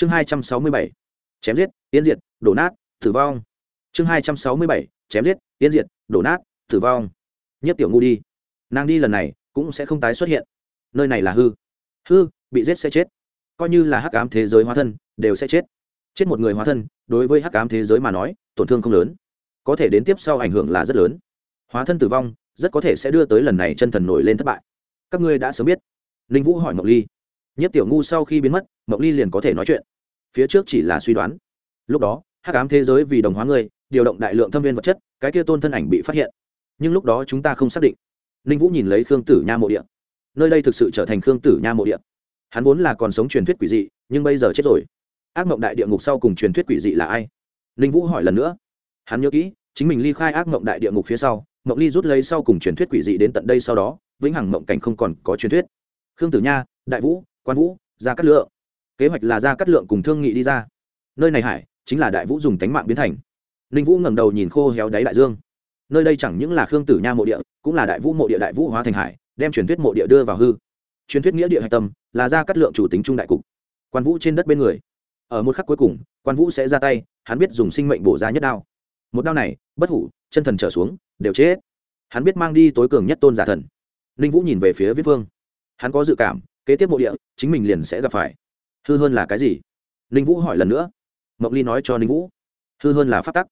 chương hai trăm sáu mươi bảy, chém giết tiến diệt, đổ nát, tử vong. Chương hai trăm sáu mươi bảy, chém giết tiến diệt, đổ nát, tử vong. Nhất tiểu ngu đi. Nàng đi lần này cũng sẽ không tái xuất hiện. Nơi này là hư. Hư, bị giết sẽ chết. Coi như là hắc ám thế giới hóa thân, đều sẽ chết. Chết một người hóa thân, đối với hắc ám thế giới mà nói, tổn thương không lớn. Có thể đến tiếp sau ảnh hưởng là rất lớn. Hóa thân tử vong, rất có thể sẽ đưa tới lần này chân thần nổi lên thất bại. Các ngươi đã sớm biết. Ninh vũ hỏi ngọc ly nhất tiểu ngu sau khi biến mất mộng ly liền có thể nói chuyện. Phía trước chỉ là suy đoán. Lúc đó hắc ám thế giới vì đồng hóa người, điều động đại lượng thâm viên vật chất cái kia tôn thân ảnh bị phát hiện. Nhưng lúc đó chúng ta không xác định. Ninh vũ nhìn lấy khương tử nha mộ địa. Nơi đây thực sự trở thành khương tử nha mộ địa. Hắn vốn là còn sống truyền thuyết quỷ dị nhưng bây giờ chết rồi. Ác mộng đại địa ngục sau cùng truyền thuyết quỷ dị là ai? Ninh vũ hỏi lần nữa. Hắn nhớ kỹ chính mình ly khai ác mộng đại địa ngục phía sau mộng ly rút lấy sau cùng truyền thuyết quỷ dị đến tận đây sau đó vĩnh hằng mộng cảnh không còn có truyền thuyết. Khương tử nha đại vũ quan vũ ra cắt lượng. Kế hoạch là ra cắt lượng cùng thương nghị đi ra. Nơi này hải chính là đại vũ dùng tánh mạng biến thành. Ninh vũ ngẩng đầu nhìn khô héo đáy đại dương. Nơi đây chẳng những là khương tử nha mộ địa, cũng là đại vũ mộ địa đại vũ hóa thành hải, đem truyền thuyết mộ địa đưa vào hư. Truyền thuyết nghĩa địa hạch tâm là ra cắt lượng chủ tính trung đại cục. Quan vũ trên đất bên người. Ở một khắc cuối cùng, quan vũ sẽ ra tay, hắn biết dùng sinh mệnh bổ ra nhất đao. Một đao này, bất hủ, chân thần trở xuống, đều chết. Hắn biết mang đi tối cường nhất tôn giả thần. Ninh vũ nhìn về phía viết Vương. hắn có dự cảm kế tiếp mộ địa, chính mình liền sẽ gặp phải. Hư hơn là cái gì? Ninh vũ hỏi lần nữa. Mộng ly nói cho ninh vũ. Hư hơn là phát tắc.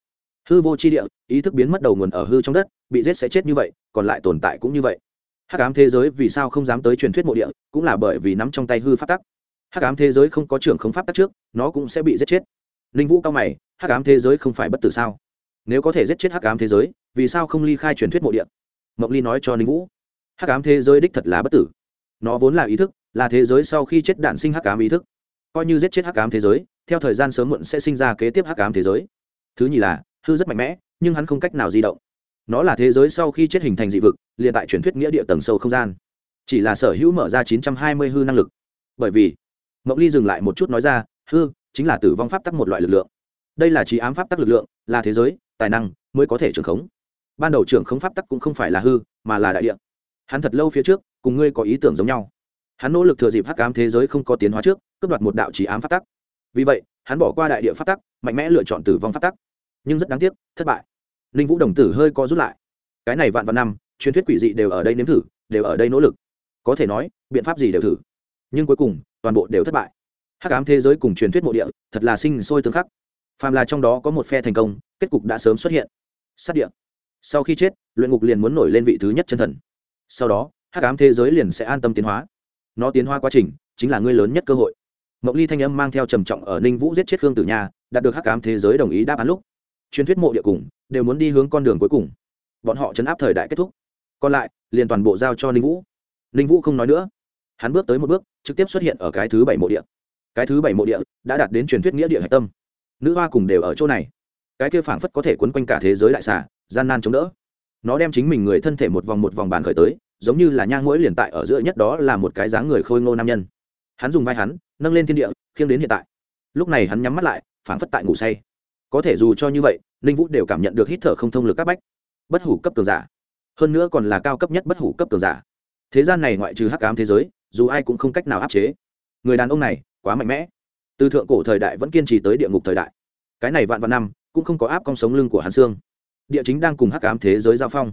Hư vô c h i địa, ý thức biến mất đầu nguồn ở hư trong đất, bị giết sẽ chết như vậy, còn lại tồn tại cũng như vậy. Hắc ám thế giới vì sao không dám tới truyền thuyết mộ địa, cũng là bởi vì nắm trong tay hư phát tắc. Hắc ám thế giới không có trưởng không pháp tắc trước, nó cũng sẽ bị giết chết. Ninh vũ cao mày, hắc ám thế giới không phải bất tử sao? Nếu có thể giết chết hắc ám thế giới, vì sao không ly khai truyền thuyết mộ địa? Mộng ly nói cho ninh vũ. Hắc ám thế giới đích thật là bất tử. Nó vốn là ý thức là thế giới sau khi chết đạn sinh hắc ám ý thức. Coi như giết chết hắc ám thế giới, theo thời gian sớm muộn sẽ sinh ra kế tiếp hắc ám thế giới. Thứ nhì là, hư rất mạnh mẽ, nhưng hắn không cách nào di động. Nó là thế giới sau khi chết hình thành dị vực, liền tại truyền thuyết nghĩa địa tầng sâu không gian. Chỉ là sở hữu mở ra chín trăm hai mươi hư năng lực. Bởi vì, mộng ly dừng lại một chút nói ra, hư, chính là tử vong pháp tắc một loại lực lượng. Đây là trí ám pháp tắc lực lượng, là thế giới, tài năng mới có thể trưởng khống. Ban đầu trưởng khống pháp tắc cũng không phải là hư, mà là đại địa. Hắn thật lâu phía trước, cùng ngươi có ý tưởng giống nhau hắn nỗ lực thừa dịp hắc ám thế giới không có tiến hóa trước, cướp đoạt một đạo trí ám phát tắc. Vì vậy, hắn bỏ qua đại địa phát tắc, mạnh mẽ lựa chọn tử vong phát tắc. Nhưng rất đáng tiếc, thất bại. Ninh vũ đồng tử hơi co rút lại. Cái này vạn vạn năm, truyền thuyết quỷ dị đều ở đây nếm thử, đều ở đây nỗ lực. Có thể nói, biện pháp gì đều thử. Nhưng cuối cùng, toàn bộ đều thất bại. Hắc ám thế giới cùng truyền thuyết mộ địa, thật là sinh sôi tương khắc. Phàm là trong đó có một phe thành công, kết cục đã sớm xuất hiện. Sát địa. Sau khi chết, luyện ngục liền muốn nổi lên vị thứ nhất chân thần. Sau đó, hắc ám thế giới liền sẽ an tâm tiến hóa nó tiến hóa quá trình, chính là ngươi lớn nhất cơ hội. Mộng ly thanh âm mang theo trầm trọng ở ninh vũ giết chết khương tử nha, đạt được hắc ám thế giới đồng ý đáp án lúc, truyền thuyết mộ địa cùng đều muốn đi hướng con đường cuối cùng. Bọn họ chấn áp thời đại kết thúc. Còn lại, liền toàn bộ giao cho ninh vũ. Ninh vũ không nói nữa. Hắn bước tới một bước, trực tiếp xuất hiện ở cái thứ bảy mộ địa. Cái thứ bảy mộ địa đã đạt đến truyền thuyết nghĩa địa hạch tâm. Nữ hoa cùng đều ở chỗ này. Cái kia phảng phất có thể quấn quanh cả thế giới đại xà, gian nan chống đỡ. Nó đem chính mình người thân thể một vòng một vòng bàn khởi tới giống như là nhang mũi liền tại ở giữa nhất đó là một cái dáng người khôi ngô nam nhân. Hắn dùng vai hắn, nâng lên thiên địa, khiêng đến hiện tại. Lúc này hắn nhắm mắt lại, phảng phất tại ngủ say. Có thể dù cho như vậy, ninh vũ đều cảm nhận được hít thở không thông lực các bách. Bất hủ cấp cường giả. Hơn nữa còn là cao cấp nhất bất hủ cấp cường giả. Thế gian này ngoại trừ hắc ám thế giới, dù ai cũng không cách nào áp chế. Người đàn ông này, quá mạnh mẽ. Từ thượng cổ thời đại vẫn kiên trì tới địa ngục thời đại. Cái này vạn vạn năm, cũng không có áp con sống lưng của hắn xương. Địa chính đang cùng hắc ám thế giới giao phong.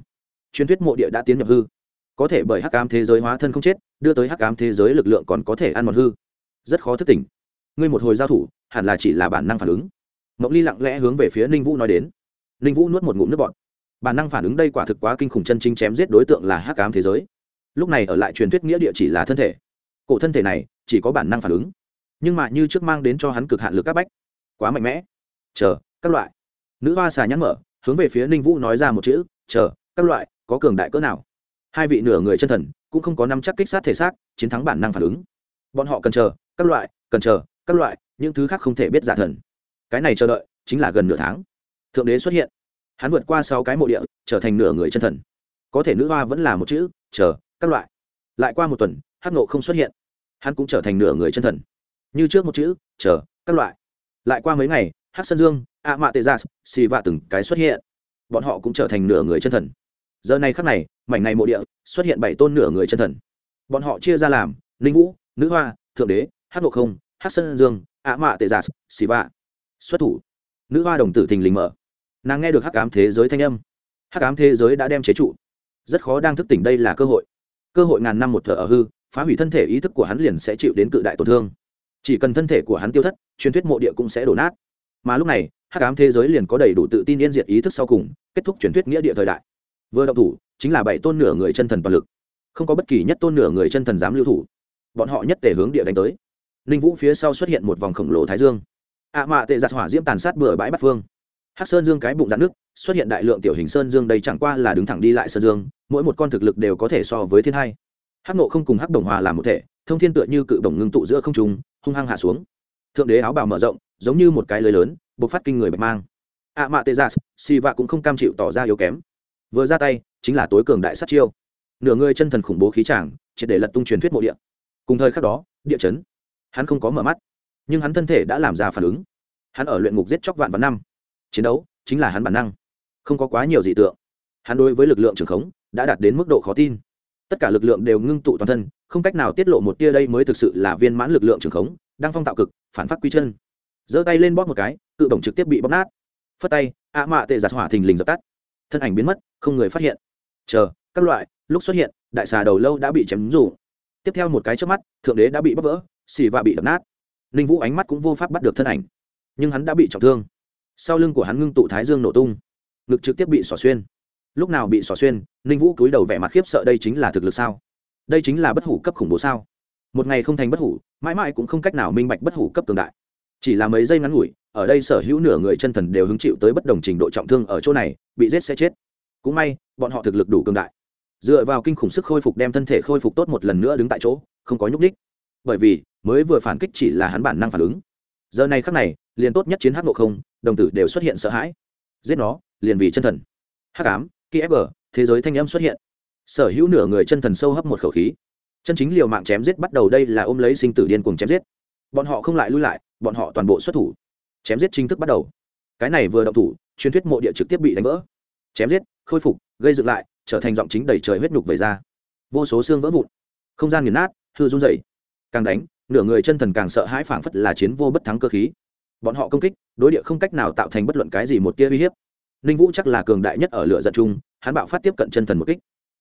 Truyền thuyết mộ địa đã tiến nhập hư có thể bởi hắc ám thế giới hóa thân không chết, đưa tới hắc ám thế giới lực lượng còn có thể ăn một hư. Rất khó thức tỉnh. Ngươi một hồi giao thủ, hẳn là chỉ là bản năng phản ứng. Mộng ly lặng lẽ hướng về phía ninh vũ nói đến. Ninh vũ nuốt một ngụm nước bọt. Bản năng phản ứng đây quả thực quá kinh khủng chân chính chém giết đối tượng là hắc ám thế giới. Lúc này ở lại truyền thuyết nghĩa địa chỉ là thân thể. Cổ thân thể này chỉ có bản năng phản ứng. Nhưng mà như trước mang đến cho hắn cực hạn lực các bách. Quá mạnh mẽ. Chờ, các loại. Nữ hoa xà nhắn mở, hướng về phía ninh vũ nói ra một chữ, chờ, các loại, có cường đại cỡ nào? Hai vị nửa người chân thần cũng không có năm chắc kích sát thể xác, chiến thắng bản năng phản ứng. Bọn họ cần chờ, các loại, cần chờ, các loại, những thứ khác không thể biết giả thần. Cái này chờ đợi chính là gần nửa tháng. Thượng đế xuất hiện. Hắn vượt qua sáu cái mộ địa, trở thành nửa người chân thần. Có thể nữ hoa vẫn là một chữ, chờ, các loại. Lại qua một tuần, hắc nộ không xuất hiện. Hắn cũng trở thành nửa người chân thần. Như trước một chữ, chờ, các loại. Lại qua mấy ngày, hắc sơn dương a mạ tê gia dạ, xì vạ từng cái xuất hiện. Bọn họ cũng trở thành nửa người chân thần giờ này khắc này, mảnh này mộ địa xuất hiện bảy tôn nửa người chân thần. Bọn họ chia ra làm linh vũ, nữ hoa, thượng đế, hắc ngộ không, hắc sơn dương ạ mạ tệ giả xì vạ. Xuất thủ. Nữ hoa đồng tử thình lình mở. Nàng nghe được hắc ám thế giới thanh âm. Hắc ám thế giới đã đem chế trụ. Rất khó đang thức tỉnh đây là cơ hội. Cơ hội ngàn năm một thở ở hư, phá hủy thân thể ý thức của hắn liền sẽ chịu đến cự đại tổn thương. Chỉ cần thân thể của hắn tiêu thất, truyền thuyết mộ địa cũng sẽ đổ nát. Mà lúc này, hắc ám thế giới liền có đầy đủ tự tin yên diệt ý thức sau cùng, kết thúc truyền thuyết nghĩa địa thời đại vừa động thủ, chính là bảy tôn nửa người chân thần toàn lực. Không có bất kỳ nhất tôn nửa người chân thần dám lưu thủ. Bọn họ nhất tể hướng địa đánh tới. Ninh vũ phía sau xuất hiện một vòng khổng lồ thái dương. Ạ mạ tệ giặt hỏa diễm tàn sát bừa bãi bát phương. Hắc sơn dương cái bụng dạn nước xuất hiện đại lượng tiểu hình sơn dương đây chẳng qua là đứng thẳng đi lại sơn dương, mỗi một con thực lực đều có thể so với thiên hai. Hắc nộ không cùng hắc đồng hòa làm một thể, thông thiên tựa như cự bổng ngưng tụ giữa không trung, hung hăng hạ xuống. Thượng đế áo bào mở rộng, giống như một cái lưới lớn buộc phát kinh người bạch mang. Ạ mạ tê gia si vạ cũng không cam chịu tỏ ra yếu kém vừa ra tay, chính là tối cường đại sát chiêu. Nửa người chân thần khủng bố khí tràng triệt để lật tung truyền thuyết mộ địa. Cùng thời khắc đó, địa chấn, hắn không có mở mắt, nhưng hắn thân thể đã làm ra phản ứng. Hắn ở luyện ngục giết chóc vạn vạn năm. Chiến đấu chính là hắn bản năng, không có quá nhiều dị tượng. Hắn đối với lực lượng trường khống đã đạt đến mức độ khó tin. Tất cả lực lượng đều ngưng tụ toàn thân, không cách nào tiết lộ một tia đây mới thực sự là viên mãn lực lượng trường khống, đang phong tạo cực, phản phát quy chân. Giơ tay lên bóp một cái, cự bổng trực tiếp bị bóp nát. Phất tay ạ mạ tệ giặt hỏa thình lình dập tắt thân ảnh biến mất, không người phát hiện. Chờ, các loại, lúc xuất hiện, đại xà đầu lâu đã bị chém rủ tiếp theo một cái trước mắt, thượng đế đã bị bóp vỡ, xì và bị đập nát. Ninh vũ ánh mắt cũng vô pháp bắt được thân ảnh. Nhưng hắn đã bị trọng thương. Sau lưng của hắn ngưng tụ thái dương nổ tung. Ngực trực tiếp bị xỏ xuyên. Lúc nào bị xỏ xuyên, ninh vũ cúi đầu vẻ mặt khiếp sợ đây chính là thực lực sao? Đây chính là bất hủ cấp khủng bố sao? Một ngày không thành bất hủ, mãi mãi cũng không cách nào minh bạch bất hủ cấp cường đại. Chỉ là mấy giây ngắn ngủi ở đây sở hữu nửa người chân thần đều hứng chịu tới bất đồng trình độ trọng thương ở chỗ này, bị giết sẽ chết. Cũng may, bọn họ thực lực đủ cường đại. Dựa vào kinh khủng sức khôi phục đem thân thể khôi phục tốt một lần nữa đứng tại chỗ, không có nhúc ních bởi vì, mới vừa phản kích chỉ là hắn bản năng phản ứng. Giờ này khắc này, liền tốt nhất chiến hắc ngộ không, đồng tử đều xuất hiện sợ hãi. Giết nó, liền vì chân thần. Hắc ám khi fg thế giới thanh âm xuất hiện. Sở hữu nửa người chân thần sâu hấp một khẩu khí. Chân chính liều mạng chém giết bắt đầu đây là ôm lấy sinh tử điên cuồng chém giết. Bọn họ không lại lui lại, bọn họ toàn bộ xuất thủ chém giết chính thức bắt đầu. Cái này vừa động thủ, truyền thuyết mộ địa trực tiếp bị đánh vỡ. Chém giết, khôi phục, gây dựng lại, trở thành giọng chính đầy trời huyết nhục về ra. Vô số xương vỡ vụn, không gian nghiền nát, hư run dày càng đánh, nửa người chân thần càng sợ hãi phảng phất là chiến vô bất thắng cơ khí. Bọn họ công kích, đối địa không cách nào tạo thành bất luận cái gì một tia uy hiếp. Ninh vũ chắc là cường đại nhất ở lửa giận chung, hắn bạo phát tiếp cận chân thần một kích.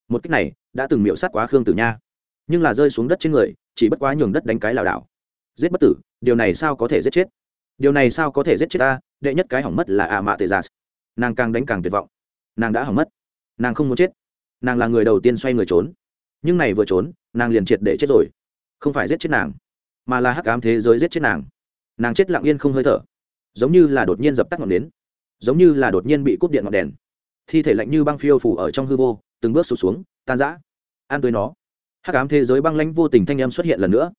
Một kích này đã từng miệu sát quá khương tử nha, nhưng là rơi xuống đất trên người, chỉ bất quá nhường đất đánh cái lảo đảo. Giết bất tử, điều này sao có thể giết chết? Điều này sao có thể giết chết ta, đệ nhất cái hỏng mất là ạ mạ tệ giả nàng càng đánh càng tuyệt vọng. Nàng đã hỏng mất. Nàng không muốn chết. Nàng là người đầu tiên xoay người trốn. Nhưng này vừa trốn, nàng liền triệt để chết rồi. Không phải giết chết nàng, mà là hắc ám thế giới giết chết nàng. Nàng chết lặng yên không hơi thở. Giống như là đột nhiên dập tắt ngọn nến. Giống như là đột nhiên bị cúp điện ngọn đèn. Thi thể lạnh như băng phiêu phủ ở trong hư vô, từng bước sụt xuống, tan rã. An tươi nó. Hắc ám thế giới băng lãnh vô tình thanh em xuất hiện lần nữa.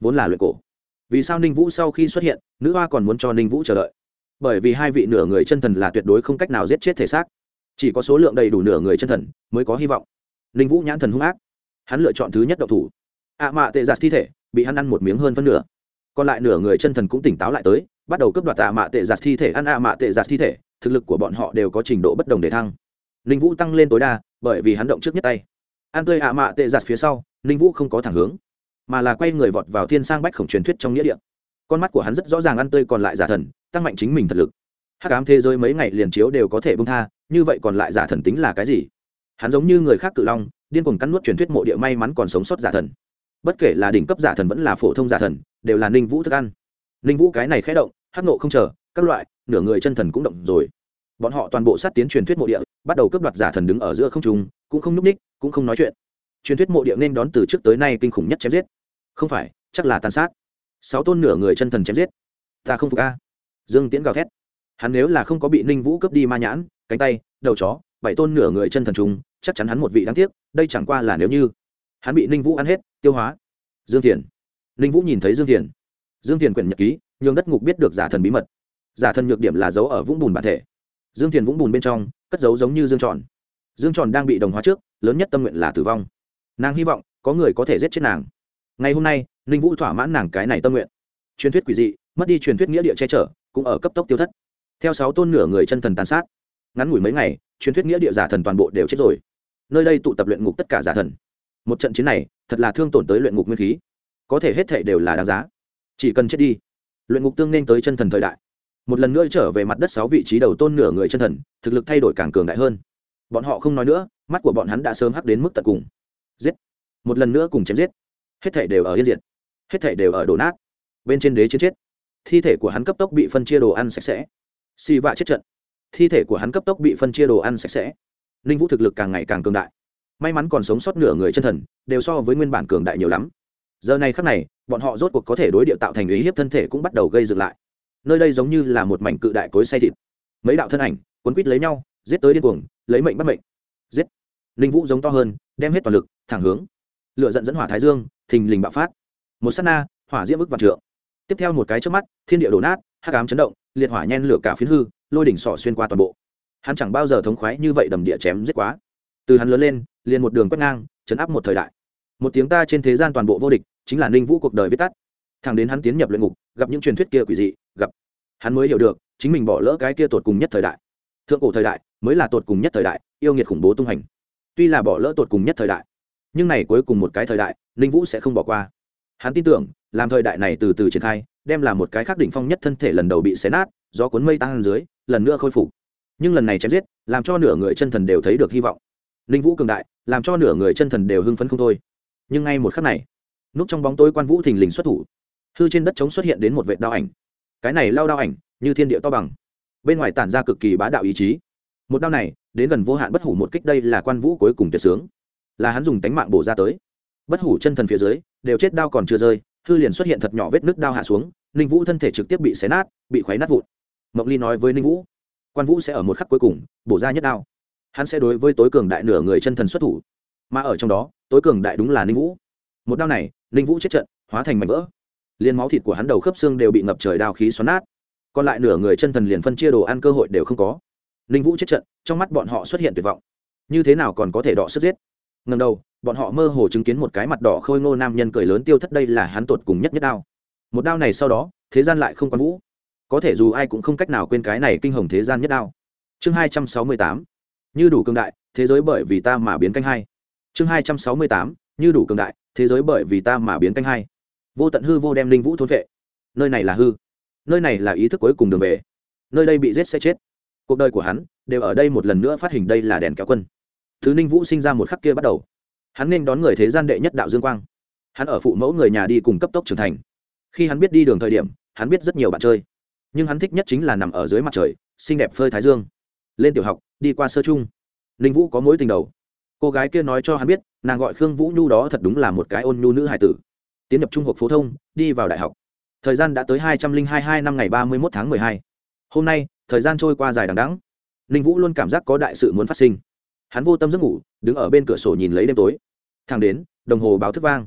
Vốn là luyện cổ vì sao ninh vũ sau khi xuất hiện, nữ hoa còn muốn cho ninh vũ chờ đợi? Bởi vì hai vị nửa người chân thần là tuyệt đối không cách nào giết chết thể xác. Chỉ có số lượng đầy đủ nửa người chân thần mới có hy vọng. Ninh vũ nhãn thần hung ác. Hắn lựa chọn thứ nhất độc thủ. À ạ mạ tệ giặt thi thể, bị hắn ăn một miếng hơn phân nửa. Còn lại nửa người chân thần cũng tỉnh táo lại tới, bắt đầu cướp đoạt à ạ mạ tệ giặt thi thể, ăn à ạ mạ tệ giặt thi thể, thực lực của bọn họ đều có trình độ bất đồng để thăng. Ninh vũ tăng lên tối đa, bởi vì hắn động trước nhất tay. Ăn tươi ạ mạ tệ giặt phía sau, ninh vũ không có thẳng hướng mà là quay người vọt vào thiên sang bách khổng truyền thuyết trong nghĩa địa. Con mắt của hắn rất rõ ràng ăn tươi còn lại giả thần, tăng mạnh chính mình thật lực. Hắc ám thế giới mấy ngày liền chiếu đều có thể bông tha, như vậy còn lại giả thần tính là cái gì? Hắn giống như người khác cự long, điên cuồng cắn nuốt truyền thuyết mộ địa may mắn còn sống sót giả thần. Bất kể là đỉnh cấp giả thần vẫn là phổ thông giả thần, đều là ninh vũ thức ăn. Ninh vũ cái này khé động, hắc nộ không chờ, các loại, nửa người chân thần cũng động rồi. Bọn họ toàn bộ sát tiến truyền thuyết mộ địa, bắt đầu cướp đoạt giả thần đứng ở giữa không trung, cũng không núp ních cũng không nói chuyện. Truyền thuyết mộ địa nên đón từ trước tới nay kinh khủng nhất chém giết không phải, chắc là tàn sát. Sáu tôn nửa người chân thần chém giết. Ta không phục a. Dương tiễn gào thét. Hắn nếu là không có bị ninh vũ cướp đi ma nhãn, cánh tay, đầu chó, bảy tôn nửa người chân thần trùng, chắc chắn hắn một vị đáng tiếc, đây chẳng qua là nếu như. Hắn bị ninh vũ ăn hết, tiêu hóa. Dương thiền ninh vũ nhìn thấy dương thiền dương thiền quyển nhật ký, nhường đất ngục biết được giả thần bí mật. Giả thần nhược điểm là giấu ở vũng bùn bản thể. Dương thiền vũng bùn bên trong, cất giấu giống như dương tròn. Dương tròn đang bị đồng hóa trước, lớn nhất tâm nguyện là tử vong. Nàng hy vọng có người có thể giết chết nàng ngày hôm nay, ninh vũ thỏa mãn nàng cái này tâm nguyện. Truyền thuyết quỷ dị, mất đi truyền thuyết nghĩa địa che chở, cũng ở cấp tốc tiêu thất. Theo sáu tôn nửa người chân thần tàn sát, ngắn ngủi mấy ngày, truyền thuyết nghĩa địa giả thần toàn bộ đều chết rồi. Nơi đây tụ tập luyện ngục tất cả giả thần. Một trận chiến này, thật là thương tổn tới luyện ngục nguyên khí. Có thể hết thể đều là đáng giá. Chỉ cần chết đi, luyện ngục tương nên tới chân thần thời đại. Một lần nữa trở về mặt đất sáu vị trí đầu tôn nửa người chân thần, thực lực thay đổi càng cường đại hơn. Bọn họ không nói nữa, mắt của bọn hắn đã sớm hắc đến mức tận cùng. Giết! Một lần nữa cùng chém giết hết thể đều ở yên diệt. Hết thể đều ở đổ nát. Bên trên đế chiến chết. Thi thể của hắn cấp tốc bị phân chia đồ ăn sạch sẽ. Xì vạ chết trận. Thi thể của hắn cấp tốc bị phân chia đồ ăn sạch sẽ. Ninh vũ thực lực càng ngày càng cường đại. May mắn còn sống sót nửa người chân thần, đều so với nguyên bản cường đại nhiều lắm. Giờ này khắc này, bọn họ rốt cuộc có thể đối địa tạo thành ý hiếp thân thể cũng bắt đầu gây dựng lại. Nơi đây giống như là một mảnh cự đại cối say thịt. Mấy đạo thân ảnh quấn quýt lấy nhau, giết tới điên cuồng, lấy mệnh bắt mệnh. Giết. Ninh vũ giống to hơn, đem hết toàn lực, thẳng hướng. Lửa giận dẫn hỏa thái dương, thình lình bạo phát. Một s á t na, hỏa diễm ức vạn trượng. Tiếp theo một cái trước mắt, thiên địa đổ nát, hắc ám chấn động, liệt hỏa nhen lửa cả phiến hư, lôi đỉnh sỏ xuyên qua toàn bộ. Hắn chẳng bao giờ thống khoái như vậy đầm địa chém giết quá. Từ hắn lớn lên, liền một đường quét ngang, chấn áp một thời đại. Một tiếng ta trên thế gian toàn bộ vô địch, chính là ninh vũ cuộc đời viết tắt. Thằng đến hắn tiến nhập luyện ngục, gặp những truyền thuyết kia quỷ dị, gặp. Hắn mới hiểu được, chính mình bỏ lỡ cái kia tột cùng nhất thời đại. Thượng cổ thời đại mới là tột cùng nhất thời đại, yêu nghiệt khủng bố tung hành tuy là bỏ lỡ tột cùng nhất thời đại nhưng này cuối cùng một cái thời đại, ninh vũ sẽ không bỏ qua. Hắn tin tưởng, làm thời đại này từ từ triển khai, đem là một cái khác đỉnh phong nhất thân thể lần đầu bị xé nát do cuốn mây tăng dưới, lần nữa khôi phục. Nhưng lần này chém giết, làm cho nửa người chân thần đều thấy được hy vọng. Ninh vũ cường đại, làm cho nửa người chân thần đều hưng phấn không thôi. Nhưng ngay một khắc này, núp trong bóng tối quan vũ thình lình xuất thủ. Hư trên đất trống xuất hiện đến một vệ đao ảnh. Cái này lao đao ảnh, như thiên địa to bằng. Bên ngoài tản ra cực kỳ bá đạo ý chí. Một đao này, đến gần vô hạn bất hủ một kích, đây là quan vũ cuối cùng tuyệt sướng là hắn dùng tánh mạng bổ ra tới. Bất hủ chân thần phía dưới, đều chết đao còn chưa rơi, hư liền xuất hiện thật nhỏ vết nước đao hạ xuống, ninh vũ thân thể trực tiếp bị xé nát, bị khuấy nát vụn. Mộng ly nói với ninh vũ, quan vũ sẽ ở một khắc cuối cùng bổ ra nhất đao hắn sẽ đối với tối cường đại nửa người chân thần xuất thủ. Mà ở trong đó, tối cường đại đúng là ninh vũ. Một đao này, ninh vũ chết trận, hóa thành mảnh vỡ. Liền máu thịt của hắn đầu khớp xương đều bị ngập trời đao khí xoắn nát. Còn lại nửa người chân thần liền phân chia đồ ăn cơ hội đều không có. Ninh vũ chết trận, trong mắt bọn họ xuất hiện tuyệt vọng. Như thế nào còn có thể đọ sức giết? Ngần đầu, bọn họ mơ hồ chứng kiến một cái mặt đỏ khôi ngô nam nhân cười lớn tiêu thất đây là hắn tột cùng nhất nhất đao. Một đao này sau đó, thế gian lại không quan vũ. Có thể dù ai cũng không cách nào quên cái này kinh hồng thế gian nhất đao. Chương hai trăm sáu mươi tám, như đủ cương đại, thế giới bởi vì ta mà biến canh hai. Chương hai trăm sáu mươi tám, như đủ cường đại, thế giới bởi vì ta mà biến canh hai. Vô tận hư vô đem linh vũ thôn vệ. Nơi này là hư. Nơi này là ý thức cuối cùng đường về. Nơi đây bị giết sẽ chết. Cuộc đời của hắn đều ở đây một lần nữa phát hình đây là đèn kéo quân thứ ninh vũ sinh ra một khắc kia bắt đầu. Hắn nên đón người thế gian đệ nhất đạo dương quang. Hắn ở phụ mẫu người nhà đi cùng cấp tốc trưởng thành. Khi hắn biết đi đường thời điểm, hắn biết rất nhiều bạn chơi. Nhưng hắn thích nhất chính là nằm ở dưới mặt trời, xinh đẹp phơi thái dương. Lên tiểu học, đi qua sơ chung ninh vũ có mối tình đầu. Cô gái kia nói cho hắn biết, nàng gọi khương vũ nhu đó thật đúng là một cái ôn nhu nữ hải tử. Tiến nhập trung học phổ thông, đi vào đại học. Thời gian đã tới hai trăm linh hai hai năm ngày ba mươi một tháng mười hai. Hôm nay, thời gian trôi qua dài đằng đắng ninh vũ luôn cảm giác có đại sự muốn phát sinh hắn vô tâm giấc ngủ, đứng ở bên cửa sổ nhìn lấy đêm tối. Thang đến, đồng hồ báo thức vang.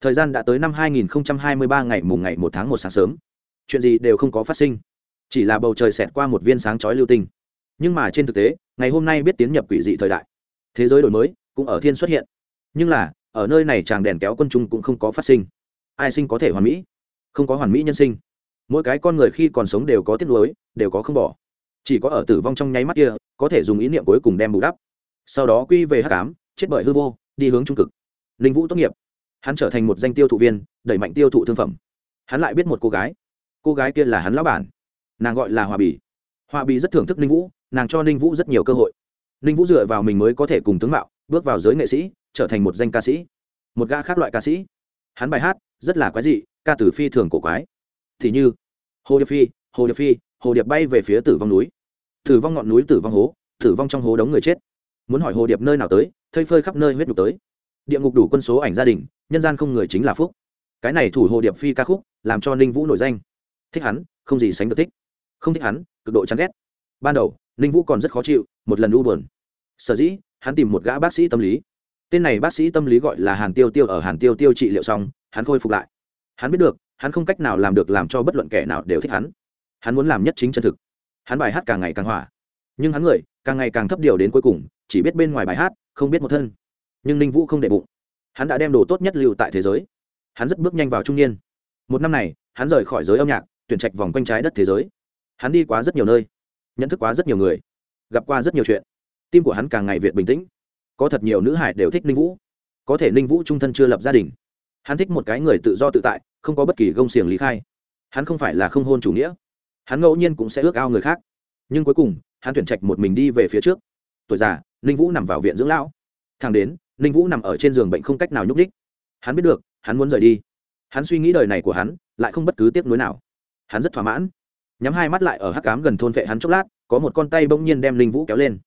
Thời gian đã tới năm hai nghìn hai mươi ba ngày mùng ngày một tháng một sáng sớm. Chuyện gì đều không có phát sinh. Chỉ là bầu trời xẹt qua một viên sáng chói lưu tinh. Nhưng mà trên thực tế, ngày hôm nay biết tiến nhập quỷ dị thời đại. Thế giới đổi mới cũng ở thiên xuất hiện. Nhưng là, ở nơi này chàng đèn kéo quân trung cũng không có phát sinh. Ai sinh có thể hoàn mỹ? Không có hoàn mỹ nhân sinh. Mỗi cái con người khi còn sống đều có tiếc nuối, đều có không bỏ. Chỉ có ở tử vong trong nháy mắt kia, có thể dùng ý niệm cuối cùng đem bù đắp sau đó quy về hát cám chết bởi hư vô, đi hướng trung cực. Linh vũ tốt nghiệp. Hắn trở thành một danh tiêu thụ viên, đẩy mạnh tiêu thụ thương phẩm. Hắn lại biết một cô gái. Cô gái kia là hắn lão bản. Nàng gọi là hòa bì. Hòa bì rất thưởng thức ninh vũ, nàng cho ninh vũ rất nhiều cơ hội. Ninh vũ dựa vào mình mới có thể cùng tướng mạo, bước vào giới nghệ sĩ, trở thành một danh ca sĩ. Một gã khác loại ca sĩ. Hắn bài hát, rất là quái dị, ca từ phi thường cổ quái. Thì như, hồ điệp phi, hồ điệp phi, hồ điệp bay về phía tử vong núi. Tử vong ngọn núi, tử vong hố, tử vong trong hố đống người chết muốn hỏi hồ điệp nơi nào tới, thây phơi khắp nơi huyết nhục tới. Địa ngục đủ quân số ảnh gia đình, nhân gian không người chính là phúc. Cái này thủ hồ điệp phi ca khúc, làm cho ninh vũ nổi danh. Thích hắn, không gì sánh được thích. Không thích hắn, cực độ chán ghét. Ban đầu, ninh vũ còn rất khó chịu, một lần u buồn. Sở dĩ, hắn tìm một gã bác sĩ tâm lý. Tên này bác sĩ tâm lý gọi là hàn tiêu tiêu ở hàn tiêu tiêu trị liệu xong, hắn khôi phục lại. Hắn biết được, hắn không cách nào làm được làm cho bất luận kẻ nào đều thích hắn. Hắn muốn làm nhất chính chân thực. Hắn bài hát càng ngày càng hỏa. Nhưng hắn người, càng ngày càng thấp điều đến cuối cùng chỉ biết bên ngoài bài hát, không biết một thân. Nhưng ninh vũ không để bụng. Hắn đã đem đồ tốt nhất lưu tại thế giới. Hắn rất bước nhanh vào trung niên. Một năm này, hắn rời khỏi giới âm nhạc, tuyển trạch vòng quanh trái đất thế giới. Hắn đi quá rất nhiều nơi, nhận thức quá rất nhiều người, gặp qua rất nhiều chuyện. Tim của hắn càng ngày việt bình tĩnh. Có thật nhiều nữ hải đều thích ninh vũ. Có thể ninh vũ trung thân chưa lập gia đình. Hắn thích một cái người tự do tự tại, không có bất kỳ gông xiềng lý khai. Hắn không phải là không hôn chủ nghĩa. Hắn ngẫu nhiên cũng sẽ ước ao người khác. Nhưng cuối cùng, hắn tuyển trạch một mình đi về phía trước. Tuổi già ninh vũ nằm vào viện dưỡng lão. Thang đến, ninh vũ nằm ở trên giường bệnh không cách nào nhúc ních hắn biết được, hắn muốn rời đi. Hắn suy nghĩ đời này của hắn, lại không bất cứ tiếc nuối nào. Hắn rất thỏa mãn. Nhắm hai mắt lại ở hắc cám gần thôn vệ hắn chốc lát, có một con tay bỗng nhiên đem linh vũ kéo lên.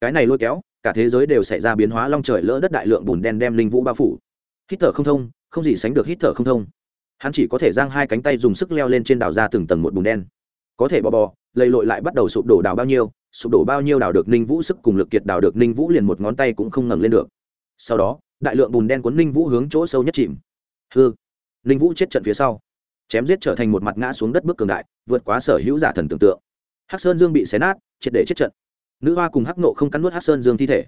Cái này lôi kéo, cả thế giới đều xảy ra biến hóa long trời lỡ đất đại lượng bùn đen đem linh vũ bao phủ. Hít thở không thông, không gì sánh được hít thở không thông. Hắn chỉ có thể giang hai cánh tay dùng sức leo lên trên đảo ra từng tầng một bùn đen có thể bò bò, lầy lội lại bắt đầu sụp đổ đào bao nhiêu, sụp đổ bao nhiêu đào được ninh vũ sức cùng lực kiệt đào được ninh vũ liền một ngón tay cũng không ngẩng lên được. Sau đó, đại lượng bùn đen cuốn ninh vũ hướng chỗ sâu nhất chìm. Hư ninh vũ chết trận phía sau, chém giết trở thành một mặt ngã xuống đất bước cường đại, vượt quá sở hữu giả thần tưởng tượng. Hắc sơn dương bị xé nát, triệt để chết trận. Nữ hoa cùng hắc nộ không cắn nuốt hắc sơn dương thi thể.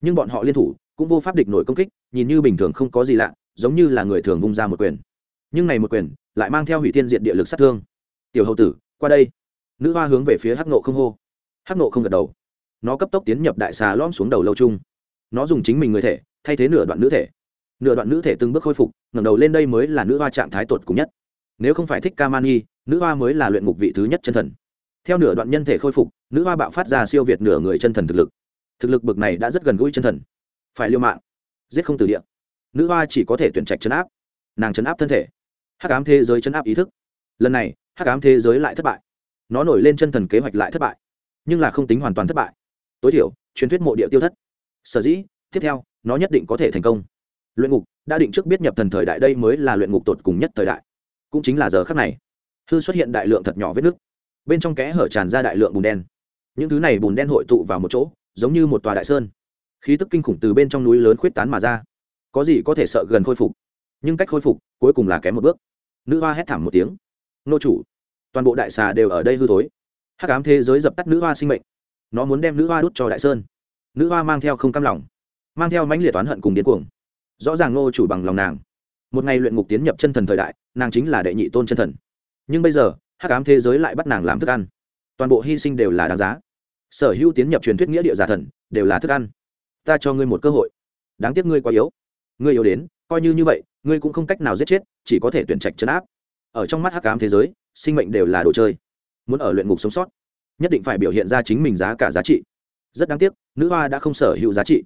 Nhưng bọn họ liên thủ, cũng vô pháp địch nổi công kích, nhìn như bình thường không có gì lạ, giống như là người thường vung ra một quyền. Nhưng này một quyền, lại mang theo hủy thiên diện địa lực sát thương. Tiểu hậu tử qua đây. Nữ hoa hướng về phía hắc nộ không hô. Hắc nộ không gật đầu. Nó cấp tốc tiến nhập đại xà lõm xuống đầu lâu chung. Nó dùng chính mình người thể, thay thế nửa đoạn nữ thể. Nửa đoạn nữ thể từng bước khôi phục, ngẩng đầu lên đây mới là nữ hoa trạng thái tột cùng nhất. Nếu không phải thích kamani, nữ hoa mới là luyện ngục vị thứ nhất chân thần. Theo nửa đoạn nhân thể khôi phục, nữ hoa bạo phát ra siêu việt nửa người chân thần thực lực. Thực lực bực này đã rất gần gũi chân thần. Phải liêu mạng. Giết không từ địa. Nữ hoa chỉ có thể tuyển trạch chấn áp. Nàng chấn áp thân thể. Hắc ám thế giới chấn áp ý thức. Lần này hắc ám thế giới lại thất bại. Nó nổi lên chân thần kế hoạch lại thất bại, nhưng là không tính hoàn toàn thất bại. Tối thiểu, truyền thuyết mộ địa tiêu thất. Sở dĩ, tiếp theo, nó nhất định có thể thành công. Luyện ngục, đã định trước biết nhập thần thời đại đây mới là luyện ngục tột cùng nhất thời đại. Cũng chính là giờ khắc này, hư xuất hiện đại lượng thật nhỏ vết nứt. Bên trong kẽ hở tràn ra đại lượng bùn đen. Những thứ này bùn đen hội tụ vào một chỗ, giống như một tòa đại sơn. Khí tức kinh khủng từ bên trong núi lớn khuyết tán mà ra. Có gì có thể sợ gần khôi phục? Nhưng cách khôi phục, cuối cùng là kém một bước. Nữ hoa hét thảm một tiếng nô chủ. Toàn bộ đại xà đều ở đây hư thối. Hắc ám thế giới dập tắt nữ hoa sinh mệnh. Nó muốn đem nữ hoa đút cho đại sơn. Nữ hoa mang theo không cam lòng, mang theo mãnh liệt toán hận cùng điên cuồng. Rõ ràng nô chủ bằng lòng nàng. Một ngày luyện ngục tiến nhập chân thần thời đại, nàng chính là đệ nhị tôn chân thần. Nhưng bây giờ, hắc ám thế giới lại bắt nàng làm thức ăn. Toàn bộ hy sinh đều là đáng giá. Sở hữu tiến nhập truyền thuyết nghĩa địa giả thần, đều là thức ăn. Ta cho ngươi một cơ hội. Đáng tiếc ngươi quá yếu. Ngươi yếu đến, coi như như vậy, ngươi cũng không cách nào giết chết, chỉ có thể tuyển trạch chấn áp ở trong mắt hắc ám thế giới, sinh mệnh đều là đồ chơi. Muốn ở luyện ngục sống sót, nhất định phải biểu hiện ra chính mình giá cả giá trị. Rất đáng tiếc, nữ hoa đã không sở hữu giá trị.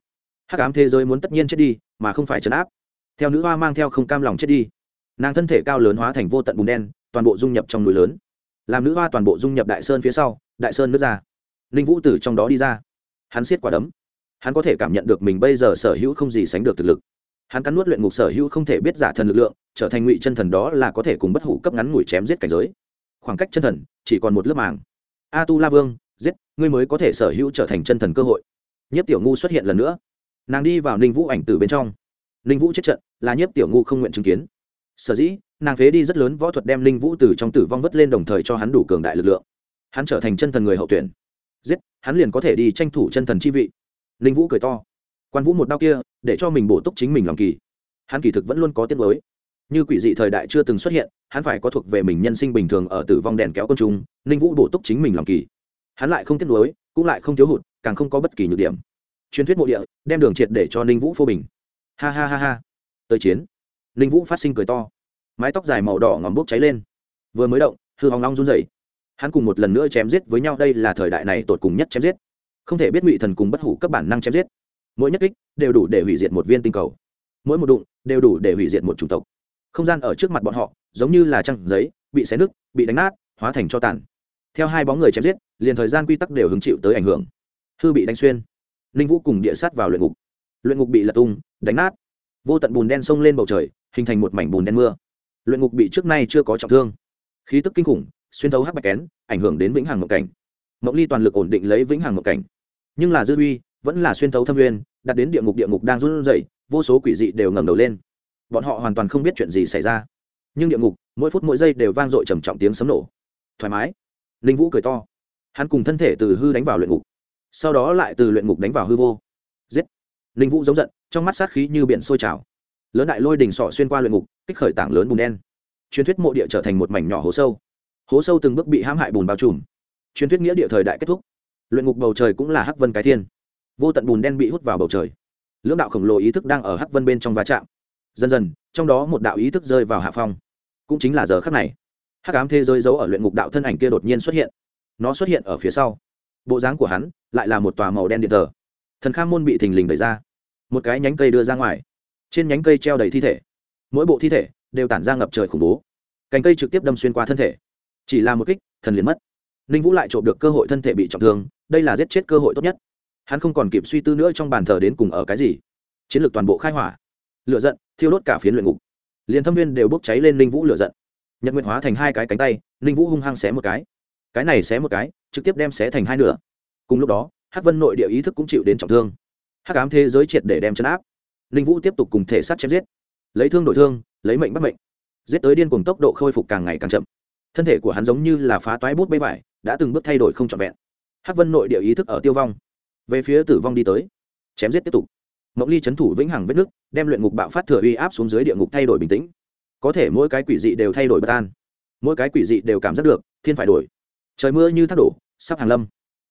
Hắc ám thế giới muốn tất nhiên chết đi, mà không phải chấn áp. Theo nữ hoa mang theo không cam lòng chết đi, nàng thân thể cao lớn hóa thành vô tận bùn đen, toàn bộ dung nhập trong núi lớn. Làm nữ hoa toàn bộ dung nhập đại sơn phía sau, đại sơn nước ra. Ninh vũ từ trong đó đi ra. Hắn siết quả đấm. Hắn có thể cảm nhận được mình bây giờ sở hữu không gì sánh được thực lực hắn cắn nuốt luyện ngục sở hữu không thể biết giả thần lực lượng, trở thành ngụy chân thần đó là có thể cùng bất hủ cấp ngắn ngủi chém giết cảnh giới. Khoảng cách chân thần, chỉ còn một lớp màng. A tu la vương, giết, ngươi mới có thể sở hữu trở thành chân thần cơ hội. Nhất tiểu ngu xuất hiện lần nữa. Nàng đi vào ninh vũ ảnh từ bên trong. Ninh vũ chết trận, là nhất tiểu ngu không nguyện chứng kiến. Sở dĩ, nàng phế đi rất lớn võ thuật đem ninh vũ từ trong tử vong vất lên đồng thời cho hắn đủ cường đại lực lượng. Hắn trở thành chân thần người hậu tuyển. Giết, hắn liền có thể đi tranh thủ chân thần chi vị. Ninh vũ cười to quan vũ một đau kia, để cho mình bổ túc chính mình lòng kỳ. Hắn kỳ thực vẫn luôn có tiết mới như quỷ dị thời đại chưa từng xuất hiện, hắn phải có thuộc về mình nhân sinh bình thường ở tử vong đèn kéo côn trùng, ninh vũ bổ túc chính mình lòng kỳ. Hắn lại không tiết mới cũng lại không thiếu hụt, càng không có bất kỳ nhược điểm. Truyền thuyết mộ địa, đem đường triệt để cho ninh vũ phô bình. Ha ha ha ha. Tới chiến. Ninh vũ phát sinh cười to. Mái tóc dài màu đỏ ngòm bốc cháy lên. Vừa mới động, hư hòng long run rẩy. Hắn cùng một lần nữa chém giết với nhau, đây là thời đại này tột cùng nhất chém giết. Không thể biết ngụy thần cùng bất hủ cấp bản năng chém giết mỗi nhất kích đều đủ để hủy diệt một viên tinh cầu. Mỗi một đụng đều đủ để hủy diệt một chủng tộc. Không gian ở trước mặt bọn họ giống như là trăng giấy, bị xé nứt, bị đánh nát, hóa thành cho tàn. Theo hai bóng người chém giết, liền thời gian quy tắc đều hứng chịu tới ảnh hưởng. Hư bị đánh xuyên, ninh vũ cùng địa sát vào luyện ngục. Luyện ngục bị lật tung, đánh nát. Vô tận bùn đen sông lên bầu trời, hình thành một mảnh bùn đen mưa. Luyện ngục bị trước nay chưa có trọng thương. Khí tức kinh khủng, xuyên thấu hắc bạch kén, ảnh hưởng đến vĩnh hằng mộng cảnh. Mộng ly toàn lực ổn định lấy vĩnh hằng mộng cảnh. Nhưng là dư uy vẫn là xuyên thấu thâm nguyên, đặt đến địa ngục địa ngục đang run rẩy, vô số quỷ dị đều ngẩng đầu lên. Bọn họ hoàn toàn không biết chuyện gì xảy ra. Nhưng địa ngục, mỗi phút mỗi giây đều vang dội trầm trọng tiếng sấm nổ. Thoải mái. Linh vũ cười to. Hắn cùng thân thể từ hư đánh vào luyện ngục. Sau đó lại từ luyện ngục đánh vào hư vô. Giết. Linh vũ giống giận, trong mắt sát khí như biển sôi trào. Lớn đại lôi đình sọ xuyên qua luyện ngục, kích khởi tảng lớn bùn đen. Truyền thuyết mộ địa trở thành một mảnh nhỏ hố sâu. Hố sâu từng bước bị hãm hại bùn bao trùm. Truyền thuyết nghĩa địa thời đại kết thúc. Luyện ngục bầu trời cũng là hắc vân cái thiên vô tận bùn đen bị hút vào bầu trời. Lưỡng đạo khổng lồ ý thức đang ở hắc vân bên trong va chạm. Dần dần, trong đó một đạo ý thức rơi vào hạ phong. Cũng chính là giờ khắc này, hắc ám thế giới giấu ở luyện ngục đạo thân ảnh kia đột nhiên xuất hiện. Nó xuất hiện ở phía sau. Bộ dáng của hắn lại là một tòa màu đen điện thờ. Thần kham môn bị thình lình đẩy ra. Một cái nhánh cây đưa ra ngoài. Trên nhánh cây treo đầy thi thể. Mỗi bộ thi thể đều tản ra ngập trời khủng bố. Cành cây trực tiếp đâm xuyên qua thân thể. Chỉ là một kích, thần liền mất. Ninh vũ lại trộm được cơ hội thân thể bị trọng thương, đây là giết chết cơ hội tốt nhất hắn không còn kịp suy tư nữa trong bàn thờ đến cùng ở cái gì. Chiến lược toàn bộ khai hỏa lựa giận, thiêu đốt cả phiến luyện ngục. Liền thâm viên đều bốc cháy lên ninh vũ lựa giận. Nhật nguyện hóa thành hai cái cánh tay, ninh vũ hung hăng xé một cái. Cái này xé một cái, trực tiếp đem xé thành hai nửa. Cùng lúc đó Hát vân nội địa ý thức cũng chịu đến trọng thương. Hắc ám thế giới triệt để đem chấn áp. Ninh vũ tiếp tục cùng thể sát chém giết. Lấy thương đổi thương, lấy mệnh bắt mệnh. Giết tới điên cùng tốc độ khôi phục càng ngày càng chậm. Thân thể của hắn giống như là phá toái bút bê vải, đã từng bước thay đổi không trọn vẹn. Hát vân nội địa ý thức ở tiêu vong về phía tử vong đi tới. Chém giết tiếp tục. Mộng ly c h ấ n thủ vĩnh hằng vết nứt đem luyện ngục bạo phát thừa uy áp xuống dưới địa ngục thay đổi bình tĩnh. Có thể mỗi cái quỷ dị đều thay đổi bất an. Mỗi cái quỷ dị đều cảm giác được, thiên phải đổi. Trời mưa như thác đổ, sắp hàng lâm.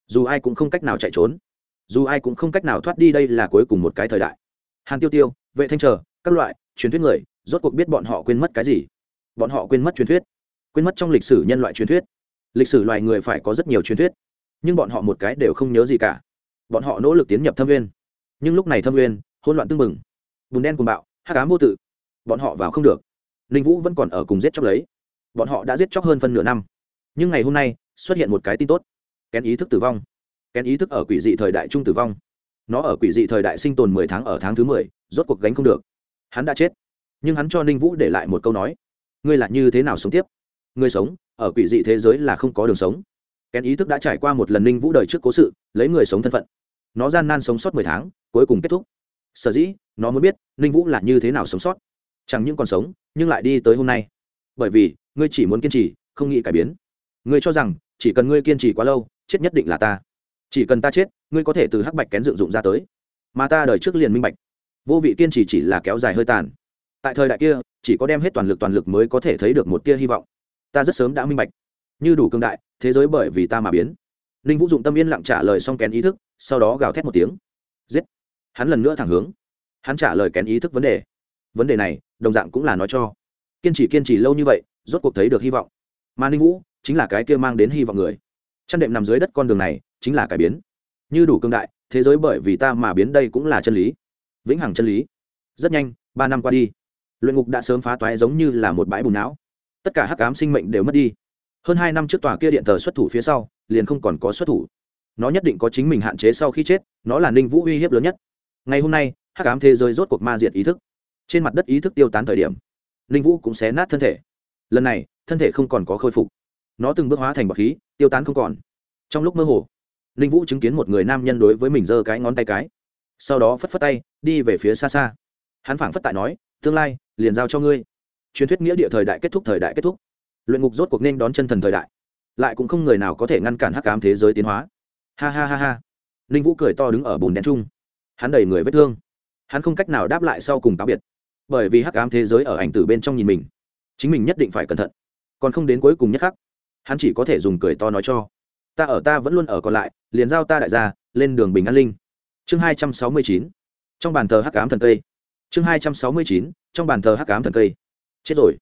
Dù ai cũng không cách nào chạy trốn. Dù ai cũng không cách nào thoát đi đây là cuối cùng một cái thời đại. Hàn tiêu tiêu, vệ thanh trờ các loại, truyền thuyết người, rốt cuộc biết bọn họ quên mất cái gì? Bọn họ quên mất truyền thuyết. Quên mất trong lịch sử nhân loại truyền thuyết. Lịch sử loài người phải có rất nhiều truyền thuyết. Nhưng bọn họ một cái đều không nhớ gì cả bọn họ nỗ lực tiến nhập thâm nguyên. Nhưng lúc này thâm nguyên, hỗn loạn tưng bừng. Bùn đen cùng bạo hát cám vô tự. Bọn họ vào không được. Ninh vũ vẫn còn ở cùng giết chóc lấy. Bọn họ đã giết chóc hơn phân nửa năm. Nhưng ngày hôm nay, xuất hiện một cái tin tốt. Kén ý thức tử vong. Kén ý thức ở quỷ dị thời đại trung tử vong. Nó ở quỷ dị thời đại sinh tồn mười tháng ở tháng thứ mười, rốt cuộc gánh không được. Hắn đã chết. Nhưng hắn cho ninh vũ để lại một câu nói. Ngươi là như thế nào sống tiếp? Ngươi sống, ở quỷ dị thế giới là không có đường sống. Kén ý thức đã trải qua một lần ninh vũ đời trước cố sự, lấy người sống thân phận nó gian nan sống sót mười tháng, cuối cùng kết thúc. Sở dĩ, nó muốn biết, ninh vũ là như thế nào sống sót. Chẳng những còn sống, nhưng lại đi tới hôm nay. Bởi vì, ngươi chỉ muốn kiên trì, không nghĩ cải biến. Ngươi cho rằng, chỉ cần ngươi kiên trì quá lâu, chết nhất định là ta. Chỉ cần ta chết, ngươi có thể từ hắc bạch kén dựng dụng ra tới. Mà ta đời trước liền minh bạch. Vô vị kiên trì chỉ là kéo dài hơi tàn. Tại thời đại kia, chỉ có đem hết toàn lực toàn lực mới có thể thấy được một tia hy vọng. Ta rất sớm đã minh bạch. Như đủ cương đại, thế giới bởi vì ta mà biến ninh vũ dụng tâm yên lặng trả lời xong kén ý thức, sau đó gào thét một tiếng. Giết! Hắn lần nữa thẳng hướng. Hắn trả lời kén ý thức vấn đề. Vấn đề này, đồng dạng cũng là nói cho. Kiên trì kiên trì lâu như vậy, rốt cuộc thấy được hy vọng. Mà ninh vũ chính là cái kia mang đến hy vọng người. Chăn đệm nằm dưới đất con đường này, chính là cải biến. Như đủ cương đại, thế giới bởi vì ta mà biến đây cũng là chân lý. Vĩnh hằng chân lý. Rất nhanh, ba năm qua đi. Luyện ngục đã sớm phá toái giống như là một bãi bùn não. Tất cả hắc cám sinh mệnh đều mất đi. Hơn hai năm trước tòa kia điện thờ xuất thủ phía sau liền không còn có xuất thủ. Nó nhất định có chính mình hạn chế sau khi chết, nó là ninh vũ uy hiếp lớn nhất. Ngày hôm nay, hắc cám thế giới rốt cuộc ma diệt ý thức. Trên mặt đất ý thức tiêu tán thời điểm, ninh vũ cũng xé nát thân thể. Lần này, thân thể không còn có khôi phục. Nó từng bước hóa thành bọc khí, tiêu tán không còn. Trong lúc mơ hồ, ninh vũ chứng kiến một người nam nhân đối với mình giơ cái ngón tay cái. Sau đó phất phất tay, đi về phía xa xa. Hắn phảng phất tại nói, tương lai, liền giao cho ngươi. Truyền thuyết nghĩa địa thời đại kết thúc, thời đại kết thúc. Luyện ngục rốt cuộc nên đón chân thần thời đại lại cũng không người nào có thể ngăn cản hắc ám thế giới tiến hóa. Ha ha ha ha. Ninh vũ cười to đứng ở bùn đen chung hắn đầy người vết thương. Hắn không cách nào đáp lại sau cùng táo biệt. Bởi vì hắc ám thế giới ở ảnh tử bên trong nhìn mình, chính mình nhất định phải cẩn thận. Còn không đến cuối cùng nhất khắc, hắn chỉ có thể dùng cười to nói cho, ta ở ta vẫn luôn ở còn lại, liền giao ta đại gia, lên đường bình an linh. Chương hai trăm sáu mươi chín. Trong bàn thờ hắc ám thần cây. Chương hai trăm sáu mươi chín. Trong bàn thờ hắc ám thần cây. Chết rồi.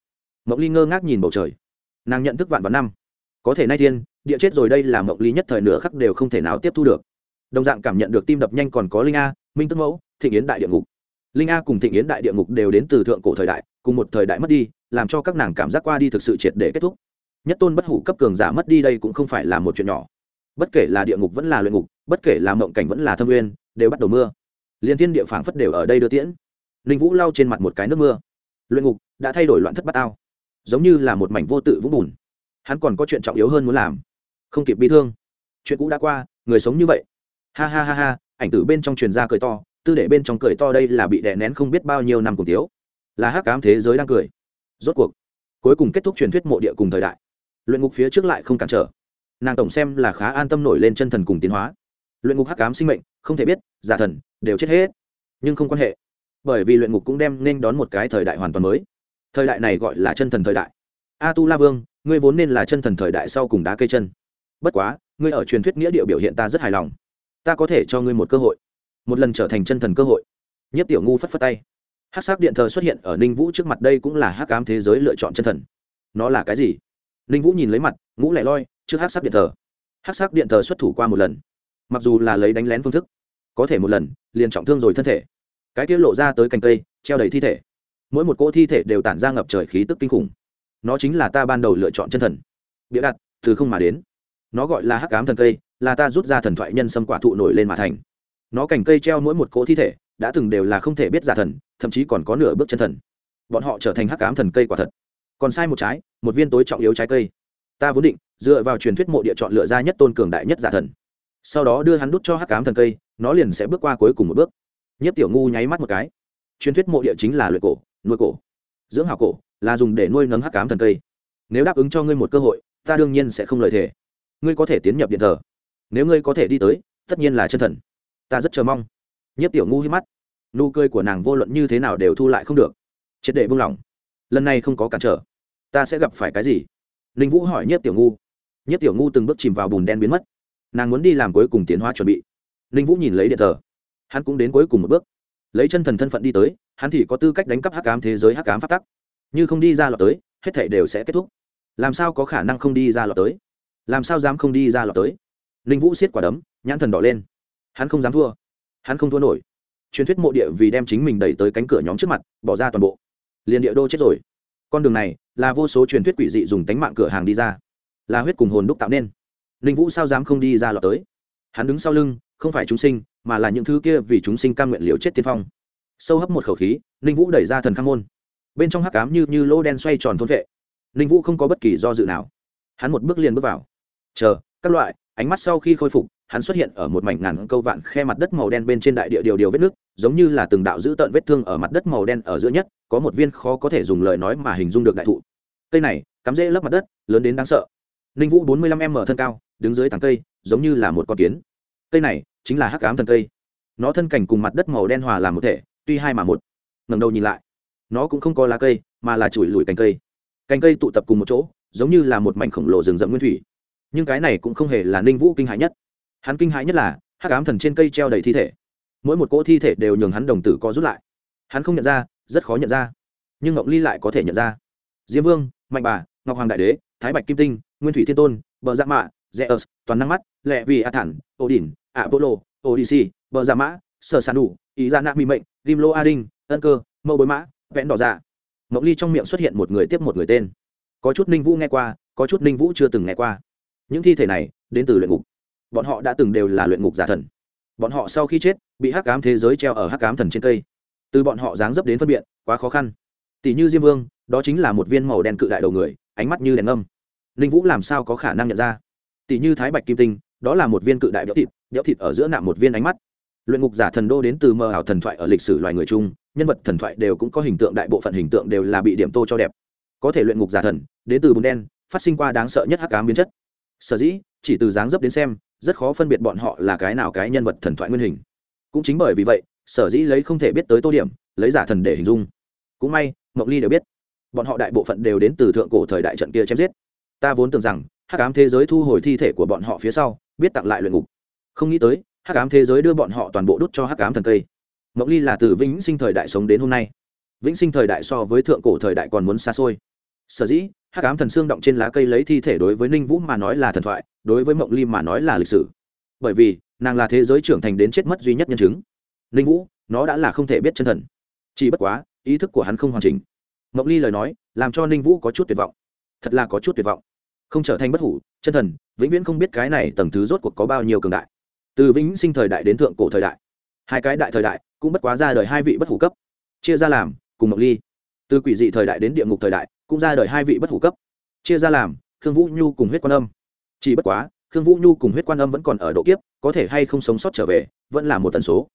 Mộng ly ngơ ngác nhìn bầu trời. Nàng nhận thức vạn vạn năm có thể nay thiên, địa chết rồi đây là mộng ly nhất thời nửa khắc đều không thể nào tiếp thu được. Đồng dạng cảm nhận được tim đập nhanh còn có linh a, minh tức mẫu, thịnh yến đại địa ngục. Linh a cùng thịnh yến đại địa ngục đều đến từ thượng cổ thời đại, cùng một thời đại mất đi, làm cho các nàng cảm giác qua đi thực sự triệt để kết thúc. Nhất tôn bất hủ cấp cường giả mất đi đây cũng không phải là một chuyện nhỏ. Bất kể là địa ngục vẫn là luyện ngục, bất kể là mộng cảnh vẫn là thâm nguyên, đều bắt đầu mưa. Liên thiên địa phảng phất đều ở đây đưa tiễn. Linh vũ lau trên mặt một cái nước mưa. Luyện ngục đã thay đổi loạn thất bát ao. Giống như là một mảnh vô tự vũng bùn hắn còn có chuyện trọng yếu hơn muốn làm. Không kịp bi thương. Chuyện cũ đã qua, người sống như vậy. Ha ha ha ha, ảnh tử bên trong truyền ra cười to, tư đệ bên trong cười to đây là bị đè nén không biết bao nhiêu năm cùng tiếu là hắc cám thế giới đang cười. Rốt cuộc, cuối cùng kết thúc truyền thuyết mộ địa cùng thời đại. Luyện ngục phía trước lại không cản trở. Nàng tổng xem là khá an tâm nổi lên chân thần cùng tiến hóa. Luyện ngục hắc cám sinh mệnh, không thể biết, giả thần, đều chết hết. Nhưng không quan hệ. Bởi vì luyện ngục cũng đem nên đón một cái thời đại hoàn toàn mới. Thời đại này gọi là chân thần thời đại. A tu la vương ngươi vốn nên là chân thần thời đại sau cùng đá cây chân. Bất quá, ngươi ở truyền thuyết nghĩa địa biểu hiện ta rất hài lòng. Ta có thể cho ngươi một cơ hội. Một lần trở thành chân thần cơ hội. Nhất tiểu ngu phất phất tay. Hát s á c điện thờ xuất hiện ở ninh vũ trước mặt đây cũng là hát cám thế giới lựa chọn chân thần. Nó là cái gì? Ninh vũ nhìn lấy mặt, ngũ lẻ loi, trước hát sắc điện thờ. Hát sắc điện thờ xuất thủ qua một lần. Mặc dù là lấy đánh lén phương thức, có thể một lần, liền trọng thương rồi thân thể. Cái tiết lộ ra tới cành cây, treo đầy thi thể. Mỗi một cỗ thi thể đều tản ra ngập trời khí tức kinh khủng nó chính là ta ban đầu lựa chọn chân thần. Bịa đặt, từ không mà đến. Nó gọi là hắc cám thần cây, là ta rút ra thần thoại nhân sâm quả thụ nổi lên mà thành. Nó cành cây treo mỗi một cỗ thi thể, đã từng đều là không thể biết giả thần, thậm chí còn có nửa bước chân thần. Bọn họ trở thành hắc cám thần cây quả thật. Còn sai một trái, một viên tối trọng yếu trái cây. Ta vốn định, dựa vào truyền thuyết mộ địa chọn lựa ra nhất tôn cường đại nhất giả thần. Sau đó đưa hắn đút cho hắc cám thần cây, nó liền sẽ bước qua cuối cùng một bước. Nhất tiểu ngu nháy mắt một cái. Truyền thuyết mộ địa chính là luyện cổ, nuôi cổ dưỡng hảo cổ, là dùng để nuôi nấng hắc cám thần cây. Nếu đáp ứng cho ngươi một cơ hội, ta đương nhiên sẽ không lợi thế ngươi có thể tiến nhập điện thờ. Nếu ngươi có thể đi tới, tất nhiên là chân thần. Ta rất chờ mong. Nhất tiểu ngu hít mắt. Nụ cười của nàng vô luận như thế nào đều thu lại không được. Triệt để buông lỏng. Lần này không có cản trở. Ta sẽ gặp phải cái gì? Ninh vũ hỏi nhất tiểu ngu. Nhất tiểu ngu từng bước chìm vào bùn đen biến mất. Nàng muốn đi làm cuối cùng tiến hóa chuẩn bị. Ninh vũ nhìn lấy điện thờ. Hắn cũng đến cuối cùng một bước lấy chân thần thân phận đi tới, hắn thì có tư cách đánh cắp hắc ám thế giới hắc ám phát tắc. Như không đi ra lọt tới, hết thể đều sẽ kết thúc. Làm sao có khả năng không đi ra lọt tới? Làm sao dám không đi ra lọt tới? Ninh vũ siết quả đấm, nhãn thần đỏ lên. Hắn không dám thua. Hắn không thua nổi. Truyền thuyết mộ địa vì đem chính mình đẩy tới cánh cửa nhóm trước mặt, bỏ ra toàn bộ. Liền địa đô chết rồi. Con đường này là vô số truyền thuyết quỷ dị dùng tánh mạng cửa hàng đi ra. Là huyết cùng hồn đúc tạo nên. Ninh vũ sao dám không đi ra lọt tới? Hắn đứng sau lưng, không phải chúng sinh mà là những thứ kia vì chúng sinh cam nguyện liều chết tiên phong. Sâu hấp một khẩu khí, ninh vũ đẩy ra thần khang môn. Bên trong hắc cám như như lỗ đen xoay tròn thôn vệ. Ninh vũ không có bất kỳ do dự nào. Hắn một bước liền bước vào. Chờ, các loại, ánh mắt sau khi khôi phục, hắn xuất hiện ở một mảnh ngàn câu vạn khe mặt đất màu đen bên trên đại địa điều điều vết nước, giống như là từng đạo giữ tợn vết thương ở mặt đất màu đen ở giữa nhất, có một viên khó có thể dùng lời nói mà hình dung được đại thụ. Cây này, cắm rễ lấp mặt đất, lớn đến đáng sợ. Ninh vũ bốn mươi lăm m thân cao, đứng dưới tảng cây, giống như là một con kiến cây này chính là hắc ám thần cây. Nó thân cảnh cùng mặt đất màu đen hòa làm một thể, tuy hai mà một. Ngầm đầu nhìn lại, nó cũng không có lá cây, mà là chùi lùi cành cây. Cành cây tụ tập cùng một chỗ, giống như là một mảnh khổng lồ rừng rậm nguyên thủy. Nhưng cái này cũng không hề là ninh vũ kinh hãi nhất. Hắn kinh hãi nhất là, hắc ám thần trên cây treo đầy thi thể. Mỗi một cỗ thi thể đều nhường hắn đồng tử co rút lại. Hắn không nhận ra, rất khó nhận ra. Nhưng ngọc ly lại có thể nhận ra. Diêm vương, mạnh bà, ngọc hoàng đại đế, thái bạch kim tinh, nguyên thủy thiên tôn, bờ dạ mạ, rẽ ớt toàn năng mắt lẹ vì a thản, ô đỉnh apollo, odyssey, bờ giả mã, sở sản đủ, ý ra nạ mỹ mệnh rim lô a đinh, ân cơ, mẫu bối mã, vẽn đỏ dạ. Ngọc ly trong miệng xuất hiện một người tiếp một người tên. Có chút ninh vũ nghe qua, có chút ninh vũ chưa từng nghe qua. Những thi thể này đến từ luyện ngục. Bọn họ đã từng đều là luyện ngục giả thần. Bọn họ sau khi chết, bị hắc cám thế giới treo ở hắc cám thần trên cây. Từ bọn họ dáng dấp đến phân biện quá khó khăn. Tỷ như diêm vương, đó chính là một viên màu đen cự đại đầu người, ánh mắt như đèn ngâm. ninh vũ làm sao có khả năng nhận ra? Tỷ như thái bạch kim tinh đó là một viên cự đại béo thịt béo thịt ở giữa nạm một viên ánh mắt. Luyện ngục giả thần đô đến từ mờ ảo thần thoại ở lịch sử loài người chung, nhân vật thần thoại đều cũng có hình tượng, đại bộ phận hình tượng đều là bị điểm tô cho đẹp. Có thể luyện ngục giả thần, đến từ bùn đen, phát sinh qua đáng sợ nhất hắc cám biến chất. Sở dĩ, chỉ từ dáng dấp đến xem, rất khó phân biệt bọn họ là cái nào cái nhân vật thần thoại nguyên hình. Cũng chính bởi vì vậy, sở dĩ lấy không thể biết tới tô điểm, lấy giả thần để hình dung. Cũng may, mộng ly đều biết, bọn họ đại bộ phận đều đến từ thượng cổ thời đại trận kia chém giết. Ta vốn tưởng rằng, hắc ám thế giới thu hồi thi thể của bọn họ phía sau biết tặng lại luyện ngục. Không nghĩ tới, hắc ám thế giới đưa bọn họ toàn bộ đút cho hắc ám thần cây. Mộng ly là từ vĩnh sinh thời đại sống đến hôm nay. Vĩnh sinh thời đại so với thượng cổ thời đại còn muốn xa xôi. Sở dĩ, hắc ám thần xương động trên lá cây lấy thi thể đối với ninh vũ mà nói là thần thoại, đối với mộng ly mà nói là lịch sử. Bởi vì, nàng là thế giới trưởng thành đến chết mất duy nhất nhân chứng. Ninh vũ, nó đã là không thể biết chân thần. Chỉ bất quá, ý thức của hắn không hoàn chỉnh. Mộng ly lời nói, làm cho ninh vũ có chút tuyệt vọng. Thật là có chút tuyệt vọng. Không trở thành bất hủ, chân thần vĩnh viễn không biết cái này tầng thứ rốt cuộc có bao nhiêu cường đại. Từ vĩnh sinh thời đại đến thượng cổ thời đại, hai cái đại thời đại cũng bất quá ra đời hai vị bất hủ cấp. Chia ra làm, cùng mộc ly. Từ quỷ dị thời đại đến địa ngục thời đại, cũng ra đời hai vị bất hủ cấp. Chia ra làm, khương vũ nhu cùng huyết quan âm. Chỉ bất quá, khương vũ nhu cùng huyết quan âm vẫn còn ở độ kiếp, có thể hay không sống sót trở về, vẫn là một tần số.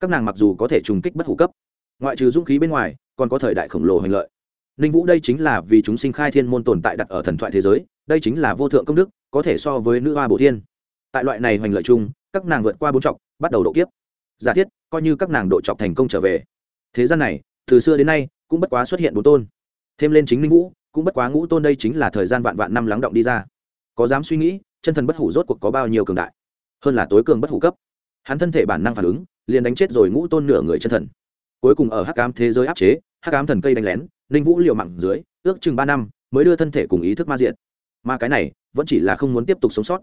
Các nàng mặc dù có thể trùng kích bất hủ cấp, ngoại trừ dũng khí bên ngoài, còn có thời đại khổng lồ hành lợi. Ninh vũ đây chính là vì chúng sinh khai thiên môn tồn tại đặt ở thần thoại thế giới đây chính là vô thượng công đức, có thể so với nữ hoa bổ thiên. Tại loại này hoành lợi chung, các nàng vượt qua bốn trọng bắt đầu độ kiếp. Giả thiết, coi như các nàng độ trọng thành công trở về. Thế gian này, từ xưa đến nay, cũng bất quá xuất hiện bốn tôn. Thêm lên chính minh vũ, cũng bất quá ngũ tôn đây chính là thời gian vạn vạn năm lắng động đi ra. Có dám suy nghĩ, chân thần bất hủ rốt cuộc có bao nhiêu cường đại? Hơn là tối cường bất hủ cấp. Hắn thân thể bản năng phản ứng, liền đánh chết rồi ngũ tôn nửa người chân thần. Cuối cùng ở hắc ám thế giới áp chế, hắc ám thần cây đánh lén, ninh vũ liều mặn dưới, ước chừng ba năm, mới đưa thân thể cùng ý thức ma diện mà cái này vẫn chỉ là không muốn tiếp tục sống sót.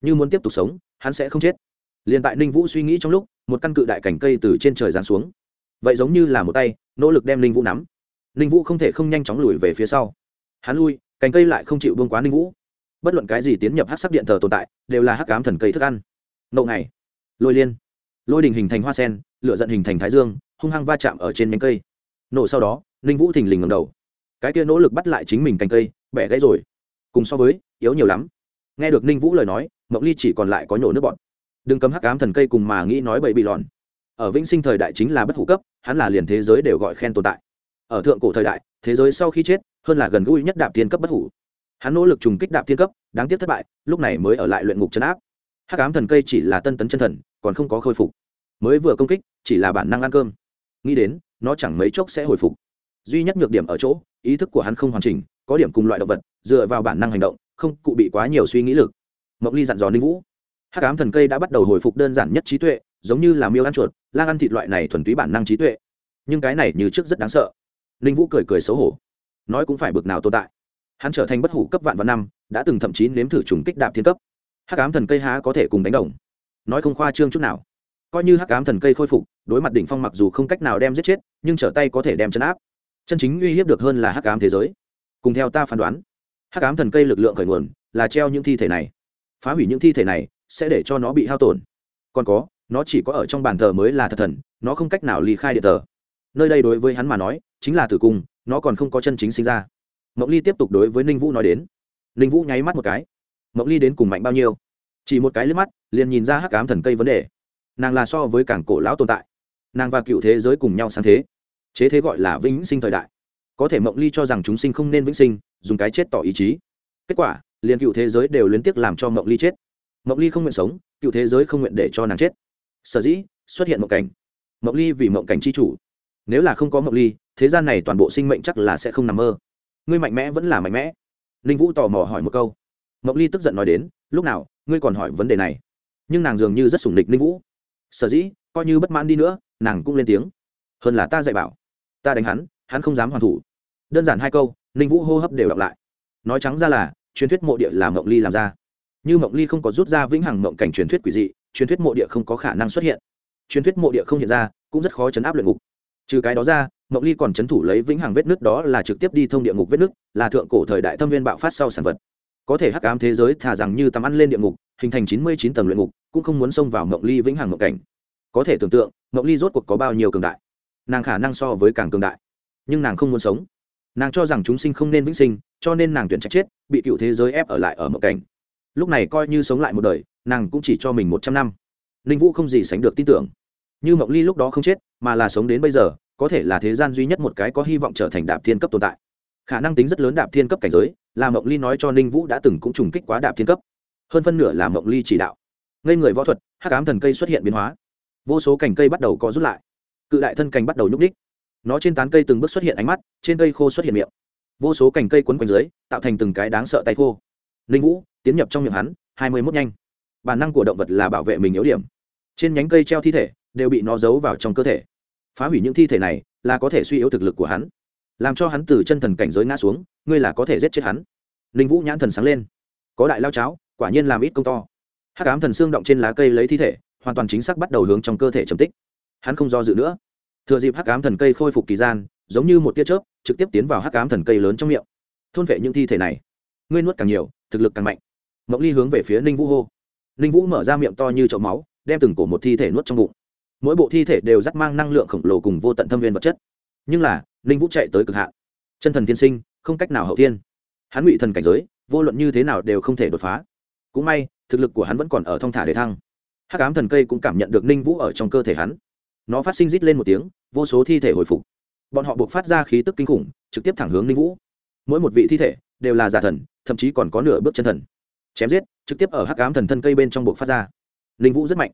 Như muốn tiếp tục sống, hắn sẽ không chết. Liền tại ninh vũ suy nghĩ trong lúc, một căn cự đại cảnh cây từ trên trời giáng xuống. Vậy giống như là một tay, nỗ lực đem ninh vũ nắm. Ninh vũ không thể không nhanh chóng lùi về phía sau. Hắn lui, cành cây lại không chịu buông quá ninh vũ. Bất luận cái gì tiến nhập hát sắc điện thờ tồn tại, đều là hắc cám thần cây thức ăn. Nậu này lôi liên, lôi đình hình thành hoa sen, lửa dận hình thành thái dương, hung hăng va chạm ở trên nhánh cây. Nổ sau đó, ninh vũ thình lình ngầm đầu. Cái kia nỗ lực bắt lại chính mình cành cây, bẻ gãy rồi cùng so với, yếu nhiều lắm. Nghe được ninh vũ lời nói mộng ly chỉ còn lại có nhổ nước bọn đừng cấm hắc cám thần cây cùng mà nghĩ nói bậy bị lòn ở vĩnh sinh thời đại chính là bất hủ cấp, hắn là liền thế giới đều gọi khen tồn tại. Ở thượng cổ thời đại, thế giới sau khi chết, hơn là gần gũi nhất đạp tiên cấp bất hủ. Hắn nỗ lực trùng kích đạp tiên cấp, đáng tiếc thất bại, lúc này mới ở lại luyện ngục chấn áp. Hắc ám thần cây chỉ là tân tấn chân thần, còn không có khôi phục. Mới vừa công kích, chỉ là bản năng ăn cơm. Nghĩ đến, nó chẳng mấy chốc sẽ hồi phục. Duy nhất nhược điểm ở chỗ, ý thức của hắn không hoàn chỉnh có điểm cùng loại động vật, dựa vào bản năng hành động, không cụ bị quá nhiều suy nghĩ lực. Mộng ly dặn dò ninh vũ. Hắc ám thần cây đã bắt đầu hồi phục đơn giản nhất trí tuệ, giống như là miêu ăn chuột, lang ăn thịt loại này thuần túy bản năng trí tuệ. Nhưng cái này như trước rất đáng sợ. Ninh vũ cười cười xấu hổ. Nói cũng phải bực nào tồn tại. Hắn trở thành bất hủ cấp vạn vạn năm, đã từng thậm chí nếm thử trùng kích đạp thiên cấp. Hắc ám thần cây há có thể cùng đánh đồng? Nói không khoa trương chút nào. Coi như hắc ám thần cây khôi phục, đối mặt đỉnh phong mặc dù không cách nào đem giết chết, nhưng trở tay có thể đem chấn áp. Chân chính uy hiếp được hơn là hắc ám thế giới cùng theo ta phán đoán. Hắc ám thần cây lực lượng khởi nguồn là treo những thi thể này. Phá hủy những thi thể này sẽ để cho nó bị hao tổn. Còn có, nó chỉ có ở trong bàn thờ mới là thật thần, nó không cách nào ly khai địa thờ nơi đây đối với hắn mà nói, chính là tử cung, nó còn không có chân chính sinh ra. Mộng ly tiếp tục đối với ninh vũ nói đến. Ninh vũ nháy mắt một cái. Mộng ly đến cùng mạnh bao nhiêu? Chỉ một cái liếc mắt, liền nhìn ra hắc ám thần cây vấn đề. Nàng là so với cảng cổ lão tồn tại. Nàng và cựu thế giới cùng nhau sáng thế. Chế thế gọi là vĩnh sinh thời đại có thể mộng ly cho rằng chúng sinh không nên vĩnh sinh, dùng cái chết tỏ ý chí. Kết quả, liền cựu thế giới đều liên tiếp làm cho mộng ly chết. Mộng ly không nguyện sống, cựu thế giới không nguyện để cho nàng chết. Sở dĩ, xuất hiện mộng cảnh. Mộng ly vì mộng cảnh c h i chủ. Nếu là không có mộng ly, thế gian này toàn bộ sinh mệnh chắc là sẽ không nằm mơ. Ngươi mạnh mẽ vẫn là mạnh mẽ. Ninh vũ tò mò hỏi một câu. Mộng ly tức giận nói đến, lúc nào, ngươi còn hỏi vấn đề này? Nhưng nàng dường như rất sủng địch ninh vũ. Sở dĩ, coi như bất mãn đi nữa, nàng cũng lên tiếng. Hơn là ta dạy bảo. Ta đánh hắn hắn không dám hoàn thủ đơn giản hai câu, ninh vũ hô hấp đều đọc lại. Nói trắng ra là, truyền thuyết mộ địa là mộng ly làm ra. Như mộng ly không có rút ra vĩnh hằng mộng cảnh truyền thuyết quỷ dị, truyền thuyết mộ địa không có khả năng xuất hiện. Truyền thuyết mộ địa không hiện ra, cũng rất khó chấn áp luyện ngục. Trừ cái đó ra, mộng ly còn c h ấ n thủ lấy vĩnh hằng vết nước đó là trực tiếp đi thông địa ngục vết nước là thượng cổ thời đại thâm viên bạo phát sau sản vật. Có thể hắc ám thế giới thả rằng như tắm ăn lên địa ngục, hình thành chín mươi chín tầng luyện ngục, cũng không muốn xông vào mộng ly vĩnh hằng mộng cảnh. Có thể tưởng tượng, mộng ly rốt cuộc có bao nhiêu cường đại. Nàng khả năng so với càng cường đại, nhưng nàng không muốn sống nàng cho rằng chúng sinh không nên vĩnh sinh, cho nên nàng tuyển trách chết, bị cựu thế giới ép ở lại ở mộng cảnh. Lúc này coi như sống lại một đời, nàng cũng chỉ cho mình một trăm năm. Ninh vũ không gì sánh được tin tưởng. Như mộng ly lúc đó không chết, mà là sống đến bây giờ, có thể là thế gian duy nhất một cái có hy vọng trở thành đạp thiên cấp tồn tại. Khả năng tính rất lớn đạp thiên cấp cảnh giới, là mộng ly nói cho ninh vũ đã từng cũng trùng kích quá đạp thiên cấp. Hơn phân nửa là mộng ly chỉ đạo. Ngây người võ thuật, hắc ám thần cây xuất hiện biến hóa. Vô số cành cây bắt đầu có rút lại. Cự đại thân cành bắt đầu nhúc ních nó trên tán cây từng bước xuất hiện ánh mắt, trên cây khô xuất hiện miệng. Vô số cành cây quấn quanh dưới, tạo thành từng cái đáng sợ tay khô. Ninh vũ, tiến nhập trong miệng hắn, hai mươi mốt nhanh. Bản năng của động vật là bảo vệ mình yếu điểm. Trên nhánh cây treo thi thể, đều bị nó giấu vào trong cơ thể. Phá hủy những thi thể này, là có thể suy yếu thực lực của hắn. Làm cho hắn từ chân thần cảnh giới ngã xuống, ngươi là có thể giết chết hắn. Ninh vũ nhãn thần sáng lên. Có đại lao cháo, quả nhiên làm ít công to. Hát cám thần xương động trên lá cây lấy thi thể, hoàn toàn chính xác bắt đầu hướng trong cơ thể trầm tích. Hắn không do dự nữa thừa dịp hắc ám thần cây khôi phục kỳ gian, giống như một tia chớp, trực tiếp tiến vào hắc ám thần cây lớn trong miệng. Thôn vệ những thi thể này. Ngươi nuốt càng nhiều, thực lực càng mạnh. Mộng ly hướng về phía ninh vũ hô. Ninh vũ mở ra miệng to như chậu máu, đem từng cổ một thi thể nuốt trong bụng. Mỗi bộ thi thể đều dắt mang năng lượng khổng lồ cùng vô tận thâm viên vật chất. Nhưng là, ninh vũ chạy tới cực hạn. Chân thần tiên sinh, không cách nào hậu tiên hắn ngụy thần cảnh giới, vô luận như thế nào đều không thể đột phá. Cũng may, thực lực của hắn vẫn còn ở thong thả để thăng. Hắc ám thần cây cũng cảm nhận được ninh vũ ở trong cơ thể hắn nó phát sinh rít lên một tiếng, vô số thi thể hồi phục. Bọn họ buộc phát ra khí tức kinh khủng, trực tiếp thẳng hướng ninh vũ. Mỗi một vị thi thể đều là giả thần, thậm chí còn có nửa bước chân thần. Chém giết, trực tiếp ở hắc ám thần thân cây bên trong buộc phát ra. Ninh vũ rất mạnh.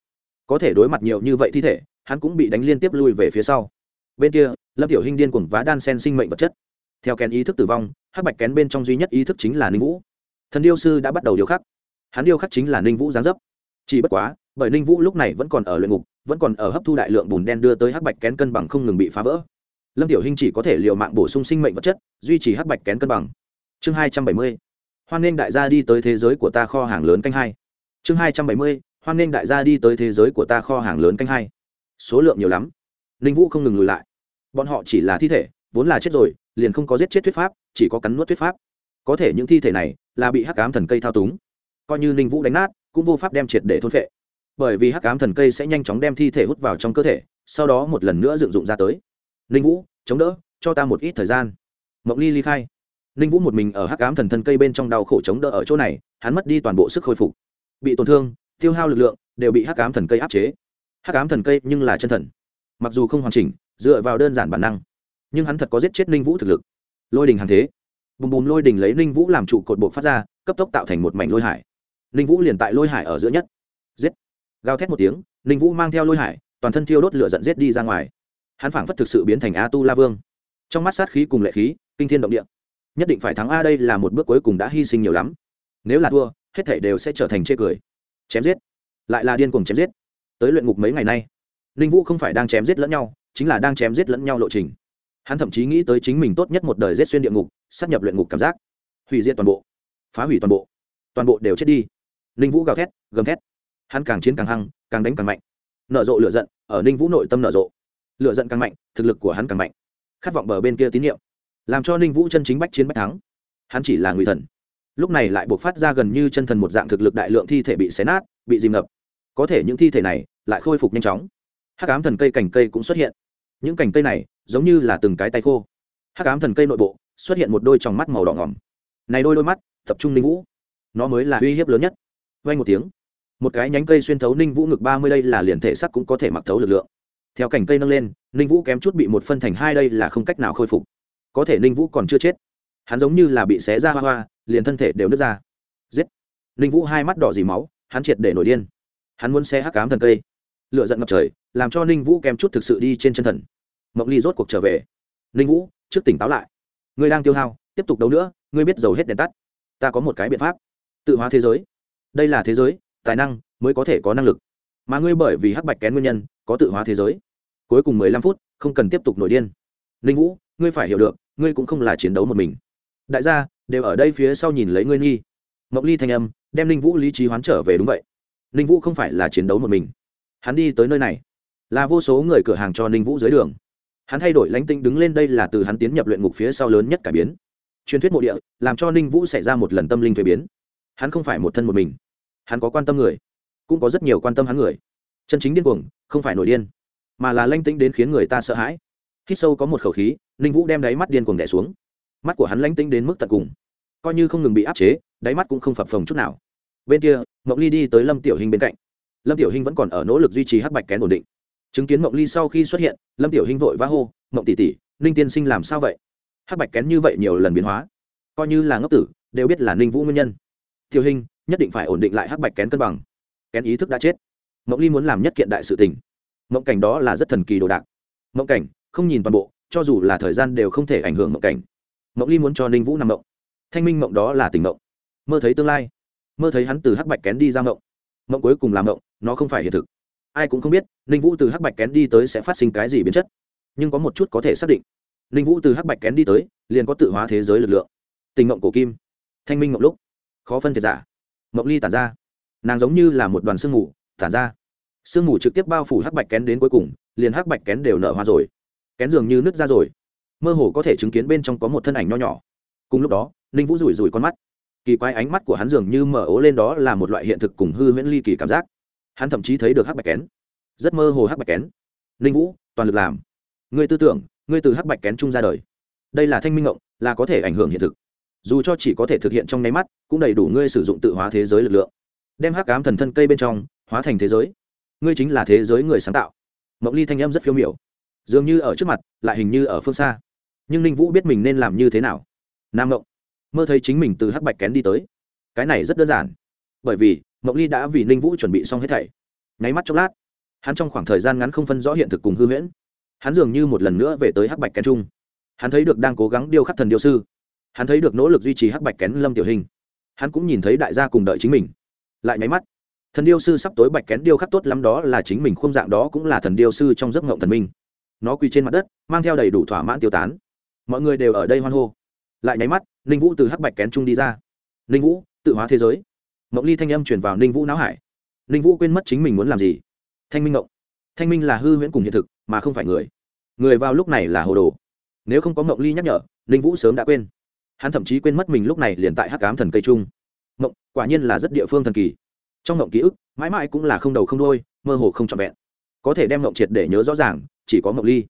Có thể đối mặt nhiều như vậy thi thể, hắn cũng bị đánh liên tiếp lui về phía sau. Bên kia, lâm tiểu hinh điên cuồng vá đan sen sinh mệnh vật chất. Theo kén ý thức tử vong, hắc bạch kén bên trong duy nhất ý thức chính là ninh vũ. Thần điêu sư đã bắt đầu điêu khắc. Hắn điêu khắc chính là ninh vũ giáng dấp. Chỉ bất quá bởi ninh vũ lúc này vẫn còn ở luyện ngục, vẫn còn ở hấp thu đại lượng bùn đen đưa tới hắc bạch kén cân bằng không ngừng bị phá vỡ. Lâm tiểu hinh chỉ có thể l i ề u mạng bổ sung sinh mệnh vật chất, duy trì hắc bạch kén cân bằng. Chương hai trăm bảy mươi, hoan nghênh đại gia đi tới thế giới của ta kho hàng lớn canh hai. Chương hai trăm bảy mươi, hoan nghênh đại gia đi tới thế giới của ta kho hàng lớn canh hai. Số lượng nhiều lắm. Ninh vũ không ngừng lùi lại. Bọn họ chỉ là thi thể, vốn là chết rồi, liền không có giết chết thuyết pháp, chỉ có cắn nuốt thuyết pháp. Có thể những thi thể này là bị hắc cám thần cây thao túng. Coi như ninh vũ đánh nát, cũng vô pháp đem triệt để thôn phệ bởi vì hắc ám thần cây sẽ nhanh chóng đem thi thể hút vào trong cơ thể, sau đó một lần nữa dựng dụng ra tới. Ninh vũ, chống đỡ, cho ta một ít thời gian. Mộng ly ly khai. Ninh vũ một mình ở hắc ám thần thân cây bên trong đau khổ chống đỡ ở chỗ này, hắn mất đi toàn bộ sức hồi phục. Bị tổn thương, tiêu hao lực lượng, đều bị hắc ám thần cây áp chế. Hắc ám thần cây nhưng là chân thần. Mặc dù không hoàn chỉnh, dựa vào đơn giản bản năng, nhưng hắn thật có giết chết ninh vũ thực lực. Lôi đình hàng thế. Bùm bùm lôi đình lấy ninh vũ làm trụ cột bộ phát ra, cấp tốc tạo thành một mảnh lôi hải. Ninh vũ liền tại lôi hải ở giữa nhất. Giết gào thét một tiếng, ninh vũ mang theo lôi hải, toàn thân thiêu đốt lửa giận giết đi ra ngoài. Hắn phảng phất thực sự biến thành a tu la vương. Trong mắt sát khí cùng lệ khí, kinh thiên động địa. Nhất định phải thắng a đây là một bước cuối cùng đã hy sinh nhiều lắm. Nếu là thua, hết thể đều sẽ trở thành chê cười. Chém giết. Lại là điên cuồng chém giết. Tới luyện ngục mấy ngày nay, ninh vũ không phải đang chém giết lẫn nhau, chính là đang chém giết lẫn nhau lộ trình. Hắn thậm chí nghĩ tới chính mình tốt nhất một đời giết xuyên địa ngục, sắp nhập luyện ngục cảm giác. Hủy diệt toàn bộ. Phá hủy toàn bộ. Toàn bộ đều chết đi. Ninh vũ gào thét, gầm thét hắn càng chiến càng hăng, càng đánh càng mạnh. Nở rộ lửa giận, ở ninh vũ nội tâm nở rộ. Lửa giận càng mạnh, thực lực của hắn càng mạnh. Khát vọng bờ bên kia tín nhiệm, làm cho ninh vũ chân chính bách chiến bách thắng. Hắn chỉ là người thần. Lúc này lại buộc phát ra gần như chân thần một dạng thực lực đại lượng thi thể bị xé nát, bị dìm ngập. Có thể những thi thể này lại khôi phục nhanh chóng. Hắc ám thần cây cành cây cũng xuất hiện. Những cành cây này giống như là từng cái tay khô. Hắc ám thần cây nội bộ xuất hiện một đôi tròng mắt màu đỏ ngỏm. Này đôi đôi mắt, tập trung ninh vũ. Nó mới là uy hiếp lớn nhất. Vay một tiếng một cái nhánh cây xuyên thấu ninh vũ ngực ba mươi đây là liền thể sắc cũng có thể mặc thấu lực lượng. Theo cảnh cây nâng lên, ninh vũ kém chút bị một phân thành hai đây là không cách nào khôi phục. Có thể ninh vũ còn chưa chết. Hắn giống như là bị xé ra hoa hoa, liền thân thể đều nứt ra. Giết! Ninh vũ hai mắt đỏ dì máu, hắn triệt để nổi điên. Hắn muốn xe hắc cám thần cây. Lựa giận ngập trời, làm cho ninh vũ kém chút thực sự đi trên chân thần. Mộng ly rốt cuộc trở về. Ninh vũ, trước tỉnh táo lại. Ngươi đang tiêu hao, tiếp tục đấu nữa, ngươi biết dầu hết đèn tắt. Ta có một cái biện pháp. Tự hóa thế giới. Đây là thế giới tài năng mới có thể có năng lực. Mà ngươi bởi vì hắc bạch kén nguyên nhân, có tự hóa thế giới. Cuối cùng mười lăm phút, không cần tiếp tục nổi điên. Ninh vũ, ngươi phải hiểu được, ngươi cũng không là chiến đấu một mình. Đại gia, đều ở đây phía sau nhìn lấy ngươi nghi. Mộng ly thanh âm, đem ninh vũ lý trí hoán trở về đúng vậy. Ninh vũ không phải là chiến đấu một mình. Hắn đi tới nơi này, là vô số người cửa hàng cho ninh vũ dưới đường. Hắn thay đổi lánh tinh đứng lên đây là từ hắn tiến nhập luyện ngục phía sau lớn nhất cải biến. Truyền thuyết mộ địa, làm cho ninh vũ xảy ra một lần tâm linh thuế biến. Hắn không phải một thân một mình hắn có quan tâm người, cũng có rất nhiều quan tâm hắn người. Chân chính điên cuồng, không phải nổi điên, mà là lanh tĩnh đến khiến người ta sợ hãi. Hít sâu có một khẩu khí, ninh vũ đem đáy mắt điên cuồng đẻ xuống. Mắt của hắn lanh tĩnh đến mức tận cùng, coi như không ngừng bị áp chế, đáy mắt cũng không phập phồng chút nào. Bên kia, mộng ly đi tới lâm tiểu hình bên cạnh. Lâm tiểu hình vẫn còn ở nỗ lực duy trì hắc bạch kén ổn định. Chứng kiến mộng ly sau khi xuất hiện, lâm tiểu hình vội vã hô, mộng tỷ tỷ, ninh tiên sinh làm sao vậy? Hắc bạch kén như vậy nhiều lần biến hóa, coi như là ngốc tử, đều biết là ninh vũ nguyên nhân. Tiểu hình nhất định phải ổn định lại hắc bạch kén cân bằng. Kén ý thức đã chết. Mộng ly muốn làm nhất kiện đại sự tình. Mộng cảnh đó là rất thần kỳ đồ đạc. Mộng cảnh, không nhìn toàn bộ, cho dù là thời gian đều không thể ảnh hưởng mộng cảnh. Mộng ly muốn cho ninh vũ nằm mộng. Thanh minh mộng đó là tình mộng. Mơ thấy tương lai. Mơ thấy hắn từ hắc bạch kén đi ra mộng. Mộng cuối cùng làm mộng, nó không phải hiện thực. Ai cũng không biết, ninh vũ từ hắc bạch kén đi tới sẽ phát sinh cái gì biến chất. Nhưng có một chút có thể xác định. Ninh vũ từ hắc bạch kén đi tới, liền có tự hóa thế giới lực lượng. Tình mộng cổ kim. Thanh minh mộng lúc. Khó phân thiệt giả mộng ly tản ra. Nàng giống như là một đoàn sương mù, tản ra. Sương mù trực tiếp bao phủ hắc bạch kén đến cuối cùng, liền hắc bạch kén đều nở hoa rồi. Kén dường như nứt ra rồi. Mơ hồ có thể chứng kiến bên trong có một thân ảnh nho nhỏ. Cùng lúc đó, ninh vũ rủi rủi con mắt. Kỳ quái ánh mắt của hắn dường như mở ố lên đó là một loại hiện thực cùng hư huyễn ly kỳ cảm giác. Hắn thậm chí thấy được hắc bạch kén. Rất mơ hồ hắc bạch kén. Ninh vũ, toàn lực làm. Ngươi tư tưởng, ngươi từ hắc bạch kén trung ra đời. Đây là thanh minh ngộng, là có thể ảnh hưởng hiện thực dù cho chỉ có thể thực hiện trong nháy mắt, cũng đầy đủ ngươi sử dụng tự hóa thế giới lực lượng. Đem hắc ám thần thân cây bên trong, hóa thành thế giới. Ngươi chính là thế giới người sáng tạo. Mộng ly thanh âm rất phiêu miểu. Dường như ở trước mặt, lại hình như ở phương xa. Nhưng ninh vũ biết mình nên làm như thế nào. Nam mộng. Mơ thấy chính mình từ hắc bạch kén đi tới. Cái này rất đơn giản. Bởi vì, mộng ly đã vì ninh vũ chuẩn bị xong hết thảy. Nháy mắt chốc lát, hắn trong khoảng thời gian ngắn không phân rõ hiện thực cùng hư huyễn. Hắn dường như một lần nữa về tới hắc bạch kén trung hắn thấy được đang cố gắng điêu khắc thần điêu sư hắn thấy được nỗ lực duy trì hắc bạch kén lâm tiểu hình. Hắn cũng nhìn thấy đại gia cùng đợi chính mình. Lại nháy mắt, thần điêu sư sắp tối bạch kén điêu khắc tốt lắm đó là chính mình không dạng đó cũng là thần điêu sư trong giấc ngộng thần minh. Nó quỳ trên mặt đất, mang theo đầy đủ thỏa mãn tiêu tán. Mọi người đều ở đây hoan hô. Lại nháy mắt, ninh vũ từ hắc bạch kén trung đi ra. Ninh vũ, tự hóa thế giới. Mộng ly thanh âm truyền vào ninh vũ não hải. Ninh vũ quên mất chính mình muốn làm gì. Thanh minh ngộng thanh minh là hư huyễn cùng hiện thực, mà không phải người. Người vào lúc này là hồ đồ. Nếu không có mộng ly nhắc nhở, ninh vũ sớm đã quên hắn thậm chí quên mất mình lúc này liền tại hắc cám thần cây trung. Mộng quả nhiên là rất địa phương thần kỳ. Trong mộng ký ức, mãi mãi cũng là không đầu không đôi mơ hồ không trọn vẹn. Có thể đem mộng triệt để nhớ rõ ràng, chỉ có mộng ly.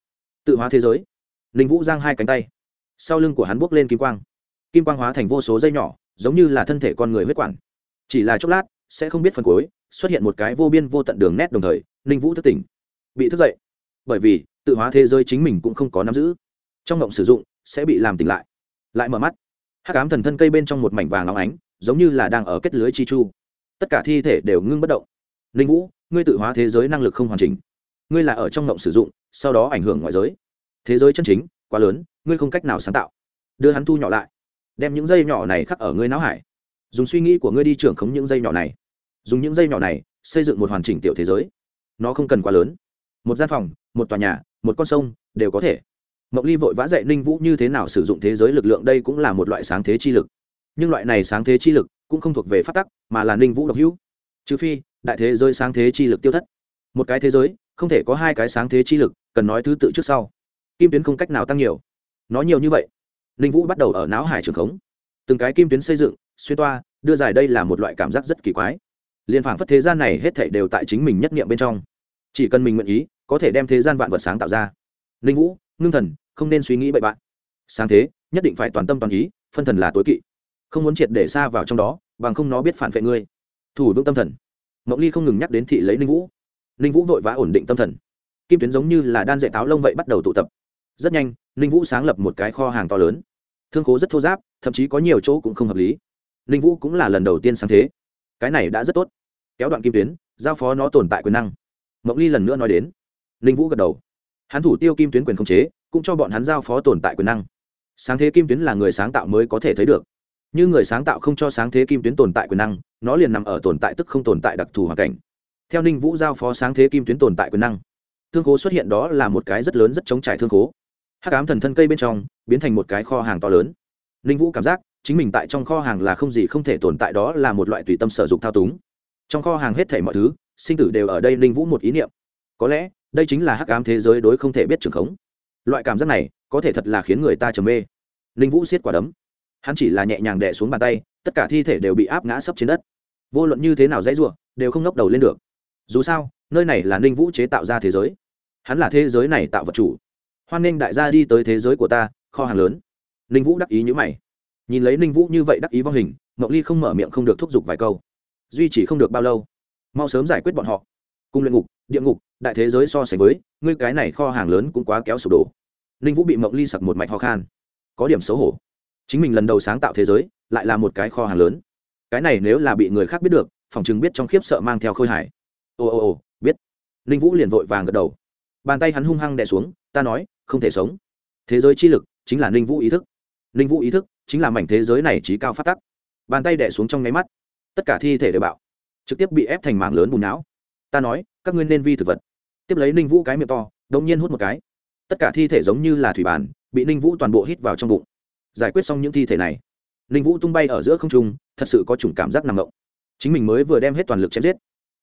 Tự hóa thế giới. Ninh vũ giang hai cánh tay. Sau lưng của hắn buốc lên kim quang. Kim quang hóa thành vô số dây nhỏ, giống như là thân thể con người huyết quản. Chỉ là chốc lát, sẽ không biết phần cuối, xuất hiện một cái vô biên vô tận đường nét đồng thời, ninh vũ thức tỉnh. Bị thức dậy. Bởi vì, tự hóa thế giới chính mình cũng không có nắm giữ. Trong mộng sử dụng, sẽ bị làm tỉnh lại lại mở mắt. Hắc ám thần thân cây bên trong một mảnh vàng óng ánh, giống như là đang ở kết lưới chi chu. Tất cả thi thể đều ngưng bất động. Ninh vũ, ngươi tự hóa thế giới năng lực không hoàn chỉnh. Ngươi là ở trong ngộng sử dụng, sau đó ảnh hưởng ngoại giới. Thế giới chân chính, quá lớn, ngươi không cách nào sáng tạo. Đưa hắn thu nhỏ lại. Đem những dây nhỏ này khắc ở ngươi não hải. Dùng suy nghĩ của ngươi đi trưởng khống những dây nhỏ này. Dùng những dây nhỏ này, xây dựng một hoàn chỉnh tiểu thế giới. Nó không cần quá lớn. Một gian phòng, một tòa nhà, một con sông, đều có thể mộng ly vội vã dạy ninh vũ như thế nào sử dụng thế giới lực lượng đây cũng là một loại sáng thế chi lực. Nhưng loại này sáng thế chi lực cũng không thuộc về phát tắc, mà là ninh vũ độc hữu. Trừ phi, đại thế giới sáng thế chi lực tiêu thất. Một cái thế giới, không thể có hai cái sáng thế chi lực, cần nói thứ tự trước sau. Kim tuyến không cách nào tăng nhiều. Nói nhiều như vậy. Ninh vũ bắt đầu ở não hải trường khống. Từng cái kim tuyến xây dựng, xuyên toa, đưa dài đây là một loại cảm giác rất kỳ quái. Liên phảng phất thế gian này hết thảy đều tại chính mình nhất nghiệm bên trong. Chỉ cần mình nguyện ý, có thể đem thế gian vạn vật sáng tạo ra. Ninh vũ, ngưng thần không nên suy nghĩ bậy bạn. Sáng thế, nhất định phải toàn tâm toàn ý, phân thần là tối kỵ. Không muốn triệt để xa vào trong đó, bằng không nó biết phản vệ ngươi. Thủ vững tâm thần. Mộng ly không ngừng nhắc đến thị lấy ninh vũ. Ninh vũ vội vã ổn định tâm thần. Kim tuyến giống như là đan dạy táo lông vậy bắt đầu tụ tập. Rất nhanh, ninh vũ sáng lập một cái kho hàng to lớn. Thương khố rất thô giáp thậm chí có nhiều chỗ cũng không hợp lý. Ninh vũ cũng là lần đầu tiên sáng thế. Cái này đã rất tốt. Kéo đoạn kim tuyến, giao phó nó tồn tại quyền năng. Mộng ly lần nữa nói đến. Ninh vũ gật đầu. Hắn thủ tiêu kim tuyến quyền không chế cũng cho bọn hắn giao phó tồn tại quyền năng. Sáng thế kim tuyến là người sáng tạo mới có thể thấy được. Như người sáng tạo không cho sáng thế kim tuyến tồn tại quyền năng, nó liền nằm ở tồn tại tức không tồn tại đặc thù hoàn cảnh. Theo ninh vũ giao phó sáng thế kim tuyến tồn tại quyền năng, thương khố xuất hiện đó là một cái rất lớn rất chống trải thương khố. Hát cám thần thân cây bên trong, biến thành một cái kho hàng to lớn. Ninh vũ cảm giác, chính mình tại trong kho hàng là không gì không thể tồn tại đó là một loại tùy tâm sở dụng thao túng. Trong kho hàng hết thể mọi thứ, sinh tử đều ở đây ninh vũ một ý niệm. Có lẽ, đây chính là hắc ám thế giới đối không thể biết trường khống loại cảm giác này có thể thật là khiến người ta trầm mê. Ninh vũ siết quả đấm. Hắn chỉ là nhẹ nhàng đẻ xuống bàn tay, tất cả thi thể đều bị áp ngã sấp trên đất. Vô luận như thế nào dãy r u ộ đều không ngóc đầu lên được. Dù sao, nơi này là ninh vũ chế tạo ra thế giới. Hắn là thế giới này tạo vật chủ. Hoan nghênh đại gia đi tới thế giới của ta, kho hàng lớn. Ninh vũ đắc ý nhữ mày. Nhìn lấy ninh vũ như vậy đắc ý vong hình mậu ly không mở miệng không được thúc giục vài câu. Duy chỉ không được bao lâu, mau sớm giải quyết bọn họ cùng luyện ngục, địa ngục, đại thế giới so sánh với, ngươi cái này kho hàng lớn cũng quá kéo sụp đổ. Ninh vũ bị mộng ly sặc một mạch ho khan. Có điểm xấu hổ. Chính mình lần đầu sáng tạo thế giới, lại là một cái kho hàng lớn. Cái này nếu là bị người khác biết được, phòng chừng biết trong khiếp sợ mang theo khôi hải ồ ồ ồ biết. Ninh vũ liền vội vàng gật đầu. Bàn tay hắn hung hăng đè xuống, ta nói, không thể sống. Thế giới chi lực, chính là ninh vũ ý thức. Ninh vũ ý thức, chính là mảnh thế giới này trí cao phát tắc. Bàn tay đè xuống trong nháy mắt. Tất cả thi thể đều bạo. Trực tiếp bị ép thành mảng lớn bùn não ta nói, các ngươi nên vi thực vật. Tiếp lấy ninh vũ cái miệng to đống nhiên hút một cái. Tất cả thi thể giống như là thủy bản, bị ninh vũ toàn bộ hít vào trong bụng. Giải quyết xong những thi thể này, ninh vũ tung bay ở giữa không trung, thật sự có chủng cảm giác nằm ngộng chính mình mới vừa đem hết toàn lực chém giết.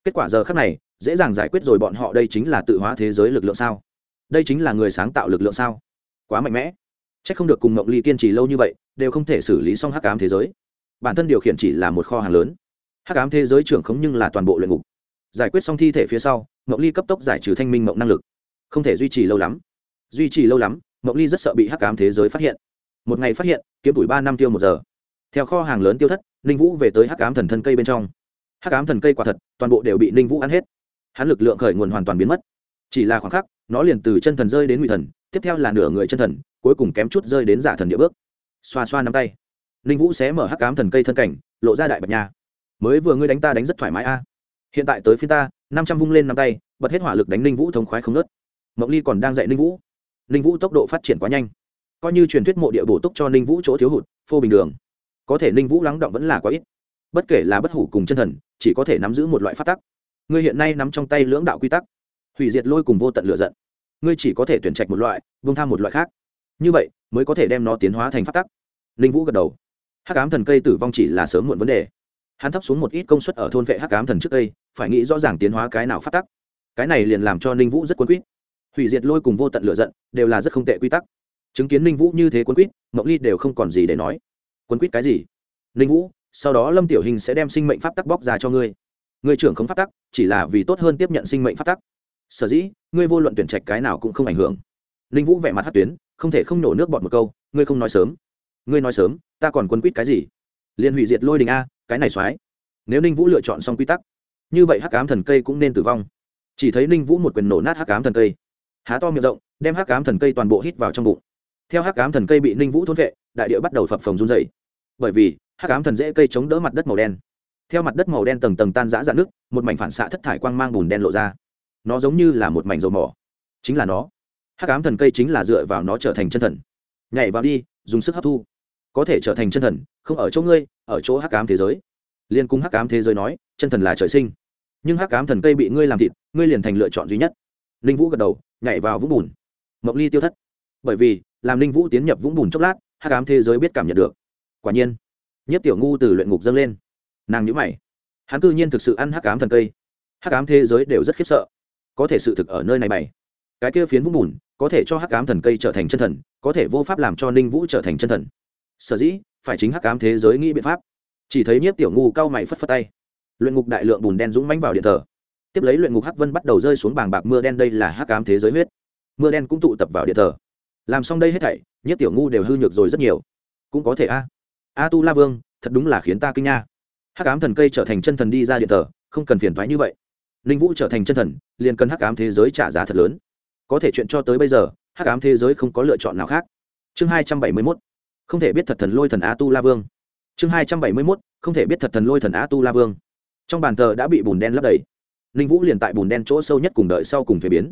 Kết quả giờ khác này, dễ dàng giải quyết rồi bọn họ đây chính là tự hóa thế giới lực lượng sao? Đây chính là người sáng tạo lực lượng sao? Quá mạnh mẽ. C h ắ c không được cùng ngộng ly kiên trì lâu như vậy, đều không thể xử lý xong hắc ám thế giới. Bản thân điều khiển chỉ là một kho hàng lớn. Hắc ám thế giới trưởng không nhưng là toàn bộ luyện ngục giải quyết xong thi thể phía sau mậu ly cấp tốc giải trừ thanh minh mộng năng lực. Không thể duy trì lâu lắm. Duy trì lâu lắm mậu ly rất sợ bị hắc ám thế giới phát hiện. Một ngày phát hiện, kiếm tuổi ba năm tiêu một giờ. Theo kho hàng lớn tiêu thất, ninh vũ về tới hắc ám thần thân cây bên trong. Hắc ám thần cây quả thật, toàn bộ đều bị ninh vũ ăn hết. Hắn lực lượng khởi nguồn hoàn toàn biến mất. Chỉ là khoảng khắc, nó liền từ chân thần rơi đến ngụy thần, tiếp theo là nửa người chân thần, cuối cùng kém chút rơi đến giả thần địa bước. Xoa xoa nắm tay. Ninh vũ sẽ mở hắc ám thần cây thân cảnh, lộ ra đại bạch nha. Mới vừa ngươi đánh ta đánh rất thoải mái a hiện tại tới phía ta, năm trăm vung lên năm tay, bật hết hỏa lực đánh ninh vũ thống khoái không nớt mộng ly còn đang dạy ninh vũ. Ninh vũ tốc độ phát triển quá nhanh. Coi như truyền thuyết mộ địa bổ túc cho ninh vũ chỗ thiếu hụt, phô bình đường. Có thể ninh vũ lắng động vẫn là quá ít. Bất kể là bất hủ cùng chân thần, chỉ có thể nắm giữ một loại phát tắc. Ngươi hiện nay nắm trong tay lưỡng đạo quy tắc. Hủy diệt lôi cùng vô tận lựa giận. Ngươi chỉ có thể tuyển trạch một loại vương tham một loại khác. Như vậy, mới có thể đem nó tiến hóa thành phát tắc. Ninh vũ gật đầu. Hắc ám thần cây tử vong chỉ là sớm muộn vấn đề hắn thấp xuống một ít công suất ở thôn vệ hắc ám thần trước đây, phải nghĩ rõ ràng tiến hóa cái nào phát tắc. Cái này liền làm cho ninh vũ rất quân quýt. Hủy diệt lôi cùng vô tận lựa giận, đều là rất không tệ quy tắc. Chứng kiến ninh vũ như thế quân quýt mộng ly đều không còn gì để nói. Quân quýt cái gì? Ninh vũ, sau đó lâm tiểu hình sẽ đem sinh mệnh pháp tắc bóc ra cho ngươi. Người trưởng không pháp tắc, chỉ là vì tốt hơn tiếp nhận sinh mệnh pháp tắc. Sở dĩ, ngươi vô luận tuyển trạch cái nào cũng không ảnh hưởng. Ninh vũ vẻ mặt hát tuyến, không thể không nổ nước bọt một câu, ngươi không nói sớm. Ngươi nói sớm, ta còn quân quýt cái gì? Liền hủy diệt lôi đình a cái này soái nếu ninh vũ lựa chọn xong quy tắc, như vậy hắc ám thần cây cũng nên tử vong. Chỉ thấy ninh vũ một quyền nổ nát hắc ám thần cây. Há to miệng rộng, đem hắc ám thần cây toàn bộ hít vào trong bụng. Theo hắc ám thần cây bị ninh vũ thôn vệ, đại địa bắt đầu phập phồng run dày bởi vì, hắc ám thần dễ cây chống đỡ mặt đất màu đen. Theo mặt đất màu đen tầng tầng tan rã dạn nước, một mảnh phản xạ thất thải quang mang bùn đen lộ ra. Nó giống như là một mảnh dầu mỏ. Chính là nó. Hắc ám thần cây chính là dựa vào nó trở thành chân thần. Nhảy vào đi, dùng sức hấp thu có thể trở thành chân thần, không ở chỗ ngươi, ở chỗ hắc ám thế giới. Liên cung hắc ám thế giới nói, chân thần là trời sinh. Nhưng hắc ám thần cây bị ngươi làm thịt, ngươi liền thành lựa chọn duy nhất. Linh vũ gật đầu, nhảy vào vũng bùn. Mộng ly tiêu thất. Bởi vì, làm linh vũ tiến nhập vũng bùn chốc lát, hắc ám thế giới biết cảm nhận được. Quả nhiên nhất tiểu ngu từ luyện ngục dâng lên. Nàng nhữ mày. Hắn cư nhiên thực sự ăn hắc ám thần cây. Hắc ám thế giới đều rất khiếp sợ. Có thể sự thực ở nơi này bày. Cái kia phiến vũng bùn, có thể cho hắc ám thần cây trở thành chân thần, có thể vô pháp làm cho ninh vũ trở thành chân thần sở dĩ, phải chính hắc ám thế giới nghĩ biện pháp. Chỉ thấy nhiếp tiểu ngu cao mày phất phất tay. Luyện ngục đại lượng bùn đen dũng mánh vào điện thờ. Tiếp lấy luyện ngục hắc vân bắt đầu rơi xuống bàng bạc mưa đen, đây là hắc ám thế giới huyết. Mưa đen cũng tụ tập vào điện thờ. Làm xong đây hết thảy, nhiếp tiểu ngu đều hư nhược rồi rất nhiều. Cũng có thể a. A tu la vương, thật đúng là khiến ta kinh nha. Hắc ám thần cây trở thành chân thần đi ra điện thờ, không cần phiền thoái như vậy. Ninh vũ trở thành chân thần, liền cần hắc ám thế giới trả giá thật lớn. Có thể chuyện cho tới bây giờ, hắc ám thế giới không có lựa chọn nào khác. Chương hai trăm bảy mươi mốt không thể biết thật thần lôi thần á tu la vương. Chương hai trăm bảy mươi mốt, không thể biết thật thần lôi thần á tu la vương. Trong bàn thờ đã bị bùn đen lấp đầy. Ninh vũ liền tại bùn đen chỗ sâu nhất cùng đợi sau cùng thuế biến.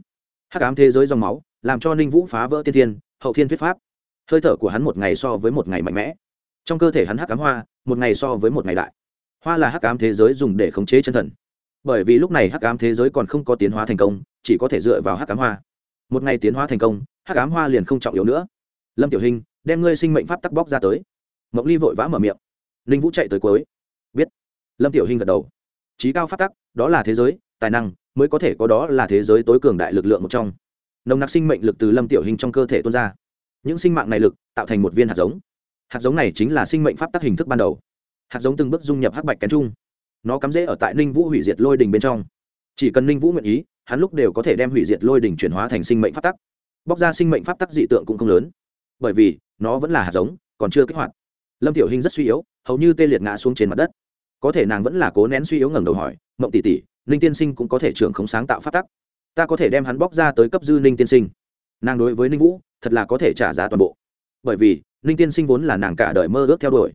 Hắc ám thế giới dòng máu, làm cho ninh vũ phá vỡ tiên thiên, hậu thiên thuyết pháp. Hơi thở của hắn một ngày so với một ngày mạnh mẽ. Trong cơ thể hắn hắc ám hoa, một ngày so với một ngày đại. Hoa là hắc ám thế giới dùng để khống chế chân thần. Bởi vì lúc này hắc ám thế giới còn không có tiến hóa thành công, chỉ có thể dựa vào hắc ám hoa. Một ngày tiến hóa thành công, hắc ám hoa liền không trọng yếu nữa lâm tiểu hình đem ngươi sinh mệnh pháp tắc bóc ra tới. Mộc ly vội vã mở miệng. Ninh vũ chạy tới cuối. Biết. Lâm tiểu hình gật đầu. Trí cao pháp tắc, đó là thế giới, tài năng, mới có thể có đó là thế giới tối cường đại lực lượng một trong. Nồng nặc sinh mệnh lực từ lâm tiểu hình trong cơ thể tuôn ra. Những sinh mạng này lực, tạo thành một viên hạt giống. Hạt giống này chính là sinh mệnh pháp tắc hình thức ban đầu. Hạt giống từng bước dung nhập hắc bạch kén trung. Nó cắm rễ ở tại ninh vũ hủy diệt lôi đình bên trong. Chỉ cần ninh vũ nguyện ý, hắn lúc đều có thể đem hủy diệt lôi đình chuyển hóa thành sinh mệnh pháp tắc. Bóc ra sinh mệnh pháp tắc dị tượng cũng không lớn bởi vì nó vẫn là hạt giống, còn chưa kích hoạt. Lâm tiểu hình rất suy yếu, hầu như tê liệt ngã xuống trên mặt đất. Có thể nàng vẫn là cố nén suy yếu ngẩng đầu hỏi, mộng tỷ tỷ, ninh tiên sinh cũng có thể trưởng không sáng tạo phát tắc. Ta có thể đem hắn bóc ra tới cấp dư ninh tiên sinh. Nàng đối với ninh vũ, thật là có thể trả giá toàn bộ. Bởi vì, ninh tiên sinh vốn là nàng cả đời mơ ước theo đuổi.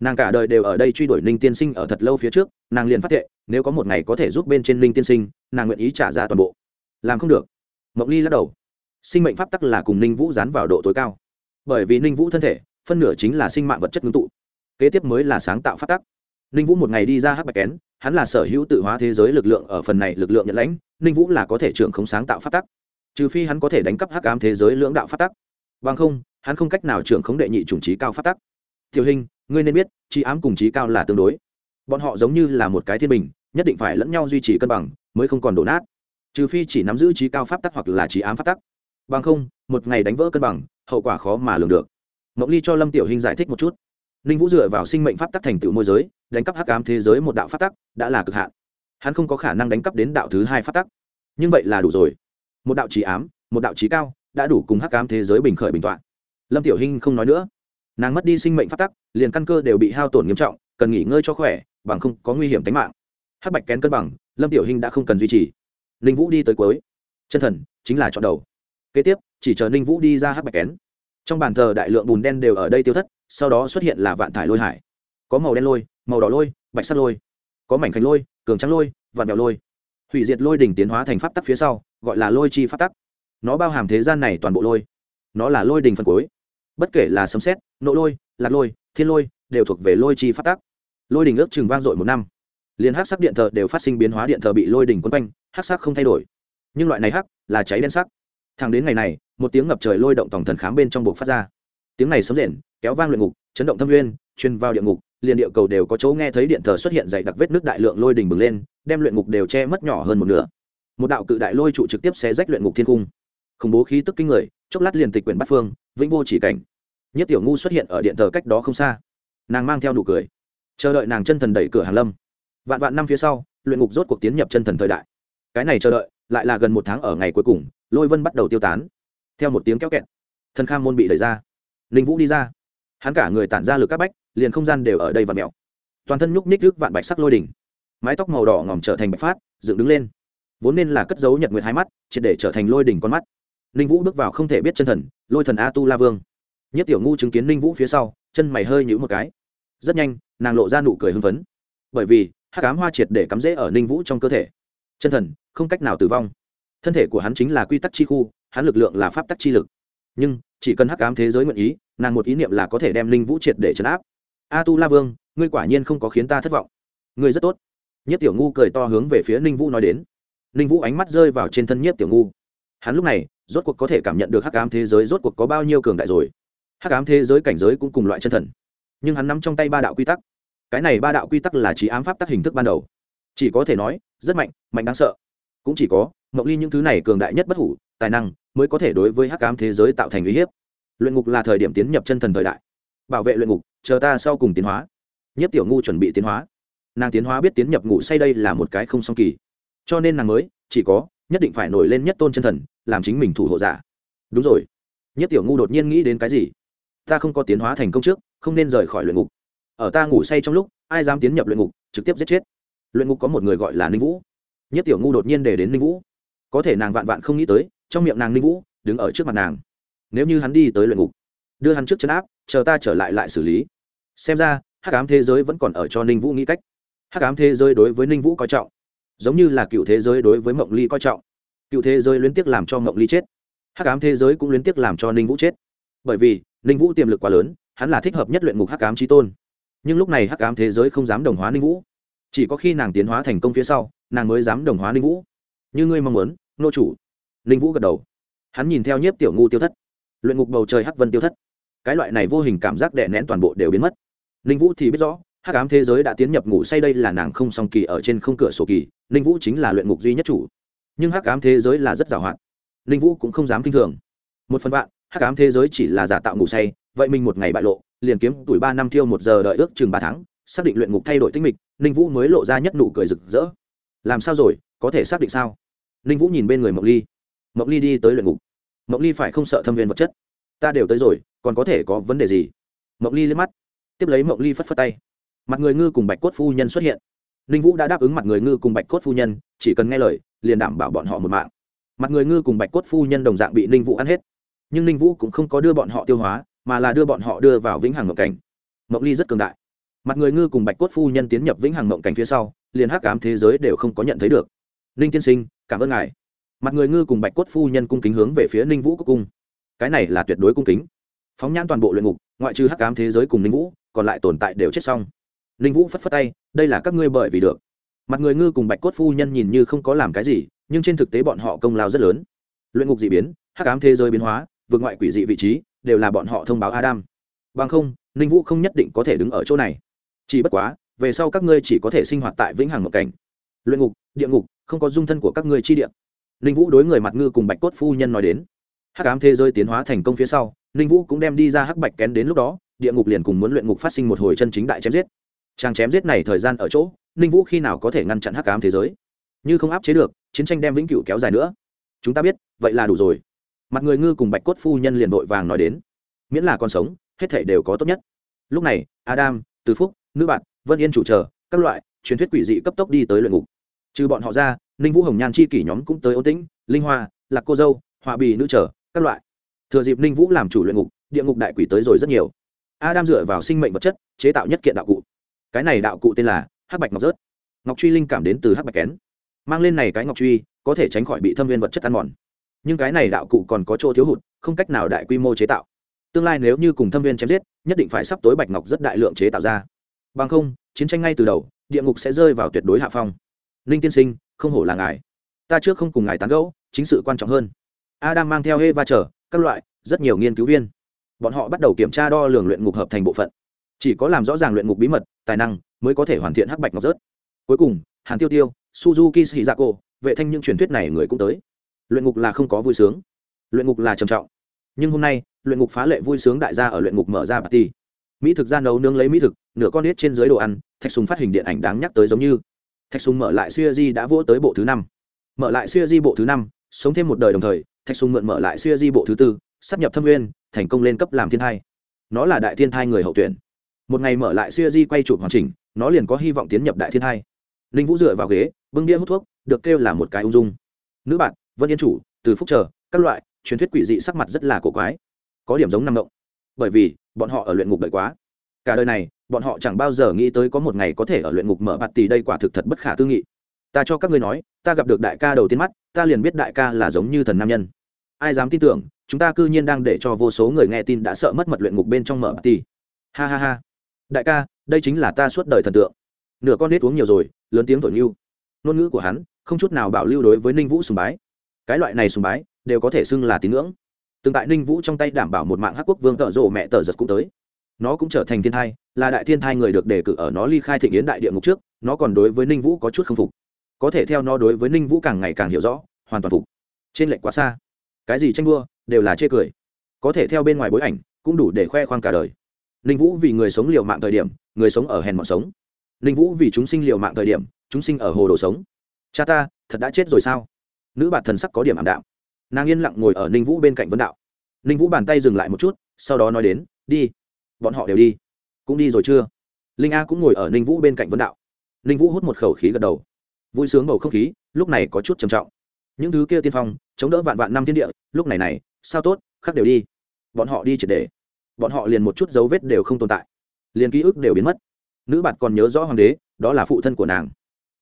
Nàng cả đời đều ở đây truy đuổi ninh tiên sinh ở thật lâu phía trước, nàng liền phát hiện nếu có một ngày có thể giúp bên trên ninh tiên sinh, nàng nguyện ý trả giá toàn bộ. Làm không được. Mộng ly lắc đầu. Sinh mệnh pháp tắc là cùng ninh vũ dán vào độ tối cao bởi vì ninh vũ thân thể, phân nửa chính là sinh mạng vật chất ngưng tụ. Kế tiếp mới là sáng tạo phát tắc. Ninh vũ một ngày đi ra hắc bạch kén, hắn là sở hữu tự hóa thế giới lực lượng ở phần này lực lượng nhận lãnh, ninh vũ là có thể trưởng không sáng tạo phát tắc. Trừ phi hắn có thể đánh cắp hắc ám thế giới lưỡng đạo phát tắc. Bằng không, hắn không cách nào trưởng khống đệ nhị chủng trí cao phát tắc. Tiểu hình, ngươi nên biết, trí ám cùng trí cao là tương đối. Bọn họ giống như là một cái thiên bình, nhất định phải lẫn nhau duy trì cân bằng, mới không còn đổ nát. Trừ phi chỉ nắm giữ trí cao pháp tắc hoặc là trí ám pháp tắc. Bằng không, một ngày đánh vỡ cân bằng hậu quả khó mà lường được. Mộng ly cho lâm tiểu hình giải thích một chút. Ninh vũ dựa vào sinh mệnh pháp tắc thành tựu môi giới, đánh cắp hắc ám thế giới một đạo pháp tắc, đã là cực hạn. Hắn không có khả năng đánh cắp đến đạo thứ hai pháp tắc. Nhưng vậy là đủ rồi. Một đạo trí ám, một đạo trí cao, đã đủ cùng hắc ám thế giới bình khởi bình t lâm tiểu hình không nói nữa. Nàng mất đi sinh mệnh pháp tắc, liền căn cơ đều bị hao tổn nghiêm trọng, cần nghỉ ngơi cho khỏe, bằng không có nguy hiểm tính mạng. Hắc bạch kén cân bằng, lâm tiểu hình đã không cần duy trì. Ninh vũ đi tới cuối. Chân thần, chính là chọn đầu. Kế tiếp chỉ chờ ninh vũ đi ra hắc bạch kén. Trong bàn thờ đại lượng bùn đen đều ở đây tiêu thất, sau đó xuất hiện là vạn thải lôi hải. Có màu đen lôi, màu đỏ lôi, bạch sắt lôi. Có mảnh khánh lôi, cường trắng lôi, vạn mèo lôi. Hủy diệt lôi đỉnh tiến hóa thành pháp tắc phía sau, gọi là lôi chi pháp tắc. Nó bao hàm thế gian này toàn bộ lôi. Nó là lôi đình phần cuối. Bất kể là sấm xét nộ lôi lạc lôi, thiên lôi, đều thuộc về lôi chi pháp tắc. Lôi đình ước chừng vang dội một năm. Liền hắc sắc điện thờ đều phát sinh biến hóa điện thờ bị lôi đỉnh quấn quanh, hắc sắc không thay đổi. Nhưng loại này hắc là cháy đen sắc thẳng đến ngày này, một tiếng ngập trời lôi động tổng thần khám bên trong buộc phát ra. Tiếng này sấm rền, kéo vang luyện ngục, chấn động thâm nguyên, truyền vào địa ngục, liền địa cầu đều có chỗ nghe thấy điện thờ xuất hiện dày đặc vết nước đại lượng lôi đình bừng lên, đem luyện ngục đều che mất nhỏ hơn một nửa. Một đạo cự đại lôi trụ trực tiếp xé rách luyện ngục thiên cung. Khủng bố khí tức kinh người, chốc lát liền tịch quyển bắt phương, vĩnh vô chỉ cảnh. Nhất tiểu ngu xuất hiện ở điện thờ cách đó không xa. Nàng mang theo nụ cười. Chờ đợi nàng chân thần đẩy cửa hàng lâm. Vạn vạn năm phía sau, luyện ngục rốt cuộc tiến nhập chân thần thời đại. Cái này chờ đợi, lại là gần một tháng ở ngày cuối cùng lôi vân bắt đầu tiêu tán theo một tiếng kéo kẹt thần kham môn bị đẩy ra ninh vũ đi ra hắn cả người tản ra lực các bách liền không gian đều ở đây và mẹo toàn thân nhúc nhích rước vạn bạch sắc lôi đỉnh mái tóc màu đỏ ngòm trở thành bạch phát dựng đứng lên vốn nên là cất dấu nhật nguyệt hai mắt triệt để trở thành lôi đỉnh con mắt ninh vũ bước vào không thể biết chân thần lôi thần a tu la vương nhất tiểu ngu chứng kiến ninh vũ phía sau chân mày hơi nhũ một cái rất nhanh nàng lộ ra nụ cười hưng phấn bởi vì hát cám hoa triệt để cắm rễ ở ninh vũ trong cơ thể chân thần không cách nào tử vong thân thể của hắn chính là quy tắc chi khu, hắn lực lượng là pháp tắc chi lực. Nhưng, chỉ cần hắc ám thế giới nguyện ý, nàng một ý niệm là có thể đem linh vũ triệt để chấn áp. A tu la vương, ngươi quả nhiên không có khiến ta thất vọng. Ngươi rất tốt. Nhất tiểu ngu cười to hướng về phía ninh vũ nói đến. Ninh vũ ánh mắt rơi vào trên thân nhất tiểu ngu. Hắn lúc này, rốt cuộc có thể cảm nhận được hắc ám thế giới rốt cuộc có bao nhiêu cường đại rồi. Hắc ám thế giới cảnh giới cũng cùng loại chân thần. Nhưng hắn nắm trong tay ba đạo quy tắc. Cái này ba đạo quy tắc là trí ám pháp tắc hình thức ban đầu. Chỉ có thể nói, rất mạnh mạnh đáng sợ cũng chỉ có mộng ly những thứ này cường đại nhất bất hủ, tài năng, mới có thể đối với hắc ám thế giới tạo thành uy hiếp. Luyện ngục là thời điểm tiến nhập chân thần thời đại. Bảo vệ luyện ngục, chờ ta sau cùng tiến hóa. Nhất tiểu ngu chuẩn bị tiến hóa. Nàng tiến hóa biết tiến nhập ngủ say đây là một cái không song kỳ. Cho nên nàng mới, chỉ có, nhất định phải nổi lên nhất tôn chân thần, làm chính mình thủ hộ giả. Đúng rồi. Nhất tiểu ngu đột nhiên nghĩ đến cái gì? Ta không có tiến hóa thành công trước, không nên rời khỏi luyện ngục. Ở ta ngủ say trong lúc, ai dám tiến nhập luyện ngục, trực tiếp giết chết. Luyện ngục có một người gọi là ninh vũ nhất tiểu ngu đột nhiên để đến ninh vũ. Có thể nàng vạn vạn không nghĩ tới, trong miệng nàng ninh vũ đứng ở trước mặt nàng. Nếu như hắn đi tới luyện ngục, đưa hắn trước chân áp, chờ ta trở lại lại xử lý. Xem ra, hắc ám thế giới vẫn còn ở cho ninh vũ nghĩ cách. Hắc ám thế giới đối với ninh vũ coi trọng, giống như là cựu thế giới đối với mộng ly coi trọng. Cựu thế giới liên tiếp làm cho mộng ly chết. Hắc ám thế giới cũng liên tiếp làm cho ninh vũ chết. Bởi vì, ninh vũ tiềm lực quá lớn, hắn là thích hợp nhất luyện ngục hắc ám trí tôn. Nhưng lúc này hắc ám thế giới không dám đồng hóa ninh vũ chỉ có khi nàng tiến hóa thành công phía sau, nàng mới dám đồng hóa ninh vũ. Như ngươi mong muốn, nô chủ. Ninh vũ gật đầu. Hắn nhìn theo nhiếp tiểu ngu tiêu thất. Luyện ngục bầu trời hắc vân tiêu thất. Cái loại này vô hình cảm giác đè nén toàn bộ đều biến mất. Ninh vũ thì biết rõ, hắc ám thế giới đã tiến nhập ngủ say đây là nàng không song kỳ ở trên không cửa sổ kỳ, ninh vũ chính là luyện ngục duy nhất chủ. Nhưng hắc ám thế giới là rất giàu hạn. Ninh vũ cũng không dám kinh thường. Một phần vạn, hắc ám thế giới chỉ là giả tạo ngủ say, vậy mình một ngày bại lộ, liền kiếm tuổi ba năm thiêu một giờ đợi ước chừng ba tháng xác định luyện ngục thay đổi tinh mịch, ninh vũ mới lộ ra nhất nụ cười rực rỡ. Làm sao rồi, có thể xác định sao? Ninh vũ nhìn bên người mộng ly. Mộng ly đi tới luyện ngục. Mộng ly phải không sợ thâm viên vật chất? Ta đều tới rồi, còn có thể có vấn đề gì? Mộng ly liếc mắt. Tiếp lấy mộng ly phất phất tay. Mặt người ngư cùng bạch cốt phu nhân xuất hiện. Ninh vũ đã đáp ứng mặt người ngư cùng bạch cốt phu nhân, chỉ cần nghe lời, liền đảm bảo bọn họ một mạng. Mặt người ngư cùng bạch cốt phu nhân đồng dạng bị ninh vũ ăn hết. Nhưng ninh vũ cũng không có đưa bọn họ tiêu hóa, mà là đưa bọn họ đưa vào vĩnh hằng ngọc cảnh. Mộng ly rất cường đại mặt người ngư cùng bạch cốt phu nhân tiến nhập vĩnh hằng mộng cảnh phía sau, liền hắc ám thế giới đều không có nhận thấy được. Ninh tiên sinh, cảm ơn ngài. Mặt người ngư cùng bạch cốt phu nhân cung kính hướng về phía ninh vũ của cung. Cái này là tuyệt đối cung kính. Phóng nhãn toàn bộ luyện ngục, ngoại trừ hắc ám thế giới cùng ninh vũ, còn lại tồn tại đều chết xong. Ninh vũ phất phất tay, đây là các ngươi bởi vì được. Mặt người ngư cùng bạch cốt phu nhân nhìn như không có làm cái gì, nhưng trên thực tế bọn họ công lao rất lớn. Luyện ngục d ị biến, hắc ám thế giới biến hóa, vượt ngoại quỷ dị vị trí, đều là bọn họ thông báo adam. Bằng không, ninh vũ không nhất định có thể đứng ở chỗ này chỉ bất quá, về sau các ngươi chỉ có thể sinh hoạt tại vĩnh hằng một cảnh. Luyện ngục, địa ngục, không có dung thân của các ngươi chi địa. Ninh vũ đối người mặt ngư cùng bạch cốt phu nhân nói đến. Hắc ám thế giới tiến hóa thành công phía sau, ninh vũ cũng đem đi ra hắc bạch kén đến lúc đó, địa ngục liền cùng muốn luyện ngục phát sinh một hồi chân chính đại chém giết. Chàng chém giết này thời gian ở chỗ, ninh vũ khi nào có thể ngăn chặn hắc ám thế giới? Như không áp chế được, chiến tranh đem vĩnh cửu kéo dài nữa. Chúng ta biết, vậy là đủ rồi. Mặt người ngư cùng bạch cốt phu nhân liền vội vàng nói đến. Miễn là còn sống, hết thể đều có tốt nhất. Lúc này, adam, từ phúc nữ bạn, vân yên chủ chờ, các loại, truyền thuyết quỷ dị cấp tốc đi tới luyện ngục. Trừ bọn họ ra, ninh vũ hồng nhan chi kỷ nhóm cũng tới ôn tĩnh, linh hoa, lạc cô dâu, họa bì nữ trở, các loại. Thừa dịp ninh vũ làm chủ luyện ngục, địa ngục đại quỷ tới rồi rất nhiều. Adam dựa vào sinh mệnh vật chất, chế tạo nhất kiện đạo cụ. Cái này đạo cụ tên là hắc bạch ngọc rớt. Ngọc truy linh cảm đến từ hắc bạch kén. Mang lên này cái ngọc truy, có thể tránh khỏi bị thâm viên vật chất ăn mòn. Nhưng cái này đạo cụ còn có chỗ thiếu hụt, không cách nào đại quy mô chế tạo. Tương lai nếu như cùng thâm viên chém giết, nhất định phải sắp tối bạch ngọc rất đại lượng chế tạo ra bằng không, chiến tranh ngay từ đầu, địa ngục sẽ rơi vào tuyệt đối hạ phong. Ninh tiên sinh, không hổ là ngài. Ta trước không cùng ngài tán gẫu, chính sự quan trọng hơn. Adam mang theo hê va trở các loại, rất nhiều nghiên cứu viên. Bọn họ bắt đầu kiểm tra đo lường luyện ngục hợp thành bộ phận. Chỉ có làm rõ ràng luyện ngục bí mật, tài năng, mới có thể hoàn thiện hắc bạch ngọc rớt. Cuối cùng, hàn tiêu tiêu, suzuki shizako, vệ thanh những truyền thuyết này người cũng tới. Luyện ngục là không có vui sướng. Luyện ngục là trầm trọng. Nhưng hôm nay, luyện ngục phá lệ vui sướng đại gia ở luyện ngục mở ra party mỹ thực ra nấu nướng lấy mỹ thực, nửa con nít trên dưới đồ ăn, thạch sùng phát hình điện ảnh đáng nhắc tới giống như. Thạch sùng mở lại siêu di đã vỗ tới bộ thứ năm. Mở lại siêu di bộ thứ năm, sống thêm một đời đồng thời, thạch sùng mượn mở lại siêu di bộ thứ tư, sắp nhập thâm nguyên, thành công lên cấp làm thiên thai. Nó là đại thiên thai người hậu tuyển. Một ngày mở lại siêu di quay chụp hoàn chỉnh, nó liền có hy vọng tiến nhập đại thiên thai. Ninh vũ dựa vào ghế, bưng đĩa hút thuốc, được kêu là một cái ung dung. Nữ bạn, vân yên chủ, từ phúc chờ, các loại, truyền thuyết quỷ dị sắc mặt rất là cổ quái. Có điểm giống năng động bởi vì, bọn họ ở luyện ngục đợi quá. Cả đời này, bọn họ chẳng bao giờ nghĩ tới có một ngày có thể ở luyện ngục mở bạt tỷ đây quả thực thật bất khả tư nghị. Ta cho các ngươi nói, ta gặp được đại ca đầu tiên mắt, ta liền biết đại ca là giống như thần nam nhân. Ai dám tin tưởng, chúng ta cư nhiên đang để cho vô số người nghe tin đã sợ mất mật luyện ngục bên trong mở bạt tỷ ha ha ha. Đại ca, đây chính là ta suốt đời thần tượng. Nửa con nết uống nhiều rồi, lớn tiếng thổi như ngôn ngữ của hắn, không chút nào bảo lưu đối với ninh vũ sùng bái. Cái loại này sùng bái, đều có thể xưng là tín ngưỡng từng tại ninh vũ trong tay đảm bảo một mạng hắc quốc vương tợ rộ mẹ tờ giật cũng tới. Nó cũng trở thành thiên thai, là đại thiên thai người được đề cử ở nó ly khai thịnh yến đại địa ngục trước, nó còn đối với ninh vũ có chút k phục. Có thể theo nó đối với ninh vũ càng ngày càng hiểu rõ, hoàn toàn phục. Trên lệnh quá xa. Cái gì tranh đua, đều là chê cười. Có thể theo bên ngoài bối ảnh, cũng đủ để khoe khoang cả đời. Ninh vũ vì người sống liều mạng thời điểm, người sống ở hèn mọn sống. Ninh vũ vì chúng sinh liều mạng thời điểm, chúng sinh ở hồ đồ sống. Cha ta, thật đã chết rồi sao? Nữ bạt thần sắc có điểm ảm đạm nàng yên lặng ngồi ở ninh vũ bên cạnh vấn đạo. Ninh vũ bàn tay dừng lại một chút, sau đó nói đến, đi, bọn họ đều đi. Cũng đi rồi chưa? Linh a cũng ngồi ở ninh vũ bên cạnh vấn đạo. Ninh vũ hút một khẩu khí gật đầu. Vui sướng bầu không khí, lúc này có chút trầm trọng. Những thứ kia tiên phong, chống đỡ vạn vạn năm thiên địa, lúc này này, sao tốt khác đều đi. Bọn họ đi triệt để. Bọn họ liền một chút dấu vết đều không tồn tại. Liền ký ức đều biến mất. Nữ bạn còn nhớ rõ hoàng đế, đó là phụ thân của nàng.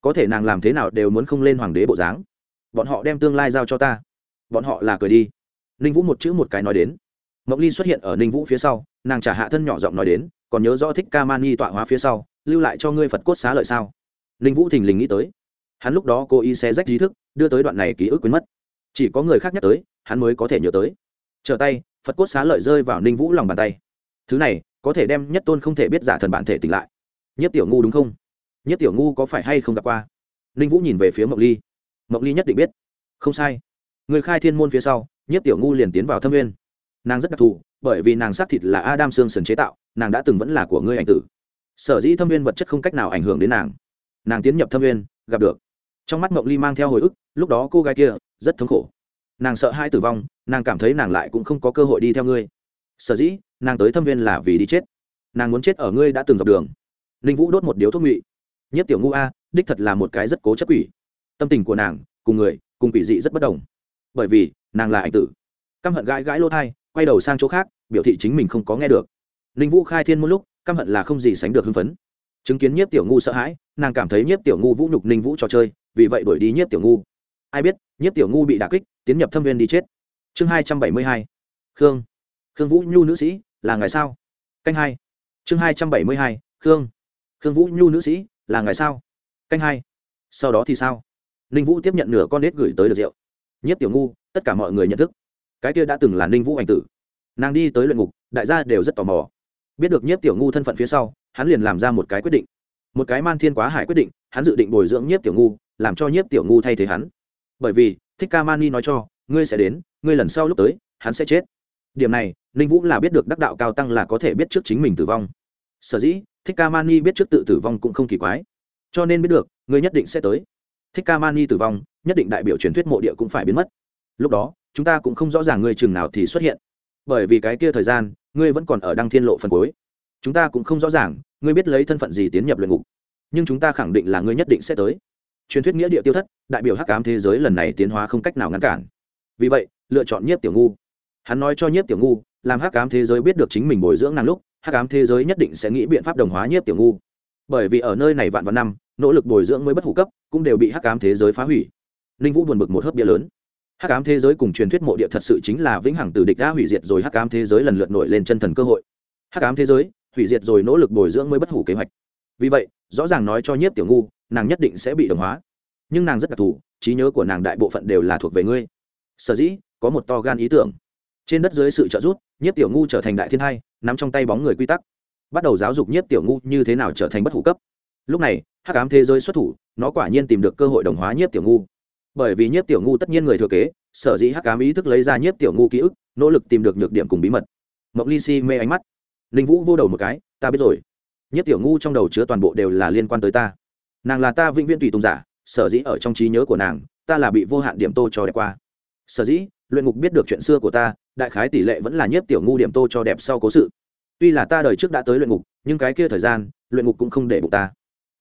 Có thể nàng làm thế nào đều muốn không lên hoàng đế bộ dáng. Bọn họ đem tương lai giao cho ta bọn họ là cười đi. Ninh vũ một chữ một cái nói đến. Mộng ly xuất hiện ở ninh vũ phía sau, nàng trả hạ thân nhỏ giọng nói đến, còn nhớ rõ thích ca mani tọa hóa phía sau, lưu lại cho ngươi phật cốt xá lợi sao? Ninh vũ thình lình nghĩ tới. Hắn lúc đó cô y xé rách trí thức, đưa tới đoạn này ký ức quên mất. Chỉ có người khác nhắc tới, hắn mới có thể nhớ tới. Trở tay, phật cốt xá lợi rơi vào ninh vũ lòng bàn tay. Thứ này, có thể đem nhất tôn không thể biết giả thần bản thể tỉnh lại. Nhất tiểu ngu đúng không? Nhất tiểu ngu có phải hay không gặp qua? Ninh vũ nhìn về phía mộng ly. Mộng ly nhất định biết. Không sai người khai thiên môn phía sau nhất tiểu ngu liền tiến vào thâm nguyên. Nàng rất đặc thù bởi vì nàng xác thịt là adam sương sần chế tạo nàng đã từng vẫn là của ngươi ảnh tử. Sở dĩ thâm nguyên vật chất không cách nào ảnh hưởng đến nàng. Nàng tiến nhập thâm nguyên, gặp được. Trong mắt mộng ly mang theo hồi ức lúc đó cô gái kia rất thống khổ. Nàng sợ hai tử vong nàng cảm thấy nàng lại cũng không có cơ hội đi theo ngươi. Sở dĩ nàng tới thâm viên là vì đi chết. Nàng muốn chết ở ngươi đã từng dọc đường. Ninh vũ đốt một điếu thuốc ngụy. Nhất tiểu ngu a đích thật là một cái rất cố chấp quỷ. Tâm tình của nàng cùng người cùng quỷ dị rất bất đồng bởi vì nàng là ảnh tử. Căm hận gãi gãi lỗ thai, quay đầu sang chỗ khác, biểu thị chính mình không có nghe được. Ninh vũ khai thiên một lúc, căm hận là không gì sánh được hưng phấn. Chứng kiến nhiếp tiểu ngu sợ hãi, nàng cảm thấy nhiếp tiểu ngu vũ nhục ninh vũ trò chơi, vì vậy đuổi đi nhiếp tiểu ngu. Ai biết, nhiếp tiểu ngu bị đà kích, tiến nhập thâm viên đi chết. Chương hai trăm bảy mươi hai. Khương. Khương vũ nhu nữ sĩ, là ngày sao? Canh hai. Chương hai trăm bảy mươi hai, khương. Khương vũ nhu nữ sĩ, là ngày sao? Canh hai. Sau đó thì sao? Ninh vũ tiếp nhận nửa con nết gửi tới được rượu nhất tiểu ngu, tất cả mọi người nhận thức. Cái kia đã từng là ninh vũ ảnh tử. Nàng đi tới luyện ngục, đại gia đều rất tò mò. Biết được nhiếp tiểu ngu thân phận phía sau, hắn liền làm ra một cái quyết định. Một cái man thiên quá hải quyết định, hắn dự định bồi dưỡng nhiếp tiểu ngu, làm cho nhiếp tiểu ngu thay thế hắn. Bởi vì, thích ca mani nói cho, ngươi sẽ đến, ngươi lần sau lúc tới, hắn sẽ chết. Điểm này, ninh vũ là biết được đắc đạo cao tăng là có thể biết trước chính mình tử vong. Sở dĩ, thích ca mani biết trước tự tử vong cũng không kỳ quái. Cho nên biết được, ngươi nhất định sẽ tới. Thích ca mani tử vong nhất định đại biểu truyền thuyết mộ địa cũng phải biến mất. Lúc đó, chúng ta cũng không rõ ràng ngươi chừng nào thì xuất hiện. Bởi vì cái kia thời gian, ngươi vẫn còn ở đăng thiên lộ phần cuối. Chúng ta cũng không rõ ràng, ngươi biết lấy thân phận gì tiến nhập luyện ngục. Nhưng chúng ta khẳng định là ngươi nhất định sẽ tới. Truyền thuyết nghĩa địa tiêu thất, đại biểu hắc cám thế giới lần này tiến hóa không cách nào ngăn cản. Vì vậy, lựa chọn nhiếp tiểu ngu. Hắn nói cho nhiếp tiểu ngu, làm hắc cám thế giới biết được chính mình bồi dưỡng nàng lúc, hắc cám thế giới nhất định sẽ nghĩ biện pháp đồng hóa nhiếp tiểu ngu. Bởi vì ở nơi này vạn vạn năm, nỗ lực bồi dưỡng mới bất hủ cấp, cũng đều bị hắc cám thế giới phá hủy ninh vũ buồn bực một hớp bia lớn. Hắc ám thế giới cùng truyền thuyết mộ địa thật sự chính là vĩnh hằng từ địch đã hủy diệt rồi, hắc ám thế giới lần lượt nổi lên chân thần cơ hội. Hắc ám thế giới, hủy diệt rồi, nỗ lực bồi dưỡng mới bất hủ kế hoạch. Vì vậy, rõ ràng nói cho nhiếp tiểu ngu, nàng nhất định sẽ bị đồng hóa. Nhưng nàng rất đặc thù, trí nhớ của nàng đại bộ phận đều là thuộc về ngươi. Sở dĩ, có một to gan ý tưởng. Trên đất dưới sự trợ giúp, nhiếp tiểu ngu trở thành đại thiên hai nắm trong tay bóng người quy tắc. Bắt đầu giáo dục nhiếp tiểu ngu như thế nào trở thành bất hủ cấp. Lúc này, hắc ám thế giới xuất thủ, nó quả nhiên tìm được cơ hội đồng hóa nhiếp tiểu ngu bởi vì nhiếp tiểu ngu tất nhiên người thừa kế, sở dĩ hắc ám ý thức lấy ra nhiếp tiểu ngu ký ức, nỗ lực tìm được nhược điểm cùng bí mật. Mộng ly si mê ánh mắt. Ninh vũ vô đầu một cái, ta biết rồi. Nhiếp tiểu ngu trong đầu chứa toàn bộ đều là liên quan tới ta. Nàng là ta vĩnh viễn tùy tùng giả, sở dĩ ở trong trí nhớ của nàng, ta là bị vô hạn điểm tô cho đẹp qua. Sở dĩ, luyện ngục biết được chuyện xưa của ta, đại khái tỷ lệ vẫn là nhiếp tiểu ngu điểm tô cho đẹp sau cố sự. Tuy là ta đời trước đã tới luyện ngục, nhưng cái kia thời gian, luyện ngục cũng không để bụng ta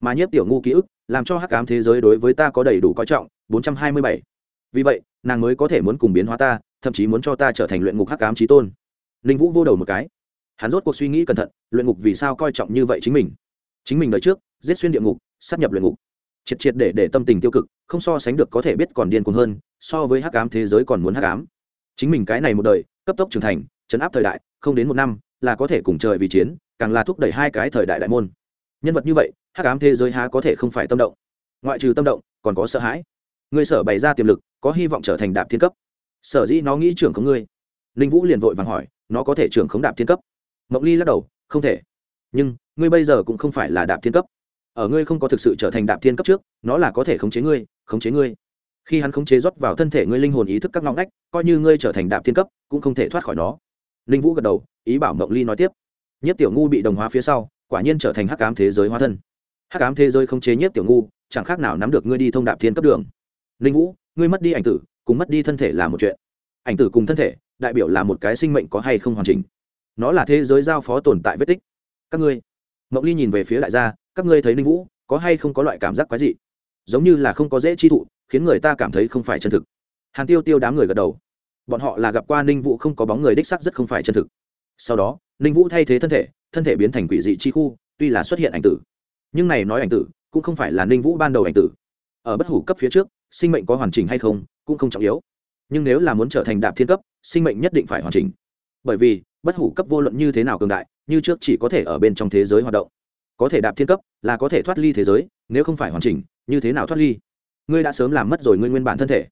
mà nhiếp tiểu ngu ký ức, làm cho hắc ám thế giới đối với ta có đầy đủ coi trọng 427. vì vậy, nàng mới có thể muốn cùng biến hóa ta, thậm chí muốn cho ta trở thành luyện ngục hắc ám trí tôn. Ninh vũ vô đầu một cái. Hắn rốt cuộc suy nghĩ cẩn thận, luyện ngục vì sao coi trọng như vậy chính mình? Chính mình đời trước, giết xuyên địa ngục, sát nhập luyện ngục. Triệt triệt để để tâm tình tiêu cực, không so sánh được có thể biết còn điên cuồng hơn, so với hắc ám thế giới còn muốn hắc ám. Chính mình cái này một đời, cấp tốc trưởng thành, chấn áp thời đại, không đến một năm, là có thể cùng trời vì chiến, càng là thúc đẩy hai cái thời đại đại môn. Nhân vật như vậy hắc ám thế giới há có thể không phải tâm động. Ngoại trừ tâm động, còn có sợ hãi. Ngươi sở bày ra tiềm lực, có hy vọng trở thành đạp thiên cấp. Sở dĩ nó nghĩ trưởng không ngươi. Ninh vũ liền vội vàng hỏi, nó có thể trưởng khống đạp thiên cấp? Mộng ly lắc đầu, không thể. Nhưng, ngươi bây giờ cũng không phải là đạp thiên cấp. Ở ngươi không có thực sự trở thành đạp thiên cấp trước, nó là có thể khống chế ngươi, khống chế ngươi. Khi hắn khống chế rót vào thân thể ngươi linh hồn ý thức các ngõ ngách, coi như ngươi trở thành đạp thiên cấp, cũng không thể thoát khỏi nó. Linh vũ gật đầu, ý bảo mộng ly nói tiếp. Nhất tiểu ngu bị đồng hóa phía sau, quả nhiên trở thành hắc ám thế giới hóa thân hắc ám thế giới không chế nhiếp tiểu ngu, chẳng khác nào nắm được ngươi đi thông đạp thiên cấp đường. Linh vũ, ngươi mất đi ảnh tử, cùng mất đi thân thể là một chuyện. Ảnh tử cùng thân thể, đại biểu là một cái sinh mệnh có hay không hoàn chỉnh. Nó là thế giới giao phó tồn tại vết tích. Các ngươi, mộng ly nhìn về phía đại gia, các ngươi thấy ninh vũ, có hay không có loại cảm giác quái dị? Giống như là không có dễ chi thụ, khiến người ta cảm thấy không phải chân thực. Hàn tiêu tiêu đám người gật đầu. Bọn họ là gặp qua ninh vũ không có bóng người đích sắc rất không phải chân thực. Sau đó ninh vũ thay thế thân thể thân thể biến thành quỷ dị chi khu, tuy là xuất hiện ảnh tử nhưng này nói ảnh tử, cũng không phải là ninh vũ ban đầu ảnh tử. Ở bất hủ cấp phía trước, sinh mệnh có hoàn chỉnh hay không, cũng không trọng yếu. Nhưng nếu là muốn trở thành đạp thiên cấp, sinh mệnh nhất định phải hoàn chỉnh. Bởi vì, bất hủ cấp vô luận như thế nào cường đại, như trước chỉ có thể ở bên trong thế giới hoạt động. Có thể đạp thiên cấp, là có thể thoát ly thế giới, nếu không phải hoàn chỉnh, như thế nào thoát ly? Ngươi đã sớm làm mất rồi ngươi nguyên bản thân thể.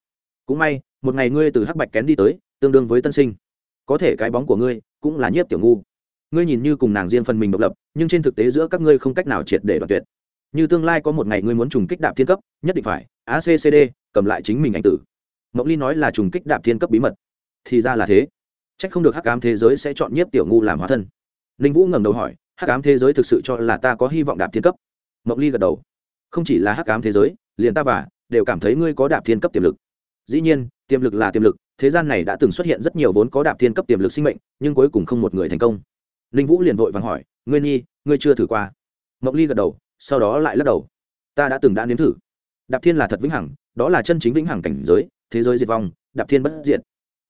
Cũng may, một ngày ngươi từ hắc bạch kén đi tới, tương đương với tân sinh. Có thể cái bóng của ngươi, cũng là nhiếp tiểu ngu ngươi nhìn như cùng nàng riêng phần mình độc lập, nhưng trên thực tế giữa các ngươi không cách nào triệt để đoạt tuyệt. Như tương lai có một ngày ngươi muốn trùng kích đạp thiên cấp, nhất định phải accd cầm lại chính mình anh tử. Mộng ly nói là trùng kích đạp thiên cấp bí mật. Thì ra là thế. C h ắ c không được hắc cám thế giới sẽ chọn nhiếp tiểu ngu làm hóa thân. Ninh vũ ngẩng đầu hỏi, hắc cám thế giới thực sự cho là ta có hy vọng đạp thiên cấp? Mộng ly gật đầu. Không chỉ là hắc cám thế giới, liền ta và, đều cảm thấy ngươi có đạp thiên cấp tiềm lực. Dĩ nhiên, tiềm lực là tiềm lực, thế gian này đã từng xuất hiện rất nhiều vốn có đạp thiên cấp tiềm lực sinh mệnh, nhưng cuối cùng không một người thành công ninh vũ liền vội vàng hỏi, ngươi nhi, ngươi chưa thử qua? Mộng ly gật đầu, sau đó lại lắc đầu. Ta đã từng đã nếm thử. Đạp thiên là thật vĩnh hằng, đó là chân chính vĩnh hằng cảnh giới, thế giới diệt vong, đạp thiên bất diệt.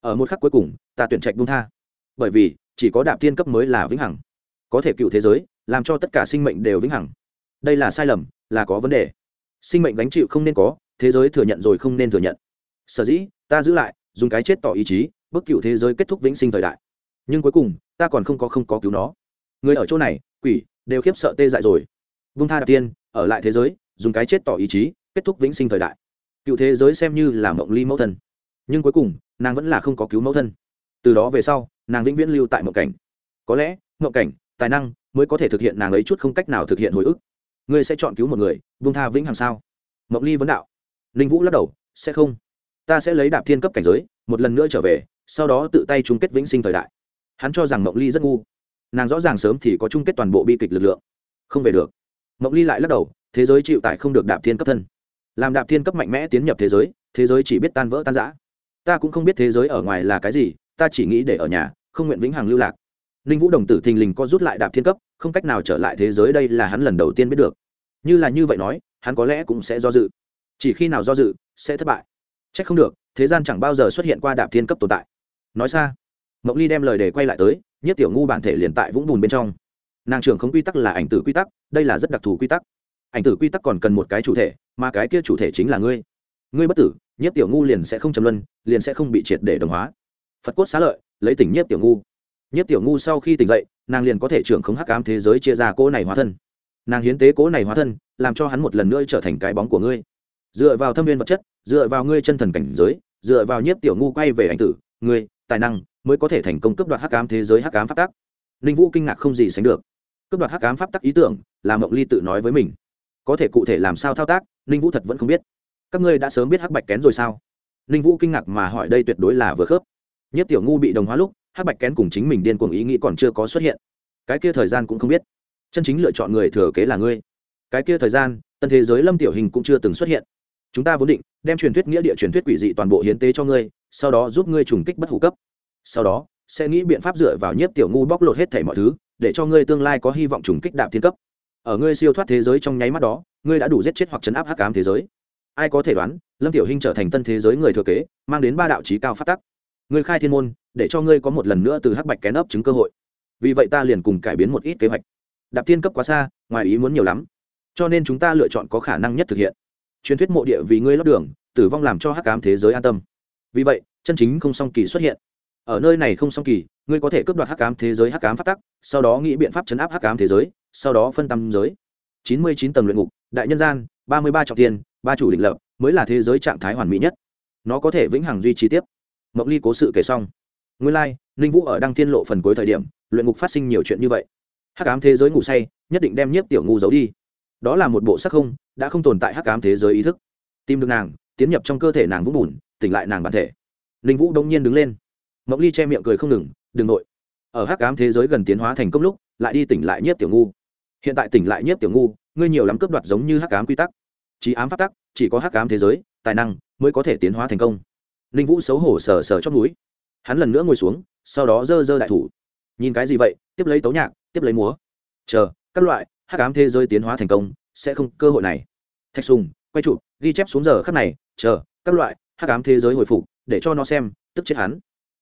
Ở một khắc cuối cùng, ta tuyển trạch bung tha. Bởi vì, chỉ có đạp thiên cấp mới là vĩnh hằng. Có thể cựu thế giới, làm cho tất cả sinh mệnh đều vĩnh hằng. Đây là sai lầm, là có vấn đề. Sinh mệnh gánh chịu không nên có, thế giới thừa nhận rồi không nên thừa nhận. Sở dĩ, ta giữ lại, dùng cái chết tỏ ý chí, bước cựu thế giới kết thúc vĩnh sinh thời đại. Nhưng cuối cùng ta còn không có không có cứu nó. Người ở chỗ này, quỷ, đều khiếp sợ tê dại rồi. Vung tha đạp tiên, ở lại thế giới, dùng cái chết tỏ ý chí, kết thúc vĩnh sinh thời đại. Cựu thế giới xem như là mộng ly mẫu thân. Nhưng cuối cùng, nàng vẫn là không có cứu mẫu thân. Từ đó về sau, nàng vĩnh viễn lưu tại mộng cảnh. Có lẽ, mộng cảnh, tài năng mới có thể thực hiện nàng ấy chút không cách nào thực hiện hồi ức. Ngươi sẽ chọn cứu một người, vung tha vĩnh hằng sao? Mộng ly vấn đạo. Linh vũ lắc đầu, sẽ không. Ta sẽ lấy đạp thiên cấp cảnh giới, một lần nữa trở về, sau đó tự tay chung kết vĩnh sinh thời đại hắn cho rằng mộng ly rất ngu. Nàng rõ ràng sớm thì có chung kết toàn bộ bi kịch lực lượng. Không về được. Mộng ly lại lắc đầu, thế giới chịu tải không được đạp thiên cấp thân. Làm đạp thiên cấp mạnh mẽ tiến nhập thế giới thế giới chỉ biết tan vỡ tan giã ta cũng không biết thế giới ở ngoài là cái gì, ta chỉ nghĩ để ở nhà, không nguyện vĩnh hằng lưu lạc. Ninh vũ đồng tử thình lình có rút lại đạp thiên cấp, không cách nào trở lại thế giới đây là hắn lần đầu tiên biết được. Như là như vậy nói, hắn có lẽ cũng sẽ do dự. Chỉ khi nào do dự, sẽ thất bại. C h ắ c không được, thế gian chẳng bao giờ xuất hiện qua đạp thiên cấp tồn tại. Nói xa mộng ly đem lời để quay lại tới, nhất tiểu ngu bản thể liền tại vũng bùn bên trong. Nàng trưởng không quy tắc là ảnh tử quy tắc, đây là rất đặc thù quy tắc. Ảnh tử quy tắc còn cần một cái chủ thể, mà cái kia chủ thể chính là ngươi. Ngươi bất tử, Nhất tiểu ngu liền sẽ không chấm luân, liền sẽ không bị triệt để đồng hóa. Phật cốt xá lợi, lấy tỉnh Nhất tiểu ngu. Nhất tiểu ngu sau khi tỉnh dậy, nàng liền có thể trưởng không hắc ám thế giới chia ra cỗ này hóa thân. Nàng hiến tế cỗ này hóa thân, làm cho hắn một lần nữa trở thành cái bóng của ngươi. Dựa vào thâm viên vật chất, dựa vào ngươi chân thần cảnh giới, dựa vào nhiếp tiểu ngu quay về ảnh tử, ngươi tài năng mới có thể thành công cấp đoạt hắc ám thế giới hắc ám pháp tắc. ninh vũ kinh ngạc không gì sánh được. Cướp đoạt hắc ám pháp tắc ý tưởng là mộng ly tự nói với mình. Có thể cụ thể làm sao thao tác, ninh vũ thật vẫn không biết. Các ngươi đã sớm biết hắc bạch kén rồi sao? Ninh vũ kinh ngạc mà hỏi đây tuyệt đối là vừa khớp. Nhất tiểu ngu bị đồng hóa lúc, hắc bạch kén cùng chính mình điên cuồng ý nghĩ còn chưa có xuất hiện. Cái kia thời gian cũng không biết. Chân chính lựa chọn người thừa kế là ngươi. Cái kia thời gian, tân thế giới lâm tiểu hình cũng chưa từng xuất hiện chúng ta vốn định đem truyền thuyết nghĩa địa truyền thuyết quỷ dị toàn bộ hiến tế cho ngươi, sau đó giúp ngươi trùng kích bất hủ cấp. Sau đó, sẽ nghĩ biện pháp dựa vào nhiếp tiểu ngu bóc lột hết thảy mọi thứ, để cho ngươi tương lai có hy vọng trùng kích đạm thiên cấp. Ở ngươi siêu thoát thế giới trong nháy mắt đó, ngươi đã đủ giết chết hoặc chấn áp hắc ám thế giới. Ai có thể đoán, lâm tiểu hinh trở thành tân thế giới người thừa kế, mang đến ba đạo trí cao phát tắc. Ngươi khai thiên môn, để cho ngươi có một lần nữa từ hắc bạch kén ấp chứng cơ hội. Vì vậy ta liền cùng cải biến một ít kế hoạch. Đạp tiên cấp quá xa, ngoài ý muốn nhiều lắm. Cho nên chúng ta lựa chọn có khả năng nhất thực hiện truyền thuyết mộ địa vì ngươi lót đường tử vong làm cho hắc ám thế giới an tâm. Vì vậy chân chính không song kỳ xuất hiện. Ở nơi này không song kỳ ngươi có thể cướp đoạt hắc ám thế giới hắc ám phát tắc sau đó nghĩ biện pháp chấn áp hắc ám thế giới sau đó phân tâm giới. Chín mươi chín tầng luyện ngục đại nhân gian ba mươi ba trọng tiền ba chủ định lập mới là thế giới trạng thái hoàn mỹ nhất. Nó có thể vĩnh hằng duy trì tiếp. Mộng ly cố sự kể xong. Nguyên lai、like, ninh vũ ở đăng thiên lộ phần cuối thời điểm luyện ngục phát sinh nhiều chuyện như vậy. Hắc ám thế giới ngủ say nhất định đem nhiếp tiểu ngu giấu đi đó là một bộ sắc không, đã không tồn tại hắc ám thế giới ý thức. Tìm được nàng, tiến nhập trong cơ thể nàng vũng bùn, tỉnh lại nàng bản thể. Ninh vũ đông nhiên đứng lên. Mộng ly che miệng cười không ngừng, đừng nội. Ở hắc ám thế giới gần tiến hóa thành công lúc, lại đi tỉnh lại nhiếp tiểu ngu. Hiện tại tỉnh lại nhiếp tiểu ngu, ngươi nhiều lắm cướp đoạt giống như hắc ám quy tắc. Trí ám phát tắc, chỉ có hắc ám thế giới, tài năng mới có thể tiến hóa thành công. Ninh vũ xấu hổ sờ sờ trong núi hắn lần nữa ngồi xuống, sau đó giơ giơ đại thủ. Nhìn cái gì vậy? Tiếp lấy tấu nhạc, tiếp lấy múa. Chờ, các loại hắc ám thế giới tiến hóa thành công, sẽ không cơ hội này. Thạch sùng, quay chụp, ghi chép xuống giờ khắc này, chờ, các loại hắc ám thế giới hồi phục, để cho nó xem, tức chết hắn.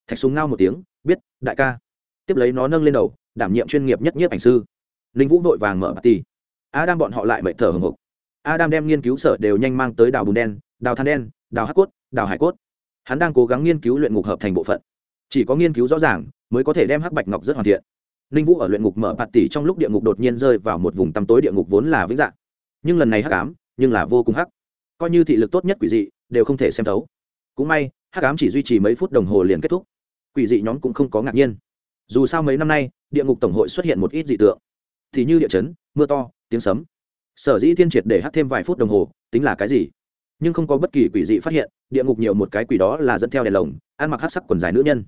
Thạch sùng ngao một tiếng, biết, đại ca. Tiếp lấy nó nâng lên đầu, đảm nhiệm chuyên nghiệp nhất nhiếp ảnh sư. Ninh vũ vội vàng mở bà ti adam bọn họ lại mệt thở hồng hộc. Adam đem nghiên cứu sở đều nhanh mang tới đào bùn đen đào than đen đào hắc cốt đào hải cốt. Hắn đang cố gắng nghiên cứu luyện ngục hợp thành bộ phận. Chỉ có nghiên cứu rõ ràng, mới có thể đem hắc bạch ngọc rất hoàn thiện ninh vũ ở luyện ngục mở bạt tỷ trong lúc địa ngục đột nhiên rơi vào một vùng tăm tối địa ngục vốn là vĩnh dạng. Nhưng lần này hắc ám, nhưng là vô cùng hắc. Coi như thị lực tốt nhất quỷ dị, đều không thể xem thấu. Cũng may, hắc ám chỉ duy trì mấy phút đồng hồ liền kết thúc. Quỷ dị nhóm cũng không có ngạc nhiên. Dù sao mấy năm nay, địa ngục tổng hội xuất hiện một ít dị tượng. Thì như địa chấn, mưa to, tiếng sấm. Sở dĩ thiên triệt để hắt thêm vài phút đồng hồ, tính là cái gì? Nhưng không có bất kỳ quỷ dị phát hiện, địa ngục nhiều một cái quỷ đó là dẫn theo đèn lồng, ăn mặc hát sắc quần dài nữ nhân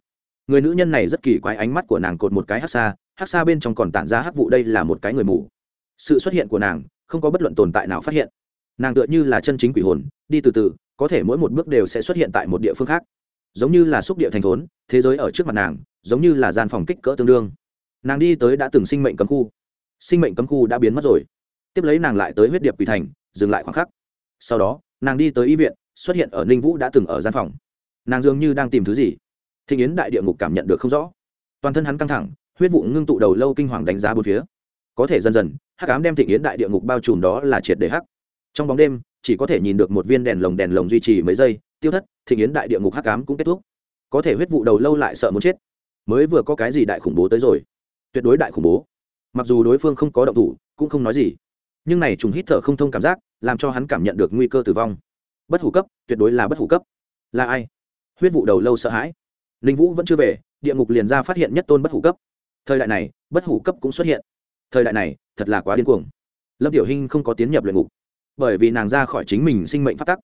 người nữ nhân này rất kỳ quái, ánh mắt của nàng cột một cái hát xa hát xa bên trong còn tản ra hát vụ đây là một cái người mù. Sự xuất hiện của nàng, không có bất luận tồn tại nào phát hiện. Nàng tựa như là chân chính quỷ hồn, đi từ từ, có thể mỗi một bước đều sẽ xuất hiện tại một địa phương khác. Giống như là xúc địa thành thốn, thế giới ở trước mặt nàng, giống như là gian phòng kích cỡ tương đương. Nàng đi tới đã từng sinh mệnh cấm khu. Sinh mệnh cấm khu đã biến mất rồi. Tiếp lấy nàng lại tới huyết điệp quỷ thành, dừng lại khoảng khắc. Sau đó, nàng đi tới y viện, xuất hiện ở ninh vũ đã từng ở gian phòng. Nàng dường như đang tìm thứ gì thịnh yến đại địa ngục cảm nhận được không rõ. Toàn thân hắn căng thẳng, huyết vụ ngưng tụ đầu lâu kinh hoàng đánh giá bốn phía. Có thể dần dần, hắc ám đem thịnh yến đại địa ngục bao trùm đó là triệt để hắc. Trong bóng đêm, chỉ có thể nhìn được một viên đèn lồng đèn lồng duy trì mấy giây, tiêu thất, thịnh yến đại địa ngục hắc ám cũng kết thúc. Có thể huyết vụ đầu lâu lại sợ muốn chết. Mới vừa có cái gì đại khủng bố tới rồi? Tuyệt đối đại khủng bố. Mặc dù đối phương không có động thủ, cũng không nói gì. Nhưng này trùng hít thở không thông cảm giác, làm cho hắn cảm nhận được nguy cơ tử vong. Bất hủ cấp, tuyệt đối là bất hủ cấp. Là ai? Huyết vụ đầu lâu sợ hãi linh vũ vẫn chưa về, địa ngục liền ra phát hiện nhất tôn bất hủ cấp. Thời đại này, bất hủ cấp cũng xuất hiện. Thời đại này, thật là quá điên cuồng. Lâm tiểu hinh không có tiến nhập luyện ngục, bởi vì nàng ra khỏi chính mình sinh mệnh phát tắc.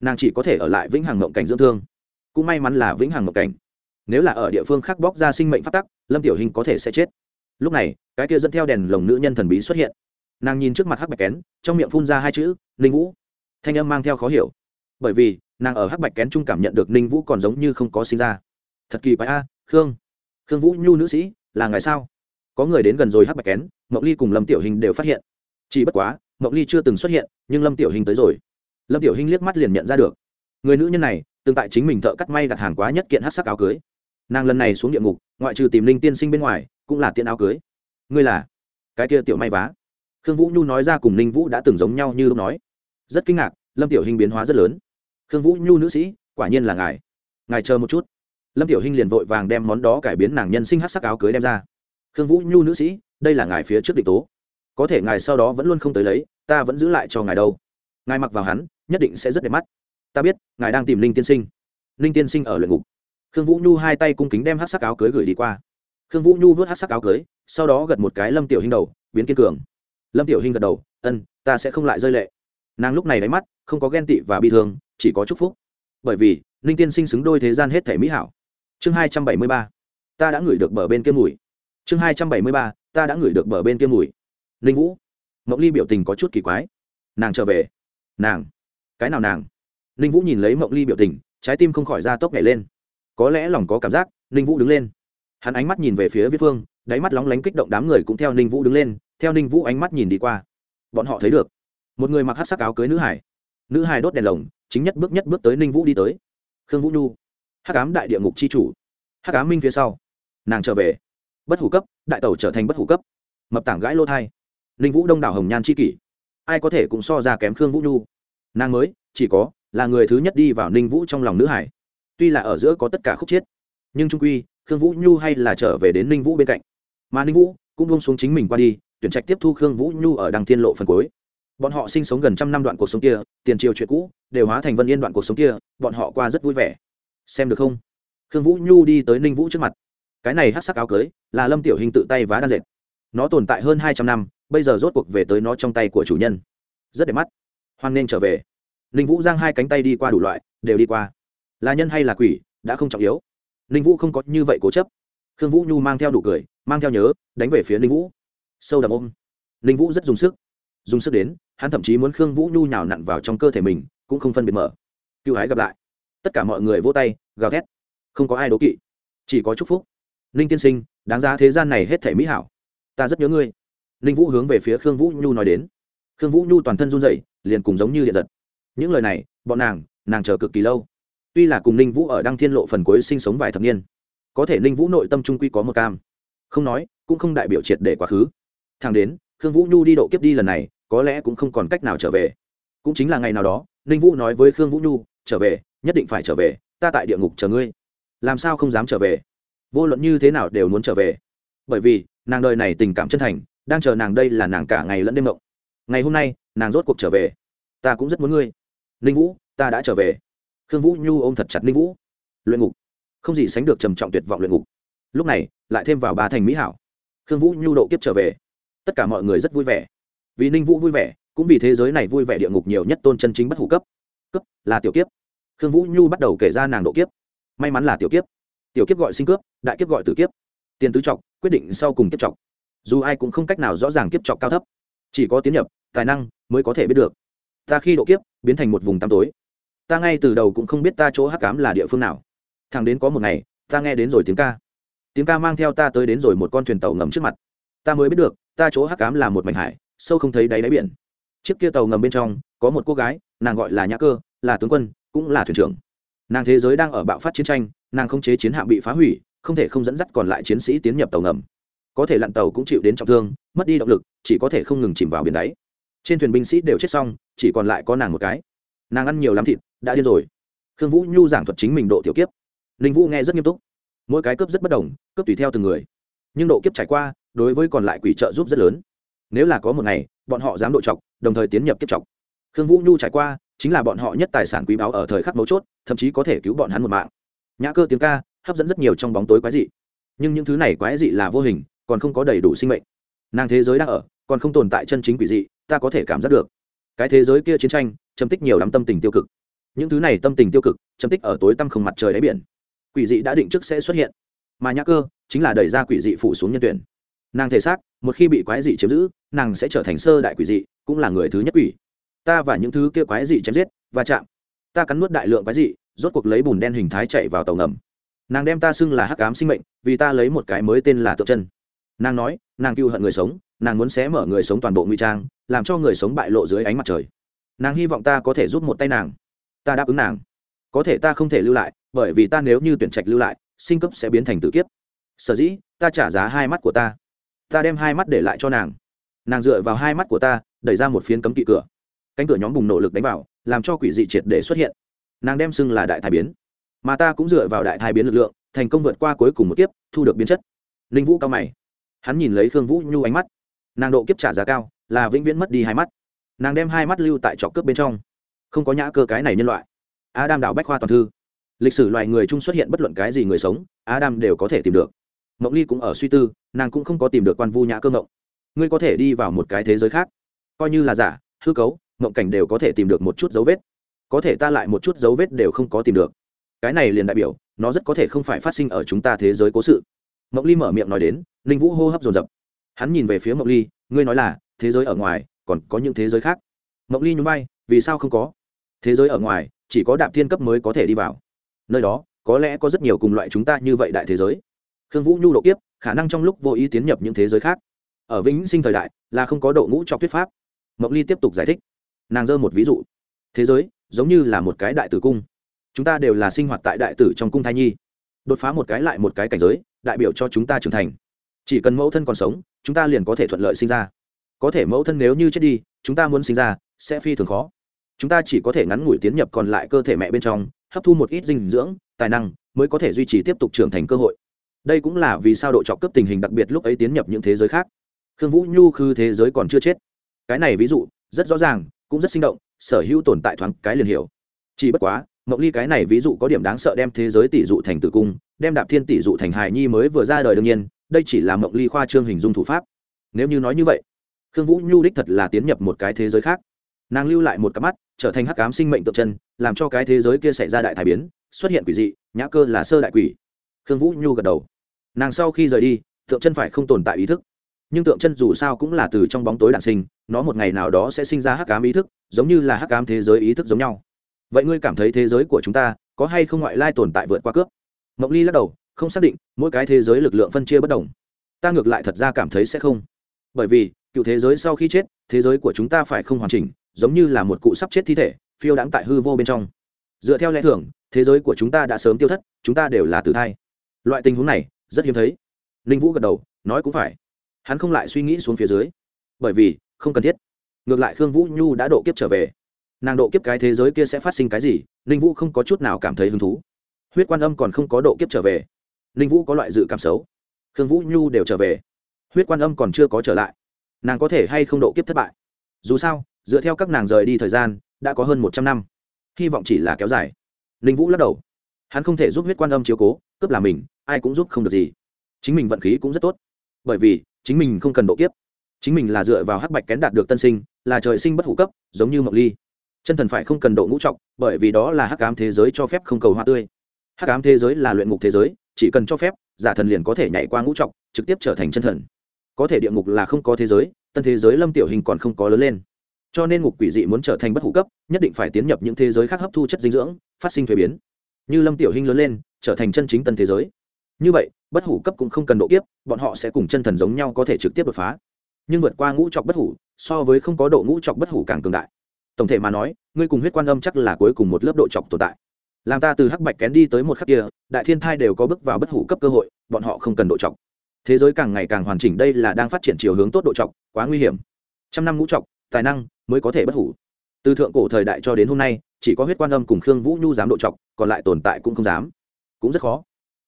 Nàng chỉ có thể ở lại vĩnh hằng mộng cảnh dưỡng thương. Cũng may mắn là vĩnh hằng mộng cảnh. Nếu là ở địa phương khác bóc ra sinh mệnh phát tắc, lâm tiểu Hinh có thể sẽ chết. Lúc này, cái kia dẫn theo đèn lồng nữ nhân thần bí xuất hiện. Nàng nhìn trước mặt hắc bạch kén, trong miệng phun ra hai chữ ninh vũ. Thanh âm mang theo khó hiểu, bởi vì nàng ở hắc bạch kén trung cảm nhận được ninh vũ còn giống như không có sinh ra thật kỳ quái a, khương. Khương vũ nhu nữ sĩ, là ngài sao? Có người đến gần rồi hắc bạch kén mậu ly cùng lâm tiểu hình đều phát hiện. Chỉ bất quá mậu ly chưa từng xuất hiện, nhưng lâm tiểu hình tới rồi. Lâm tiểu hình liếc mắt liền nhận ra được. Người nữ nhân này, tương tại chính mình thợ cắt may đặt hàng quá nhất kiện hát sắc áo cưới. Nàng lần này xuống địa ngục, ngoại trừ tìm linh tiên sinh bên ngoài, cũng là tiện áo cưới. Ngươi là? Cái kia tiểu may vá. Khương vũ nhu nói ra cùng ninh vũ đã từng giống nhau như lúc nói. Rất kinh ngạc, lâm tiểu hình biến hóa rất lớn. Khương vũ nhu nữ sĩ, quả nhiên là ngài. Ngài chờ một chút lâm tiểu Hinh liền vội vàng đem món đó cải biến nàng nhân sinh hát sắc áo cưới đem ra. Khương vũ nhu nữ sĩ, đây là ngài phía trước định tố. Có thể ngài sau đó vẫn luôn không tới lấy, ta vẫn giữ lại cho ngài đâu. Ngài mặc vào hắn, nhất định sẽ rất đẹp mắt. Ta biết, ngài đang tìm linh tiên sinh. Linh tiên sinh ở luyện ngục. Khương vũ nhu hai tay cung kính đem hát sắc áo cưới gửi đi qua. Khương vũ nhu vớt hát sắc áo cưới, sau đó gật một cái lâm tiểu Hinh đầu, biến kiên cường. Lâm tiểu hinh gật đầu, ân, ta sẽ không lại rơi lệ. Nàng lúc này đáy mắt, không có ghen tị và bi thương, chỉ có chúc phúc. Bởi vì, ninh tiên sinh xứng đôi thế gian hết thể mỹ hảo chương hai trăm bảy mươi ba. Ta đã ngửi được bờ bên kia mùi. Chương hai trăm bảy mươi ba, ta đã ngửi được bờ bên kia mùi. Ninh vũ. Mộng ly biểu tình có chút kỳ quái. Nàng trở về. Nàng. Cái nào nàng? Ninh vũ nhìn lấy mộng ly biểu tình, trái tim không khỏi ra tốc nhảy lên. Có lẽ lòng có cảm giác, ninh vũ đứng lên. Hắn ánh mắt nhìn về phía viết phương, đáy mắt lóng lánh kích động đám người cũng theo ninh vũ đứng lên, theo ninh vũ ánh mắt nhìn đi qua. Bọn họ thấy được. Một người mặc hát sắc áo cưới nữ hải. Nữ hải đốt đèn lồng, chính nhất bước nhất bước tới ninh vũ đi tới. Khương vũ nhu hát ám đại địa ngục c h i chủ. Hát ám minh phía sau. Nàng trở về. Bất hủ cấp, đại tẩu trở thành bất hủ cấp. Mập tảng gãi lô thai. Ninh vũ đông đảo hồng nhan c h i kỷ. Ai có thể cũng so ra kém khương vũ nhu. Nàng mới, chỉ có, là người thứ nhất đi vào ninh vũ trong lòng nữ hải. Tuy là ở giữa có tất cả khúc chiết nhưng trung quy, khương vũ nhu hay là trở về đến ninh vũ bên cạnh. Mà ninh vũ cũng buông xuống chính mình qua đi, tuyển trạch tiếp thu khương vũ nhu ở đăng thiên lộ phần cuối. Bọn họ sinh sống gần trăm năm đoạn cuộc sống kia, tiền triều chuyện cũ, đều hóa thành vân yên đoạn cuộc sống kia, bọn họ qua rất vui vẻ xem được không? Khương vũ nhu đi tới ninh vũ trước mặt. Cái này hát sắc áo cưới, là lâm tiểu hình tự tay vá đan dệt. Nó tồn tại hơn hai trăm năm, bây giờ rốt cuộc về tới nó trong tay của chủ nhân. Rất đẹp mắt. Hoan nên trở về. Ninh vũ giang hai cánh tay đi qua đủ loại, đều đi qua. Là nhân hay là quỷ, đã không trọng yếu. Ninh vũ không có như vậy cố chấp. Khương vũ nhu mang theo đủ cười, mang theo nhớ, đánh về phía ninh vũ. Sâu đậm ôm. Ninh vũ rất dùng sức. Dùng sức đến, hắn thậm chí muốn khương vũ nhu nhào nặn vào trong cơ thể mình, cũng không phân biệt mở. Cựu hái gặp lại tất cả mọi người vỗ tay, gào thét. Không có ai đố kỵ, chỉ có chúc phúc. Ninh tiên sinh, đáng giá thế gian này hết thể mỹ hảo. Ta rất nhớ ngươi. Ninh vũ hướng về phía khương vũ nhu nói đến. Khương vũ nhu toàn thân run dậy liền cùng giống như điện giật. Những lời này, bọn nàng nàng chờ cực kỳ lâu. Tuy là cùng ninh vũ ở đăng thiên lộ phần cuối sinh sống vài thập niên, có thể ninh vũ nội tâm trung quy có một cam. Không nói, cũng không đại biểu triệt để quá khứ. Thằng đến, khương vũ nhu đi độ kiếp đi lần này, có lẽ cũng không còn cách nào trở về. Cũng chính là ngày nào đó, ninh vũ nói với khương vũ nhu, trở về nhất định phải trở về, ta tại địa ngục chờ ngươi. Làm sao không dám trở về? Vô luận như thế nào đều muốn trở về. Bởi vì, nàng đời này tình cảm chân thành, đang chờ nàng đây là nàng cả ngày lẫn đêm mộng. Ngày hôm nay, nàng rốt cuộc trở về. Ta cũng rất muốn ngươi. Ninh vũ, ta đã trở về. Khương vũ nhu ôm thật chặt ninh vũ. Luyện ngục. Không gì sánh được trầm trọng tuyệt vọng luyện ngục. Lúc này, lại thêm vào ba thành mỹ hảo. Khương vũ nhu độ kiếp trở về. Tất cả mọi người rất vui vẻ. Vì ninh vũ vui vẻ, cũng vì thế giới này vui vẻ địa ngục nhiều nhất tôn chân chính bất hủ cấp. Cấp là tiểu kiếp khương vũ nhu bắt đầu kể ra nàng độ kiếp. May mắn là tiểu kiếp. Tiểu kiếp gọi sinh cướp, đại kiếp gọi tử kiếp. Tiền tứ trọc quyết định sau cùng kiếp trọc dù ai cũng không cách nào rõ ràng kiếp trọc cao thấp. Chỉ có tiến nhập, tài năng mới có thể biết được. Ta khi độ kiếp, biến thành một vùng tăm tối. Ta ngay từ đầu cũng không biết ta chỗ hắc cám là địa phương nào. Thằng đến có một ngày, ta nghe đến rồi tiếng ca. Tiếng ca mang theo ta tới đến rồi một con thuyền tàu ngầm trước mặt. Ta mới biết được, ta chỗ hắc cám là một mảnh hải, sâu không thấy đáy đáy biển. Chiếc kia tàu ngầm bên trong, có một cô gái, nàng gọi là nhã cơ, là tướng quân cũng là thuyền trưởng. Nàng thế giới đang ở bạo phát chiến tranh, nàng không chế chiến hạm bị phá hủy, không thể không dẫn dắt còn lại chiến sĩ tiến nhập tàu ngầm. Có thể lặn tàu cũng chịu đến trọng thương, mất đi động lực, chỉ có thể không ngừng chìm vào biển đáy. Trên thuyền binh sĩ đều chết xong, chỉ còn lại có nàng một cái. Nàng ăn nhiều lắm thịt, đã điên rồi. Khương vũ nhu giảng thuật chính mình độ tiểu kiếp. Ninh vũ nghe rất nghiêm túc. Mỗi cái cướp rất bất đồng, cướp tùy theo từng người. Nhưng độ kiếp trải qua, đối với còn lại quỷ trợ giúp rất lớn. Nếu là có một ngày, bọn họ dám độ chọc, đồng thời tiến nhập kiếp chọc. Khương vũ nhu trải qua chính là bọn họ nhất tài sản quý báu ở thời khắc mấu chốt, thậm chí có thể cứu bọn hắn một mạng. Nhã cơ tiếng ca hấp dẫn rất nhiều trong bóng tối quái dị. Nhưng những thứ này quái dị là vô hình, còn không có đầy đủ sinh mệnh. Nàng thế giới đang ở, còn không tồn tại chân chính quỷ dị, ta có thể cảm giác được. Cái thế giới kia chiến tranh châm tích nhiều lắm tâm tình tiêu cực. Những thứ này tâm tình tiêu cực châm tích ở tối tăm không mặt trời đáy biển. Quỷ dị đã định trước sẽ xuất hiện. Mà nhã cơ chính là đẩy ra quỷ dị phủ xuống nhân tuyển. Nàng thể xác, một khi bị quái dị chiếm giữ, nàng sẽ trở thành sơ đại quỷ dị, cũng là người thứ nhất quỷ ta và những thứ kia quái dị chém giết và chạm. Ta cắn nuốt đại lượng quái dị, rốt cuộc lấy bùn đen hình thái chạy vào tàu ngầm. Nàng đem ta xưng là hắc ám sinh mệnh, vì ta lấy một cái mới tên là tượng chân. Nàng nói, nàng cưu hận người sống, nàng muốn xé mở người sống toàn bộ nguy trang, làm cho người sống bại lộ dưới ánh mặt trời. Nàng hy vọng ta có thể giúp một tay nàng. Ta đáp ứng nàng. Có thể ta không thể lưu lại, bởi vì ta nếu như tuyển trạch lưu lại, sinh cấp sẽ biến thành tự kiếp. Sở dĩ, ta trả giá hai mắt của ta. Ta đem hai mắt để lại cho nàng. Nàng dựa vào hai mắt của ta, đẩy ra một phiến cấm kỵ cửa cánh cửa nhóm bùng nổ lực đánh vào, làm cho quỷ dị triệt để xuất hiện. Nàng đem xưng là đại thái biến. Mà ta cũng dựa vào đại thái biến lực lượng, thành công vượt qua cuối cùng một kiếp, thu được biến chất. Ninh vũ cao mày. Hắn nhìn lấy khương vũ nhu ánh mắt. Nàng độ kiếp trả giá cao, là vĩnh viễn mất đi hai mắt. Nàng đem hai mắt lưu tại trọc cướp bên trong. Không có nhã cơ cái này nhân loại. Adam đạo bách khoa toàn thư. Lịch sử loài người chung xuất hiện bất luận cái gì người sống, adam đều có thể tìm được. Mộng ly cũng ở suy tư, nàng cũng không có tìm được quan vu nhã cơ mộng. Ngươi có thể đi vào một cái thế giới khác. Coi như là giả, hư cấu mộng cảnh đều có thể tìm được một chút dấu vết. Có thể ta lại một chút dấu vết đều không có tìm được. Cái này liền đại biểu, nó rất có thể không phải phát sinh ở chúng ta thế giới cố sự. Mộng ly mở miệng nói đến, ninh vũ hô hấp dồn dập. Hắn nhìn về phía mộng ly, ngươi nói là, thế giới ở ngoài, còn có những thế giới khác. Mộng ly nhún bay vì sao không có? Thế giới ở ngoài, chỉ có đạp thiên cấp mới có thể đi vào. Nơi đó, có lẽ có rất nhiều cùng loại chúng ta như vậy đại thế giới. Khương vũ nhu độ kiếp, khả năng trong lúc vô ý tiến nhập những thế giới khác. Ở vĩnh sinh thời đại, là không có độ ngũ cho thuyết pháp. Mộng ly tiếp tục giải thích nàng dơ một ví dụ. Thế giới, giống như là một cái đại tử cung. Chúng ta đều là sinh hoạt tại đại tử trong cung thai nhi. Đột phá một cái lại một cái cảnh giới, đại biểu cho chúng ta trưởng thành. Chỉ cần mẫu thân còn sống, chúng ta liền có thể thuận lợi sinh ra. Có thể mẫu thân nếu như chết đi, chúng ta muốn sinh ra, sẽ phi thường khó. Chúng ta chỉ có thể ngắn ngủi tiến nhập còn lại cơ thể mẹ bên trong, hấp thu một ít dinh dưỡng, tài năng, mới có thể duy trì tiếp tục trưởng thành cơ hội. Đây cũng là vì sao độ trọc cấp tình hình đặc biệt lúc ấy tiến nhập những thế giới khác. Khương vũ nhu khư thế giới còn chưa chết. Cái này ví dụ, rất rõ ràng cũng rất sinh động, sở hữu tồn tại thoáng cái liền hiểu. Chỉ bất quá mộng ly cái này ví dụ có điểm đáng sợ đem thế giới tỷ dụ thành tử cung, đem đạp thiên tỷ dụ thành hài nhi mới vừa ra đời đương nhiên, đây chỉ là mộng ly khoa trương hình dung thủ pháp. Nếu như nói như vậy, khương vũ nhu đích thật là tiến nhập một cái thế giới khác. Nàng lưu lại một cặp mắt, trở thành hắc cám sinh mệnh tượng chân, làm cho cái thế giới kia xảy ra đại thái biến, xuất hiện quỷ dị, nhã cơ là sơ đại quỷ. Khương vũ nhu gật đầu. Nàng sau khi rời đi, tượng chân phải không tồn tại ý thức. Nhưng tượng chân dù sao cũng là từ trong bóng tối đạn sinh nó một ngày nào đó sẽ sinh ra hắc cám ý thức, giống như là hắc cám thế giới ý thức giống nhau. Vậy ngươi cảm thấy thế giới của chúng ta có hay không ngoại lai tồn tại vượt qua cướp? Mộng ly lắc đầu, không xác định, mỗi cái thế giới lực lượng phân chia bất đồng. Ta ngược lại thật ra cảm thấy sẽ không. Bởi vì, cựu thế giới sau khi chết, thế giới của chúng ta phải không hoàn chỉnh, giống như là một cụ sắp chết thi thể, phiêu đãng tại hư vô bên trong. Dựa theo lẽ thường, thế giới của chúng ta đã sớm tiêu thất, chúng ta đều là tử thai. Loại tình huống này, rất hiếm thấy. Ninh vũ gật đầu, nói cũng phải. Hắn không lại suy nghĩ xuống phía dưới. Bởi vì không cần thiết. Ngược lại khương vũ nhu đã độ kiếp trở về. Nàng độ kiếp cái thế giới kia sẽ phát sinh cái gì, ninh vũ không có chút nào cảm thấy hứng thú. Huyết quan âm còn không có độ kiếp trở về. Ninh vũ có loại dự cảm xấu. Khương vũ nhu đều trở về. Huyết quan âm còn chưa có trở lại. Nàng có thể hay không độ kiếp thất bại? Dù sao, dựa theo các nàng rời đi thời gian, đã có hơn một trăm năm. Hy vọng chỉ là kéo dài. Ninh vũ lắc đầu. Hắn không thể giúp huyết quan âm chiếu cố, cướp là mình, ai cũng giúp không được gì. Chính mình vận khí cũng rất tốt. Bởi vì, chính mình không cần độ kiếp chính mình là dựa vào hắc bạch kén đạt được tân sinh, là trời sinh bất hủ cấp, giống như mộng ly. Chân thần phải không cần độ ngũ trọng, bởi vì đó là hắc ám thế giới cho phép không cầu hoa tươi. Hắc ám thế giới là luyện ngục thế giới, chỉ cần cho phép, giả thần liền có thể nhảy qua ngũ trọng, trực tiếp trở thành chân thần. Có thể địa ngục là không có thế giới, tân thế giới lâm tiểu hình còn không có lớn lên. Cho nên ngục quỷ dị muốn trở thành bất hủ cấp, nhất định phải tiến nhập những thế giới khác hấp thu chất dinh dưỡng, phát sinh thuế biến. Như lâm tiểu hình lớn lên, trở thành chân chính tân thế giới. Như vậy, bất hủ cấp cũng không cần độ kiếp, bọn họ sẽ cùng chân thần giống nhau có thể trực tiếp đột phá nhưng vượt qua ngũ trọc bất hủ, so với không có độ ngũ trọc bất hủ càng cường đại. Tổng thể mà nói, ngươi cùng huyết quan âm chắc là cuối cùng một lớp độ trọc tồn tại. Làm ta từ hắc bạch kén đi tới một khắc kia, đại thiên thai đều có bước vào bất hủ cấp cơ hội, bọn họ không cần độ trọc thế giới càng ngày càng hoàn chỉnh đây là đang phát triển chiều hướng tốt độ trọc quá nguy hiểm. Trăm năm ngũ trọc tài năng mới có thể bất hủ. Từ thượng cổ thời đại cho đến hôm nay, chỉ có huyết quan âm cùng khương vũ nhu dám độ trọc còn lại tồn tại cũng không dám. Cũng rất khó.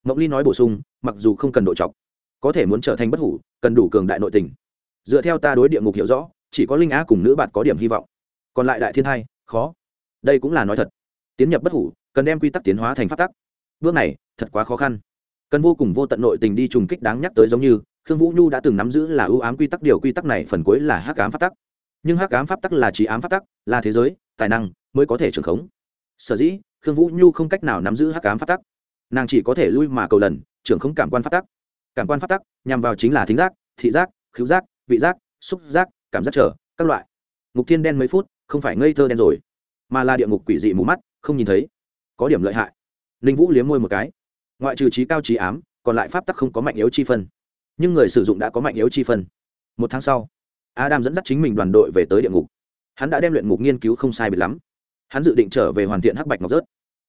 Mộng ly nói bổ sung, mặc dù không cần độ trọc có thể muốn trở thành bất hủ, cần đủ cường đại nội tình dựa theo ta đối địa ngục hiểu rõ, chỉ có linh á cùng nữ bạn có điểm hy vọng. Còn lại đại thiên hai, khó. Đây cũng là nói thật. Tiến nhập bất hủ, cần đem quy tắc tiến hóa thành phát tắc. Bước này, thật quá khó khăn. Cần vô cùng vô tận nội tình đi trùng kích đáng nhắc tới giống như, khương vũ nhu đã từng nắm giữ là ưu ám quy tắc, điều quy tắc này phần cuối là hắc ám pháp tắc. Nhưng hắc ám pháp tắc là trí ám pháp tắc, là thế giới, tài năng mới có thể trưởng khống. Sở dĩ, khương vũ nhu không cách nào nắm giữ hắc ám pháp tắc. Nàng chỉ có thể lui mà cầu lần, trưởng khống cảm quan pháp tắc. Cảm quan pháp tắc nhằm vào chính là thính giác, thị giác, khứu giác vị giác, xúc giác, cảm giác trở, các loại. Ngục thiên đen mấy phút, không phải ngây thơ đen rồi, mà là địa ngục quỷ dị mù mắt, không nhìn thấy. Có điểm lợi hại. Ninh vũ liếm môi một cái. Ngoại trừ trí cao trí ám, còn lại pháp tắc không có mạnh yếu chi phân. Nhưng người sử dụng đã có mạnh yếu chi phân. Một tháng sau, adam dẫn dắt chính mình đoàn đội về tới địa ngục. Hắn đã đem luyện ngục nghiên cứu không sai biệt lắm. Hắn dự định trở về hoàn thiện hắc bạch ngọc rớt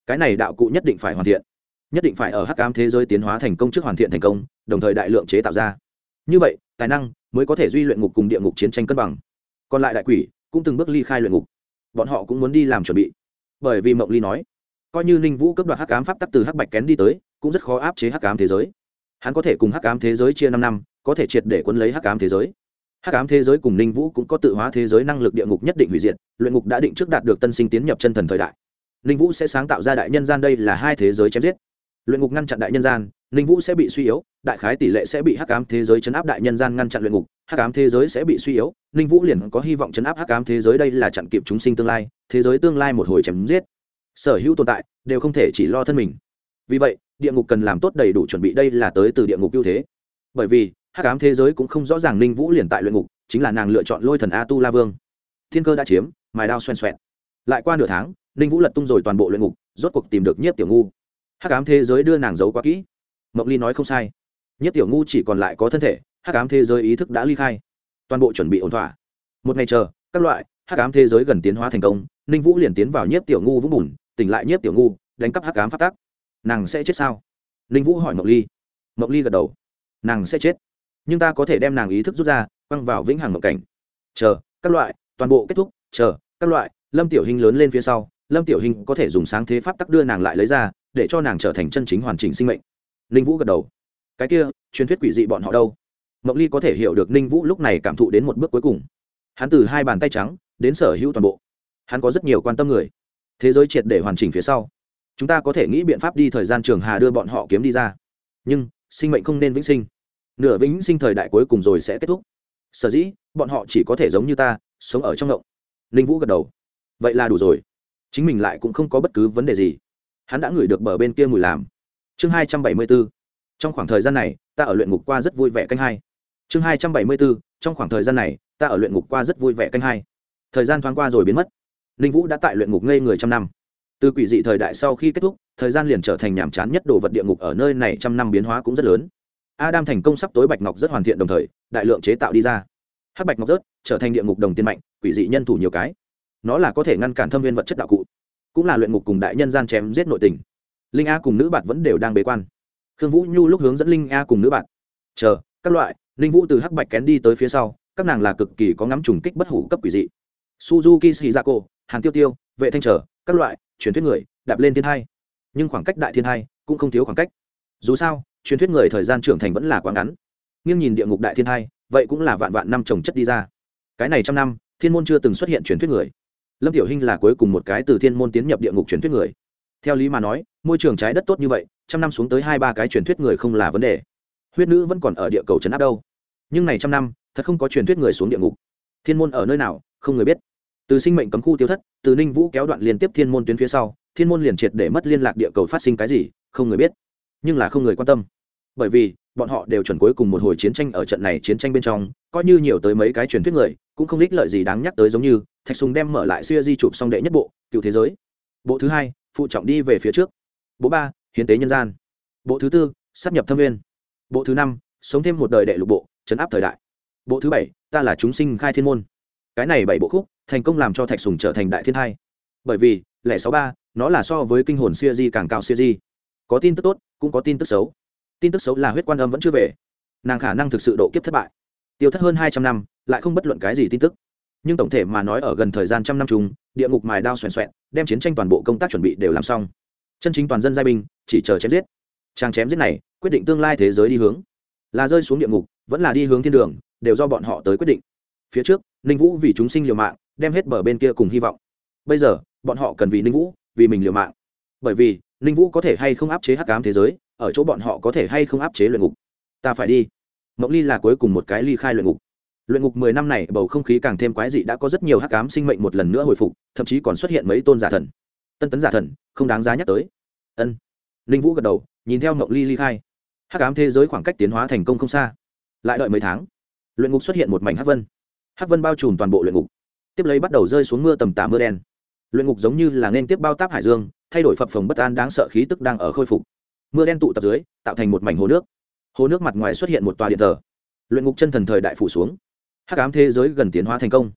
cái này đạo cụ nhất định phải hoàn thiện. Nhất định phải ở hắc ám thế giới tiến hóa thành công trước hoàn thiện thành công, đồng thời đại lượng chế tạo ra như vậy, tài năng mới có thể duy luyện ngục cùng địa ngục chiến tranh cân bằng. Còn lại đại quỷ cũng từng bước ly khai luyện ngục. Bọn họ cũng muốn đi làm chuẩn bị. Bởi vì mộng ly nói, coi như ninh vũ cấp đoạt hắc ám pháp tắc từ hắc bạch kén đi tới, cũng rất khó áp chế hắc ám thế giới. Hắn có thể cùng hắc ám thế giới chia năm năm, có thể triệt để quấn lấy hắc ám thế giới. Hắc ám thế giới cùng ninh vũ cũng có tự hóa thế giới năng lực địa ngục nhất định hủy diệt, luyện ngục đã định trước đạt được tân sinh tiến nhập chân thần thời đại. Ninh vũ sẽ sáng tạo ra đại nhân gian đây là hai thế giới chém giết. Luyện ngục ngăn chặn đại nhân gian ninh vũ sẽ bị suy yếu, đại khái tỷ lệ sẽ bị hắc ám thế giới chấn áp đại nhân gian ngăn chặn luyện ngục, hắc ám thế giới sẽ bị suy yếu, ninh vũ liền có hy vọng chấn áp hắc ám thế giới đây là chặn kịp chúng sinh tương lai, thế giới tương lai một hồi chém giết. Sở hữu tồn tại đều không thể chỉ lo thân mình. Vì vậy, địa ngục cần làm tốt đầy đủ chuẩn bị đây là tới từ địa ngục ưu thế. Bởi vì, hắc ám thế giới cũng không rõ ràng ninh vũ liền tại luyện ngục, chính là nàng lựa chọn lôi thần a tu la vương. Thiên cơ đã chiếm, mài đao xoen xoẹn lại qua nửa tháng, ninh vũ lật tung rồi toàn bộ luyện ngục, rốt cuộc tìm được nhiếp tiểu ngu. Hắc ám thế giới đưa nàng giấu quá kỹ mộng ly nói không sai. Nhiếp tiểu ngu chỉ còn lại có thân thể, hắc ám thế giới ý thức đã ly khai. Toàn bộ chuẩn bị ổn thỏa. Một ngày chờ, các loại, hắc ám thế giới gần tiến hóa thành công, ninh vũ liền tiến vào nhiếp tiểu ngu vũng bùn, tỉnh lại nhiếp tiểu ngu, đánh cắp hắc ám phát tác nàng sẽ chết sao? Ninh vũ hỏi mộng ly. Mộng ly gật đầu. Nàng sẽ chết. Nhưng ta có thể đem nàng ý thức rút ra, quăng vào vĩnh hằng mộng cảnh. Chờ, các loại, toàn bộ kết thúc. Chờ, các loại, lâm tiểu hình lớn lên phía sau. Lâm tiểu hình có thể dùng sáng thế pháp tắc đưa nàng lại lấy ra, để cho nàng trở thành chân chính hoàn chỉnh sinh mệnh ninh vũ gật đầu. Cái kia, truyền thuyết quỷ dị bọn họ đâu? Mộng ly có thể hiểu được ninh vũ lúc này cảm thụ đến một bước cuối cùng. Hắn từ hai bàn tay trắng đến sở hữu toàn bộ. Hắn có rất nhiều quan tâm người. Thế giới triệt để hoàn chỉnh phía sau. Chúng ta có thể nghĩ biện pháp đi thời gian trường hà đưa bọn họ kiếm đi ra. Nhưng, sinh mệnh không nên vĩnh sinh. Nửa vĩnh sinh thời đại cuối cùng rồi sẽ kết thúc. Sở dĩ, bọn họ chỉ có thể giống như ta, sống ở trong ngộng. Ninh vũ gật đầu. Vậy là đủ rồi. Chính mình lại cũng không có bất cứ vấn đề gì. Hắn đã ngửi được bờ bên kia mùi làm chương hai trăm bảy mươi b ố trong khoảng thời gian này, ta ở luyện ngục qua rất vui vẻ canh hai. Chương hai trăm bảy mươi b ố trong khoảng thời gian này, ta ở luyện ngục qua rất vui vẻ canh hai. Thời gian thoáng qua rồi biến mất. Ninh vũ đã tại luyện ngục ngây người trăm năm. Từ quỷ dị thời đại sau khi kết thúc, thời gian liền trở thành nhàm chán nhất đồ vật địa ngục ở nơi này trăm năm biến hóa cũng rất lớn. Adam thành công sắp tối bạch ngọc rất hoàn thiện đồng thời, đại lượng chế tạo đi ra. Hắc bạch ngọc rớt trở thành địa ngục đồng tiên mạnh, quỷ dị nhân thủ nhiều cái. Nó là có thể ngăn cản thâm viên vật chất đạo cụ, cũng là luyện ngục cùng đại nhân gian chém giết nội tình linh a cùng nữ bạn vẫn đều đang bế quan. Khương vũ nhu lúc hướng dẫn linh a cùng nữ bạn chờ, các loại. Linh vũ từ hắc bạch kén đi tới phía sau, các nàng là cực kỳ có ngắm trùng kích bất hủ cấp quỷ dị. Suzuki shizako, hàn tiêu tiêu, vệ thanh trở, các loại, truyền thuyết người, đạp lên thiên hai nhưng khoảng cách đại thiên hai cũng không thiếu khoảng cách. Dù sao, truyền thuyết người thời gian trưởng thành vẫn là quá ngắn. Nghiêng nhìn địa ngục đại thiên hai vậy cũng là vạn vạn năm trồng chất đi ra. Cái này trăm năm, thiên môn chưa từng xuất hiện truyền thuyết người. Lâm tiểu hinh là cuối cùng một cái từ thiên môn tiến nhập địa ngục truyền thuyết người theo lý mà nói, môi trường trái đất tốt như vậy, trăm năm xuống tới hai ba cái truyền thuyết người không là vấn đề. Huyết nữ vẫn còn ở địa cầu trấn áp đâu. Nhưng này trăm năm, thật không có truyền thuyết người xuống địa ngục. Thiên môn ở nơi nào, không người biết. Từ sinh mệnh cấm khu tiêu thất, từ ninh vũ kéo đoạn liên tiếp thiên môn tuyến phía sau, thiên môn liền triệt để mất liên lạc địa cầu phát sinh cái gì, không người biết. Nhưng là không người quan tâm. Bởi vì, bọn họ đều chuẩn cuối cùng một hồi chiến tranh ở trận này chiến tranh bên trong, coi như nhiều tới mấy cái truyền thuyết người, cũng không ích lợi gì đáng nhắc tới giống như, thạch sùng đem mở lại siêu di chụp xong đệ nhất bộ, cựu thế giới. Bộ thứ hai phụ trọng đi về phía trước. Bộ ba, hiến tế nhân gian. Bộ thứ tư sắp nhập thâm Nguyên. bộ thứ năm, sống thêm một đời đệ lục bộ chấn áp thời đại. Bộ thứ bảy, ta là chúng sinh khai thiên môn. Cái này bảy bộ khúc, thành công làm cho thạch sùng trở thành đại thiên hai bởi vì, lẻ sáu ba, nó là so với kinh hồn siêu di càng cao siêu di. Có tin tức tốt, cũng có tin tức xấu. Tin tức xấu là huyết quan âm vẫn chưa về. Nàng khả năng thực sự độ kiếp thất bại. Tiêu thất hơn hai trăm năm, lại không bất luận cái gì tin tức. Nhưng tổng thể mà nói ở gần thời gian trăm năm chung địa ngục mài đao xoèn xoẹn, đem chiến tranh toàn bộ công tác chuẩn bị đều làm xong. Chân chính toàn dân giai binh, chỉ chờ chém giết. Trang chém giết này, quyết định tương lai thế giới đi hướng. Là rơi xuống địa ngục, vẫn là đi hướng thiên đường, đều do bọn họ tới quyết định. Phía trước, ninh vũ vì chúng sinh liều mạng, đem hết bờ bên kia cùng hy vọng. Bây giờ, bọn họ cần vì ninh vũ, vì mình liều mạng. Bởi vì, ninh vũ có thể hay không áp chế hắc cám thế giới, ở chỗ bọn họ có thể hay không áp chế luyện ngục. Ta phải đi. Mộng ly là cuối cùng một cái ly khai luyện ngục luyện ngục mười năm này, bầu không khí càng thêm quái dị, đã có rất nhiều hắc cám sinh mệnh một lần nữa hồi phục, thậm chí còn xuất hiện mấy tôn giả thần. Tân tấn giả thần, không đáng giá nhắc tới. Ân. Linh vũ gật đầu, nhìn theo mộng ly ly khai. Hắc ám thế giới khoảng cách tiến hóa thành công không xa. Lại đợi mấy tháng, luyện ngục xuất hiện một mảnh hắc vân. Hắc vân bao trùm toàn bộ luyện ngục. Tiếp lấy bắt đầu rơi xuống mưa tầm tả mưa đen. Luyện ngục giống như là nên tiếp bao táp hải dương, thay đổi phập phồng bất an đáng sợ khí tức đang ở khôi phục. Mưa đen tụ tập dưới, tạo thành một mảnh hồ nước. Hồ nước mặt ngoài xuất hiện một tòa điện thờ. Luyện ngục chân thần thời đại phủ xuống hắc ám thế giới gần tiến hóa thành công.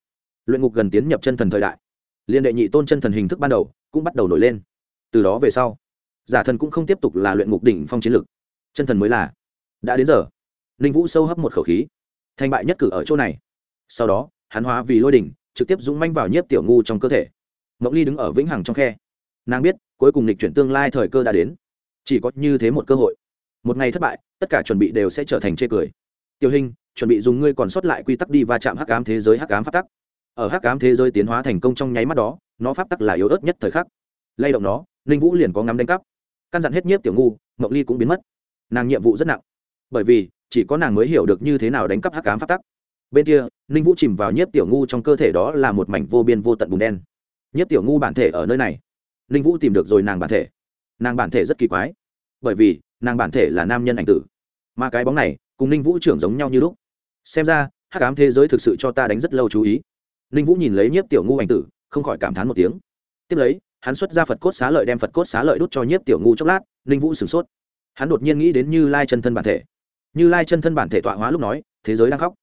Luyện ngục gần tiến nhập chân thần thời đại. Liên đệ nhị tôn chân thần hình thức ban đầu cũng bắt đầu nổi lên. Từ đó về sau, giả thần cũng không tiếp tục là luyện ngục đỉnh phong chiến lực chân thần mới là. Đã đến giờ. Ninh vũ sâu hấp một khẩu khí. Thành bại nhất cử ở chỗ này. Sau đó, hắn hóa vì lôi đỉnh, trực tiếp dũng manh vào nhiếp tiểu ngu trong cơ thể. Mộng ly đứng ở vĩnh hằng trong khe. Nàng biết, cuối cùng lịch chuyển tương lai thời cơ đã đến. Chỉ có như thế một cơ hội. Một ngày thất bại, tất cả chuẩn bị đều sẽ trở thành chê cười. Tiểu hình chuẩn bị dùng ngươi còn sót lại quy tắc đi va chạm hắc ám thế giới, hắc ám pháp tắc. Ở hắc ám thế giới tiến hóa thành công trong nháy mắt đó, nó pháp tắc là yếu ớt nhất thời khắc. Lay động nó, ninh vũ liền có ngắm đánh cắp. Căn dặn hết nhiếp tiểu ngu, mộng ly cũng biến mất. Nàng nhiệm vụ rất nặng, bởi vì chỉ có nàng mới hiểu được như thế nào đánh cắp hắc ám phát tắc. Bên kia, ninh vũ chìm vào nhiếp tiểu ngu trong cơ thể đó là một mảnh vô biên vô tận bùn đen. Nhiếp tiểu ngu bản thể ở nơi này. Ninh vũ tìm được rồi nàng bản thể. Nàng bản thể rất kỳ quái, bởi vì nàng bản thể là nam nhân ảnh tử mà cái bóng này cùng ninh vũ trưởng giống nhau như lúc xem ra hát cám thế giới thực sự cho ta đánh rất lâu chú ý ninh vũ nhìn lấy nhiếp tiểu ngu ảnh tử không khỏi cảm thán một tiếng tiếp lấy hắn xuất ra phật cốt xá lợi đem phật cốt xá lợi đút cho nhiếp tiểu ngu chốc lát ninh vũ sửng sốt hắn đột nhiên nghĩ đến như lai chân thân bản thể như lai chân thân bản thể tọa hóa lúc nói thế giới đang khóc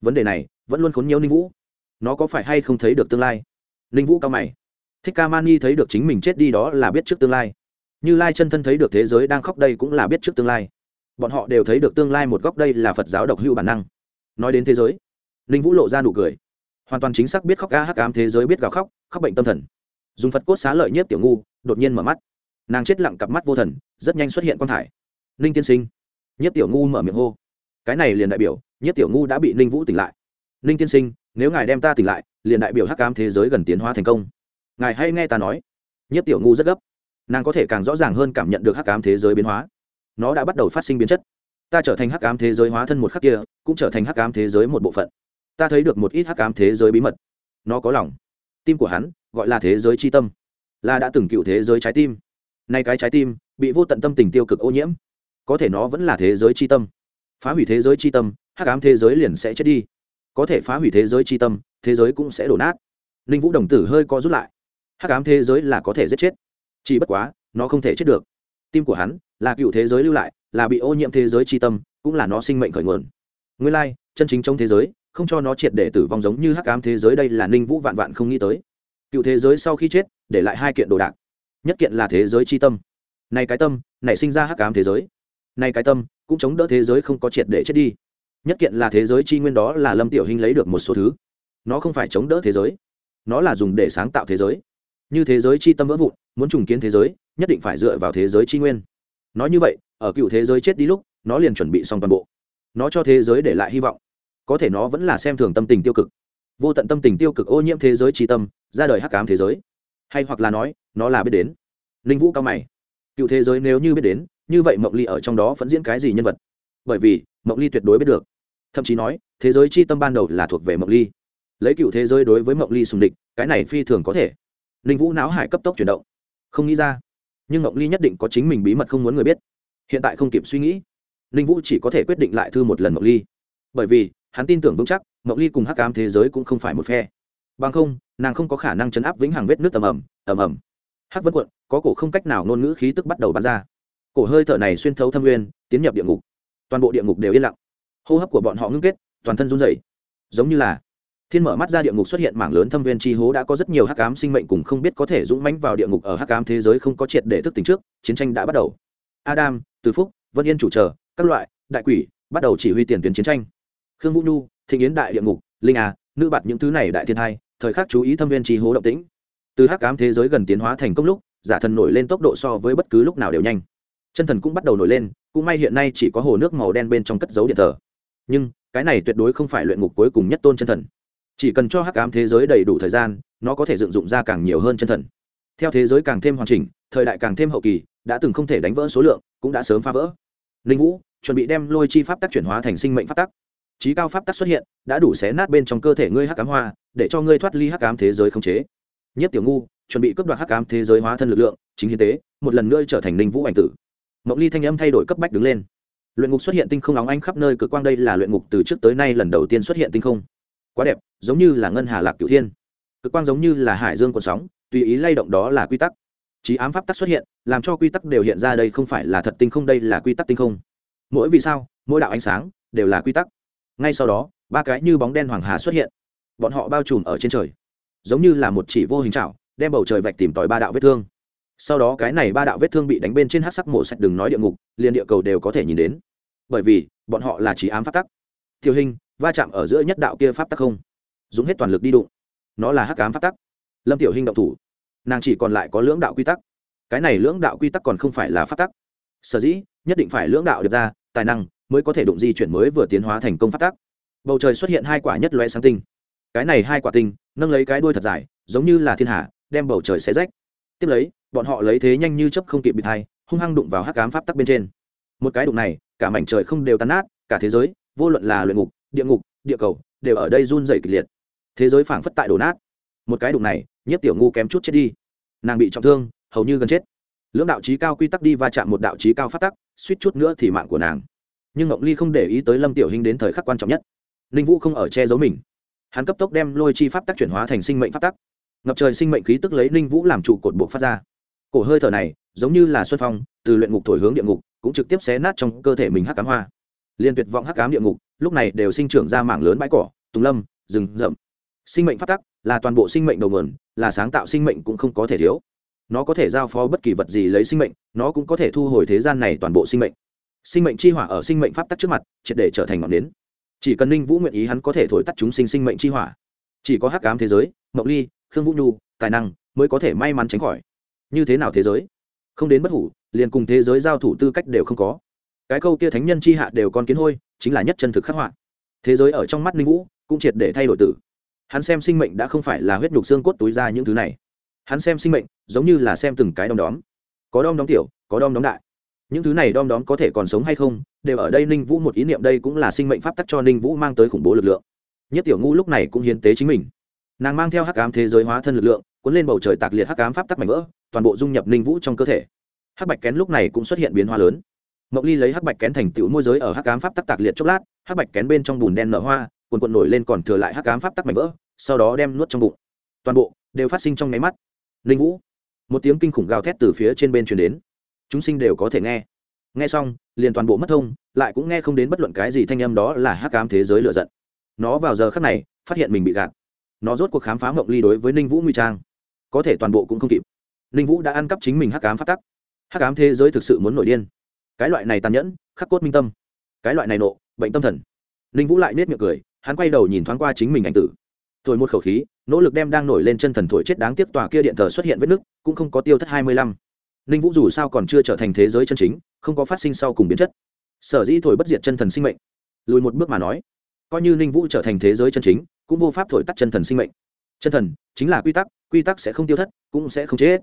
vấn đề này vẫn luôn khốn nhiều ninh vũ nó có phải hay không thấy được tương lai ninh vũ cao mày thích ca mani thấy được chính mình chết đi đó là biết trước tương lai như lai chân thân thấy được thế giới đang khóc đây cũng là biết trước tương lai bọn họ đều thấy được tương lai một góc đây là phật giáo độc hữu bản năng. Nói đến thế giới, ninh vũ lộ ra nụ cười. Hoàn toàn chính xác biết khóc ca hắc ám thế giới biết gào khóc khóc bệnh tâm thần. Dùng phật cốt xá lợi nhất tiểu ngu, đột nhiên mở mắt. Nàng chết lặng cặp mắt vô thần, rất nhanh xuất hiện quan thải. Ninh tiên sinh. Nhất tiểu ngu mở miệng hô. Cái này liền đại biểu nhất tiểu ngu đã bị ninh vũ tỉnh lại. Ninh tiên sinh, nếu ngài đem ta tỉnh lại, liền đại biểu hắc ám thế giới gần tiến hóa thành công. Ngài hay nghe ta nói. Nhất tiểu ngu rất gấp. Nàng có thể càng rõ ràng hơn cảm nhận được hắc ám thế giới biến hóa nó đã bắt đầu phát sinh biến chất ta trở thành hắc ám thế giới hóa thân một khắc kia cũng trở thành hắc ám thế giới một bộ phận ta thấy được một ít hắc ám thế giới bí mật nó có lòng tim của hắn gọi là thế giới c h i tâm là đã từng cựu thế giới trái tim nay cái trái tim bị vô tận tâm tình tiêu cực ô nhiễm có thể nó vẫn là thế giới c h i tâm phá hủy thế giới c h i tâm hắc ám thế giới liền sẽ chết đi có thể phá hủy thế giới c h i tâm thế giới cũng sẽ đổ nát ninh vũ đồng tử hơi co rút lại hắc ám thế giới là có thể giết chết chỉ bất quá nó không thể chết được tim của hắn là cựu thế giới lưu lại, là bị ô nhiễm thế giới tri tâm, cũng là nó sinh mệnh khởi nguồn. Nguyên lai, chân chính trong thế giới, không cho nó triệt để tử vong giống như hắc ám thế giới đây là ninh vũ vạn vạn không nghĩ tới. Cựu thế giới sau khi chết, để lại hai kiện đồ đạc. Nhất kiện là thế giới tri tâm. Này cái tâm, nảy sinh ra hắc ám thế giới. Này cái tâm, cũng chống đỡ thế giới không có triệt để chết đi. Nhất kiện là thế giới tri nguyên đó là lâm tiểu hình lấy được một số thứ. Nó không phải chống đỡ thế giới. Nó là dùng để sáng tạo thế giới. Như thế giới tri tâm vỡ vụn, muốn trùng kiến thế giới, nhất định phải dựa vào thế giới tri nguyên nói như vậy, ở cựu thế giới chết đi lúc, nó liền chuẩn bị xong toàn bộ. Nó cho thế giới để lại hy vọng. Có thể nó vẫn là xem thường tâm tình tiêu cực. Vô tận tâm tình tiêu cực ô nhiễm thế giới tri tâm, ra đời hắc cám thế giới. Hay hoặc là nói, nó là biết đến. Linh vũ cao mày. Cựu thế giới nếu như biết đến, như vậy mộng ly ở trong đó vẫn diễn cái gì nhân vật? Bởi vì mộng ly tuyệt đối biết được. Thậm chí nói, thế giới chi tâm ban đầu là thuộc về mộng ly. Lấy cựu thế giới đối với mộng ly sùng địch, cái này phi thường có thể. Linh vũ não hải cấp tốc chuyển động. Không nghĩ ra nhưng ngọc ly nhất định có chính mình bí mật không muốn người biết hiện tại không kịp suy nghĩ ninh vũ chỉ có thể quyết định lại thư một lần ngọc ly bởi vì hắn tin tưởng vững chắc ngọc ly cùng hắc ám thế giới cũng không phải một phe bằng không nàng không có khả năng chấn áp vĩnh hằng vết nước ầm ẩm ầm ầm. hắc vân quận có cổ không cách nào ngôn ngữ khí tức bắt đầu bắn ra cổ hơi thở này xuyên thấu thâm nguyên tiến nhập địa ngục toàn bộ địa ngục đều yên lặng hô hấp của bọn họ ngưng kết toàn thân run rẩy giống như là thiên mở mắt ra địa ngục xuất hiện mảng lớn thâm viên chi hố đã có rất nhiều hắc ám sinh mệnh cùng không biết có thể dũng mãnh vào địa ngục ở hắc ám thế giới không có triệt để thức tỉnh trước, chiến tranh đã bắt đầu. Adam, từ phúc, vân yên chủ trờ, các loại, đại quỷ, bắt đầu chỉ huy tiền tuyến chiến tranh. Khương vũ nhu, thịnh yến đại địa ngục, linh a nữ bạt những thứ này đại thiên thai, thời khắc chú ý thâm viên chi hố động tĩnh. Từ hắc ám thế giới gần tiến hóa thành công lúc, giả thần nổi lên tốc độ so với bất cứ lúc nào đều nhanh. Chân thần cũng bắt đầu nổi lên, cũng may hiện nay chỉ có hồ nước màu đen bên trong cất dấu điện thờ. Nhưng, cái này tuyệt đối không phải luyện ngục cuối cùng nhất tôn chân thần chỉ cần cho hắc ám thế giới đầy đủ thời gian, nó có thể dựng dụng ra càng nhiều hơn chân thần. Theo thế giới càng thêm hoàn chỉnh, thời đại càng thêm hậu kỳ, đã từng không thể đánh vỡ số lượng, cũng đã sớm phá vỡ. Linh vũ, chuẩn bị đem lôi chi pháp tắc chuyển hóa thành sinh mệnh pháp tắc. Trí cao pháp tắc xuất hiện, đã đủ xé nát bên trong cơ thể ngươi hắc ám hoa, để cho ngươi thoát ly hắc ám thế giới không chế. Nhất tiểu ngu, chuẩn bị cướp đoạt hắc ám thế giới hóa thân lực lượng, chính hiến tế, một lần nữa trở thành ninh vũ ảnh tử. Mộng ly thanh âm thay đổi cấp bách đứng lên. Luyện ngục xuất hiện tinh không nóng anh khắp nơi, cực quang đây là luyện ngục từ trước tới nay lần đầu tiên xuất hiện tinh không quá đẹp, giống như là ngân hà lạc cửu thiên. Cực quang giống như là hải dương còn sóng, tùy ý lay động đó là quy tắc. Trí ám pháp tắc xuất hiện, làm cho quy tắc đều hiện ra đây không phải là thật tinh không, đây là quy tắc tinh không. Mỗi vì sao, mỗi đạo ánh sáng, đều là quy tắc. Ngay sau đó, ba cái như bóng đen hoàng hà xuất hiện. Bọn họ bao trùm ở trên trời. Giống như là một chỉ vô hình trảo đem bầu trời vạch tìm tòi ba đạo vết thương. Sau đó cái này ba đạo vết thương bị đánh bên trên hát sắc mổ sạch đừng nói địa ngục, liền địa cầu đều có thể nhìn đến. Bởi vì, bọn họ là trí ám pháp tắc. Thiêu hình va chạm ở giữa nhất đạo kia pháp tắc không? Dùng hết toàn lực đi đụng. Nó là hắc ám pháp tắc. Lâm tiểu hình động thủ. Nàng chỉ còn lại có lưỡng đạo quy tắc. Cái này lưỡng đạo quy tắc còn không phải là pháp tắc. Sở dĩ, nhất định phải lưỡng đạo được ra, tài năng mới có thể đụng di chuyển mới vừa tiến hóa thành công pháp tắc. bầu trời xuất hiện hai quả nhất loe sáng tinh. Cái này hai quả tinh, nâng lấy cái đuôi thật dài, giống như là thiên hạ, đem bầu trời xé rách. Tiếp lấy, bọn họ lấy thế nhanh như chấp không kịp bị thai hung hăng đụng vào hắc cám pháp tắc bên trên. Một cái đụng này, cả mảnh trời không đều tan nát, cả thế giới, vô luận là luyện ngục địa ngục, địa cầu đều ở đây run rẩy kịch liệt. Thế giới phảng phất tại đổ nát. Một cái đụng này, nhất tiểu ngu kém chút chết đi. Nàng bị trọng thương, hầu như gần chết. Lưỡng đạo trí cao quy tắc đi va chạm một đạo trí cao phát tắc, suýt chút nữa thì mạng của nàng. Nhưng ngọc ly không để ý tới lâm tiểu hình đến thời khắc quan trọng nhất. Ninh vũ không ở che giấu mình. Hắn cấp tốc đem lôi chi pháp tắc chuyển hóa thành sinh mệnh pháp tắc. Ngập trời sinh mệnh khí tức lấy ninh vũ làm trụ cột buộc phát ra. Cổ hơi thở này, giống như là xuân phong, từ luyện ngục thổi hướng địa ngục, cũng trực tiếp xé nát trong cơ thể mình hắc cám hoa. Liên tuyệt vọng hắc cám địa ngục lúc này đều sinh trưởng ra mảng lớn bãi cỏ, tùng lâm, rừng rậm. Sinh mệnh phát tắc là toàn bộ sinh mệnh đầu nguồn, là sáng tạo sinh mệnh cũng không có thể thiếu. Nó có thể giao phó bất kỳ vật gì lấy sinh mệnh, nó cũng có thể thu hồi thế gian này toàn bộ sinh mệnh. Sinh mệnh chi hỏa ở sinh mệnh pháp tắc trước mặt, triệt để trở thành ngọn nến. Chỉ cần ninh vũ nguyện ý hắn có thể thổi tắt chúng sinh sinh mệnh chi hỏa. Chỉ có hắc ám thế giới mộng ly, khương vũ nhu, tài năng mới có thể may mắn tránh khỏi. Như thế nào thế giới? Không đến bất hủ, liền cùng thế giới giao thủ tư cách đều không có cái câu kia thánh nhân chi hạ đều con kiến hôi, chính là nhất chân thực khắc họa. Thế giới ở trong mắt ninh vũ cũng triệt để thay đổi tử. Hắn xem sinh mệnh đã không phải là huyết nhục xương cốt túi ra những thứ này. Hắn xem sinh mệnh giống như là xem từng cái đom đóm. Có đom đóm tiểu, có đom đóm đại. Những thứ này đom đóm có thể còn sống hay không, đều ở đây ninh vũ một ý niệm đây cũng là sinh mệnh pháp tắc cho ninh vũ mang tới khủng bố lực lượng. Nhất tiểu ngu lúc này cũng hiến tế chính mình. Nàng mang theo hắc ám thế giới hóa thân lực lượng, cuốn lên bầu trời tạc liệt hắc ám pháp tắc mảnh vỡ, toàn bộ dung nhập ninh vũ trong cơ thể. Hắc bạch kén lúc này cũng xuất hiện biến hóa lớn mộng ly lấy hắc bạch kén thành tựu môi giới ở hắc ám pháp tắc tạc liệt chốc lát, hắc bạch kén bên trong bùn đen nở hoa quần quần nổi lên còn thừa lại hắc ám pháp tắc mảnh vỡ, sau đó đem nuốt trong bụng. Toàn bộ đều phát sinh trong nháy mắt. Linh vũ, một tiếng kinh khủng gào thét từ phía trên bên truyền đến. Chúng sinh đều có thể nghe. Nghe xong, liền toàn bộ mất thông, lại cũng nghe không đến bất luận cái gì thanh âm đó là hắc ám thế giới lựa giận. Nó vào giờ khắc này, phát hiện mình bị gạt. Nó rốt cuộc khám phá mộng ly đối với ninh vũ nguy trang. Có thể toàn bộ cũng không kịp. Ninh vũ đã ăn cắp chính mình hắc ám phát tắc. Hắc ám thế giới thực sự muốn nổi điên cái loại này tàn nhẫn, khắc cốt minh tâm. Cái loại này nộ, bệnh tâm thần. Ninh vũ lại nết miệng cười, hắn quay đầu nhìn thoáng qua chính mình ảnh tử. Thổi một khẩu khí, nỗ lực đem đang nổi lên chân thần thổi chết đáng tiếc tòa kia điện thờ xuất hiện vết nứt, cũng không có tiêu thất hai mươi lăm. Ninh vũ dù sao còn chưa trở thành thế giới chân chính, không có phát sinh sau cùng biến chất. Sở dĩ thổi bất diệt chân thần sinh mệnh. Lùi một bước mà nói, coi như ninh vũ trở thành thế giới chân chính, cũng vô pháp thổi tắt chân thần sinh mệnh. Chân thần chính là quy tắc quy tắc sẽ không tiêu thất, cũng sẽ không chết.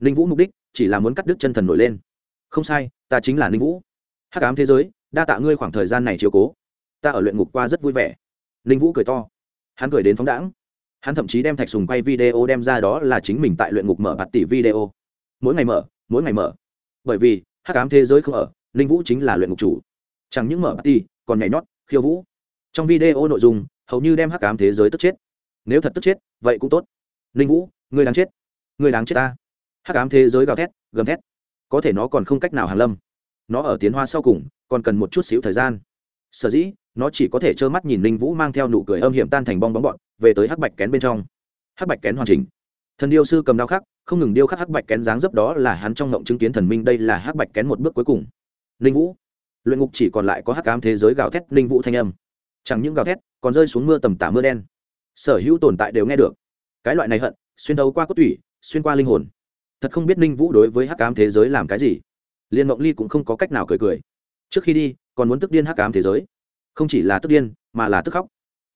Ninh vũ mục đích chỉ là muốn cắt đứt chân thần nổi lên không sai, ta chính là ninh vũ. Hắc ám thế giới, đa tạ ngươi khoảng thời gian này chiều cố. Ta ở luyện ngục qua rất vui vẻ. Ninh vũ cười to. Hắn cười đến phóng đãng. Hắn thậm chí đem thạch sùng quay video đem ra đó là chính mình tại luyện ngục mở bạt tỷ video. Mỗi ngày mở, mỗi ngày mở. Bởi vì hát cám thế giới không ở, ninh vũ chính là luyện ngục chủ. Chẳng những mở bạt tỷ còn nhảy nhót, khiêu vũ. Trong video nội dung, hầu như đem hát cám thế giới tức chết. Nếu thật tức chết, vậy cũng tốt. Ninh vũ người đáng chết. Người đáng chết ta. Hát cám thế giới gào thét, gầm thét có thể nó còn không cách nào hàn lâm. Nó ở tiến hoa sau cùng, còn cần một chút xíu thời gian. Sở dĩ, nó chỉ có thể trơ mắt nhìn ninh vũ mang theo nụ cười âm hiểm tan thành bong bóng bọn, về tới hắc bạch kén bên trong. Hắc bạch kén hoàn chỉnh. Thần điêu sư cầm đao khắc, không ngừng điêu khắc hắc bạch kén dáng dấp đó là hắn trong ngộng chứng kiến thần minh đây là hắc bạch kén một bước cuối cùng. Ninh vũ. Luyện ngục chỉ còn lại có hắc ám thế giới gào thét ninh vũ thanh âm. Chẳng những gào thét, còn rơi xuống mưa tầm tả mưa đen. Sở hữu tồn tại đều nghe được. Cái loại này hận, xuyên thấu qua cốt tủy, xuyên qua linh hồn thật không biết ninh vũ đối với hắc ám thế giới làm cái gì. Liên mộng ly cũng không có cách nào cười cười. Trước khi đi, còn muốn tức điên hắc ám thế giới. Không chỉ là tức điên, mà là tức khóc.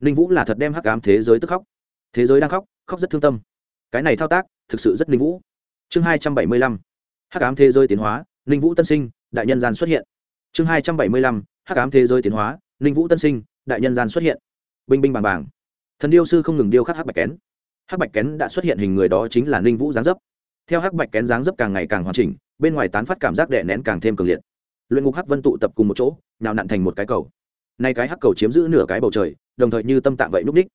Ninh vũ là thật đem hắc ám thế giới tức khóc. Thế giới đang khóc khóc rất thương tâm. Cái này thao tác, thực sự rất ninh vũ. Chương hai trăm bảy mươi lăm. Hắc ám thế giới tiến hóa, ninh vũ tân sinh, đại nhân gian xuất hiện. Chương hai trăm bảy mươi lăm. Hắc ám thế giới tiến hóa, ninh vũ tân sinh, đại nhân gian xuất hiện. Binh binh bàng bàng. Thần điêu sư không ngừng điêu khắc hắc bạch kén. Hắc bạch kén đã xuất hiện hình người đó chính là ninh vũ giáng dấp theo hắc bạch kén dáng dấp càng ngày càng hoàn chỉnh, bên ngoài tán phát cảm giác đè nén càng thêm cường liệt. Luyện ngục hắc vân tụ tập cùng một chỗ nào nặn thành một cái cầu. Nay cái hắc cầu chiếm giữ nửa cái bầu trời, đồng thời như tâm tạng vậy núp ních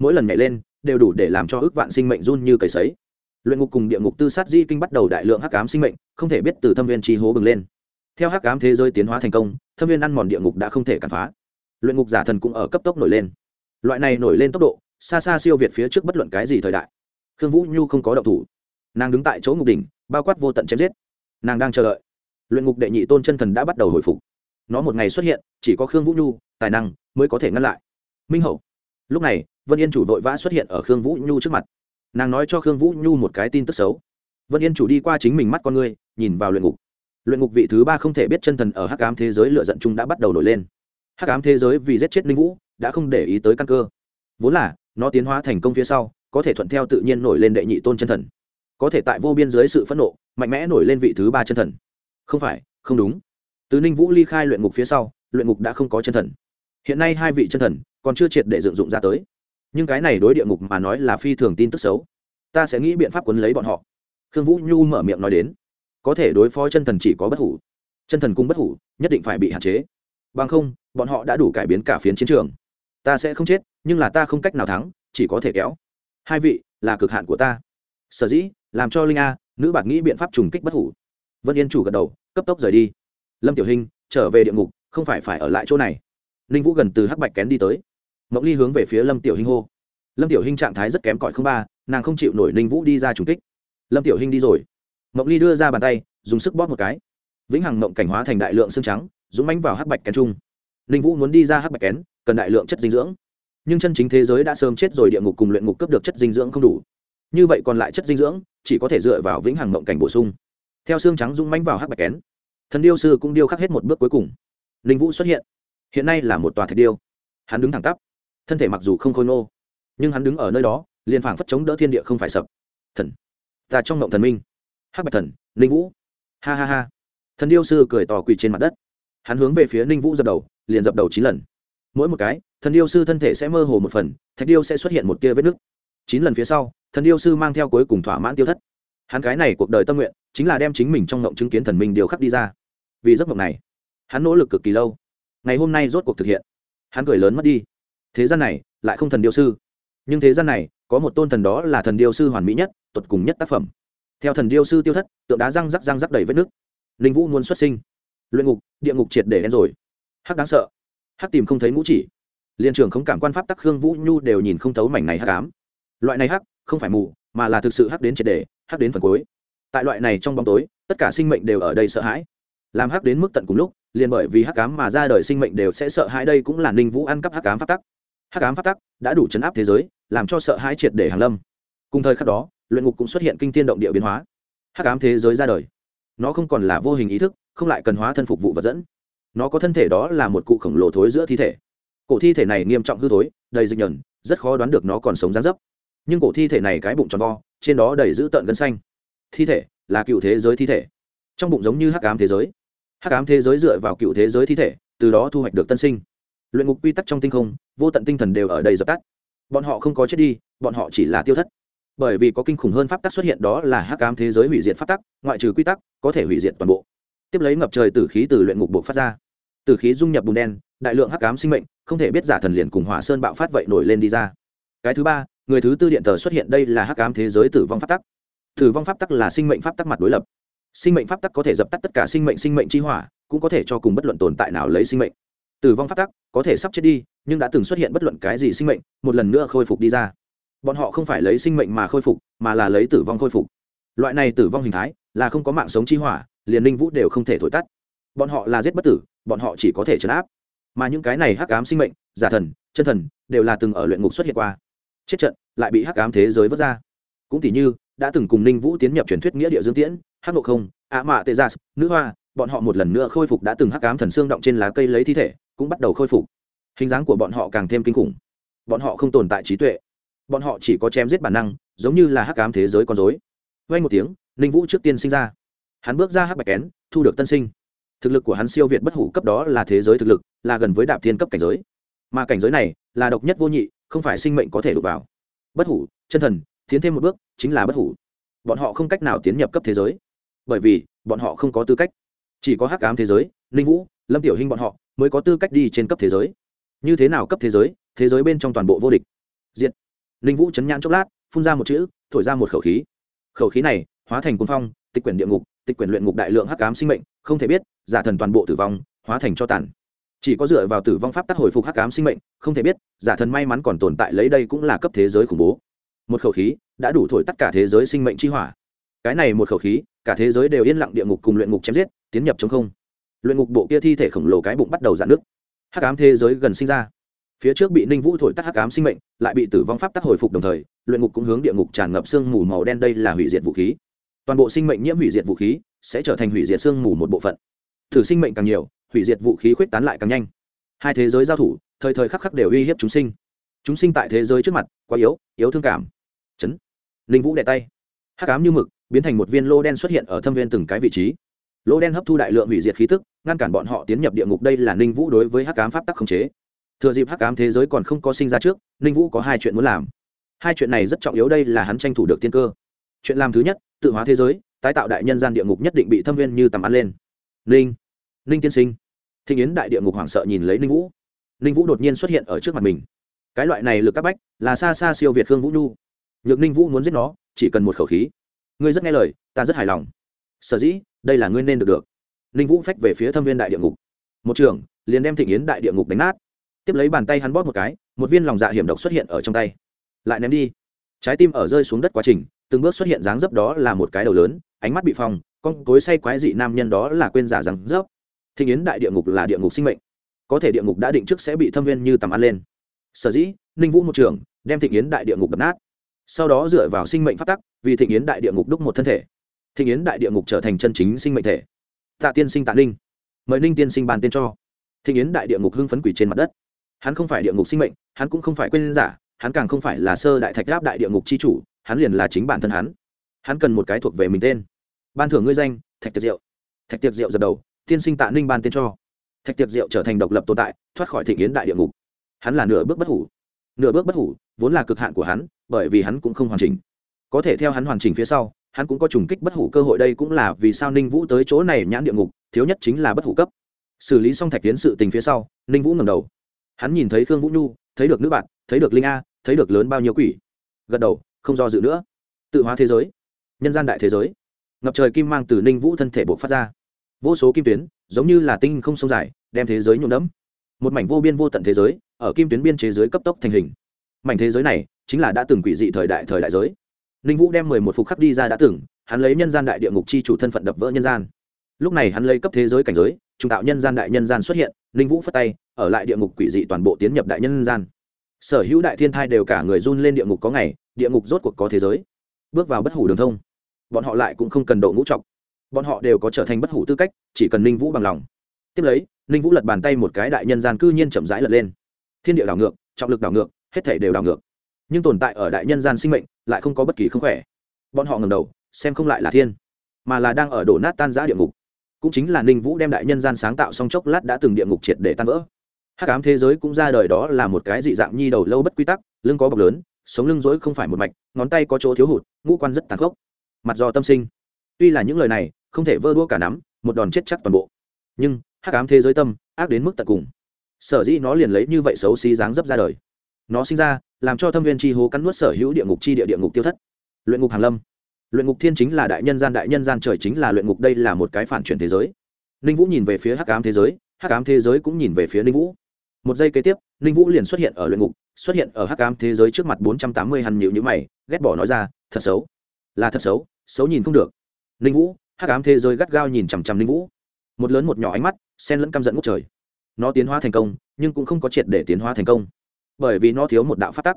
mỗi lần nhảy lên, đều đủ để làm cho ước vạn sinh mệnh run như cầy sấy. Luyện ngục cùng địa ngục tư sát di kinh bắt đầu đại lượng hắc ám sinh mệnh, không thể biết từ thâm viên chi hố bừng lên. Theo hắc ám thế giới tiến hóa thành công, thâm viên ăn mòn địa ngục đã không thể cản phá. Luyện ngục giả thần cũng ở cấp tốc nổi lên. Loại này nổi lên tốc độ, xa xa siêu việt phía trước bất luận cái gì thời đại. Khương vũ nhu không có động thủ nàng đứng tại chỗ ngục đỉnh, bao quát vô tận chém giết. Nàng đang chờ đợi. Luyện ngục đệ nhị tôn chân thần đã bắt đầu hồi phục. Nó một ngày xuất hiện, chỉ có khương vũ nhu, tài năng mới có thể ngăn lại. Minh hậu. Lúc này, vân yên chủ vội vã xuất hiện ở khương vũ nhu trước mặt. Nàng nói cho khương vũ nhu một cái tin tức xấu. Vân yên chủ đi qua chính mình mắt con ngươi, nhìn vào luyện ngục. Luyện ngục vị thứ ba không thể biết chân thần ở hắc ám thế giới lựa giận chung đã bắt đầu nổi lên. Hắc ám thế giới vì giết chết linh vũ, đã không để ý tới căn cơ. Vốn là, nó tiến hóa thành công phía sau, có thể thuận theo tự nhiên nổi lên đệ nhị tôn chân thần có thể tại vô biên dưới sự phẫn nộ, mạnh mẽ nổi lên vị thứ ba chân thần. Không phải, không đúng. Từ ninh vũ ly khai luyện ngục phía sau, luyện ngục đã không có chân thần. Hiện nay hai vị chân thần còn chưa triệt để dựng dụng ra tới. Nhưng cái này đối địa ngục mà nói là phi thường tin tức xấu. Ta sẽ nghĩ biện pháp quấn lấy bọn họ. Khương vũ nhu mở miệng nói đến. Có thể đối phó chân thần chỉ có bất hủ. Chân thần cung bất hủ nhất định phải bị hạn chế. Bằng không, bọn họ đã đủ cải biến cả phiến chiến trường. Ta sẽ không chết, nhưng là ta không cách nào thắng, chỉ có thể kéo. Hai vị, là cực hạn của ta sở dĩ, làm cho linh a, nữ bạt nghĩ biện pháp trùng kích bất hủ. Vân yên chủ gật đầu, cấp tốc rời đi. Lâm tiểu hình trở về địa ngục, không phải phải ở lại chỗ này. Ninh vũ gần từ hắc bạch kén đi tới. Mộng ly hướng về phía lâm tiểu hình hô. Lâm tiểu hình trạng thái rất kém cỏi không ba, nàng không chịu nổi ninh vũ đi ra trùng kích. Lâm tiểu hình đi rồi. Mộng ly đưa ra bàn tay, dùng sức bóp một cái. Vĩnh hằng mộng cảnh hóa thành đại lượng xương trắng, dũng mánh vào hắc bạch kén trung. Ninh vũ muốn đi ra hắc bạch kén, cần đại lượng chất dinh dưỡng. Nhưng chân chính thế giới đã sớm chết rồi, địa ngục cùng luyện ngục cấp được chất dinh dưỡng không đủ như vậy còn lại chất dinh dưỡng, chỉ có thể dựa vào vĩnh hằng mộng cảnh bổ sung. Theo xương trắng rung mánh vào hắc bạch kén, thần điêu sư cũng điêu khắc hết một bước cuối cùng. Linh vũ xuất hiện. Hiện nay là một tòa thạch điêu. Hắn đứng thẳng tắp. Thân thể mặc dù không khôi nô nhưng hắn đứng ở nơi đó, liền phảng phất chống đỡ thiên địa không phải sập. Thần. Ta trong mộng thần minh. Hắc bạch thần linh vũ. Ha ha ha. Thần điêu sư cười tò quỳ trên mặt đất. Hắn hướng về phía ninh vũ dập đầu, liền dập đầu chín lần. Mỗi một cái, thần điêu sư thân thể sẽ mơ hồ một phần, thạch điêu sẽ xuất hiện một tia vết nứt. Chín lần phía sau thần điêu sư mang theo cuối cùng thỏa mãn tiêu thất. Hắn cái này cuộc đời tâm nguyện, chính là đem chính mình trong ngộng chứng kiến thần minh điều khắc đi ra. Vì giấc mộng này, hắn nỗ lực cực kỳ lâu. Ngày hôm nay rốt cuộc thực hiện. Hắn cười lớn mất đi. Thế gian này, lại không thần điêu sư. Nhưng thế gian này, có một tôn thần đó là thần điêu sư hoàn mỹ nhất tuột cùng nhất tác phẩm. Theo thần điêu sư tiêu thất, tượng đá răng rắc răng rắc đầy vết nước linh vũ muốn xuất sinh. Luyện ngục, địa ngục triệt để đen rồi. Hắc đáng sợ. Hắc tìm không thấy ngũ chỉ. Liên trường không cảm quan pháp tắc khương vũ nhu đều nhìn không thấu mảnh này hắc ám. Loại này hắc không phải mù, mà là thực sự hắc đến triệt để, hắc đến phần cuối. Tại loại này trong bóng tối, tất cả sinh mệnh đều ở đây sợ hãi. Làm hắc đến mức tận cùng lúc, liền bởi vì hắc ám mà ra đời sinh mệnh đều sẽ sợ hãi. Đây cũng là ninh vũ ăn cắp hắc ám pháp tắc. Hắc ám pháp tắc đã đủ chấn áp thế giới, làm cho sợ hãi triệt để hàng lâm. Cùng thời khắc đó, luyện ngục cũng xuất hiện kinh tiên động địa biến hóa. Hắc ám thế giới ra đời. Nó không còn là vô hình ý thức, không lại cần hóa thân phục vụ vật dẫn. Nó có thân thể đó là một cụ khổng lồ thối giữa thi thể. Cổ thi thể này nghiêm trọng hư thối, đầy dịch nhờn, rất khó đoán được nó còn sống dán dấp nhưng cổ thi thể này cái bụng tròn vo, trên đó đầy dữ tợn gân xanh. Thi thể là cựu thế giới thi thể. Trong bụng giống như hắc ám thế giới. Hắc ám thế giới dựa vào cựu thế giới thi thể, từ đó thu hoạch được tân sinh. Luyện ngục quy tắc trong tinh không, vô tận tinh thần đều ở đây dập tắt. Bọn họ không có chết đi, bọn họ chỉ là tiêu thất. Bởi vì có kinh khủng hơn pháp tắc xuất hiện đó là hắc ám thế giới hủy diệt pháp tắc, ngoại trừ quy tắc, có thể hủy diệt toàn bộ. Tiếp lấy ngập trời tử khí từ luyện ngục buộc phát ra. Tử khí dung nhập bùn đen, đại lượng hắc ám sinh mệnh, không thể biết giả thần liền cùng hỏa sơn bạo phát vậy nổi lên đi ra. Cái thứ ba người thứ tư điện tờ xuất hiện đây là hắc ám thế giới tử vong pháp tắc. Tử vong pháp tắc là sinh mệnh pháp tắc mặt đối lập. Sinh mệnh pháp tắc có thể dập tắt tất cả sinh mệnh sinh mệnh chi hỏa, cũng có thể cho cùng bất luận tồn tại nào lấy sinh mệnh. Tử vong pháp tắc có thể sắp chết đi, nhưng đã từng xuất hiện bất luận cái gì sinh mệnh, một lần nữa khôi phục đi ra. Bọn họ không phải lấy sinh mệnh mà khôi phục, mà là lấy tử vong khôi phục. Loại này tử vong hình thái là không có mạng sống chi hỏa, liền linh vũ đều không thể thổi tắt. Bọn họ là giết bất tử, bọn họ chỉ có thể chấn áp. Mà những cái này hắc ám sinh mệnh, giả thần, chân thần, đều là từng ở luyện ngục xuất hiện qua chết trận, lại bị hắc ám thế giới vớt ra. Cũng tỷ như, đã từng cùng ninh vũ tiến nhập truyền thuyết nghĩa địa dương tiễn, hắc nộ không ạ mạ tê gia, nữ hoa, bọn họ một lần nữa khôi phục đã từng hắc ám thần xương động trên lá cây lấy thi thể, cũng bắt đầu khôi phục. Hình dáng của bọn họ càng thêm kinh khủng. Bọn họ không tồn tại trí tuệ. Bọn họ chỉ có chém giết bản năng, giống như là hắc ám thế giới con dối vay một tiếng, ninh vũ trước tiên sinh ra. Hắn bước ra hắc bạch kén, thu được tân sinh. Thực lực của hắn siêu việt bất hủ cấp đó là thế giới thực lực, là gần với đạp thiên cấp cảnh giới. Mà cảnh giới này là độc nhất vô nhị không phải sinh mệnh có thể đụng vào. Bất hủ, chân thần, tiến thêm một bước, chính là bất hủ. Bọn họ không cách nào tiến nhập cấp thế giới. Bởi vì, bọn họ không có tư cách. Chỉ có hắc ám thế giới linh vũ, lâm tiểu hình bọn họ mới có tư cách đi trên cấp thế giới. Như thế nào cấp thế giới thế giới bên trong toàn bộ vô địch. Diện linh vũ chấn nhãn chốc lát, phun ra một chữ, thổi ra một khẩu khí. Khẩu khí này, hóa thành cuốn phong, tịch quyển địa ngục, tịch quyển luyện ngục đại lượng hắc ám sinh mệnh, không thể biết, giả thần toàn bộ tử vong, hóa thành cho tàn chỉ có dựa vào tử vong pháp tắc hồi phục hắc ám sinh mệnh, không thể biết, giả thần may mắn còn tồn tại lấy đây cũng là cấp thế giới khủng bố. Một khẩu khí đã đủ thổi tất cả thế giới sinh mệnh chi hỏa. Cái này một khẩu khí, cả thế giới đều yên lặng địa ngục cùng luyện ngục chém giết, tiến nhập chống không. Luyện ngục bộ kia thi thể khổng lồ cái bụng bắt đầu dạn nước hắc ám thế giới gần sinh ra. Phía trước bị ninh vũ thổi tắt hắc ám sinh mệnh, lại bị tử vong pháp tắc hồi phục đồng thời, luyện ngục cũng hướng địa ngục tràn ngập sương mù màu đen đây là hủy diệt vũ khí. Toàn bộ sinh mệnh nhiễm hủy diệt vũ khí, sẽ trở thành hủy diệt sương mù một bộ phận. Thử sinh mệnh càng nhiều hủy diệt vũ khí khuyết tán lại càng nhanh. Hai thế giới giao thủ, thời thời khắc khắc đều uy hiếp chúng sinh. Chúng sinh tại thế giới trước mặt, quá yếu yếu thương cảm. Chấn. Linh vũ đệ tay. Hắc ám như mực, biến thành một viên lô đen xuất hiện ở thâm viên từng cái vị trí. Lô đen hấp thu đại lượng hủy diệt khí tức, ngăn cản bọn họ tiến nhập địa ngục. Đây là ninh vũ đối với hắc cám pháp tắc khống chế. Thừa dịp hắc cám thế giới còn không có sinh ra trước ninh vũ có hai chuyện muốn làm. Hai chuyện này rất trọng yếu, đây là hắn tranh thủ được tiên cơ. Chuyện làm thứ nhất, tự hóa thế giới, tái tạo đại nhân gian địa ngục nhất định bị thâm viên như tầm ăn lên. Ninh ninh tiên sinh. Thịnh yến đại địa ngục hoảng sợ nhìn lấy ninh vũ. Ninh vũ đột nhiên xuất hiện ở trước mặt mình. Cái loại này lực các bách là xa xa siêu việt khương vũ nhu. Nhược ninh vũ muốn giết nó, chỉ cần một khẩu khí. Ngươi rất nghe lời, ta rất hài lòng. Sở dĩ, đây là ngươi nên được được. Ninh vũ phách về phía thâm viên đại địa ngục. Một trường, liền đem thịnh yến đại địa ngục đánh nát. Tiếp lấy bàn tay hắn bóp một cái, một viên lòng dạ hiểm độc xuất hiện ở trong tay. Lại ném đi. Trái tim ở rơi xuống đất quá trình, từng bước xuất hiện dáng dấp đó là một cái đầu lớn, ánh mắt bị phong, con cối say quái dị nam nhân đó là quên giả rằng dấp thịnh yến đại địa ngục là địa ngục sinh mệnh. Có thể địa ngục đã định trước sẽ bị thâm viên như tầm ăn lên. Sở dĩ, ninh vũ một trường đem thịnh yến đại địa ngục đập nát. Sau đó dựa vào sinh mệnh phát tắc, vì thịnh yến đại địa ngục đúc một thân thể, thịnh yến đại địa ngục trở thành chân chính sinh mệnh thể. Tạ tiên sinh tạ ninh. Mời ninh tiên sinh bàn tên cho. Thịnh yến đại địa ngục hưng phấn quỷ trên mặt đất. Hắn không phải địa ngục sinh mệnh, hắn cũng không phải quên giả, hắn càng không phải là sơ đại thạch gáp đại địa ngục c h i chủ, hắn liền là chính bản thân hắn. Hắn cần một cái thuộc về mình tên. Ban thưởng ngươi danh, thạch tiệc diệu. Thạch tiệc diệu dập đầu tiên sinh tạ ninh ban tên cho. Thạch tiệc diệu trở thành độc lập tồn tại, thoát khỏi thị kiến đại địa ngục. Hắn là nửa bước bất hủ. Nửa bước bất hủ, vốn là cực hạn của hắn, bởi vì hắn cũng không hoàn chỉnh. Có thể theo hắn hoàn chỉnh phía sau, hắn cũng có trùng kích bất hủ cơ hội đây cũng là vì sao ninh vũ tới chỗ này nhãn địa ngục, thiếu nhất chính là bất hủ cấp. Xử lý xong thạch tiến sự tình phía sau, ninh vũ ngầm đầu. Hắn nhìn thấy khương vũ nhu, thấy được nữ bạn, thấy được linh a, thấy được lớn bao nhiêu quỷ. Gật đầu, không do dự nữa. Tự hóa thế giới. Nhân gian đại thế giới. Ngập trời kim mang từ ninh vũ thân thể buộc phát ra vô số kim tuyến, giống như là tinh không sông dài, đem thế giới nhuộm đẫm. Một mảnh vô biên vô tận thế giới, ở kim tuyến biên chế giới cấp tốc thành hình. Mảnh thế giới này, chính là đã từng quỷ dị thời đại thời đại giới. Ninh vũ đem mười một phục khắc đi ra đã từng, hắn lấy nhân gian đại địa ngục chi chủ thân phận đập vỡ nhân gian. Lúc này hắn lấy cấp thế giới cảnh giới, trung tạo nhân gian đại nhân gian xuất hiện, ninh vũ phất tay, ở lại địa ngục quỷ dị toàn bộ tiến nhập đại nhân gian. Sở hữu đại thiên thai đều cả người run lên địa ngục có ngày, địa ngục rốt cuộc có thế giới. Bước vào bất hủ đường thông. Bọn họ lại cũng không cần độ ngũ trọng bọn họ đều có trở thành bất hủ tư cách, chỉ cần ninh vũ bằng lòng. Tiếp lấy, ninh vũ lật bàn tay một cái đại nhân gian cư nhiên chậm rãi lật lên. Thiên địa đảo ngược, trọng lực đảo ngược, hết thể đều đảo ngược. Nhưng tồn tại ở đại nhân gian sinh mệnh lại không có bất kỳ không khỏe. Bọn họ ngầm đầu, xem không lại là thiên, mà là đang ở đổ nát tan giã địa ngục. Cũng chính là ninh vũ đem đại nhân gian sáng tạo xong chốc lát đã từng địa ngục triệt để tan vỡ. Hát cám thế giới cũng ra đời đó là một cái dị dạng nhi đầu lâu bất quy tắc, lưng có bọc lớn, sống lưng dối không phải một mạch, ngón tay có chỗ thiếu hụt, ngũ quan rất tàn khốc. Mặt do tâm sinh. Tuy là những lời này không thể vơ đua cả nắm, một đòn chết chắc toàn bộ. Nhưng, hắc ám thế giới tâm, ác đến mức tận cùng. Sở dĩ nó liền lấy như vậy xấu xí dáng dấp ra đời. Nó sinh ra, làm cho thâm viên chi hố cắn nuốt sở hữu địa ngục chi địa địa ngục tiêu thất. Luyện ngục hàn lâm. Luyện ngục thiên chính là đại nhân gian, đại nhân gian trời chính là luyện ngục, đây là một cái phản chuyển thế giới. Ninh vũ nhìn về phía hắc ám thế giới, hắc ám thế giới cũng nhìn về phía ninh vũ. Một giây kế tiếp, ninh vũ liền xuất hiện ở luyện ngục, xuất hiện ở hắc ám thế giới trước mặt bốn trăm tám mươi hằn nhịu nhữ mày, ghét bỏ nói ra, thật xấu. Là thật xấu xấu nhìn không được. Ninh vũ hắc ám thế giới gắt gao nhìn chằm chằm ninh vũ. Một lớn một nhỏ ánh mắt sen lẫn căm giận ngút trời. Nó tiến hóa thành công, nhưng cũng không có triệt để tiến hóa thành công. Bởi vì nó thiếu một đạo pháp tắc.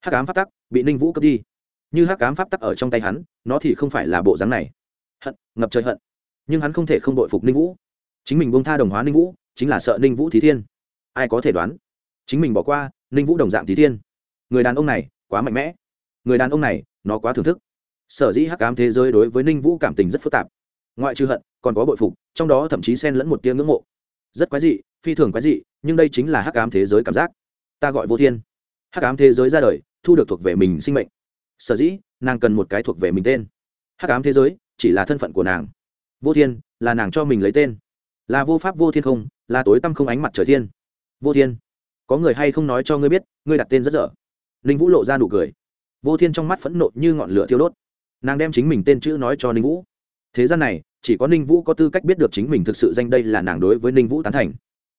Hắc ám pháp tắc bị ninh vũ cướp đi. Như hắc ám pháp tắc ở trong tay hắn, nó thì không phải là bộ dáng này. Hận, ngập trời hận. Nhưng hắn không thể không đội phục ninh vũ. Chính mình bông tha đồng hóa ninh vũ, chính là sợ ninh vũ thí thiên. Ai có thể đoán? Chính mình bỏ qua, ninh vũ đồng dạng thí thiên. Người đàn ông này, quá mạnh mẽ. Người đàn ông này, nó quá thưởng thức. Sở dĩ hắc ám thế giới đối với ninh vũ cảm tình rất phức tạp ngoại trừ hận, còn có bội phục, trong đó thậm chí xen lẫn một tiếng ngưỡng mộ. Rất quái dị, phi thường quái dị, nhưng đây chính là hắc ám thế giới cảm giác. Ta gọi vô thiên. Hắc ám thế giới ra đời, thu được thuộc về mình sinh mệnh. Sở dĩ, nàng cần một cái thuộc về mình tên. Hắc ám thế giới, chỉ là thân phận của nàng. Vô thiên, là nàng cho mình lấy tên. Là vô pháp vô thiên không, là tối tăm không ánh mặt trời thiên. Vô thiên, có người hay không nói cho ngươi biết, ngươi đặt tên rất dở. Ninh vũ lộ ra nụ cười. Vô thiên trong mắt phẫn nộ như ngọn lửa thiêu đốt. Nàng đem chính mình tên chữ nói cho ninh vũ thế gian này, chỉ có ninh vũ có tư cách biết được chính mình thực sự danh đây là nàng đối với ninh vũ tán thành.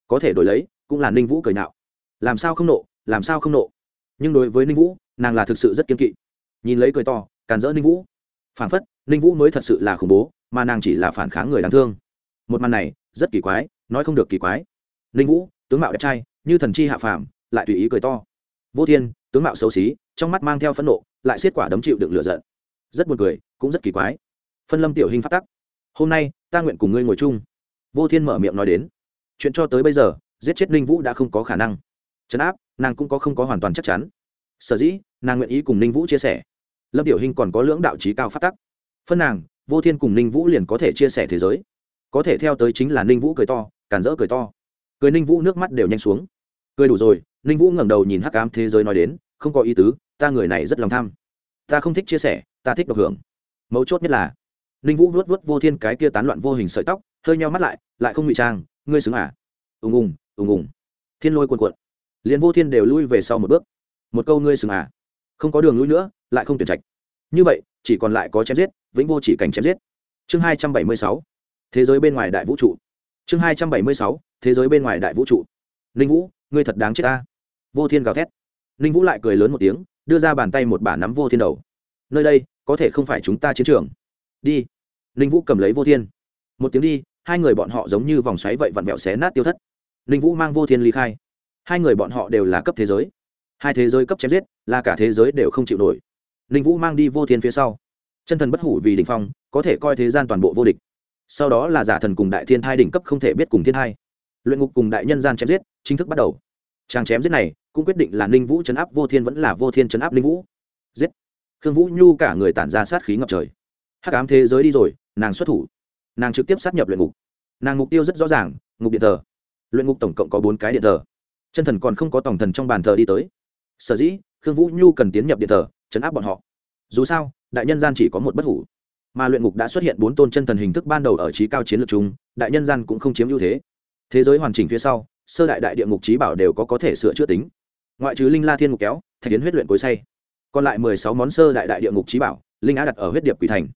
Có thể đổi lấy, cũng là ninh vũ cười nạo. Làm sao không nộ, làm sao không nộ. Nhưng đối với ninh vũ, nàng là thực sự rất kiên kỵ. Nhìn lấy cười to, càn rỡ ninh vũ. Phản phất, ninh vũ mới thật sự là khủng bố, mà nàng chỉ là phản kháng người đáng thương. Một màn này, rất kỳ quái, nói không được kỳ quái. Ninh vũ, tướng mạo đẹp trai, như thần chi hạ phàm, lại tùy ý cười to. Vô thiên, tướng mạo xấu xí, trong mắt mang theo phẫn nộ, lại xiết quả đấm chịu được lựa giận. Rất buồn cười, cũng rất kỳ quái phân lâm tiểu hình phát tắc. Hôm nay, ta nguyện cùng ngươi ngồi chung. Vô thiên mở miệng nói đến. Chuyện cho tới bây giờ, giết chết ninh vũ đã không có khả năng. Trấn áp, nàng cũng có không có hoàn toàn chắc chắn. Sở dĩ, nàng nguyện ý cùng ninh vũ chia sẻ. Lâm tiểu hình còn có lưỡng đạo trí cao phát tắc. Phân nàng, vô thiên cùng ninh vũ liền có thể chia sẻ thế giới. Có thể theo tới chính là ninh vũ cười to, cản rỡ cười to. Cười ninh vũ nước mắt đều nhanh xuống. Cười đủ rồi, ninh vũ ngẩng đầu nhìn hắc ám thế giới nói đến, không có ý tứ, ta người này rất lòng tham. Ta không thích chia sẻ, ta thích độc hưởng. Mấu chốt nhất là ninh vũ vuốt vuốt vô thiên cái kia tán loạn vô hình sợi tóc, hơi nheo mắt lại lại không ngụy trang, ngươi xứng à? Ùng ùng ùng ùng. Thiên lôi cuồn cuộn. Liền vô thiên đều lui về sau một bước. Một câu ngươi xứng à? Không có đường lui nữa, lại không tuyển trạch. Như vậy, chỉ còn lại có chém giết, vĩnh vô chỉ cảnh chém giết. Chương hai trăm bảy mươi sáu. Thế giới bên ngoài đại vũ trụ. Chương hai trăm bảy mươi sáu. Thế giới bên ngoài đại vũ trụ. Ninh vũ, ngươi thật đáng chết ta. Vô thiên gào thét. Ninh vũ lại cười lớn một tiếng, đưa ra bàn tay một bả nắm vô thiên đầu. Nơi đây, có thể không phải chúng ta chiến trường. Đi ninh vũ cầm lấy vô thiên. Một tiếng đi, hai người bọn họ giống như vòng xoáy vậy vặn vẹo xé nát tiêu thất. Ninh vũ mang vô thiên ly khai. Hai người bọn họ đều là cấp thế giới. Hai thế giới cấp chém giết, là cả thế giới đều không chịu nổi. Ninh vũ mang đi vô thiên phía sau. Chân thần bất hủ vì đình phong, có thể coi thế gian toàn bộ vô địch. Sau đó là giả thần cùng đại thiên thai đỉnh cấp không thể biết cùng thiên hai. Luyện ngục cùng đại nhân gian chém giết, chính thức bắt đầu. Trang chém giết này, cũng quyết định là ninh vũ chấn áp vô thiên vẫn là vô thiên chấn áp ninh vũ. Giết. Khương vũ nhu cả người tản ra sát khí ngập trời. Hắc ám thế giới đi rồi nàng xuất thủ. Nàng trực tiếp sát nhập luyện ngục. Nàng mục tiêu rất rõ ràng, ngục điện thờ. Luyện ngục tổng cộng có bốn cái điện thờ. Chân thần còn không có tổng thần trong bàn thờ đi tới. Sở dĩ, khương vũ nhu cần tiến nhập điện thờ, chấn áp bọn họ. Dù sao, đại nhân gian chỉ có một bất hủ. Mà luyện ngục đã xuất hiện bốn tôn chân thần hình thức ban đầu ở trí cao chiến lược chung, đại nhân gian cũng không chiếm ưu thế. Thế giới hoàn chỉnh phía sau, sơ đại đại địa ngục trí bảo đều có có thể sửa chữa tính. Ngoại trừ linh la thiên ngục kéo, thạch tiến huyết luyện cối say. Còn lại mười sáu món sơ đại đại địa ngục trí bảo, linh á đặt ở huyết điệp quỷ thành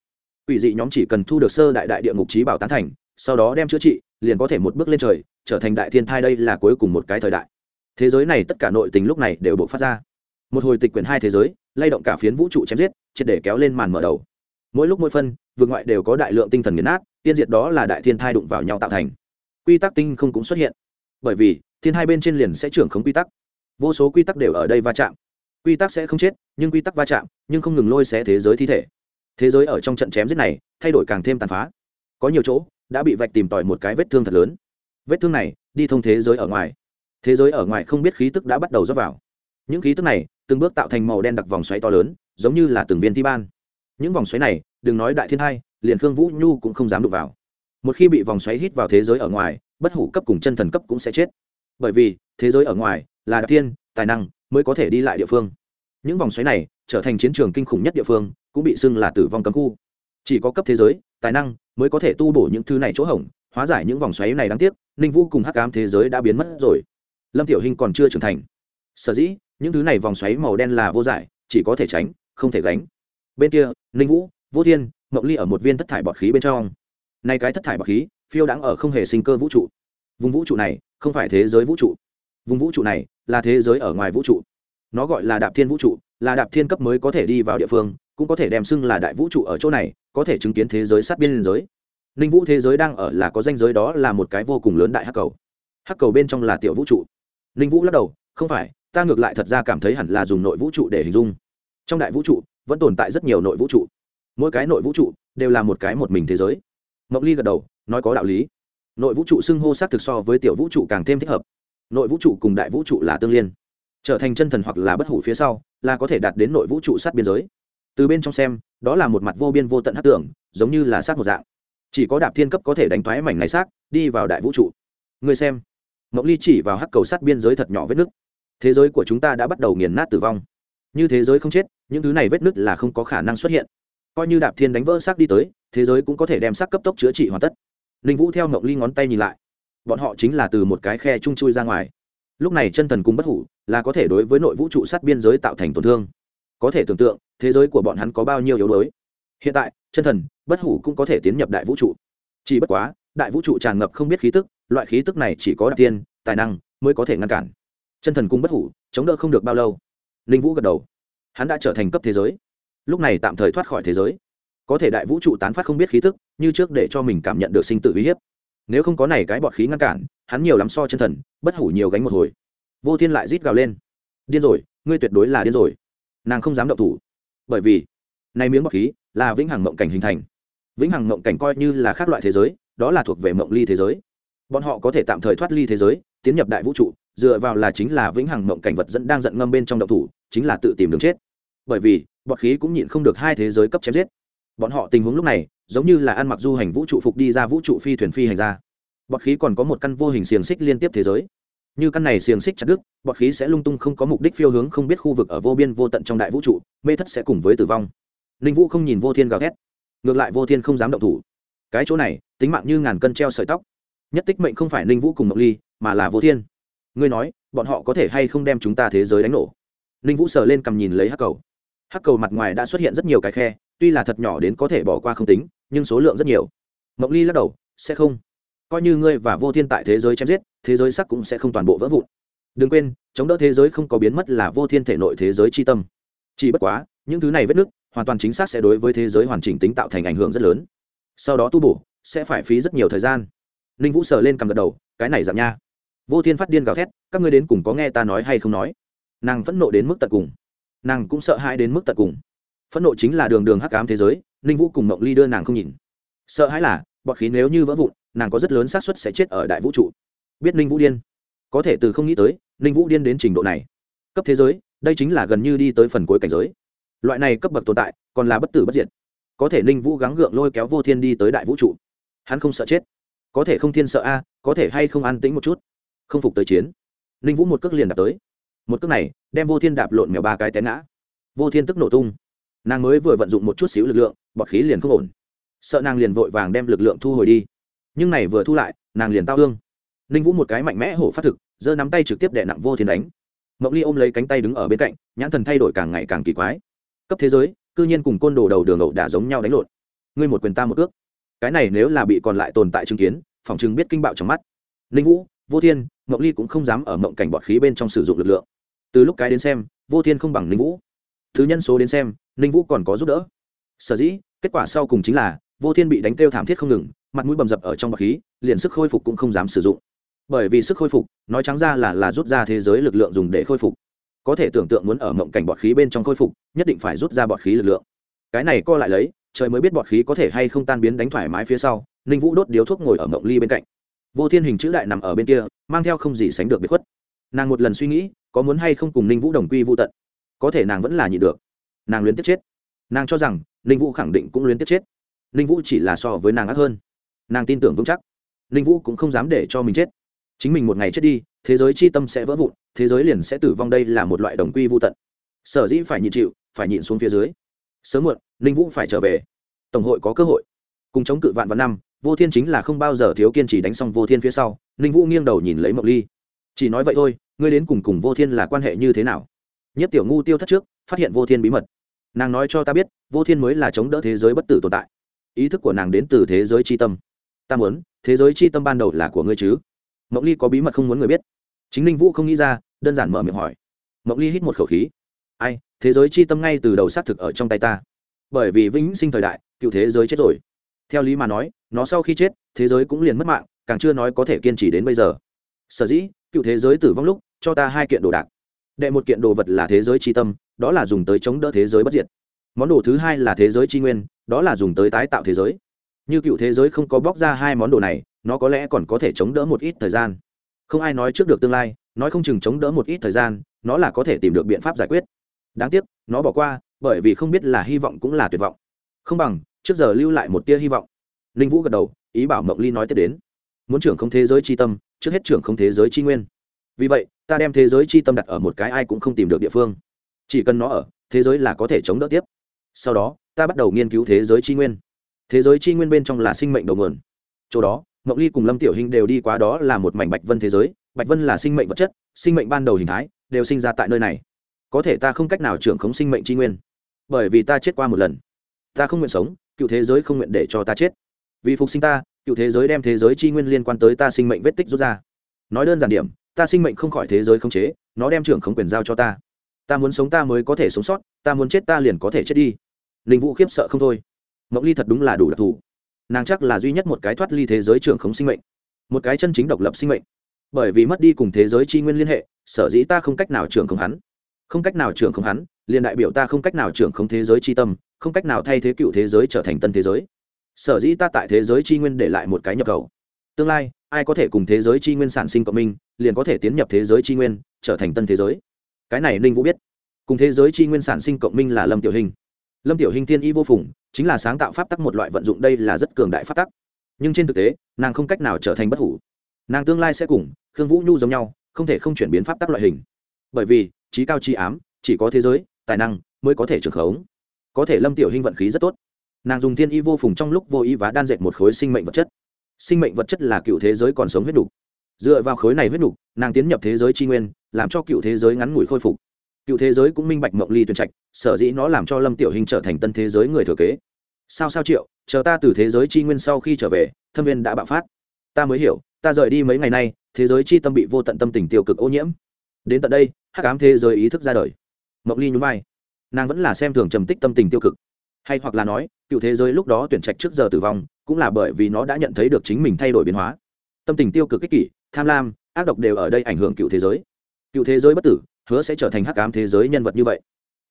quỷ dị nhóm chỉ cần thu được sơ đại đại địa ngục trí bảo tán thành, sau đó đem chữa trị, liền có thể một bước lên trời, trở thành đại thiên thai đây là cuối cùng một cái thời đại. Thế giới này tất cả nội tình lúc này đều bộc phát ra. Một hồi tịch quyển hai thế giới, lay động cả phiến vũ trụ chém giết, triệt để kéo lên màn mở đầu. Mỗi lúc mỗi phân vượt ngoại đều có đại lượng tinh thần nghiền nát, tiên diệt đó là đại thiên thai đụng vào nhau tạo thành. Quy tắc tinh không cũng xuất hiện. Bởi vì, thiên hai bên trên liền sẽ trưởng khống quy tắc. Vô số quy tắc đều ở đây va chạm. Quy tắc sẽ không chết, nhưng quy tắc va chạm, nhưng không ngừng lôi xé thế giới thi thể thế giới ở trong trận chém giết này, thay đổi càng thêm tàn phá. Có nhiều chỗ, đã bị vạch tìm tòi một cái vết thương thật lớn. Vết thương này, đi thông thế giới ở ngoài. Thế giới ở ngoài không biết khí tức đã bắt đầu dốc vào. Những khí tức này, từng bước tạo thành màu đen đặc vòng xoáy to lớn, giống như là từng viên thi ban. Những vòng xoáy này, đừng nói đại thiên hai, liền khương vũ nhu cũng không dám đụng vào. Một khi bị vòng xoáy hít vào thế giới ở ngoài, bất hủ cấp cùng chân thần cấp cũng sẽ chết. Bởi vì, thế giới ở ngoài là đặc thiên, tài năng mới có thể đi lại địa phương. Những vòng xoáy này, trở thành chiến trường kinh khủng nhất địa phương cũng bị xưng là tử vong cấm khu. Chỉ có cấp thế giới, tài năng mới có thể tu bổ những thứ này chỗ hỏng hóa giải những vòng xoáy này đáng tiếc, ninh vũ cùng hắc ám thế giới đã biến mất rồi. Lâm tiểu hình còn chưa trưởng thành. Sở dĩ, những thứ này vòng xoáy màu đen là vô giải, chỉ có thể tránh, không thể gánh. Bên kia, ninh vũ, vô thiên mộng ly ở một viên thất thải bọt khí bên trong. Nay cái thất thải bọt khí, phiêu đáng ở không hề sinh cơ vũ trụ. Vùng vũ trụ này không phải thế giới vũ trụ. Vùng vũ trụ này là thế giới ở ngoài vũ trụ. Nó gọi là đạp thiên vũ trụ là đạp thiên cấp mới có thể đi vào địa phương, cũng có thể đem xưng là đại vũ trụ ở chỗ này, có thể chứng kiến thế giới sát biên giới. Ninh vũ thế giới đang ở là có danh giới đó là một cái vô cùng lớn đại hắc cầu. Hắc cầu bên trong là tiểu vũ trụ. Ninh vũ lắc đầu, không phải, ta ngược lại thật ra cảm thấy hẳn là dùng nội vũ trụ để hình dung. Trong đại vũ trụ, vẫn tồn tại rất nhiều nội vũ trụ. Mỗi cái nội vũ trụ đều là một cái một mình thế giới. Mộng ly gật đầu, nói có đạo lý. Nội vũ trụ xưng hô sát thực so với tiểu vũ trụ càng thêm thích hợp. Nội vũ trụ cùng đại vũ trụ là tương liên trở thành chân thần hoặc là bất hủ phía sau, là có thể đạt đến nội vũ trụ sát biên giới. Từ bên trong xem, đó là một mặt vô biên vô tận hát tưởng, giống như là sát một dạng. Chỉ có đạp thiên cấp có thể đánh thoái mảnh này xác, đi vào đại vũ trụ. Người xem mộng ly chỉ vào hắc cầu sát biên giới thật nhỏ vết nứt. Thế giới của chúng ta đã bắt đầu nghiền nát tử vong. Như thế giới không chết, những thứ này vết nứt là không có khả năng xuất hiện. Coi như đạp thiên đánh vỡ xác đi tới, thế giới cũng có thể đem xác cấp tốc chữa trị hoàn tất. Ninh vũ theo mộng ly ngón tay nhìn lại. Bọn họ chính là từ một cái khe chung chui ra ngoài lúc này chân thần cùng bất hủ là có thể đối với nội vũ trụ sát biên giới tạo thành tổn thương. Có thể tưởng tượng, thế giới của bọn hắn có bao nhiêu yếu đuối. Hiện tại, chân thần, bất hủ cũng có thể tiến nhập đại vũ trụ. Chỉ bất quá, đại vũ trụ tràn ngập không biết khí tức, loại khí tức này chỉ có đặc tiên, tài năng mới có thể ngăn cản. Chân thần cung bất hủ chống đỡ không được bao lâu. Ninh vũ gật đầu. Hắn đã trở thành cấp thế giới. Lúc này tạm thời thoát khỏi thế giới. Có thể đại vũ trụ tán phát không biết khí tức, như trước để cho mình cảm nhận được sinh tử uy hiếp nếu không có này cái bọt khí ngăn cản, hắn nhiều lắm so chân thần, bất hủ nhiều gánh một hồi. Vô thiên lại rít gào lên. Điên rồi, ngươi tuyệt đối là điên rồi. Nàng không dám động thủ. Bởi vì, này miếng bọt khí là vĩnh hằng mộng cảnh hình thành. Vĩnh hằng mộng cảnh coi như là khác loại thế giới, đó là thuộc về mộng ly thế giới. Bọn họ có thể tạm thời thoát ly thế giới, tiến nhập đại vũ trụ, dựa vào là chính là vĩnh hằng mộng cảnh vật dẫn đang giận ngâm bên trong động thủ, chính là tự tìm đường chết. Bởi vì, bọt khí cũng nhịn không được hai thế giới cấp chém giết. Bọn họ tình huống lúc này giống như là ăn mặc du hành vũ trụ phục đi ra vũ trụ phi thuyền phi hành ra. Bọt khí còn có một căn vô hình xiềng xích liên tiếp thế giới. Như căn này xiềng xích chặt đứt, bọt khí sẽ lung tung không có mục đích phiêu hướng không biết khu vực ở vô biên vô tận trong đại vũ trụ, mê thất sẽ cùng với tử vong. Ninh vũ không nhìn vô thiên gào ghét ngược lại vô thiên không dám động thủ. Cái chỗ này, tính mạng như ngàn cân treo sợi tóc. Nhất tích mệnh không phải ninh vũ cùng ngọc ly, mà là vô thiên. Ngươi nói, bọn họ có thể hay không đem chúng ta thế giới đánh nổ? Ninh vũ sờ lên cầm nhìn lấy hắc cầu. Hắc cầu mặt ngoài đã xuất hiện rất nhiều cái khe tuy là thật nhỏ đến có thể bỏ qua không tính, nhưng số lượng rất nhiều. Mộng ly lắc đầu, sẽ không. Coi như ngươi và vô thiên tại thế giới chém giết, thế giới sắc cũng sẽ không toàn bộ vỡ vụn. Đừng quên, chống đỡ thế giới không có biến mất là vô thiên thể nội thế giới c h i tâm. Chỉ bất quá, những thứ này vết nứt, hoàn toàn chính xác sẽ đối với thế giới hoàn chỉnh tính tạo thành ảnh hưởng rất lớn. Sau đó tu bổ, sẽ phải phí rất nhiều thời gian. Ninh vũ sờ lên cầm gật đầu, cái này giảm nha. Vô thiên phát điên gào thét, các ngươi đến cùng có nghe ta nói hay không nói? Nàng phẫn nộ đến mức tận cùng. Nàng cũng sợ hãi đến mức tận cùng phẫn nộ chính là đường đường hắc ám thế giới, ninh vũ cùng mộng ly đưa nàng không nhìn. Sợ hãi là bọt khí nếu như vỡ vụn, nàng có rất lớn xác suất sẽ chết ở đại vũ trụ. Biết ninh vũ điên. Có thể từ không nghĩ tới, ninh vũ điên đến trình độ này. Cấp thế giới, đây chính là gần như đi tới phần cuối cảnh giới. Loại này cấp bậc tồn tại, còn là bất tử bất diệt. Có thể ninh vũ gắng gượng lôi kéo vô thiên đi tới đại vũ trụ. Hắn không sợ chết. Có thể không thiên sợ a, có thể hay không an tĩnh một chút. Không phục tới chiến. Ninh vũ một cước liền đạp tới. Một cước này, đem vô thiên đạp lộn mèo ba cái té ngã. Vô thiên tức nổ tung nàng mới vừa vận dụng một chút xíu lực lượng, bọt khí liền không ổn. Sợ nàng liền vội vàng đem lực lượng thu hồi đi. Nhưng này vừa thu lại, nàng liền tao hương ninh vũ một cái mạnh mẽ hổ phát thực, giơ nắm tay trực tiếp đè nặng vô thiên đánh. Mộng ly ôm lấy cánh tay đứng ở bên cạnh, nhãn thần thay đổi càng ngày càng kỳ quái. Cấp thế giới, cư nhiên cùng côn đồ đầu đường ẩu đả giống nhau đánh lộn. Ngươi một quyền ta một ước. Cái này nếu là bị còn lại tồn tại chứng kiến, phòng chứng biết kinh bạo trong mắt. Ninh vũ, vô thiên mộng ly cũng không dám ở mộng cảnh bọt khí bên trong sử dụng lực lượng. Từ lúc cái đến xem, vô thiên không bằng ninh vũ thứ nhân số đến xem, ninh vũ còn có giúp đỡ. Sở dĩ, kết quả sau cùng chính là, vô thiên bị đánh kêu thảm thiết không ngừng, mặt mũi bầm dập ở trong bọc khí, liền sức khôi phục cũng không dám sử dụng. Bởi vì sức khôi phục, nói trắng ra là là rút ra thế giới lực lượng dùng để khôi phục. Có thể tưởng tượng muốn ở mộng cảnh bọt khí bên trong khôi phục, nhất định phải rút ra bọt khí lực lượng. Cái này co lại lấy, trời mới biết bọt khí có thể hay không tan biến đánh thoải mái phía sau, ninh vũ đốt điếu thuốc ngồi ở mộng ly bên cạnh. Vô thiên hình chữ đại nằm ở bên kia, mang theo không gì sánh được biệt khuất. Nàng một lần suy nghĩ, có muốn hay không cùng ninh vũ đồng quy vô tận có thể nàng vẫn là nhịn được. Nàng luyến tiếc chết. Nàng cho rằng, ninh vũ khẳng định cũng luyến tiếc chết. Ninh vũ chỉ là so với nàng ác hơn. Nàng tin tưởng vững chắc. Ninh vũ cũng không dám để cho mình chết. Chính mình một ngày chết đi, thế giới c h i tâm sẽ vỡ vụn, thế giới liền sẽ tử vong đây là một loại đồng quy vô tận. Sở dĩ phải nhịn chịu, phải nhịn xuống phía dưới. Sớm muộn, ninh vũ phải trở về. Tổng hội có cơ hội. Cùng chống cự vạn vạn năm, vô thiên chính là không bao giờ thiếu kiên trì đánh xong vô thiên phía sau. Ninh vũ nghiêng đầu nhìn lấy mộc ly. Chỉ nói vậy thôi, ngươi đến cùng cùng vô thiên là quan hệ như thế nào? Nhất tiểu ngu tiêu thất trước, phát hiện vô thiên bí mật. Nàng nói cho ta biết, vô thiên mới là chống đỡ thế giới bất tử tồn tại. Ý thức của nàng đến từ thế giới c h i tâm. Ta muốn, thế giới c h i tâm ban đầu là của ngươi chứ? Mộng ly có bí mật không muốn người biết. Chính ninh vũ không nghĩ ra, đơn giản mở miệng hỏi. Mộng ly hít một khẩu khí. Ai, thế giới c h i tâm ngay từ đầu xác thực ở trong tay ta. Bởi vì vĩnh sinh thời đại, cựu thế giới chết rồi. Theo lý mà nói, nó sau khi chết, thế giới cũng liền mất mạng, càng chưa nói có thể kiên trì đến bây giờ. Sở dĩ, cựu thế giới tử vong lúc, cho ta hai kiện đồ đạc đệ một kiện đồ vật là thế giới tri tâm, đó là dùng tới chống đỡ thế giới bất diệt. Món đồ thứ hai là thế giới tri nguyên, đó là dùng tới tái tạo thế giới. Như cựu thế giới không có bóc ra hai món đồ này, nó có lẽ còn có thể chống đỡ một ít thời gian. Không ai nói trước được tương lai, nói không chừng chống đỡ một ít thời gian, nó là có thể tìm được biện pháp giải quyết. Đáng tiếc, nó bỏ qua, bởi vì không biết là hy vọng cũng là tuyệt vọng. Không bằng, trước giờ lưu lại một tia hy vọng. Ninh vũ gật đầu, ý bảo mộng ly nói tiếp đến. Muốn trưởng không thế giới tri tâm, trước hết trưởng không thế giới tri nguyên vì vậy, ta đem thế giới c tâm đặt ở một cái ai cũng không tìm được địa phương. Chỉ cần nó ở, thế giới là có thể chống đỡ tiếp. Sau đó, ta bắt đầu nghiên cứu thế giới chi nguyên. Thế giới chi nguyên bên trong là sinh mệnh đầu nguồn. Chỗ đó ngọc ly cùng lâm tiểu hình đều đi qua đó là một mảnh bạch vân thế giới. Bạch vân là sinh mệnh vật chất, sinh mệnh ban đầu hình thái, đều sinh ra tại nơi này. Có thể ta không cách nào trưởng khống sinh mệnh chi nguyên. Bởi vì ta chết qua một lần. Ta không nguyện sống, cựu thế giới không nguyện để cho ta chết. Vì phục sinh ta, cựu thế giới đem thế giới tri nguyên liên quan tới ta sinh mệnh vết tích rút ra. Nói đơn giản điểm ta sinh mệnh không khỏi thế giới không chế, nó đem trưởng khống quyền giao cho ta. Ta muốn sống ta mới có thể sống sót, ta muốn chết ta liền có thể chết đi. Linh vũ khiếp sợ không thôi. Mộng ly thật đúng là đủ đặc thù. Nàng chắc là duy nhất một cái thoát ly thế giới trưởng khống sinh mệnh. Một cái chân chính độc lập sinh mệnh. Bởi vì mất đi cùng thế giới tri nguyên liên hệ, sở dĩ ta không cách nào trưởng khống hắn. Không cách nào trưởng khống hắn, liền đại biểu ta không cách nào trưởng khống thế giới tri tâm, không cách nào thay thế cựu thế giới trở thành tân thế giới. Sở dĩ ta tại thế giới tri nguyên để lại một cái nhập khẩu. Tương lai, ai có thể cùng thế giới tri nguyên sản sinh cộng minh liền có thể tiến nhập thế giới tri nguyên, trở thành tân thế giới. Cái này ninh vũ biết. Cùng thế giới chi nguyên sản sinh cộng minh là lâm tiểu hình. Lâm tiểu hình thiên y vô phùng, chính là sáng tạo pháp tắc một loại vận dụng đây là rất cường đại pháp tắc. Nhưng trên thực tế, nàng không cách nào trở thành bất hủ. Nàng tương lai sẽ cùng khương vũ nhu giống nhau, không thể không chuyển biến pháp tắc loại hình. Bởi vì, trí cao trí ám, chỉ có thế giới, tài năng mới có thể trưởng khống. Có thể lâm tiểu hình vận khí rất tốt. Nàng dùng thiên y vô phùng trong lúc vô ý và đan dệt một khối sinh mệnh vật chất. Sinh mệnh vật chất là cựu thế giới còn sống huyết đục dựa vào khối này huyết nục, nàng tiến nhập thế giới tri nguyên, làm cho cựu thế giới ngắn ngủi khôi phục. Cựu thế giới cũng minh bạch mộng ly tuyển trạch, sở dĩ nó làm cho lâm tiểu hình trở thành tân thế giới người thừa kế. Sao sao triệu, chờ ta từ thế giới tri nguyên sau khi trở về, thâm viên đã bạo phát. Ta mới hiểu, ta rời đi mấy ngày nay, thế giới chi tâm bị vô tận tâm tình tiêu cực ô nhiễm. Đến tận đây, hắc ám thế giới ý thức ra đời. Mộng ly nhún vai. Nàng vẫn là xem thường trầm tích tâm tình tiêu cực. Hay hoặc là nói, cựu thế giới lúc đó tuyển trạch trước giờ tử vong, cũng là bởi vì nó đã nhận thấy được chính mình thay đổi biến hóa. Tâm tình tiêu cực ích kỷ tham lam, ác độc đều ở đây ảnh hưởng cựu thế giới. Cựu thế giới bất tử, hứa sẽ trở thành hắc ám thế giới nhân vật như vậy.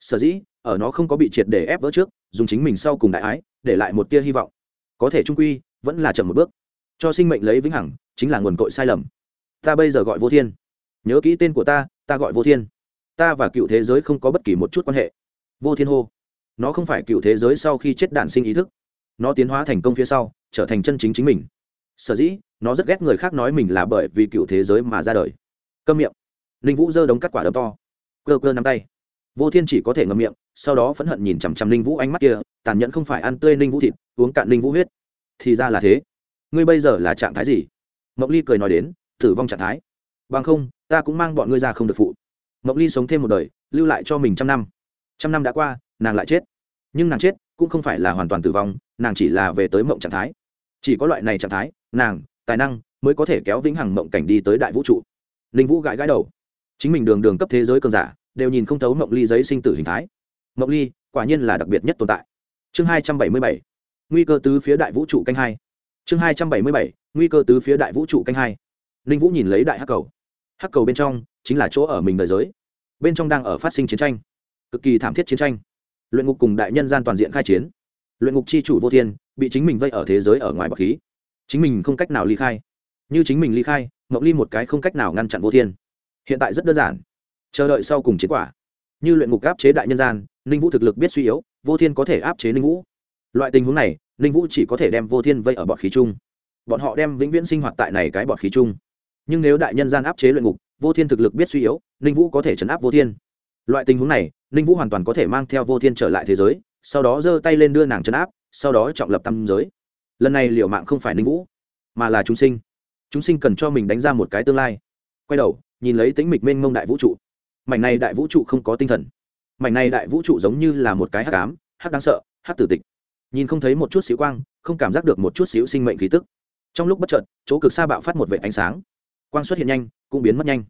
Sở dĩ, ở nó không có bị triệt để ép vỡ trước, dùng chính mình sau cùng đại ái, để lại một tia hy vọng. Có thể trung quy, vẫn là chậm một bước. Cho sinh mệnh lấy vĩnh hằng, chính là nguồn cội sai lầm. Ta bây giờ gọi vô thiên. Nhớ kỹ tên của ta ta gọi vô thiên. Ta và cựu thế giới không có bất kỳ một chút quan hệ. Vô thiên hô. Nó không phải cựu thế giới sau khi chết đản sinh ý thức. Nó tiến hóa thành công phía sau, trở thành chân chính chính mình sở dĩ nó rất ghét người khác nói mình là bởi vì cựu thế giới mà ra đời. Câm miệng. Ninh vũ giơ đống cắt quả đấm to. Cơ cơ nắm tay. Vô thiên chỉ có thể ngậm miệng, sau đó phẫn hận nhìn chằm chằm ninh vũ ánh mắt kia, tàn nhẫn không phải ăn tươi ninh vũ thịt, uống cạn ninh vũ huyết. Thì ra là thế. Ngươi bây giờ là trạng thái gì? Mộng ly cười nói đến, tử vong trạng thái. Bằng không, ta cũng mang bọn ngươi ra không được phụ. Mộng ly sống thêm một đời, lưu lại cho mình trăm năm. Trăm năm đã qua, nàng lại chết. Nhưng nàng chết cũng không phải là hoàn toàn tử vong, nàng chỉ là về tới mộng trạng thái chỉ có loại này trạng thái, nàng, tài năng mới có thể kéo vĩnh hằng mộng cảnh đi tới đại vũ trụ. Ninh vũ gãi gãi đầu. Chính mình đường đường cấp thế giới cường giả, đều nhìn không thấu mộng ly giấy sinh tử hình thái. Mộng ly quả nhiên là đặc biệt nhất tồn tại. Chương hai trăm bảy mươi bảy. Nguy cơ tứ phía đại vũ trụ canh hai. Chương hai trăm bảy mươi bảy. Nguy cơ tứ phía đại vũ trụ canh hai. Ninh vũ nhìn lấy đại hắc cầu. Hắc cầu bên trong chính là chỗ ở mình đời giới. Bên trong đang ở phát sinh chiến tranh. Cực kỳ thảm thiết chiến tranh. Luyện ngục cùng đại nhân gian toàn diện khai chiến. Luyện ngục c h i chủ vô thiên bị chính mình vây ở thế giới ở ngoài bọc khí. Chính mình không cách nào ly khai. Như chính mình ly khai, ngọc ly một cái không cách nào ngăn chặn vô thiên. Hiện tại rất đơn giản. Chờ đợi sau cùng chiến quả. Như luyện ngục áp chế đại nhân gian, ninh vũ thực lực biết suy yếu, vô thiên có thể áp chế ninh vũ. Loại tình huống này, ninh vũ chỉ có thể đem vô thiên vây ở bọt khí chung. Bọn họ đem vĩnh viễn sinh hoạt tại này cái bọt khí chung. Nhưng nếu đại nhân gian áp chế luyện ngục, vô thiên thực lực biết suy yếu, ninh vũ có thể chấn áp vô thiên. Loại tình huống này, ninh vũ hoàn toàn có thể mang theo vô thiên trở lại thế giới, sau đó giơ tay lên đưa nàng chấn áp sau đó trọng lập tâm giới. Lần này liệu mạng không phải ninh vũ, mà là chúng sinh. Chúng sinh cần cho mình đánh ra một cái tương lai. Quay đầu, nhìn lấy tính mịch mênh mông đại vũ trụ. Mảnh này đại vũ trụ không có tinh thần. Mảnh này đại vũ trụ giống như là một cái hắc ám, hắc đáng sợ, hắc tử tịch. Nhìn không thấy một chút xíu quang, không cảm giác được một chút xíu sinh mệnh khí tức. Trong lúc bất chợt, chỗ cực xa bạo phát một vệ ánh sáng. Quang xuất hiện nhanh, cũng biến mất nhanh.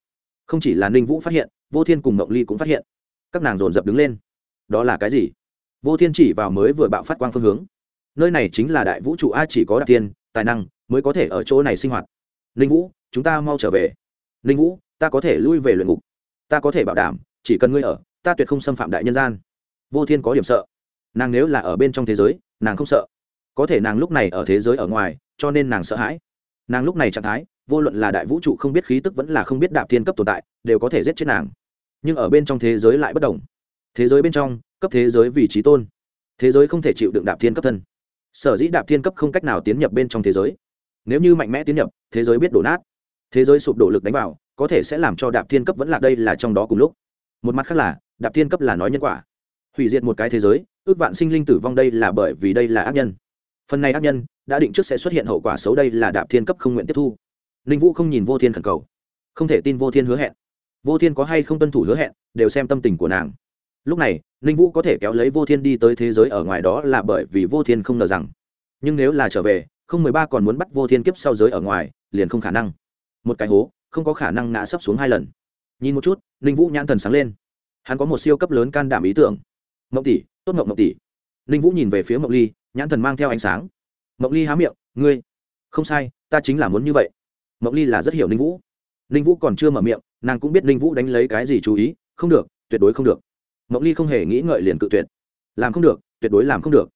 Không chỉ là ninh vũ phát hiện, vô thiên cùng ngộng ly cũng phát hiện. Các nàng dồn dập đứng lên. Đó là cái gì? Vô thiên chỉ vào mới vừa bạo phát quang phương hướng. Nơi này chính là đại vũ trụ a chỉ có đặc tiên tài năng mới có thể ở chỗ này sinh hoạt. Ninh vũ, chúng ta mau trở về. Ninh vũ, ta có thể lui về luyện ngục. Ta có thể bảo đảm, chỉ cần ngươi ở, ta tuyệt không xâm phạm đại nhân gian. Vô thiên có điểm sợ. Nàng nếu là ở bên trong thế giới, nàng không sợ. Có thể nàng lúc này ở thế giới ở ngoài, cho nên nàng sợ hãi. Nàng lúc này trạng thái, vô luận là đại vũ trụ không biết khí tức vẫn là không biết đạp thiên cấp tồn tại, đều có thể giết chết nàng. Nhưng ở bên trong thế giới lại bất đồng. Thế giới bên trong cấp thế giới vì trí tôn. Thế giới không thể chịu đựng đạp thiên cấp thân. Sở dĩ đạp thiên cấp không cách nào tiến nhập bên trong thế giới. Nếu như mạnh mẽ tiến nhập, thế giới biết đổ nát. Thế giới sụp đổ lực đánh vào, có thể sẽ làm cho đạp thiên cấp vẫn là đây là trong đó cùng lúc. Một mặt khác là, đạp thiên cấp là nói nhân quả. Hủy diệt một cái thế giới, ước vạn sinh linh tử vong đây là bởi vì đây là ác nhân. Phần này ác nhân, đã định trước sẽ xuất hiện hậu quả xấu đây là đạp thiên cấp không nguyện tiếp thu. Ninh vũ không nhìn vô thiên khẩn cầu. Không thể tin vô thiên hứa hẹn. Vô thiên có hay không tuân thủ hứa hẹn, đều xem tâm tình của nàng lúc này, ninh vũ có thể kéo lấy vô thiên đi tới thế giới ở ngoài đó là bởi vì vô thiên không ngờ rằng. Nhưng nếu là trở về, không mười ba còn muốn bắt vô thiên kiếp sau giới ở ngoài, liền không khả năng. Một cái hố, không có khả năng ngã sấp xuống hai lần. Nhìn một chút, ninh vũ nhãn thần sáng lên. Hắn có một siêu cấp lớn can đảm ý tưởng. Mộng tỷ, tốt mộng mộng tỷ. Ninh vũ nhìn về phía mộng ly, nhãn thần mang theo ánh sáng. Mộng ly há miệng, ngươi, không sai, ta chính là muốn như vậy. Mộng ly là rất hiểu ninh vũ. Ninh vũ còn chưa mở miệng, nàng cũng biết ninh vũ đánh lấy cái gì chú ý. Không được, tuyệt đối không được mộng ly không hề nghĩ ngợi liền cự tuyệt. Làm không được, tuyệt đối làm không được.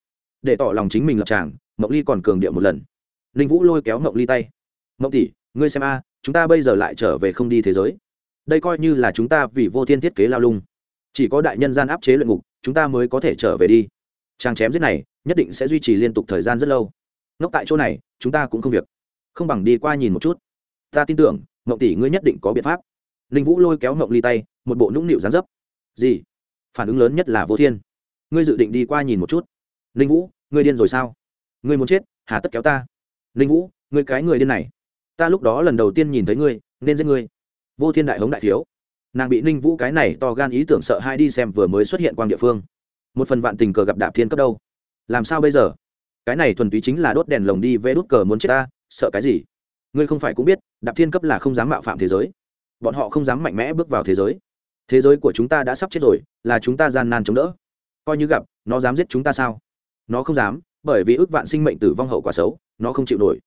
Để tỏ lòng chính mình lập tràng, mộng ly còn cường điệu một lần. Ninh vũ lôi kéo mộng ly tay. Mộng tỷ, ngươi xem a, chúng ta bây giờ lại trở về không đi thế giới. Đây coi như là chúng ta vì vô thiên thiết kế lao lung. Chỉ có đại nhân gian áp chế luyện ngục, chúng ta mới có thể trở về đi. Trang chém giết này, nhất định sẽ duy trì liên tục thời gian rất lâu. Ngốc tại chỗ này, chúng ta cũng không việc. Không bằng đi qua nhìn một chút. Ta tin tưởng, mộng tỷ ngươi nhất định có biện pháp. Ninh vũ lôi kéo mộng ly tay, một bộ nũng nịu dán dấp. Gì? Phản ứng lớn nhất là vô thiên. Ngươi dự định đi qua nhìn một chút. Ninh vũ, ngươi điên rồi sao? Ngươi muốn chết, hà tất kéo ta. Ninh vũ, ngươi cái người điên này. Ta lúc đó lần đầu tiên nhìn thấy ngươi, nên giết ngươi. Vô thiên đại hống đại thiếu. Nàng bị ninh vũ cái này to gan ý tưởng sợ hai đi xem vừa mới xuất hiện quang địa phương. Một phần vạn tình cờ gặp đạp thiên cấp đâu. Làm sao bây giờ? Cái này thuần túy chính là đốt đèn lồng đi vê đốt cờ muốn chết ta, sợ cái gì? Ngươi không phải cũng biết, đạp thiên cấp là không dám mạo phạm thế giới. Bọn họ không dám mạnh mẽ bước vào thế giới thế giới của chúng ta đã sắp chết rồi, là chúng ta gian nan chống đỡ. Coi như gặp, nó dám giết chúng ta sao? Nó không dám, bởi vì ước vạn sinh mệnh tử vong hậu quả xấu, nó không chịu nổi.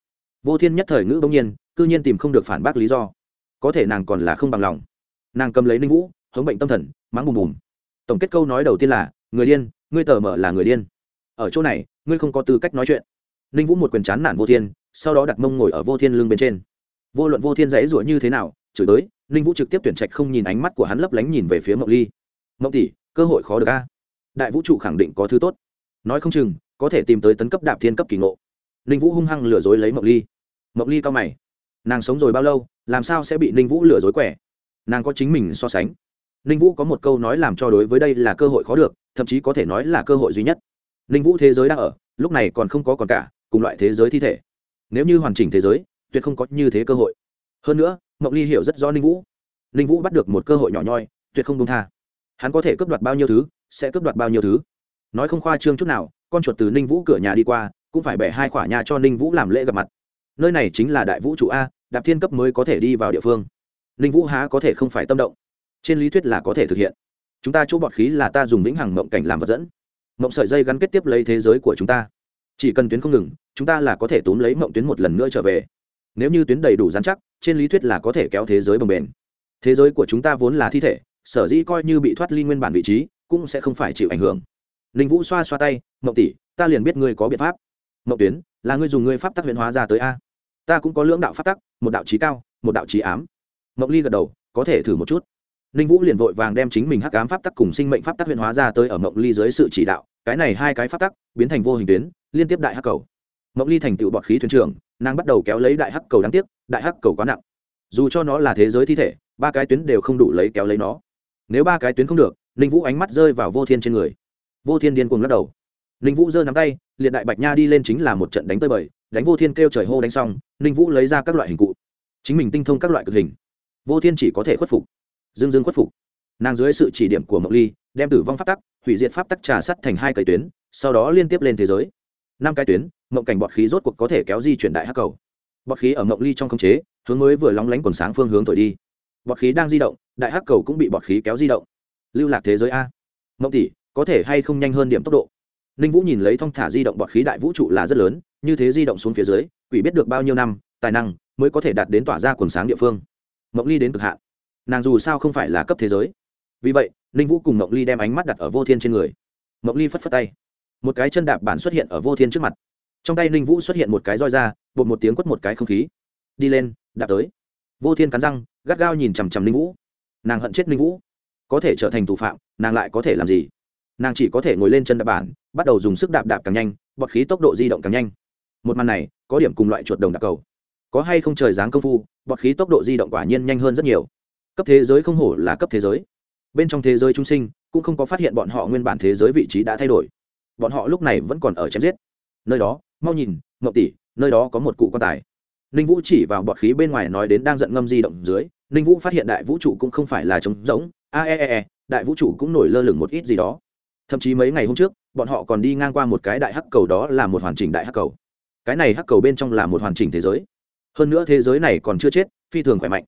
Vô thiên nhất thời ngữ bỗng nhiên, cư nhiên tìm không được phản bác lý do. Có thể nàng còn là không bằng lòng. Nàng cầm lấy ninh vũ, hống bệnh tâm thần, mắng bùm bùm. Tổng kết câu nói đầu tiên là, người điên, ngươi tờ mở là người điên. Ở chỗ này, ngươi không có tư cách nói chuyện. Ninh vũ một quyền chán nản vô thiên, sau đó đặt mông ngồi ở vô thiên lưng bên trên. Vô luận vô thiên dãy rủa như thế nào chửi tới, ninh vũ trực tiếp tuyển trạch không nhìn ánh mắt của hắn lấp lánh nhìn về phía mộng ly. Mộng tỷ, cơ hội khó được a. Đại vũ trụ khẳng định có thứ tốt. Nói không chừng, có thể tìm tới tấn cấp đạp thiên cấp kỳ ngộ. Ninh vũ hung hăng lừa dối lấy mộng ly. Mộng ly cao mày. Nàng sống rồi bao lâu, làm sao sẽ bị ninh vũ lừa dối quẻ? Nàng có chính mình so sánh. Ninh vũ có một câu nói làm cho đối với đây là cơ hội khó được, thậm chí có thể nói là cơ hội duy nhất. Ninh vũ thế giới đang ở, lúc này còn không có còn cả, cùng loại thế giới thi thể. Nếu như hoàn chỉnh thế giới, tuyệt không có như thế cơ hội. Hơn nữa mộng ly hiểu rất rõ ninh vũ. Ninh vũ bắt được một cơ hội nhỏ nhoi, tuyệt không công tha. Hắn có thể cướp đoạt bao nhiêu thứ, sẽ cướp đoạt bao nhiêu thứ. Nói không khoa trương chút nào, con chuột từ ninh vũ cửa nhà đi qua, cũng phải bẻ hai quả nhà cho ninh vũ làm lễ gặp mặt. Nơi này chính là đại vũ trụ a, đạp thiên cấp mới có thể đi vào địa phương. Ninh vũ há có thể không phải tâm động. Trên lý thuyết là có thể thực hiện. Chúng ta chỗ bọt khí là ta dùng vĩnh hằng mộng cảnh làm vật dẫn. Mộng sợi dây gắn kết tiếp lấy thế giới của chúng ta. Chỉ cần tuyến không ngừng, chúng ta là có thể túm lấy mộng tuyến một lần nữa trở về. Nếu như tuyến đầy đủ dán chắc trên lý thuyết là có thể kéo thế giới bồng bền thế giới của chúng ta vốn là thi thể, sở dĩ coi như bị thoát ly nguyên bản vị trí, cũng sẽ không phải chịu ảnh hưởng. Ninh vũ xoa xoa tay mậu tỷ, ta liền biết ngươi có biện pháp. Mậu tuyến, là ngươi dùng ngươi pháp tắc huyền hóa ra tới a? Ta cũng có lưỡng đạo pháp tắc, một đạo trí cao, một đạo trí ám. Mậu ly gật đầu, có thể thử một chút. Ninh vũ liền vội vàng đem chính mình hắc ám pháp tắc cùng sinh mệnh pháp tắc huyền hóa ra tới ở mậu ly dưới sự chỉ đạo, cái này hai cái pháp tắc biến thành vô hình tuyến, liên tiếp đại hắc cầu. Mậu ly thành tựu bọt khí thuyền trưởng nàng bắt đầu kéo lấy đại hắc cầu đáng tiếc, đại hắc cầu quá nặng. Dù cho nó là thế giới thi thể, ba cái tuyến đều không đủ lấy kéo lấy nó. Nếu ba cái tuyến không được, ninh vũ ánh mắt rơi vào vô thiên trên người. Vô thiên điên cuồng lắc đầu. Ninh vũ giơ nắm tay, liệt đại bạch nha đi lên chính là một trận đánh tơi bời, đánh vô thiên kêu trời hô đánh xong, ninh vũ lấy ra các loại hình cụ. Chính mình tinh thông các loại cực hình. Vô thiên chỉ có thể khuất phục. Dương dương khuất phục. Nàng dưới sự chỉ điểm của mộng ly, đem tử vong pháp tắc, hủy diệt pháp tắc trà sắt thành hai cây tuyến, sau đó liên tiếp lên thế giới. Năm cái tuyến mộng cảnh bọt khí rốt cuộc có thể kéo di chuyển đại hắc cầu. Bọt khí ở mộng ly trong khống chế, hướng mới vừa lóng lánh quần sáng phương hướng thổi đi. Bọt khí đang di động, đại hắc cầu cũng bị bọt khí kéo di động. Lưu lạc thế giới a. Mộng tỷ, có thể hay không nhanh hơn điểm tốc độ? Ninh vũ nhìn lấy thong thả di động bọt khí đại vũ trụ là rất lớn, như thế di động xuống phía dưới, quỷ biết được bao nhiêu năm, tài năng mới có thể đạt đến tỏa ra quần sáng địa phương. Mộng ly đến cực hạn. Nàng dù sao không phải là cấp thế giới. Vì vậy, ninh vũ cùng mộng ly đem ánh mắt đặt ở vô thiên trên người. Mộng ly phất phất tay. Một cái chân đạp bản xuất hiện ở vô thiên trước mặt trong tay ninh vũ xuất hiện một cái roi ra, bột một tiếng quất một cái không khí. Đi lên, đạp tới. Vô thiên cắn răng, gắt gao nhìn chằm chằm ninh vũ. Nàng hận chết ninh vũ. Có thể trở thành thủ phạm, nàng lại có thể làm gì? Nàng chỉ có thể ngồi lên chân đạp bản, bắt đầu dùng sức đạp đạp càng nhanh, bọt khí tốc độ di động càng nhanh. Một màn này, có điểm cùng loại chuột đồng đạp cầu. Có hay không trời dáng công phu, bọt khí tốc độ di động quả nhiên nhanh hơn rất nhiều. Cấp thế giới không hổ là cấp thế giới. Bên trong thế giới trung sinh, cũng không có phát hiện bọn họ nguyên bản thế giới vị trí đã thay đổi. Bọn họ lúc này vẫn còn ở chém giết. Nơi đó mau nhìn ngậu tỷ, nơi đó có một cụ quan tài. Ninh vũ chỉ vào bọt khí bên ngoài nói đến đang giận ngâm di động dưới, ninh vũ phát hiện đại vũ trụ cũng không phải là trống rỗng. A e e e đại vũ trụ cũng nổi lơ lửng một ít gì đó. Thậm chí mấy ngày hôm trước, bọn họ còn đi ngang qua một cái đại hắc cầu đó là một hoàn chỉnh đại hắc cầu. Cái này hắc cầu bên trong là một hoàn chỉnh thế giới. Hơn nữa thế giới này còn chưa chết, phi thường khỏe mạnh.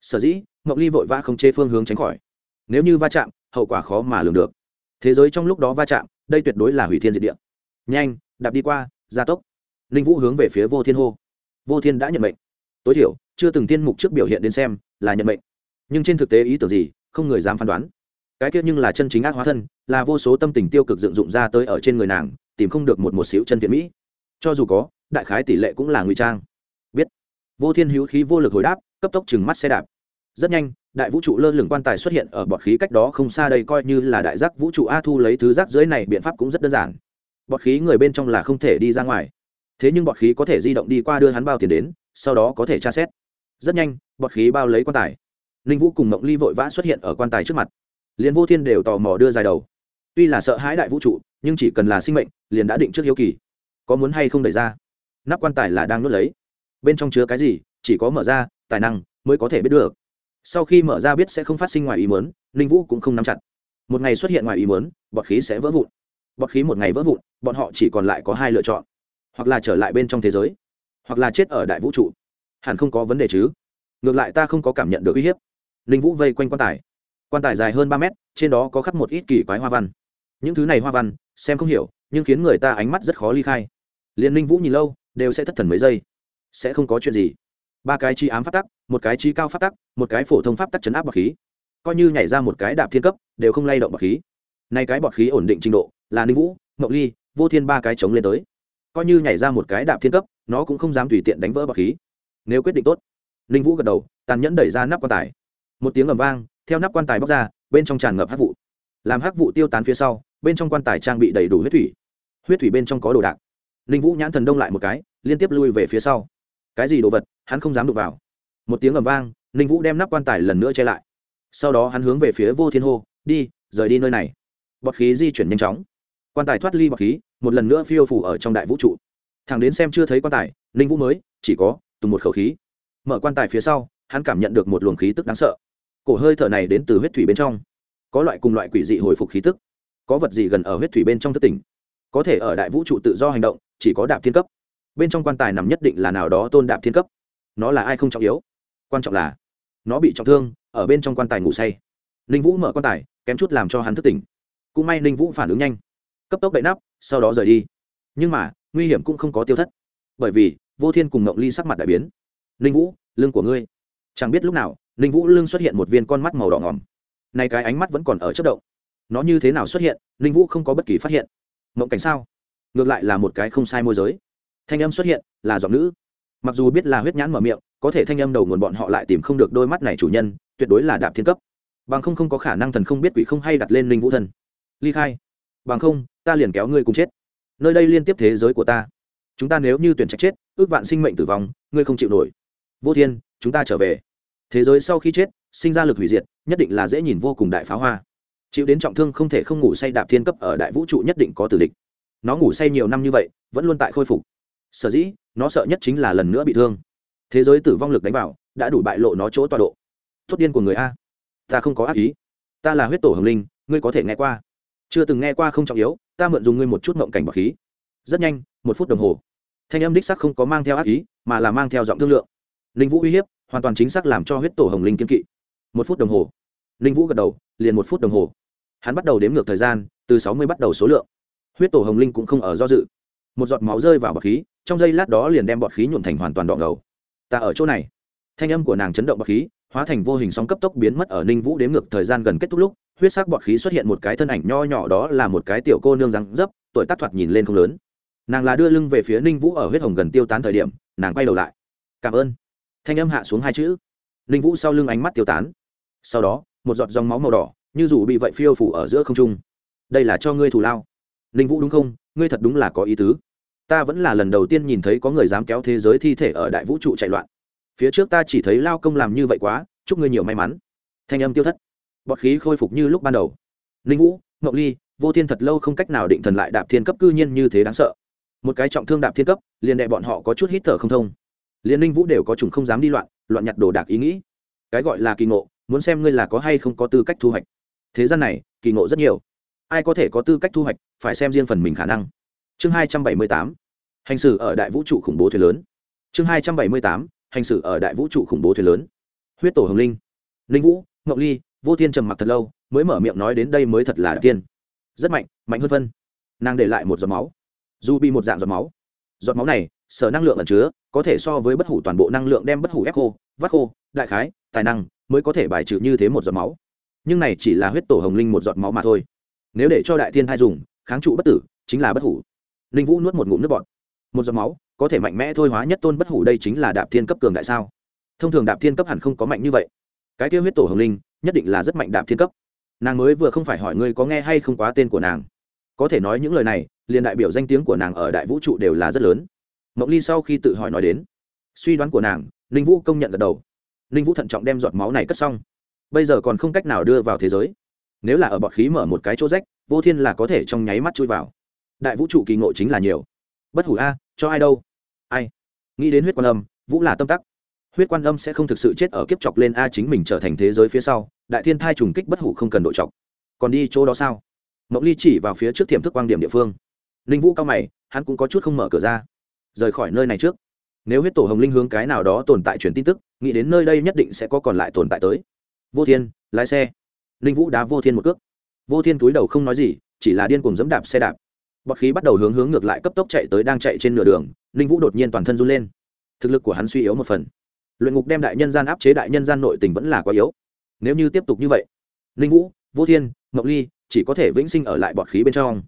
Sở dĩ mộng ly vội vã không chê phương hướng tránh khỏi. Nếu như va chạm, hậu quả khó mà lường được. Thế giới trong lúc đó va chạm, đây tuyệt đối là hủy thiên diệt địa. Nhanh, đạp đi qua gia tốc. Ninh vũ hướng về phía vô thiên hô. Vô thiên đã nhận mệnh. Tối thiểu, chưa từng thiên mục trước biểu hiện đến xem là nhận mệnh. Nhưng trên thực tế ý tưởng gì, không người dám phán đoán. Cái kia nhưng là chân chính ác hóa thân, là vô số tâm tình tiêu cực dựng dụng ra tới ở trên người nàng, tìm không được một một xíu chân thiện mỹ. Cho dù có, đại khái tỷ lệ cũng là ngụy trang. Biết. Vô thiên hữu khí vô lực hồi đáp, cấp tốc chừng mắt xe đạp. Rất nhanh, đại vũ trụ lơ lửng quan tài xuất hiện ở bọt khí cách đó không xa đây coi như là đại giác vũ trụ a thu lấy thứ rác dưới này, biện pháp cũng rất đơn giản bọt khí người bên trong là không thể đi ra ngoài. Thế nhưng bọt khí có thể di động đi qua đưa hắn bao tiền đến, sau đó có thể tra xét. Rất nhanh, bọt khí bao lấy quan tài. Ninh vũ cùng mộng ly vội vã xuất hiện ở quan tài trước mặt. Liền vô thiên đều tò mò đưa dài đầu. Tuy là sợ hãi đại vũ trụ, nhưng chỉ cần là sinh mệnh, liền đã định trước hiếu kỳ. Có muốn hay không đẩy ra? Nắp quan tài là đang nuốt lấy. Bên trong chứa cái gì, chỉ có mở ra, tài năng mới có thể biết được. Sau khi mở ra biết sẽ không phát sinh ngoài ý mớn ninh vũ cũng không nắm chặt. Một ngày xuất hiện ngoài ý mớn bọt khí sẽ vỡ vụn. Bọt khí một ngày vỡ vụn bọn họ chỉ còn lại có hai lựa chọn, hoặc là trở lại bên trong thế giới, hoặc là chết ở đại vũ trụ. Hẳn không có vấn đề chứ? Ngược lại ta không có cảm nhận được uy hiếp. Ninh vũ vây quanh quan tài. Quan tài dài hơn ba mét, trên đó có khắc một ít kỳ quái hoa văn. Những thứ này hoa văn, xem không hiểu, nhưng khiến người ta ánh mắt rất khó ly khai. Liền ninh vũ nhìn lâu, đều sẽ thất thần mấy giây. Sẽ không có chuyện gì. Ba cái chi ám phát tắc, một cái chi cao phát tắc, một cái phổ thông pháp tắc chấn áp bọc khí. Coi như nhảy ra một cái đạp thiên cấp, đều không lay động bọc khí. Nay cái bọt khí ổn định trình độ là ninh vũ, ngọc ly vô thiên ba cái chống lên tới. Coi như nhảy ra một cái đạp thiên cấp, nó cũng không dám tùy tiện đánh vỡ bọc khí. Nếu quyết định tốt, ninh vũ gật đầu, tàn nhẫn đẩy ra nắp quan tài. Một tiếng ầm vang, theo nắp quan tài bóc ra, bên trong tràn ngập hắc vụ. Làm hắc vụ tiêu tán phía sau, bên trong quan tài trang bị đầy đủ huyết thủy. Huyết thủy bên trong có đồ đạc. Ninh vũ nhãn thần đông lại một cái, liên tiếp lui về phía sau. Cái gì đồ vật, hắn không dám đụng vào. Một tiếng ầm vang, ninh vũ đem nắp quan tài lần nữa che lại. Sau đó hắn hướng về phía vô thiên hô, đi, rời đi nơi này. Bọt khí di chuyển nhanh chóng quan tài thoát ly bọc khí, một lần nữa phiêu phủ ở trong đại vũ trụ. Thằng đến xem chưa thấy quan tài, ninh vũ mới, chỉ có, tùng một khẩu khí. Mở quan tài phía sau, hắn cảm nhận được một luồng khí tức đáng sợ. Cổ hơi thở này đến từ huyết thủy bên trong. Có loại cùng loại quỷ dị hồi phục khí tức. Có vật gì gần ở huyết thủy bên trong thất tỉnh? Có thể ở đại vũ trụ tự do hành động, chỉ có đạp thiên cấp. Bên trong quan tài nằm nhất định là nào đó tôn đạp thiên cấp. Nó là ai không trọng yếu. Quan trọng là, nó bị trọng thương, ở bên trong quan tài ngủ say. Ninh vũ mở quan tài, kém chút làm cho hắn thức tỉnh. Cũng may ninh vũ phản ứng nhanh cấp tốc đậy nắp, sau đó rời đi. Nhưng mà, nguy hiểm cũng không có tiêu thất. Bởi vì, vô thiên cùng ngộng ly sắc mặt đại biến. Ninh vũ, lưng của ngươi. Chẳng biết lúc nào, ninh vũ lưng xuất hiện một viên con mắt màu đỏ ngòm nay cái ánh mắt vẫn còn ở chất động. Nó như thế nào xuất hiện, ninh vũ không có bất kỳ phát hiện. Ngộng cảnh sao? Ngược lại là một cái không sai môi giới. Thanh âm xuất hiện, là giọng nữ. Mặc dù biết là huyết nhãn mở miệng, có thể thanh âm đầu nguồn bọn họ lại tìm không được đôi mắt này chủ nhân, tuyệt đối là đạp thiên cấp. Bằng không không có khả năng thần không biết quỷ không hay đặt lên ninh vũ thân. Ly khai. Bằng không ta liền kéo ngươi cùng chết. Nơi đây liên tiếp thế giới của ta. Chúng ta nếu như tuyển trạch chết, ước vạn sinh mệnh tử vong, ngươi không chịu nổi. Vô thiên, chúng ta trở về. Thế giới sau khi chết, sinh ra lực hủy diệt, nhất định là dễ nhìn vô cùng đại pháo hoa. Chịu đến trọng thương không thể không ngủ say đạp thiên cấp ở đại vũ trụ nhất định có tử địch. Nó ngủ say nhiều năm như vậy, vẫn luôn tại khôi phục. Sở dĩ, nó sợ nhất chính là lần nữa bị thương. Thế giới tử vong lực đánh vào, đã đủ bại lộ nó chỗ tọa độ. Tốt điên của người a. Ta không có ác ý. Ta là huyết tổ hồng linh, ngươi có thể nghe qua. Chưa từng nghe qua không trọng yếu ta mượn dùng ngươi một chút mộng cảnh bọc khí. Rất nhanh, một phút đồng hồ. Thanh âm đích sắc không có mang theo ác ý, mà là mang theo giọng thương lượng. Linh vũ uy hiếp, hoàn toàn chính xác làm cho huyết tổ hồng linh kiên kỵ. Một phút đồng hồ. Linh vũ gật đầu, liền một phút đồng hồ. Hắn bắt đầu đếm ngược thời gian, từ sáu mươi bắt đầu số lượng. Huyết tổ hồng linh cũng không ở do dự. Một giọt máu rơi vào bọt khí, trong giây lát đó liền đem bọt khí nhuộm thành hoàn toàn đỏ ngầu. Ta ở chỗ này. Thanh âm của nàng chấn động bọt khí, hóa thành vô hình sóng cấp tốc biến mất ở ninh vũ đếm ngược thời gian gần kết thúc lúc huyết sắc bọt khí xuất hiện một cái thân ảnh nho nhỏ đó là một cái tiểu cô nương răng dấp, tuổi tác thoạt nhìn lên không lớn. Nàng là đưa lưng về phía ninh vũ ở huyết hồng gần tiêu tán thời điểm, nàng quay đầu lại. Cảm ơn. Thanh âm hạ xuống hai chữ. Ninh vũ sau lưng ánh mắt tiêu tán. Sau đó, một giọt dòng máu màu đỏ, như dù bị vậy phiêu phủ ở giữa không trung. Đây là cho ngươi thù lao. Ninh vũ đúng không? Ngươi thật đúng là có ý tứ. Ta vẫn là lần đầu tiên nhìn thấy có người dám kéo thế giới thi thể ở đại vũ trụ chạy loạn. Phía trước ta chỉ thấy lao công làm như vậy quá, chúc ngươi nhiều may mắn. Thanh âm tiêu thất bọt khí khôi phục như lúc ban đầu. Ninh vũ Ngậu ly, vô thiên thật lâu không cách nào định thần lại đạp thiên cấp cư nhiên như thế đáng sợ. Một cái trọng thương đạp thiên cấp, liền đệ bọn họ có chút hít thở không thông. Liền ninh vũ đều có chủng không dám đi loạn loạn nhặt đồ đạc ý nghĩ. Cái gọi là kỳ ngộ, muốn xem ngươi là có hay không có tư cách thu hoạch. Thế gian này, kỳ ngộ rất nhiều. Ai có thể có tư cách thu hoạch, phải xem riêng phần mình khả năng. Chương hai trăm bảy mươi tám, hành xử ở đại vũ trụ khủng bố thuyền lớn. Chương hai trăm bảy mươi tám, hành xử ở đại vũ trụ khủng bố thuyền lớn. Huyết tổ hồng linh. Linh vũ, ngọc ly vô thiên trầm mặc thật lâu, mới mở miệng nói đến đây mới thật là tiên rất mạnh mạnh hơn phân. Nàng để lại một giọt máu. Dù bị một dạng giọt máu. Giọt máu này, sở năng lượng ẩn chứa, có thể so với bất hủ toàn bộ năng lượng đem bất hủ ép khô, vắt khô, đại khái, tài năng, mới có thể bài trừ như thế một giọt máu. Nhưng này chỉ là huyết tổ hồng linh một giọt máu mà thôi. Nếu để cho đại thiên hai dùng, kháng trụ bất tử, chính là bất hủ. Linh vũ nuốt một ngụm nước bọt. Một giọt máu, có thể mạnh mẽ thôi hóa nhất tôn bất hủ đây chính là đạp thiên cấp cường đại sao? Thông thường đạp thiên cấp hẳn không có mạnh như vậy. Cái tiêu huyết tổ hồng linh nhất định là rất mạnh đạm thiên cấp. Nàng mới vừa không phải hỏi ngươi có nghe hay không quá tên của nàng. Có thể nói những lời này, liền đại biểu danh tiếng của nàng ở đại vũ trụ đều là rất lớn. Mộng ly sau khi tự hỏi nói đến, suy đoán của nàng, ninh vũ công nhận gật đầu. Ninh vũ thận trọng đem giọt máu này cất xong. Bây giờ còn không cách nào đưa vào thế giới. Nếu là ở bọt khí mở một cái chỗ rách, vô thiên là có thể trong nháy mắt chui vào. Đại vũ trụ kỳ ngộ chính là nhiều. Bất hủ a, cho ai đâu? Ai? Nghĩ đến huyết quan âm, vũ là tâm tắc huyết quan âm sẽ không thực sự chết ở kiếp chọc lên a chính mình trở thành thế giới phía sau, đại thiên thai trùng kích bất hủ không cần đội chọc. Còn đi chỗ đó sao? Mộng ly chỉ vào phía trước tiềm thức quan điểm địa phương. Ninh vũ cao mày, hắn cũng có chút không mở cửa ra. Rời khỏi nơi này trước. Nếu huyết tổ hồng linh hướng cái nào đó tồn tại truyền tin tức, nghĩ đến nơi đây nhất định sẽ có còn lại tồn tại tới. Vô thiên, lái xe. Ninh vũ đá vô thiên một cước. Vô thiên túi đầu không nói gì, chỉ là điên cùng dẫm đạp xe đạp. Bọt khí bắt đầu hướng hướng ngược lại cấp tốc chạy tới đang chạy trên nửa đường, ninh vũ đột nhiên toàn thân run lên. Thực lực của hắn suy yếu một phần luyện ngục đem đại nhân gian áp chế đại nhân gian nội tình vẫn là quá yếu. Nếu như tiếp tục như vậy, ninh vũ, vô thiên, ngọc ly chỉ có thể vĩnh sinh ở lại bọt khí bên trong.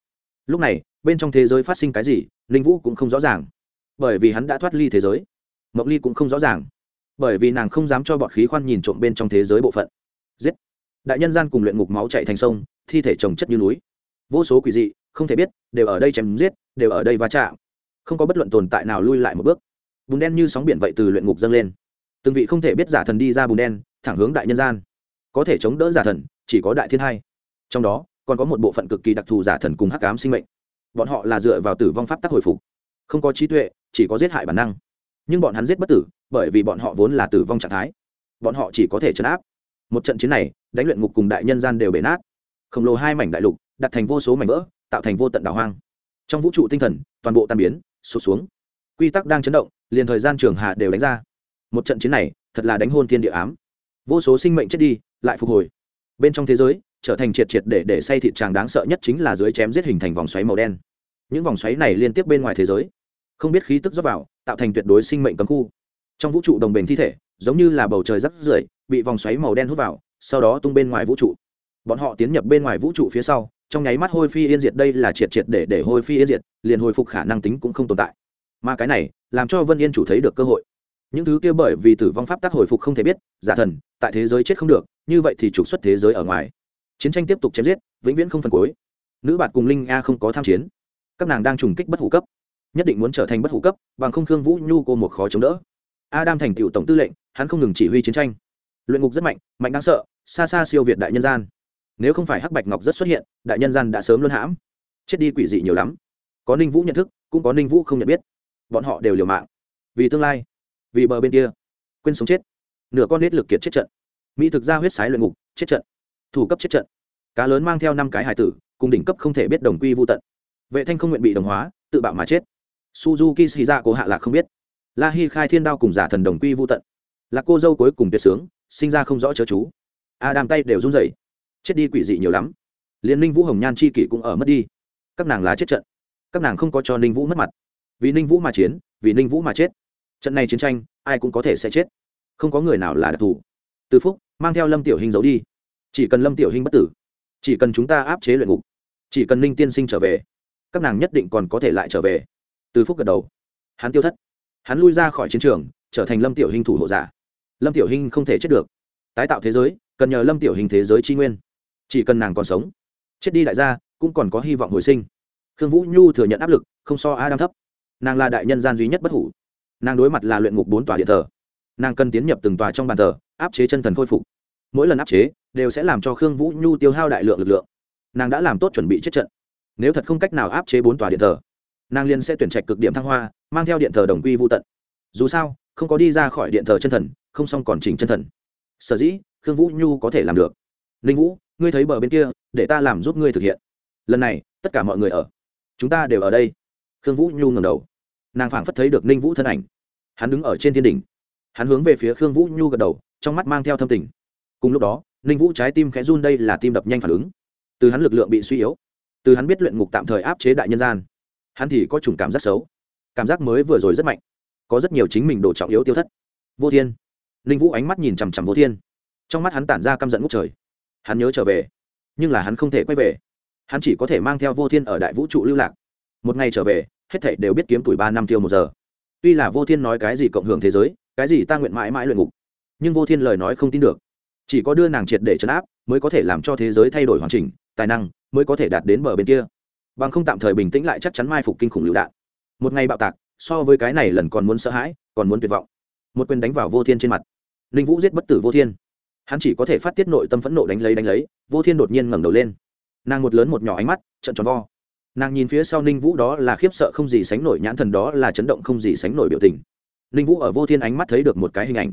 Lúc này, bên trong thế giới phát sinh cái gì, ninh vũ cũng không rõ ràng. Bởi vì hắn đã thoát ly thế giới, Ngọc ly cũng không rõ ràng. Bởi vì nàng không dám cho bọt khí khoan nhìn trộm bên trong thế giới bộ phận. Giết! Đại nhân gian cùng luyện ngục máu chạy thành sông, thi thể trồng chất như núi. Vô số quỷ dị, không thể biết, đều ở đây chém giết, đều ở đây va chạm. Không có bất luận tồn tại nào lui lại một bước. Bùn đen như sóng biển vậy từ luyện ngục dâng lên từng vị không thể biết giả thần đi ra bùn đen, thẳng hướng đại nhân gian. Có thể chống đỡ giả thần, chỉ có đại thiên hai. Trong đó, còn có một bộ phận cực kỳ đặc thù giả thần cùng hắc ám sinh mệnh. Bọn họ là dựa vào tử vong pháp tắc hồi phục. Không có trí tuệ, chỉ có giết hại bản năng. Nhưng bọn hắn giết bất tử, bởi vì bọn họ vốn là tử vong trạng thái. Bọn họ chỉ có thể chấn áp. Một trận chiến này, đánh luyện ngục cùng đại nhân gian đều bể nát. Khổng lồ hai mảnh đại lục, đặt thành vô số mảnh vỡ, tạo thành vô tận đảo hoang. Trong vũ trụ tinh thần, toàn bộ tan biến sụt xuống. Quy tắc đang chấn động, liền thời gian trường hạ đều đánh ra một trận chiến này thật là đánh hôn thiên địa ám. Vô số sinh mệnh chết đi, lại phục hồi. Bên trong thế giới, trở thành triệt triệt để để say thịt tràng đáng sợ nhất chính là dưới chém giết hình thành vòng xoáy màu đen. Những vòng xoáy này liên tiếp bên ngoài thế giới. Không biết khí tức rót vào, tạo thành tuyệt đối sinh mệnh cấm khu. Trong vũ trụ đồng bền thi thể, giống như là bầu trời rắc rưởi, bị vòng xoáy màu đen hút vào, sau đó tung bên ngoài vũ trụ. Bọn họ tiến nhập bên ngoài vũ trụ phía sau, trong nháy mắt hôi phi yên diệt, đây là triệt triệt để để hôi phi yên diệt, liền hồi phục khả năng tính cũng không tồn tại. Mà cái này, làm cho vân yên chủ thấy được cơ hội những thứ kia bởi vì tử vong pháp tác hồi phục không thể biết, giả thần, tại thế giới chết không được, như vậy thì trục xuất thế giới ở ngoài. Chiến tranh tiếp tục chém giết, vĩnh viễn không phần cuối. Nữ bạn cùng linh a không có tham chiến. Các nàng đang trùng kích bất hủ cấp. Nhất định muốn trở thành bất hủ cấp, bằng không khương vũ nhu cô một khó chống đỡ. Adam thành tựu tổng tư lệnh, hắn không ngừng chỉ huy chiến tranh. Luyện ngục rất mạnh mạnh đáng sợ, xa xa siêu việt đại nhân gian. Nếu không phải hắc bạch ngọc rất xuất hiện, đại nhân gian đã sớm luân hãm. Chết đi quỷ dị nhiều lắm. Có ninh vũ nhận thức, cũng có ninh vũ không nhận biết. Bọn họ đều liều mạng. Vì tương lai vì bờ bên kia. Quên sống chết. Nửa con nết lực kiệt chết trận. Mỹ thực ra huyết sái luyện ngục, chết trận. Thủ cấp chết trận. Cá lớn mang theo năm cái hải tử, cùng đỉnh cấp không thể biết đồng quy vô tận. Vệ thanh không nguyện bị đồng hóa, tự bạo mà chết. Suzuki xì ra cố hạ lạc không biết. La hi khai thiên đao cùng giả thần đồng quy vô tận. Là cô dâu cuối cùng tuyệt sướng, sinh ra không rõ chớ chú. A đàm tay đều run rẩy. Chết đi quỷ dị nhiều lắm. Liên ninh vũ hồng nhan chi kỷ cũng ở mất đi. Các nàng lá chết trận. Các nàng không có cho ninh vũ mất mặt. Vì ninh vũ mà chiến, vì ninh vũ mà chết trận này chiến tranh, ai cũng có thể sẽ chết. Không có người nào là đặc thù. Từ phúc, mang theo lâm tiểu hình giấu đi. Chỉ cần lâm tiểu hình bất tử, chỉ cần chúng ta áp chế luyện ngục, chỉ cần ninh tiên sinh trở về, các nàng nhất định còn có thể lại trở về. Từ phúc gật đầu. Hắn tiêu thất. Hắn lui ra khỏi chiến trường, trở thành lâm tiểu hình thủ hộ giả. Lâm tiểu hình không thể chết được. Tái tạo thế giới, cần nhờ lâm tiểu hình thế giới tri nguyên. Chỉ cần nàng còn sống, chết đi đại gia, cũng còn có hy vọng hồi sinh. Khương vũ nhu thừa nhận áp lực, không so a đang thấp. Nàng là đại nhân gian duy nhất bất hủ nàng đối mặt là luyện ngục bốn tòa điện thờ. Nàng cần tiến nhập từng tòa trong bàn thờ, áp chế chân thần khôi phục. Mỗi lần áp chế, đều sẽ làm cho khương vũ nhu tiêu hao đại lượng lực lượng. Nàng đã làm tốt chuẩn bị chết trận. Nếu thật không cách nào áp chế bốn tòa điện thờ, nàng liên sẽ tuyển trạch cực điểm thăng hoa, mang theo điện thờ đồng quy vô tận. Dù sao, không có đi ra khỏi điện thờ chân thần, không xong còn chỉnh chân thần. Sở dĩ, khương vũ nhu có thể làm được. Ninh vũ, ngươi thấy bờ bên kia, để ta làm giúp ngươi thực hiện. Lần này, tất cả mọi người ở. Chúng ta đều ở đây. Khương vũ nhu ngầm đầu. Nàng phảng phất thấy được ninh vũ thân ảnh hắn đứng ở trên thiên đỉnh. Hắn hướng về phía khương vũ nhu gật đầu, trong mắt mang theo thâm tình. Cùng lúc đó, ninh vũ trái tim khẽ run đây là tim đập nhanh phản ứng. Từ hắn lực lượng bị suy yếu, từ hắn biết luyện ngục tạm thời áp chế đại nhân gian, hắn thì có chủng cảm giác xấu. Cảm giác mới vừa rồi rất mạnh, có rất nhiều chính mình đồ trọng yếu tiêu thất. Vô thiên. Ninh vũ ánh mắt nhìn chằm chằm vô thiên. Trong mắt hắn tản ra căm giận ngút trời. Hắn nhớ trở về, nhưng là hắn không thể quay về. Hắn chỉ có thể mang theo vô thiên ở đại vũ trụ lưu lạc. Một ngày trở về, hết thảy đều biết kiếm tuổi ba năm tiêu một giờ tuy là vô thiên nói cái gì cộng hưởng thế giới, cái gì ta nguyện mãi mãi luyện ngục, nhưng vô thiên lời nói không tin được. Chỉ có đưa nàng triệt để chấn áp, mới có thể làm cho thế giới thay đổi hoàn chỉnh, tài năng mới có thể đạt đến bờ bên kia. Bằng không tạm thời bình tĩnh lại chắc chắn mai phục kinh khủng lựu đạn. Một ngày bạo tạc, so với cái này lần còn muốn sợ hãi, còn muốn tuyệt vọng. Một quyền đánh vào vô thiên trên mặt. Ninh vũ giết bất tử vô thiên. Hắn chỉ có thể phát tiết nội tâm phẫn nộ đánh lấy đánh lấy, vô thiên đột nhiên ngẩng đầu lên. Nàng một lớn một nhỏ ánh mắt trận tròn vo nàng nhìn phía sau ninh vũ đó là khiếp sợ không gì sánh nổi, nhãn thần đó là chấn động không gì sánh nổi biểu tình. Ninh vũ ở vô thiên ánh mắt thấy được một cái hình ảnh.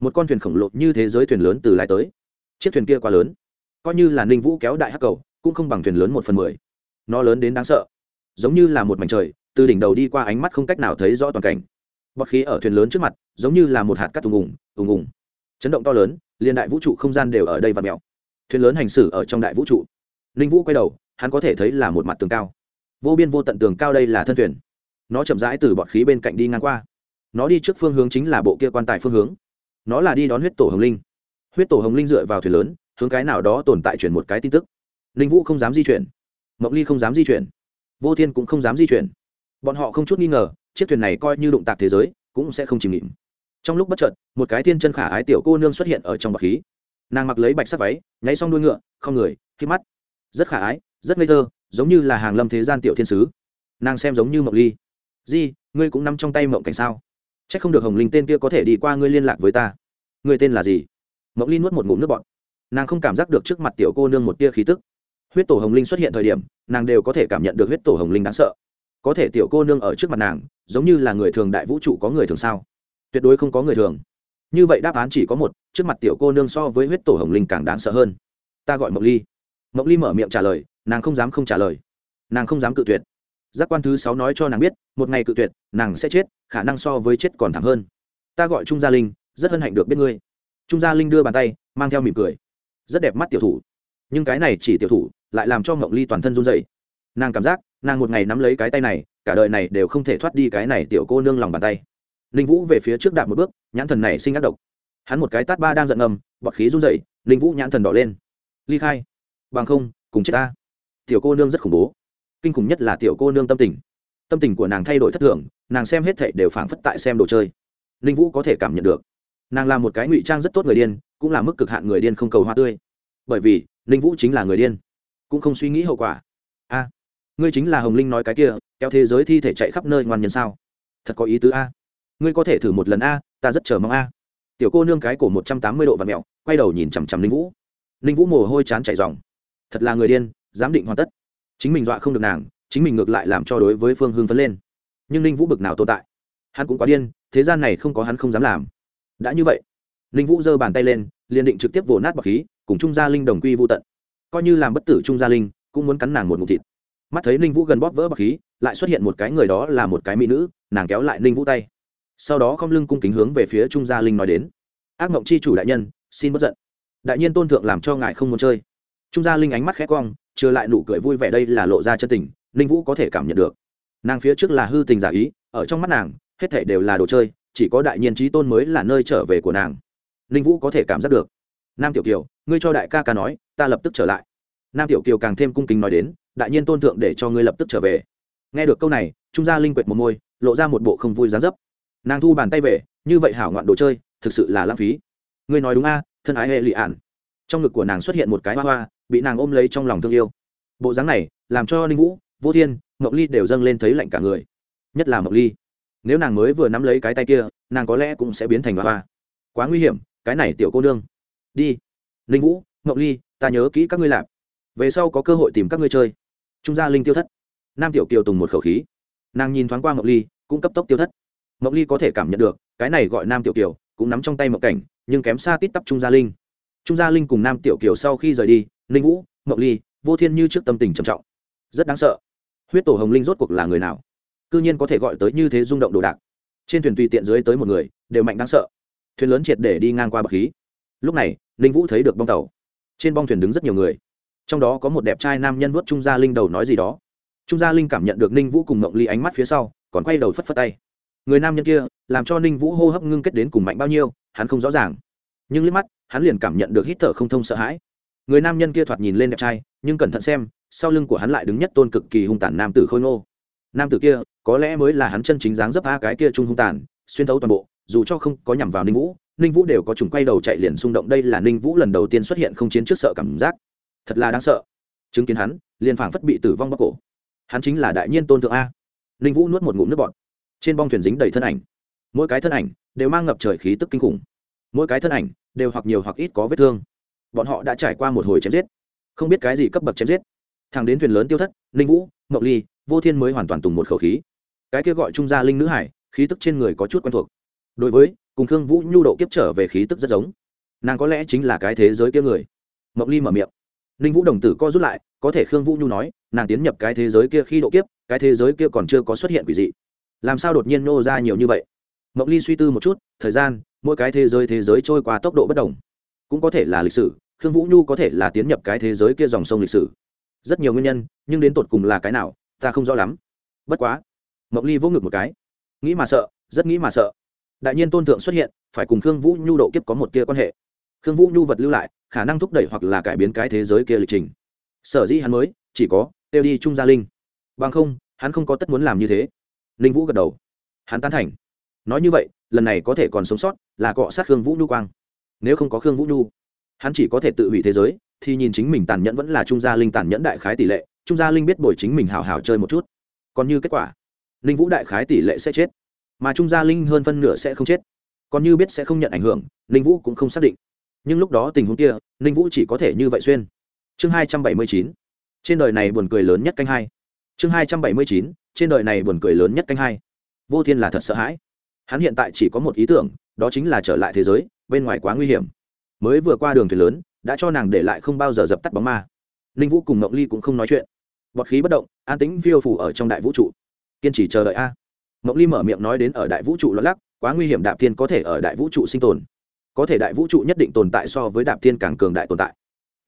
Một con thuyền khổng lồ như thế giới thuyền lớn từ lại tới. Chiếc thuyền kia quá lớn. Coi như là ninh vũ kéo đại hắc cầu, cũng không bằng thuyền lớn một phần mười. Nó lớn đến đáng sợ. Giống như là một mảnh trời, từ đỉnh đầu đi qua ánh mắt không cách nào thấy rõ toàn cảnh. Bọt khí ở thuyền lớn trước mặt, giống như là một hạt cát ùng ùng ùng ùng. Chấn động to lớn liên đại vũ trụ không gian đều ở đây và mèo. Thuyền lớn hành xử ở trong đại vũ trụ. Ninh vũ quay đầu, hắn có thể thấy là một mặt tường cao vô biên vô tận tường cao đây là thân thuyền. Nó chậm rãi từ bọt khí bên cạnh đi ngang qua. Nó đi trước phương hướng chính là bộ kia quan tài phương hướng. Nó là đi đón huyết tổ hồng linh. Huyết tổ hồng linh dựa vào thuyền lớn, hướng cái nào đó tồn tại chuyển một cái tin tức. Ninh vũ không dám di chuyển. Mộng ly không dám di chuyển. Vô thiên cũng không dám di chuyển. Bọn họ không chút nghi ngờ, chiếc thuyền này coi như đụng tạc thế giới, cũng sẽ không chìm nghỉm. Trong lúc bất chợt, một cái thiên chân khả ái tiểu cô nương xuất hiện ở trong bọc khí. Nàng mặc lấy bạch sắc váy, nháy xong đuôi ngựa, không người, khi mắt. Rất khả ái, rất ngây thơ giống như là hàng lâm thế gian tiểu thiên sứ. Nàng xem giống như mộng ly. Di, ngươi cũng nằm trong tay mộng cảnh sao? C h ắ c không được hồng linh tên kia có thể đi qua ngươi liên lạc với ta. Ngươi tên là gì? Mộng ly nuốt một ngụm nước bọt. Nàng không cảm giác được trước mặt tiểu cô nương một tia khí tức. Huyết tổ hồng linh xuất hiện thời điểm, nàng đều có thể cảm nhận được huyết tổ hồng linh đáng sợ. Có thể tiểu cô nương ở trước mặt nàng, giống như là người thường đại vũ trụ có người thường sao? Tuyệt đối không có người thường. Như vậy đáp án chỉ có một, trước mặt tiểu cô nương so với huyết tổ hồng linh càng đáng sợ hơn. Ta gọi mộng ly. Mộng ly mở miệng trả lời nàng không dám không trả lời. Nàng không dám cự tuyệt. Giác quan thứ sáu nói cho nàng biết, một ngày cự tuyệt, nàng sẽ chết, khả năng so với chết còn thẳng hơn. Ta gọi trung gia linh, rất hân hạnh được biết ngươi. Trung gia linh đưa bàn tay, mang theo mỉm cười. Rất đẹp mắt tiểu thủ. Nhưng cái này chỉ tiểu thủ, lại làm cho mộng ly toàn thân run dậy nàng cảm giác, nàng một ngày nắm lấy cái tay này, cả đời này đều không thể thoát đi cái này tiểu cô nương lòng bàn tay. Ninh vũ về phía trước đạp một bước, nhãn thần này sinh ác độc. Hắn một cái tát ba đang giận ngầm, bọt khí run dậy ninh vũ nhãn thần đỏ lên. Ly khai. Bằng không, cùng chết ta tiểu cô nương rất khủng bố. Kinh khủng nhất là tiểu cô nương tâm tình. Tâm tình của nàng thay đổi thất thường, nàng xem hết thệ đều phảng phất tại xem đồ chơi. Ninh vũ có thể cảm nhận được, nàng là một cái ngụy trang rất tốt người điên, cũng là mức cực hạn người điên không cầu hoa tươi. Bởi vì, ninh vũ chính là người điên, cũng không suy nghĩ hậu quả. A, ngươi chính là hồng linh nói cái kia, kéo thế giới thi thể chạy khắp nơi ngoan nhân sao? Thật có ý tứ a. Ngươi có thể thử một lần a, ta rất chờ mong a. Tiểu cô nương cái cổ một trăm tám mươi độ và mẹo, quay đầu nhìn chằm chằm ninh vũ. Ninh vũ mồ hôi chán chảy dòng thật là người điên dám định hoàn tất. Chính mình dọa không được nàng, chính mình ngược lại làm cho đối với phương hương phấn lên. Nhưng ninh vũ bực nào tồn tại? Hắn cũng quá điên, thế gian này không có hắn không dám làm. Đã như vậy, ninh vũ giơ bàn tay lên, liền định trực tiếp vồ nát bọc khí, cùng trung gia linh đồng quy vô tận. Coi như làm bất tử trung gia linh, cũng muốn cắn nàng một ngụm thịt. Mắt thấy ninh vũ gần bóp vỡ bọc khí, lại xuất hiện một cái người đó là một cái mỹ nữ, nàng kéo lại ninh vũ tay. Sau đó không lưng cung kính hướng về phía trung gia linh nói đến. Ác mộng chi chủ đại nhân, xin bất giận. Đại nhiên tôn thượng làm cho ngài không muốn chơi. Trung gia linh ánh mắt khẽ quang chưa lại nụ cười vui vẻ đây là lộ ra chân tình, ninh vũ có thể cảm nhận được. Nàng phía trước là hư tình giả ý, ở trong mắt nàng, hết thể đều là đồ chơi, chỉ có đại nhiên trí tôn mới là nơi trở về của nàng. Ninh vũ có thể cảm giác được. Nam tiểu kiều, ngươi cho đại ca ca nói, ta lập tức trở lại. Nam tiểu kiều càng thêm cung kính nói đến, đại nhiên tôn thượng để cho ngươi lập tức trở về. Nghe được câu này, trung gia linh quệt một môi, lộ ra một bộ không vui dán dấp. Nàng thu bàn tay về, như vậy hảo ngoạn đồ chơi, thực sự là lãng phí. Ngươi nói đúng a, thân ái hệ lị ản. trong ngực của nàng xuất hiện một cái hoa hoa bị nàng ôm lấy trong lòng thương yêu. Bộ dáng này làm cho ninh vũ, vô thiên ngọc ly đều dâng lên thấy lạnh cả người. Nhất là ngọc ly. Nếu nàng mới vừa nắm lấy cái tay kia, nàng có lẽ cũng sẽ biến thành hoa hoa. Quá nguy hiểm, cái này tiểu cô nương. Đi. Ninh vũ ngọc ly, ta nhớ kỹ các ngươi làm về sau có cơ hội tìm các ngươi chơi. Trung gia linh tiêu thất. Nam tiểu kiều tùng một khẩu khí. Nàng nhìn thoáng qua ngọc ly, cũng cấp tốc tiêu thất. Ngọc ly có thể cảm nhận được, cái này gọi nam tiểu kiều, cũng nắm trong tay mộng cảnh, nhưng kém xa tít tắp trung gia linh. Trung gia linh cùng nam tiểu kiều sau khi rời đi ninh vũ mậu ly, vô thiên như trước tâm tình trầm trọng. Rất đáng sợ. Huyết tổ hồng linh rốt cuộc là người nào? C ư nhiên có thể gọi tới như thế rung động đồ đạc. Trên thuyền tùy tiện dưới tới một người, đều mạnh đáng sợ. Thuyền lớn triệt để đi ngang qua bậc khí. Lúc này ninh vũ thấy được bong tàu. Trên bong thuyền đứng rất nhiều người. Trong đó có một đẹp trai nam nhân vuốt trung gia linh đầu nói gì đó. Trung gia linh cảm nhận được ninh vũ cùng mộng ly ánh mắt phía sau, còn quay đầu phất phất tay. Người nam nhân kia, làm cho ninh vũ hô hấp ngưng kết đến cùng mạnh bao nhiêu, hắn không rõ ràng. Nhưng liếc mắt, hắn liền cảm nhận được hít thở không thông sợ hãi người nam nhân kia thoạt nhìn lên đẹp trai, nhưng cẩn thận xem, sau lưng của hắn lại đứng nhất tôn cực kỳ hung tàn nam tử khôi ngô. Nam tử kia, có lẽ mới là hắn chân chính dáng dấp a cái kia trung hung tàn, xuyên thấu toàn bộ, dù cho không có nhằm vào ninh vũ ninh vũ đều có trùng quay đầu chạy liền xung động. Đây là ninh vũ lần đầu tiên xuất hiện không chiến trước sợ cảm giác. Thật là đáng sợ. Chứng kiến hắn, liền phảng phất bị tử vong bóc cổ. Hắn chính là đại nhiên tôn thượng a. Ninh vũ nuốt một ngụm nước bọt. Trên bong thuyền dính đầy thân ảnh. Mỗi cái thân ảnh đều mang ngập trời khí tức kinh khủng. Mỗi cái thân ảnh đều hoặc nhiều hoặc ít có vết thương bọn họ đã trải qua một hồi chém giết. Không biết cái gì cấp bậc chém giết. Thằng đến thuyền lớn tiêu thất, ninh vũ mậu ly, vô thiên mới hoàn toàn tùng một khẩu khí. Cái kia gọi trung gia linh nữ hải, khí tức trên người có chút quen thuộc. Đối với, cùng khương vũ nhu độ kiếp trở về khí tức rất giống. Nàng có lẽ chính là cái thế giới kia người. Mậu ly mở miệng. Ninh vũ đồng tử co rút lại, có thể khương vũ nhu nói, nàng tiến nhập cái thế giới kia khi độ kiếp, cái thế giới kia còn chưa có xuất hiện quỷ dị. Làm sao đột nhiên nô ra nhiều như vậy? Mậu ly suy tư một chút, thời gian, mỗi cái thế giới thế giới trôi qua tốc độ bất đồng cũng có thể là lịch sử, khương vũ nhu có thể là tiến nhập cái thế giới kia dòng sông lịch sử. Rất nhiều nguyên nhân, nhưng đến tột cùng là cái nào, ta không rõ lắm. Bất quá mộng ly vỗ ngực một cái. Nghĩ mà sợ, rất nghĩ mà sợ. Đại nhiên tôn thượng xuất hiện, phải cùng khương vũ nhu độ kiếp có một tia quan hệ. Khương vũ nhu vật lưu lại, khả năng thúc đẩy hoặc là cải biến cái thế giới kia lịch trình. Sở dĩ hắn mới, chỉ có, tiêu đi trung gia linh. Bằng không, hắn không có tất muốn làm như thế. Linh vũ gật đầu. Hắn tán thành. Nói như vậy, lần này có thể còn sống sót, là cọ sát khương vũ nhu quang nếu không có khương vũ nhu, hắn chỉ có thể tự hủy thế giới, thì nhìn chính mình tàn nhẫn vẫn là trung gia linh tàn nhẫn đại khái tỷ lệ, trung gia linh biết bồi chính mình hào hào chơi một chút. Còn như kết quả linh vũ đại khái tỷ lệ sẽ chết, mà trung gia linh hơn phân nửa sẽ không chết. Còn như biết sẽ không nhận ảnh hưởng linh vũ cũng không xác định. Nhưng lúc đó tình huống kia linh vũ chỉ có thể như vậy xuyên. Chương hai trăm bảy mươi chín, trên đời này buồn cười lớn nhất canh hai. Chương hai trăm bảy mươi chín, trên đời này buồn cười lớn nhất canh hai. Vô thiên là thật sợ hãi. Hắn hiện tại chỉ có một ý tưởng, đó chính là trở lại thế giới bên ngoài quá nguy hiểm. Mới vừa qua đường thuyền lớn, đã cho nàng để lại không bao giờ dập tắt bóng ma. Ninh vũ cùng mộng ly cũng không nói chuyện. Bọt khí bất động, an tính phiêu phủ ở trong đại vũ trụ. Kiên trì chờ đợi a. Mộng ly mở miệng nói đến ở đại vũ trụ lót lắc, quá nguy hiểm đạp thiên có thể ở đại vũ trụ sinh tồn. Có thể đại vũ trụ nhất định tồn tại so với đạp thiên càng cường đại tồn tại.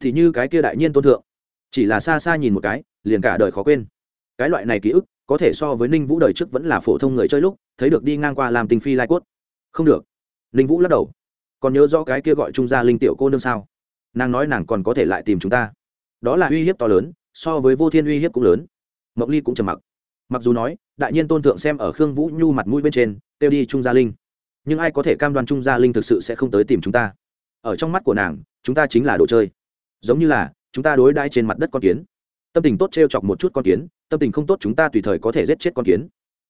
Thì như cái kia đại nhiên tôn thượng. Chỉ là xa xa nhìn một cái, liền cả đời khó quên. Cái loại này ký ức, có thể so với ninh vũ đời trước vẫn là phổ thông người chơi lúc, thấy được đi ngang qua làm tình phi lai cốt. Không được. Ninh vũ lắc đầu còn nhớ rõ cái kia gọi trung gia linh tiểu cô nương sao? Nàng nói nàng còn có thể lại tìm chúng ta. Đó là uy hiếp to lớn, so với vô thiên uy hiếp cũng lớn. Mộng ly cũng trầm mặc. Mặc dù nói, đại nhiên tôn thượng xem ở khương vũ nhu mặt mũi bên trên, kêu đi trung gia linh. Nhưng ai có thể cam đoan trung gia linh thực sự sẽ không tới tìm chúng ta? Ở trong mắt của nàng, chúng ta chính là đồ chơi. Giống như là, chúng ta đối đãi trên mặt đất con kiến. Tâm tình tốt t r e o chọc một chút con kiến, tâm tình không tốt chúng ta tùy thời có thể giết chết con kiến.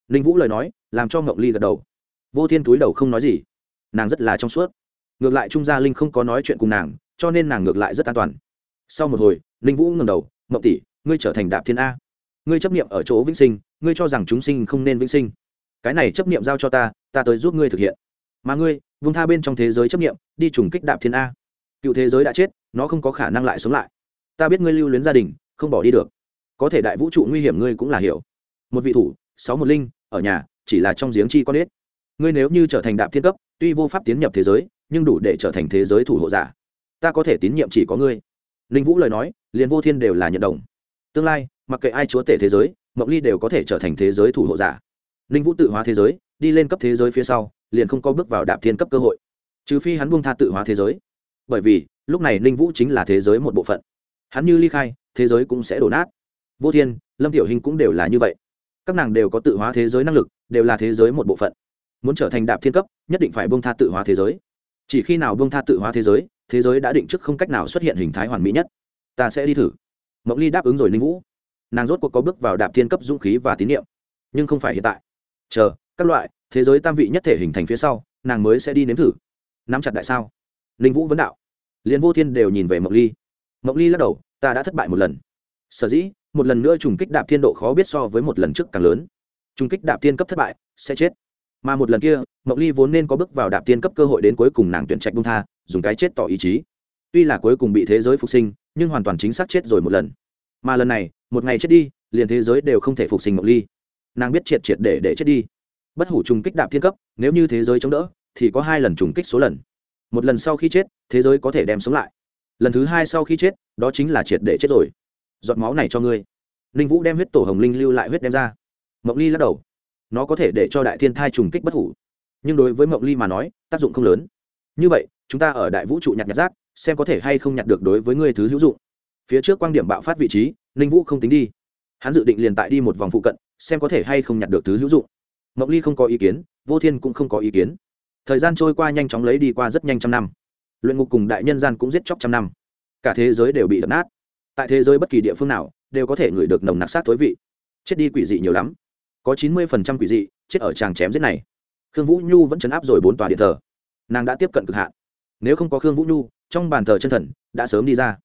Ninh vũ lời nói, làm cho ngộng ly gật đầu. Vô thiên túi đầu không nói gì. Nàng rất là trong suốt ngược lại trung gia linh không có nói chuyện cùng nàng cho nên nàng ngược lại rất an toàn. Sau một hồi Linh vũ ngẩng đầu mộng tỷ ngươi trở thành đạp thiên a. Ngươi chấp niệm ở chỗ vĩnh sinh ngươi cho rằng chúng sinh không nên vĩnh sinh. Cái này chấp niệm giao cho ta ta tới giúp ngươi thực hiện. Mà ngươi vung tha bên trong thế giới chấp niệm, đi trùng kích đạp thiên a. Cựu thế giới đã chết nó không có khả năng lại sống lại. Ta biết ngươi lưu luyến gia đình không bỏ đi được. Có thể đại vũ trụ nguy hiểm ngươi cũng là hiểu. Một vị thủ sáu một linh ở nhà chỉ là trong giếng chi con ếch. Ngươi nếu như trở thành đạp thiên cấp tuy vô pháp tiến nhập thế giới nhưng đủ để trở thành thế giới thủ hộ giả. Ta có thể tín nhiệm chỉ có ngươi. Ninh vũ lời nói, liền vô thiên đều là nhận đồng. Tương lai, mặc kệ ai chúa tể thế giới mộng ly đều có thể trở thành thế giới thủ hộ giả. Ninh vũ tự hóa thế giới, đi lên cấp thế giới phía sau, liền không có bước vào đạp thiên cấp cơ hội. Trừ phi hắn buông tha tự hóa thế giới. Bởi vì, lúc này ninh vũ chính là thế giới một bộ phận. Hắn như ly khai, thế giới cũng sẽ đổ nát. Vô thiên, lâm tiểu hình cũng đều là như vậy. Các nàng đều có tự hóa thế giới năng lực, đều là thế giới một bộ phận. Muốn trở thành đạp thiên cấp, nhất định phải buông tha tự hóa thế giới chỉ khi nào buông tha tự hóa thế giới thế giới đã định trước không cách nào xuất hiện hình thái hoàn mỹ nhất. Ta sẽ đi thử. Mộng ly đáp ứng rồi ninh vũ. Nàng rốt cuộc có bước vào đạp thiên cấp dũng khí và tín nhiệm nhưng không phải hiện tại. Chờ, các loại, thế giới tam vị nhất thể hình thành phía sau, nàng mới sẽ đi nếm thử. Nắm chặt đại sao. Ninh vũ vấn đạo. Liền vô thiên đều nhìn về mộng ly. Mộng ly lắc đầu, ta đã thất bại một lần. Sở dĩ, một lần nữa trùng kích đạp thiên độ khó biết so với một lần trước càng lớn. Trùng kích đạp thiên cấp thất bại, sẽ chết mà một lần kia mộng ly vốn nên có bước vào đạp tiên cấp cơ hội đến cuối cùng nàng tuyển trạch bung tha, dùng cái chết tỏ ý chí. Tuy là cuối cùng bị thế giới phục sinh, nhưng hoàn toàn chính xác chết rồi một lần. Mà lần này, một ngày chết đi, liền thế giới đều không thể phục sinh mộng ly. Nàng biết triệt triệt để để chết đi. Bất hủ trùng kích đạp thiên cấp, nếu như thế giới chống đỡ, thì có hai lần trùng kích số lần. Một lần sau khi chết, thế giới có thể đem sống lại. Lần thứ hai sau khi chết, đó chính là triệt để chết rồi. Giọt máu này cho ngươi. Ninh vũ đem huyết tổ hồng linh lưu lại huyết đem ra. Mộng ly lắc đầu nó có thể để cho đại thiên thai trùng kích bất hủ. Nhưng đối với mộng ly mà nói, tác dụng không lớn. Như vậy, chúng ta ở đại vũ trụ nhặt nhặt rác, xem có thể hay không nhặt được đối với ngươi thứ hữu dụng. Phía trước quan điểm bạo phát vị trí, ninh vũ không tính đi. Hắn dự định liền tại đi một vòng phụ cận, xem có thể hay không nhặt được thứ hữu dụng. Mộng ly không có ý kiến, vô thiên cũng không có ý kiến. Thời gian trôi qua nhanh chóng lấy đi qua rất nhanh trăm năm. Luyện ngục cùng đại nhân gian cũng giết chóc trăm năm. Cả thế giới đều bị đập nát. Tại thế giới bất kỳ địa phương nào, đều có thể ngửi được nồng nặc sát thối vị. Chết đi quỷ dị nhiều lắm có chín mươi phần trăm quỷ dị chết ở tràng chém giết này. Khương vũ nhu vẫn chấn áp rồi bốn tòa điện thờ. Nàng đã tiếp cận cực hạn. Nếu không có khương vũ nhu, trong bàn thờ chân thần đã sớm đi ra.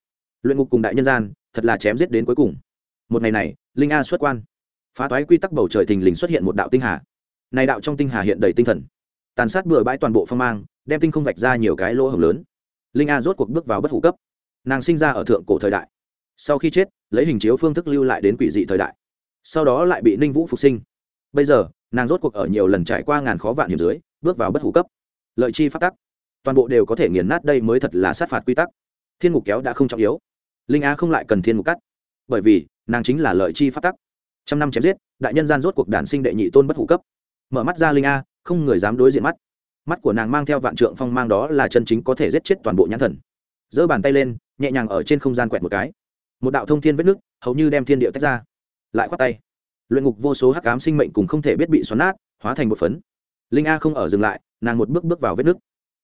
Luyện ngục cùng đại nhân gian, thật là chém giết đến cuối cùng. Một ngày này, linh a xuất quan. Phá toái quy tắc bầu trời thình lình xuất hiện một đạo tinh hà. Này đạo trong tinh hà hiện đầy tinh thần. Tàn sát bừa bãi toàn bộ phong mang, đem tinh không vạch ra nhiều cái lỗ hổng lớn. Linh a rốt cuộc bước vào bất hủ cấp. Nàng sinh ra ở thượng cổ thời đại. Sau khi chết, lấy hình chiếu phương thức lưu lại đến quỷ dị thời đại sau đó lại bị ninh vũ phục sinh. Bây giờ, nàng rốt cuộc ở nhiều lần trải qua ngàn khó vạn hiểm dưới, bước vào bất hủ cấp. Lợi chi phát tắc. Toàn bộ đều có thể nghiền nát đây mới thật là sát phạt quy tắc. Thiên ngục kéo đã không trọng yếu. Linh a không lại cần thiên ngục cắt. Bởi vì, nàng chính là lợi chi phát tắc. Trăm năm chém giết, đại nhân gian rốt cuộc đản sinh đệ nhị tôn bất hủ cấp. Mở mắt ra linh a không người dám đối diện mắt. Mắt của nàng mang theo vạn trượng phong mang đó là chân chính có thể giết chết toàn bộ nhãn thần. Giơ bàn tay lên, nhẹ nhàng ở trên không gian quẹt một cái. Một đạo thông thiên vết nước hầu như đem thiên địa tách ra lại khoát tay. Luyện ngục vô số hắc ám sinh mệnh cùng không thể biết bị xoắn nát, hóa thành một phấn. Linh a không ở dừng lại, nàng một bước bước vào vết nước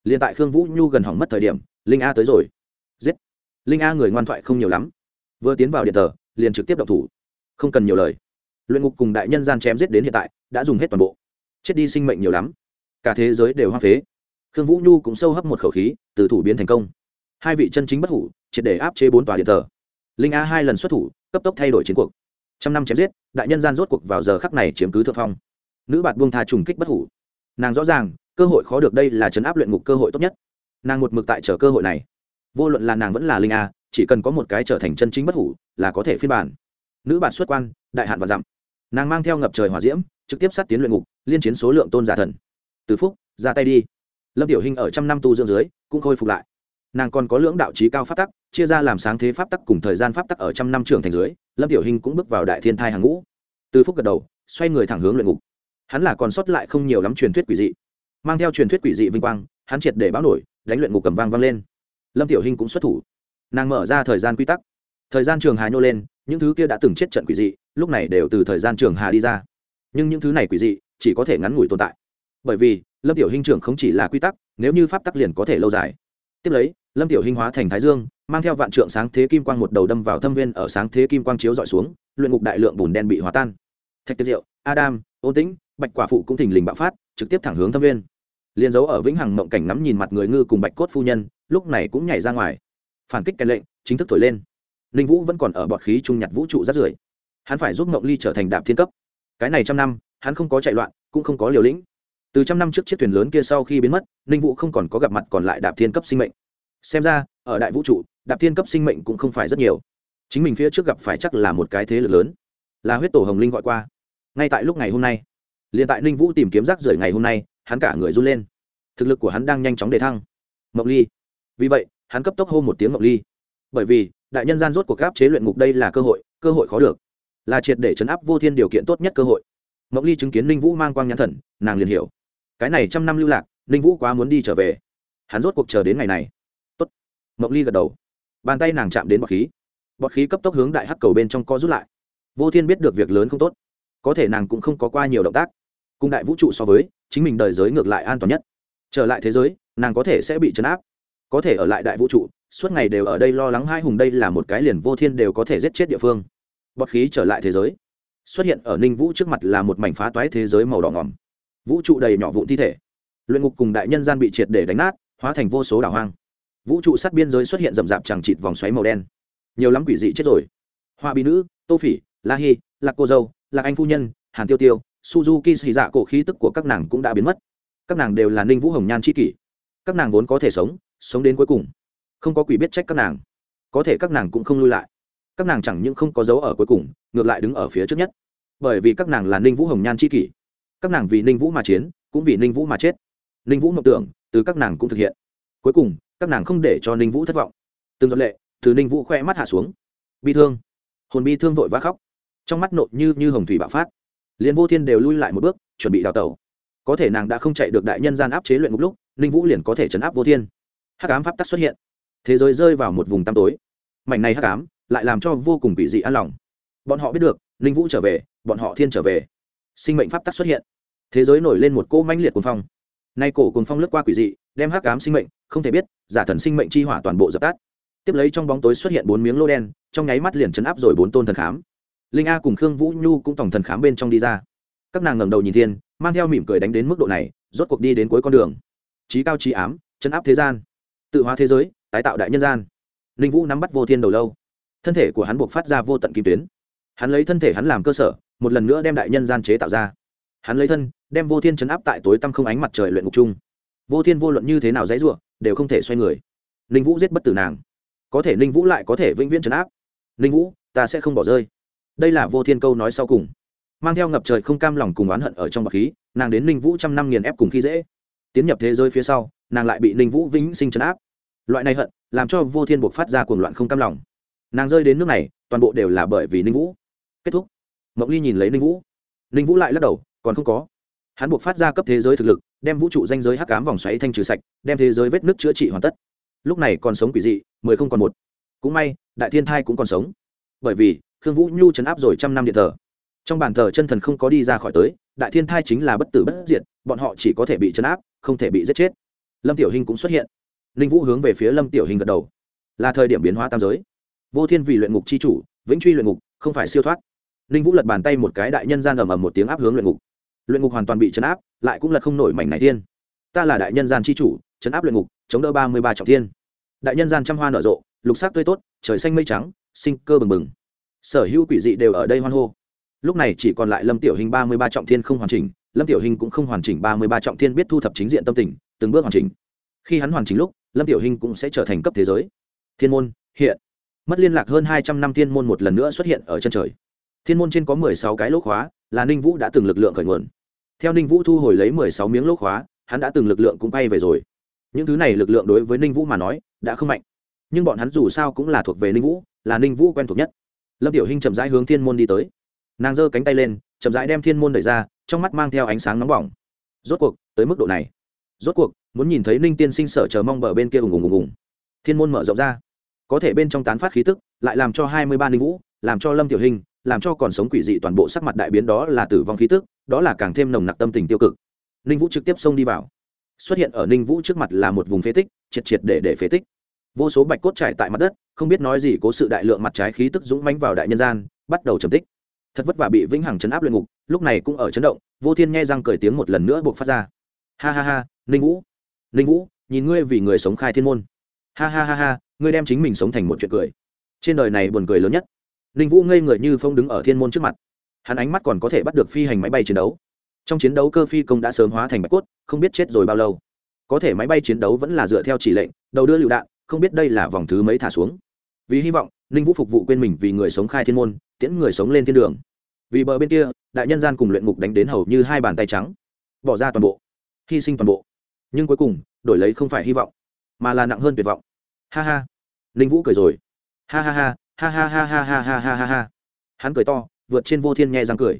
liền tại khương vũ nhu gần hỏng mất thời điểm, linh a tới rồi. Giết! Linh a người ngoan thoại không nhiều lắm. Vừa tiến vào điện tờ liền trực tiếp động thủ. Không cần nhiều lời. Luyện ngục cùng đại nhân gian chém giết đến hiện tại, đã dùng hết toàn bộ. Chết đi sinh mệnh nhiều lắm. Cả thế giới đều hoang phế. Khương vũ nhu cũng sâu hấp một khẩu khí, từ thủ biến thành công. Hai vị chân chính bất hủ, triệt để áp chế bốn tòa điện tờ linh a hai lần xuất thủ, cấp tốc thay đổi chiến cuộc trăm năm chém giết, đại nhân gian rốt cuộc vào giờ khắc này chiếm cứ thượng phong. Nữ bạt buông tha trùng kích bất hủ. Nàng rõ ràng, cơ hội khó được đây là chấn áp luyện ngục cơ hội tốt nhất. Nàng một mực tại chờ cơ hội này. Vô luận là nàng vẫn là linh a, chỉ cần có một cái trở thành chân chính bất hủ, là có thể phiên bản. Nữ bản xuất quan, đại hạn và dặm. Nàng mang theo ngập trời hỏa diễm, trực tiếp sát tiến luyện ngục, liên chiến số lượng tôn giả thần. Từ phúc, ra tay đi. Lâm tiểu hình ở trăm năm tu dưỡng dưới, cũng khôi phục lại nàng còn có lưỡng đạo trí cao pháp tắc, chia ra làm sáng thế pháp tắc cùng thời gian pháp tắc ở trăm năm trưởng thành dưới, lâm tiểu hình cũng bước vào đại thiên thai hàng ngũ. Từ phúc gật đầu, xoay người thẳng hướng luyện ngục. Hắn là còn sót lại không nhiều lắm truyền thuyết quỷ dị. Mang theo truyền thuyết quỷ dị vinh quang, hắn triệt để báo nổi, đánh luyện ngục cầm vang vang lên. Lâm tiểu hình cũng xuất thủ. Nàng mở ra thời gian quy tắc. Thời gian trường hà nhô lên, những thứ kia đã từng chết trận quỷ dị, lúc này đều từ thời gian trường hà đi ra. Nhưng những thứ này quỷ dị, chỉ có thể ngắn ngủi tồn tại. Bởi vì, lâm tiểu hình trưởng không chỉ là quy tắc, nếu như pháp tắc liền có thể lâu dài. Tiếp lấy lâm tiểu hình hóa thành thái dương, mang theo vạn trượng sáng thế kim quang một đầu đâm vào thâm viên ở sáng thế kim quang chiếu dọi xuống, luyện ngục đại lượng bùn đen bị hóa tan. Thạch tiết diệu, adam, ôn tĩnh, bạch quả phụ cũng thình lình bạo phát, trực tiếp thẳng hướng thâm viên. Liền giấu ở vĩnh hằng mộng cảnh nắm nhìn mặt người ngư cùng bạch cốt phu nhân, lúc này cũng nhảy ra ngoài. Phản kích cái lệnh, chính thức thổi lên. Ninh vũ vẫn còn ở bọt khí trung nhặt vũ trụ rắt rưởi. Hắn phải giúp mộng ly trở thành đạp thiên cấp. Cái này trăm năm, hắn không có chạy loạn, cũng không có liều lĩnh. Từ trăm năm trước chiếc thuyền lớn kia sau khi biến mất, ninh vũ không còn có gặp mặt còn lại đạp thiên cấp sinh mệnh xem ra, ở đại vũ trụ, đạp thiên cấp sinh mệnh cũng không phải rất nhiều. Chính mình phía trước gặp phải chắc là một cái thế lực lớn. Là huyết tổ hồng linh gọi qua. Ngay tại lúc ngày hôm nay, liền tại ninh vũ tìm kiếm rác rưởi ngày hôm nay, hắn cả người run lên. Thực lực của hắn đang nhanh chóng đề thăng. Mộng ly. Vì vậy, hắn cấp tốc hô một tiếng mộng ly. Bởi vì, đại nhân gian rốt cuộc gáp chế luyện ngục đây là cơ hội cơ hội khó được. Là triệt để chấn áp vô thiên điều kiện tốt nhất cơ hội. Mộng ly chứng kiến ninh vũ mang quang nhãn thần, nàng liền hiểu. Cái này trăm năm lưu lạc, ninh vũ quá muốn đi trở về. Hắn rốt cuộc chờ đến ngày này mộng ly gật đầu. Bàn tay nàng chạm đến bọt khí. Bọt khí cấp tốc hướng đại hắc cầu bên trong co rút lại. Vô thiên biết được việc lớn không tốt. Có thể nàng cũng không có qua nhiều động tác. Cùng đại vũ trụ so với, chính mình đời giới ngược lại an toàn nhất. Trở lại thế giới, nàng có thể sẽ bị chấn áp. Có thể ở lại đại vũ trụ, suốt ngày đều ở đây lo lắng hai hùng đây là một cái liền vô thiên đều có thể giết chết địa phương. Bọt khí trở lại thế giới. Xuất hiện ở ninh vũ trước mặt là một mảnh phá toái thế giới màu đỏ ngòm vũ trụ đầy nhỏ vụn thi thể. Luyện ngục cùng đại nhân gian bị triệt để đánh nát, hóa thành vô số đảo hoang vũ trụ sát biên giới xuất hiện rậm rạp chẳng chịt vòng xoáy màu đen. Nhiều lắm quỷ dị chết rồi. Hoa bị nữ, tô phỉ, la hi, lạc cô dâu, lạc anh phu nhân, hàn tiêu tiêu, suzuki xì dạ cổ khí tức của các nàng cũng đã biến mất. Các nàng đều là ninh vũ hồng nhan c h i kỷ. Các nàng vốn có thể sống sống đến cuối cùng. Không có quỷ biết trách các nàng. Có thể các nàng cũng không lui lại. Các nàng chẳng những không có dấu ở cuối cùng, ngược lại đứng ở phía trước nhất. Bởi vì các nàng là ninh vũ hồng nhan c h i kỷ. Các nàng vì ninh vũ mà chiến, cũng vì ninh vũ mà chết. Ninh vũ mộng tưởng, từ các nàng cũng thực hiện. Cuối cùng các nàng không để cho ninh vũ thất vọng. Từng giọt lệ từ ninh vũ khoe mắt hạ xuống. Bi thương. Hồn bi thương vội vã khóc. Trong mắt nộ như như hồng thủy bạo phát. Liền vô thiên đều lui lại một bước, chuẩn bị đào tẩu. Có thể nàng đã không chạy được đại nhân gian áp chế luyện ngục lúc, ninh vũ liền có thể chấn áp vô thiên. Hắc ám pháp tắc xuất hiện. Thế giới rơi vào một vùng tăm tối. Mảnh này hắc ám lại làm cho vô cùng bị dị an lòng. Bọn họ biết được, ninh vũ trở về, bọn họ thiên trở về. Sinh mệnh pháp tắc xuất hiện. Thế giới nổi lên một cỗ manh liệt cuồng phong nay cổ cùng phong lướt qua quỷ dị, đem hắc ám sinh mệnh, không thể biết, giả thần sinh mệnh chi hỏa toàn bộ dập tắt. Tiếp lấy trong bóng tối xuất hiện bốn miếng lô đen, trong nháy mắt liền chấn áp rồi bốn tôn thần khám. Linh a cùng khương vũ nhu cũng tổng thần khám bên trong đi ra. Các nàng ngẩng đầu nhìn thiên, mang theo mỉm cười đánh đến mức độ này, rốt cuộc đi đến cuối con đường. Trí cao trí ám, chấn áp thế gian. Tự hóa thế giới, tái tạo đại nhân gian. Linh vũ nắm bắt vô thiên đầu lâu. Thân thể của hắn buộc phát ra vô tận kim tuyến. Hắn lấy thân thể hắn làm cơ sở, một lần nữa đem đại nhân gian chế tạo ra hắn lấy thân, đem vô thiên chấn áp tại tối tăm không ánh mặt trời luyện ngục chung. Vô thiên vô luận như thế nào dãy ruộng đều không thể xoay người. Ninh vũ giết bất tử nàng. Có thể ninh vũ lại có thể vĩnh viễn chấn áp. Ninh vũ, ta sẽ không bỏ rơi. Đây là vô thiên câu nói sau cùng. Mang theo ngập trời không cam lòng cùng oán hận ở trong bậc khí, nàng đến ninh vũ trăm năm nghiền ép cùng khi dễ. Tiến nhập thế giới phía sau, nàng lại bị ninh vũ vĩnh sinh chấn áp. Loại này hận, làm cho vô thiên buộc phát ra cuồng loạn không cam lòng. Nàng rơi đến nước này, toàn bộ đều là bởi vì ninh vũ. Kết thúc. Mộng ly nhìn lấy ninh vũ. Ninh vũ lại lắc đầu còn không có. Hắn buộc phát ra cấp thế giới thực lực, đem vũ trụ danh giới hắc cám vòng xoáy thanh trừ sạch, đem thế giới vết nước chữa trị hoàn tất. Lúc này còn sống quỷ dị, mười không còn một. Cũng may, đại thiên thai cũng còn sống. Bởi vì, khương vũ nhu chấn áp rồi trăm năm điện thờ. Trong bàn thờ chân thần không có đi ra khỏi tới, đại thiên thai chính là bất tử bất diệt, bọn họ chỉ có thể bị chấn áp, không thể bị giết chết. Lâm tiểu hình cũng xuất hiện. Ninh vũ hướng về phía lâm tiểu hình gật đầu. Là thời điểm biến hóa tam giới. Vô thiên vì luyện ngục c h i chủ, vĩnh truy luyện ngục, không phải siêu thoát. Ninh vũ lật bàn tay một cái đại nhân gian ầm ầm một tiếng áp hướng luyện ngục luyện ngục hoàn toàn bị chấn áp, lại cũng lật không nổi mảnh này thiên. Ta là đại nhân gian c h i chủ, chấn áp luyện ngục, chống đỡ ba mươi ba trọng thiên. Đại nhân gian trăm hoa nở rộ, lục sắc tươi tốt, trời xanh mây trắng, sinh cơ bừng bừng. Sở hữu quỷ dị đều ở đây hoan hô. Lúc này chỉ còn lại lâm tiểu hình ba mươi ba trọng thiên không hoàn chỉnh, lâm tiểu hình cũng không hoàn chỉnh ba mươi ba trọng thiên biết thu thập chính diện tâm tình, từng bước hoàn chỉnh. Khi hắn hoàn chỉnh lúc, lâm tiểu hình cũng sẽ trở thành cấp thế giới. Thiên môn, hiện. Mất liên lạc hơn hai trăm năm thiên môn một lần nữa xuất hiện ở chân trời. Thiên môn trên có mười sáu cái lỗ khóa là ninh vũ đã từng lực lượng khởi nguồn. Theo ninh vũ thu hồi lấy mười sáu miếng lỗ khóa, hắn đã từng lực lượng cũng bay về rồi. Những thứ này lực lượng đối với ninh vũ mà nói, đã không mạnh. Nhưng bọn hắn dù sao cũng là thuộc về ninh vũ, là ninh vũ quen thuộc nhất. Lâm tiểu hinh chậm rãi hướng thiên môn đi tới. Nàng giơ cánh tay lên, chậm rãi đem thiên môn đẩy ra, trong mắt mang theo ánh sáng nóng bỏng. Rốt cuộc, tới mức độ này. Rốt cuộc, muốn nhìn thấy ninh tiên sinh sở chờ mong bờ bên kia ùng ùng ùng ùng. Thiên môn mở rộng ra. Có thể bên trong tán phát khí tức, lại làm cho hai mươi ba ninh vũ, làm cho lâm tiểu hình làm cho còn sống quỷ dị toàn bộ sắc mặt đại biến đó là tử vong khí tức, đó là càng thêm nồng nặc tâm tình tiêu cực. Ninh vũ trực tiếp xông đi vào. Xuất hiện ở ninh vũ trước mặt là một vùng phế tích, triệt triệt để để phế tích. Vô số bạch cốt trải tại mặt đất, không biết nói gì cố sự đại lượng mặt trái khí tức dũng mánh vào đại nhân gian, bắt đầu trầm tích. Thật vất vả bị vĩnh hằng chấn áp luyện ngục, lúc này cũng ở chấn động, vô thiên nghe răng cười tiếng một lần nữa buộc phát ra. Ha ha ha, ninh vũ. Ninh vũ, nhìn ngươi vì người sống khai thiên môn. Ha ha ha ha, ngươi đem chính mình sống thành một chuyện cười. Trên đời này buồn cười lớn nhất ninh vũ ngây người như phong đứng ở thiên môn trước mặt. Hắn ánh mắt còn có thể bắt được phi hành máy bay chiến đấu. Trong chiến đấu cơ phi công đã sớm hóa thành bạch cốt, không biết chết rồi bao lâu. Có thể máy bay chiến đấu vẫn là dựa theo chỉ lệnh, đầu đưa lựu đạn, không biết đây là vòng thứ mấy thả xuống. Vì hy vọng, ninh vũ phục vụ quên mình vì người sống khai thiên môn, tiễn người sống lên thiên đường. Vì bờ bên kia, đại nhân gian cùng luyện ngục đánh đến hầu như hai bàn tay trắng. Bỏ ra toàn bộ. Hy sinh toàn bộ. Nhưng cuối cùng, đổi lấy không phải hy vọng, mà là nặng hơn tuyệt vọng. Ha ha. Ninh vũ cười rồi. Ha ha ha ha ha ha ha ha ha ha ha ha hắn cười to vượt trên vô thiên nhẹ răng cười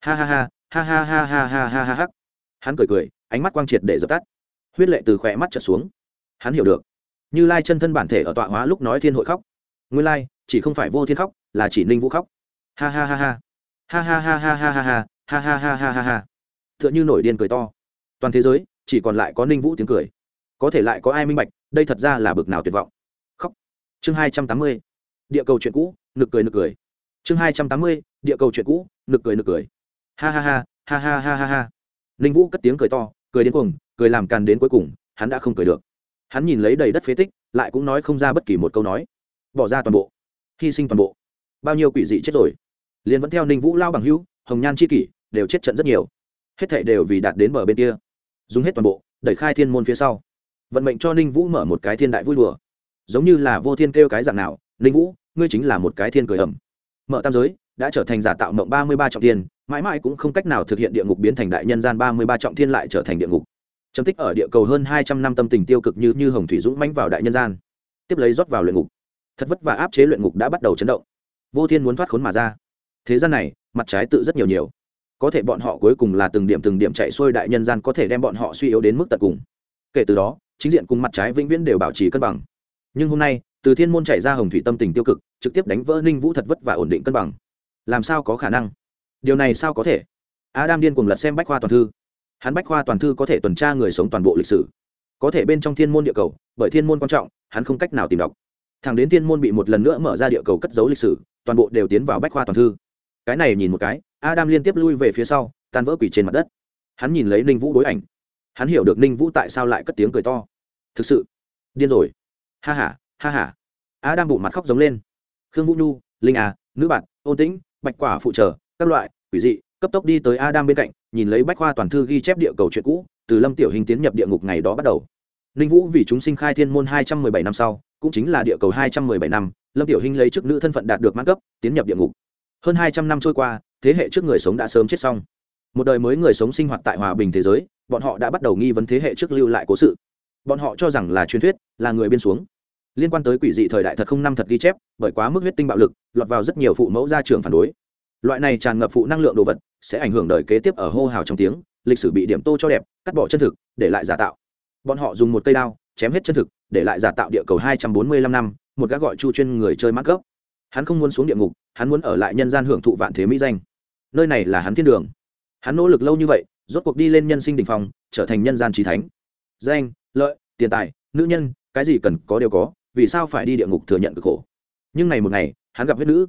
ha ha ha ha ha ha ha ha ha ha ha hắn cười cười ánh mắt quang triệt để dập tắt huyết lệ từ khỏe mắt trở xuống hắn hiểu được như lai chân thân bản thể ở tọa hóa lúc nói thiên hội khóc nguyên lai chỉ không phải vô thiên khóc là chỉ ninh vũ khóc ha ha ha ha ha ha ha ha ha ha ha ha ha ha ha ha ha tựa như nổi điên cười to toàn thế giới chỉ còn lại có ninh vũ tiếng cười có thể lại có ai minh bạch đây thật ra là bực nào tuyệt vọng khóc chương hai trăm tám mươi địa cầu chuyện cũ, nực cười nực cười. Chương hai trăm tám mươi, địa cầu chuyện cũ, nực cười nực cười. Ha ha ha ha ha ha ha ha. Ninh vũ cất tiếng cười to, cười đến cùng cười làm càn đến cuối cùng, hắn đã không cười được. Hắn nhìn lấy đầy đất phế tích, lại cũng nói không ra bất kỳ một câu nói. Bỏ ra toàn bộ. Hy sinh toàn bộ. Bao nhiêu quỷ dị chết rồi. Liền vẫn theo ninh vũ lao bằng hữu, hồng nhan c h i kỷ, đều chết trận rất nhiều. Hết thệ đều vì đạt đến bờ bên kia. Dùng hết toàn bộ, đẩy khai thiên môn phía sau. Vận mệnh cho ninh vũ mở một cái thiên đại vui đùa. Giống như là vô thiên kêu cái dạng nào, ninh vũ ngươi chính là một cái thiên cười ẩm. Mở tam giới, đã trở thành giả tạo mộng ba mươi ba trọng thiên, mãi mãi cũng không cách nào thực hiện địa ngục biến thành đại nhân gian ba mươi ba trọng thiên lại trở thành địa ngục. Chấm tích ở địa cầu hơn hai trăm năm tâm tình tiêu cực như như hồng thủy dũng mánh vào đại nhân gian. Tiếp lấy rót vào luyện ngục. Thật vất và áp chế luyện ngục đã bắt đầu chấn động. Vô thiên muốn thoát khốn mà ra. Thế gian này, mặt trái tự rất nhiều nhiều. Có thể bọn họ cuối cùng là từng điểm từng điểm chạy xuôi đại nhân gian có thể đem bọn họ suy yếu đến mức tận cùng. Kể từ đó, chính diện cùng mặt trái vĩnh viễn đều bảo trì cân bằng. Nhưng hôm nay từ thiên môn chạy ra hồng thủy tâm tình tiêu cực, trực tiếp đánh vỡ ninh vũ thật vất và ổn định cân bằng. Làm sao có khả năng? Điều này sao có thể? Adam điên cùng lật xem bách khoa toàn thư. Hắn bách khoa toàn thư có thể tuần tra người sống toàn bộ lịch sử. Có thể bên trong thiên môn địa cầu, bởi thiên môn quan trọng, hắn không cách nào tìm đọc. Thằng đến thiên môn bị một lần nữa mở ra địa cầu cất giấu lịch sử, toàn bộ đều tiến vào bách khoa toàn thư. Cái này nhìn một cái, adam liên tiếp lui về phía sau, tan vỡ quỷ trên mặt đất. Hắn nhìn lấy ninh vũ đối ảnh. Hắn hiểu được ninh vũ tại sao lại cất tiếng cười to. Thực sự, điên rồi. Ha h a ha ha, a đang bụng mặt khóc giống lên. Khương vũ nhu linh à nữ bạn ôn tĩnh bạch quả phụ trợ các loại quỷ dị cấp tốc đi tới adam bên cạnh nhìn lấy bách khoa toàn thư ghi chép địa cầu chuyện cũ từ lâm tiểu hình tiến nhập địa ngục ngày đó bắt đầu. Ninh vũ vì chúng sinh khai thiên môn hai trăm mười bảy năm sau cũng chính là địa cầu hai trăm mười bảy năm lâm tiểu hình lấy chức nữ thân phận đạt được mãn cấp tiến nhập địa ngục. Hơn hai trăm năm trôi qua thế hệ trước người sống đã sớm chết xong. Một đời mới người sống sinh hoạt tại hòa bình thế giới bọn họ đã bắt đầu nghi vấn thế hệ trước lưu lại cố sự. Bọn họ cho rằng là truyền thuyết là người biên xuống liên quan tới quỷ dị thời đại thật không năm thật ghi chép, bởi quá mức huyết tinh bạo lực, lọt vào rất nhiều phụ mẫu gia trường phản đối. Loại này tràn ngập phụ năng lượng đồ vật sẽ ảnh hưởng đời kế tiếp ở hô hào trong tiếng, lịch sử bị điểm tô cho đẹp, cắt bỏ chân thực, để lại giả tạo. Bọn họ dùng một cây đao, chém hết chân thực, để lại giả tạo địa cầu hai trăm bốn mươi lăm năm, một gã gọi chu chuyên người chơi mắc gốc hắn không muốn xuống địa ngục, hắn muốn ở lại nhân gian hưởng thụ vạn thế mỹ danh. Nơi này là hắn thiên đường. Hắn nỗ lực lâu như vậy, rốt cuộc đi lên nhân sinh đình phong, trở thành nhân gian trí thánh. Danh, lợi, tiền tài, nữ nhân, cái gì cần có đều có vì sao phải đi địa ngục thừa nhận cực khổ? Nhưng ngày một ngày, hắn gặp huyết nữ.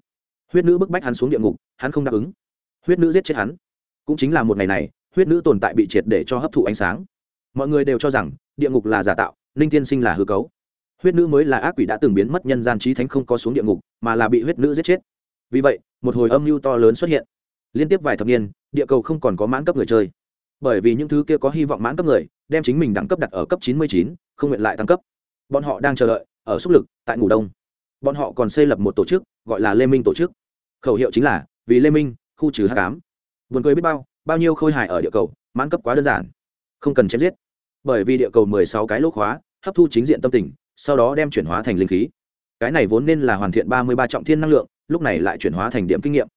Huyết nữ bức bách hắn xuống địa ngục, hắn không đáp ứng. Huyết nữ giết chết hắn. Cũng chính là một ngày này, huyết nữ tồn tại bị triệt để cho hấp thụ ánh sáng. Mọi người đều cho rằng, địa ngục là giả tạo, ninh tiên sinh là hư cấu. Huyết nữ mới là ác quỷ đã từng biến mất nhân gian trí thánh không có xuống địa ngục, mà là bị huyết nữ giết chết. Vì vậy, một hồi âm mưu to lớn xuất hiện. Liên tiếp vài thập niên, địa cầu không còn có mãn cấp người chơi. Bởi vì những thứ kia có hy vọng mãn cấp người, đem chính mình đẳng cấp đặt ở cấp chín mươi chín, không nguyện lại tăng cấp. Bọn họ đang chờ đợi ở xúc lực, tại ngủ đông. Bọn họ còn xây lập một tổ chức, gọi là lê minh tổ chức. Khẩu hiệu chính là, vì lê minh, khu trừ h tám buồn cười biết bao bao nhiêu khôi hài ở địa cầu, mãn cấp quá đơn giản. Không cần chém giết. Bởi vì địa cầu mười sáu cái lỗ khóa, hấp thu chính diện tâm tình, sau đó đem chuyển hóa thành linh khí. Cái này vốn nên là hoàn thiện ba mươi ba trọng thiên năng lượng, lúc này lại chuyển hóa thành điểm kinh nghiệm.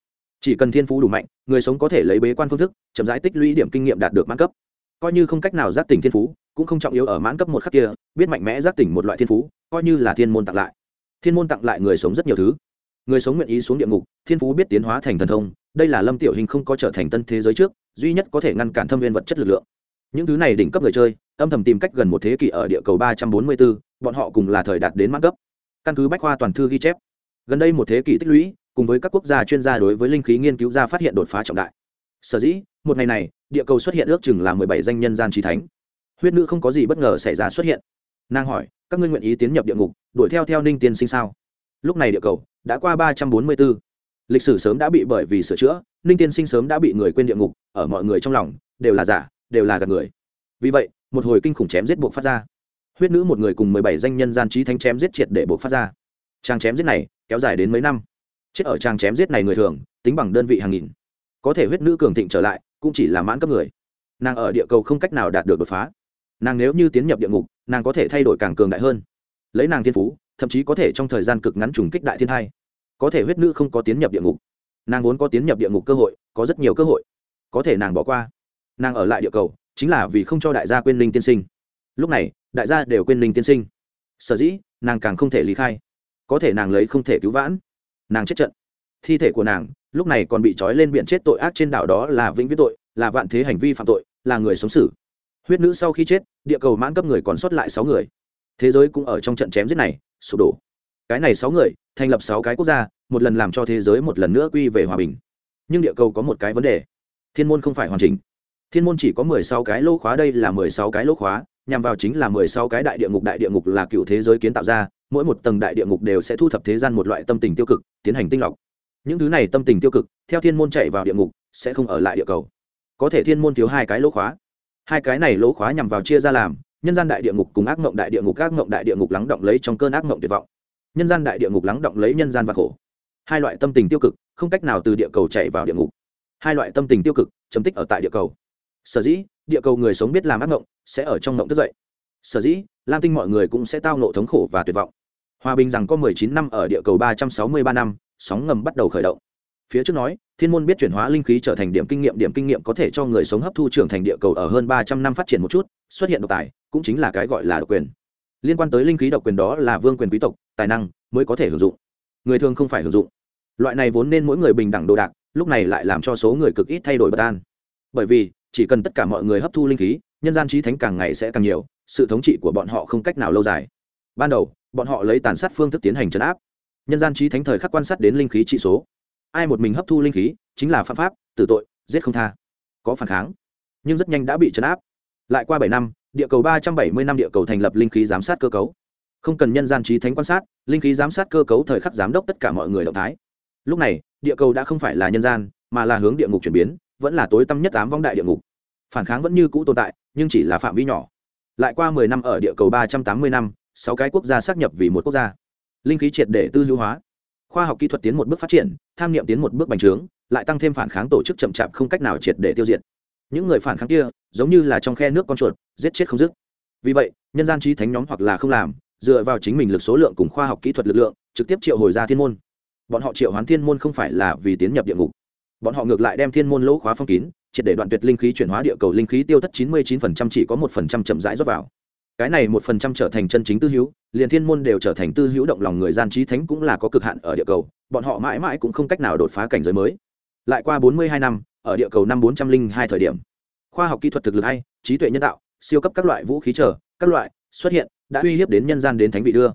Chỉ cần thiên phú đủ mạnh, người sống có thể lấy bế quan phương thức, chậm rãi tích lũy điểm kinh nghiệm đạt được mãn cấp. Coi như không cách nào giác tỉnh thiên phú cũng không trọng yếu ở mãn cấp một khắc kia, biết mạnh mẽ giác tỉnh một loại thiên phú, coi như là thiên môn tặng lại. Thiên môn tặng lại người sống rất nhiều thứ. Người sống nguyện ý xuống địa ngục, thiên phú biết tiến hóa thành thần thông, đây là lâm tiểu hình không có trở thành tân thế giới trước, duy nhất có thể ngăn cản thâm viên vật chất lực lượng. Những thứ này đỉnh cấp người chơi, âm thầm tìm cách gần một thế kỷ ở địa cầu ba trăm bốn mươi bốn bọn họ cùng là thời đạt đến mãn cấp. Căn cứ bách khoa toàn thư ghi chép, gần đây một thế kỷ tích lũy, cùng với các quốc gia chuyên gia đối với linh khí nghiên cứu ra phát hiện đột phá trọng đại. Sở dĩ, một ngày này, địa cầu xuất hiện ước chừng là mười bảy danh nhân gian trí thánh huyết nữ không có gì bất ngờ xảy ra xuất hiện. Nàng hỏi, các ngươi nguyện ý tiến nhập địa ngục, đuổi theo theo ninh tiên sinh sao? Lúc này địa cầu đã qua ba trăm bốn mươi bốn lịch sử sớm đã bị bởi vì sửa chữa, ninh tiên sinh sớm đã bị người quên địa ngục, ở mọi người trong lòng, đều là giả, đều là gạt người. Vì vậy, một hồi kinh khủng chém giết buộc phát ra. Huyết nữ một người cùng mười bảy danh nhân gian trí thánh chém giết triệt để buộc phát ra. Trang chém giết này kéo dài đến mấy năm. Chết ở trang chém giết này người thường, tính bằng đơn vị hàng nghìn. Có thể huyết nữ cường thịnh trở lại, cũng chỉ là mãn cấp người. Nàng ở địa cầu không cách nào đạt được đột phá nàng nếu như tiến nhập địa ngục, nàng có thể thay đổi càng cường đại hơn. Lấy nàng thiên phú, thậm chí có thể trong thời gian cực ngắn trùng kích đại thiên hai có thể huyết nữ không có tiến nhập địa ngục. Nàng vốn có tiến nhập địa ngục cơ hội, có rất nhiều cơ hội. Có thể nàng bỏ qua. Nàng ở lại địa cầu, chính là vì không cho đại gia quên linh tiên sinh. Lúc này, đại gia đều quên linh tiên sinh. Sở dĩ, nàng càng không thể lý khai. Có thể nàng lấy không thể cứu vãn. Nàng chết trận. Thi thể của nàng, lúc này còn bị trói lên biển chết tội ác trên đảo đó là vĩnh viết tội, là vạn thế hành vi phạm tội, là người sống xử huyết nữ sau khi chết, địa cầu mãn cấp người còn sót lại sáu người. Thế giới cũng ở trong trận chém giết này, sụp đổ. Cái này sáu người, thành lập sáu cái quốc gia, một lần làm cho thế giới một lần nữa quy về hòa bình. Nhưng địa cầu có một cái vấn đề. Thiên môn không phải hoàn chỉnh. Thiên môn chỉ có mười sáu cái lỗ khóa, đây là mười sáu cái lỗ khóa, nhằm vào chính là mười sáu cái đại địa ngục. Đại địa ngục là cựu thế giới kiến tạo ra, mỗi một tầng đại địa ngục đều sẽ thu thập thế gian một loại tâm tình tiêu cực, tiến hành tinh lọc. Những thứ này tâm tình tiêu cực, theo thiên môn chạy vào địa ngục, sẽ không ở lại địa cầu. Có thể thiên môn thiếu hai cái lỗ khóa hai cái này lỗ khóa nhằm vào chia ra làm, nhân gian đại địa ngục cùng ác mộng đại địa ngục, ác mộng đại địa ngục lắng động lấy trong cơn ác mộng tuyệt vọng. Nhân gian đại địa ngục lắng động lấy nhân gian và khổ. Hai loại tâm tình tiêu cực, không cách nào từ địa cầu chạy vào địa ngục. Hai loại tâm tình tiêu cực, chấm tích ở tại địa cầu. Sở dĩ, địa cầu người sống biết làm ác mộng, sẽ ở trong mộng thức dậy. Sở dĩ, lam tinh mọi người cũng sẽ tao nộ thống khổ và tuyệt vọng. Hòa bình rằng có mười chín năm ở địa cầu ba trăm sáu mươi ba năm, sóng ngầm bắt đầu khởi động phía trước nói, thiên môn biết chuyển hóa linh khí trở thành điểm kinh nghiệm, điểm kinh nghiệm có thể cho người sống hấp thu trưởng thành địa cầu ở hơn ba trăm năm phát triển một chút, xuất hiện độc tài, cũng chính là cái gọi là độc quyền. Liên quan tới linh khí độc quyền đó là vương quyền quý tộc, tài năng mới có thể hưởng dụng. Người thường không phải hưởng dụng. Loại này vốn nên mỗi người bình đẳng đồ đạc, lúc này lại làm cho số người cực ít thay đổi bất an. Bởi vì, chỉ cần tất cả mọi người hấp thu linh khí, nhân gian trí thánh càng ngày sẽ càng nhiều, sự thống trị của bọn họ không cách nào lâu dài. Ban đầu, bọn họ lấy tàn sát phương thức tiến hành trấn áp. Nhân gian trí thánh thời khắc quan sát đến linh khí trị số ai một mình hấp thu linh khí, chính là phạm pháp, tử tội, giết không tha. Có phản kháng, nhưng rất nhanh đã bị chấn áp. Lại qua bảy năm, địa cầu ba trăm bảy mươi năm địa cầu thành lập linh khí giám sát cơ cấu. Không cần nhân gian trí thánh quan sát, linh khí giám sát cơ cấu thời khắc giám đốc tất cả mọi người động thái. Lúc này, địa cầu đã không phải là nhân gian, mà là hướng địa ngục chuyển biến, vẫn là tối tăm nhất tám vong đại địa ngục. Phản kháng vẫn như cũ tồn tại, nhưng chỉ là phạm vi nhỏ. Lại qua mười năm ở địa cầu ba trăm tám mươi năm, sáu cái quốc gia xác nhập vì một quốc gia. Linh khí triệt để tư hữu hóa khoa học kỹ thuật tiến một bước phát triển, tham nghiệm tiến một bước bành trướng, lại tăng thêm phản kháng tổ chức chậm chạp không cách nào triệt để tiêu diệt. Những người phản kháng kia, giống như là trong khe nước con chuột, giết chết không dứt. Vì vậy, nhân gian trí thánh nhóm hoặc là không làm, dựa vào chính mình lực số lượng cùng khoa học kỹ thuật lực lượng, trực tiếp triệu hồi ra thiên môn. Bọn họ triệu hoán thiên môn không phải là vì tiến nhập địa ngục. Bọn họ ngược lại đem thiên môn lỗ khóa phong kín, triệt để đoạn tuyệt linh khí chuyển hóa địa cầu linh khí tiêu thất chín mươi chín phần trăm chỉ có một phần trăm chậm rãi rót vào cái này một phần trăm trở thành chân chính tư hữu, liền thiên môn đều trở thành tư hữu động lòng người gian trí thánh cũng là có cực hạn ở địa cầu, bọn họ mãi mãi cũng không cách nào đột phá cảnh giới mới. Lại qua bốn mươi hai năm, ở địa cầu năm bốn trăm linh hai thời điểm, khoa học kỹ thuật thực lực hay, trí tuệ nhân tạo, siêu cấp các loại vũ khí trở các loại xuất hiện, đã uy hiếp đến nhân gian đến thánh vị đưa.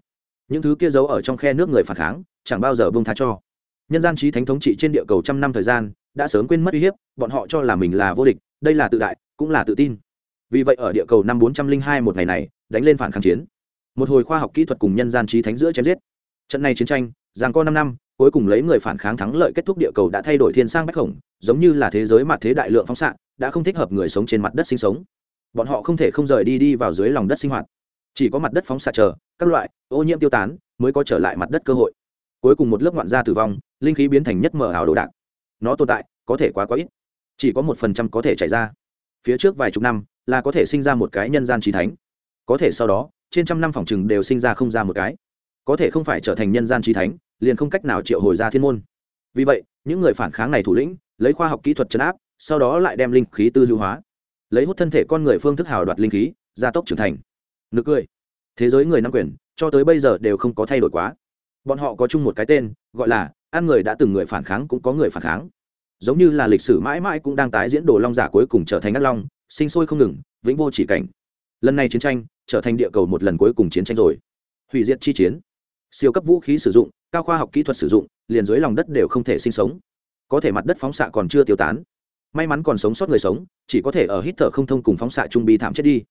Những thứ kia giấu ở trong khe nước người phản kháng, chẳng bao giờ bông tha cho. Nhân gian trí thánh thống trị trên địa cầu trăm năm thời gian, đã sớm quên mất uy hiếp, bọn họ cho là mình là vô địch, đây là tự đại, cũng là tự tin vì vậy ở địa cầu năm bốn trăm linh hai một ngày này, đánh lên phản kháng chiến. Một hồi khoa học kỹ thuật cùng nhân gian trí thánh giữa chém giết. Trận này chiến tranh, giằng co năm năm, cuối cùng lấy người phản kháng thắng lợi kết thúc địa cầu đã thay đổi thiên sang bách khổng, giống như là thế giới mặt thế đại lượng phóng xạ, đã không thích hợp người sống trên mặt đất sinh sống. Bọn họ không thể không rời đi đi vào dưới lòng đất sinh hoạt. Chỉ có mặt đất phóng xạ chờ, các loại ô nhiễm tiêu tán mới có trở lại mặt đất cơ hội. Cuối cùng một lớp ngoạn gia tử vong, linh khí biến thành nhất mở ảo đồ đạc. Nó tồn tại, có thể quá quá ít. Chỉ có một phần trăm có thể chảy ra phía trước vài chục năm, là có thể sinh ra một cái nhân gian trí thánh. Có thể sau đó, trên trăm năm phòng chừng đều sinh ra không ra một cái. Có thể không phải trở thành nhân gian trí thánh, liền không cách nào triệu hồi ra thiên môn. Vì vậy, những người phản kháng này thủ lĩnh, lấy khoa học kỹ thuật chấn áp, sau đó lại đem linh khí tư lưu hóa. Lấy hút thân thể con người phương thức hào đoạt linh khí, gia tốc trưởng thành. Nực cười. Thế giới người nắm quyền, cho tới bây giờ đều không có thay đổi quá. Bọn họ có chung một cái tên, gọi là ăn người đã từng người phản kháng cũng có người phản kháng giống như là lịch sử mãi mãi cũng đang tái diễn đồ long giả cuối cùng trở thành ác long, sinh sôi không ngừng, vĩnh vô chỉ cảnh. Lần này chiến tranh trở thành địa cầu một lần cuối cùng chiến tranh rồi. Hủy diệt chi chiến. Siêu cấp vũ khí sử dụng, cao khoa học kỹ thuật sử dụng, liền dưới lòng đất đều không thể sinh sống. Có thể mặt đất phóng xạ còn chưa tiêu tán. May mắn còn sống sót người sống, chỉ có thể ở hít thở không thông cùng phóng xạ trung bi thảm chết đi.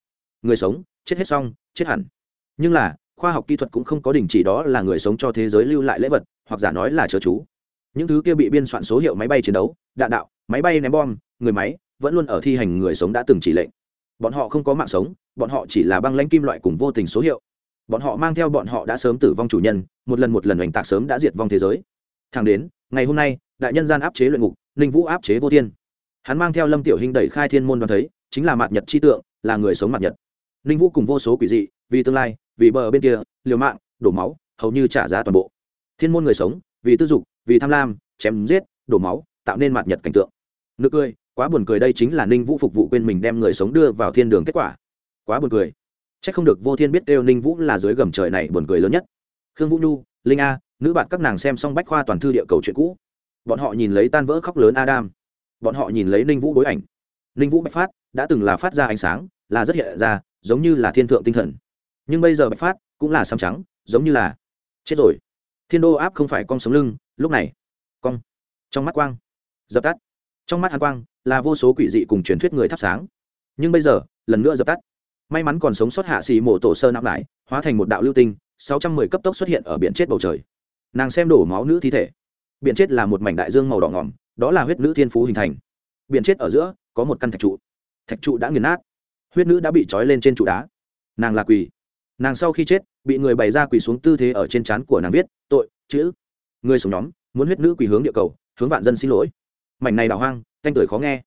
Người sống, chết hết xong, chết hẳn. Nhưng là, khoa học kỹ thuật cũng không có đình chỉ đó là người sống cho thế giới lưu lại lễ vật, hoặc giả nói là chớ chú những thứ kia bị biên soạn số hiệu máy bay chiến đấu, đạn đạo, máy bay ném bom, người máy, vẫn luôn ở thi hành người sống đã từng chỉ lệnh. Bọn họ không có mạng sống, bọn họ chỉ là băng lãnh kim loại cùng vô tình số hiệu. Bọn họ mang theo bọn họ đã sớm tử vong chủ nhân, một lần một lần oanh tạc sớm đã diệt vong thế giới. Thẳng đến, ngày hôm nay, đại nhân gian áp chế luyện ngục, ninh vũ áp chế vô thiên. Hắn mang theo lâm tiểu hình đẩy khai thiên môn đoàn thấy, chính là mạt nhật chi tượng, là người sống mạt nhật. Ninh vũ cùng vô số quỷ dị, vì tương lai, vì bờ bên kia, liều mạng, đổ máu, hầu như trả giá toàn bộ. Thiên môn người sống, vì tư dục vì tham lam, chém giết, đổ máu, tạo nên mạt nhật cảnh tượng. Nực cười, quá buồn cười đây chính là ninh vũ phục vụ quên mình đem người sống đưa vào thiên đường kết quả. Quá buồn cười. C h ắ c không được vô thiên biết kêu ninh vũ là dưới gầm trời này buồn cười lớn nhất. Khương vũ nhu, linh a, nữ bạn các nàng xem xong bách khoa toàn thư địa cầu chuyện cũ. Bọn họ nhìn lấy tan vỡ khóc lớn adam. Bọn họ nhìn lấy ninh vũ bối ảnh. Ninh vũ bạch phát đã từng là phát ra ánh sáng, là rất hiện ra, giống như là thiên thượng tinh thần. Nhưng bây giờ bạch phát cũng là xăm trắng, giống như là chết rồi thiên đô áp không phải con sống lưng, lúc này, cong, trong mắt quang, dập tắt. Trong mắt hàn quang là vô số quỷ dị cùng truyền thuyết người thắp sáng. Nhưng bây giờ, lần nữa dập tắt. May mắn còn sống sót hạ xì mổ tổ sơ nặng lại, hóa thành một đạo lưu tinh, sáu trăm mười cấp tốc xuất hiện ở biển chết bầu trời. Nàng xem đổ máu nữ thi thể. Biển chết là một mảnh đại dương màu đỏ ngỏm, đó là huyết nữ thiên phú hình thành. Biển chết ở giữa, có một căn thạch trụ. Thạch trụ đã nghiền nát. Huyết nữ đã bị trói lên trên trụ đá. Nàng là quỳ nàng sau khi chết bị người bày ra quỳ xuống tư thế ở trên trán của nàng viết, tội, chữ. Người sống nhóm, muốn huyết nữ quỳ hướng địa cầu, hướng vạn dân xin lỗi. Mảnh này đào hoang canh tuổi khó nghe.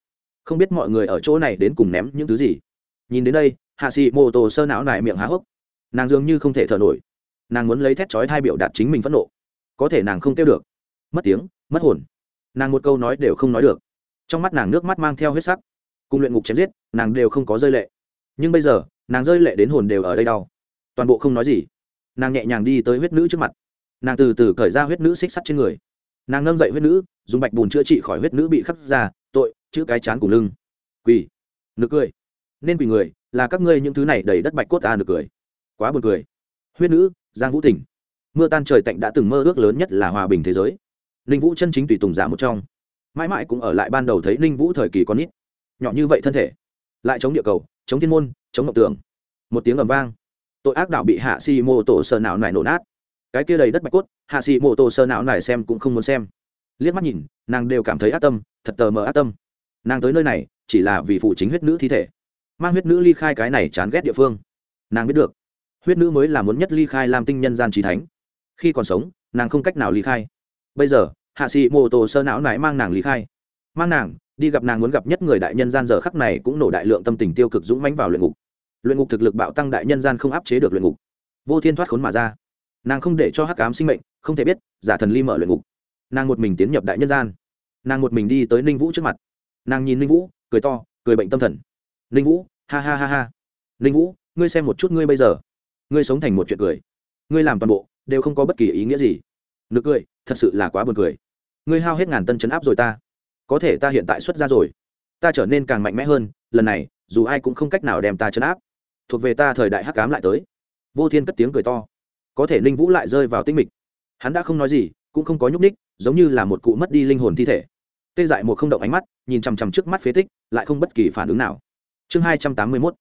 Không biết mọi người ở chỗ này đến cùng ném những thứ gì. Nhìn đến đây, hạ sĩ mô tô sơ não nải miệng há hốc. Nàng dường như không thể thở nổi. Nàng muốn lấy thét chói hai biểu đạt chính mình phẫn nộ. Có thể nàng không kêu được. Mất tiếng, mất hồn. Nàng một câu nói đều không nói được. Trong mắt nàng nước mắt mang theo huyết sắc. Cùng luyện ngục chém giết, nàng đều không có rơi lệ. Nhưng bây giờ, nàng rơi lệ đến hồn đều ở đây đau toàn bộ không nói gì. Nàng nhẹ nhàng đi tới huyết nữ trước mặt. Nàng từ từ cởi ra huyết nữ xích sắt trên người. Nàng nâng dậy huyết nữ, dùng bạch bùn chữa trị khỏi huyết nữ bị khắc ra, tội, chữ cái chán cùng lưng. Quỳ nực cười. Nên quỳ người, là các ngươi những thứ này đầy đất bạch cốt ta nực cười. Quá buồn cười. Huyết nữ, giang vũ tỉnh. Mưa tan trời tạnh đã từng mơ ước lớn nhất là hòa bình thế giới. Ninh vũ chân chính tùy tùng giả một trong. Mãi mãi cũng ở lại ban đầu thấy ninh vũ thời kỳ con nít. Nhỏ như vậy thân thể. Lại chống địa cầu, chống thiên môn, chống ngọc tường một tiếng ầm vang tội ác đạo bị hạ xì mô tổ sơ não nải nổ nát. Cái kia đầy đất bạch cốt, hạ xì mô tổ sơ não nải xem cũng không muốn xem. Liếc mắt nhìn, nàng đều cảm thấy ác tâm, thật tờ mờ ác tâm. Nàng tới nơi này, chỉ là vì phụ chính huyết nữ thi thể. Mang huyết nữ ly khai cái này chán ghét địa phương. Nàng biết được, huyết nữ mới là muốn nhất ly khai làm tinh nhân gian trí thánh. Khi còn sống, nàng không cách nào ly khai. Bây giờ, hạ sĩ mô tô sơ não nải mang nàng ly khai. Mang nàng, đi gặp nàng muốn gặp nhất người đại nhân gian giờ khắc này cũng nổ đại lượng tâm tình tiêu cực dũng mãnh vào luyện ngục luyện ngục thực lực bạo tăng đại nhân gian không áp chế được luyện ngục. Vô thiên thoát khốn mà ra. Nàng không để cho hắc cám sinh mệnh, không thể biết, giả thần ly mở luyện ngục. Nàng một mình tiến nhập đại nhân gian. Nàng một mình đi tới ninh vũ trước mặt. Nàng nhìn ninh vũ, cười to, cười bệnh tâm thần. Ninh vũ, ha ha ha ha. Ninh vũ, ngươi xem một chút ngươi bây giờ. Ngươi sống thành một chuyện cười. Ngươi làm toàn bộ, đều không có bất kỳ ý nghĩa gì. Nực cười, thật sự là quá buồn cười. Ngươi hao hết ngàn tân chấn áp rồi ta. Có thể ta hiện tại xuất ra rồi. Ta trở nên càng mạnh mẽ hơn, lần này, dù ai cũng không cách nào đem ta chấn áp thuộc về ta thời đại hắc cám lại tới. Vô thiên cất tiếng cười to. Có thể ninh vũ lại rơi vào tinh mịch. Hắn đã không nói gì, cũng không có nhúc ních giống như là một cụ mất đi linh hồn thi thể. Tê dại một không động ánh mắt, nhìn chằm chằm trước mắt phế tích, lại không bất kỳ phản ứng nào. Chương hai trăm tám mươi mốt.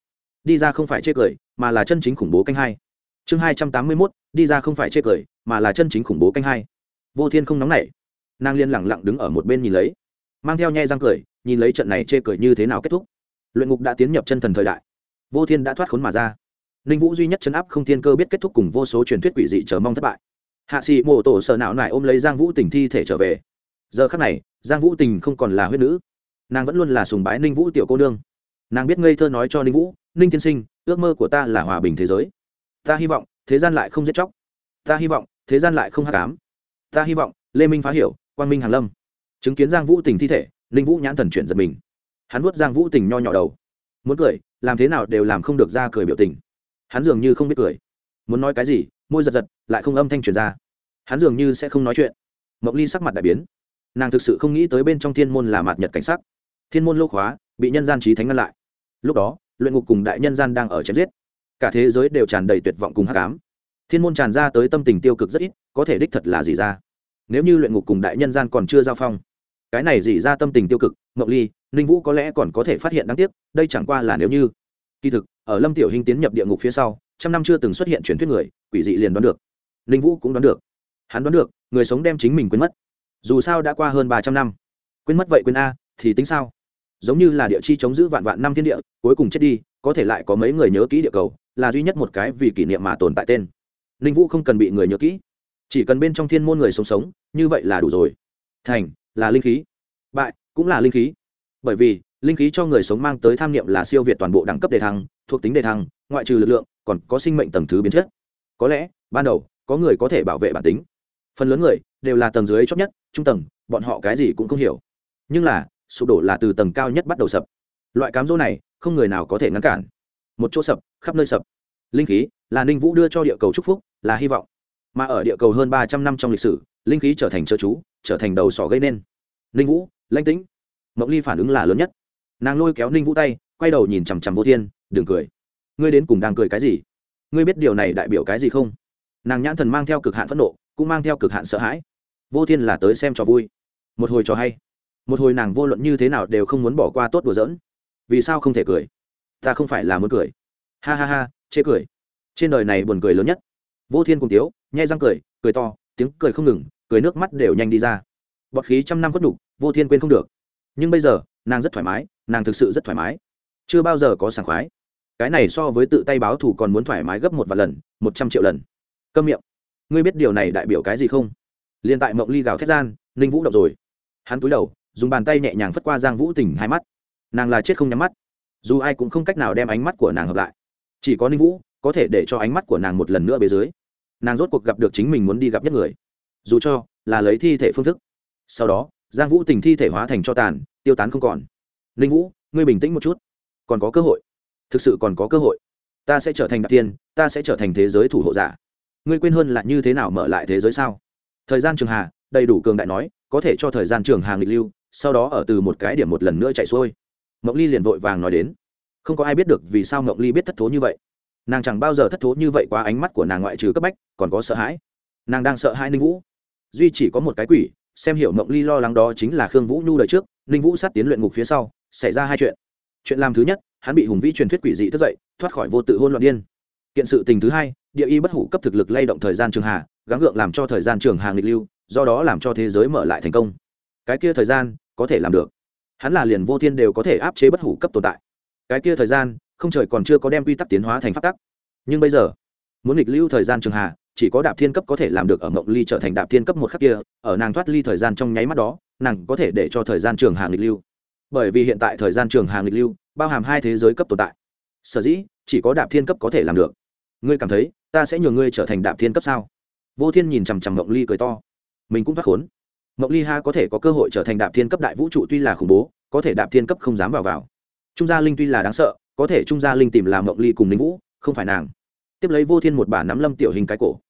Đi ra không phải chê cười, mà là chân chính khủng bố canh hai. Chương hai trăm tám mươi mốt. Đi ra không phải chê cười, mà là chân chính khủng bố canh hai. Vô thiên không nóng nảy. Nàng liên lẳng lặng đứng ở một bên nhìn lấy. Mang theo nhe răng cười, nhìn lấy trận này chê cười như thế nào kết thúc. Luyện ngục đã tiến nhập chân thần thời đại vô thiên đã thoát khốn mà ra. Ninh vũ duy nhất chấn áp không thiên cơ biết kết thúc cùng vô số truyền thuyết quỷ dị chờ mong thất bại. Hạ sĩ mộ tổ sợ não nại ôm lấy giang vũ tình thi thể trở về. Giờ khắc này, giang vũ tình không còn là huyết nữ. Nàng vẫn luôn là sùng bái ninh vũ tiểu cô nương. Nàng biết ngây thơ nói cho ninh vũ, ninh tiên sinh, ước mơ của ta là hòa bình thế giới. Ta hy vọng, thế gian lại không giết chóc. Ta hy vọng, thế gian lại không hát cám ta hy vọng, lê minh phá hiểu, quang minh hàn lâm. Chứng kiến giang vũ tình thi thể, ninh vũ nhãn thần chuyển giật mình. Hắn vuốt giang vũ tình nho nhỏ đầu. Muốn cười làm thế nào đều làm không được ra cười biểu tình. Hắn dường như không biết cười. Muốn nói cái gì, môi giật giật, lại không âm thanh truyền ra. Hắn dường như sẽ không nói chuyện. Mộng ly sắc mặt đại biến. Nàng thực sự không nghĩ tới bên trong thiên môn là mạt nhật cảnh sắc. Thiên môn lô khóa, bị nhân gian trí thánh ngăn lại. Lúc đó, luyện ngục cùng đại nhân gian đang ở chém giết. Cả thế giới đều tràn đầy tuyệt vọng cùng hát cám thiên môn tràn ra tới tâm tình tiêu cực rất ít, có thể đích thật là gì ra. Nếu như luyện ngục cùng đại nhân gian còn chưa giao phong, cái này gì ra tâm tình tiêu cực ngọc ly ninh vũ có lẽ còn có thể phát hiện đáng tiếc, đây chẳng qua là nếu như. Kỳ thực, ở lâm tiểu hình tiến nhập địa ngục phía sau, trăm năm chưa từng xuất hiện truyền thuyết người, quỷ dị liền đoán được. Ninh vũ cũng đoán được. Hắn đoán được, người sống đem chính mình quên mất. Dù sao đã qua hơn ba trăm năm. Quên mất vậy quên a, thì tính sao? Giống như là địa chi chống giữ vạn vạn năm thiên địa, cuối cùng chết đi, có thể lại có mấy người nhớ kỹ địa cầu, là duy nhất một cái vì kỷ niệm mà tồn tại tên. Ninh vũ không cần bị người nhớ kỹ. Chỉ cần bên trong thiên môn người sống sống, như vậy là đủ rồi. Thành, là linh khí. Bại, cũng là linh khí bởi vì, linh khí cho người sống mang tới tham niệm là siêu việt toàn bộ đẳng cấp đề thăng, thuộc tính đề thăng, ngoại trừ lực lượng, còn có sinh mệnh tầng thứ biến chất. Có lẽ, ban đầu, có người có thể bảo vệ bản tính. Phần lớn người, đều là tầng dưới chót nhất, trung tầng, bọn họ cái gì cũng không hiểu. Nhưng là, sụp đổ là từ tầng cao nhất bắt đầu sập. Loại cám dỗ này, không người nào có thể ngăn cản. Một chỗ sập, khắp nơi sập. Linh khí, là ninh vũ đưa cho địa cầu trúc phúc, là hy vọng. Mà ở địa cầu hơn ba trăm năm trong lịch sử, linh khí trở thành chớ chú, trở thành đầu sỏ gây nên. Ninh vũ, lãnh tĩnh mộng ly phản ứng là lớn nhất. Nàng lôi kéo ninh vũ tay, quay đầu nhìn chằm chằm vô thiên, đừng cười. Ngươi đến cùng đang cười cái gì? Ngươi biết điều này đại biểu cái gì không? Nàng nhãn thần mang theo cực hạn phẫn nộ, cũng mang theo cực hạn sợ hãi. Vô thiên là tới xem cho vui. Một hồi cho hay. Một hồi nàng vô luận như thế nào đều không muốn bỏ qua tốt đùa giỡn. Vì sao không thể cười? Ta không phải là muốn cười. Ha ha ha, chê cười. Trên đời này buồn cười lớn nhất. Vô thiên cùng tiếu, nhai răng cười cười to, tiếng cười không ngừng, cười nước mắt đều nhanh đi ra. Bọt khí trăm năm khuất đủ. vô thiên quên không được nhưng bây giờ, nàng rất thoải mái, nàng thực sự rất thoải mái. Chưa bao giờ có sảng khoái. Cái này so với tự tay báo thù còn muốn thoải mái gấp một vài lần, một trăm triệu lần. Câm miệng. Ngươi biết điều này đại biểu cái gì không? Liền tại mộng ly gào thét gian, ninh vũ động rồi. Hắn túi đầu, dùng bàn tay nhẹ nhàng phất qua giang vũ tình hai mắt. Nàng là chết không nhắm mắt. Dù ai cũng không cách nào đem ánh mắt của nàng hợp lại. Chỉ có ninh vũ có thể để cho ánh mắt của nàng một lần nữa bề dưới. Nàng rốt cuộc gặp được chính mình muốn đi gặp nhất người. Dù cho là lấy thi thể phương thức. Sau đó giang vũ tình thi thể hóa thành cho tàn, tiêu tán không còn. Ninh vũ, ngươi bình tĩnh một chút. Còn có cơ hội. Thực sự còn có cơ hội. Ta sẽ trở thành đặc tiên, ta sẽ trở thành thế giới thủ hộ giả. Ngươi quên hơn là như thế nào mở lại thế giới sao? Thời gian trường hà, đầy đủ cường đại nói, có thể cho thời gian trường hà nghịch lưu, sau đó ở từ một cái điểm một lần nữa chạy xuôi. Mộng ly liền vội vàng nói đến. Không có ai biết được vì sao mộng ly biết thất thố như vậy. Nàng chẳng bao giờ thất thố như vậy qua ánh mắt của nàng ngoại trừ cấp bách, còn có sợ hãi. Nàng đang sợ hãi ninh vũ. Duy chỉ có một cái quỷ xem hiểu mộng ly lo lắng đó chính là khương vũ nhu đời trước, ninh vũ sát tiến luyện ngục phía sau, xảy ra hai chuyện. Chuyện làm thứ nhất, hắn bị hùng vĩ truyền thuyết quỷ dị thức dậy, thoát khỏi vô tự hôn loạn điên. Kiện sự tình thứ hai, địa y bất hủ cấp thực lực lay động thời gian trường hà, gắng gượng làm cho thời gian trường hà nghịch lưu, do đó làm cho thế giới mở lại thành công. Cái kia thời gian, có thể làm được. Hắn là liền vô thiên đều có thể áp chế bất hủ cấp tồn tại. Cái kia thời gian, không trời còn chưa có đem quy tắc tiến hóa thành phát tắc. Nhưng bây giờ, muốn nghịch lưu thời gian trường hà chỉ có đạp thiên cấp có thể làm được ở mộng ly trở thành đạp thiên cấp một khắc kia, ở nàng thoát ly thời gian trong nháy mắt đó, nàng có thể để cho thời gian trường hàng nghịch lưu. Bởi vì hiện tại thời gian trường hàng nghịch lưu, bao hàm hai thế giới cấp tồn tại. Sở dĩ, chỉ có đạp thiên cấp có thể làm được. Ngươi cảm thấy, ta sẽ nhường ngươi trở thành đạp thiên cấp sao? Vô thiên nhìn chằm chằm mộng ly cười to. Mình cũng thoát khốn. Mộng ly ha có thể có cơ hội trở thành đạp thiên cấp đại vũ trụ tuy là khủng bố, có thể đạp thiên cấp không dám vào vào. Trung gia linh tuy là đáng sợ, có thể trung gia linh tìm làm mộng ly cùng ninh vũ, không phải nàng. Tiếp lấy vô thiên một bản nắm lâm tiểu hình cái cổ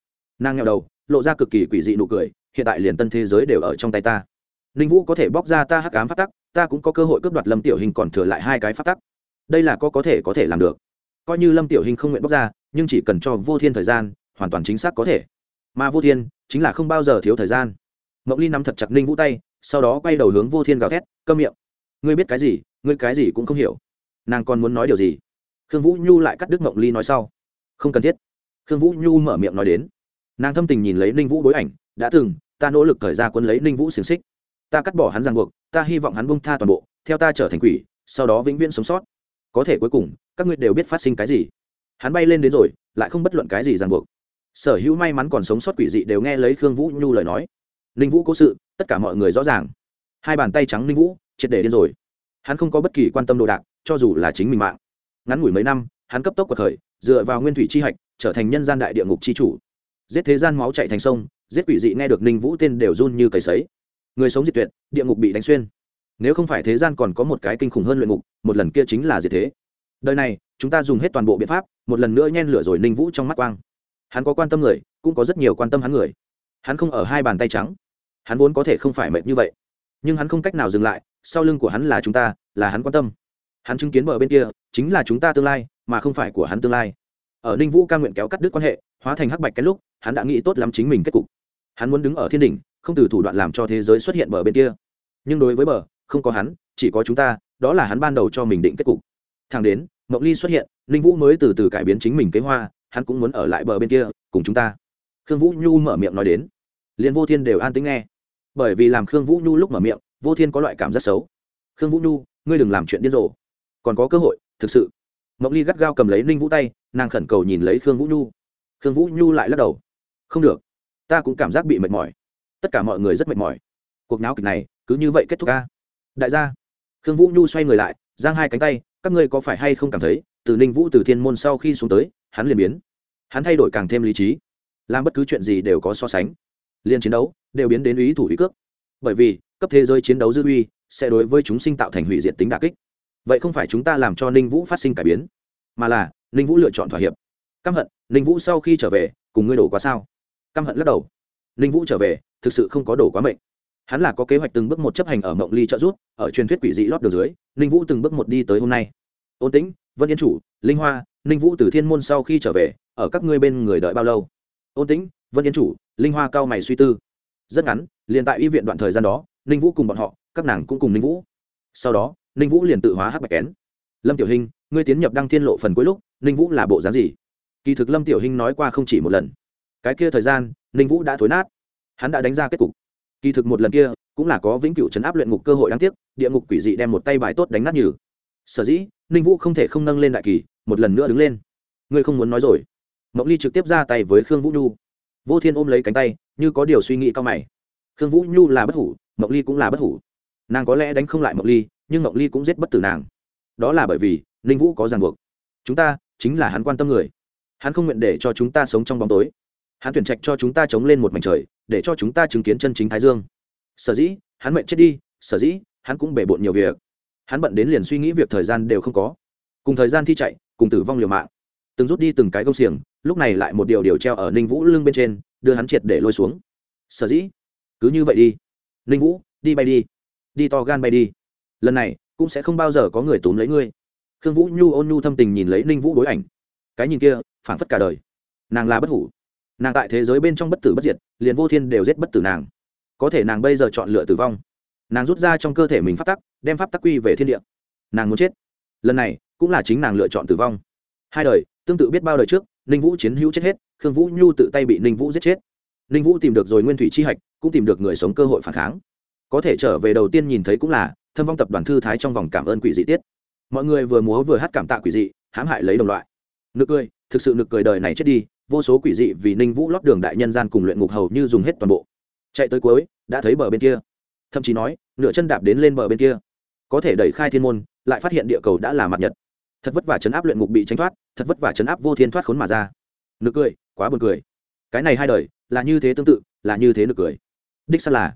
nàng nghèo đầu, lộ ra cực kỳ quỷ dị nụ cười, hiện tại liền tân thế giới đều ở trong tay ta. Linh vũ có thể bóc ra ta hắc ám phát tắc, ta cũng có cơ hội cướp đoạt lâm tiểu hình còn thừa lại hai cái phát tắc. Đây là có có thể có thể làm được. Coi như lâm tiểu hình không nguyện bóc ra, nhưng chỉ cần cho vô thiên thời gian, hoàn toàn chính xác có thể. Mà vô thiên, chính là không bao giờ thiếu thời gian. Mộng ly nắm thật chặt ninh vũ tay, sau đó quay đầu hướng vô thiên gào thét, câm miệng. Ngươi biết cái gì, ngươi cái gì cũng không hiểu. Nàng còn muốn nói điều gì? Khương vũ nhu lại cắt đứt mộng ly nói sau. Không cần thiết. Khương vũ nhu mở miệng nói đến nàng thâm tình nhìn lấy ninh vũ bối ảnh, đã từng, ta nỗ lực thời ra quân lấy ninh vũ xiềng xích. Ta cắt bỏ hắn ràng buộc, ta hy vọng hắn bông tha toàn bộ, theo ta trở thành quỷ, sau đó vĩnh viễn sống sót. Có thể cuối cùng, các ngươi đều biết phát sinh cái gì. Hắn bay lên đến rồi, lại không bất luận cái gì ràng buộc. Sở hữu may mắn còn sống sót quỷ dị đều nghe lấy khương vũ nhu lời nói. Ninh vũ cố sự, tất cả mọi người rõ ràng. Hai bàn tay trắng ninh vũ, triệt để điên rồi. Hắn không có bất kỳ quan tâm đồ đạc, cho dù là chính mình mạng. Ngắn ngủi mấy năm, hắn cấp tốc cuộc khởi, dựa vào nguyên thủy chi hạch, trở thành nhân gian đại địa ngục chi chủ giết thế gian máu chạy thành sông, giết quỷ dị nghe được ninh vũ tên đều run như cầy sấy. Người sống diệt tuyệt, địa ngục bị đánh xuyên. Nếu không phải thế gian còn có một cái kinh khủng hơn luyện ngục, một lần kia chính là diệt thế. Đời này, chúng ta dùng hết toàn bộ biện pháp, một lần nữa nhen lửa rồi ninh vũ trong mắt quang. Hắn có quan tâm người, cũng có rất nhiều quan tâm hắn người. Hắn không ở hai bàn tay trắng. Hắn vốn có thể không phải mệt như vậy. Nhưng hắn không cách nào dừng lại, sau lưng của hắn là chúng ta, là hắn quan tâm. Hắn chứng kiến bờ bên kia, chính là chúng ta tương lai, mà không phải của hắn tương lai ở ninh vũ ca nguyện kéo cắt đứt quan hệ, hóa thành hắc bạch cái lúc, hắn đã nghĩ tốt lắm chính mình kết cục. Hắn muốn đứng ở thiên đình không từ thủ đoạn làm cho thế giới xuất hiện bờ bên kia. Nhưng đối với bờ, không có hắn, chỉ có chúng ta, đó là hắn ban đầu cho mình định kết cục. Thang đến, mộng ly xuất hiện, ninh vũ mới từ từ cải biến chính mình kế hoa, hắn cũng muốn ở lại bờ bên kia, cùng chúng ta. Khương vũ nhu mở miệng nói đến. Liền vô thiên đều an tính nghe. Bởi vì làm khương vũ nhu lúc mở miệng, vô thiên có loại cảm giác xấu. Khương vũ nhu, ngươi đừng làm chuyện điên rồ. Còn có cơ hội, thực sự mộng ly gắt gao cầm lấy ninh vũ tay, nàng khẩn cầu nhìn lấy khương vũ nhu. Khương vũ nhu lại lắc đầu. Không được, ta cũng cảm giác bị mệt mỏi. Tất cả mọi người rất mệt mỏi. Cuộc náo kịch này cứ như vậy kết thúc ca đại gia. Khương vũ nhu xoay người lại, giang hai cánh tay, các ngươi có phải hay không cảm thấy, từ ninh vũ từ thiên môn sau khi xuống tới, hắn liền biến? Hắn thay đổi càng thêm lý trí. Làm bất cứ chuyện gì đều có so sánh. Liên chiến đấu đều biến đến ý thủ ý cước. Bởi vì, cấp thế giới chiến đấu dư uy sẽ đối với chúng sinh tạo thành hủy diệt tính đà kích vậy không phải chúng ta làm cho ninh vũ phát sinh cải biến, mà là ninh vũ lựa chọn thỏa hiệp. Căm hận, ninh vũ sau khi trở về, cùng ngươi đổ quá sao? Căm hận lắc đầu. Ninh vũ trở về, thực sự không có đổ quá mệnh. Hắn là có kế hoạch từng bước một chấp hành ở mộng ly trợ rút ở truyền thuyết quỷ dị lót đường dưới, ninh vũ từng bước một đi tới hôm nay. Ôn tĩnh, vân yên chủ, linh hoa, ninh vũ từ thiên môn sau khi trở về, ở các ngươi bên người đợi bao lâu? Ôn tĩnh, vân yên chủ, linh hoa cao mày suy tư. Rất ngắn, liền tại y viện đoạn thời gian đó, ninh vũ cùng bọn họ, các nàng cũng cùng ninh vũ. Sau đó ninh vũ liền tự hóa hắc bạch kén. Lâm tiểu hình ngươi tiến nhập đăng thiên lộ phần cuối lúc, ninh vũ là bộ dáng gì? Kỳ thực lâm tiểu hình nói qua không chỉ một lần. Cái kia thời gian, ninh vũ đã thối nát. Hắn đã đánh ra kết cục. Kỳ thực một lần kia, cũng là có vĩnh cửu chấn áp luyện ngục cơ hội đáng tiếc, địa ngục quỷ dị đem một tay bài tốt đánh nát nhừ. Sở dĩ, ninh vũ không thể không nâng lên đại kỳ, một lần nữa đứng lên. Ngươi không muốn nói rồi. Mộng ly trực tiếp ra tay với khương vũ nhu. Vô thiên ôm lấy cánh tay, như có điều suy nghĩ cao mày. Khương vũ nhu là bất hủ mộng ly cũng là bất hủ. Nàng có lẽ đánh không lại mộng ly nhưng ngọc ly cũng giết bất tử nàng. Đó là bởi vì ninh vũ có ràng buộc. Chúng ta chính là hắn quan tâm người. Hắn không nguyện để cho chúng ta sống trong bóng tối. Hắn tuyển trạch cho chúng ta chống lên một mảnh trời, để cho chúng ta chứng kiến chân chính thái dương. Sở dĩ, hắn mệnh chết đi, sở dĩ, hắn cũng bể bộn nhiều việc. Hắn bận đến liền suy nghĩ việc thời gian đều không có. Cùng thời gian thi chạy, cùng tử vong liều mạng. Từng rút đi từng cái công xiềng, lúc này lại một điều điều treo ở ninh vũ lưng bên trên, đưa hắn triệt để lôi xuống. Sở dĩ, cứ như vậy đi. Ninh vũ, đi bay đi. Đi to gan bay đi lần này cũng sẽ không bao giờ có người túm lấy ngươi. Khương vũ nhu ôn nhu thâm tình nhìn lấy ninh vũ đối ảnh. Cái nhìn kia, phảng phất cả đời. Nàng là bất hủ. Nàng tại thế giới bên trong bất tử bất diệt, liền vô thiên đều giết bất tử nàng. Có thể nàng bây giờ chọn lựa tử vong. Nàng rút ra trong cơ thể mình pháp tắc, đem pháp tắc quy về thiên địa. Nàng muốn chết. Lần này, cũng là chính nàng lựa chọn tử vong. Hai đời, tương tự biết bao đời trước, ninh vũ chiến hữu chết hết, khương vũ nhu tự tay bị ninh vũ giết chết. Ninh vũ tìm được rồi nguyên thủy chi hạch, cũng tìm được người sống cơ hội phản kháng. Có thể trở về đầu tiên nhìn thấy cũng là thâm vong tập đoàn thư thái trong vòng cảm ơn quỷ dị tiết. Mọi người vừa múa vừa hát cảm tạ quỷ dị, hãm hại lấy đồng loại. Nực cười, thực sự nực cười đời này chết đi, vô số quỷ dị vì ninh vũ lót đường đại nhân gian cùng luyện ngục hầu như dùng hết toàn bộ. Chạy tới cuối, đã thấy bờ bên kia. Thậm chí nói, nửa chân đạp đến lên bờ bên kia. Có thể đẩy khai thiên môn, lại phát hiện địa cầu đã là mặt nhật. Thật vất vả chấn áp luyện ngục bị tránh thoát, thật vất vả chấn áp vô thiên thoát khốn mà ra. Nực cười, quá buồn cười. Cái này hai đời, là như thế tương tự, là như thế nực cười. Đích xác là,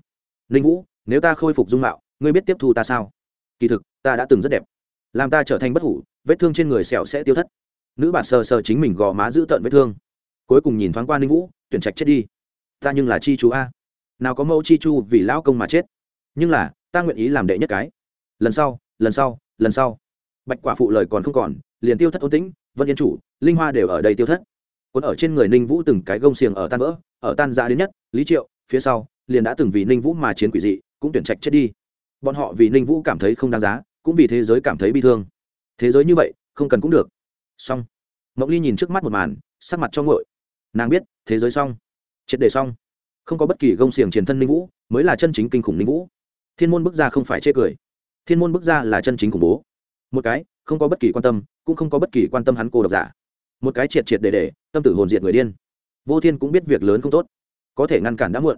ninh vũ, nếu ta khôi phục dung mạo ngươi biết tiếp thu ta sao? Kỳ thực, ta đã từng rất đẹp. Làm ta trở thành bất hủ, vết thương trên người sẹo sẽ tiêu thất. Nữ bạn sờ sờ chính mình gò má giữ tợn vết thương. Cuối cùng nhìn thoáng qua ninh vũ, tuyển trạch chết đi. Ta nhưng là chi chú a. Nào có mẫu chi chu vì lão công mà chết. Nhưng là, ta nguyện ý làm đệ nhất cái. Lần sau lần sau lần sau. Bạch quả phụ lời còn không còn, liền tiêu thất ôn tĩnh, vân yên chủ, linh hoa đều ở đây tiêu thất. Còn ở trên người ninh vũ từng cái gông xiềng ở tan vỡ, ở tan ra đến nhất, lý triệu, phía sau, liền đã từng vì ninh vũ mà chiến quỷ dị, cũng tuyển trạch chết đi bọn họ vì ninh vũ cảm thấy không đáng giá, cũng vì thế giới cảm thấy bi thương. Thế giới như vậy, không cần cũng được. Xong. Mộng ly nhìn trước mắt một màn, sắc mặt cho ngội nàng biết, thế giới xong. Triệt đề xong. Không có bất kỳ gông xiềng truyền thân ninh vũ, mới là chân chính kinh khủng ninh vũ. Thiên môn bước ra không phải chê cười. Thiên môn bước ra là chân chính khủng bố. Một cái, không có bất kỳ quan tâm, cũng không có bất kỳ quan tâm hắn cô độc giả. Một cái triệt triệt để để, tâm tử hồn diệt người điên. Vô thiên cũng biết việc lớn không tốt. Có thể ngăn cản đã muộn.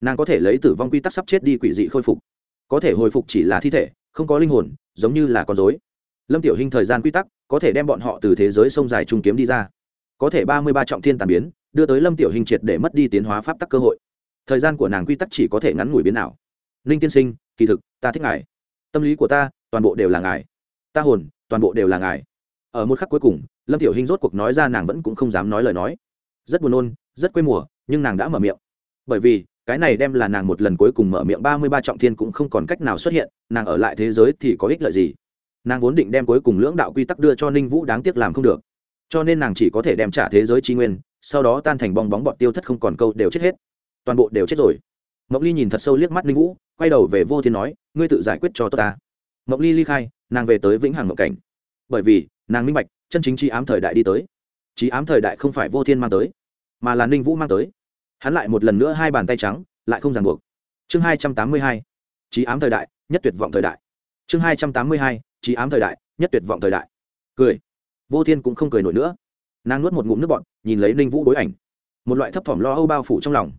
Nàng có thể lấy tử vong quy tắc sắp chết đi quỷ dị khôi phục có thể hồi phục chỉ là thi thể, không có linh hồn, giống như là con dối lâm tiểu hình thời gian quy tắc, có thể đem bọn họ từ thế giới sông dài trung kiếm đi ra. Có thể ba mươi ba trọng thiên tàn biến, đưa tới lâm tiểu hình triệt để mất đi tiến hóa pháp tắc cơ hội. Thời gian của nàng quy tắc chỉ có thể ngắn ngủi biến nào ninh tiên sinh, kỳ thực, ta thích ngài. Tâm lý của ta, toàn bộ đều là ngài. Ta hồn, toàn bộ đều là ngài. Ở một khắc cuối cùng, lâm tiểu hình rốt cuộc nói ra nàng vẫn cũng không dám nói lời nói. Rất buồn nôn, rất quê mùa, nhưng nàng đã mở miệng. Bởi vì cái này đem là nàng một lần cuối cùng mở miệng ba mươi ba trọng thiên cũng không còn cách nào xuất hiện, nàng ở lại thế giới thì có ích lợi gì? Nàng vốn định đem cuối cùng lưỡng đạo quy tắc đưa cho ninh vũ đáng tiếc làm không được. Cho nên nàng chỉ có thể đem trả thế giới tri nguyên, sau đó tan thành bong bóng bọn tiêu thất không còn câu đều chết hết. Toàn bộ đều chết rồi. Mộng ly nhìn thật sâu liếc mắt ninh vũ, quay đầu về vô thiên nói, ngươi tự giải quyết cho tôi ta. Mộng ly ly khai, nàng về tới vĩnh hằng mộng cảnh. Bởi vì, nàng minh bạch, chân chính trí ám thời đại đi tới. Trí ám thời đại không phải vô thiên mang tới, mà là ninh vũ mang tới hắn lại một lần nữa hai bàn tay trắng, lại không ràng buộc. Chương hai trăm tám mươi hai trí ám thời đại, nhất tuyệt vọng thời đại. Chương hai trăm tám mươi hai trí ám thời đại, nhất tuyệt vọng thời đại. Cười. Vô thiên cũng không cười nổi nữa. Nàng nuốt một ngụm nước bọt, nhìn lấy ninh vũ bối ảnh. Một loại thấp thỏm lo âu bao phủ trong lòng.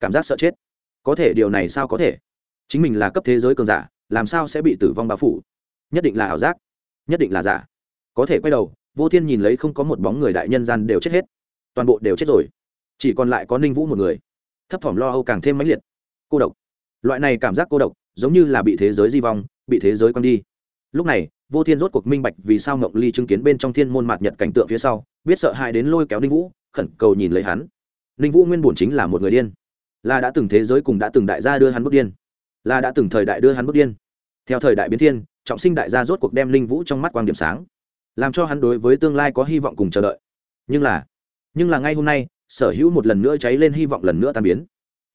Cảm giác sợ chết. Có thể điều này sao có thể? Chính mình là cấp thế giới cường giả, làm sao sẽ bị tử vong bao phủ? Nhất định là ảo giác. Nhất định là giả. Có thể quay đầu, vô thiên nhìn lấy không có một bóng người đại nhân gian đều chết hết. Toàn bộ đều chết rồi chỉ còn lại có ninh vũ một người. Thấp thỏm lo âu càng thêm mãnh liệt. Cô độc. Loại này cảm giác cô độc, giống như là bị thế giới di vong, bị thế giới quăng đi. Lúc này, vô thiên rốt cuộc minh bạch vì sao ngộng ly chứng kiến bên trong thiên môn mạt nhật cảnh tượng phía sau, biết sợ hãi đến lôi kéo ninh vũ, khẩn cầu nhìn lấy hắn. Ninh vũ nguyên bổn chính là một người điên. Là đã từng thế giới cùng đã từng đại gia đưa hắn bước điên. Là đã từng thời đại đưa hắn bước điên. Theo thời đại biến thiên, trọng sinh đại gia rốt cuộc đem ninh vũ trong mắt quang điểm sáng. Làm cho hắn đối với tương lai có hy vọng cùng chờ đợi. Nhưng là nhưng là ngay hôm nay sở hữu một lần nữa cháy lên hy vọng lần nữa tan biến.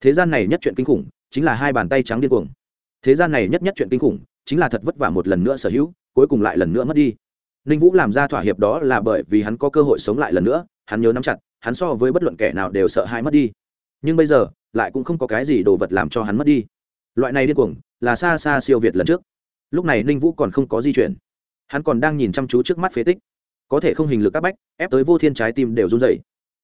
Thế gian này nhất chuyện kinh khủng chính là hai bàn tay trắng điên cuồng. Thế gian này nhất nhất chuyện kinh khủng chính là thật vất vả một lần nữa sở hữu, cuối cùng lại lần nữa mất đi. Ninh vũ làm ra thỏa hiệp đó là bởi vì hắn có cơ hội sống lại lần nữa, hắn nhớ nắm chặt, hắn so với bất luận kẻ nào đều sợ hãi mất đi. Nhưng bây giờ, lại cũng không có cái gì đồ vật làm cho hắn mất đi. Loại này điên cuồng là xa xa siêu việt lần trước. Lúc này ninh vũ còn không có di chuyển. Hắn còn đang nhìn chăm chú trước mắt phế tích. Có thể không hình lực các bách, ép tới vô thiên trái tim đều run rẩy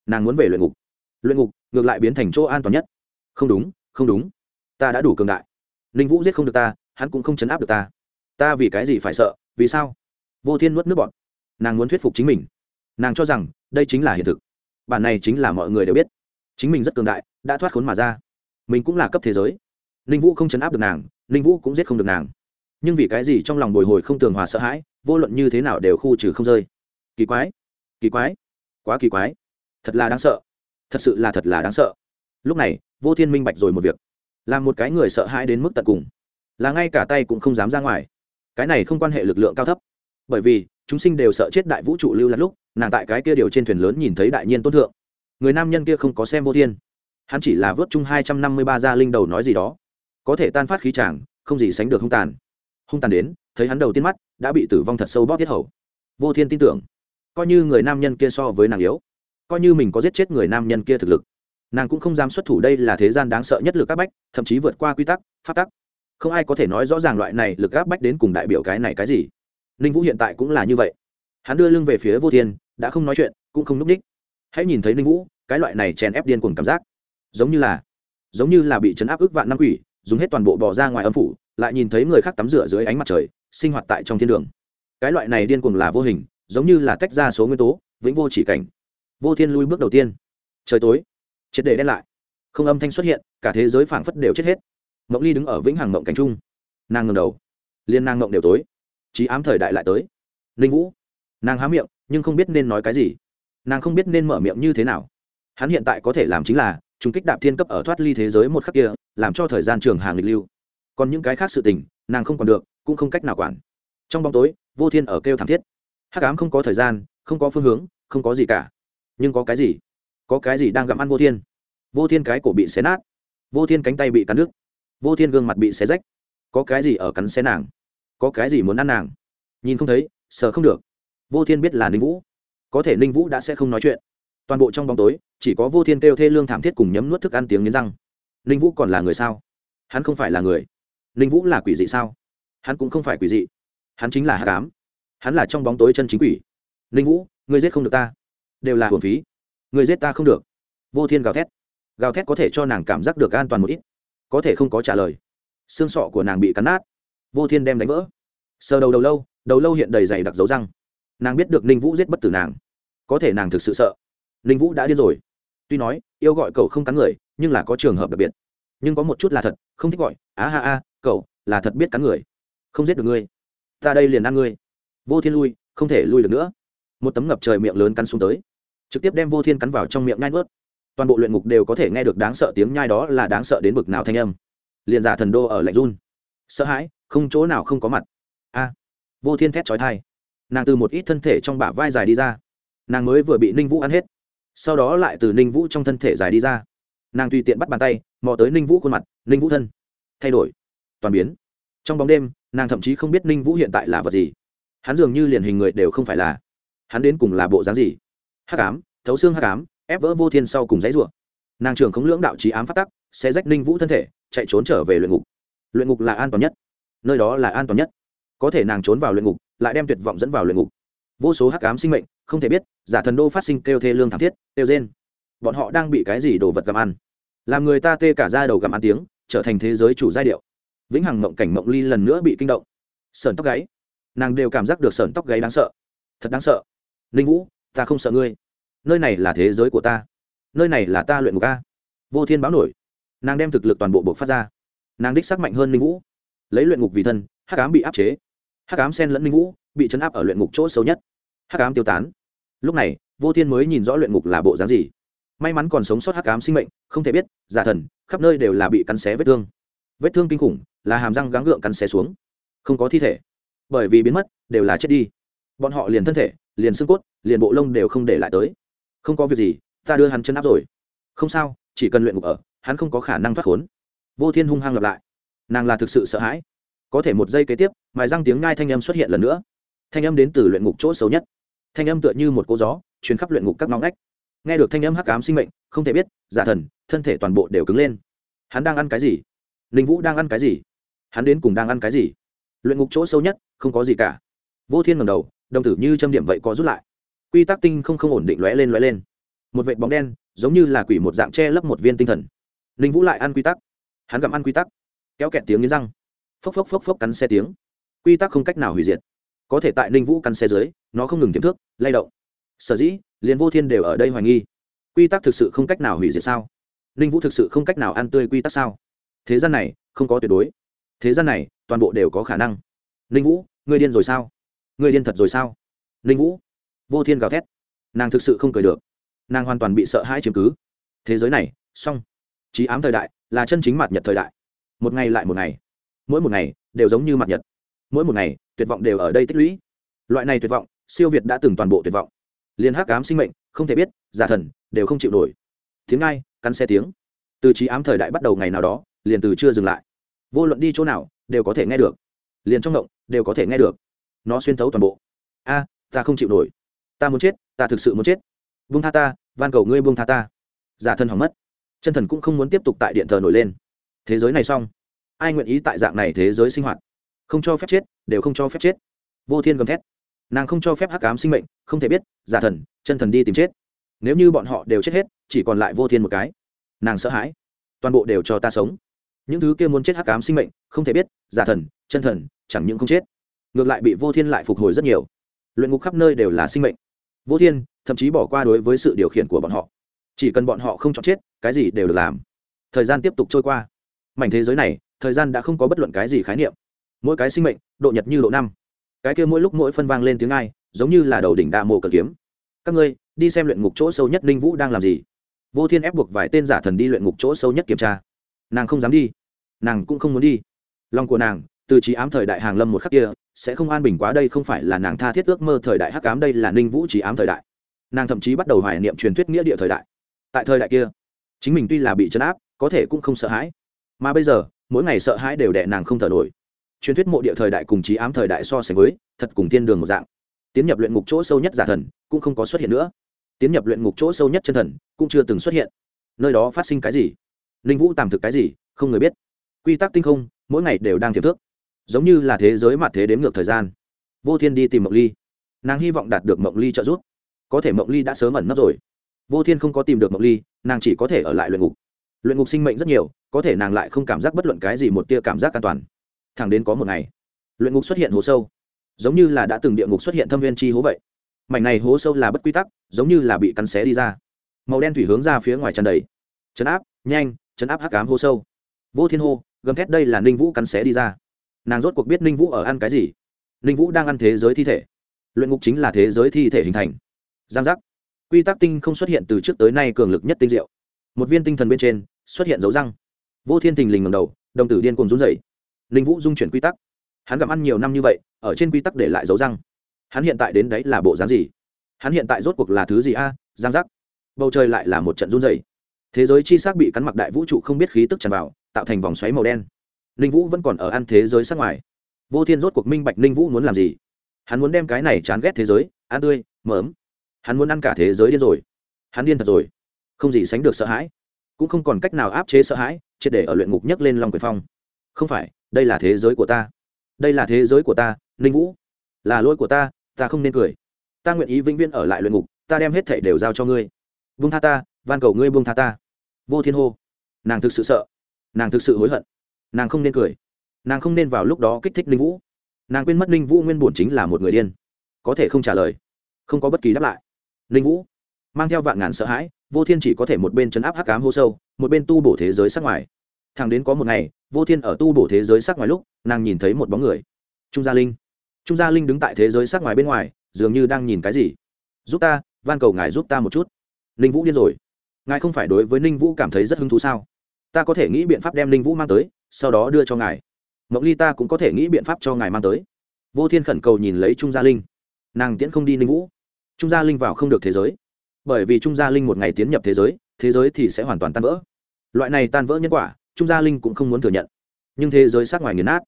nàng muốn về luyện ngục. Luyện ngục, ngược lại biến thành chỗ an toàn nhất. Không đúng không đúng. Ta đã đủ cường đại. Ninh vũ giết không được ta, hắn cũng không chấn áp được ta. Ta vì cái gì phải sợ, vì sao? Vô thiên nuốt nước bọn nàng muốn thuyết phục chính mình. Nàng cho rằng, đây chính là hiện thực. Bản này chính là mọi người đều biết. Chính mình rất cường đại, đã thoát khốn mà ra. Mình cũng là cấp thế giới. Ninh vũ không chấn áp được nàng, ninh vũ cũng giết không được nàng. Nhưng vì cái gì trong lòng bồi hồi không tường hòa sợ hãi, vô luận như thế nào đều khu trừ không rơi. Kỳ quái kỳ quái, quá kỳ quái thật là đáng sợ. Thật sự là thật là đáng sợ. Lúc này, vô thiên minh bạch rồi một việc. Là một cái người sợ hãi đến mức tận cùng. Là ngay cả tay cũng không dám ra ngoài. Cái này không quan hệ lực lượng cao thấp. Bởi vì, chúng sinh đều sợ chết đại vũ trụ lưu lạc lúc, nàng tại cái kia điều trên thuyền lớn nhìn thấy đại nhiên tôn thượng. Người nam nhân kia không có xem vô thiên. Hắn chỉ là vớt chung hai trăm năm mươi ba gia linh đầu nói gì đó. Có thể tan phát khí tràng không gì sánh được hung tàn. Hung tàn đến, thấy hắn đầu tiên mắt đã bị tử vong thật sâu bóp tiết hầu. Vô thiên tin tưởng. Coi như người nam nhân kia so với nàng yếu coi như mình có giết chết người nam nhân kia thực lực, nàng cũng không dám xuất thủ đây là thế gian đáng sợ nhất lực áp bách, thậm chí vượt qua quy tắc phát tắc. Không ai có thể nói rõ ràng loại này lực áp bách đến cùng đại biểu cái này cái gì. Ninh vũ hiện tại cũng là như vậy. Hắn đưa lưng về phía vô thiên, đã không nói chuyện, cũng không núp ních. Hãy nhìn thấy ninh vũ, cái loại này chèn ép điên cuồng cảm giác. Giống như là, giống như là bị chấn áp ức vạn năm quỷ, dùng hết toàn bộ bỏ ra ngoài âm phủ, lại nhìn thấy người khác tắm rửa dưới ánh mặt trời, sinh hoạt tại trong thiên đường. Cái loại này điên cuồng là vô hình, giống như là tách ra số nguyên tố, vĩnh vô chỉ cảnh vô thiên lui bước đầu tiên. Trời tối, triệt để đen lại. Không âm thanh xuất hiện, cả thế giới phảng phất đều chết hết. Mộng ly đứng ở vĩnh hằng mộng cảnh trung. Nàng ngầm đầu. Liên nàng mộng đều tối. Trí ám thời đại lại tới. Ninh vũ. Nàng há miệng, nhưng không biết nên nói cái gì. Nàng không biết nên mở miệng như thế nào. Hắn hiện tại có thể làm chính là, trùng kích đạp thiên cấp ở thoát ly thế giới một khắc kia, làm cho thời gian trường hàng lịch lưu. Còn những cái khác sự tình, nàng không còn được, cũng không cách nào quản. Trong bóng tối, vô thiên ở kêu thảm thiết. Hắc ám không có thời gian, không có phương hướng, không có gì cả nhưng có cái gì? Có cái gì đang gặm ăn vô thiên? Vô thiên cái cổ bị xé nát. Vô thiên cánh tay bị cắn nước vô thiên gương mặt bị xé rách. Có cái gì ở cắn xé nàng? Có cái gì muốn ăn nàng? Nhìn không thấy, sợ không được. Vô thiên biết là ninh vũ. Có thể ninh vũ đã sẽ không nói chuyện. Toàn bộ trong bóng tối, chỉ có vô thiên kêu thê lương thảm thiết cùng nhấm nuốt thức ăn tiếng nghiến răng. Ninh vũ còn là người sao? Hắn không phải là người. Ninh vũ là quỷ dị sao? Hắn cũng không phải quỷ dị. Hắn chính là hạ cám hắn là trong bóng tối chân chính quỷ. Ninh vũ, ngươi giết không được ta đều là hồn phí. Người giết ta không được. Vô thiên gào thét. Gào thét có thể cho nàng cảm giác được an toàn một ít. Có thể không có trả lời. Xương sọ của nàng bị cắn nát. Vô thiên đem đánh vỡ. Sờ đầu đầu lâu đầu lâu hiện đầy dày đặc dấu răng. Nàng biết được ninh vũ giết bất tử nàng. Có thể nàng thực sự sợ. Ninh vũ đã điên rồi. Tuy nói, yêu gọi cậu không cắn người, nhưng là có trường hợp đặc biệt. Nhưng có một chút là thật, không thích gọi. Á ha a cậu, là thật biết cắn người. Không giết được ngươi. Ta đây liền ăn ngươi. Vô thiên lui, không thể lui được nữa một tấm ngập trời miệng lớn cắn xuống tới. Trực tiếp đem vô thiên cắn vào trong miệng nhai nuốt. Toàn bộ luyện ngục đều có thể nghe được đáng sợ tiếng nhai đó là đáng sợ đến bực nào thanh âm. Liền giả thần đô ở lạnh run. Sợ hãi, không chỗ nào không có mặt. A. Vô thiên thét trói thai nàng từ một ít thân thể trong bả vai dài đi ra. Nàng mới vừa bị ninh vũ ăn hết. Sau đó lại từ ninh vũ trong thân thể dài đi ra. Nàng tùy tiện bắt bàn tay, mò tới ninh vũ khuôn mặt, ninh vũ thân. Thay đổi. Toàn biến. Trong bóng đêm, nàng thậm chí không biết ninh vũ hiện tại là vật gì. Hắn dường như liền hình người đều không phải là hắn đến cùng là bộ dáng gì? Hắc ám, thấu xương hắc ám, ép vỡ vô thiên sau cùng dãy rủa. Nàng trưởng khống lưỡng đạo trí ám phát tắc, sẽ rách ninh vũ thân thể, chạy trốn trở về luyện ngục. Luyện ngục là an toàn nhất. Nơi đó là an toàn nhất. Có thể nàng trốn vào luyện ngục, lại đem tuyệt vọng dẫn vào luyện ngục. Vô số hắc ám sinh mệnh, không thể biết, giả thần đô phát sinh kêu thê lương thảm thiết, kêu rên. Bọn họ đang bị cái gì đồ vật gặm ăn? Làm người ta tê cả ra đầu gặm ăn tiếng, trở thành thế giới chủ giai điệu. Vĩnh hằng mộng cảnh mộng ly lần nữa bị kinh động. Sởn tóc gáy. Nàng đều cảm giác được sởn tóc gáy đáng sợ. Thật đáng sợ ninh vũ, ta không sợ ngươi. Nơi này là thế giới của ta. Nơi này là ta luyện ngục a. Vô thiên báo nổi. Nàng đem thực lực toàn bộ buộc phát ra. Nàng đích sắc mạnh hơn ninh vũ. Lấy luyện ngục vì thân, hắc ám bị áp chế. Hắc ám sen lẫn ninh vũ, bị chấn áp ở luyện ngục chỗ xấu nhất. Hắc ám tiêu tán. Lúc này, vô thiên mới nhìn rõ luyện ngục là bộ dáng gì. May mắn còn sống sót hắc ám sinh mệnh, không thể biết, giả thần, khắp nơi đều là bị cắn xé vết thương. Vết thương kinh khủng, là hàm răng gắng gượng cắn xé xuống. Không có thi thể. Bởi vì biến mất, đều là chết đi. Bọn họ liền thân thể liền xương cốt, liền bộ lông đều không để lại tới. Không có việc gì, ta đưa hắn chân áp rồi. Không sao, chỉ cần luyện ngục ở, hắn không có khả năng thoát khốn. Vô thiên hung hăng lặp lại. Nàng là thực sự sợ hãi. Có thể một giây kế tiếp, mài răng tiếng ngai thanh âm xuất hiện lần nữa. Thanh âm đến từ luyện ngục chỗ xấu nhất. Thanh âm tựa như một cô gió chuyến khắp luyện ngục các ngóng ngách. Nghe được thanh âm hắc ám sinh mệnh, không thể biết, giả thần, thân thể toàn bộ đều cứng lên. Hắn đang ăn cái gì? Ninh vũ đang ăn cái gì? Hắn đến cùng đang ăn cái gì? Luyện ngục chỗ sâu nhất, không có gì cả. Vô thiên ngầm đầu đồng tử như châm điểm vậy có rút lại. Quy tắc tinh không không ổn định lóe lên lóe lên. Một vệt bóng đen, giống như là quỷ một dạng che lấp một viên tinh thần. Ninh vũ lại ăn quy tắc. Hắn gặm ăn quy tắc. Kéo kẹt tiếng nghiến răng. Phốc phốc phốc phốc cắn xe tiếng. Quy tắc không cách nào hủy diệt. Có thể tại ninh vũ cắn xe dưới, nó không ngừng tiềm thước lay động. Sở dĩ, liền vô thiên đều ở đây hoài nghi. Quy tắc thực sự không cách nào hủy diệt sao? Ninh vũ thực sự không cách nào ăn tươi quy tắc sao? Thế gian này, không có tuyệt đối. Thế gian này, toàn bộ đều có khả năng. Ninh vũ, ngươi điên rồi sao? Ngươi điên thật rồi sao? Ninh vũ, vô thiên gào thét. Nàng thực sự không cười được. Nàng hoàn toàn bị sợ hãi chiếm cứ. Thế giới này, xong. Trí ám thời đại là chân chính mặt nhật thời đại. Một ngày lại một ngày. Mỗi một ngày đều giống như mặt nhật. Mỗi một ngày, tuyệt vọng đều ở đây tích lũy. Loại này tuyệt vọng, siêu việt đã từng toàn bộ tuyệt vọng. Liên hắc ám sinh mệnh, không thể biết, giả thần, đều không chịu nổi. Tiếng ai, cắn xe tiếng. Từ trí ám thời đại bắt đầu ngày nào đó, liền từ chưa dừng lại. Vô luận đi chỗ nào, đều có thể nghe được. Liền trong động, đều có thể nghe được nó xuyên thấu toàn bộ. A, ta không chịu nổi. Ta muốn chết, ta thực sự muốn chết. Vung tha ta, van cầu ngươi buông tha ta. Giả thân hỏng mất. Chân thần cũng không muốn tiếp tục tại điện thờ nổi lên. Thế giới này xong. Ai nguyện ý tại dạng này thế giới sinh hoạt? Không cho phép chết, đều không cho phép chết. Vô thiên gầm thét. Nàng không cho phép hắc cám sinh mệnh, không thể biết, giả thần, chân thần đi tìm chết. Nếu như bọn họ đều chết hết, chỉ còn lại vô thiên một cái. Nàng sợ hãi. Toàn bộ đều cho ta sống. Những thứ kia muốn chết hắc cám sinh mệnh, không thể biết, giả thần, chân thần, chẳng những không chết ngược lại bị vô thiên lại phục hồi rất nhiều. Luyện ngục khắp nơi đều là sinh mệnh. Vô thiên, thậm chí bỏ qua đối với sự điều khiển của bọn họ. Chỉ cần bọn họ không chọn chết, cái gì đều được làm. Thời gian tiếp tục trôi qua. Mảnh thế giới này, thời gian đã không có bất luận cái gì khái niệm. Mỗi cái sinh mệnh, độ nhật như độ năm. Cái kia mỗi lúc mỗi phân vang lên tiếng ai, giống như là đầu đỉnh đa mộ cờ kiếm. Các ngươi, đi xem luyện ngục chỗ sâu nhất linh vũ đang làm gì. Vô thiên ép buộc vài tên giả thần đi luyện ngục chỗ sâu nhất kiểm tra. Nàng không dám đi. Nàng cũng không muốn đi. Lòng của nàng từ trí ám thời đại hàng lâm một khắc kia, sẽ không an bình quá đây không phải là nàng tha thiết ước mơ thời đại hắc ám, đây là ninh vũ trí ám thời đại. Nàng thậm chí bắt đầu hoài niệm truyền thuyết nghĩa địa thời đại. Tại thời đại kia, chính mình tuy là bị chấn áp, có thể cũng không sợ hãi. Mà bây giờ, mỗi ngày sợ hãi đều đè nàng không thở nổi. Truyền thuyết mộ địa thời đại cùng trí ám thời đại so sánh với, thật cùng tiên đường một dạng. Tiến nhập luyện ngục chỗ sâu nhất giả thần, cũng không có xuất hiện nữa. Tiến nhập luyện ngục chỗ sâu nhất chân thần, cũng chưa từng xuất hiện. Nơi đó phát sinh cái gì? Ninh vũ tàm thực cái gì? Không người biết. Quy tắc tinh không, mỗi ngày đều đang thiệp thước giống như là thế giới mặt thế đếm ngược thời gian. Vô thiên đi tìm mộng ly. Nàng hy vọng đạt được mộng ly trợ giúp. Có thể mộng ly đã sớm ẩn nấp rồi. Vô thiên không có tìm được mộng ly, nàng chỉ có thể ở lại luyện ngục. Luyện ngục sinh mệnh rất nhiều, có thể nàng lại không cảm giác bất luận cái gì một tia cảm giác an toàn. Thẳng đến có một ngày, luyện ngục xuất hiện hố sâu. Giống như là đã từng địa ngục xuất hiện thâm viên chi hố vậy. Mảnh này hố sâu là bất quy tắc, giống như là bị cắn xé đi ra. Màu đen thủy hướng ra phía ngoài tràn đầy. Chấn áp, nhanh, chấn áp hắc cám hố sâu. Vô thiên hô, gầm thét đây là ninh vũ cắn xé đi ra nàng rốt cuộc biết ninh vũ ở ăn cái gì. Ninh vũ đang ăn thế giới thi thể. Luyện ngục chính là thế giới thi thể hình thành. Giang giác. Quy tắc tinh không xuất hiện từ trước tới nay cường lực nhất tinh diệu. Một viên tinh thần bên trên, xuất hiện dấu răng. Vô thiên thình lình ngầm đầu, đồng tử điên cùng run dày ninh vũ dung chuyển quy tắc. Hắn gặm ăn nhiều năm như vậy, ở trên quy tắc để lại dấu răng. Hắn hiện tại đến đấy là bộ dáng gì? Hắn hiện tại rốt cuộc là thứ gì a? Giang giác. Bầu trời lại là một trận run dày thế giới chi xác bị cắn mặc đại vũ trụ không biết khí tức tràn vào, tạo thành vòng xoáy màu đen ninh vũ vẫn còn ở ăn thế giới sát ngoài. Vô thiên rốt cuộc minh bạch ninh vũ muốn làm gì. Hắn muốn đem cái này chán ghét thế giới, ăn tươi mớm hắn muốn ăn cả thế giới điên rồi. Hắn điên thật rồi. Không gì sánh được sợ hãi. Cũng không còn cách nào áp chế sợ hãi, triệt để ở luyện ngục nhấc lên lòng quyền phong. Không phải, đây là thế giới của ta. Đây là thế giới của ta, ninh vũ. Là lỗi của ta ta không nên cười. Ta nguyện ý vĩnh viễn ở lại luyện ngục, ta đem hết thệ đều giao cho ngươi. Vung tha ta, van cầu ngươi buông tha ta. Vô thiên hô. Nàng thực sự sợ. Nàng thực sự hối hận nàng không nên cười. Nàng không nên vào lúc đó kích thích ninh vũ. Nàng quên mất ninh vũ nguyên bổn chính là một người điên. Có thể không trả lời, không có bất kỳ đáp lại. Ninh vũ, mang theo vạn ngàn sợ hãi, vô thiên chỉ có thể một bên chấn áp hắc cám hô sâu, một bên tu bổ thế giới sắc ngoài. Thằng đến có một ngày, vô thiên ở tu bổ thế giới sắc ngoài lúc, nàng nhìn thấy một bóng người. Trung gia linh. Trung gia linh đứng tại thế giới sắc ngoài bên ngoài, dường như đang nhìn cái gì. Giúp ta, van cầu ngài giúp ta một chút. Ninh vũ điên rồi. Ngài không phải đối với ninh vũ cảm thấy rất hứng thú sao? Ta có thể nghĩ biện pháp đem ninh vũ mang tới sau đó đưa cho ngài. Mộng ly ta cũng có thể nghĩ biện pháp cho ngài mang tới. Vô thiên khẩn cầu nhìn lấy trung gia linh. Nàng tiễn không đi ninh vũ. Trung gia linh vào không được thế giới. Bởi vì trung gia linh một ngày tiến nhập thế giới thế giới thì sẽ hoàn toàn tan vỡ. Loại này tan vỡ nhân quả, trung gia linh cũng không muốn thừa nhận. Nhưng thế giới sát ngoài nghiền nát.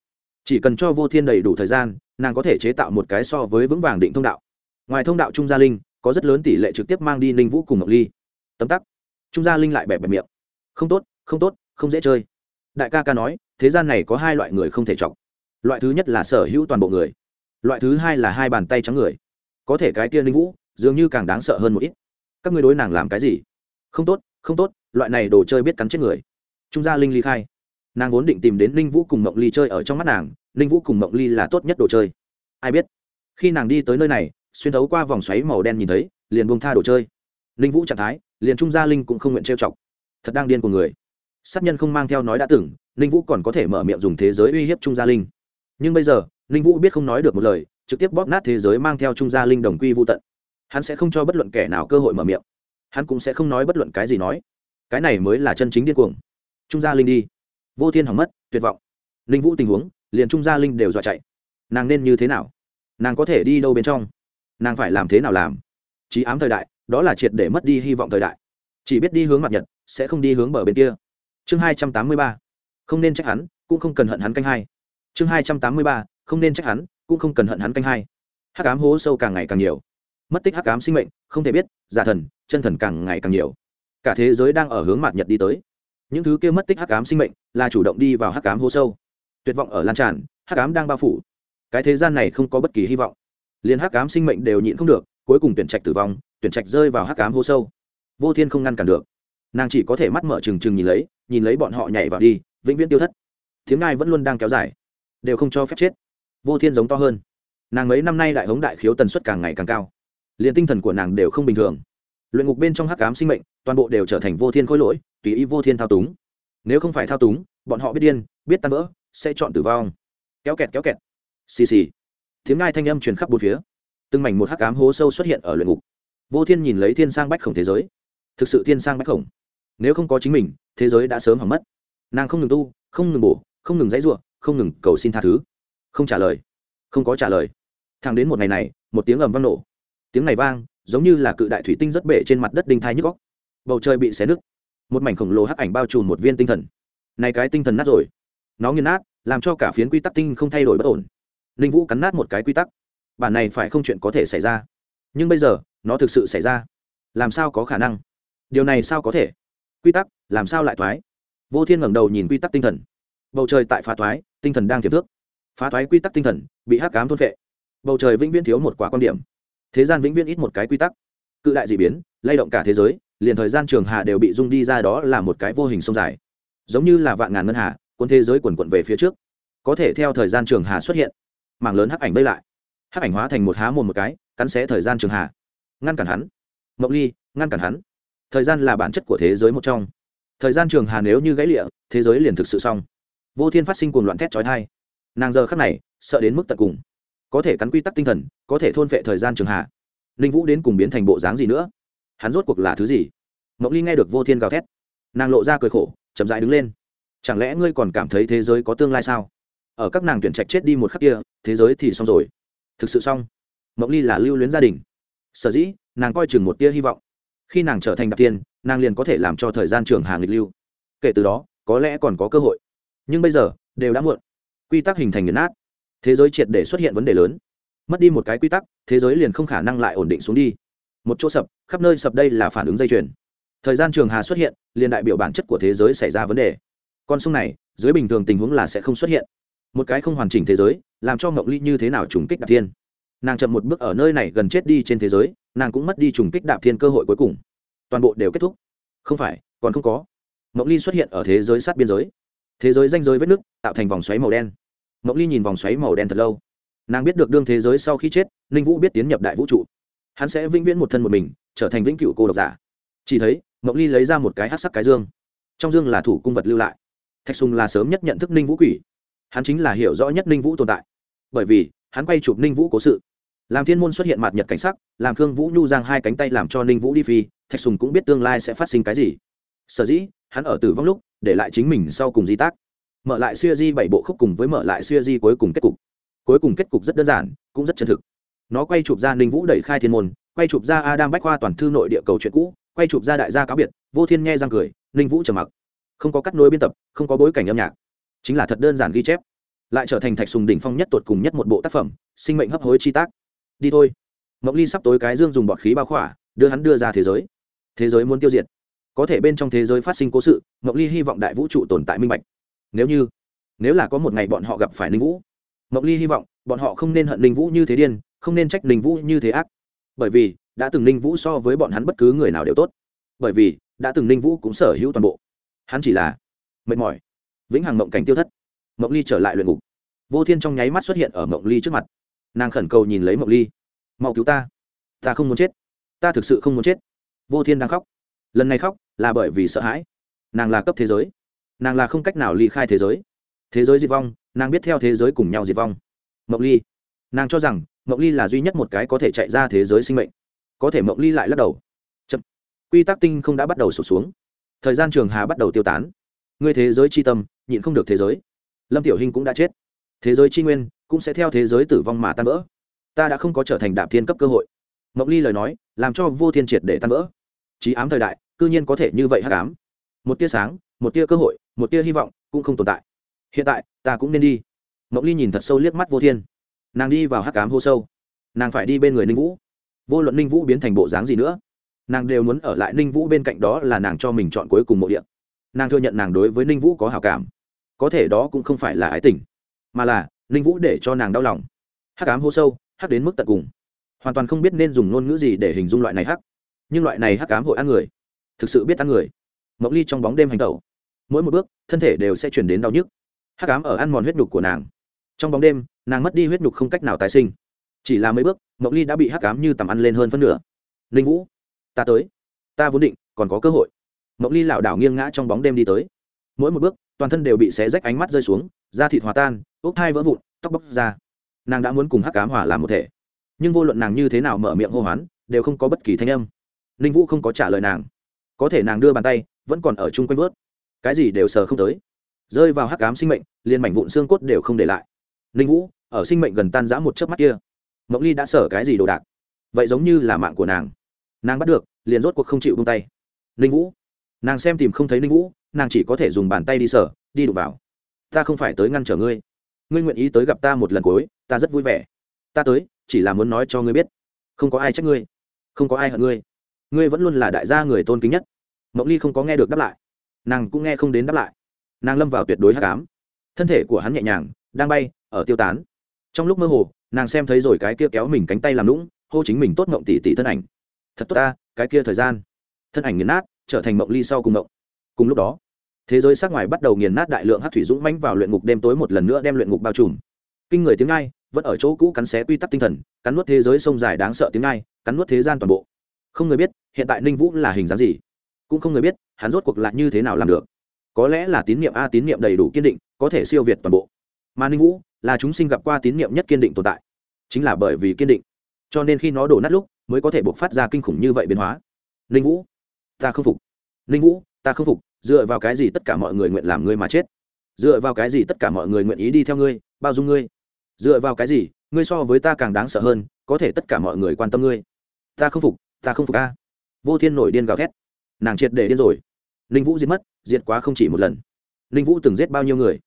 Chỉ cần cho vô thiên đầy đủ thời gian, nàng có thể chế tạo một cái so với vững vàng định thông đạo. Ngoài thông đạo trung gia linh, có rất lớn tỷ lệ trực tiếp mang đi ninh vũ cùng ngọc ly. Tấm tắc. Trung gia linh lại bẹp bẹp miệng. Không tốt không tốt, không dễ chơi đại ca ca nói, thế gian này có hai loại người không thể chọc. Loại thứ nhất là sở hữu toàn bộ người, loại thứ hai là hai bàn tay trắng người. Có thể cái kia Linh vũ, dường như càng đáng sợ hơn một ít. Các ngươi đối nàng làm cái gì? Không tốt không tốt, loại này đồ chơi biết cắn chết người. Trung gia linh ly khai. Nàng vốn định tìm đến Linh vũ cùng mộng ly chơi ở trong mắt nàng Linh vũ cùng mộng ly là tốt nhất đồ chơi. Ai biết? Khi nàng đi tới nơi này, xuyên thấu qua vòng xoáy màu đen nhìn thấy, liền buông tha đồ chơi. Linh vũ trạng thái, liền trung gia linh cũng không nguyện trêu chọc. Thật đang điên của người sát nhân không mang theo nói đã từng, ninh vũ còn có thể mở miệng dùng thế giới uy hiếp trung gia linh. Nhưng bây giờ, ninh vũ biết không nói được một lời, trực tiếp bóp nát thế giới mang theo trung gia linh đồng quy vô tận. Hắn sẽ không cho bất luận kẻ nào cơ hội mở miệng. Hắn cũng sẽ không nói bất luận cái gì nói. Cái này mới là chân chính điên cuồng. Trung gia linh đi. Vô thiên hỏng mất, tuyệt vọng. Ninh vũ tình huống, liền trung gia linh đều dọa chạy. Nàng nên như thế nào? Nàng có thể đi đâu bên trong? Nàng phải làm thế nào làm? Trí ám thời đại, đó là triệt để mất đi hy vọng thời đại. Chỉ biết đi hướng mặt nhật, sẽ không đi hướng bờ bên kia chương hai trăm tám mươi ba. Không nên trách hắn, cũng không cần hận hắn canh hai. Chương hai trăm tám mươi ba, không nên trách hắn, cũng không cần hận hắn canh hai. Hắc ám hố sâu càng ngày càng nhiều. Mất tích hắc ám sinh mệnh, không thể biết, giả thần, chân thần càng ngày càng nhiều. Cả thế giới đang ở hướng mặt nhật đi tới. Những thứ kia mất tích hắc ám sinh mệnh là chủ động đi vào hắc ám hố sâu. Tuyệt vọng ở lan tràn, hắc ám đang bao phủ. Cái thế gian này không có bất kỳ hy vọng. Liền hắc ám sinh mệnh đều nhịn không được, cuối cùng tuyển trạch tử vong, tuyển trạch rơi vào hắc ám hố sâu. Vô thiên không ngăn cản được. Nàng chỉ có thể mắt mở trừng trừng nhìn lấy nhìn lấy bọn họ nhảy vào đi, vĩnh viễn tiêu thất. Tiếng ngai vẫn luôn đang kéo dài, đều không cho phép chết. Vô thiên giống to hơn. Nàng mấy năm nay đại hống đại khiếu tần suất càng ngày càng cao. Liền tinh thần của nàng đều không bình thường. Luyện ngục bên trong hắc ám sinh mệnh, toàn bộ đều trở thành vô thiên khối lỗi, tùy ý vô thiên thao túng. Nếu không phải thao túng, bọn họ biết điên, biết tan vỡ, sẽ chọn tử vong. Kéo kẹt kéo kẹt. Xì xì. Tiếng ngai thanh âm truyền khắp bốn phía. Từng mảnh một hắc ám hố sâu xuất hiện ở luyện ngục. Vô thiên nhìn lấy thiên sang bách khổng thế giới. Thực sự thiên sang bách khổng nếu không có chính mình, thế giới đã sớm hỏng mất. Nàng không ngừng tu, không ngừng bổ, không ngừng dãy ruộng không ngừng cầu xin tha thứ. Không trả lời. Không có trả lời. Thẳng đến một ngày này, một tiếng ầm vang nổ. Tiếng này vang, giống như là cự đại thủy tinh rất bể trên mặt đất đinh thai nhức góc bầu trời bị xé nứt. Một mảnh khổng lồ hắc ảnh bao trùm một viên tinh thần. Này cái tinh thần nát rồi. Nó nghiền nát, làm cho cả phiến quy tắc tinh không thay đổi bất ổn. Ninh vũ cắn nát một cái quy tắc. Bản này phải không chuyện có thể xảy ra. Nhưng bây giờ, nó thực sự xảy ra. Làm sao có khả năng? Điều này sao có thể? Quy tắc, làm sao lại thoái? Vô thiên ngẩng đầu nhìn quy tắc tinh thần. Bầu trời tại phá thoái, tinh thần đang thiệp thước phá thoái quy tắc tinh thần, bị hắc cám thôn vệ bầu trời vĩnh viễn thiếu một quả quan điểm. Thế gian vĩnh viễn ít một cái quy tắc. Cự đại d ị biến, lay động cả thế giới, liền thời gian trường hạ đều bị rung đi ra đó là một cái vô hình sông dài. Giống như là vạn ngàn ngân hà quân thế giới quần quận về phía trước. Có thể theo thời gian trường hà xuất hiện, mảng lớn hắc ảnh vây lại. Hắc ảnh hóa thành một há mồm một cái, cắn xé thời gian trường hà ngăn cản hắn. Mộng ly, ngăn cản hắn thời gian là bản chất của thế giới một trong. Thời gian trường hà nếu như gãy lịa, thế giới liền thực sự xong. Vô thiên phát sinh cuồng loạn thét trói thai nàng giờ khắc này, sợ đến mức tận cùng. Có thể cắn quy tắc tinh thần, có thể thôn vệ thời gian trường hà. Ninh vũ đến cùng biến thành bộ dáng gì nữa? Hắn rốt cuộc là thứ gì? Mộng ly nghe được vô thiên gào thét. Nàng lộ ra cười khổ, chậm dại đứng lên. Chẳng lẽ ngươi còn cảm thấy thế giới có tương lai sao? Ở các nàng tuyển trạch chết đi một khắc kia, thế giới thì xong rồi. Thực sự xong. Mộng ly là lưu luyến gia đình. Sở dĩ, nàng coi chừng một tia hy vọng khi nàng trở thành đạp tiên, nàng liền có thể làm cho thời gian trường hàng nghịch lưu. Kể từ đó, có lẽ còn có cơ hội. Nhưng bây giờ, đều đã muộn. Quy tắc hình thành nghiền nát. Thế giới triệt để xuất hiện vấn đề lớn. Mất đi một cái quy tắc, thế giới liền không khả năng lại ổn định xuống đi. Một chỗ sập, khắp nơi sập đây là phản ứng dây chuyền. Thời gian trường hà xuất hiện, liền đại biểu bản chất của thế giới xảy ra vấn đề. Con sông này, dưới bình thường tình huống là sẽ không xuất hiện. Một cái không hoàn chỉnh thế giới, làm cho ngọc ly như thế nào trùng kích đạp thiên nàng chậm một bước ở nơi này gần chết đi trên thế giới, nàng cũng mất đi trùng kích đạp thiên cơ hội cuối cùng. Toàn bộ đều kết thúc. Không phải, còn không có. Mộc ly xuất hiện ở thế giới sát biên giới. Thế giới danh giới vết nước tạo thành vòng xoáy màu đen. Mộc ly nhìn vòng xoáy màu đen thật lâu. Nàng biết được đương thế giới sau khi chết, ninh vũ biết tiến nhập đại vũ trụ. Hắn sẽ vĩnh viễn một thân một mình, trở thành vĩnh cựu cô độc giả. Chỉ thấy Mộc ly lấy ra một cái hát sắc cái dương. Trong dương là thủ cung vật lưu lại. Thạch sùng là sớm nhất nhận thức ninh vũ quỷ. Hắn chính là hiểu rõ nhất ninh vũ tồn tại. Bởi vì, hắn quay chụp ninh vũ cố sự làm thiên môn xuất hiện mặt nhật cảnh sắc, làm khương vũ nhu giang hai cánh tay làm cho ninh vũ đi phi, thạch sùng cũng biết tương lai sẽ phát sinh cái gì. Sở dĩ, hắn ở tử vong lúc, để lại chính mình sau cùng di tác. Mở lại siêu di bảy bộ khúc cùng với mở lại siêu di cuối cùng kết cục. Cuối cùng kết cục rất đơn giản, cũng rất chân thực. Nó quay chụp ra ninh vũ đẩy khai thiên môn, quay chụp ra adam bách khoa toàn thư nội địa cầu chuyện cũ, quay chụp ra đại gia cáo biệt, vô thiên nghe răng cười, ninh vũ trầm mặc. Không có cắt nối biên tập, không có bối cảnh âm nhạc. Chính là thật đơn giản ghi chép. Lại trở thành thạch sùng đỉnh phong nhất tột cùng nhất một bộ tác phẩm, sinh mệnh hấp hối chi tác đi thôi. Mộng ly sắp tối cái dương dùng bọt khí bao khỏa, đưa hắn đưa ra thế giới. Thế giới muốn tiêu diệt. Có thể bên trong thế giới phát sinh cố sự mộng ly hy vọng đại vũ trụ tồn tại minh bạch. Nếu như, nếu là có một ngày bọn họ gặp phải ninh vũ mộng ly hy vọng bọn họ không nên hận ninh vũ như thế điên, không nên trách ninh vũ như thế ác. Bởi vì, đã từng ninh vũ so với bọn hắn bất cứ người nào đều tốt. Bởi vì, đã từng ninh vũ cũng sở hữu toàn bộ. Hắn chỉ là mệt mỏi. Vĩnh hằng mộng cảnh tiêu thất. Mộng ly trở lại luyện ngục. Vô thiên trong nháy mắt xuất hiện ở mộng ly trước mặt nàng khẩn cầu nhìn lấy mộng ly. Mau cứu ta. Ta không muốn chết. Ta thực sự không muốn chết. Vô thiên đang khóc. Lần này khóc là bởi vì sợ hãi. Nàng là cấp thế giới. Nàng là không cách nào ly khai thế giới. Thế giới diệt vong, nàng biết theo thế giới cùng nhau diệt vong. Mộng ly. Nàng cho rằng mộng ly là duy nhất một cái có thể chạy ra thế giới sinh mệnh. Có thể mộng ly lại lắc đầu. Chậm. quy tắc tinh không đã bắt đầu sụp xuống. Thời gian trường hà bắt đầu tiêu tán. Ngươi thế giới c h i tâm nhịn không được thế giới. Lâm tiểu hình cũng đã chết. Thế giới c h i nguyên cũng sẽ theo thế giới tử vong mà tan vỡ. Ta đã không có trở thành đạp thiên cấp cơ hội. Mộng ly lời nói, làm cho vô thiên triệt để tan vỡ. Trí ám thời đại, cư nhiên có thể như vậy hắc ám. Một tia sáng, một tia cơ hội, một tia hy vọng cũng không tồn tại. Hiện tại, ta cũng nên đi. Mộng ly nhìn thật sâu liếc mắt vô thiên. Nàng đi vào hắc cám hô sâu. Nàng phải đi bên người ninh vũ. Vô luận ninh vũ biến thành bộ dáng gì nữa, nàng đều muốn ở lại ninh vũ bên cạnh đó là nàng cho mình chọn cuối cùng mộ điện nàng thừa nhận nàng đối với ninh vũ có hào cảm. Có thể đó cũng không phải là ái tình, mà là ninh vũ để cho nàng đau lòng. Hắc cám hô sâu, hắc đến mức tận cùng. Hoàn toàn không biết nên dùng ngôn ngữ gì để hình dung loại này hắc. Nhưng loại này hắc cám hội ăn người, thực sự biết ăn người. Mộng ly trong bóng đêm hành tẩu. Mỗi một bước, thân thể đều sẽ chuyển đến đau nhức. Hắc cám ở ăn mòn huyết nhục của nàng. Trong bóng đêm, nàng mất đi huyết nhục không cách nào tái sinh. Chỉ là mấy bước mộng ly đã bị hắc cám như tầm ăn lên hơn phân nửa. Ninh vũ, ta tới. Ta vốn định, còn có cơ hội. Mộng ly lảo đảo nghiêng ngã trong bóng đêm đi tới. Mỗi một bước, toàn thân đều bị xé rách ánh mắt rơi xuống da thịt hòa tan ốc thai vỡ vụn, tóc bóc ra. Nàng đã muốn cùng hắc cám hòa làm một thể. Nhưng vô luận nàng như thế nào mở miệng hô hoán, đều không có bất kỳ thanh âm. Ninh vũ không có trả lời nàng. Có thể nàng đưa bàn tay, vẫn còn ở chung quanh vớt. Cái gì đều sờ không tới. Rơi vào hắc cám sinh mệnh, liền mảnh vụn xương cốt đều không để lại. Ninh vũ, ở sinh mệnh gần tan giã một chớp mắt kia mộng ly đã sở cái gì đồ đạc? Vậy giống như là mạng của nàng. Nàng bắt được, liền rốt cuộc không chịu bung tay. Ninh vũ, nàng xem tìm không thấy ninh vũ, nàng chỉ có thể dùng bàn tay đi sở đi đụng vào ta không phải tới ngăn trở ngươi. Ngươi nguyện ý tới gặp ta một lần cuối, ta rất vui vẻ. Ta tới, chỉ là muốn nói cho ngươi biết, không có ai trách ngươi, không có ai hận ngươi. Ngươi vẫn luôn là đại gia người tôn kính nhất. Mộng ly không có nghe được đáp lại. Nàng cũng nghe không đến đáp lại. Nàng lâm vào tuyệt đối hát cám thân thể của hắn nhẹ nhàng, đang bay, ở tiêu tán. Trong lúc mơ hồ, nàng xem thấy rồi cái kia kéo mình cánh tay làm lũng hô chính mình tốt mộng tỉ tỉ thân ảnh. Thật tốt ta, cái kia thời gian. Thân ảnh nghiền nát, trở thành mộng ly sau cùng mộng. Cùng lúc đó thế giới sắc ngoài bắt đầu nghiền nát đại lượng hát thủy dũng mánh vào luyện ngục đêm tối một lần nữa đem luyện ngục bao trùm. Kinh người tiếng ai, vẫn ở chỗ cũ cắn xé quy tắc tinh thần, cắn nuốt thế giới sông dài đáng sợ tiếng ai, cắn nuốt thế gian toàn bộ. Không người biết, hiện tại ninh vũ là hình dáng gì? Cũng không người biết, hắn rốt cuộc lại như thế nào làm được? Có lẽ là tín niệm a, tín niệm đầy đủ kiên định, có thể siêu việt toàn bộ. Mà ninh vũ là chúng sinh gặp qua tín niệm nhất kiên định tồn tại. Chính là bởi vì kiên định. Cho nên khi nó đổ nát lúc, mới có thể buộc phát ra kinh khủng như vậy biến hóa. Ninh vũ, ta không phục. Ninh vũ, ta không phục dựa vào cái gì tất cả mọi người nguyện làm ngươi mà chết? Dựa vào cái gì tất cả mọi người nguyện ý đi theo ngươi, bao dung ngươi? Dựa vào cái gì, ngươi so với ta càng đáng sợ hơn, có thể tất cả mọi người quan tâm ngươi? Ta không phục, ta không phục a. Vô thiên nổi điên gào thét. Nàng triệt để điên rồi. Ninh vũ giết mất, diệt quá không chỉ một lần. Ninh vũ từng giết bao nhiêu người?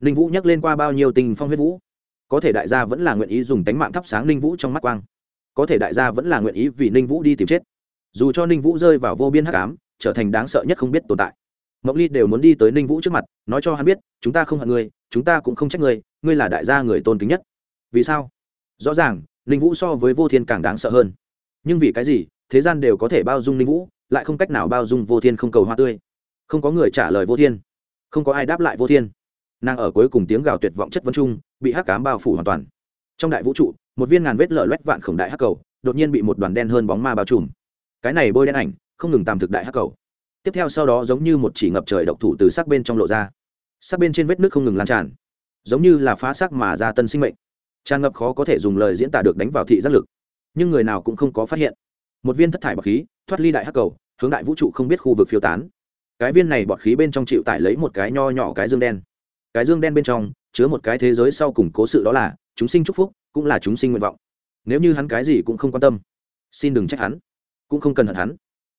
Ninh vũ nhắc lên qua bao nhiêu tình phong huyết vũ? Có thể đại gia vẫn là nguyện ý dùng tánh mạng thắp sáng ninh vũ trong mắt quang. Có thể đại gia vẫn là nguyện ý vì ninh vũ đi tìm chết. Dù cho ninh vũ rơi vào vô biên hắc ám, trở thành đáng sợ nhất không biết tồn tại mộng ly đều muốn đi tới ninh vũ trước mặt, nói cho hắn biết, chúng ta không hận ngươi, chúng ta cũng không trách ngươi ngươi là đại gia người tôn kính nhất. Vì sao? Rõ ràng, ninh vũ so với vô thiên càng đáng sợ hơn. Nhưng vì cái gì, thế gian đều có thể bao dung ninh vũ, lại không cách nào bao dung vô thiên không cầu hoa tươi. Không có người trả lời vô thiên, không có ai đáp lại vô thiên. Nàng ở cuối cùng tiếng gào tuyệt vọng chất vấn chung, bị hắc cám bao phủ hoàn toàn. Trong đại vũ trụ, một viên ngàn vết lở loét vạn khổng đại hắc cầu, đột nhiên bị một đoàn đen hơn bóng ma bao trùm. Cái này bôi đen ảnh, không ngừng tàm thực đại hắc cầu tiếp theo sau đó giống như một chỉ ngập trời độc thủ từ sắc bên trong lộ ra. Sắc bên trên vết nước không ngừng lan tràn, giống như là phá sắc mà ra tân sinh mệnh. Tràn ngập khó có thể dùng lời diễn tả được đánh vào thị giác lực, nhưng người nào cũng không có phát hiện. Một viên thất thải bọc khí, thoát ly đại hắc cầu, hướng đại vũ trụ không biết khu vực phiêu tán. Cái viên này bọt khí bên trong chịu tải lấy một cái nho nhỏ cái dương đen. Cái dương đen bên trong chứa một cái thế giới sau cùng cố sự đó là chúng sinh chúc phúc, cũng là chúng sinh nguyện vọng. Nếu như hắn cái gì cũng không quan tâm, xin đừng trách hắn, cũng không cần hận hắn.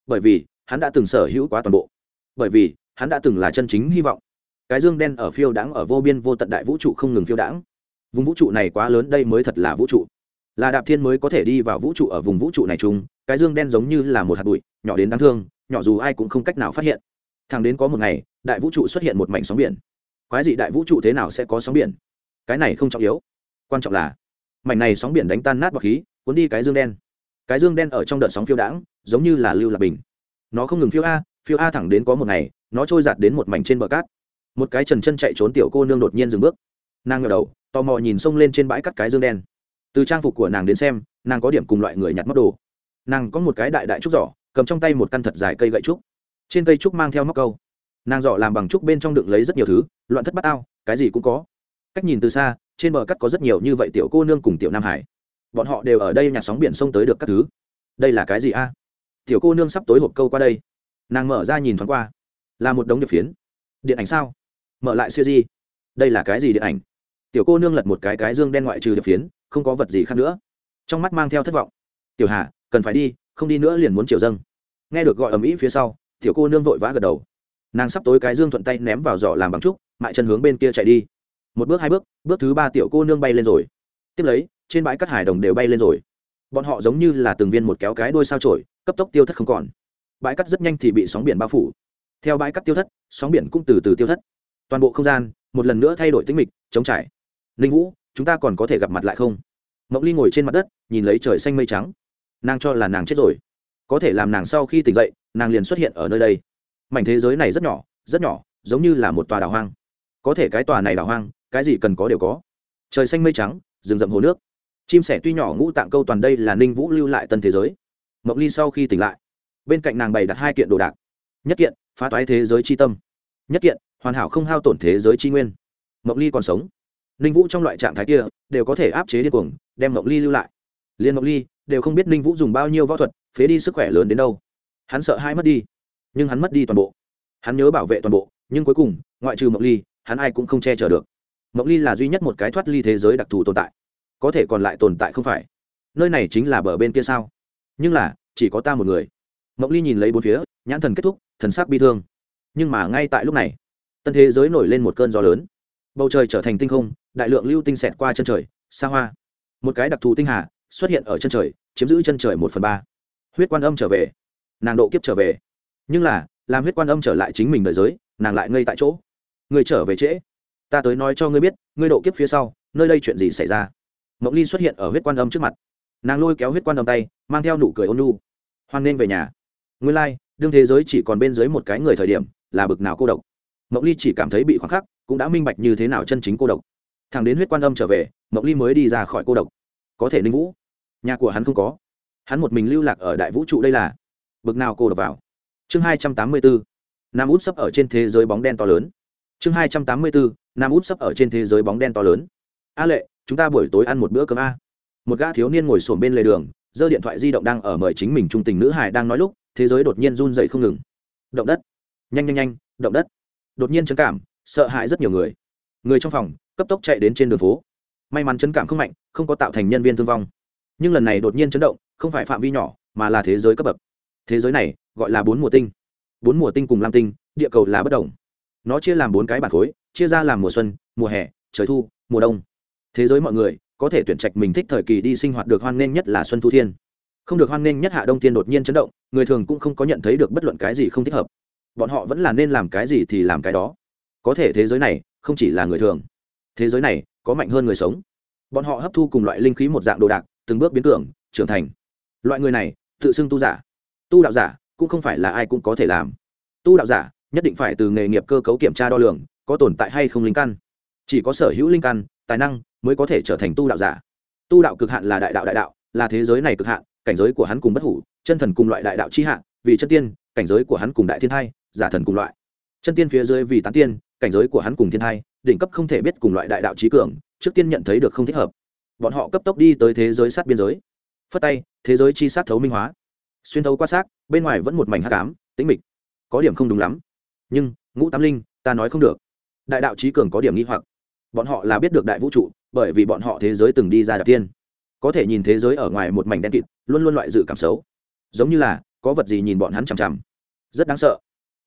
Bởi vì hắn đã từng sở hữu quá toàn bộ. Bởi vì, hắn đã từng là chân chính hy vọng. Cái dương đen ở phiêu đãng ở vô biên vô tận đại vũ trụ không ngừng phiêu đãng. Vùng vũ trụ này quá lớn, đây mới thật là vũ trụ. Là đạp thiên mới có thể đi vào vũ trụ ở vùng vũ trụ này chung, cái dương đen giống như là một hạt bụi, nhỏ đến đáng thương, nhỏ dù ai cũng không cách nào phát hiện. Thằng đến có một ngày, đại vũ trụ xuất hiện một mảnh sóng biển. Quái dị đại vũ trụ thế nào sẽ có sóng biển? Cái này không trọng yếu. Quan trọng là, mảnh này sóng biển đánh tan nát bọc khí, cuốn đi cái dương đen. Cái dương đen ở trong đợt sóng phiêu đãng, giống như là lưu lạc bình nó không ngừng phiêu a phiêu a thẳng đến có một ngày, nó trôi giạt đến một mảnh trên bờ cát. Một cái trần chân chạy trốn tiểu cô nương đột nhiên dừng bước. Nàng ngờ đầu, tò mò nhìn xông lên trên bãi cắt cái dương đen. Từ trang phục của nàng đến xem, nàng có điểm cùng loại người nhặt móc đồ. Nàng có một cái đại đại trúc giỏ, cầm trong tay một căn thật dài cây gậy trúc. Trên cây trúc mang theo móc câu. Nàng giỏ làm bằng trúc bên trong đựng lấy rất nhiều thứ, loạn thất bát ao, cái gì cũng có. Cách nhìn từ xa, trên bờ cắt có rất nhiều như vậy tiểu cô nương cùng tiểu nam hải. Bọn họ đều ở đây nhặt sóng biển sông tới được các thứ. Đây là cái gì a? Tiểu cô nương sắp tối hộp câu qua đây. Nàng mở ra nhìn thoáng qua. Là một đống điệp phiến. Điện ảnh sao? Mở lại siêu di đây là cái gì điện ảnh? Tiểu cô nương lật một cái cái dương đen ngoại trừ điệp phiến, không có vật gì khác nữa. Trong mắt mang theo thất vọng. Tiểu hà, cần phải đi, không đi nữa liền muốn chiều dâng. Nghe được gọi ầm ĩ phía sau, tiểu cô nương vội vã gật đầu. Nàng sắp tối cái dương thuận tay ném vào giỏ làm bằng trúc, mại chân hướng bên kia chạy đi. Một bước hai bước bước thứ ba tiểu cô nương bay lên rồi. Tiếp lấy, trên bãi cắt hải đồng đều bay lên rồi bọn họ giống như là từng viên một kéo cái đôi sao trổi cấp tốc tiêu thất không còn. Bãi cắt rất nhanh thì bị sóng biển bao phủ. Theo bãi cắt tiêu thất, sóng biển cũng từ từ tiêu thất. Toàn bộ không gian, một lần nữa thay đổi tính mịch chống trải. Ninh vũ, chúng ta còn có thể gặp mặt lại không? Mộng ly ngồi trên mặt đất, nhìn lấy trời xanh mây trắng. Nàng cho là nàng chết rồi. Có thể làm nàng sau khi tỉnh dậy, nàng liền xuất hiện ở nơi đây. Mảnh thế giới này rất nhỏ rất nhỏ, giống như là một tòa đảo hoang. Có thể cái tòa này đảo hoang, cái gì cần có đều có. Trời xanh mây trắng, rừng rậm hồ nước chim sẻ tuy nhỏ ngũ tạng câu toàn đây là ninh vũ lưu lại tân thế giới. Mộng ly sau khi tỉnh lại, bên cạnh nàng bày đặt hai kiện đồ đạc. Nhất kiện, phá toái thế giới c h i tâm. Nhất kiện, hoàn hảo không hao tổn thế giới c h i nguyên. Mộng ly còn sống. Ninh vũ trong loại trạng thái kia, đều có thể áp chế điên cuồng, đem mộng ly lưu lại. Liên mộng ly đều không biết ninh vũ dùng bao nhiêu võ thuật, phế đi sức khỏe lớn đến đâu. Hắn sợ hai mất đi, nhưng hắn mất đi toàn bộ. Hắn nhớ bảo vệ toàn bộ, nhưng cuối cùng, ngoại trừ mộng ly, hắn ai cũng không che chở được. Mộng ly là duy nhất một cái thoát ly thế giới đặc thù tồn tại có thể còn lại tồn tại không phải. Nơi này chính là bờ bên kia sao? Nhưng là, chỉ có ta một người. Mộng ly nhìn lấy bốn phía, nhãn thần kết thúc, thần sắc bi thương. Nhưng mà ngay tại lúc này, tân thế giới nổi lên một cơn gió lớn. Bầu trời trở thành tinh không, đại lượng lưu tinh xẹt qua chân trời, xa hoa. Một cái đặc thù tinh hà xuất hiện ở chân trời, chiếm giữ chân trời một phần ba. Huyết quan âm trở về. Nàng độ kiếp trở về. Nhưng là, làm huyết quan âm trở lại chính mình đời giới, nàng lại ngây tại chỗ. Người trở về trễ. Ta tới nói cho ngươi biết, ngươi độ kiếp phía sau, nơi đây chuyện gì xảy ra? Mộng ly xuất hiện ở huyết quan âm trước mặt. Nàng lôi kéo huyết quan âm tay mang theo nụ cười ôn lu hoan nên về nhà. Nguyên lai、like, đương thế giới chỉ còn bên dưới một cái người thời điểm là bực nào cô độc. Mộng ly chỉ cảm thấy bị khoảng khắc cũng đã minh bạch như thế nào chân chính cô độc. Thằng đến huyết quan âm trở về mộng ly mới đi ra khỏi cô độc. Có thể ninh vũ nhà của hắn không có. Hắn một mình lưu lạc ở đại vũ trụ đây là. Bực nào cô độc vào. Chương hai trăm tám mươi bốn nam út sấp ở trên thế giới bóng đen to lớn. Chương hai trăm tám mươi bốn nam út sấp ở trên thế giới bóng đen to lớn. A lệ chúng ta buổi tối ăn một bữa cơm a. Một gã thiếu niên ngồi sổm bên lề đường, giơ điện thoại di động đang ở mời chính mình trung tình nữ hải đang nói lúc, thế giới đột nhiên run dậy không ngừng. Động đất. Nhanh nhanh nhanh, động đất. Đột nhiên chấn cảm, sợ hãi rất nhiều người. Người trong phòng, cấp tốc chạy đến trên đường phố. May mắn chấn cảm không mạnh, không có tạo thành nhân viên thương vong. Nhưng lần này đột nhiên chấn động, không phải phạm vi nhỏ, mà là thế giới cấp bậc. Thế giới này, gọi là bốn mùa tinh. Bốn mùa tinh cùng lam tinh, địa cầu là bất đồng. Nó chia làm bốn cái bản khối, chia ra làm mùa xuân, mùa hè, trời thu, mùa đông thế giới mọi người, có thể tuyển trạch mình thích thời kỳ đi sinh hoạt được hoan nghênh nhất là xuân thu thiên. Không được hoan nghênh nhất hạ đông thiên đột nhiên chấn động, người thường cũng không có nhận thấy được bất luận cái gì không thích hợp. Bọn họ vẫn là nên làm cái gì thì làm cái đó. Có thể thế giới này, không chỉ là người thường. Thế giới này, có mạnh hơn người sống. Bọn họ hấp thu cùng loại linh khí một dạng đồ đạc, từng bước biến tưởng, trưởng thành. Loại người này, tự xưng tu giả. Tu đạo giả, cũng không phải là ai cũng có thể làm. Tu đạo giả, nhất định phải từ nghề nghiệp cơ cấu kiểm tra đo lường, có tồn tại hay không linh căn. Chỉ có sở hữu linh căn, tài năng mới có thể trở thành tu đạo giả. Tu đạo cực hạn là đại đạo đại đạo, là thế giới này cực hạn, cảnh giới của hắn cùng bất hủ, chân thần cùng loại đại đạo chi hạn vì chân tiên, cảnh giới của hắn cùng đại thiên hai giả thần cùng loại. Chân tiên phía dưới vì tán tiên, cảnh giới của hắn cùng thiên hai đỉnh cấp không thể biết cùng loại đại đạo trí cường, trước tiên nhận thấy được không thích hợp. Bọn họ cấp tốc đi tới thế giới sát biên giới. Phất tay, thế giới chi sát thấu minh hóa. Xuyên thấu qua xác, bên ngoài vẫn một mảnh hắc ám, tĩnh mịch. Có điểm không đúng lắm. Nhưng, ngũ tam linh, ta nói không được. Đại đạo trí cường có điểm nghi hoặc bọn họ là biết được đại vũ trụ, bởi vì bọn họ thế giới từng đi ra đạp tiên. Có thể nhìn thế giới ở ngoài một mảnh đen kịt, luôn luôn loại dự cảm xấu. Giống như là, có vật gì nhìn bọn hắn chằm chằm. Rất đáng sợ.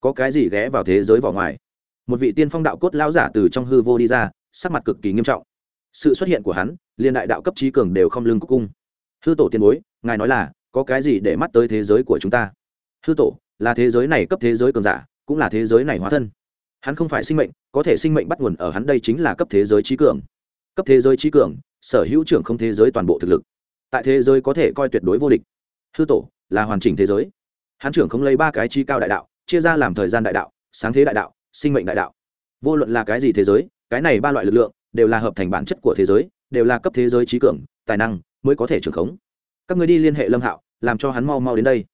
Có cái gì ghé vào thế giới vào ngoài? Một vị tiên phong đạo cốt lão giả từ trong hư vô đi ra, sắc mặt cực kỳ nghiêm trọng. Sự xuất hiện của hắn, liên đại đạo cấp trí cường đều không lưng cúc. Cung hư tổ tiền bối, ngài nói là, có cái gì để mắt tới thế giới của chúng ta? Hư tổ, là thế giới này cấp thế giới cường giả, cũng là thế giới này hóa thân hắn không phải sinh mệnh, có thể sinh mệnh bắt nguồn ở hắn đây chính là cấp thế giới trí cường. Cấp thế giới trí cường, sở hữu trưởng không thế giới toàn bộ thực lực. Tại thế giới có thể coi tuyệt đối vô địch. Hư tổ, là hoàn chỉnh thế giới. Hắn trưởng không lấy ba cái chi cao đại đạo, chia ra làm thời gian đại đạo, sáng thế đại đạo, sinh mệnh đại đạo. Vô luận là cái gì thế giới, cái này ba loại lực lượng đều là hợp thành bản chất của thế giới, đều là cấp thế giới trí cường, tài năng mới có thể trưởng khống. Các người đi liên hệ lâm hạo, làm cho hắn mau mau đến đây.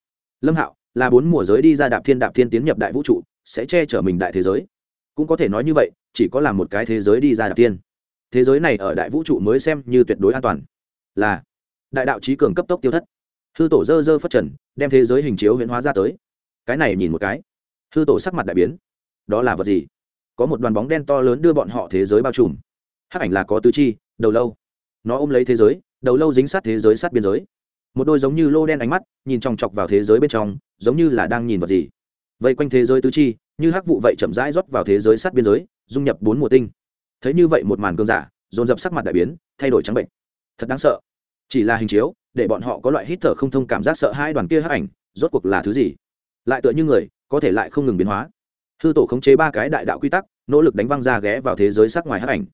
Lâm hạo là bốn mùa giới đi ra đạp thiên đạp thiên tiến nhập đại vũ trụ, sẽ che chở mình đại thế giới cũng có thể nói như vậy, chỉ có làm một cái thế giới đi ra đạp tiên. Thế giới này ở đại vũ trụ mới xem như tuyệt đối an toàn. Là, đại đạo trí cường cấp tốc tiêu thất. Hư tổ dơ dơ phất trần, đem thế giới hình chiếu huyễn hóa ra tới. Cái này nhìn một cái, hư tổ sắc mặt đại biến. Đó là vật gì? Có một đoàn bóng đen to lớn đưa bọn họ thế giới bao trùm. Hắc ảnh là có tứ chi, đầu lâu. Nó ôm lấy thế giới, đầu lâu dính sát thế giới sát biên giới. Một đôi giống như lô đen ánh mắt, nhìn chòng chọc vào thế giới bên trong, giống như là đang nhìn vật gì. Vây quanh thế giới tứ chi như hắc vụ vậy chậm rãi rót vào thế giới sát biên giới, dung nhập bốn mùa tinh. Thấy như vậy một màn cơn giả, dồn dập sắc mặt đại biến, thay đổi trắng bệnh. Thật đáng sợ. Chỉ là hình chiếu, để bọn họ có loại hít thở không thông cảm giác sợ hai đoàn kia hắc ảnh, rốt cuộc là thứ gì? Lại tựa như người, có thể lại không ngừng biến hóa. Hư tổ khống chế ba cái đại đạo quy tắc, nỗ lực đánh văng ra ghé vào thế giới sắc ngoài hắc ảnh.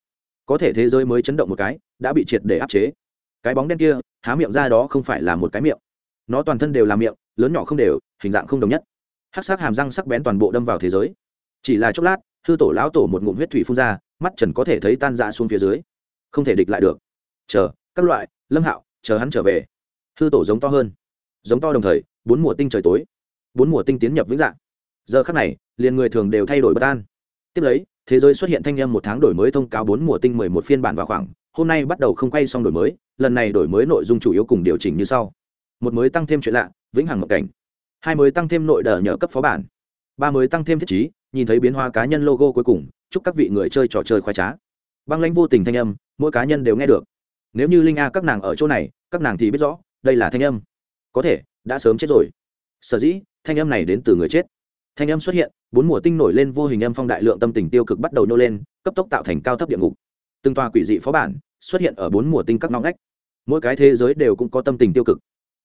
Có thể thế giới mới chấn động một cái, đã bị triệt để áp chế. Cái bóng đen kia, há miệng ra đó không phải là một cái miệng. Nó toàn thân đều là miệng, lớn nhỏ không đều, hình dạng không đồng nhất hắc sắc hàm răng sắc bén toàn bộ đâm vào thế giới. Chỉ là chốc lát, hư tổ lão tổ một ngụm huyết thủy phun ra, mắt trần có thể thấy tan ra xuống phía dưới. Không thể địch lại được. Chờ, các loại, lâm hạo, chờ hắn trở về. Hư tổ giống to hơn. Giống to đồng thời, bốn mùa tinh trời tối. Bốn mùa tinh tiến nhập vĩnh dạng. Giờ khắc này, liền người thường đều thay đổi bất an. Tiếp lấy, thế giới xuất hiện thanh âm một tháng đổi mới thông cáo bốn mùa tinh mười một phiên bản vào khoảng, hôm nay bắt đầu không quay xong đổi mới, lần này đổi mới nội dung chủ yếu cùng điều chỉnh như sau. Một mới tăng thêm chuyện lạ, vĩnh hằng mộng cảnh hai mới tăng thêm nội đờ nhờ cấp phó bản. Ba mới tăng thêm thiết chí nhìn thấy biến hóa cá nhân logo cuối cùng, chúc các vị người chơi trò chơi khoái trá. Băng lãnh vô tình thanh âm, mỗi cá nhân đều nghe được. Nếu như linh a các nàng ở chỗ này, các nàng thì biết rõ, đây là thanh âm. Có thể, đã sớm chết rồi. Sở dĩ, thanh âm này đến từ người chết. Thanh âm xuất hiện, bốn mùa tinh nổi lên vô hình âm phong đại lượng tâm tình tiêu cực bắt đầu nô lên, cấp tốc tạo thành cao thấp địa ngục. Từng tòa quỷ dị phó bản xuất hiện ở bốn mùa tinh các ngõ ngách. Mỗi cái thế giới đều cũng có tâm tình tiêu cực.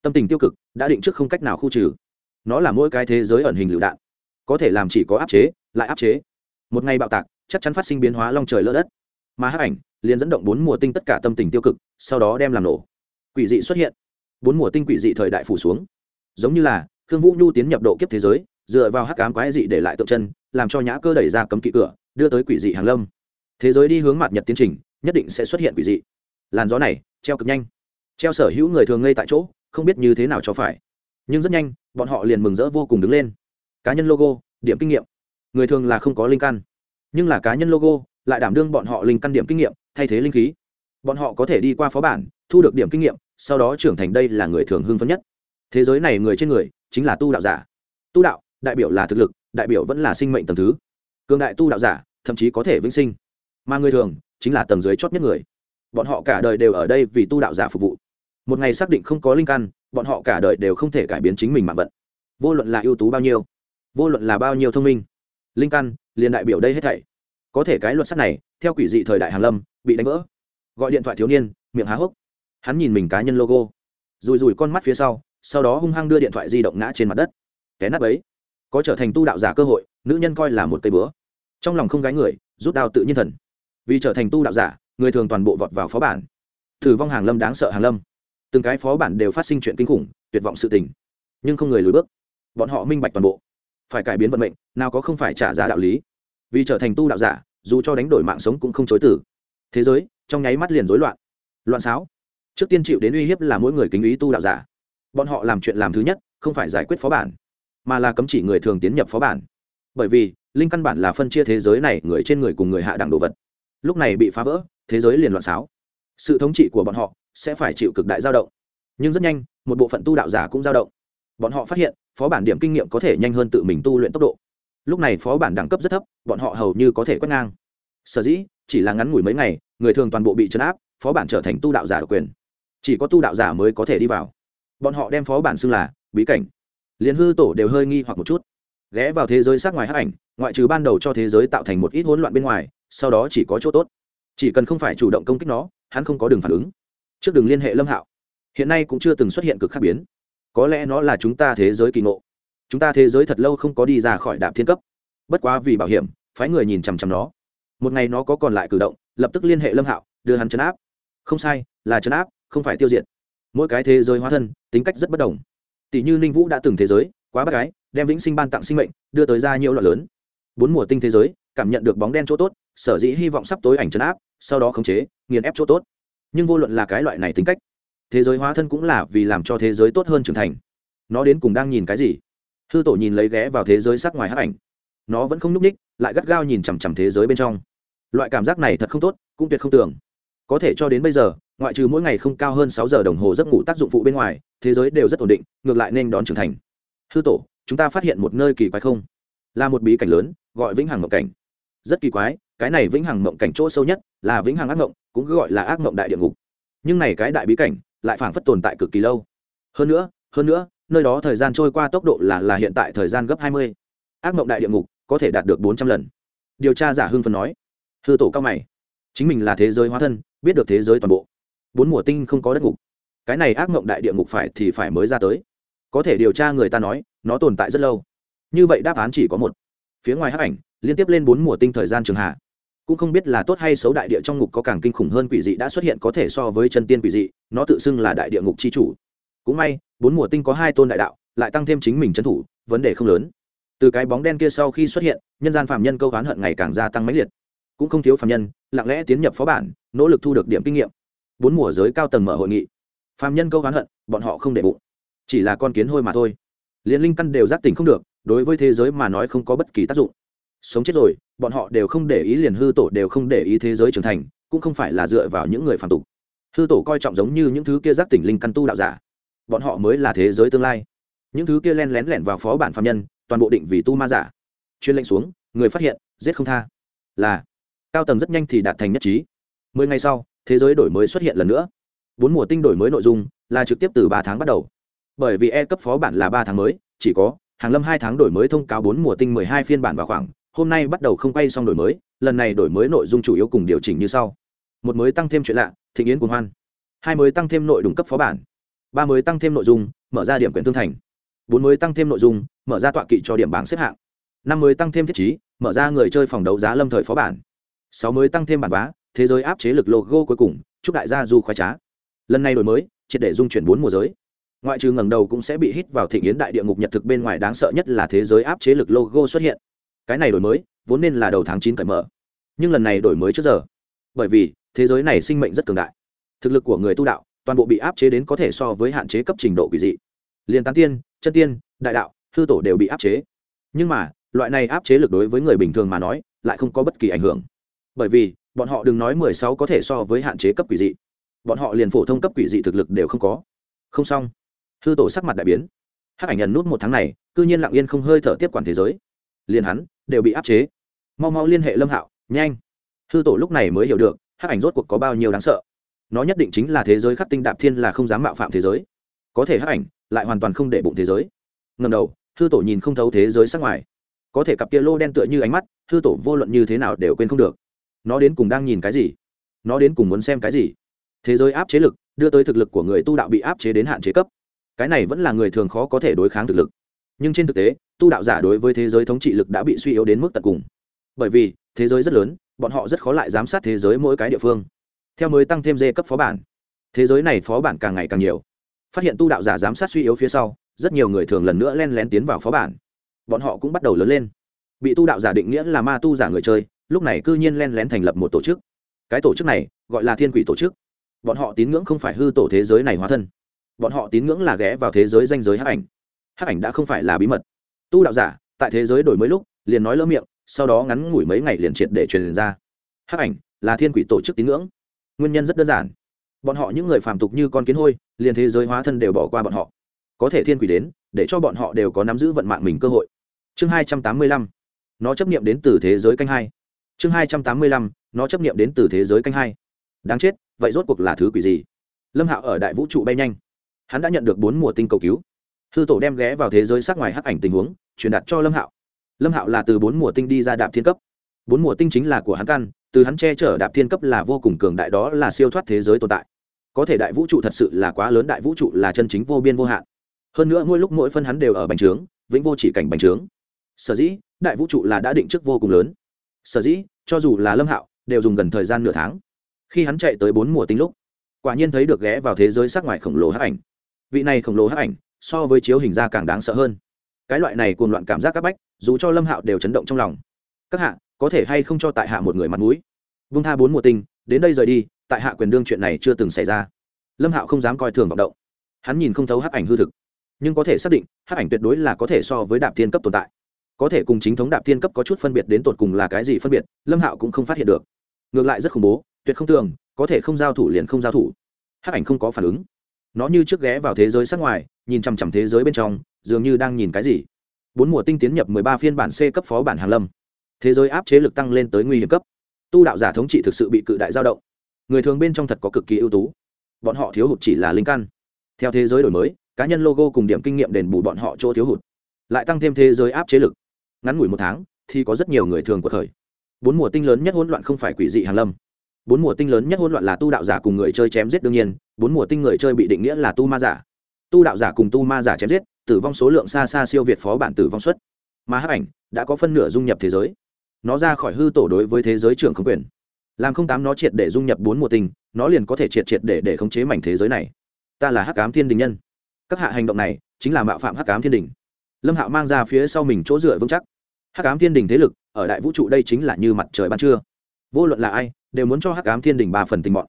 Tâm tình tiêu cực đã định trước không cách nào khu trừ nó là mỗi cái thế giới ẩn hình lựu đạn. Có thể làm chỉ có áp chế, lại áp chế. Một ngày bạo tạc, chắc chắn phát sinh biến hóa long trời lỡ đất. Mà hắc ảnh liền dẫn động bốn mùa tinh tất cả tâm tình tiêu cực, sau đó đem làm nổ. Quỷ dị xuất hiện. Bốn mùa tinh quỷ dị thời đại phủ xuống. Giống như là khương vũ nhu tiến nhập độ kiếp thế giới, dựa vào hắc cám quái dị để lại tượng chân, làm cho nhã cơ đẩy ra cấm kỵ cửa, đưa tới quỷ dị hàng lâm. Thế giới đi hướng mặt nhật tiến trình, nhất định sẽ xuất hiện quỷ dị. Làn gió này, treo cực nhanh. Treo sở hữu người thường ngây tại chỗ, không biết như thế nào cho phải. Nhưng rất nhanh bọn họ liền mừng rỡ vô cùng đứng lên. Cá nhân logo, điểm kinh nghiệm. Người thường là không có linh căn. Nhưng là cá nhân logo, lại đảm đương bọn họ linh căn điểm kinh nghiệm, thay thế linh khí. Bọn họ có thể đi qua phó bản, thu được điểm kinh nghiệm, sau đó trưởng thành đây là người thường hưng phấn nhất. Thế giới này người trên người, chính là tu đạo giả. Tu đạo, đại biểu là thực lực, đại biểu vẫn là sinh mệnh tầng thứ. Cường đại tu đạo giả, thậm chí có thể vĩnh sinh. Mà người thường, chính là tầng dưới chót nhất người. Bọn họ cả đời đều ở đây vì tu đạo giả phục vụ. Một ngày xác định không có linh căn bọn họ cả đời đều không thể cải biến chính mình mạng vận. Vô luận là ưu tú bao nhiêu, vô luận là bao nhiêu thông minh, linh căn, liền đại biểu đây hết thảy. Có thể cái luật sắt này, theo quỷ dị thời đại hàn lâm, bị đánh vỡ. Gọi điện thoại thiếu niên, miệng há hốc. Hắn nhìn mình cá nhân logo, rùi rùi con mắt phía sau sau đó hung hăng đưa điện thoại di động ngã trên mặt đất. Cái nắp ấy có trở thành tu đạo giả cơ hội, nữ nhân coi là một cây búa. Trong lòng không gái người, rút đao tự nhiên thần. Vì trở thành tu đạo giả, người thường toàn bộ vọt vào phó bản. Thử vong hàng lâm đáng sợ hàng lâm từng cái phó bản đều phát sinh chuyện kinh khủng, tuyệt vọng sự tình. Nhưng không người lùi bước. Bọn họ minh bạch toàn bộ. Phải cải biến vận mệnh, nào có không phải trả giá đạo lý. Vì trở thành tu đạo giả, dù cho đánh đổi mạng sống cũng không chối tử thế giới, trong nháy mắt liền rối loạn. Loạn xáo. Trước tiên chịu đến uy hiếp là mỗi người kính ý tu đạo giả. Bọn họ làm chuyện làm thứ nhất, không phải giải quyết phó bản, mà là cấm chỉ người thường tiến nhập phó bản. Bởi vì, linh căn bản là phân chia thế giới này, người trên người cùng người hạ đẳng đồ vật. Lúc này bị phá vỡ, thế giới liền loạn xáo. Sự thống trị của bọn họ sẽ phải chịu cực đại dao động. Nhưng rất nhanh, một bộ phận tu đạo giả cũng dao động. Bọn họ phát hiện, phó bản điểm kinh nghiệm có thể nhanh hơn tự mình tu luyện tốc độ. Lúc này phó bản đẳng cấp rất thấp, bọn họ hầu như có thể quét ngang. Sở dĩ, chỉ là ngắn ngủi mấy ngày, người thường toàn bộ bị chấn áp, phó bản trở thành tu đạo giả độc quyền. Chỉ có tu đạo giả mới có thể đi vào. Bọn họ đem phó bản xưng là bí cảnh. Liền hư tổ đều hơi nghi hoặc một chút. Ghé vào thế giới sát ngoài hắc ảnh, ngoại trừ ban đầu cho thế giới tạo thành một ít hỗn loạn bên ngoài, sau đó chỉ có chỗ tốt. Chỉ cần không phải chủ động công kích nó, hắn không có đường phản ứng trước đừng liên hệ lâm hạo hiện nay cũng chưa từng xuất hiện cực khác biến có lẽ nó là chúng ta thế giới kỳ ngộ chúng ta thế giới thật lâu không có đi ra khỏi đạp thiên cấp bất quá vì bảo hiểm phái người nhìn chằm chằm nó một ngày nó có còn lại cử động lập tức liên hệ lâm hạo đưa hắn chấn áp không sai là chấn áp không phải tiêu diệt mỗi cái thế giới hóa thân tính cách rất bất đồng tỷ như ninh vũ đã từng thế giới quá bác gái đem vĩnh sinh ban tặng sinh mệnh đưa tới ra nhiều loại lớn bốn mùa tinh thế giới cảm nhận được bóng đen chỗ tốt sở dĩ hy vọng sắp tối ảnh chấn áp sau đó khống chế nghiền ép chỗ tốt nhưng vô luận là cái loại này tính cách, thế giới hóa thân cũng là vì làm cho thế giới tốt hơn trưởng thành. Nó đến cùng đang nhìn cái gì? Hư tổ nhìn lấy ghé vào thế giới sắc ngoài hấp ảnh. Nó vẫn không n ú c ních, lại gắt gao nhìn chằm chằm thế giới bên trong. Loại cảm giác này thật không tốt, cũng tuyệt không tưởng. Có thể cho đến bây giờ, ngoại trừ mỗi ngày không cao hơn sáu giờ đồng hồ giấc ngủ tác dụng phụ bên ngoài, thế giới đều rất ổn định, ngược lại nên đón trưởng thành. Hư tổ, chúng ta phát hiện một nơi kỳ quái không? Là một bí cảnh lớn, gọi vĩnh hằng ngọc cảnh rất kỳ quái, cái này vĩnh hằng mộng cảnh chỗ sâu nhất là vĩnh hằng ác mộng, cũng cứ gọi là ác mộng đại địa ngục. Nhưng này cái đại bí cảnh lại phảng phất tồn tại cực kỳ lâu. Hơn nữa hơn nữa, nơi đó thời gian trôi qua tốc độ là là hiện tại thời gian gấp hai mươi. Ác mộng đại địa ngục có thể đạt được bốn trăm lần. Điều tra giả hưng phần nói. Hư tổ cao mày. Chính mình là thế giới hóa thân, biết được thế giới toàn bộ. Bốn mùa tinh không có đất ngục. Cái này ác mộng đại địa ngục phải thì phải mới ra tới. Có thể điều tra người ta nói, nó tồn tại rất lâu. Như vậy đáp án chỉ có một phía ngoài hắc ảnh, liên tiếp lên bốn mùa tinh thời gian trường hạ. Cũng không biết là tốt hay xấu đại địa trong ngục có càng kinh khủng hơn quỷ dị đã xuất hiện có thể so với chân tiên quỷ dị, nó tự xưng là đại địa ngục c h i chủ. Cũng may, bốn mùa tinh có hai tôn đại đạo, lại tăng thêm chính mình trấn thủ, vấn đề không lớn. Từ cái bóng đen kia sau khi xuất hiện, nhân gian phạm nhân câu oán hận ngày càng gia tăng mãnh liệt. Cũng không thiếu phạm nhân, lặng lẽ tiến nhập phó bản, nỗ lực thu được điểm kinh nghiệm. Bốn mùa giới cao tầng mở hội nghị. Phạm nhân câu oán hận, bọn họ không để bụng. Chỉ là con kiến hôi mà thôi. Liên linh căn đều giác tỉnh không được đối với thế giới mà nói không có bất kỳ tác dụng. Sống chết rồi, bọn họ đều không để ý liền hư tổ đều không để ý thế giới trưởng thành, cũng không phải là dựa vào những người phạm tục. Hư tổ coi trọng giống như những thứ kia giác tỉnh linh căn tu đạo giả. Bọn họ mới là thế giới tương lai. Những thứ kia len lén lẻn vào phó bản phạm nhân, toàn bộ định vì tu ma giả. Chuyên lệnh xuống, người phát hiện, giết không tha. Là, cao tầng rất nhanh thì đạt thành nhất trí. Mười ngày sau, thế giới đổi mới xuất hiện lần nữa. Bốn mùa tinh đổi mới nội dung là trực tiếp từ ba tháng bắt đầu. Bởi vì e cấp phó bản là ba tháng mới, chỉ có hàng lâm hai tháng đổi mới thông cáo bốn mùa tinh mười hai phiên bản vào khoảng, hôm nay bắt đầu không quay xong đổi mới, lần này đổi mới nội dung chủ yếu cùng điều chỉnh như sau. Một mới tăng thêm chuyện lạ, thịnh yến cuồng hoan. Hai mới tăng thêm nội đúng cấp phó bản. Ba mới tăng thêm nội dung, mở ra điểm quyển thương thành. Bốn mới tăng thêm nội dung, mở ra tọa kỵ cho điểm bảng xếp hạng. Năm mới tăng thêm thiết chí mở ra người chơi phòng đấu giá lâm thời phó bản. Sáu mới tăng thêm bản vá, thế giới áp chế lực logo cuối cùng, chúc đại gia du khoái trá. Lần này đổi mới, triệt để dung chuyển bốn mùa giới ngoại trừ ngẩng đầu cũng sẽ bị hít vào thị nghiến đại địa ngục nhật thực bên ngoài đáng sợ nhất là thế giới áp chế lực logo xuất hiện. Cái này đổi mới, vốn nên là đầu tháng chín cởi mở. Nhưng lần này đổi mới trước giờ. Bởi vì, thế giới này sinh mệnh rất cường đại. Thực lực của người tu đạo, toàn bộ bị áp chế đến có thể so với hạn chế cấp trình độ quỷ dị. Liền tán tiên, chân tiên, đại đạo, hư tổ đều bị áp chế. Nhưng mà, loại này áp chế lực đối với người bình thường mà nói, lại không có bất kỳ ảnh hưởng. Bởi vì, bọn họ đừng nói mười sáu có thể so với hạn chế cấp quỷ dị. Bọn họ liền phổ thông cấp quỷ dị thực lực đều không có. Không xong hư tổ sắc mặt đại biến. Hắc ảnh nhận nút một tháng này, cư nhiên lặng yên không hơi thở tiếp quản thế giới. Liền hắn, đều bị áp chế. Mau mau liên hệ lâm hạo, nhanh. Hư tổ lúc này mới hiểu được, hắc ảnh rốt cuộc có bao nhiêu đáng sợ. Nó nhất định chính là thế giới khắc tinh đạp thiên là không dám mạo phạm thế giới. Có thể hắc ảnh, lại hoàn toàn không để bụng thế giới. Ngầm đầu, hư tổ nhìn không thấu thế giới sắc ngoài. Có thể cặp kia lô đen tựa như ánh mắt, hư tổ vô luận như thế nào đều quên không được. Nó đến cùng đang nhìn cái gì? Nó đến cùng muốn xem cái gì? Thế giới áp chế lực, đưa tới thực lực của người tu đạo bị áp chế đến hạn chế cấp cái này vẫn là người thường khó có thể đối kháng thực lực. Nhưng trên thực tế, tu đạo giả đối với thế giới thống trị lực đã bị suy yếu đến mức tận cùng. Bởi vì, thế giới rất lớn, bọn họ rất khó lại giám sát thế giới mỗi cái địa phương. Theo mới tăng thêm dê cấp phó bản, thế giới này phó bản càng ngày càng nhiều. Phát hiện tu đạo giả giám sát suy yếu phía sau, rất nhiều người thường lần nữa len lén tiến vào phó bản. Bọn họ cũng bắt đầu lớn lên. Bị tu đạo giả định nghĩa là ma tu giả người chơi, lúc này cư nhiên len lén thành lập một tổ chức. Cái tổ chức này, gọi là thiên quỷ tổ chức. Bọn họ tín ngưỡng không phải hư tổ thế giới này hóa thân bọn họ tín ngưỡng là ghé vào thế giới danh giới hắc ảnh. Hắc ảnh đã không phải là bí mật. Tu đạo giả, tại thế giới đổi mới lúc, liền nói lỡ miệng, sau đó ngắn ngủi mấy ngày liền triệt để truyền ra. Hắc ảnh là thiên quỷ tổ chức tín ngưỡng. Nguyên nhân rất đơn giản. Bọn họ những người phàm tục như con kiến hôi, liền thế giới hóa thân đều bỏ qua bọn họ. Có thể thiên quỷ đến, để cho bọn họ đều có nắm giữ vận mạng mình cơ hội. Chương hai trăm tám mươi lăm. Nó chấp nghiệm đến từ thế giới canh hai. Chương hai trăm tám mươi lăm. Nó chấp nghiệm đến từ thế giới canh hai. Đáng chết, vậy rốt cuộc là thứ quỷ gì? Lâm hạo ở đại vũ trụ bay nhanh hắn đã nhận được bốn mùa tinh cầu cứu. Hư tổ đem ghé vào thế giới sắc ngoài hắc ảnh tình huống, truyền đạt cho lâm hạo. Lâm hạo là từ bốn mùa tinh đi ra đạp thiên cấp. Bốn mùa tinh chính là của hắn căn, từ hắn che chở đạp thiên cấp là vô cùng cường đại, đó là siêu thoát thế giới tồn tại. Có thể đại vũ trụ thật sự là quá lớn, đại vũ trụ là chân chính vô biên vô hạn. Hơn nữa mỗi lúc mỗi phân hắn đều ở bành trướng, vĩnh vô chỉ cảnh bành trướng. Sở dĩ, đại vũ trụ là đã định trước vô cùng lớn. Sở dĩ, cho dù là lâm hạo, đều dùng gần thời gian nửa tháng. Khi hắn chạy tới bốn mùa tinh lúc, quả nhiên thấy được ghé vào thế giới sắc ngoài khổng lồ hắc ảnh vị này khổng lồ hắc ảnh, so với chiếu hình ra càng đáng sợ hơn. Cái loại này cuồng loạn cảm giác các bách, dù cho lâm hạo đều chấn động trong lòng. Các hạ, có thể hay không cho tại hạ một người mặt mũi? Vung tha bốn mùa tinh, đến đây rời đi, tại hạ quyền đương chuyện này chưa từng xảy ra. Lâm hạo không dám coi thường vọng động. Hắn nhìn không thấu hắc ảnh hư thực. Nhưng có thể xác định, hắc ảnh tuyệt đối là có thể so với đạp thiên cấp tồn tại. Có thể cùng chính thống đạp thiên cấp có chút phân biệt đến tột cùng là cái gì phân biệt, lâm hạo cũng không phát hiện được. Ngược lại rất khủng bố, tuyệt không tưởng, có thể không giao thủ liền không giao thủ. Hắc ảnh không có phản ứng nó như trước ghé vào thế giới sắc ngoài, nhìn chằm chằm thế giới bên trong, dường như đang nhìn cái gì. Bốn mùa tinh tiến nhập mười ba phiên bản c cấp phó bản hàn lâm. Thế giới áp chế lực tăng lên tới nguy hiểm cấp. Tu đạo giả thống trị thực sự bị cự đại giao động. Người thường bên trong thật có cực kỳ ưu tú. Bọn họ thiếu hụt chỉ là linh căn. Theo thế giới đổi mới, cá nhân logo cùng điểm kinh nghiệm đền bù bọn họ chỗ thiếu hụt. Lại tăng thêm thế giới áp chế lực. Ngắn ngủi một tháng, thì có rất nhiều người thường của thời bốn mùa tinh lớn nhất hỗn loạn không phải quỷ dị hàn lâm bốn mùa tinh lớn nhất hỗn loạn là tu đạo giả cùng người chơi chém giết đương nhiên, bốn mùa tinh người chơi bị định nghĩa là tu ma giả. Tu đạo giả cùng tu ma giả chém giết, tử vong số lượng xa xa siêu việt phó bản tử vong suất. Mà hấp ảnh đã có phân nửa dung nhập thế giới. Nó ra khỏi hư tổ đối với thế giới trưởng không quyền. Làm không tám nó triệt để dung nhập bốn mùa tinh, nó liền có thể triệt triệt để để khống chế mảnh thế giới này. Ta là hắc ám thiên đình nhân. Các hạ hành động này chính là mạo phạm hắc ám thiên đình. Lâm hạo mang ra phía sau mình chỗ dựa vững chắc. Hắc ám thiên đình thế lực, ở đại vũ trụ đây chính là như mặt trời ban trưa. Vô luận là ai đều muốn cho hắc ám thiên đình ba phần tình mọn.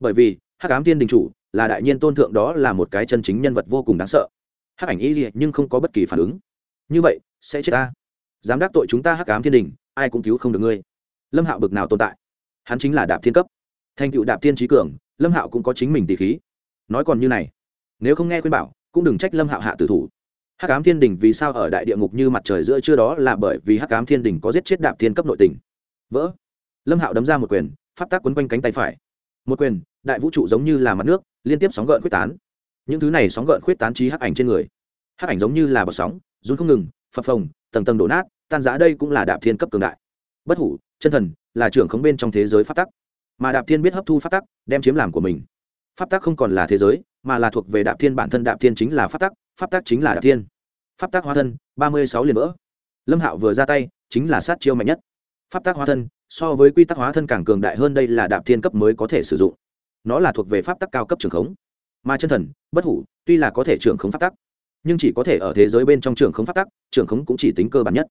Bởi vì, hắc ám thiên đình chủ là đại nhiên tôn thượng đó là một cái chân chính nhân vật vô cùng đáng sợ. Hắc ảnh y gì nhưng không có bất kỳ phản ứng. Như vậy, sẽ chết ta. Dám đắc tội chúng ta hắc ám thiên đình, ai cũng cứu không được ngươi. Lâm hạo bực nào tồn tại? Hắn chính là đạp thiên cấp. Thành cựu đạp thiên trí cường, lâm hạo cũng có chính mình tỷ khí. Nói còn như này, nếu không nghe khuyên bảo, cũng đừng trách lâm hạo hạ tử thủ. Hắc ám thiên đình vì sao ở đại địa ngục như mặt trời giữa chưa đó là bởi vì hắc ám thiên đình có giết chết đạp thiên cấp nội tình? Vỡ. Lâm hạo đấm ra một quyền pháp tác quấn quanh cánh tay phải. Một quyền, đại vũ trụ giống như là mặt nước, liên tiếp sóng gợn khuyết tán. Những thứ này sóng gợn khuyết tán trí hắc ảnh trên người. Hắc ảnh giống như là bọt sóng, run không ngừng, phập phồng, tầng tầng đổ nát, tan giã đây cũng là đạp thiên cấp cường đại. Bất hủ, chân thần, là trưởng khống bên trong thế giới pháp tắc mà đạp thiên biết hấp thu pháp tắc đem chiếm làm của mình. Pháp tắc không còn là thế giới, mà là thuộc về đạp thiên bản thân, đạp thiên chính là pháp tắc pháp tắc chính là đạp thiên. Pháp tắc hóa thân, ba mươi sáu liền vỡ. Lâm hạo vừa ra tay, chính là sát chiêu mạnh nhất. Pháp tắc hóa thân so với quy tắc hóa thân càng cường đại hơn đây là đạp thiên cấp mới có thể sử dụng. Nó là thuộc về pháp tắc cao cấp trường khống. Mà chân thần, bất hủ, tuy là có thể trường khống pháp tắc, nhưng chỉ có thể ở thế giới bên trong trường khống pháp tắc trường khống cũng chỉ tính cơ bản nhất.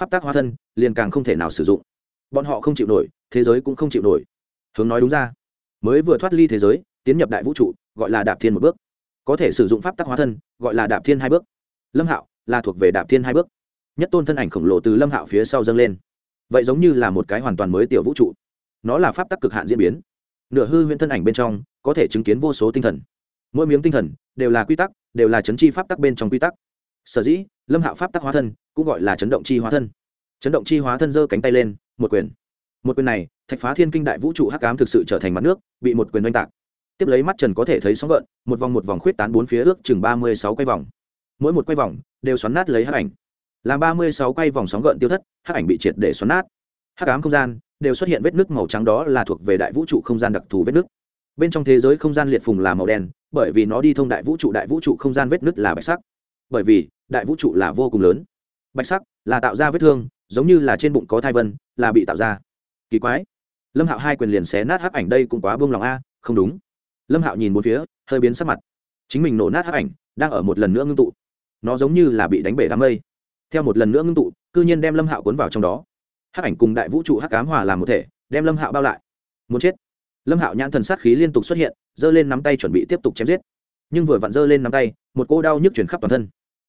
Pháp tắc hóa thân, liền càng không thể nào sử dụng. Bọn họ không chịu nổi, thế giới cũng không chịu nổi. Hướng nói đúng ra. Mới vừa thoát ly thế giới, tiến nhập đại vũ trụ, gọi là đạp thiên một bước. Có thể sử dụng pháp tắc hóa thân, gọi là đạp thiên hai bước. Lâm hạo là thuộc về đạp thiên hai bước. Nhất tôn thân ảnh khổng lồ từ lâm hạo phía sau dâng lên vậy giống như là một cái hoàn toàn mới tiểu vũ trụ. Nó là pháp tắc cực hạn diễn biến. Nửa hư huyễn thân ảnh bên trong, có thể chứng kiến vô số tinh thần. Mỗi miếng tinh thần, đều là quy tắc, đều là chấn chi pháp tắc bên trong quy tắc. Sở dĩ, lâm hạo pháp tắc hóa thân, cũng gọi là chấn động chi hóa thân. Chấn động chi hóa thân giơ cánh tay lên, một quyền. Một quyền này, thạch phá thiên kinh đại vũ trụ hắc ám thực sự trở thành mặt nước, bị một quyền oanh tạc. Tiếp lấy mắt trần có thể thấy sóng gợn, một vòng một vòng khuyết tán bốn phía ước chừng ba mươi sáu quay vòng. Mỗi một quay vòng, đều xoắn nát lấy hắc ảnh làm ba mươi sáu quay vòng sóng gợn tiêu thất, hắc ảnh bị triệt để xoắn nát. Hắc ám không gian đều xuất hiện vết nước màu trắng đó là thuộc về đại vũ trụ không gian đặc thù vết nước bên trong thế giới không gian liệt phùng là màu đen, bởi vì nó đi thông đại vũ trụ, đại vũ trụ không gian vết nứt là bạch sắc. Bởi vì, đại vũ trụ là vô cùng lớn. Bạch sắc là tạo ra vết thương, giống như là trên bụng có thai vân, là bị tạo ra. Kỳ quái. Lâm hạo hai quyền liền xé nát hắc ảnh đây cũng quá buông lòng a, không đúng. Lâm hạo nhìn một phía, hơi biến sắc mặt. Chính mình nổ nát hắc ảnh, đang ở một lần nữa ngưng tụ. Nó giống như là bị đánh bể đám mây theo một lần nữa ngưng tụ, cư nhiên đem lâm hạo cuốn vào trong đó. Hắc ảnh cùng đại vũ trụ hắc cám hòa làm một thể, đem lâm hạo bao lại. Muốn chết. Lâm hạo nhãn thần sát khí liên tục xuất hiện, giơ lên nắm tay chuẩn bị tiếp tục chém giết. Nhưng vừa vặn giơ lên nắm tay, một cô đau nhức chuyển khắp toàn thân.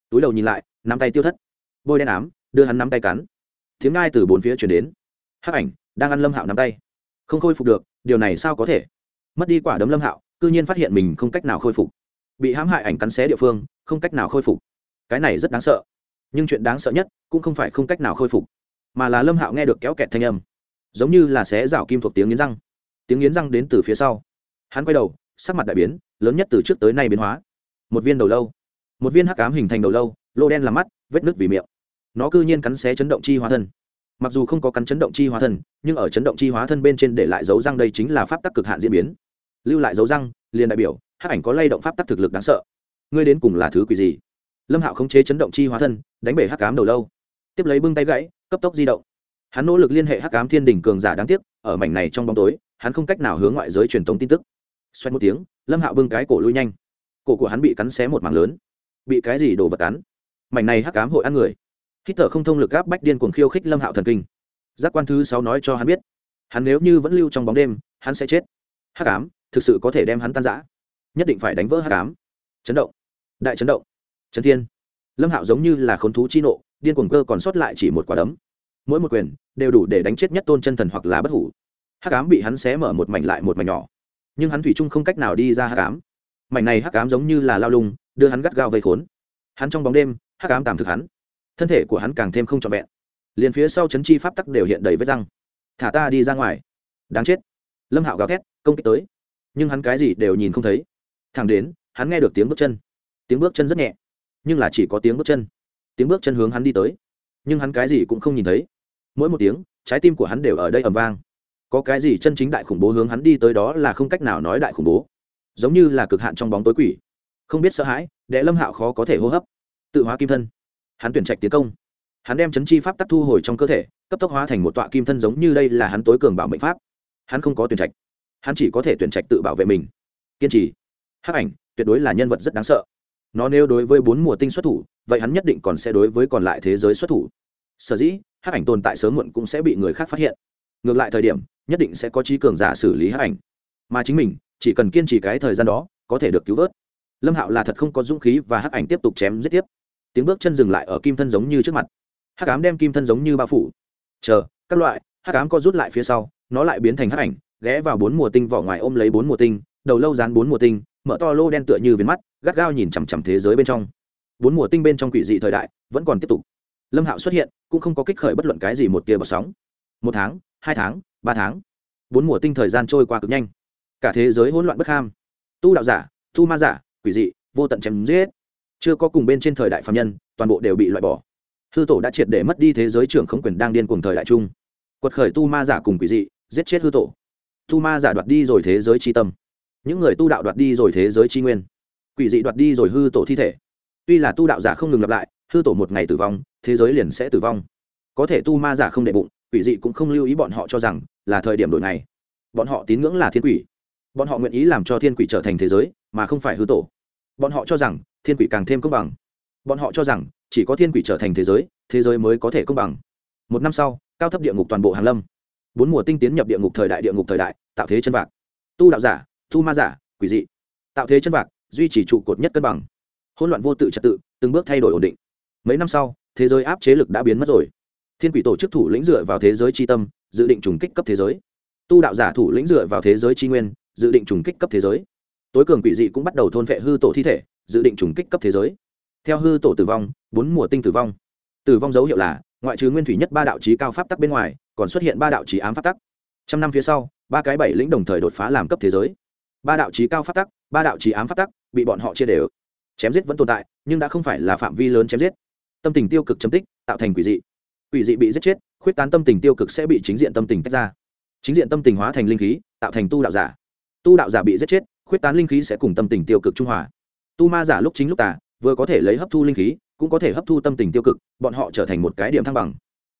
Túi đầu nhìn lại, nắm tay tiêu thất. Bôi đen ám, đưa hắn nắm tay cắn. Tiếng ngai từ bốn phía chuyển đến. Hắc ảnh đang ăn lâm hạo nắm tay. Không khôi phục được, điều này sao có thể? Mất đi quả đấm lâm hạo, cư nhiên phát hiện mình không cách nào khôi phục. Bị hãm hại ảnh cắn xé địa phương, không cách nào khôi phục. Cái này rất đáng sợ nhưng chuyện đáng sợ nhất cũng không phải không cách nào khôi phục, mà là lâm hạo nghe được kéo kẹt thanh âm, giống như là xé rào kim thuộc tiếng nghiến răng. Tiếng nghiến răng đến từ phía sau. Hắn quay đầu, sắc mặt đại biến, lớn nhất từ trước tới nay biến hóa. Một viên đầu lâu. Một viên hắc cám hình thành đầu lâu, lô đen làm mắt, vết nứt vì miệng. Nó cư nhiên cắn xé chấn động chi hóa thân. Mặc dù không có cắn chấn động chi hóa thân, nhưng ở chấn động chi hóa thân bên trên để lại dấu răng đây chính là pháp tắc cực hạn diễn biến. Lưu lại dấu răng, liền đại biểu, hắc ảnh có lay động pháp tắc thực lực đáng sợ. Ngươi đến cùng là thứ quỷ gì? Lâm hạo khống chế chấn động chi hóa thân, đánh bể hắc cám đầu lâu. Tiếp lấy bưng tay gãy, cấp tốc di động. Hắn nỗ lực liên hệ hắc cám thiên đình cường giả đáng tiếc, ở mảnh này trong bóng tối, hắn không cách nào hướng ngoại giới truyền thống tin tức. Xoay một tiếng, lâm hạo bưng cái cổ lui nhanh. Cổ của hắn bị cắn xé một mảng lớn. Bị cái gì đổ vật cắn? Mảnh này hắc cám hội ăn người. Hít thở không thông lực áp bách điên cuồng khiêu khích lâm hạo thần kinh. Giác quan thứ sáu nói cho hắn biết, hắn nếu như vẫn lưu trong bóng đêm, hắn sẽ chết. Hắc ám thực sự có thể đem hắn tan giã nhất định phải đánh vỡ hắc ám. Chấn động. Đại chấn động chấn thiên. Lâm hạo giống như là khốn thú chi nộ, điên cuồng cơ còn sót lại chỉ một quả đấm. Mỗi một quyền đều đủ để đánh chết nhất tôn chân thần hoặc là bất hủ. Hắc ám bị hắn xé mở một mảnh lại một mảnh nhỏ. Nhưng hắn thủy chung không cách nào đi ra hắc ám. Mảnh này hắc ám giống như là lao lung, đưa hắn gắt gao vây khốn. Hắn trong bóng đêm, hắc ám tạm thực hắn. Thân thể của hắn càng thêm không trọn vẹn. Liền phía sau chấn chi pháp tắc đều hiện đầy vết răng. Thả ta đi ra ngoài. Đáng chết. Lâm hạo gào thét, công kích tới. Nhưng hắn cái gì đều nhìn không thấy. Thẳng đến, hắn nghe được tiếng bước chân. Tiếng bước chân rất nhẹ nhưng là chỉ có tiếng bước chân. Tiếng bước chân hướng hắn đi tới. Nhưng hắn cái gì cũng không nhìn thấy. Mỗi một tiếng, trái tim của hắn đều ở đây ầm vang. Có cái gì chân chính đại khủng bố hướng hắn đi tới đó là không cách nào nói đại khủng bố. Giống như là cực hạn trong bóng tối quỷ. Không biết sợ hãi đệ lâm hạo khó có thể hô hấp. Tự hóa kim thân. Hắn tuyển trạch tiến công. Hắn đem chấn chi pháp tắc thu hồi trong cơ thể, cấp tốc hóa thành một tọa kim thân giống như đây là hắn tối cường bảo mệnh pháp. Hắn không có tuyển trạch. Hắn chỉ có thể tuyển trạch tự bảo vệ mình. Kiên trì. Hắc ảnh, tuyệt đối là nhân vật rất đáng sợ nó nếu đối với bốn mùa tinh xuất thủ, vậy hắn nhất định còn sẽ đối với còn lại thế giới xuất thủ. Sở dĩ, hắc ảnh tồn tại sớm muộn cũng sẽ bị người khác phát hiện. Ngược lại thời điểm, nhất định sẽ có trí cường giả xử lý hắc ảnh. Mà chính mình, chỉ cần kiên trì cái thời gian đó, có thể được cứu vớt. Lâm hạo là thật không có dũng khí và hắc ảnh tiếp tục chém giết tiếp. Tiếng bước chân dừng lại ở kim thân giống như trước mặt. Hắc ám đem kim thân giống như bao phủ. Chờ, các loại, hắc ám co rút lại phía sau, nó lại biến thành hắc ảnh, ghé vào bốn mùa tinh vỏ ngoài ôm lấy bốn mùa tinh, đầu lâu dán bốn mùa tinh mở to lô đen tựa như viền mắt, gắt gao nhìn chằm chằm thế giới bên trong. Bốn mùa tinh bên trong quỷ dị thời đại vẫn còn tiếp tục. Lâm hạo xuất hiện, cũng không có kích khởi bất luận cái gì một tia bọt sóng. Một tháng, hai tháng, ba tháng. Bốn mùa tinh thời gian trôi qua cực nhanh. Cả thế giới hỗn loạn bất ham. Tu đạo giả, tu ma giả, quỷ dị, vô tận chém giết. Chưa có cùng bên trên thời đại phạm nhân, toàn bộ đều bị loại bỏ. Hư tổ đã triệt để mất đi thế giới trưởng không quyền đang điên cùng thời đại chung. Quật khởi tu ma giả cùng quỷ dị, giết chết hư tổ. Tu ma giả đoạt đi rồi thế giới tri tâm những người tu đạo đoạt đi rồi thế giới tri nguyên. Quỷ dị đoạt đi rồi hư tổ thi thể. Tuy là tu đạo giả không ngừng lặp lại, hư tổ một ngày tử vong, thế giới liền sẽ tử vong. Có thể tu ma giả không đệ bụng, quỷ dị cũng không lưu ý bọn họ cho rằng là thời điểm đổi này bọn họ tín ngưỡng là thiên quỷ. Bọn họ nguyện ý làm cho thiên quỷ trở thành thế giới, mà không phải hư tổ. Bọn họ cho rằng thiên quỷ càng thêm công bằng. Bọn họ cho rằng chỉ có thiên quỷ trở thành thế giới thế giới mới có thể công bằng. Một năm sau, cao thấp địa ngục toàn bộ hàn lâm. Bốn mùa tinh tiến nhập địa ngục thời đại, địa ngục thời đại, tạo thế chân vạc. Tu đạo giả tu ma giả, quỷ dị. Tạo thế chân vạc, duy trì trụ cột nhất cân bằng. Hỗn loạn vô tự trật tự, từng bước thay đổi ổn định. Mấy năm sau, thế giới áp chế lực đã biến mất rồi. Thiên quỷ tổ chức thủ lĩnh dựa vào thế giới tri tâm, dự định trùng kích cấp thế giới. Tu đạo giả thủ lĩnh dựa vào thế giới tri nguyên, dự định trùng kích cấp thế giới. Tối cường quỷ dị cũng bắt đầu thôn vệ hư tổ thi thể, dự định trùng kích cấp thế giới. Theo hư tổ tử vong, bốn mùa tinh tử vong. Tử vong dấu hiệu là, ngoại trừ nguyên thủy nhất ba đạo trí cao pháp tắc bên ngoài, còn xuất hiện ba đạo trí ám pháp tắc. Trăm năm phía sau, ba cái bảy lĩnh đồng thời đột phá làm cấp thế giới ba đạo trí cao phát tắc, ba đạo trí ám phát tắc, bị bọn họ chia đều. Chém giết vẫn tồn tại, nhưng đã không phải là phạm vi lớn chém giết. Tâm tình tiêu cực chấm tích, tạo thành quỷ dị. Quỷ dị bị giết chết, khuyết tán tâm tình tiêu cực sẽ bị chính diện tâm tình tách ra. Chính diện tâm tình hóa thành linh khí, tạo thành tu đạo giả. Tu đạo giả bị giết chết, khuyết tán linh khí sẽ cùng tâm tình tiêu cực trung hòa. Tu ma giả lúc chính lúc tà, vừa có thể lấy hấp thu linh khí, cũng có thể hấp thu tâm tình tiêu cực, bọn họ trở thành một cái điểm thăng bằng.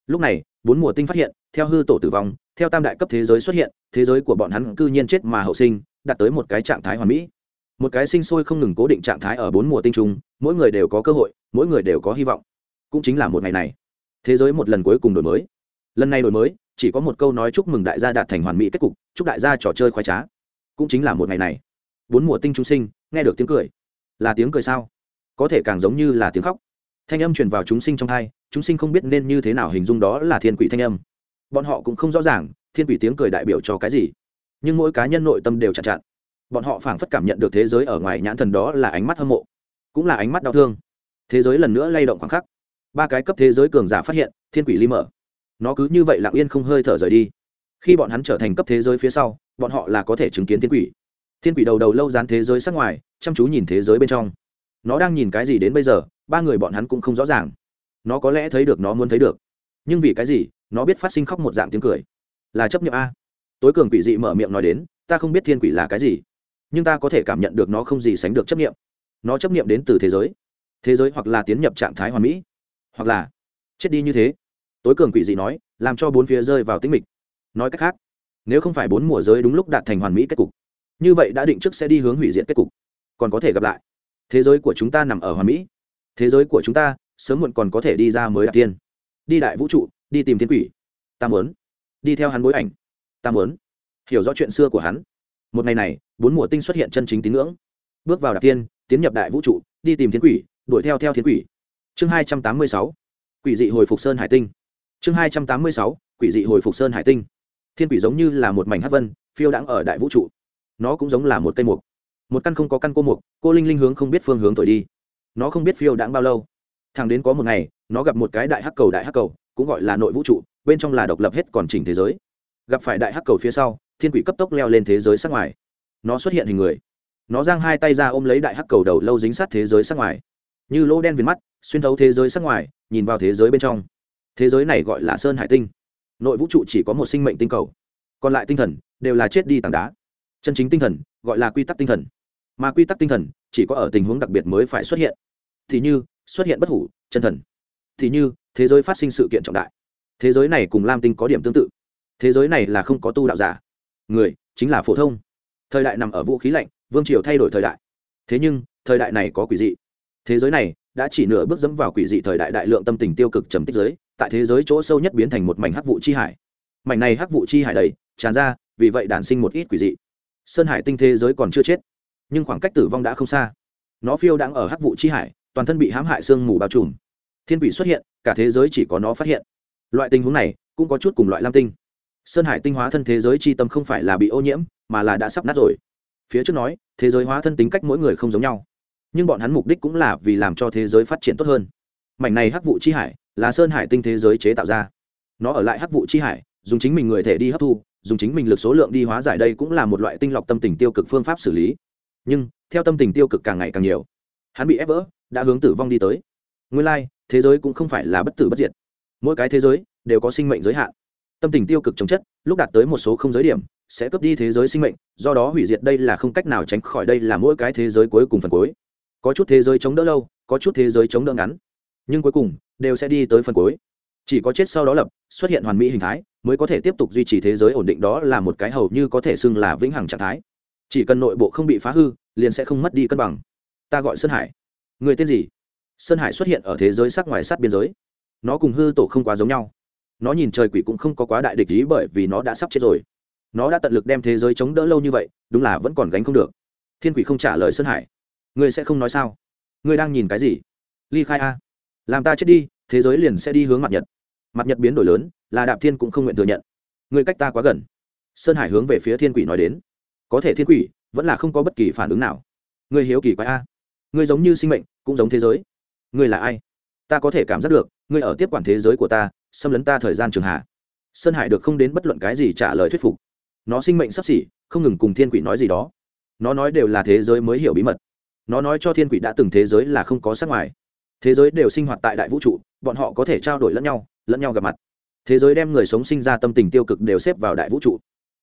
Lúc này, bốn mùa tinh phát hiện, theo hư tổ tử vong, theo tam đại cấp thế giới xuất hiện, thế giới của bọn hắn cư nhiên chết mà hậu sinh đạt tới một cái trạng thái hoàn mỹ. Một cái sinh sôi không ngừng cố định trạng thái ở bốn mùa tinh trung mỗi người đều có cơ hội, mỗi người đều có hy vọng. Cũng chính là một ngày này, thế giới một lần cuối cùng đổi mới. Lần này đổi mới, chỉ có một câu nói chúc mừng đại gia đạt thành hoàn mỹ kết cục, chúc đại gia trò chơi khoái trá. Cũng chính là một ngày này. Bốn mùa tinh trung sinh, nghe được tiếng cười. Là tiếng cười sao? Có thể càng giống như là tiếng khóc. Thanh âm truyền vào chúng sinh trong hai, chúng sinh không biết nên như thế nào hình dung đó là thiên quỷ thanh âm. Bọn họ cũng không rõ ràng, thiên quỷ tiếng cười đại biểu cho cái gì nhưng mỗi cá nhân nội tâm đều chặn chặn. Bọn họ phảng phất cảm nhận được thế giới ở ngoài nhãn thần đó là ánh mắt hâm mộ, cũng là ánh mắt đau thương. Thế giới lần nữa lay động khoảng khắc. Ba cái cấp thế giới cường giả phát hiện, thiên quỷ ly mở. Nó cứ như vậy lặng yên không hơi thở rời đi. Khi bọn hắn trở thành cấp thế giới phía sau, bọn họ là có thể chứng kiến thiên quỷ. Thiên quỷ đầu đầu lâu dán thế giới sát ngoài, chăm chú nhìn thế giới bên trong. Nó đang nhìn cái gì đến bây giờ, ba người bọn hắn cũng không rõ ràng. Nó có lẽ thấy được, nó muốn thấy được. Nhưng vì cái gì, nó biết phát sinh khóc một dạng tiếng cười. Là chấp nhận a tối cường quỷ dị mở miệng nói đến, ta không biết thiên quỷ là cái gì, nhưng ta có thể cảm nhận được nó không gì sánh được chấp nghiệm nó chấp nghiệm đến từ thế giới thế giới hoặc là tiến nhập trạng thái hoàn mỹ, hoặc là chết đi như thế. Tối cường quỷ dị nói, làm cho bốn phía rơi vào tĩnh mịch. Nói cách khác, nếu không phải bốn mùa giới đúng lúc đạt thành hoàn mỹ kết cục, như vậy đã định trước sẽ đi hướng hủy diệt kết cục, còn có thể gặp lại. Thế giới của chúng ta nằm ở hoàn mỹ. Thế giới của chúng ta sớm muộn còn có thể đi ra mới đạt tiên. Đi đại vũ trụ, đi tìm thiên quỷ. Ta muốn đi theo hắn bối ảnh ta muốn. Hiểu rõ chuyện xưa của hắn. Một ngày này, bốn mùa tinh xuất hiện chân chính tín ngưỡng. Bước vào đạp tiên, tiến nhập đại vũ trụ, đi tìm thiên quỷ, đuổi theo theo thiên quỷ. Chương hai trăm tám mươi sáu, quỷ dị hồi phục sơn hải tinh. Chương hai trăm tám mươi sáu, quỷ dị hồi phục sơn hải tinh. Thiên quỷ giống như là một mảnh hát vân, phiêu đãng ở đại vũ trụ. Nó cũng giống là một cây mục. Một căn không có căn cô mục, cô linh linh hướng không biết phương hướng thổi đi. Nó không biết phiêu đãng bao lâu. Thằng đến có một ngày, nó gặp một cái đại hắc cầu đại hắc cầu, cũng gọi là nội vũ trụ, bên trong là độc lập hết còn chỉnh thế giới gặp phải đại hắc cầu phía sau, thiên quỷ cấp tốc leo lên thế giới sắc ngoài. Nó xuất hiện hình người. Nó giang hai tay ra ôm lấy đại hắc cầu đầu lâu dính sát thế giới sắc ngoài. Như lỗ đen viền mắt, xuyên thấu thế giới sắc ngoài, nhìn vào thế giới bên trong. Thế giới này gọi là sơn hải tinh. Nội vũ trụ chỉ có một sinh mệnh tinh cầu. Còn lại tinh thần đều là chết đi tảng đá. Chân chính tinh thần gọi là quy tắc tinh thần. Mà quy tắc tinh thần chỉ có ở tình huống đặc biệt mới phải xuất hiện. Thì như, xuất hiện bất hủ, chân thần. Thì như, thế giới phát sinh sự kiện trọng đại. Thế giới này cùng lam tinh có điểm tương tự thế giới này là không có tu đạo giả. Người chính là phổ thông. Thời đại nằm ở vũ khí lạnh, vương triều thay đổi thời đại. Thế nhưng, thời đại này có quỷ dị. Thế giới này đã chỉ nửa bước dẫm vào quỷ dị thời đại đại lượng tâm tình tiêu cực trầm tích giới, tại thế giới chỗ sâu nhất biến thành một mảnh hắc vụ chi hải. Mảnh này hắc vụ chi hải đầy, tràn ra, vì vậy đản sinh một ít quỷ dị. Sơn hải tinh thế giới còn chưa chết, nhưng khoảng cách tử vong đã không xa. Nó phiêu đang ở hắc vụ chi hải, toàn thân bị hãm hại sương mù bao trùm. Thiên quỷ xuất hiện, cả thế giới chỉ có nó phát hiện. Loại tình huống này cũng có chút cùng loại lam tinh sơn hải tinh hóa thân thế giới c h i tâm không phải là bị ô nhiễm mà là đã sắp nát rồi. Phía trước nói thế giới hóa thân tính cách mỗi người không giống nhau. Nhưng bọn hắn mục đích cũng là vì làm cho thế giới phát triển tốt hơn. Mảnh này hắc vụ chi hải là sơn hải tinh thế giới chế tạo ra. Nó ở lại hắc vụ chi hải dùng chính mình người thể đi hấp thu dùng chính mình lực số lượng đi hóa giải đây cũng là một loại tinh lọc tâm tình tiêu cực phương pháp xử lý. Nhưng theo tâm tình tiêu cực càng ngày càng nhiều hắn bị ép vỡ đã hướng tử vong đi tới. Nguyên lai、like, thế giới cũng không phải là bất tử bất diệt. Mỗi cái thế giới đều có sinh mệnh giới hạn tâm tình tiêu cực chống chất, lúc đạt tới một số không giới điểm, sẽ cướp đi thế giới sinh mệnh, do đó hủy diệt đây là không cách nào tránh khỏi đây là mỗi cái thế giới cuối cùng phần cuối. Có chút thế giới chống đỡ lâu, có chút thế giới chống đỡ ngắn, nhưng cuối cùng đều sẽ đi tới phần cuối. Chỉ có chết sau đó lập, xuất hiện hoàn mỹ hình thái, mới có thể tiếp tục duy trì thế giới ổn định, đó là một cái hầu như có thể xưng là vĩnh hằng trạng thái. Chỉ cần nội bộ không bị phá hư, liền sẽ không mất đi cân bằng. Ta gọi sơn hải. Người tên gì? Sơn hải xuất hiện ở thế giới sát ngoài sát biên giới. Nó cùng hư tổ không quá giống nhau nó nhìn trời quỷ cũng không có quá đại địch ý bởi vì nó đã sắp chết rồi. Nó đã tận lực đem thế giới chống đỡ lâu như vậy, đúng là vẫn còn gánh không được. Thiên quỷ không trả lời sơn hải. Ngươi sẽ không nói sao? Ngươi đang nhìn cái gì? Ly khai a. Làm ta chết đi, thế giới liền sẽ đi hướng mặt nhật. Mặt nhật biến đổi lớn là đạp thiên cũng không nguyện thừa nhận. Ngươi cách ta quá gần. Sơn hải hướng về phía thiên quỷ nói đến. Có thể thiên quỷ vẫn là không có bất kỳ phản ứng nào. Ngươi hiếu kỳ quái a. Ngươi giống như sinh mệnh, cũng giống thế giới. Ngươi là ai? Ta có thể cảm giác được, ngươi ở tiếp quản thế giới của ta xâm lấn ta thời gian trường hạ. Sơn hải được không đến bất luận cái gì trả lời thuyết phục. Nó sinh mệnh sắp xỉ, không ngừng cùng thiên quỷ nói gì đó. Nó nói đều là thế giới mới hiểu bí mật. Nó nói cho thiên quỷ đã từng thế giới là không có sắc ngoài. Thế giới đều sinh hoạt tại đại vũ trụ, bọn họ có thể trao đổi lẫn nhau lẫn nhau gặp mặt. Thế giới đem người sống sinh ra tâm tình tiêu cực đều xếp vào đại vũ trụ.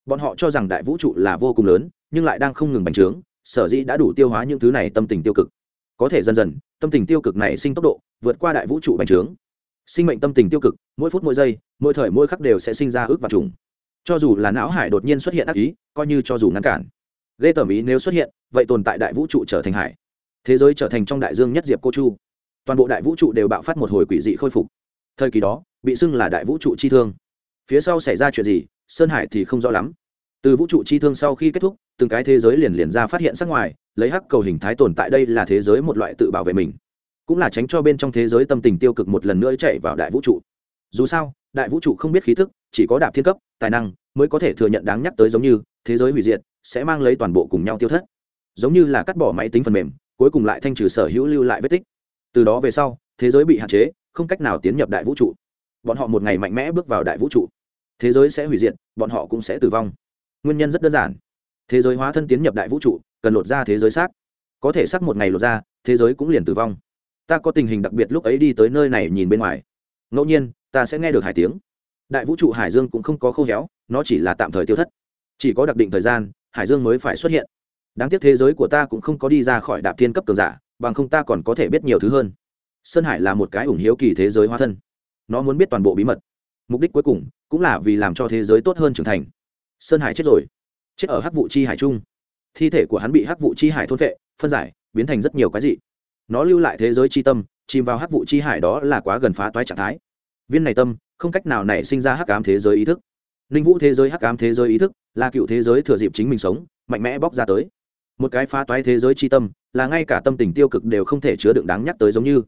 Bọn họ cho rằng đại vũ trụ là vô cùng lớn, nhưng lại đang không ngừng bành trướng, sở dĩ đã đủ tiêu hóa những thứ này tâm tình tiêu cực. Có thể dần dần, tâm tình tiêu cực này sinh tốc độ vượt qua đại vũ trụ bành trướng sinh mệnh tâm tình tiêu cực, mỗi phút mỗi giây, mỗi thời mỗi khắc đều sẽ sinh ra ước và trùng. Cho dù là não hải đột nhiên xuất hiện ác ý, coi như cho dù ngăn cản. Ghê tởm ý nếu xuất hiện, vậy tồn tại đại vũ trụ trở thành hải. Thế giới trở thành trong đại dương nhất diệp cô chu. Toàn bộ đại vũ trụ đều bạo phát một hồi quỷ dị khôi phục. Thời kỳ đó, bị xưng là đại vũ trụ chi thương. Phía sau xảy ra chuyện gì, sơn hải thì không rõ lắm. Từ vũ trụ chi thương sau khi kết thúc, từng cái thế giới liền liền ra phát hiện sắc ngoài, lấy hắc cầu hình thái tồn tại đây là thế giới một loại tự bảo vệ mình cũng là tránh cho bên trong thế giới tâm tình tiêu cực một lần nữa chạy vào đại vũ trụ. Dù sao, đại vũ trụ không biết khí thức, chỉ có đạp thiên cấp, tài năng mới có thể thừa nhận đáng nhắc tới giống như thế giới hủy diệt sẽ mang lấy toàn bộ cùng nhau tiêu thất. Giống như là cắt bỏ máy tính phần mềm, cuối cùng lại thanh trừ sở hữu lưu lại vết tích. Từ đó về sau, thế giới bị hạn chế, không cách nào tiến nhập đại vũ trụ. Bọn họ một ngày mạnh mẽ bước vào đại vũ trụ. Thế giới sẽ hủy diệt, bọn họ cũng sẽ tử vong. Nguyên nhân rất đơn giản. Thế giới hóa thân tiến nhập đại vũ trụ, cần lột ra thế giới xác. Có thể xác một ngày lột ra, thế giới cũng liền tử vong ta có tình hình đặc biệt lúc ấy đi tới nơi này nhìn bên ngoài. Ngẫu nhiên, ta sẽ nghe được hải tiếng. Đại vũ trụ hải dương cũng không có khô héo, nó chỉ là tạm thời tiêu thất. Chỉ có đặc định thời gian, hải dương mới phải xuất hiện. Đáng tiếc thế giới của ta cũng không có đi ra khỏi đạp thiên cấp cường giả, bằng không ta còn có thể biết nhiều thứ hơn. Sơn hải là một cái ủng hiếu kỳ thế giới hóa thân. Nó muốn biết toàn bộ bí mật. Mục đích cuối cùng, cũng là vì làm cho thế giới tốt hơn trưởng thành. Sơn hải chết rồi. Chết ở hắc vụ chi hải trung. Thi thể của hắn bị hắc vụ chi hải thôn vệ phân giải, biến thành rất nhiều cái gì nó lưu lại thế giới chi tâm, chìm vào hắc vụ chi hải đó là quá gần phá toái trạng thái. Viên này tâm, không cách nào nảy sinh ra hắc ám thế giới ý thức. Ninh vũ thế giới hắc ám thế giới ý thức là cựu thế giới thừa dịp chính mình sống, mạnh mẽ bóc ra tới. Một cái phá toái thế giới chi tâm là ngay cả tâm tình tiêu cực đều không thể chứa đựng đáng nhắc tới giống như.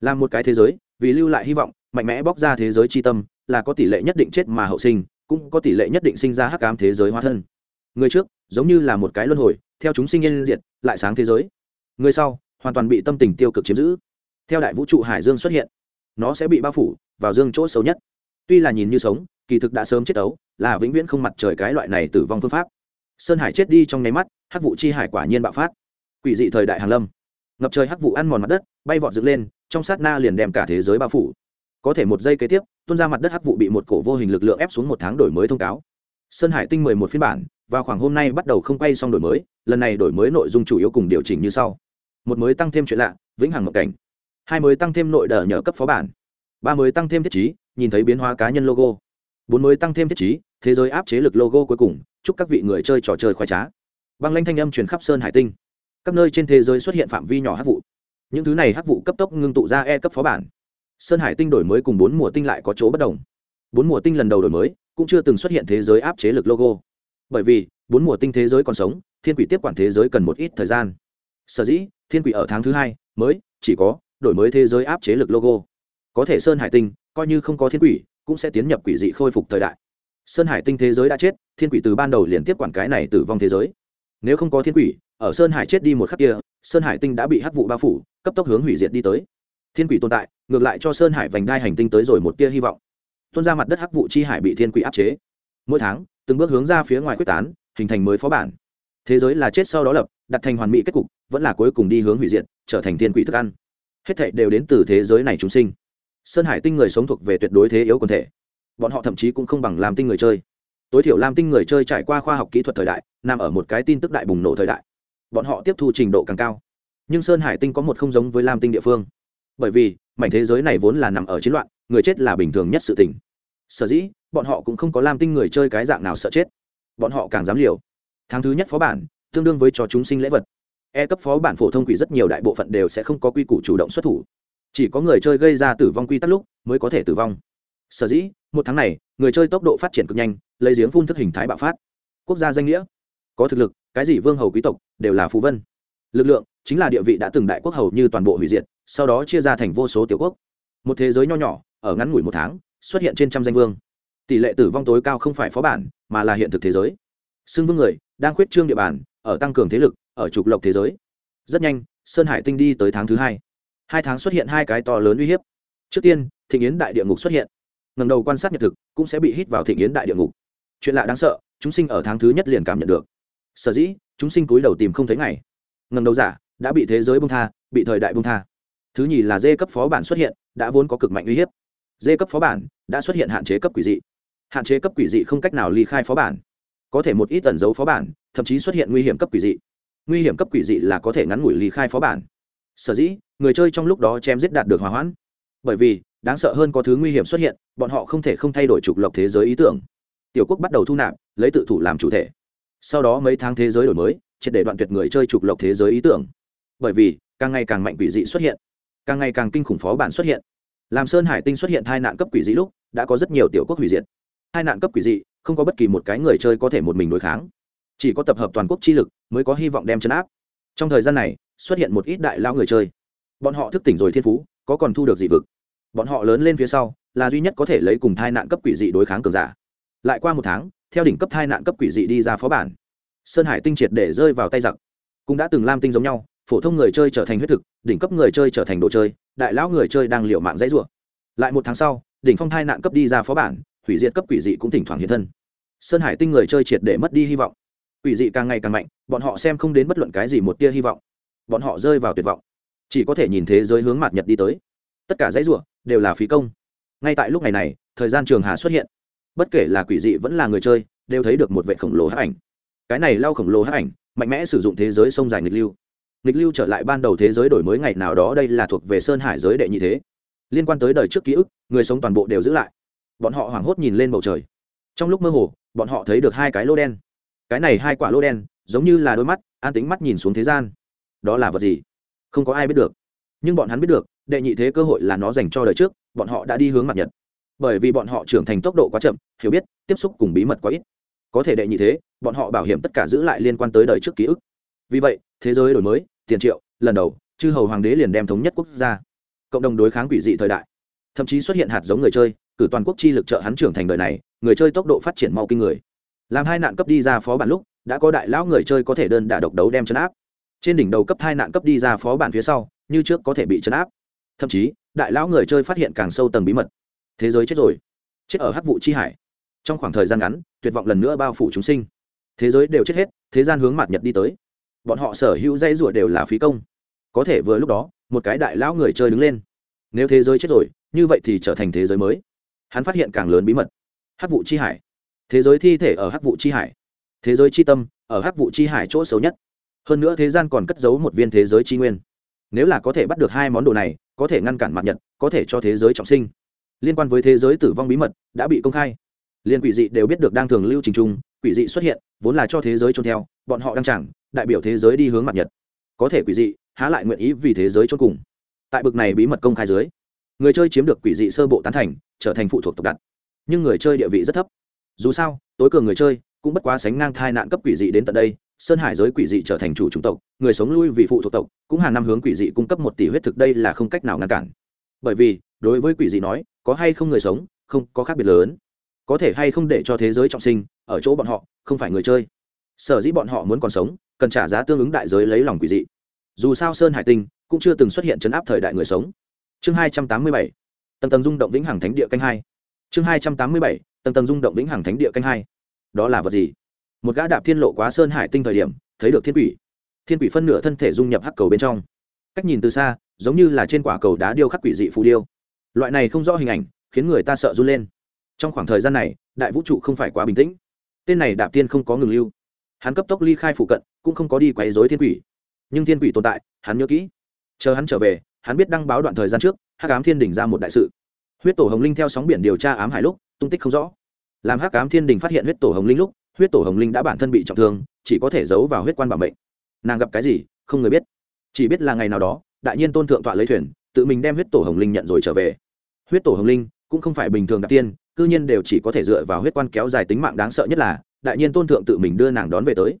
Là một cái thế giới, vì lưu lại hy vọng, mạnh mẽ bóc ra thế giới chi tâm là có tỷ lệ nhất định chết mà hậu sinh, cũng có tỷ lệ nhất định sinh ra hắc ám thế giới hóa thân. Người trước, giống như là một cái luân hồi, theo chúng sinh yên diệt, lại sáng thế giới. Người sau hoàn toàn bị tâm tình tiêu cực chiếm giữ. Theo đại vũ trụ hải dương xuất hiện, nó sẽ bị bao phủ vào dương chỗ xấu nhất. Tuy là nhìn như sống, kỳ thực đã sớm chết ấu là vĩnh viễn không mặt trời cái loại này tử vong phương pháp. Sơn hải chết đi trong nháy mắt, hắc vụ chi hải quả nhiên bạo phát. Quỷ dị thời đại hàn lâm. Ngập trời hắc vụ ăn mòn mặt đất, bay vọt dựng lên, trong sát na liền đem cả thế giới bao phủ. Có thể một giây kế tiếp, tuôn ra mặt đất hắc vụ bị một cổ vô hình lực lượng ép xuống một tháng đổi mới thông cáo. Sơn hải tinh mười một phiên bản và khoảng hôm nay bắt đầu không quay xong đổi mới, lần này đổi mới nội dung chủ yếu cùng điều chỉnh như sau một mới tăng thêm chuyện lạ, vĩnh hằng ngộ cảnh. Hai mới tăng thêm nội đờ nhờ cấp phó bản. Ba mới tăng thêm thiết chí nhìn thấy biến hóa cá nhân logo. Bốn mới tăng thêm thiết chí thế giới áp chế lực logo cuối cùng, chúc các vị người chơi trò chơi khoái trá. Băng lanh thanh âm truyền khắp sơn hải tinh. Các nơi trên thế giới xuất hiện phạm vi nhỏ hát vụ. Những thứ này hát vụ cấp tốc ngưng tụ ra e cấp phó bản. Sơn hải tinh đổi mới cùng bốn mùa tinh lại có chỗ bất đồng. Bốn mùa tinh lần đầu đổi mới, cũng chưa từng xuất hiện thế giới áp chế lực logo. Bởi vì, bốn mùa tinh thế giới còn sống, thiên quỷ tiếp quản thế giới cần một ít thời gian sở dĩ thiên quỷ ở tháng thứ hai mới chỉ có đổi mới thế giới áp chế lực logo. Có thể sơn hải tinh coi như không có thiên quỷ, cũng sẽ tiến nhập quỷ dị khôi phục thời đại. Sơn hải tinh thế giới đã chết, thiên quỷ từ ban đầu liền tiếp quản cái này tử vong thế giới. Nếu không có thiên quỷ, ở sơn hải chết đi một khắc kia, sơn hải tinh đã bị hắc vụ bao phủ, cấp tốc hướng hủy diệt đi tới. Thiên quỷ tồn tại, ngược lại cho sơn hải vành đai hành tinh tới rồi một tia hy vọng. Tuôn ra mặt đất hắc vụ chi hải bị thiên quỷ áp chế. Mỗi tháng, từng bước hướng ra phía ngoài quyết tán, hình thành mới phó bản thế giới là chết sau đó lập, đặt thành hoàn mỹ kết cục, vẫn là cuối cùng đi hướng hủy diệt, trở thành thiên quỷ thức ăn. Hết thệ đều đến từ thế giới này chúng sinh. Sơn hải tinh người sống thuộc về tuyệt đối thế yếu quần thể. Bọn họ thậm chí cũng không bằng làm tinh người chơi. Tối thiểu lam tinh người chơi trải qua khoa học kỹ thuật thời đại, nằm ở một cái tin tức đại bùng nổ thời đại. Bọn họ tiếp thu trình độ càng cao. Nhưng sơn hải tinh có một không giống với lam tinh địa phương. Bởi vì, mảnh thế giới này vốn là nằm ở chiến loạn, người chết là bình thường nhất sự tình. Sở dĩ, bọn họ cũng không có lam tinh người chơi cái dạng nào sợ chết. Bọn họ càng dám liều tháng thứ nhất phó bản, tương đương với cho chúng sinh lễ vật. E cấp phó bản phổ thông quỷ rất nhiều đại bộ phận đều sẽ không có quy củ chủ động xuất thủ. Chỉ có người chơi gây ra tử vong quy tắc lúc mới có thể tử vong. Sở dĩ, một tháng này, người chơi tốc độ phát triển cực nhanh, lấy giếng phun thức hình thái bạo phát. Quốc gia danh nghĩa. Có thực lực, cái gì vương hầu quý tộc, đều là phú vân. Lực lượng, chính là địa vị đã từng đại quốc hầu như toàn bộ hủy diệt, sau đó chia ra thành vô số tiểu quốc. Một thế giới nho nhỏ, ở ngắn ngủi một tháng, xuất hiện trên trăm danh vương. Tỷ lệ tử vong tối cao không phải phó bản, mà là hiện thực thế giới. Xưng vương người đang khuyết trương địa bàn, ở tăng cường thế lực, ở trục lộc thế giới. Rất nhanh, sơn hải tinh đi tới tháng thứ hai. Hai tháng xuất hiện hai cái to lớn uy hiếp. Trước tiên thị yến đại địa ngục xuất hiện. Ngầm đầu quan sát nhật thực, cũng sẽ bị hít vào thị yến đại địa ngục. Chuyện lạ đáng sợ, chúng sinh ở tháng thứ nhất liền cảm nhận được. Sở dĩ, chúng sinh cúi đầu tìm không thấy ngày. Ngầm đầu giả, đã bị thế giới bung tha, bị thời đại bung tha. Thứ nhì là dê cấp phó bản xuất hiện, đã vốn có cực mạnh uy hiếp. Dê cấp phó bản, đã xuất hiện hạn chế cấp quỷ dị. Hạn chế cấp quỷ dị không cách nào ly khai phó bản có thể một ít tẩn dấu phó bản, thậm chí xuất hiện nguy hiểm cấp quỷ dị. Nguy hiểm cấp quỷ dị là có thể ngắn ngủi ly khai phó bản. Sở dĩ, người chơi trong lúc đó chém giết đạt được hòa hoãn. Bởi vì, đáng sợ hơn có thứ nguy hiểm xuất hiện, bọn họ không thể không thay đổi trục lộc thế giới ý tưởng. Tiểu quốc bắt đầu thu nạp, lấy tự thủ làm chủ thể. Sau đó mấy tháng thế giới đổi mới, triệt để đoạn tuyệt người chơi trục lộc thế giới ý tưởng. Bởi vì, càng ngày càng mạnh quỷ dị xuất hiện. Càng ngày càng kinh khủng phó bản xuất hiện. Làm sơn hải tinh xuất hiện tai nạn cấp quỷ dị lúc, đã có rất nhiều tiểu quốc hủy diệt. Hai nạn cấp quỷ dị không có bất kỳ một cái người chơi có thể một mình đối kháng. Chỉ có tập hợp toàn quốc chi lực mới có hy vọng đem chấn áp. Trong thời gian này, xuất hiện một ít đại lao người chơi. Bọn họ thức tỉnh rồi thiên phú, có còn thu được dị vực. Bọn họ lớn lên phía sau, là duy nhất có thể lấy cùng thai nạn cấp quỷ dị đối kháng cường giả. Lại qua một tháng, theo đỉnh cấp thai nạn cấp quỷ dị đi ra phó bản. Sơn hải tinh triệt để rơi vào tay giặc. Cũng đã từng lam tinh giống nhau, phổ thông người chơi trở thành huyết thực, đỉnh cấp người chơi trở thành đồ chơi, đại lão người chơi đang liệu mạng dãy rủa. Lại một tháng sau, đỉnh phong thai nạn cấp đi ra phó bản hủy diệt cấp quỷ dị cũng thỉnh thoảng hiện thân. Sơn hải tinh người chơi triệt để mất đi hy vọng. Quỷ dị càng ngày càng mạnh, bọn họ xem không đến bất luận cái gì một tia hy vọng. Bọn họ rơi vào tuyệt vọng. Chỉ có thể nhìn thế giới hướng mặt nhật đi tới. Tất cả dãy rủa đều là phí công. Ngay tại lúc này này, thời gian trường hà xuất hiện. Bất kể là quỷ dị vẫn là người chơi, đều thấy được một vệ khổng lồ hắc ảnh. Cái này lau khổng lồ hắc ảnh, mạnh mẽ sử dụng thế giới sông dài nghịch lưu. Nghịch lưu trở lại ban đầu thế giới đổi mới ngày nào đó đây là thuộc về sơn hải giới đệ nhị thế. Liên quan tới đời trước ký ức, người sống toàn bộ đều giữ lại bọn họ hoảng hốt nhìn lên bầu trời. Trong lúc mơ hồ, bọn họ thấy được hai cái lô đen. Cái này hai quả lô đen, giống như là đôi mắt, an tính mắt nhìn xuống thế gian. Đó là vật gì? Không có ai biết được. Nhưng bọn hắn biết được, đệ nhị thế cơ hội là nó dành cho đời trước, bọn họ đã đi hướng mặt nhật. Bởi vì bọn họ trưởng thành tốc độ quá chậm, hiểu biết, tiếp xúc cùng bí mật quá ít. Có thể đệ nhị thế, bọn họ bảo hiểm tất cả giữ lại liên quan tới đời trước ký ức. Vì vậy, thế giới đổi mới, tiền triệu, lần đầu, chư hầu hoàng đế liền đem thống nhất quốc gia. Cộng đồng đối kháng quỷ dị thời đại. Thậm chí xuất hiện hạt giống người chơi cử toàn quốc chi lực trợ hắn trưởng thành đời này, người chơi tốc độ phát triển mau kinh người. Làm hai nạn cấp đi ra phó bản lúc, đã có đại lão người chơi có thể đơn đả độc đấu đem chấn áp. Trên đỉnh đầu cấp hai nạn cấp đi ra phó bản phía sau, như trước có thể bị chấn áp. Thậm chí, đại lão người chơi phát hiện càng sâu tầng bí mật. Thế giới chết rồi. Chết ở hắc vụ chi hải. Trong khoảng thời gian ngắn, tuyệt vọng lần nữa bao phủ chúng sinh. Thế giới đều chết hết, thế gian hướng mặt nhật đi tới. Bọn họ sở hữu dây rủa đều là phí công. Có thể vừa lúc đó, một cái đại lão người chơi đứng lên. Nếu thế giới chết rồi, như vậy thì trở thành thế giới mới hắn phát hiện càng lớn bí mật. Hắc vụ chi hải. Thế giới thi thể ở hắc vụ chi hải. Thế giới chi tâm ở hắc vụ chi hải chỗ xấu nhất. Hơn nữa thế gian còn cất giấu một viên thế giới chi nguyên. Nếu là có thể bắt được hai món đồ này, có thể ngăn cản mặt nhật, có thể cho thế giới trọng sinh. Liên quan với thế giới tử vong bí mật đã bị công khai. Liên quỷ dị đều biết được đang thường lưu trình trung, quỷ dị xuất hiện, vốn là cho thế giới trôn theo, bọn họ đang chẳng, đại biểu thế giới đi hướng mặt nhật. Có thể quỷ dị, há lại nguyện ý vì thế giới trôn cùng. Tại bực này bí mật công khai dưới người chơi chiếm được quỷ dị sơ bộ tán thành, trở thành phụ thuộc tộc đặt nhưng người chơi địa vị rất thấp. Dù sao, tối cường người chơi cũng bất quá sánh ngang thai nạn cấp quỷ dị đến tận đây, sơn hải giới quỷ dị trở thành chủ chủng tộc, người sống lui vì phụ thuộc tộc, cũng hàng năm hướng quỷ dị cung cấp một tỷ huyết thực đây là không cách nào ngăn cản. Bởi vì, đối với quỷ dị nói, có hay không người sống, không có khác biệt lớn. Có thể hay không để cho thế giới trọng sinh, ở chỗ bọn họ, không phải người chơi. Sở dĩ bọn họ muốn còn sống, cần trả giá tương ứng đại giới lấy lòng quỷ dị. Dù sao sơn hải tinh cũng chưa từng xuất hiện chấn áp thời đại người sống chương hai trăm tám mươi bảy, tầng tầng rung động vĩnh hằng thánh địa canh hai. Chương hai trăm tám mươi bảy, tầng tầng rung động vĩnh hằng thánh địa canh hai. Đó là vật gì? Một gã đạp thiên lộ quá sơn hải tinh thời điểm, thấy được thiên quỷ. Thiên quỷ phân nửa thân thể dung nhập hắc cầu bên trong. Cách nhìn từ xa, giống như là trên quả cầu đá điêu khắc quỷ dị phù điêu. Loại này không rõ hình ảnh, khiến người ta sợ run lên. Trong khoảng thời gian này, đại vũ trụ không phải quá bình tĩnh. Tên này đạp tiên không có ngừng lưu. Hắn cấp tốc ly khai phụ cận, cũng không có đi quấy dối thiên quỷ. Nhưng thiên quỷ tồn tại, hắn nhớ kỹ. Chờ hắn trở về hắn biết đăng báo đoạn thời gian trước, hắc ám thiên đình ra một đại sự. Huyết tổ hồng linh theo sóng biển điều tra ám hải lúc, tung tích không rõ. Làm hắc ám thiên đình phát hiện huyết tổ hồng linh lúc, huyết tổ hồng linh đã bản thân bị trọng thương, chỉ có thể giấu vào huyết quan bảo mệnh. Nàng gặp cái gì, không người biết. Chỉ biết là ngày nào đó, đại nhiên tôn thượng tọa lấy thuyền, tự mình đem huyết tổ hồng linh nhận rồi trở về. Huyết tổ hồng linh cũng không phải bình thường đặc tiên, cư nhiên đều chỉ có thể dựa vào huyết quan kéo dài tính mạng đáng sợ nhất là, đại nhiên tôn thượng tự mình đưa nàng đón về tới.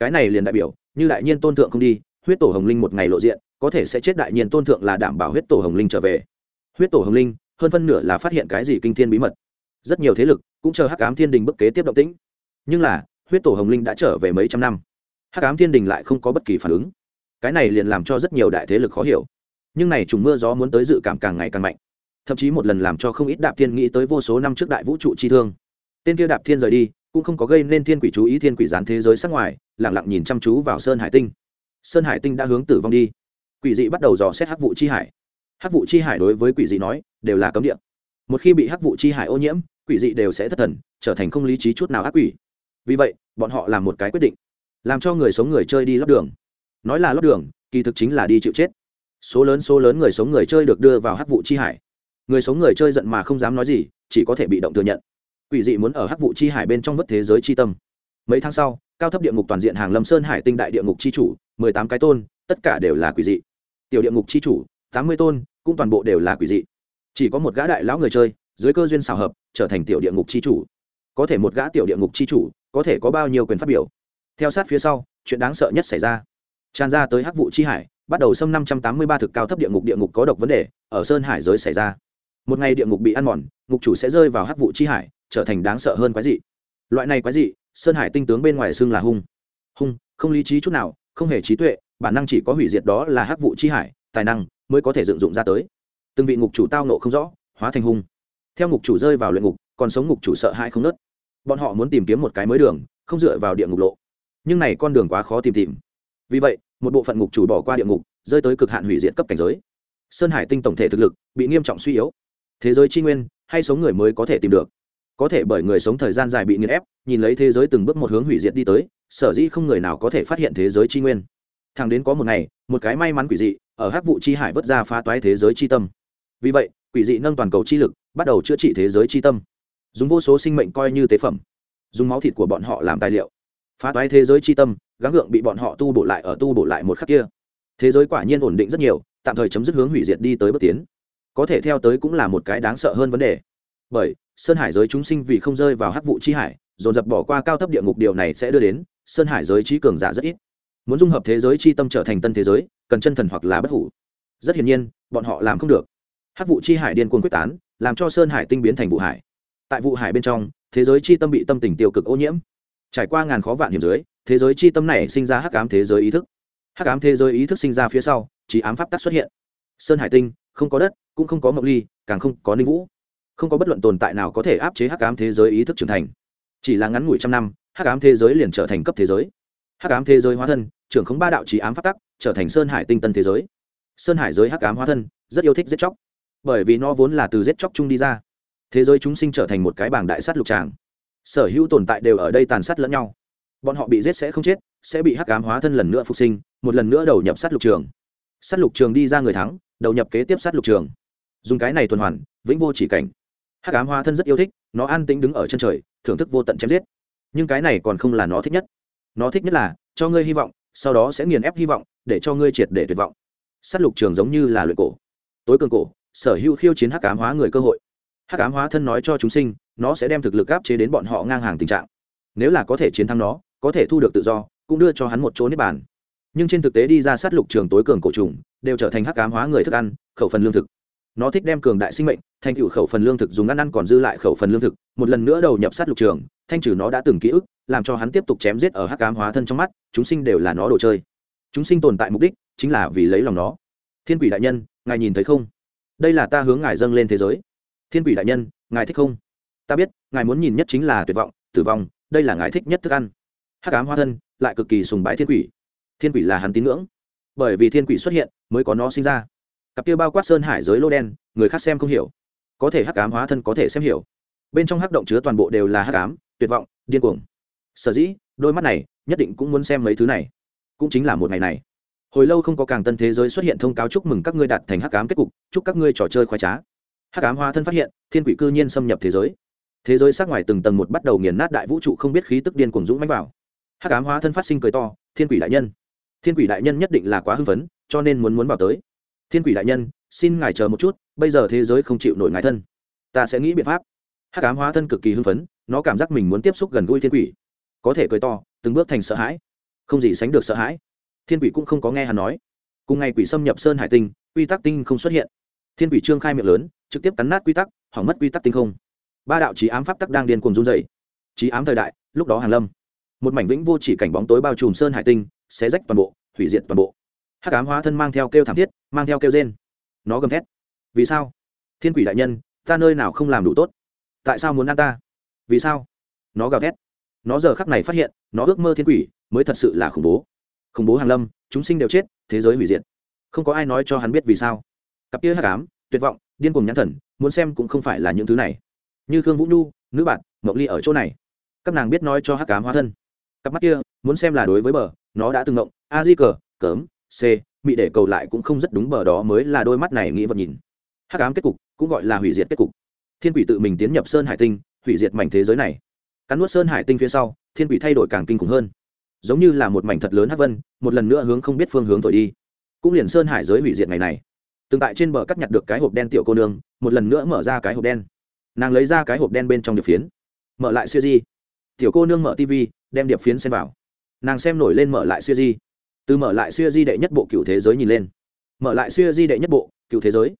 Cái này liền đại biểu, như đại nhiên tôn thượng không đi, huyết tổ hồng linh một ngày lộ diện có thể sẽ chết đại nhiên tôn thượng là đảm bảo huyết tổ hồng linh trở về. Huyết tổ hồng linh, hơn phân nửa là phát hiện cái gì kinh thiên bí mật. Rất nhiều thế lực cũng chờ hắc ám thiên đình bức kế tiếp động tĩnh. Nhưng là, huyết tổ hồng linh đã trở về mấy trăm năm. Hắc ám thiên đình lại không có bất kỳ phản ứng. Cái này liền làm cho rất nhiều đại thế lực khó hiểu. Nhưng này trùng mưa gió muốn tới dự cảm càng ngày càng mạnh. Thậm chí một lần làm cho không ít đạp thiên nghĩ tới vô số năm trước đại vũ trụ chi thương. Tên kia đạp thiên rời đi, cũng không có gây nên thiên quỷ chú ý thiên quỷ gián thế giới sắc ngoài lẳng lặng nhìn chăm chú vào sơn hải tinh. Sơn hải tinh đã hướng tử vong đi quỷ dị bắt đầu dò xét hắc vụ chi hải. Hắc vụ chi hải đối với quỷ dị nói, đều là cấm địa. Một khi bị hắc vụ chi hải ô nhiễm, quỷ dị đều sẽ thất thần, trở thành không lý trí chút nào ác quỷ. Vì vậy, bọn họ làm một cái quyết định, làm cho người sống người chơi đi lót đường. Nói là lót đường, kỳ thực chính là đi chịu chết. Số lớn số lớn người sống người chơi được đưa vào hắc vụ chi hải. Người sống người chơi giận mà không dám nói gì, chỉ có thể bị động thừa nhận. Quỷ dị muốn ở hắc vụ chi hải bên trong vất thế giới chi tâm. Mấy tháng sau, cao thấp địa ngục toàn diện hàng lâm sơn hải tinh đại địa ngục chi chủ, mười tám cái tôn, tất cả đều là quỷ dị tiểu địa ngục chi chủ, tám mươi tôn, cũng toàn bộ đều là quỷ dị. Chỉ có một gã đại lão người chơi, dưới cơ duyên xào hợp, trở thành tiểu địa ngục chi chủ. Có thể một gã tiểu địa ngục chi chủ, có thể có bao nhiêu quyền phát biểu? Theo sát phía sau, chuyện đáng sợ nhất xảy ra. Tràn ra tới hắc vụ chi hải, bắt đầu xâm năm trăm tám mươi ba thực cao thấp địa ngục địa ngục có độc vấn đề, ở sơn hải giới xảy ra. Một ngày địa ngục bị ăn mòn, ngục chủ sẽ rơi vào hắc vụ chi hải, trở thành đáng sợ hơn quái dị. Loại này quái dị, sơn hải tinh tướng bên ngoài xưng là hung. Hung, không lý trí chút nào, không hề trí tuệ bản năng chỉ có hủy diệt đó là hắc vụ chi hải, tài năng mới có thể dựng dụng ra tới. Từng vị ngục chủ tao nộ không rõ, hóa thành hung. Theo ngục chủ rơi vào luyện ngục, còn sống ngục chủ sợ hãi không nớt. Bọn họ muốn tìm kiếm một cái mới đường, không dựa vào địa ngục lộ. Nhưng này con đường quá khó tìm tìm. Vì vậy, một bộ phận ngục chủ bỏ qua địa ngục, rơi tới cực hạn hủy diệt cấp cảnh giới. Sơn hải tinh tổng thể thực lực bị nghiêm trọng suy yếu. Thế giới tri nguyên, hay sống người mới có thể tìm được. Có thể bởi người sống thời gian dài bị nghiền ép, nhìn lấy thế giới từng bước một hướng hủy diệt đi tới, sở dĩ không người nào có thể phát hiện thế giới tri nguyên thằng đến có một ngày, một cái may mắn quỷ dị ở hắc vụ chi hải vớt ra phá toái thế giới chi tâm. Vì vậy, quỷ dị nâng toàn cầu chi lực, bắt đầu chữa trị thế giới chi tâm. Dùng vô số sinh mệnh coi như tế phẩm. Dùng máu thịt của bọn họ làm tài liệu. Phá toái thế giới chi tâm, gắng gượng bị bọn họ tu bổ lại ở tu bổ lại một khắc kia. Thế giới quả nhiên ổn định rất nhiều, tạm thời chấm dứt hướng hủy diệt đi tới bước tiến. Có thể theo tới cũng là một cái đáng sợ hơn vấn đề. Bởi, sơn hải giới chúng sinh vì không rơi vào hắc vụ chi hải, dồn dập bỏ qua cao thấp địa ngục điều này sẽ đưa đến, sơn hải giới trí cường giả rất ít muốn dung hợp thế giới chi tâm trở thành tân thế giới, cần chân thần hoặc là bất hủ. Rất hiển nhiên, bọn họ làm không được. Hắc vụ chi hải điên cuồng quyết tán, làm cho sơn hải tinh biến thành vụ hải. Tại vụ hải bên trong, thế giới chi tâm bị tâm tình tiêu cực ô nhiễm. Trải qua ngàn khó vạn hiểm dưới, thế giới chi tâm này sinh ra hắc ám thế giới ý thức. Hắc ám thế giới ý thức sinh ra phía sau chỉ ám pháp tắc xuất hiện. Sơn hải tinh, không có đất, cũng không có mộng ly, càng không có ninh vũ. Không có bất luận tồn tại nào có thể áp chế hắc ám thế giới ý thức trưởng thành. Chỉ là ngắn ngủi trăm năm, hắc ám thế giới liền trở thành cấp thế giới. Hắc ám thế giới hóa thân trưởng khống ba đạo trí ám phát tắc, trở thành sơn hải tinh tân thế giới. Sơn hải giới hắc ám hóa thân, rất yêu thích giết chóc. Bởi vì nó vốn là từ giết chóc chung đi ra. Thế giới chúng sinh trở thành một cái bảng đại sát lục tràng. Sở hữu tồn tại đều ở đây tàn sát lẫn nhau. Bọn họ bị giết sẽ không chết, sẽ bị hắc ám hóa thân lần nữa phục sinh, một lần nữa đầu nhập sát lục trường. Sát lục trường đi ra người thắng, đầu nhập kế tiếp sát lục trường. Dùng cái này tuần hoàn, vĩnh vô chỉ cảnh. Hắc ám hóa thân rất yêu thích, nó an tĩnh đứng ở chân trời, thưởng thức vô tận chém giết. Nhưng cái này còn không là nó thích nhất. Nó thích nhất là, cho ngươi hy vọng sau đó sẽ nghiền ép hy vọng, để cho ngươi triệt để tuyệt vọng. Sát lục trường giống như là luyện cổ. Tối cường cổ, sở hữu khiêu chiến hắc ám hóa người cơ hội. Hắc ám hóa thân nói cho chúng sinh, nó sẽ đem thực lực áp chế đến bọn họ ngang hàng tình trạng. Nếu là có thể chiến thắng nó, có thể thu được tự do, cũng đưa cho hắn một chỗ nếp bàn. Nhưng trên thực tế đi ra sát lục trường tối cường cổ trùng, đều trở thành hắc ám hóa người thức ăn, khẩu phần lương thực. Nó thích đem cường đại sinh mệnh, thành tựu khẩu phần lương thực dùng ăn ăn còn dư lại khẩu phần lương thực, một lần nữa đầu nhập sát lục trường thanh trừ nó đã từng ký ức, làm cho hắn tiếp tục chém giết ở hắc ám hóa thân trong mắt, chúng sinh đều là nó đồ chơi. Chúng sinh tồn tại mục đích chính là vì lấy lòng nó. Thiên quỷ đại nhân, ngài nhìn thấy không? Đây là ta hướng ngài dâng lên thế giới. Thiên quỷ đại nhân, ngài thích không? Ta biết, ngài muốn nhìn nhất chính là tuyệt vọng, tử vong, đây là ngài thích nhất thức ăn. Hắc ám hóa thân lại cực kỳ sùng bái thiên quỷ. Thiên quỷ là hắn tín ngưỡng. Bởi vì thiên quỷ xuất hiện mới có nó sinh ra. Cặp kia bao quát sơn hải giới lô đen, người khác xem không hiểu. Có thể hắc ám hóa thân có thể xem hiểu. Bên trong hắc động chứa toàn bộ đều là hắc ám tuyệt vọng, điên cuồng. Sở dĩ, đôi mắt này nhất định cũng muốn xem mấy thứ này. Cũng chính là một ngày này. Hồi lâu không có càng tân thế giới xuất hiện thông cáo chúc mừng các ngươi đạt thành hắc ám kết cục, chúc các ngươi trò chơi khoái trá. Hắc ám hóa thân phát hiện, thiên quỷ cư nhiên xâm nhập thế giới. Thế giới sát ngoài từng tầng một bắt đầu nghiền nát đại vũ trụ không biết khí tức điên cuồng dũng mãnh vào. Hắc ám hóa thân phát sinh cười to, thiên quỷ đại nhân. Thiên quỷ đại nhân nhất định là quá hưng phấn, cho nên muốn muốn vào tới. Thiên quỷ đại nhân, xin ngài chờ một chút, bây giờ thế giới không chịu nổi ngài thân. Ta sẽ nghĩ biện pháp. Hắc ám hóa thân cực kỳ hưng phấn nó cảm giác mình muốn tiếp xúc gần gũi thiên quỷ. Có thể cười to, từng bước thành sợ hãi. Không gì sánh được sợ hãi. Thiên quỷ cũng không có nghe hắn nói. Cùng ngày quỷ xâm nhập sơn hải tinh, quy tắc tinh không xuất hiện. Thiên quỷ trương khai miệng lớn, trực tiếp cắn nát quy tắc, hỏng mất quy tắc tinh không. Ba đạo trí ám pháp tắc đang điên cuồng run dày trí ám thời đại, lúc đó hàn lâm. Một mảnh vĩnh vô chỉ cảnh bóng tối bao trùm sơn hải tinh, xé rách toàn bộ, hủy diệt toàn bộ. Hắc ám hóa thân mang theo kêu thảm thiết, mang theo kêu rên. Nó gầm thét. Vì sao? Thiên quỷ đại nhân, ta nơi nào không làm đủ tốt? Tại sao muốn ăn ta? Vì sao? Nó gào thét. Nó giờ khắc này phát hiện, nó ước mơ thiên quỷ, mới thật sự là khủng bố. Khủng bố hàn lâm, chúng sinh đều chết, thế giới hủy diệt. Không có ai nói cho hắn biết vì sao. Cặp kia hắc ám, tuyệt vọng, điên cuồng nhãn thần, muốn xem cũng không phải là những thứ này. Như khương vũ nhu, nữ bạn mộng ly ở chỗ này. Các nàng biết nói cho hắc ám hóa thân. Cặp mắt kia, muốn xem là đối với bờ, nó đã từng ngộng. A di cờ, cớm, c, mị để cầu lại cũng không rất đúng bờ đó mới là đôi mắt này nghĩ vật nhìn. Hắc ám kết cục, cũng gọi là hủy diệt kết cục. Thiên quỷ tự mình tiến nhập sơn hải tinh hủy diệt mảnh thế giới này. Cắn nuốt sơn hải tinh phía sau, thiên quỷ thay đổi càng kinh khủng hơn. Giống như là một mảnh thật lớn hắc vân, một lần nữa hướng không biết phương hướng thổi đi. Cũng liền sơn hải giới hủy diệt ngày này. Từng tại trên bờ cắt nhặt được cái hộp đen tiểu cô nương, một lần nữa mở ra cái hộp đen. Nàng lấy ra cái hộp đen bên trong điệp phiến. Mở lại siêu di. Tiểu cô nương mở tv đem điệp phiến xem vào. Nàng xem nổi lên mở lại siêu di. Từ mở lại siêu di đệ nhất bộ cựu thế giới nhìn lên. Mở lại siêu di đệ nhất bộ cựu thế giới.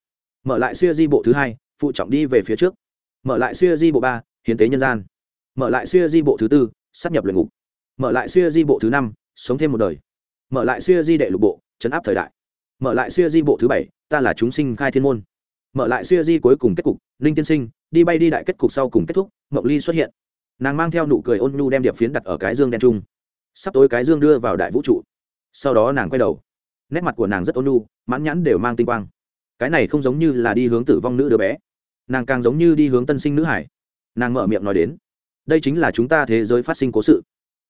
Mở lại siêu di bộ thứ hai, phụ trọng đi về phía trước. Mở lại siêu di bộ ba hiến tế nhân gian. Mở lại xuya di bộ thứ tư sắp nhập luyện ngục. Mở lại xuya di bộ thứ năm, sống thêm một đời. Mở lại xuya di đệ lục bộ, chấn áp thời đại. Mở lại xuya di bộ thứ bảy, ta là chúng sinh khai thiên môn. Mở lại xuya di cuối cùng kết cục, ninh tiên sinh, đi bay đi đại kết cục sau cùng kết thúc mộng ly xuất hiện. Nàng mang theo nụ cười ôn nhu đem điệp phiến đặt ở cái dương đen trung. Sắp tối cái dương đưa vào đại vũ trụ. Sau đó nàng quay đầu. Nét mặt của nàng rất ôn nhu, mãn nhãn đều mang tinh quang. Cái này không giống như là đi hướng tử vong nữ đứa bé. Nàng càng giống như đi hướng tân sinh nữ hải nàng mở miệng nói đến, đây chính là chúng ta thế giới phát sinh cố sự,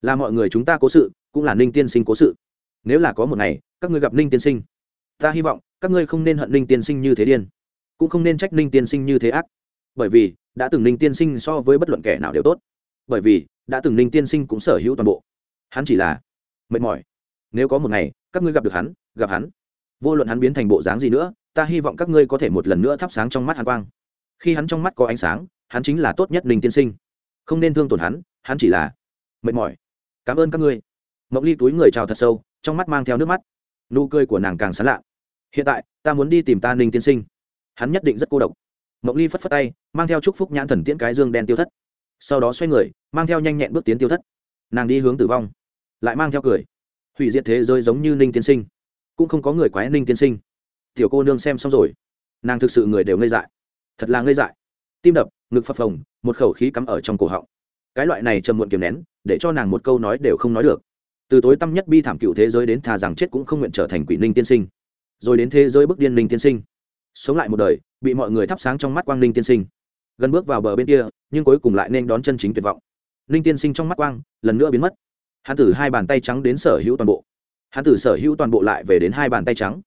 là mọi người chúng ta cố sự, cũng là ninh tiên sinh cố sự. Nếu là có một ngày, các ngươi gặp ninh tiên sinh, ta hy vọng các ngươi không nên hận ninh tiên sinh như thế điên, cũng không nên trách ninh tiên sinh như thế ác, bởi vì đã từng ninh tiên sinh so với bất luận kẻ nào đều tốt, bởi vì đã từng ninh tiên sinh cũng sở hữu toàn bộ. Hắn chỉ là mệt mỏi. Nếu có một ngày, các ngươi gặp được hắn, gặp hắn, vô luận hắn biến thành bộ dáng gì nữa, ta hy vọng các ngươi có thể một lần nữa thắp sáng trong mắt hắn quang. Khi hắn trong mắt có ánh sáng hắn chính là tốt nhất ninh tiên sinh. Không nên thương tổn hắn hắn chỉ là mệt mỏi. Cảm ơn các ngươi. Mộng ly túi người chào thật sâu, trong mắt mang theo nước mắt. Nụ cười của nàng càng sán lạ. Hiện tại, ta muốn đi tìm ta ninh tiên sinh. Hắn nhất định rất cô độc. Mộng ly phất phất tay, mang theo chúc phúc nhãn thần tiễn cái dương đen tiêu thất. Sau đó xoay người, mang theo nhanh nhẹn bước tiến tiêu thất. Nàng đi hướng tử vong, lại mang theo cười. Hủy diệt thế giới giống như ninh tiên sinh. Cũng không có người quái ninh tiên sinh. Tiểu cô nương xem xong rồi. Nàng thực sự người đều ngây dại. Thật là ngây dại. Tim đập ngực phập phồng, một khẩu khí cắm ở trong cổ họng. Cái loại này trầm muộn kiềm nén, để cho nàng một câu nói đều không nói được. Từ tối tăm nhất bi thảm cựu thế giới đến thà rằng chết cũng không nguyện trở thành quỷ ninh tiên sinh. Rồi đến thế giới bức điên ninh tiên sinh. Sống lại một đời, bị mọi người thắp sáng trong mắt quang ninh tiên sinh. Gần bước vào bờ bên kia, nhưng cuối cùng lại nên đón chân chính tuyệt vọng. Ninh tiên sinh trong mắt quang, lần nữa biến mất. Hắn Tử hai bàn tay trắng đến sở hữu toàn bộ. Hắn Tử sở hữu toàn bộ lại về đến hai bàn tay trắng.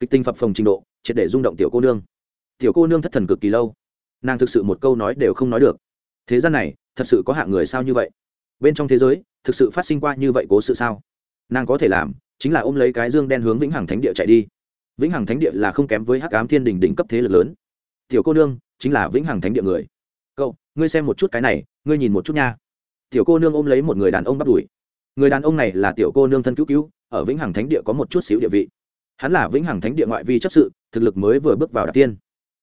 Kịch tinh phập phồng trình độ, triệt để rung động tiểu cô nương. Tiểu cô nương thất thần cực kỳ lâu nàng thực sự một câu nói đều không nói được. Thế gian này, thật sự có hạng người sao như vậy? Bên trong thế giới, thực sự phát sinh qua như vậy cố sự sao? Nàng có thể làm, chính là ôm lấy cái dương đen hướng vĩnh hằng thánh địa chạy đi. Vĩnh hằng thánh địa là không kém với hắc ám thiên đình đỉnh cấp thế lực lớn. Tiểu cô nương, chính là vĩnh hằng thánh địa người. Cậu, ngươi xem một chút cái này, ngươi nhìn một chút nha. Tiểu cô nương ôm lấy một người đàn ông bắt đuổi. Người đàn ông này là tiểu cô nương thân cứu cứu, ở vĩnh hằng thánh địa có một chút xíu địa vị. Hắn là vĩnh hằng thánh địa ngoại vi chấp sự, thực lực mới vừa bước vào đặc tiên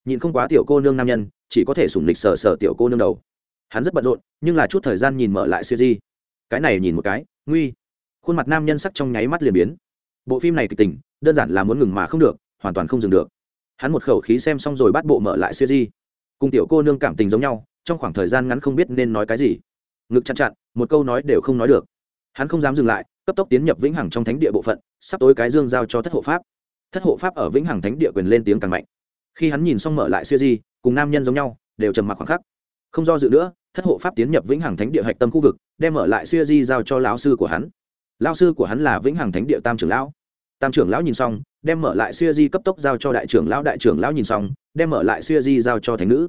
nhìn không quá tiểu cô nương nam nhân, chỉ có thể sủng lịch sờ sờ tiểu cô nương đầu. Hắn rất bận rộn, nhưng là chút thời gian nhìn mở lại siêu di cái này nhìn một cái, nguy. Khuôn mặt nam nhân sắc trong nháy mắt liền biến. Bộ phim này kịch tình, đơn giản là muốn ngừng mà không được, hoàn toàn không dừng được. Hắn một khẩu khí xem xong rồi bắt bộ mở lại siêu di cùng tiểu cô nương cảm tình giống nhau, trong khoảng thời gian ngắn không biết nên nói cái gì. Ngực chặn chặn, một câu nói đều không nói được. Hắn không dám dừng lại, cấp tốc tiến nhập vĩnh hằng trong thánh địa bộ phận, sắp tối cái dương giao cho thất hộ pháp. Thất hộ pháp ở vĩnh hằng thánh địa quyền lên tiếng càng mạnh khi hắn nhìn xong mở lại siêu di, cùng nam nhân giống nhau, đều trầm mặc khoảng khắc. Không do dự nữa, thất hộ pháp tiến nhập vĩnh hằng thánh địa hạch tâm khu vực, đem mở lại siêu di giao cho lão sư của hắn. Lão sư của hắn là vĩnh hằng thánh địa tam trưởng lão. Tam trưởng lão nhìn xong, đem mở lại siêu di cấp tốc giao cho đại trưởng lão, đại trưởng lão nhìn xong, đem mở lại siêu di giao cho thánh nữ.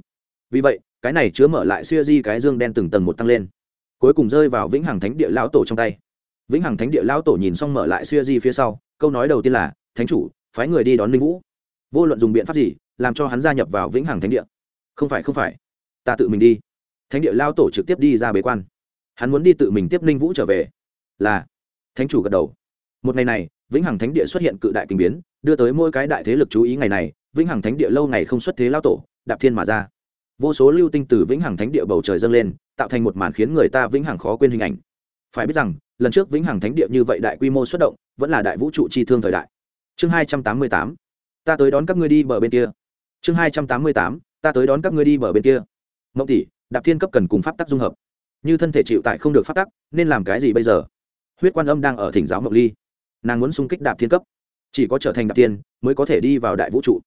Vì vậy, cái này chứa mở lại siêu di cái dương đen từng tầng một tăng lên, cuối cùng rơi vào vĩnh hằng thánh địa lão tổ trong tay. Vĩnh hằng thánh địa lão tổ nhìn xong mở lại siêu di phía sau, câu nói đầu tiên là, thánh chủ, phái người đi đón linh vũ. Vô luận dùng biện pháp gì làm cho hắn gia nhập vào vĩnh hằng thánh địa. Không phải không phải. Ta tự mình đi. Thánh địa lao tổ trực tiếp đi ra bế quan. Hắn muốn đi tự mình tiếp ninh vũ trở về. Là. Thánh chủ gật đầu. Một ngày này, vĩnh hằng thánh địa xuất hiện cự đại kinh biến, đưa tới mỗi cái đại thế lực chú ý ngày này, vĩnh hằng thánh địa lâu ngày không xuất thế lao tổ, đạp thiên mà ra. Vô số lưu tinh từ vĩnh hằng thánh địa bầu trời dâng lên, tạo thành một màn khiến người ta vĩnh hằng khó quên hình ảnh. Phải biết rằng, lần trước vĩnh hằng thánh địa như vậy đại quy mô xuất động, vẫn là đại vũ trụ chi thương thời đại. Chương hai trăm tám mươi tám. Ta tới đón các ngươi đi bờ bên kia chương hai trăm tám mươi tám, ta tới đón các ngươi đi bờ bên kia. Mộng tỷ, đạp thiên cấp cần cùng pháp tắc dung hợp. Như thân thể chịu tại không được pháp tắc, nên làm cái gì bây giờ? Huyết quan âm đang ở thỉnh giáo mộng ly. Nàng muốn xung kích đạp thiên cấp. Chỉ có trở thành đạp tiên mới có thể đi vào đại vũ trụ.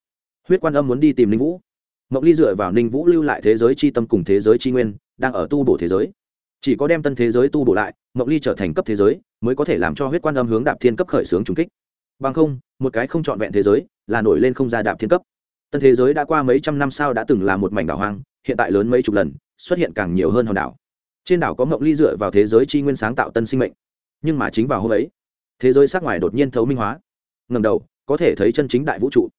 Huyết quan âm muốn đi tìm ninh vũ. Mộng ly dựa vào ninh vũ lưu lại thế giới c h i tâm cùng thế giới c h i nguyên, đang ở tu bổ thế giới. Chỉ có đem tân thế giới tu bổ lại, mộng ly trở thành cấp thế giới mới có thể làm cho huyết quan âm hướng đạp thiên cấp khởi xướng trùng kích. Bằng không, một cái không trọn vẹn thế giới là nổi lên không ra đạp thiên cấp tân thế giới đã qua mấy trăm năm sau đã từng là một mảnh đảo hoang, hiện tại lớn mấy chục lần, xuất hiện càng nhiều hơn hòn đảo. Trên đảo có mộng ly dựa vào thế giới c h i nguyên sáng tạo tân sinh mệnh. Nhưng mà chính vào hôm ấy, thế giới sát ngoài đột nhiên thấu minh hóa. Ngầm đầu, có thể thấy chân chính đại vũ trụ.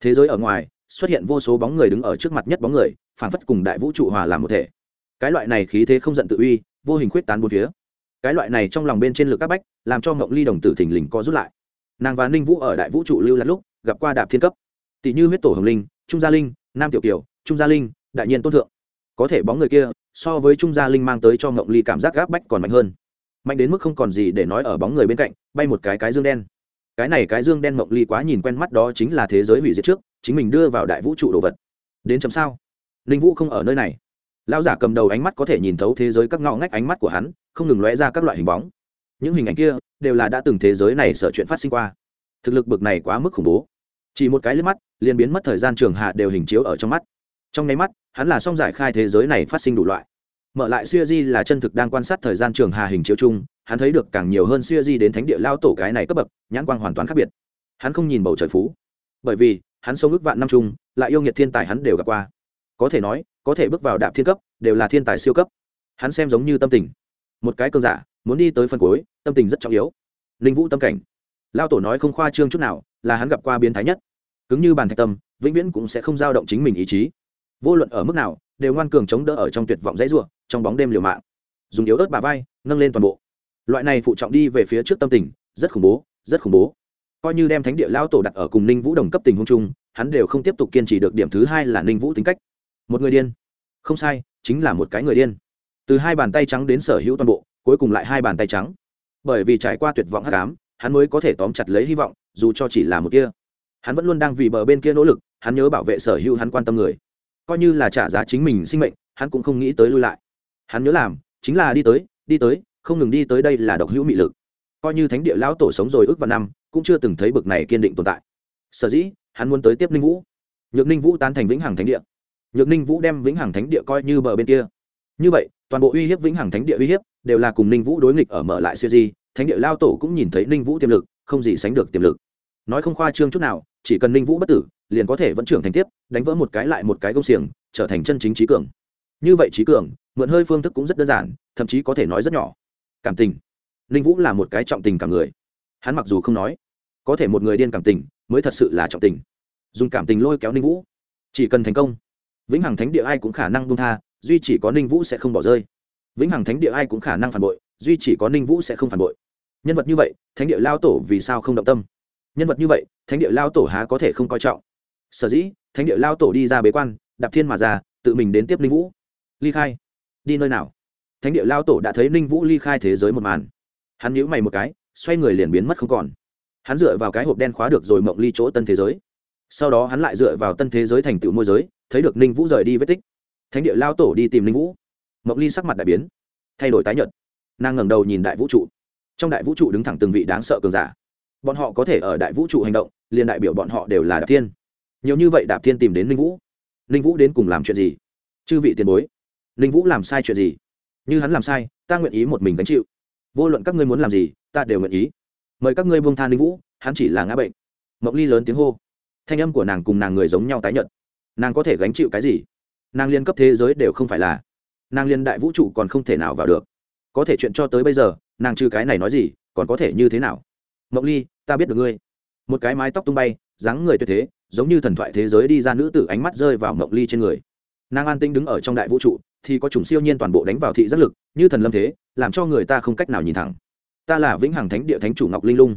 Thế giới ở ngoài, xuất hiện vô số bóng người đứng ở trước mặt nhất bóng người phản phất cùng đại vũ trụ hòa làm một thể. Cái loại này khí thế không giận tự uy, vô hình khuyết tán bốn phía. Cái loại này trong lòng bên trên lực các bách, làm cho mộng ly đồng tử thình lình co rút lại. Nàng và ninh vũ ở đại vũ trụ lưu lát lúc, gặp qua đạp thiên cấp tỷ như huyết tổ hồng linh, trung gia linh, nam tiểu kiều, trung gia linh, đại nhiên tôn thượng. Có thể bóng người kia, so với trung gia linh mang tới cho mộng ly cảm giác gáp bách còn mạnh hơn. Mạnh đến mức không còn gì để nói ở bóng người bên cạnh, bay một cái cái dương đen. Cái này cái dương đen mộng ly quá nhìn quen mắt đó chính là thế giới hủy diệt trước, chính mình đưa vào đại vũ trụ đồ vật. Đến chấm sao? Linh vũ không ở nơi này. Lão giả cầm đầu ánh mắt có thể nhìn thấu thế giới các ngõ ngách ánh mắt của hắn, không ngừng lóe ra các loại hình bóng. Những hình ảnh kia đều là đã từng thế giới này sợ chuyện phát sinh qua. Thực lực bực này quá mức khủng bố chỉ một cái liếc mắt, liền biến mất thời gian trường hạ đều hình chiếu ở trong mắt. Trong nháy mắt, hắn là xong giải khai thế giới này phát sinh đủ loại. Mở lại siêu di là chân thực đang quan sát thời gian trường hà hình chiếu chung, hắn thấy được càng nhiều hơn siêu di đến thánh địa lao tổ cái này cấp bậc, nhãn quang hoàn toàn khác biệt. Hắn không nhìn bầu trời phú. Bởi vì, hắn sống ước vạn năm chung, lại yêu nghiệt thiên tài hắn đều gặp qua. Có thể nói, có thể bước vào đạp thiên cấp, đều là thiên tài siêu cấp. Hắn xem giống như tâm tình. Một cái cơn giả, muốn đi tới phần cuối, tâm tình rất trọng yếu. Linh vũ tâm cảnh lao tổ nói không khoa trương chút nào, là hắn gặp qua biến thái nhất. Cứng như bàn thạch tâm, vĩnh viễn cũng sẽ không dao động chính mình ý chí. Vô luận ở mức nào, đều ngoan cường chống đỡ ở trong tuyệt vọng dãy ruộng trong bóng đêm liều mạng. Dùng yếu ớt bà vai, nâng lên toàn bộ. Loại này phụ trọng đi về phía trước tâm tình, rất khủng bố, rất khủng bố. Coi như đem thánh địa lão tổ đặt ở cùng ninh vũ đồng cấp tình hung chung, hắn đều không tiếp tục kiên trì được điểm thứ hai là ninh vũ tính cách. Một người điên. Không sai, chính là một cái người điên. Từ hai bàn tay trắng đến sở hữu toàn bộ, cuối cùng lại hai bàn tay trắng. Bởi vì trải qua tuyệt vọng hắc ám hắn mới có thể tóm chặt lấy hy vọng, dù cho chỉ là một kia hắn vẫn luôn đang vì bờ bên kia nỗ lực, hắn nhớ bảo vệ sở hữu hắn quan tâm người. Coi như là trả giá chính mình sinh mệnh, hắn cũng không nghĩ tới lui lại. Hắn nhớ làm, chính là đi tới đi tới, không ngừng đi tới đây là độc hữu mị lực. Coi như thánh địa lão tổ sống rồi ước vào năm, cũng chưa từng thấy bực này kiên định tồn tại. Sở dĩ, hắn muốn tới tiếp ninh vũ. Nhược ninh vũ tán thành vĩnh hằng thánh địa. Nhược ninh vũ đem vĩnh hằng thánh địa coi như bờ bên kia. Như vậy, toàn bộ uy hiếp vĩnh hằng thánh địa uy hiếp đều là cùng ninh vũ đối nghịch ở mở lại siêu di, thánh địa lao tổ cũng nhìn thấy ninh vũ tiềm lực, không gì sánh được tiềm lực. Nói không khoa trương chút nào, chỉ cần ninh vũ bất tử, liền có thể vẫn trưởng thành tiếp, đánh vỡ một cái lại một cái công xiềng, trở thành chân chính trí cường. Như vậy trí cường, mượn hơi phương thức cũng rất đơn giản, thậm chí có thể nói rất nhỏ. Cảm tình. Ninh vũ là một cái trọng tình cả người. Hắn mặc dù không nói, có thể một người điên cảm tình mới thật sự là trọng tình. Dùng cảm tình lôi kéo ninh vũ. Chỉ cần thành công, vĩnh hằng thánh địa ai cũng khả năng bung tha, duy chỉ có ninh vũ sẽ không bỏ rơi vĩnh hằng thánh địa ai cũng khả năng phản bội, duy chỉ có ninh vũ sẽ không phản bội. Nhân vật như vậy, thánh địa lao tổ vì sao không động tâm? Nhân vật như vậy, thánh địa lao tổ há có thể không coi trọng? Sở dĩ, thánh địa lao tổ đi ra bế quan, đạp thiên mà ra, tự mình đến tiếp ninh vũ. Ly khai. Đi nơi nào? Thánh địa lao tổ đã thấy ninh vũ ly khai thế giới một màn. Hắn nhữ mày một cái, xoay người liền biến mất không còn. Hắn dựa vào cái hộp đen khóa được rồi mộng ly chỗ tân thế giới. Sau đó hắn lại dựa vào tân thế giới thành tựu môi giới, thấy được ninh vũ rời đi vết tích. Thánh địa lao tổ đi tìm ninh vũ mộng ly sắc mặt đại biến thay đổi tái nhợt. Nàng ngẩng đầu nhìn đại vũ trụ. Trong đại vũ trụ đứng thẳng từng vị đáng sợ cường giả. Bọn họ có thể ở đại vũ trụ hành động liền đại biểu bọn họ đều là đạp thiên. Nhiều như vậy đạp thiên tìm đến ninh vũ. Ninh vũ đến cùng làm chuyện gì? Chư vị tiền bối ninh vũ làm sai chuyện gì? Như hắn làm sai ta nguyện ý một mình gánh chịu. Vô luận các ngươi muốn làm gì ta đều nguyện ý. Mời các ngươi buông tha ninh vũ hắn chỉ là ngã bệnh. Mộng ly lớn tiếng hô. Thanh âm của nàng cùng nàng người giống nhau tái nhợt, nàng có thể gánh chịu cái gì? Nàng liên cấp thế giới đều không phải là nàng liên đại vũ trụ còn không thể nào vào được. Có thể chuyện cho tới bây giờ, nàng trừ cái này nói gì, còn có thể như thế nào? Mộng ly, ta biết được ngươi. Một cái mái tóc tung bay, dáng người tuyệt thế, giống như thần thoại thế giới đi ra nữ tử ánh mắt rơi vào mộng ly trên người. Nàng an tinh đứng ở trong đại vũ trụ, thì có chủng siêu nhiên toàn bộ đánh vào thị giác lực, như thần lâm thế, làm cho người ta không cách nào nhìn thẳng. Ta là vĩnh hằng thánh địa thánh chủ ngọc linh lung.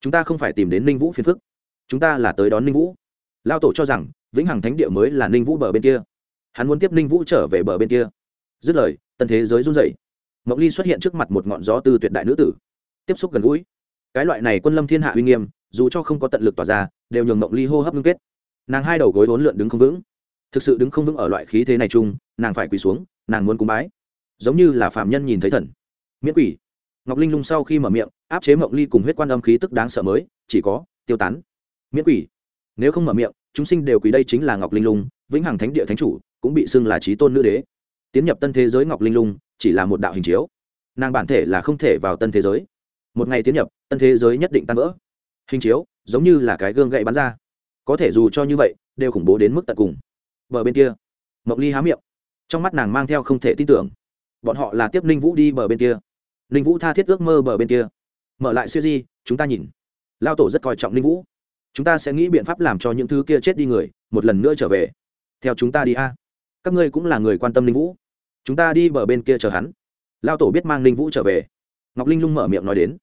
Chúng ta không phải tìm đến ninh vũ phiền phức. Chúng ta là tới đón ninh vũ. Lao tổ cho rằng, vĩnh hằng thánh địa mới là ninh vũ bờ bên kia. Hắn muốn tiếp ninh vũ trở về bờ bên kia dứt lời, tân thế giới run dậy mộng ly xuất hiện trước mặt một ngọn gió tư tuyệt đại nữ tử. Tiếp xúc gần gũi. Cái loại này quân lâm thiên hạ uy nghiêm, dù cho không có tận lực tỏa ra, đều nhường mộng ly hô hấp ngưng kết. Nàng hai đầu gối vốn lượn đứng không vững. Thực sự đứng không vững ở loại khí thế này chung, nàng phải quỳ xuống, nàng muốn cúng bái. Giống như là phạm nhân nhìn thấy thần. Miễn quỷ. Ngọc linh lung sau khi mở miệng, áp chế mộng ly cùng huyết quan âm khí tức đáng sợ mới, chỉ có, tiêu tán. Miễn quỷ. Nếu không mở miệng, chúng sinh đều quỳ đây chính là ngọc linh lung, vĩnh hằng thánh địa thánh chủ, cũng bị xưng là trí tôn nữ đế tiến nhập tân thế giới ngọc linh lung, chỉ là một đạo hình chiếu. Nàng bản thể là không thể vào tân thế giới. Một ngày tiến nhập, tân thế giới nhất định tan vỡ. Hình chiếu, giống như là cái gương gậy bắn ra. Có thể dù cho như vậy, đều khủng bố đến mức tận cùng. Bờ bên kia, mộc ly há miệng. Trong mắt nàng mang theo không thể tin tưởng. Bọn họ là tiếp ninh vũ đi bờ bên kia. Ninh vũ tha thiết ước mơ bờ bên kia. Mở lại siêu di, chúng ta nhìn. Lao tổ rất coi trọng ninh vũ. Chúng ta sẽ nghĩ biện pháp làm cho những thứ kia chết đi người, một lần nữa trở về. Theo chúng ta đi a. Các ngươi cũng là người quan tâm ninh vũ chúng ta đi bờ bên kia chờ hắn. Lao tổ biết mang ninh vũ trở về. Ngọc linh lung mở miệng nói đến.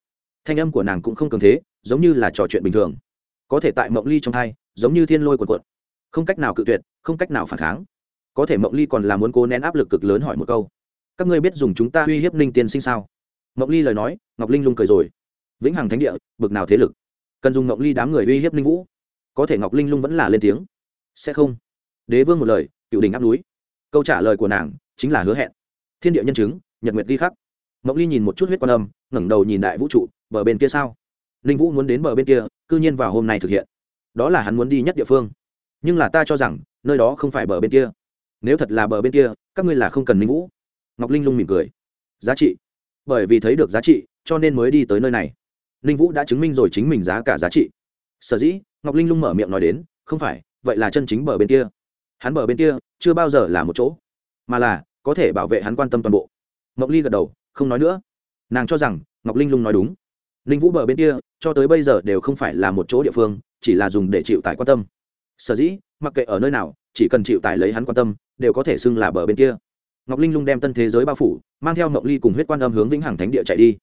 Thanh âm của nàng cũng không cường thế, giống như là trò chuyện bình thường. Có thể tại mộng ly trong thai, giống như thiên lôi quần quận không cách nào cự tuyệt, không cách nào phản kháng. Có thể mộng ly còn là muốn cố nén áp lực cực lớn hỏi một câu. Các ngươi biết dùng chúng ta uy hiếp ninh tiên sinh sao? Mộng ly lời nói, ngọc linh lung cười rồi. Vĩnh hằng thánh địa, bực nào thế lực. Cần dùng ngọc ly đám người uy hiếp ninh vũ. Có thể ngọc linh lung vẫn là lên tiếng. Sẽ không. Đế vương một lời, cựu đình áp núi. Câu trả lời của nàng chính là hứa hẹn. Thiên địa nhân chứng, nhật nguyệt ghi khắc. Ngọc ly nhìn một chút huyết quan âm, ngẩng đầu nhìn đại vũ trụ, bờ bên kia sao? Ninh vũ muốn đến bờ bên kia, cư nhiên vào hôm nay thực hiện. Đó là hắn muốn đi nhất địa phương. Nhưng là ta cho rằng, nơi đó không phải bờ bên kia. Nếu thật là bờ bên kia, các ngươi là không cần ninh vũ. Ngọc linh lung mỉm cười. Giá trị. Bởi vì thấy được giá trị, cho nên mới đi tới nơi này. Ninh vũ đã chứng minh rồi chính mình giá cả giá trị. Sở dĩ, ngọc linh lung mở miệng nói đến, không phải, vậy là chân chính bờ bên kia. Hắn bờ bên kia, chưa bao giờ là một chỗ, mà là có thể bảo vệ hắn quan tâm toàn bộ. Ngọc ly gật đầu, không nói nữa. Nàng cho rằng, ngọc linh lung nói đúng. Ninh vũ bờ bên kia, cho tới bây giờ đều không phải là một chỗ địa phương, chỉ là dùng để chịu tải quan tâm. Sở dĩ, mặc kệ ở nơi nào, chỉ cần chịu tải lấy hắn quan tâm, đều có thể xưng là bờ bên kia. Ngọc linh lung đem tân thế giới bao phủ, mang theo ngọc ly cùng huyết quan âm hướng vĩnh hằng thánh địa chạy đi.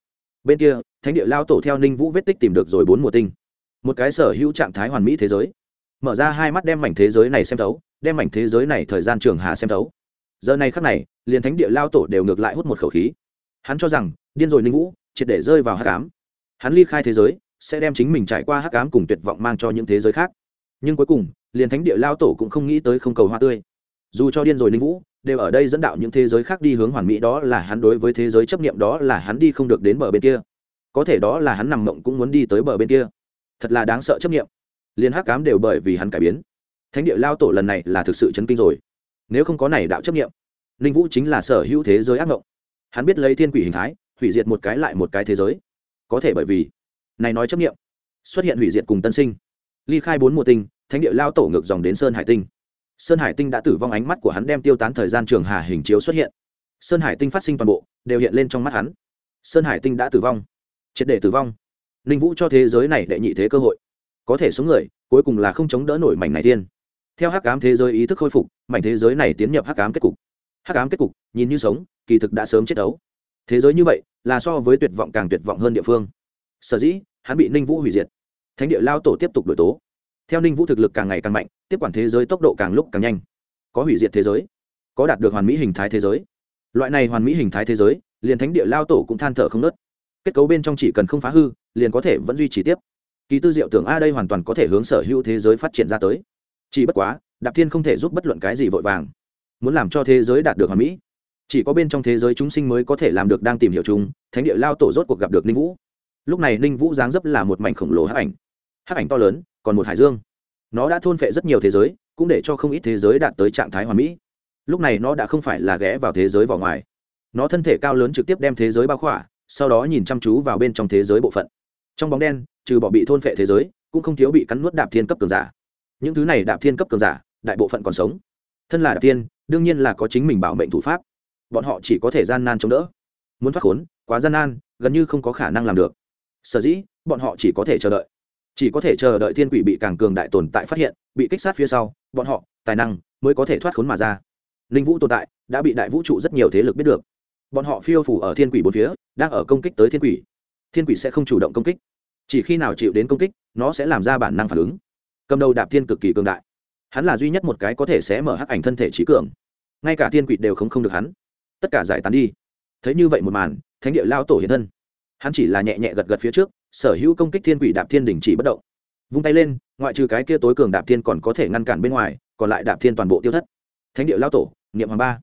Bên kia, thánh địa lao tổ theo ninh vũ vết tích tìm được rồi bốn mùa tinh. Một cái sở hữu trạng thái hoàn mỹ thế giới. Mở ra hai mắt đem mảnh thế giới này xem thấu, đem mảnh thế giới này thời gian trường hà xem thấu giờ này khắc này, liền thánh địa lao tổ đều ngược lại hút một khẩu khí. Hắn cho rằng, điên rồi ninh vũ, triệt để rơi vào hắc cám hắn ly khai thế giới, sẽ đem chính mình trải qua hắc ám cùng tuyệt vọng mang cho những thế giới khác. Nhưng cuối cùng, liền thánh địa lao tổ cũng không nghĩ tới không cầu hoa tươi. Dù cho điên rồi ninh vũ, đều ở đây dẫn đạo những thế giới khác đi hướng hoàn mỹ, đó là hắn đối với thế giới chấp niệm, đó là hắn đi không được đến bờ bên kia. Có thể đó là hắn nằm mộng cũng muốn đi tới bờ bên kia. Thật là đáng sợ chấp niệm. Liền hắc ám đều bởi vì hắn cải biến. Thánh địa lao tổ lần này là thực sự chấn kinh rồi nếu không có này đạo chấp nghiệm ninh vũ chính là sở hữu thế giới ác mộng. Hắn biết lấy thiên quỷ hình thái, hủy diệt một cái lại một cái thế giới. Có thể bởi vì này nói chấp nghiệm xuất hiện hủy diệt cùng tân sinh. Ly khai bốn mùa tinh, thánh địa lao tổ ngược dòng đến sơn hải tinh. Sơn hải tinh đã tử vong ánh mắt của hắn đem tiêu tán thời gian trường hà hình chiếu xuất hiện. Sơn hải tinh phát sinh toàn bộ, đều hiện lên trong mắt hắn. Sơn hải tinh đã tử vong. Triệt để tử vong. Ninh vũ cho thế giới này đệ nhị thế cơ hội. Có thể số người, cuối cùng là không chống đỡ nổi mảnh này tiên. Theo hắc ám thế giới ý thức khôi phục mảnh thế giới này tiến nhập hắc ám kết cục. Hắc ám kết cục, nhìn như sống, kỳ thực đã sớm chết đấu. Thế giới như vậy, là so với tuyệt vọng càng tuyệt vọng hơn địa phương. Sở dĩ, hắn bị ninh vũ hủy diệt. Thánh địa lao tổ tiếp tục đổi tố. Theo ninh vũ thực lực càng ngày càng mạnh, tiếp quản thế giới tốc độ càng lúc càng nhanh. Có hủy diệt thế giới, có đạt được hoàn mỹ hình thái thế giới. Loại này hoàn mỹ hình thái thế giới, liền thánh địa lao tổ cũng than thở không nớt. Kết cấu bên trong chỉ cần không phá hư, liền có thể vẫn duy trì tiếp. Kỳ tư diệu tưởng a đây hoàn toàn có thể hướng sở hữu thế giới phát triển ra tới. Chỉ bất quá đạp thiên không thể giúp bất luận cái gì vội vàng. Muốn làm cho thế giới đạt được hòa mỹ, chỉ có bên trong thế giới chúng sinh mới có thể làm được đang tìm hiểu chúng, thánh địa lao tổ rốt cuộc gặp được ninh vũ. Lúc này ninh vũ dáng dấp là một mảnh khổng lồ hắc ảnh. Hắc ảnh to lớn, còn một hải dương. Nó đã thôn phệ rất nhiều thế giới, cũng để cho không ít thế giới đạt tới trạng thái hoàn mỹ. Lúc này nó đã không phải là ghé vào thế giới vào ngoài. Nó thân thể cao lớn trực tiếp đem thế giới bao khỏa, sau đó nhìn chăm chú vào bên trong thế giới bộ phận. Trong bóng đen, trừ bỏ bị thôn phệ thế giới, cũng không thiếu bị cắn nuốt đạp thiên cấp cường giả. Những thứ này đạp thiên cấp cường giả đại bộ phận còn sống. Thân là đạp thiên đương nhiên là có chính mình bảo mệnh thủ pháp. Bọn họ chỉ có thể gian nan chống đỡ. Muốn thoát khốn, quá gian nan, gần như không có khả năng làm được. Sở dĩ, bọn họ chỉ có thể chờ đợi. Chỉ có thể chờ đợi thiên quỷ bị càng cường đại tồn tại phát hiện, bị kích sát phía sau, bọn họ, tài năng, mới có thể thoát khốn mà ra. Linh vũ tồn tại, đã bị đại vũ trụ rất nhiều thế lực biết được. Bọn họ phiêu phủ ở thiên quỷ bốn phía, đang ở công kích tới thiên quỷ. Thiên quỷ sẽ không chủ động công kích. Chỉ khi nào chịu đến công kích, nó sẽ làm ra bản năng phản ứng. Cầm đầu đạp thiên cực kỳ cường đại hắn là duy nhất một cái có thể sẽ mở hắc ảnh thân thể trí cường. Ngay cả thiên quỷ đều không không được hắn. Tất cả giải tán đi. Thấy như vậy một màn, thánh địa lao tổ hiện thân. Hắn chỉ là nhẹ nhẹ gật gật phía trước, sở hữu công kích thiên quỷ đạp thiên đình chỉ bất động. Vung tay lên, ngoại trừ cái kia tối cường đạp thiên còn có thể ngăn cản bên ngoài, còn lại đạp thiên toàn bộ tiêu thất. Thánh địa lao tổ, niệm hoàng ba.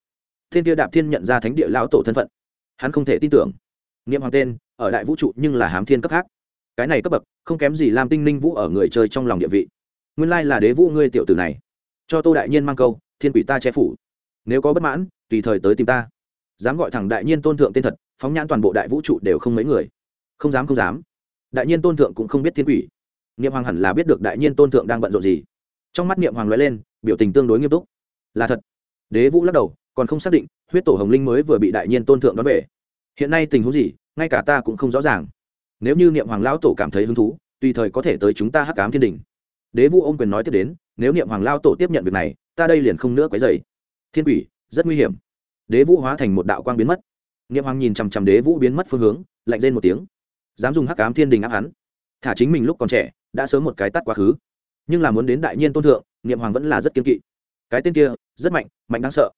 Thiên kia đạp thiên nhận ra thánh địa lao tổ thân phận. Hắn không thể tin tưởng. Niệm hoàng tên, ở đại vũ trụ nhưng là hám thiên cấp khác. Cái này cấp bậc, không kém gì làm tinh ninh vũ ở người chơi trong lòng địa vị nguyên lai là đế vũ ngươi tiểu tử này. Cho tô đại nhiên mang câu, thiên quỷ ta che phủ. Nếu có bất mãn, tùy thời tới tìm ta. Dám gọi thẳng đại nhiên tôn thượng tên thật, phóng nhãn toàn bộ đại vũ trụ đều không mấy người. Không dám không dám. Đại nhiên tôn thượng cũng không biết thiên quỷ. Niệm hoàng hẳn là biết được đại nhiên tôn thượng đang bận rộn gì. Trong mắt niệm hoàng nói lên, biểu tình tương đối nghiêm túc. Là thật. Đế vũ lắc đầu, còn không xác định, huyết tổ hồng linh mới vừa bị đại nhiên tôn thượng đón về. Hiện nay tình huống gì, ngay cả ta cũng không rõ ràng. Nếu như niệm hoàng lão tổ cảm thấy hứng thú, tùy thời có thể tới chúng ta hắc cám thiên đình đế vũ ôm quyền nói tiếp đến, nếu niệm hoàng lao tổ tiếp nhận việc này, ta đây liền không nữa quấy dày thiên quỷ, rất nguy hiểm. Đế vũ hóa thành một đạo quang biến mất. Niệm hoàng nhìn chằm chằm đế vũ biến mất phương hướng, lạnh lên một tiếng. Dám dùng hắc cám thiên đình áp hắn. Thả chính mình lúc còn trẻ, đã sớm một cái tắt quá khứ. Nhưng là muốn đến đại nhiên tôn thượng, niệm hoàng vẫn là rất kiên kỵ. Cái tên kia, rất mạnh mạnh đáng sợ.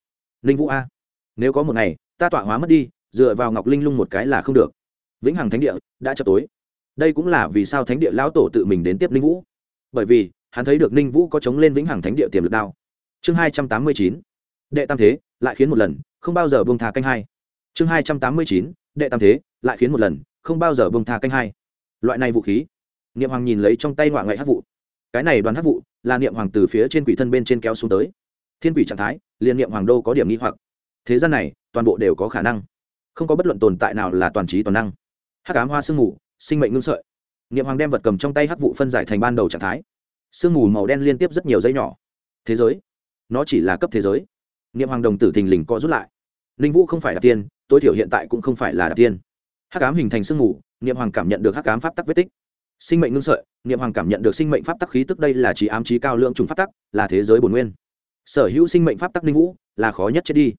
Linh vũ a, nếu có một ngày, ta tọa hóa mất đi, dựa vào ngọc linh lung một cái là không được. Vĩnh hằng thánh địa đã chập tối. Đây cũng là vì sao thánh địa lão tổ tự mình đến tiếp linh vũ bởi vì, hắn thấy được ninh vũ có chống lên vĩnh hằng thánh địa tiềm lực đao. Chương hai trăm tám mươi chín, đệ tam thế, lại khiến một lần, không bao giờ bông thà canh hai. Chương hai trăm tám mươi chín, đệ tam thế, lại khiến một lần, không bao giờ bông thà canh hai. Loại này vũ khí, niệm hoàng nhìn lấy trong tay ngoại ngoại hát vụ. Cái này đoàn hát vụ, là niệm hoàng từ phía trên quỷ thân bên trên kéo xuống tới. Thiên quỷ trạng thái, liền niệm hoàng đô có điểm nghi hoặc. Thế gian này, toàn bộ đều có khả năng. Không có bất luận tồn tại nào là toàn trí toàn năng. Hát cám hoa sương mù, sinh mệnh ngưng sợi niệm hoàng đem vật cầm trong tay hắc vụ phân giải thành ban đầu trạng thái. Sương mù màu đen liên tiếp rất nhiều dây nhỏ. Thế giới. Nó chỉ là cấp thế giới. Niệm hoàng đồng tử thình lình co rút lại. Ninh vũ không phải đạp tiên, tối thiểu hiện tại cũng không phải là đạp tiên. Hắc ám hình thành sương mù, niệm hoàng cảm nhận được hắc ám pháp tắc vết tích. Sinh mệnh ngưng sợi, niệm hoàng cảm nhận được sinh mệnh pháp tắc khí tức đây là trí ám trí cao lượng trùng pháp tắc, là thế giới bồn nguyên. Sở hữu sinh mệnh pháp tắc ninh vũ, là khó nhất chết đi.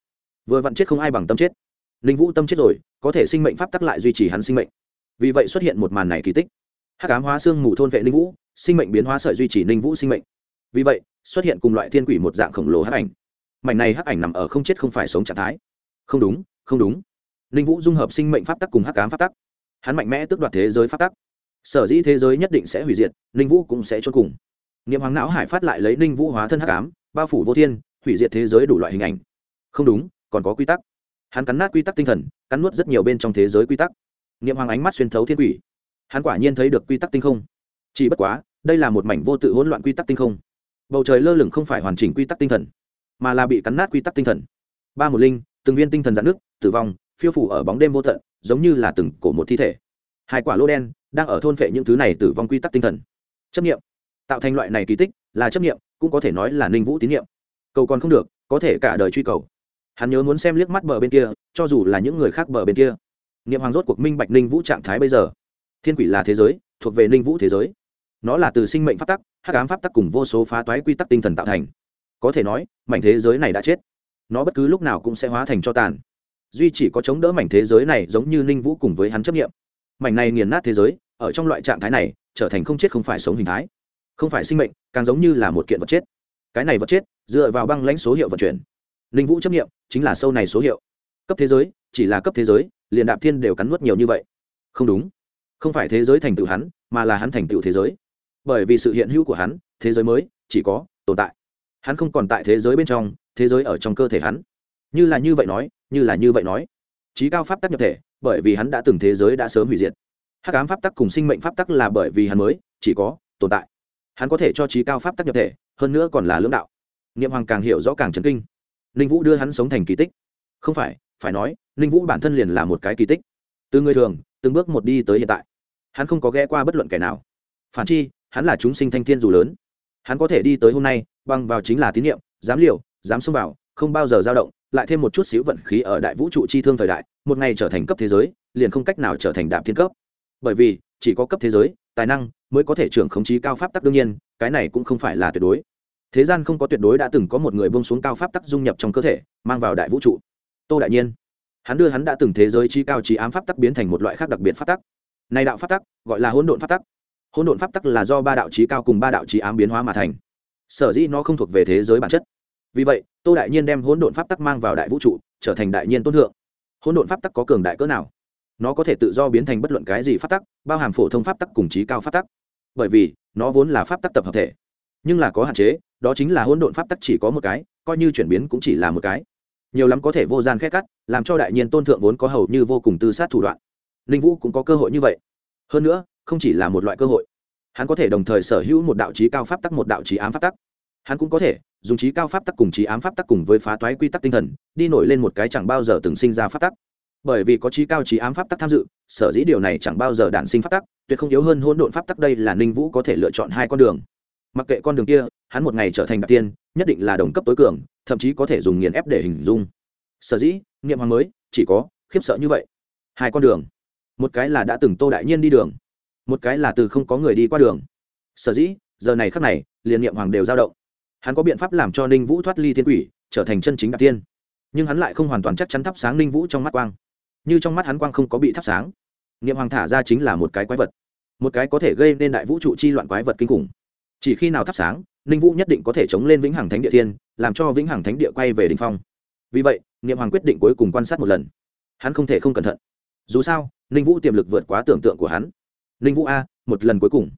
Vừa vặn chết không ai bằng tâm chết. Ninh vũ tâm chết rồi, có thể sinh mệnh pháp tắc lại duy trì hắn sinh mệnh. Vì vậy xuất hiện một màn này kỳ tích hắc ám hóa xương mù thôn vệ ninh vũ, sinh mệnh biến hóa sợi duy trì ninh vũ sinh mệnh. Vì vậy, xuất hiện cùng loại thiên quỷ một dạng khổng lồ hắc ảnh. Mảnh này hắc ảnh nằm ở không chết không phải sống trạng thái. Không đúng không đúng. Ninh vũ dung hợp sinh mệnh pháp tắc cùng hắc ám pháp tắc. Hắn mạnh mẽ tước đoạt thế giới pháp tắc. Sở dĩ thế giới nhất định sẽ hủy diệt, ninh vũ cũng sẽ cho cùng. Niệm hoàng não hải phát lại lấy ninh vũ hóa thân hắc ám, bao phủ vô thiên, hủy diệt thế giới đủ loại hình ảnh. Không đúng, còn có quy tắc. Hắn cắn nát quy tắc tinh thần, cắn nuốt rất nhiều bên trong thế giới quy tắc. Niệm hoàng ánh mắt xuyên thấu thiên quỷ hắn quả nhiên thấy được quy tắc tinh không. Chỉ bất quá, đây là một mảnh vô tự hỗn loạn quy tắc tinh không. Bầu trời lơ lửng không phải hoàn chỉnh quy tắc tinh thần, mà là bị cắn nát quy tắc tinh thần. Ba một linh, từng viên tinh thần dạn nước tử vong, phiêu phủ ở bóng đêm vô tận, giống như là từng cổ một thi thể. Hai quả lô đen đang ở thôn phệ những thứ này tử vong quy tắc tinh thần. Chấp nghiệm tạo thành loại này kỳ tích là chấp nghiệm cũng có thể nói là ninh vũ tín nhiệm cầu còn không được, có thể cả đời truy cầu. Hắn nhớ muốn xem liếc mắt bờ bên kia, cho dù là những người khác bờ bên kia. Niệm hoàng rốt cuộc minh bạch ninh vũ trạng thái bây giờ thiên quỷ là thế giới, thuộc về ninh vũ thế giới. Nó là từ sinh mệnh pháp tắc, hắc ám pháp tắc cùng vô số phá toái quy tắc tinh thần tạo thành. Có thể nói, mảnh thế giới này đã chết. Nó bất cứ lúc nào cũng sẽ hóa thành cho tàn. Duy chỉ có chống đỡ mảnh thế giới này giống như ninh vũ cùng với hắn chấp nghiệm mảnh này nghiền nát thế giới, ở trong loại trạng thái này, trở thành không chết không phải sống hình thái. Không phải sinh mệnh, càng giống như là một kiện vật chết. Cái này vật chết, dựa vào băng lãnh số hiệu vận chuyển. Ninh vũ chấp nghiệm chính là sâu này số hiệu. Cấp thế giới, chỉ là cấp thế giới, liền đạp thiên đều cắn nuốt nhiều như vậy. Không đúng không phải thế giới thành tựu hắn, mà là hắn thành tựu thế giới. Bởi vì sự hiện hữu của hắn, thế giới mới chỉ có tồn tại. Hắn không còn tại thế giới bên trong, thế giới ở trong cơ thể hắn. Như là như vậy nói, như là như vậy nói. Trí cao pháp tắc nhập thể, bởi vì hắn đã từng thế giới đã sớm hủy diệt. Hắc ám pháp tắc cùng sinh mệnh pháp tắc là bởi vì hắn mới chỉ có tồn tại. Hắn có thể cho trí cao pháp tắc nhập thể, hơn nữa còn là lưỡng đạo. Niệm hoàng càng hiểu rõ càng chấn kinh. Ninh vũ đưa hắn sống thành kỳ tích. Không phải phải nói, ninh vũ bản thân liền là một cái kỳ tích. Từ người thường từng bước một đi tới hiện tại. Hắn không có ghé qua bất luận kẻ nào. Phản chi, hắn là chúng sinh thanh thiên dù lớn. Hắn có thể đi tới hôm nay băng vào chính là tín nhiệm dám liều, dám xông vào, không bao giờ dao động, lại thêm một chút xíu vận khí ở đại vũ trụ chi thương thời đại, một ngày trở thành cấp thế giới, liền không cách nào trở thành đạm thiên cấp. Bởi vì, chỉ có cấp thế giới, tài năng mới có thể trưởng khống chí cao pháp tắc đương nhiên, cái này cũng không phải là tuyệt đối. Thế gian không có tuyệt đối đã từng có một người bông xuống cao pháp tắc dung nhập trong cơ thể, mang vào đại vũ trụ. Tô đại nhiên hắn đưa hắn đã từng thế giới trí cao trí ám pháp tắc biến thành một loại khác đặc biệt pháp tắc. Này đạo pháp tắc, gọi là hỗn độn pháp tắc. Hỗn độn pháp tắc là do ba đạo trí cao cùng ba đạo trí ám biến hóa mà thành. Sở dĩ nó không thuộc về thế giới bản chất. Vì vậy, tô đại nhiên đem hỗn độn pháp tắc mang vào đại vũ trụ, trở thành đại nhiên tôn thượng. Hỗn độn pháp tắc có cường đại cỡ nào? Nó có thể tự do biến thành bất luận cái gì pháp tắc, bao hàm phổ thông pháp tắc cùng trí cao pháp tắc. Bởi vì, nó vốn là pháp tắc tập hợp thể. Nhưng là có hạn chế, đó chính là hỗn độn pháp tắc chỉ có một cái, coi như chuyển biến cũng chỉ là một cái nhiều lắm có thể vô gian khét cắt, làm cho đại nhiên tôn thượng vốn có hầu như vô cùng tư sát thủ đoạn. Linh vũ cũng có cơ hội như vậy. Hơn nữa, không chỉ là một loại cơ hội, hắn có thể đồng thời sở hữu một đạo trí cao pháp tắc, một đạo trí ám pháp tắc. Hắn cũng có thể dùng trí cao pháp tắc cùng trí ám pháp tắc cùng với phá toái quy tắc tinh thần, đi nổi lên một cái chẳng bao giờ từng sinh ra pháp tắc. Bởi vì có trí cao trí ám pháp tắc tham dự, sở dĩ điều này chẳng bao giờ đản sinh pháp tắc, tuyệt không yếu hơn hỗn độn pháp tắc đây là ninh vũ có thể lựa chọn hai con đường mặc kệ con đường kia, hắn một ngày trở thành đặc tiên, nhất định là đồng cấp tối cường, thậm chí có thể dùng nghiền ép để hình dung. Sở dĩ, niệm hoàng mới, chỉ có, khiếp sợ như vậy. Hai con đường. Một cái là đã từng tô đại nhiên đi đường, một cái là từ không có người đi qua đường. Sở dĩ, giờ này khắc này, liền niệm hoàng đều dao động. Hắn có biện pháp làm cho ninh vũ thoát ly thiên quỷ, trở thành chân chính đặc tiên. Nhưng hắn lại không hoàn toàn chắc chắn thắp sáng ninh vũ trong mắt quang. Như trong mắt hắn quang không có bị thắp sáng. Niệm hoàng thả ra chính là một cái quái vật. Một cái có thể gây nên đại vũ trụ chi loạn quái vật kinh khủng chỉ khi nào thắp sáng, ninh vũ nhất định có thể chống lên vĩnh hằng thánh địa thiên, làm cho vĩnh hằng thánh địa quay về đình phong. Vì vậy, niệm hoàng quyết định cuối cùng quan sát một lần. Hắn không thể không cẩn thận. Dù sao, ninh vũ tiềm lực vượt quá tưởng tượng của hắn. Ninh vũ a, một lần cuối cùng.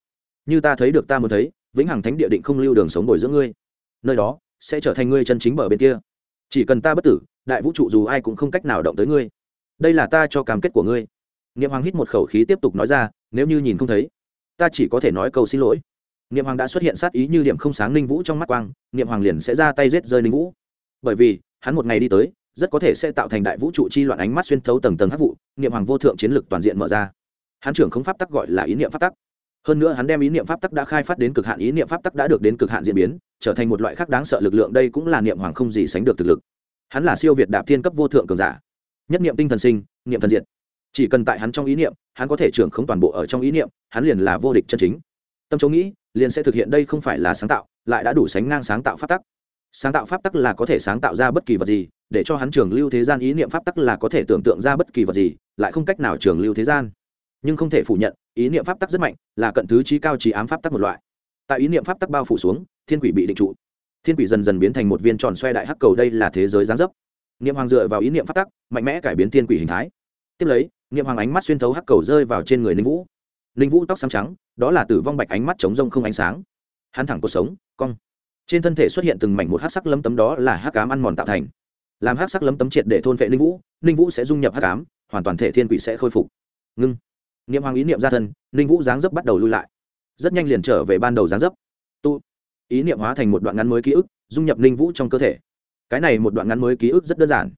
Như ta thấy được ta muốn thấy, vĩnh hằng thánh địa định không lưu đường sống bồi dưỡng ngươi. Nơi đó, sẽ trở thành ngươi chân chính bờ bên kia. Chỉ cần ta bất tử, đại vũ trụ dù ai cũng không cách nào động tới ngươi. Đây là ta cho cam kết của ngươi. Niệm hoàng hít một khẩu khí tiếp tục nói ra, nếu như nhìn không thấy, ta chỉ có thể nói câu xin lỗi niệm hoàng đã xuất hiện sát ý như điểm không sáng ninh vũ trong mắt quang, niệm hoàng liền sẽ ra tay giết rơi ninh vũ. Bởi vì, hắn một ngày đi tới, rất có thể sẽ tạo thành đại vũ trụ chi loạn ánh mắt xuyên thấu tầng tầng hắc vụ, niệm hoàng vô thượng chiến lược toàn diện mở ra. Hắn trưởng không pháp tắc gọi là ý niệm pháp tắc. Hơn nữa hắn đem ý niệm pháp tắc đã khai phát đến cực hạn, ý niệm pháp tắc đã được đến cực hạn diễn biến, trở thành một loại khác đáng sợ lực lượng, đây cũng là niệm hoàng không gì sánh được thực lực. Hắn là siêu việt đạp thiên cấp vô thượng cường giả. Nhất niệm tinh thần sinh, niệm thần diệt. Chỉ cần tại hắn trong ý niệm, hắn có thể trưởng không toàn bộ ở trong ý niệm, hắn liền là vô địch chân chính. Tâm châu nghĩ liền sẽ thực hiện đây không phải là sáng tạo, lại đã đủ sánh ngang sáng tạo pháp tắc. Sáng tạo pháp tắc là có thể sáng tạo ra bất kỳ vật gì, để cho hắn trường lưu thế gian ý niệm pháp tắc là có thể tưởng tượng ra bất kỳ vật gì, lại không cách nào trường lưu thế gian. Nhưng không thể phủ nhận, ý niệm pháp tắc rất mạnh, là cận thứ trí cao trí ám pháp tắc một loại. Tại ý niệm pháp tắc bao phủ xuống, thiên quỷ bị định trụ. Thiên quỷ dần dần biến thành một viên tròn xoay đại hắc cầu đây là thế giới giáng dấp. Niệm hoàng dựa vào ý niệm pháp tắc, mạnh mẽ cải biến thiên quỷ hình thái. Tiếp lấy, niệm hoàng ánh mắt xuyên thấu hắc cầu rơi vào trên người ninh vũ ninh vũ tóc xám trắng, đó là tử vong bạch ánh mắt chống rông không ánh sáng. Hắn thẳng cuộc sống, cong. Trên thân thể xuất hiện từng mảnh một hát sắc lấm tấm đó là hát cám ăn mòn tạo thành. Làm hát sắc lấm tấm triệt để thôn vệ ninh vũ ninh vũ sẽ dung nhập hát cám hoàn toàn thể thiên quỷ sẽ khôi phục. Ngưng. Niệm hoàng ý niệm ra thân ninh vũ dáng dấp bắt đầu lui lại. Rất nhanh liền trở về ban đầu dáng dấp. Tu. Ý niệm hóa thành một đoạn ngắn mới ký ức, dung nhập ninh vũ trong cơ thể. Cái này một đoạn ngắn mới ký ức rất đơn giản.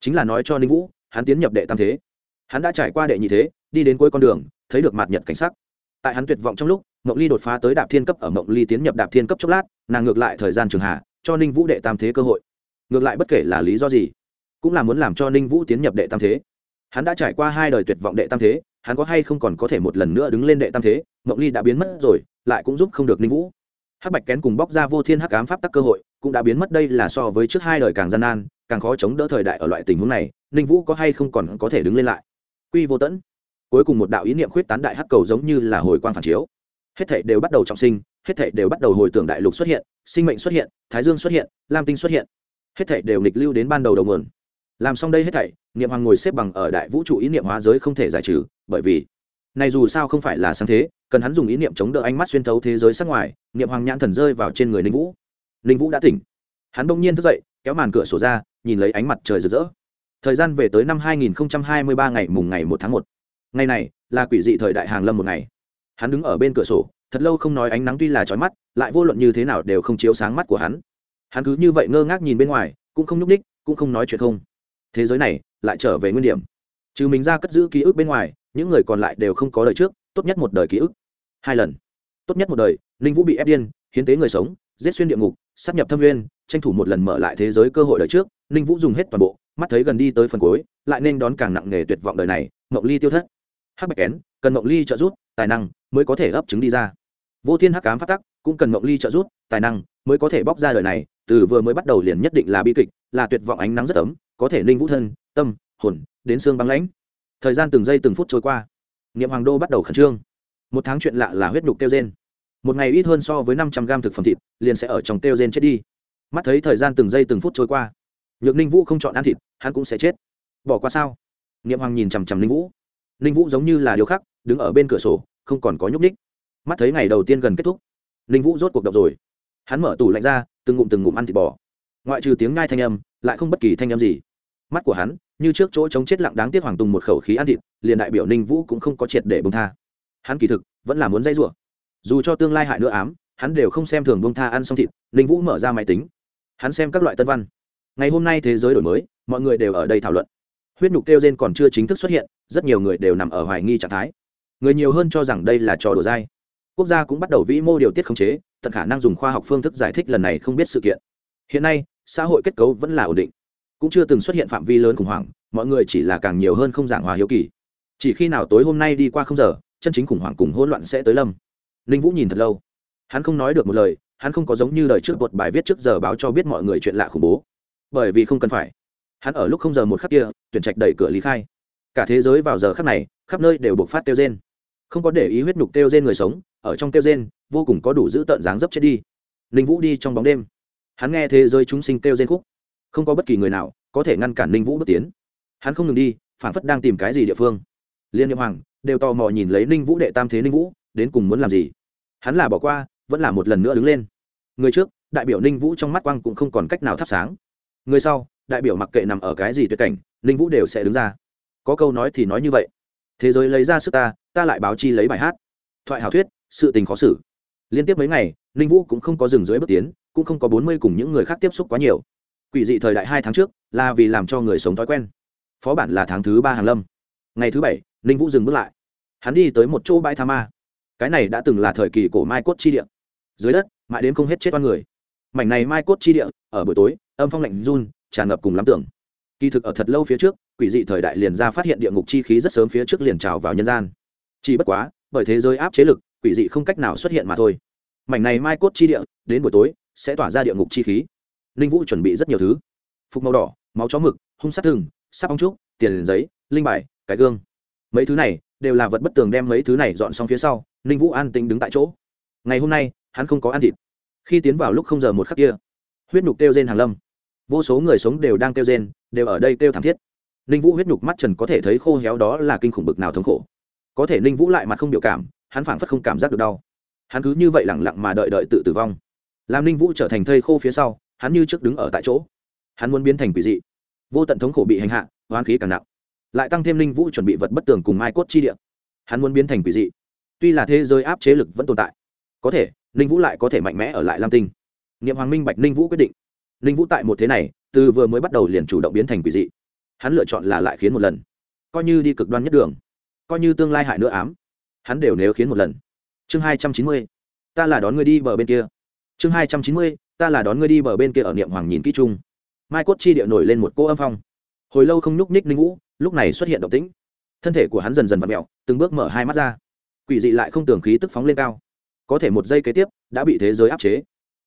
Chính là nói cho ninh vũ, hắn tiến nhập đệ tam thế hắn đã trải qua đệ nhị thế, đi đến cuối con đường, thấy được mặt nhật cảnh sắc. Tại hắn tuyệt vọng trong lúc, mộng ly đột phá tới đạp thiên cấp ở mộng ly tiến nhập đạp thiên cấp chốc lát, nàng ngược lại thời gian trường hạ, cho ninh vũ đệ tam thế cơ hội. Ngược lại bất kể là lý do gì, cũng là muốn làm cho ninh vũ tiến nhập đệ tam thế. Hắn đã trải qua hai đời tuyệt vọng đệ tam thế, hắn có hay không còn có thể một lần nữa đứng lên đệ tam thế, mộng ly đã biến mất rồi, lại cũng giúp không được ninh vũ. Hắc bạch kén cùng bóc ra vô thiên hắc ám pháp tắc cơ hội, cũng đã biến mất, đây là so với trước hai đời càng gian nan, càng khó chống đỡ thời đại ở loại tình huống này, ninh vũ có hay không còn có thể đứng lên lại? Quy vô tẫn. Cuối cùng một đạo ý niệm khuyết tán đại hắc cầu giống như là hồi quang phản chiếu. Hết thảy đều bắt đầu trọng sinh, hết thảy đều bắt đầu hồi tưởng đại lục xuất hiện, sinh mệnh xuất hiện, thái dương xuất hiện, lam tinh xuất hiện. Hết thảy đều nghịch lưu đến ban đầu đầu nguồn. Làm xong đây hết thảy, niệm hoàng ngồi xếp bằng ở đại vũ trụ ý niệm hóa giới không thể giải trừ, bởi vì này dù sao không phải là sáng thế, cần hắn dùng ý niệm chống đỡ ánh mắt xuyên thấu thế giới sắc ngoài, niệm hoàng nhãn thần rơi vào trên người ninh vũ. Ninh vũ đã tỉnh. Hắn bỗng nhiên thức dậy, kéo màn cửa sổ ra, nhìn lấy ánh mặt trời rực rỡ thời gian về tới năm 2023 ngày mùng ngày 1 tháng 1. ngày này, là quỷ dị thời đại hàng lâm một ngày. Hắn đứng ở bên cửa sổ, thật lâu không nói ánh nắng tuy là chói mắt, lại vô luận như thế nào đều không chiếu sáng mắt của hắn. Hắn cứ như vậy ngơ ngác nhìn bên ngoài, cũng không nhúc ních cũng không nói chuyện không. Thế giới này lại trở về nguyên điểm. Trừ mình ra cất giữ ký ức bên ngoài, những người còn lại đều không có đời trước, tốt nhất một đời ký ức. Hai lần. Tốt nhất một đời linh vũ bị ép điên, hiến tế người sống, giết xuyên địa ngục sắp nhập thâm nguyên, tranh thủ một lần mở lại thế giới cơ hội đời trước linh vũ dùng hết toàn bộ mắt thấy gần đi tới phần cuối, lại nên đón càng nặng nề tuyệt vọng đời này, mộng ly tiêu thất. Hắc bạch kén, cần mộng ly trợ giúp, tài năng mới có thể ấp trứng đi ra. Vô thiên hắc cám phát tắc, cũng cần mộng ly trợ giúp, tài năng mới có thể bóc ra đời này, từ vừa mới bắt đầu liền nhất định là bi kịch, là tuyệt vọng ánh nắng rất ấm, có thể ninh vũ thân, tâm, hồn, đến xương băng lãnh. Thời gian từng giây từng phút trôi qua, niệm hoàng đô bắt đầu khẩn trương. Một tháng chuyện lạ là huyết nhục kêu gen. Một ngày ít hơn so với năm trăm gram thực phẩm thịt, liền sẽ ở trong kêu gen chết đi. Mắt thấy thời gian từng giây từng phút trôi qua nhược ninh vũ không chọn ăn thịt hắn cũng sẽ chết bỏ qua sao niệm hoàng nhìn chằm chằm ninh vũ ninh vũ giống như là điều khắc đứng ở bên cửa sổ không còn có nhúc ních mắt thấy ngày đầu tiên gần kết thúc ninh vũ rốt cuộc động rồi hắn mở tủ lạnh ra từng ngụm từng ngụm ăn thịt bò ngoại trừ tiếng ngai thanh âm lại không bất kỳ thanh âm gì mắt của hắn như trước chỗ chống chết lặng đáng tiếc hoàng tùng một khẩu khí ăn thịt liền đại biểu ninh vũ cũng không có triệt để bông tha hắn kỳ thực vẫn là muốn dây rủa dù cho tương lai hại nữa ám hắn đều không xem thường bông tha ăn xong thịt ninh vũ mở ra máy tính hắn xem các loại tân văn ngày hôm nay thế giới đổi mới, mọi người đều ở đây thảo luận. Huyết nhục kêu gen còn chưa chính thức xuất hiện, rất nhiều người đều nằm ở hoài nghi trạng thái. Người nhiều hơn cho rằng đây là trò đùa dai. Quốc gia cũng bắt đầu vĩ mô điều tiết khống chế, tận khả năng dùng khoa học phương thức giải thích lần này không biết sự kiện. Hiện nay, xã hội kết cấu vẫn là ổn định. Cũng chưa từng xuất hiện phạm vi lớn khủng hoảng, mọi người chỉ là càng nhiều hơn không giảng hòa hiếu kỳ. Chỉ khi nào tối hôm nay đi qua không giờ, chân chính khủng hoảng cùng hỗn loạn sẽ tới lâm. Ninh vũ nhìn thật lâu. Hắn không nói được một lời, hắn không có giống như lời trước bột bài viết trước giờ báo cho biết mọi người chuyện lạ khủng bố bởi vì không cần phải. Hắn ở lúc không giờ một khắc kia, tuyển trạch đẩy cửa lý khai. Cả thế giới vào giờ khắc này, khắp nơi đều buộc phát tiêu gen không có để ý huyết nhục tiêu gen người sống, ở trong tiêu gen vô cùng có đủ giữ tợn dáng dấp chết đi. Ninh vũ đi trong bóng đêm. Hắn nghe thế giới chúng sinh tiêu gen khúc. Không có bất kỳ người nào có thể ngăn cản ninh vũ bước tiến. Hắn không ngừng đi phản phất đang tìm cái gì địa phương. Liên niệm hoàng đều tò mò nhìn lấy ninh vũ đệ tam thế ninh vũ, đến cùng muốn làm gì. Hắn là bỏ qua, vẫn là một lần nữa đứng lên. Người trước, đại biểu ninh vũ trong mắt quang cũng không còn cách nào thắp sáng người sau, đại biểu mặc kệ nằm ở cái gì tuyệt cảnh, ninh vũ đều sẽ đứng ra. Có câu nói thì nói như vậy. Thế giới lấy ra sức ta ta lại báo chi lấy bài hát. Thoại hảo thuyết, sự tình khó xử. Liên tiếp mấy ngày, ninh vũ cũng không có dừng dưới bước tiến, cũng không có bốn mươi cùng những người khác tiếp xúc quá nhiều. Quỷ dị thời đại hai tháng trước, là vì làm cho người sống thói quen. Phó bản là tháng thứ ba hàng lâm. Ngày thứ bảy, ninh vũ dừng bước lại. Hắn đi tới một chỗ bãi tha ma. Cái này đã từng là thời kỳ cổ mai cốt chi địa. Dưới đất, mãi đến không hết chết con người. Mảnh này mai cốt chi địa, ở buổi tối âm phong lạnh run, tràn ngập cùng lắm tưởng. Kỳ thực ở thật lâu phía trước, quỷ dị thời đại liền ra phát hiện địa ngục chi khí rất sớm phía trước liền trào vào nhân gian. Chỉ bất quá, bởi thế giới áp chế lực, quỷ dị không cách nào xuất hiện mà thôi. Mảnh này mai cốt chi địa, đến buổi tối, sẽ tỏa ra địa ngục chi khí. Ninh vũ chuẩn bị rất nhiều thứ. Phục màu đỏ, máu chó mực, hung sát thừng sắp ong trúc, tiền giấy, linh bài, cái gương. Mấy thứ này đều là vật bất tường đem mấy thứ này dọn xong phía sau ninh vũ an tính đứng tại chỗ. Ngày hôm nay, hắn không có ăn thịt. Khi tiến vào lúc không giờ một khắc kia huyết nhục kêu rên hàng lâm. Vô số người sống đều đang kêu rên, đều ở đây kêu thảm thiết. Ninh vũ huyết nhục mắt trần có thể thấy khô héo đó là kinh khủng bực nào thống khổ. Có thể ninh vũ lại mặt không biểu cảm, hắn phảng phất không cảm giác được đau. Hắn cứ như vậy lẳng lặng mà đợi đợi tự tử vong. Làm ninh vũ trở thành thây khô phía sau, hắn như trước đứng ở tại chỗ. Hắn muốn biến thành quỷ dị. Vô tận thống khổ bị hành hạ hoán khí càng nặng. Lại tăng thêm ninh vũ chuẩn bị vật bất tường cùng mai cốt chi địa. Hắn muốn biến thành quỷ dị. Tuy là thế giới áp chế lực vẫn tồn tại, có thể, ninh vũ lại có thể mạnh mẽ ở lại lam tinh niệm hoàng minh bạch ninh vũ quyết định. Ninh vũ tại một thế này, từ vừa mới bắt đầu liền chủ động biến thành quỷ dị. Hắn lựa chọn là lại khiến một lần. Coi như đi cực đoan nhất đường, coi như tương lai hại nữa ám, hắn đều nếu khiến một lần. Chương hai trăm chín mươi, ta là đón ngươi đi bờ bên kia. Chương hai trăm chín mươi, ta là đón ngươi đi bờ bên kia ở niệm hoàng nhìn kỹ chung. Mai cốt chi địa nổi lên một cô âm phong. Hồi lâu không nhúc ních ninh vũ, lúc này xuất hiện động tĩnh. Thân thể của hắn dần dần v ặ mẹo từng bước mở hai mắt ra. Quỷ dị lại không tưởng khí tức phóng lên cao. Có thể một giây kế tiếp, đã bị thế giới áp chế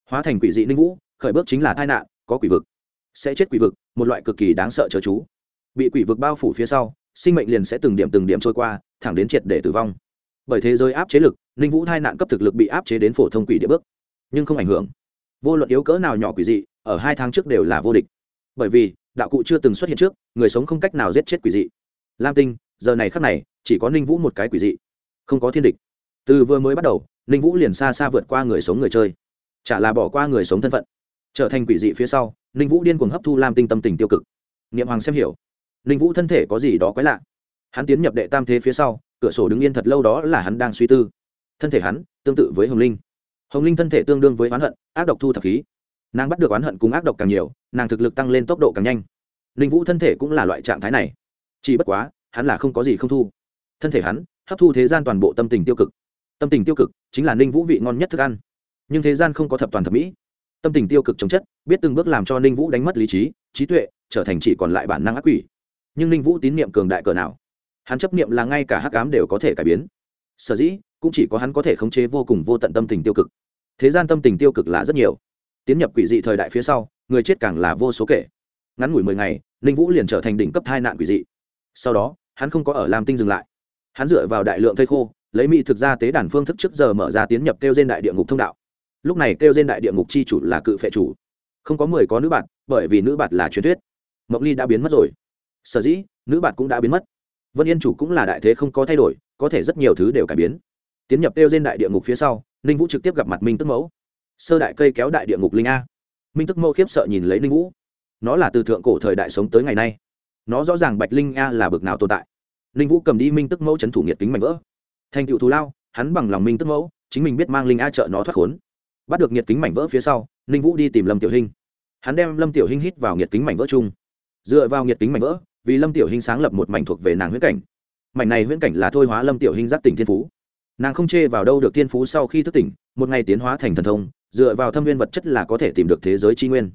hóa thành quỷ dị ninh vũ, khởi bước chính là tai nạn, có quỷ vực, sẽ chết quỷ vực, một loại cực kỳ đáng sợ chớ chú. Bị quỷ vực bao phủ phía sau, sinh mệnh liền sẽ từng điểm từng điểm trôi qua, thẳng đến triệt để tử vong. Bởi thế giới áp chế lực ninh vũ tai nạn cấp thực lực bị áp chế đến phổ thông quỷ địa bước, nhưng không ảnh hưởng. Vô luận yếu cỡ nào nhỏ quỷ dị, ở hai tháng trước đều là vô địch. Bởi vì, đạo cụ chưa từng xuất hiện trước, người sống không cách nào giết chết quỷ dị. Lam tinh, giờ này khắc này, chỉ có ninh vũ một cái quỷ dị, không có thiên địch. Từ vừa mới bắt đầu, ninh vũ liền xa xa vượt qua người sống người chơi chả là bỏ qua người sống thân phận. Trở thành quỷ dị phía sau, ninh vũ điên cuồng hấp thu lam tinh tâm tình tiêu cực. Niệm hoàng xem hiểu. Ninh vũ thân thể có gì đó quái lạ. Hắn tiến nhập đệ tam thế phía sau, cửa sổ đứng yên thật lâu đó là hắn đang suy tư. Thân thể hắn, tương tự với hồng linh. Hồng linh thân thể tương đương với oán hận, ác độc thu thập khí. Nàng bắt được oán hận cùng ác độc càng nhiều, nàng thực lực tăng lên tốc độ càng nhanh. Ninh vũ thân thể cũng là loại trạng thái này. Chỉ bất quá, hắn là không có gì không thu. Thân thể hắn, hấp thu thế gian toàn bộ tâm tình tiêu cực. Tâm tình tiêu cực chính là ninh vũ vị ngon nhất thức ăn nhưng thế gian không có thập toàn thẩm mỹ. Tâm tình tiêu cực chống chất, biết từng bước làm cho ninh vũ đánh mất lý trí trí tuệ, trở thành chỉ còn lại bản năng ác quỷ. Nhưng ninh vũ tín niệm cường đại cỡ nào? Hắn chấp niệm là ngay cả hắc ám đều có thể cải biến. Sở dĩ, cũng chỉ có hắn có thể khống chế vô cùng vô tận tâm tình tiêu cực. Thế gian tâm tình tiêu cực là rất nhiều. Tiến nhập quỷ dị thời đại phía sau, người chết càng là vô số kể. Ngắn ngủi mười ngày, ninh vũ liền trở thành đỉnh cấp hai nạn quỷ dị. Sau đó, hắn không có ở làm tinh dừng lại. Hắn dựa vào đại lượng thây khô, lấy mỹ thực ra tế đàn phương thức trước giờ mở ra tiến nhập kêu trên đại địa ngục thông đạo lúc này kêu trên đại địa ngục chi chủ là cự phệ chủ. Không có mười có nữ bạn, bởi vì nữ bạn là truyền thuyết. Mộng ly đã biến mất rồi. Sở dĩ, nữ bạn cũng đã biến mất. Vân yên chủ cũng là đại thế không có thay đổi, có thể rất nhiều thứ đều cải biến. Tiến nhập kêu trên đại địa ngục phía sau, ninh vũ trực tiếp gặp mặt minh tức mẫu. Sơ đại cây kéo đại địa ngục linh a. Minh tức mẫu khiếp sợ nhìn lấy ninh vũ. Nó là từ thượng cổ thời đại sống tới ngày nay. Nó rõ ràng bạch linh a là bực nào tồn tại. Ninh vũ cầm đi minh tức mẫu c h ấ n thủ nhiệt kính mạnh vỡ. Thành cựu thù lao, hắn bằng lòng minh tức mẫu, chính mình biết mang linh a trợ nó thoát khốn bắt được nhiệt kính mảnh vỡ phía sau, ninh vũ đi tìm lâm tiểu hình hắn đem lâm tiểu hình hít vào nhiệt kính mảnh vỡ chung. Dựa vào nhiệt kính mảnh vỡ, vì lâm tiểu hình sáng lập một mảnh thuộc về nàng huyễn cảnh. Mảnh này huyễn cảnh là thôi hóa lâm tiểu hình giác tỉnh thiên phú. Nàng không chê vào đâu được thiên phú sau khi thức tỉnh, một ngày tiến hóa thành thần thông, dựa vào thâm viên vật chất là có thể tìm được thế giới tri nguyên.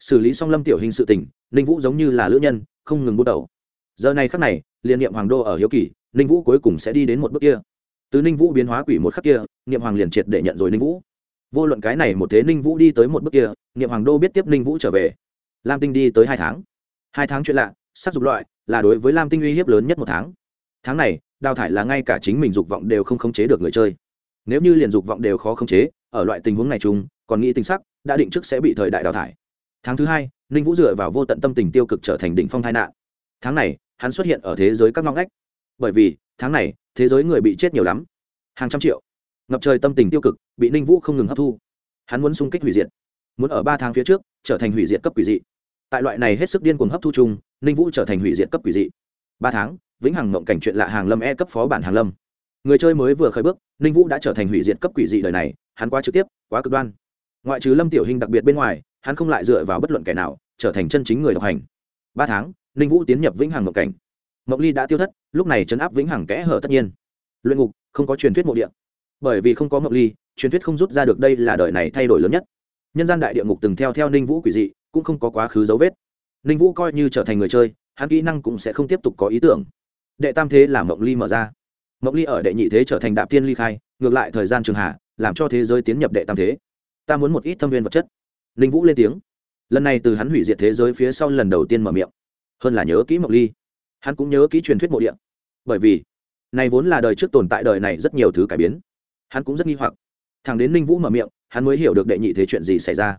Xử lý xong lâm tiểu hình sự tỉnh, ninh vũ giống như là lữ nhân, không ngừng bút đầu giờ này khắc này, liên niệm hoàng đô ở hiếu kỳ, ninh vũ cuối cùng sẽ đi đến một bước kia. Từ ninh vũ biến hóa quỷ một khắc kia, niệm hoàng liền triệt để nhận rồi ninh vũ vô luận cái này một thế ninh vũ đi tới một bước kia, niệm hoàng đô biết tiếp ninh vũ trở về. Lam tinh đi tới hai tháng. Hai tháng chuyện lạ, sắc dục loại, là đối với lam tinh uy hiếp lớn nhất một tháng. Tháng này, đào thải là ngay cả chính mình dục vọng đều không khống chế được người chơi. Nếu như liền dục vọng đều khó khống chế, ở loại tình huống này chung, còn nghĩ tình sắc, đã định trước sẽ bị thời đại đào thải. Tháng thứ hai, ninh vũ dựa vào vô tận tâm tình tiêu cực trở thành đỉnh phong tai nạn. Tháng này, hắn xuất hiện ở thế giới các ngõ ngách. Bởi vì, tháng này, thế giới người bị chết nhiều lắm. Hàng trăm triệu ngập trời tâm tình tiêu cực, bị ninh vũ không ngừng hấp thu. Hắn muốn xung kích hủy diệt. Muốn ở ba tháng phía trước, trở thành hủy diệt cấp quỷ dị. Tại loại này hết sức điên cuồng hấp thu chung, ninh vũ trở thành hủy diệt cấp quỷ dị. Ba tháng, vĩnh hằng mộng cảnh chuyện lạ hàng lâm e cấp phó bản hàng lâm. Người chơi mới vừa khởi bước, ninh vũ đã trở thành hủy diệt cấp quỷ dị đời này, hắn quá trực tiếp, quá cực đoan. Ngoại trừ lâm tiểu hình đặc biệt bên ngoài, hắn không lại dựa vào bất luận kẻ nào, trở thành chân chính người độc hành. Ba tháng, ninh vũ tiến nhập vĩnh hằng mộng cảnh. Mộng ly đã tiêu thất, lúc này chấn áp vĩnh hằng kẽ hở tất nhiên. Luyện ngục, không có truyền thuyết mộ địa bởi vì không có mộng ly, truyền thuyết không rút ra được đây là đời này thay đổi lớn nhất. Nhân gian đại địa ngục từng theo theo ninh vũ quỷ dị, cũng không có quá khứ dấu vết. Ninh vũ coi như trở thành người chơi, hắn kỹ năng cũng sẽ không tiếp tục có ý tưởng. Đệ tam thế là mộng ly mở ra. Mộng ly ở đệ nhị thế trở thành đạp tiên ly khai, ngược lại thời gian trường hạ, làm cho thế giới tiến nhập đệ tam thế. Ta muốn một ít thâm viên vật chất. Ninh vũ lên tiếng. Lần này từ hắn hủy diệt thế giới phía sau lần đầu tiên mở miệng. Hơn là nhớ kỹ mộng ly. Hắn cũng nhớ kỹ truyền thuyết mộ điện bởi vì, này vốn là đời trước tồn tại đời này rất nhiều thứ cải biến hắn cũng rất nghi hoặc. Thằng đến ninh vũ mở miệng, hắn mới hiểu được đệ nhị thế chuyện gì xảy ra.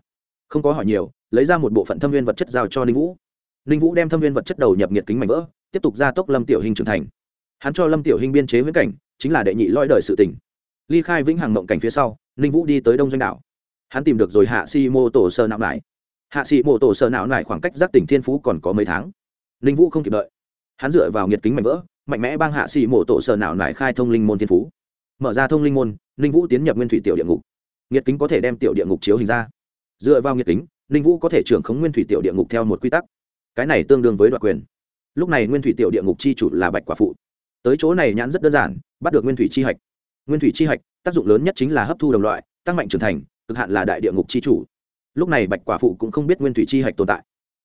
Không có hỏi nhiều, lấy ra một bộ phận thâm viên vật chất giao cho ninh vũ. Ninh vũ đem thâm viên vật chất đầu nhập nhiệt kính mảnh vỡ, tiếp tục gia tốc lâm tiểu hình trưởng thành. Hắn cho lâm tiểu hình biên chế viễn cảnh, chính là đệ nhị lõi đời sự tỉnh ly khai vĩnh hằng mộng cảnh phía sau, ninh vũ đi tới đông doanh đảo. Hắn tìm được rồi hạ si mô tổ sơ não lại hạ sĩ mô tổ sơ não lại khoảng cách giác tỉnh thiên phú còn có mấy tháng. Ninh vũ không kịp đợi. Hắn dựa vào nhiệt kính mạnh vỡ, mạnh mẽ bang hạ sĩ mô tổ sơ não lại khai thông linh môn thiên phú mở ra thông linh môn, ninh vũ tiến nhập nguyên thủy tiểu địa ngục. Nghiệt kính có thể đem tiểu địa ngục chiếu hình ra. Dựa vào nghiệt kính, ninh vũ có thể trưởng khống nguyên thủy tiểu địa ngục theo một quy tắc. Cái này tương đương với đoạt quyền. Lúc này nguyên thủy tiểu địa ngục chi chủ là bạch quả phụ. Tới chỗ này nhãn rất đơn giản, bắt được nguyên thủy chi hạch. Nguyên thủy chi hạch, tác dụng lớn nhất chính là hấp thu đồng loại, tăng mạnh trưởng thành, cực hạn là đại địa ngục chi chủ. Lúc này bạch quả phụ cũng không biết nguyên thủy chi hạch tồn tại.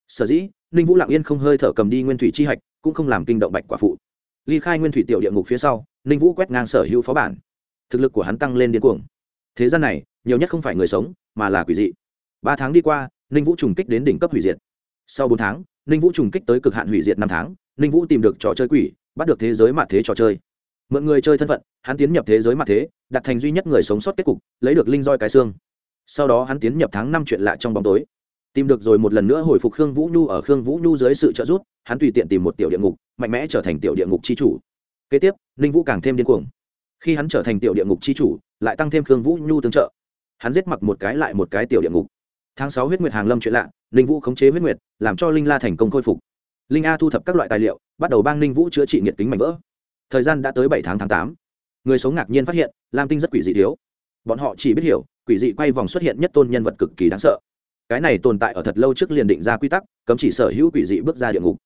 Sở dĩ, ninh vũ lặng yên không hơi thở cầm đi nguyên thủy chi hạch, cũng không làm kinh động bạch quả phụ. Ly khai nguyên thủy tiểu địa ngục phía sau, ninh vũ quét ngang sở hữu phó bản thực lực của hắn tăng lên điên cuồng. Thế gian này, nhiều nhất không phải người sống, mà là quỷ dị. Ba tháng đi qua, ninh vũ trùng kích đến đỉnh cấp hủy diệt. Sau bốn tháng, ninh vũ trùng kích tới cực hạn hủy diệt năm tháng, ninh vũ tìm được trò chơi quỷ, bắt được thế giới mạ thế trò chơi. Mượn người chơi thân phận, hắn tiến nhập thế giới mạ thế, đặt thành duy nhất người sống sót kết cục, lấy được linh roi cái xương. Sau đó hắn tiến nhập tháng năm chuyện lạ trong bóng tối. Tìm được rồi một lần nữa hồi phục khương vũ nhu ở khương vũ nhu dưới sự trợ giúp, hắn tùy tiện tìm một tiểu địa ngục, mạnh mẽ trở thành tiểu địa ngục c h i chủ. Kế tiếp, ninh vũ càng thêm điên cuồng khi hắn trở thành tiểu địa ngục c h i chủ, lại tăng thêm khương vũ nhu tương trợ. Hắn giết mặc một cái lại một cái tiểu địa ngục. Tháng sáu huyết nguyệt hàng lâm chuyện lạ, ninh vũ khống chế huyết nguyệt, làm cho linh la thành công khôi phục. Linh a thu thập các loại tài liệu, bắt đầu bang ninh vũ chữa trị nghiệt kính mạnh vỡ. Thời gian đã tới bảy tháng tháng tám. Người sống ngạc nhiên phát hiện, lam tinh rất quỷ dị thiếu. Bọn họ chỉ biết hiểu, quỷ dị quay vòng xuất hiện nhất tôn nhân vật cực kỳ đáng sợ. Cái này tồn tại ở thật lâu trước liền định ra quy tắc, cấm chỉ sở hữu quỷ dị bước ra địa ngục.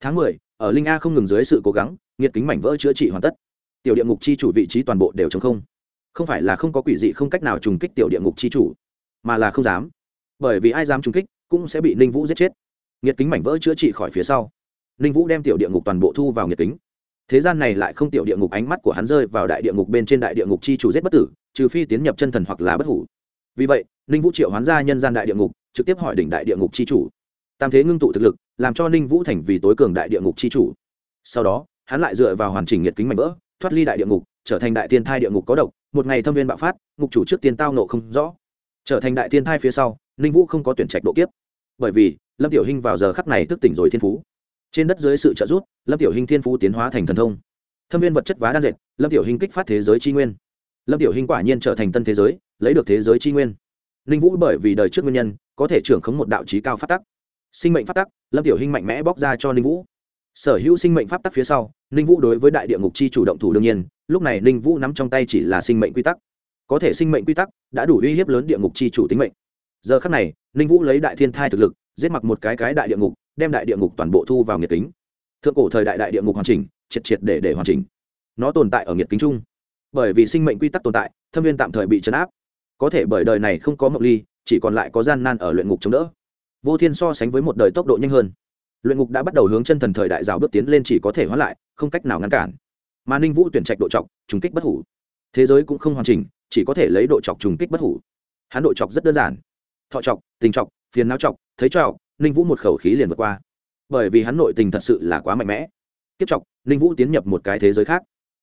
Tháng mười, ở linh a không ngừng dưới sự cố gắng, nghiệt kính mảnh vỡ chữa trị hoàn tất tiểu địa ngục chi chủ vị trí toàn bộ đều chống không. Không phải là không có quỷ dị, không cách nào trùng kích tiểu địa ngục chi chủ, mà là không dám. Bởi vì ai dám trùng kích, cũng sẽ bị ninh vũ giết chết. Nghiệt kính mảnh vỡ chữa trị khỏi phía sau. Ninh vũ đem tiểu địa ngục toàn bộ thu vào nghiệt kính. Thế gian này lại không tiểu địa ngục, ánh mắt của hắn rơi vào đại địa ngục bên trên đại địa ngục chi chủ giết bất tử, trừ phi tiến nhập chân thần hoặc là bất hủ. Vì vậy, ninh vũ triệu hoán ra nhân gian đại địa ngục, trực tiếp hỏi đỉnh đại địa ngục chi chủ. Tam thế ngưng tụ thực lực, làm cho ninh vũ thành vì tối cường đại địa ngục chi chủ. Sau đó, hắn lại dựa vào hoàn chỉnh nhiệt kính mạnh vỡ thoát ly đại địa ngục, trở thành đại tiên thai địa ngục có độc, một ngày thâm viên bạo phát, ngục chủ trước tiên tao nộ không rõ. Trở thành đại tiên thai phía sau, ninh vũ không có tuyển trạch độ kiếp. Bởi vì, lâm tiểu hinh vào giờ khắc này thức tỉnh rồi thiên phú. Trên đất dưới sự trợ giúp, lâm tiểu hinh thiên phú tiến hóa thành thần thông. Thâm viên vật chất vá đan dệt, lâm tiểu hinh kích phát thế giới tri nguyên. Lâm tiểu hinh quả nhiên trở thành tân thế giới, lấy được thế giới tri nguyên. Ninh vũ bởi vì đời trước nguyên nhân, có thể trưởng khống một đạo trí cao phát tắc. Sinh mệnh phát tắc, lâm tiểu hinh mạnh mẽ bóc ra cho ninh vũ sở hữu sinh mệnh pháp tắc phía sau, ninh vũ đối với đại địa ngục chi chủ động thủ đương nhiên, lúc này ninh vũ nắm trong tay chỉ là sinh mệnh quy tắc. Có thể sinh mệnh quy tắc đã đủ uy hiếp lớn địa ngục chi chủ tính mệnh. Giờ khắc này, ninh vũ lấy đại thiên thai thực lực, giết mặc một cái cái đại địa ngục, đem đại địa ngục toàn bộ thu vào nhiệt kính. Thượng cổ thời đại đại địa ngục hoàn chỉnh, triệt triệt để để hoàn chỉnh. Nó tồn tại ở nhiệt kính chung. Bởi vì sinh mệnh quy tắc tồn tại, thâm viên tạm thời bị chấn áp. Có thể bởi đời này không có mộng ly, chỉ còn lại có gian nan ở luyện ngục chống đỡ. Vô thiên so sánh với một đời tốc độ nhanh hơn luyện ngục đã bắt đầu hướng chân thần thời đại rào bước tiến lên chỉ có thể hóa lại, không cách nào ngăn cản. Mà ninh vũ tuyển trạch độ chọc, trùng kích bất hủ. Thế giới cũng không hoàn chỉnh, chỉ có thể lấy độ chọc trùng kích bất hủ. Hắn độ chọc rất đơn giản. Thọ chọc, tình chọc, phiền não chọc, thấy chọc, ninh vũ một khẩu khí liền vượt qua. Bởi vì hắn nội tình thật sự là quá mạnh mẽ. Kiếp chọc, ninh vũ tiến nhập một cái thế giới khác.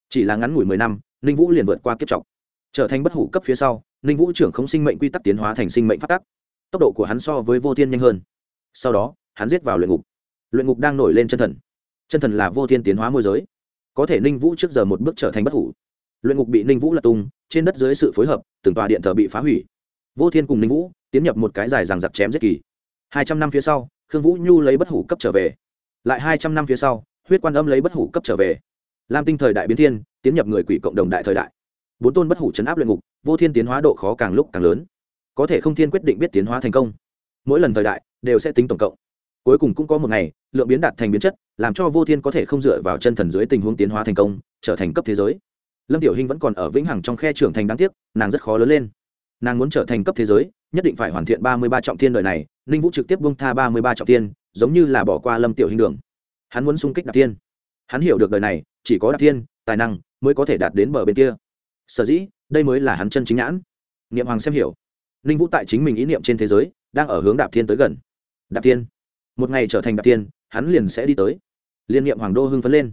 Chỉ là ngắn ngủi mười năm, ninh vũ liền vượt qua kiếp chọc. Trở thành bất hủ cấp phía sau, ninh vũ trưởng không sinh mệnh quy tắc tiến hóa thành sinh mệnh phát tắc. Tốc độ của hắn so với vô thiên nhanh hơn. Sau đó, hắn giết vào luyện ngục luyện ngục đang nổi lên chân thần. Chân thần là vô thiên tiến hóa môi giới. Có thể ninh vũ trước giờ một bước trở thành bất hủ. Luyện ngục bị ninh vũ lật tung, trên đất dưới sự phối hợp, từng tòa điện thờ bị phá hủy. Vô thiên cùng ninh vũ tiến nhập một cái dài rằng giặc chém giết kỳ. Hai trăm năm phía sau, khương vũ nhu lấy bất hủ cấp trở về. Lại hai trăm năm phía sau, huyết quan âm lấy bất hủ cấp trở về. Lam tinh thời đại biến thiên, tiến nhập người quỷ cộng đồng đại thời đại. Bốn tôn bất hủ chấn áp luyện ngục, vô thiên tiến hóa độ khó càng lúc càng lớn. Có thể không thiên quyết định biết tiến hóa thành công. Mỗi lần thời đại, đều sẽ tính tổng cộng cuối cùng cũng có một ngày, lượng biến đạt thành biến chất, làm cho vô thiên có thể không dựa vào chân thần dưới tình huống tiến hóa thành công, trở thành cấp thế giới. Lâm tiểu hinh vẫn còn ở vĩnh hằng trong khe trưởng thành đáng tiếc, nàng rất khó lớn lên. Nàng muốn trở thành cấp thế giới, nhất định phải hoàn thiện ba mươi ba trọng thiên đời này, ninh vũ trực tiếp bông tha ba mươi ba trọng thiên, giống như là bỏ qua lâm tiểu hinh đường. Hắn muốn sung kích đạp thiên. Hắn hiểu được đời này, chỉ có đạp thiên, tài năng mới có thể đạt đến bờ bên kia. Sở dĩ, đây mới là hắn chân chính nhãn. Niệm hoàng xem hiểu. Ninh vũ tại chính mình ý niệm trên thế giới, đang ở hướng đạp thiên tới gần. Đạp thiên một ngày trở thành đạp tiên, hắn liền sẽ đi tới. Liên niệm hoàng đô hưng phấn lên.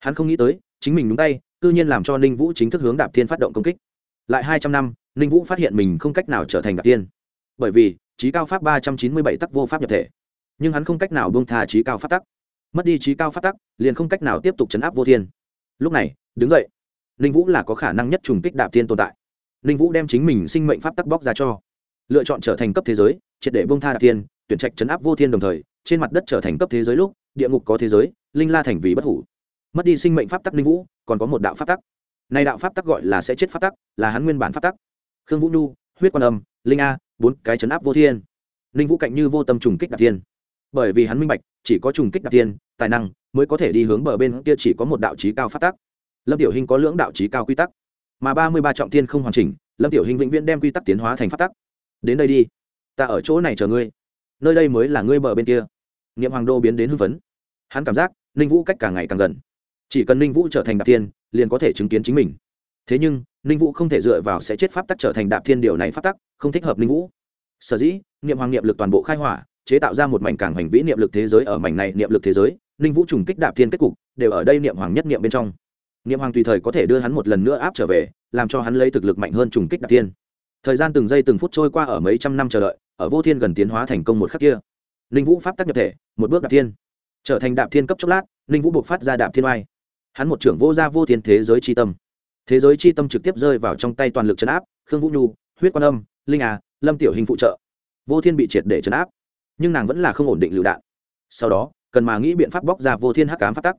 Hắn không nghĩ tới chính mình đúng tay cư nhiên làm cho ninh vũ chính thức hướng đạp thiên phát động công kích. Lại hai trăm năm ninh vũ phát hiện mình không cách nào trở thành đạp tiên, bởi vì trí cao pháp ba trăm chín mươi bảy tắc vô pháp nhập thể. Nhưng hắn không cách nào buông tha trí cao pháp tắc. Mất đi trí cao pháp tắc liền không cách nào tiếp tục chấn áp vô thiên. Lúc này đứng dậy. Ninh vũ là có khả năng nhất trùng kích đạp thiên tồn tại. Ninh vũ đem chính mình sinh mệnh pháp tắc bóc ra cho. Lựa chọn trở thành cấp thế giới triệt để bông tha đạp thiên tuyển trạch chấn áp vô thiên đồng thời trên mặt đất trở thành cấp thế giới lúc, địa ngục có thế giới, linh la thành vì bất hủ. Mất đi sinh mệnh pháp tắc linh vũ, còn có một đạo pháp tắc. Nay đạo pháp tắc gọi là sẽ chết pháp tắc, là hắn nguyên bản pháp tắc. Khương vũ nhu, huyết quan âm, linh a, bốn cái chấn áp vô thiên. Linh vũ cạnh như vô tâm trùng kích đạp thiên. Bởi vì hắn minh bạch, chỉ có trùng kích đạp thiên, tài năng mới có thể đi hướng bờ bên kia chỉ có một đạo trí cao pháp tắc. Lâm tiểu hình có lưỡng đạo trí cao quy tắc. Mà ba mươi ba trọng thiên không hoàn chỉnh, lâm tiểu hình vĩnh viễn đem quy tắc tiến hóa thành pháp tắc. Đến đây đi, ta ở chỗ này chờ ngươi. Nơi đây mới là ngươi bờ bên kia nghiệm hoàng đô biến đến hưng phấn. Hắn cảm giác, ninh vũ cách càng ngày càng gần. Chỉ cần ninh vũ trở thành đạp thiên, liền có thể chứng kiến chính mình. Thế nhưng, ninh vũ không thể dựa vào sẽ chết pháp tắc trở thành đạp thiên điều này pháp tắc, không thích hợp ninh vũ. Sở dĩ niệm hoàng niệm lực toàn bộ khai hỏa, chế tạo ra một mảnh càng hành vĩ niệm lực thế giới ở mảnh này niệm lực thế giới, ninh vũ trùng kích đạp thiên kết cục, đều ở đây niệm hoàng nhất niệm bên trong. Niệm hoàng tùy thời có thể đưa hắn một lần nữa áp trở về, làm cho hắn lấy thực lực mạnh hơn trùng kích đạp thiên. Thời gian từng giây từng phút trôi qua ở mấy trăm năm chờ đợi, ở vô thiên gần tiến hóa thành công một khắc kia ninh vũ pháp tắc nhập thể, một bước đạp thiên. Trở thành đạp thiên cấp chốc lát, ninh vũ buộc phát ra đạp thiên oai. Hắn một trưởng vô gia vô thiên thế giới c tâm. Thế giới c tâm trực tiếp rơi vào trong tay toàn lực chấn áp, khương vũ nhu, huyết quan âm, linh à lâm tiểu hình phụ trợ. Vô thiên bị triệt để chấn áp. Nhưng nàng vẫn là không ổn định lựu đạn. Sau đó, cần mà nghĩ biện pháp bóc ra vô thiên hắc cám phát tắc.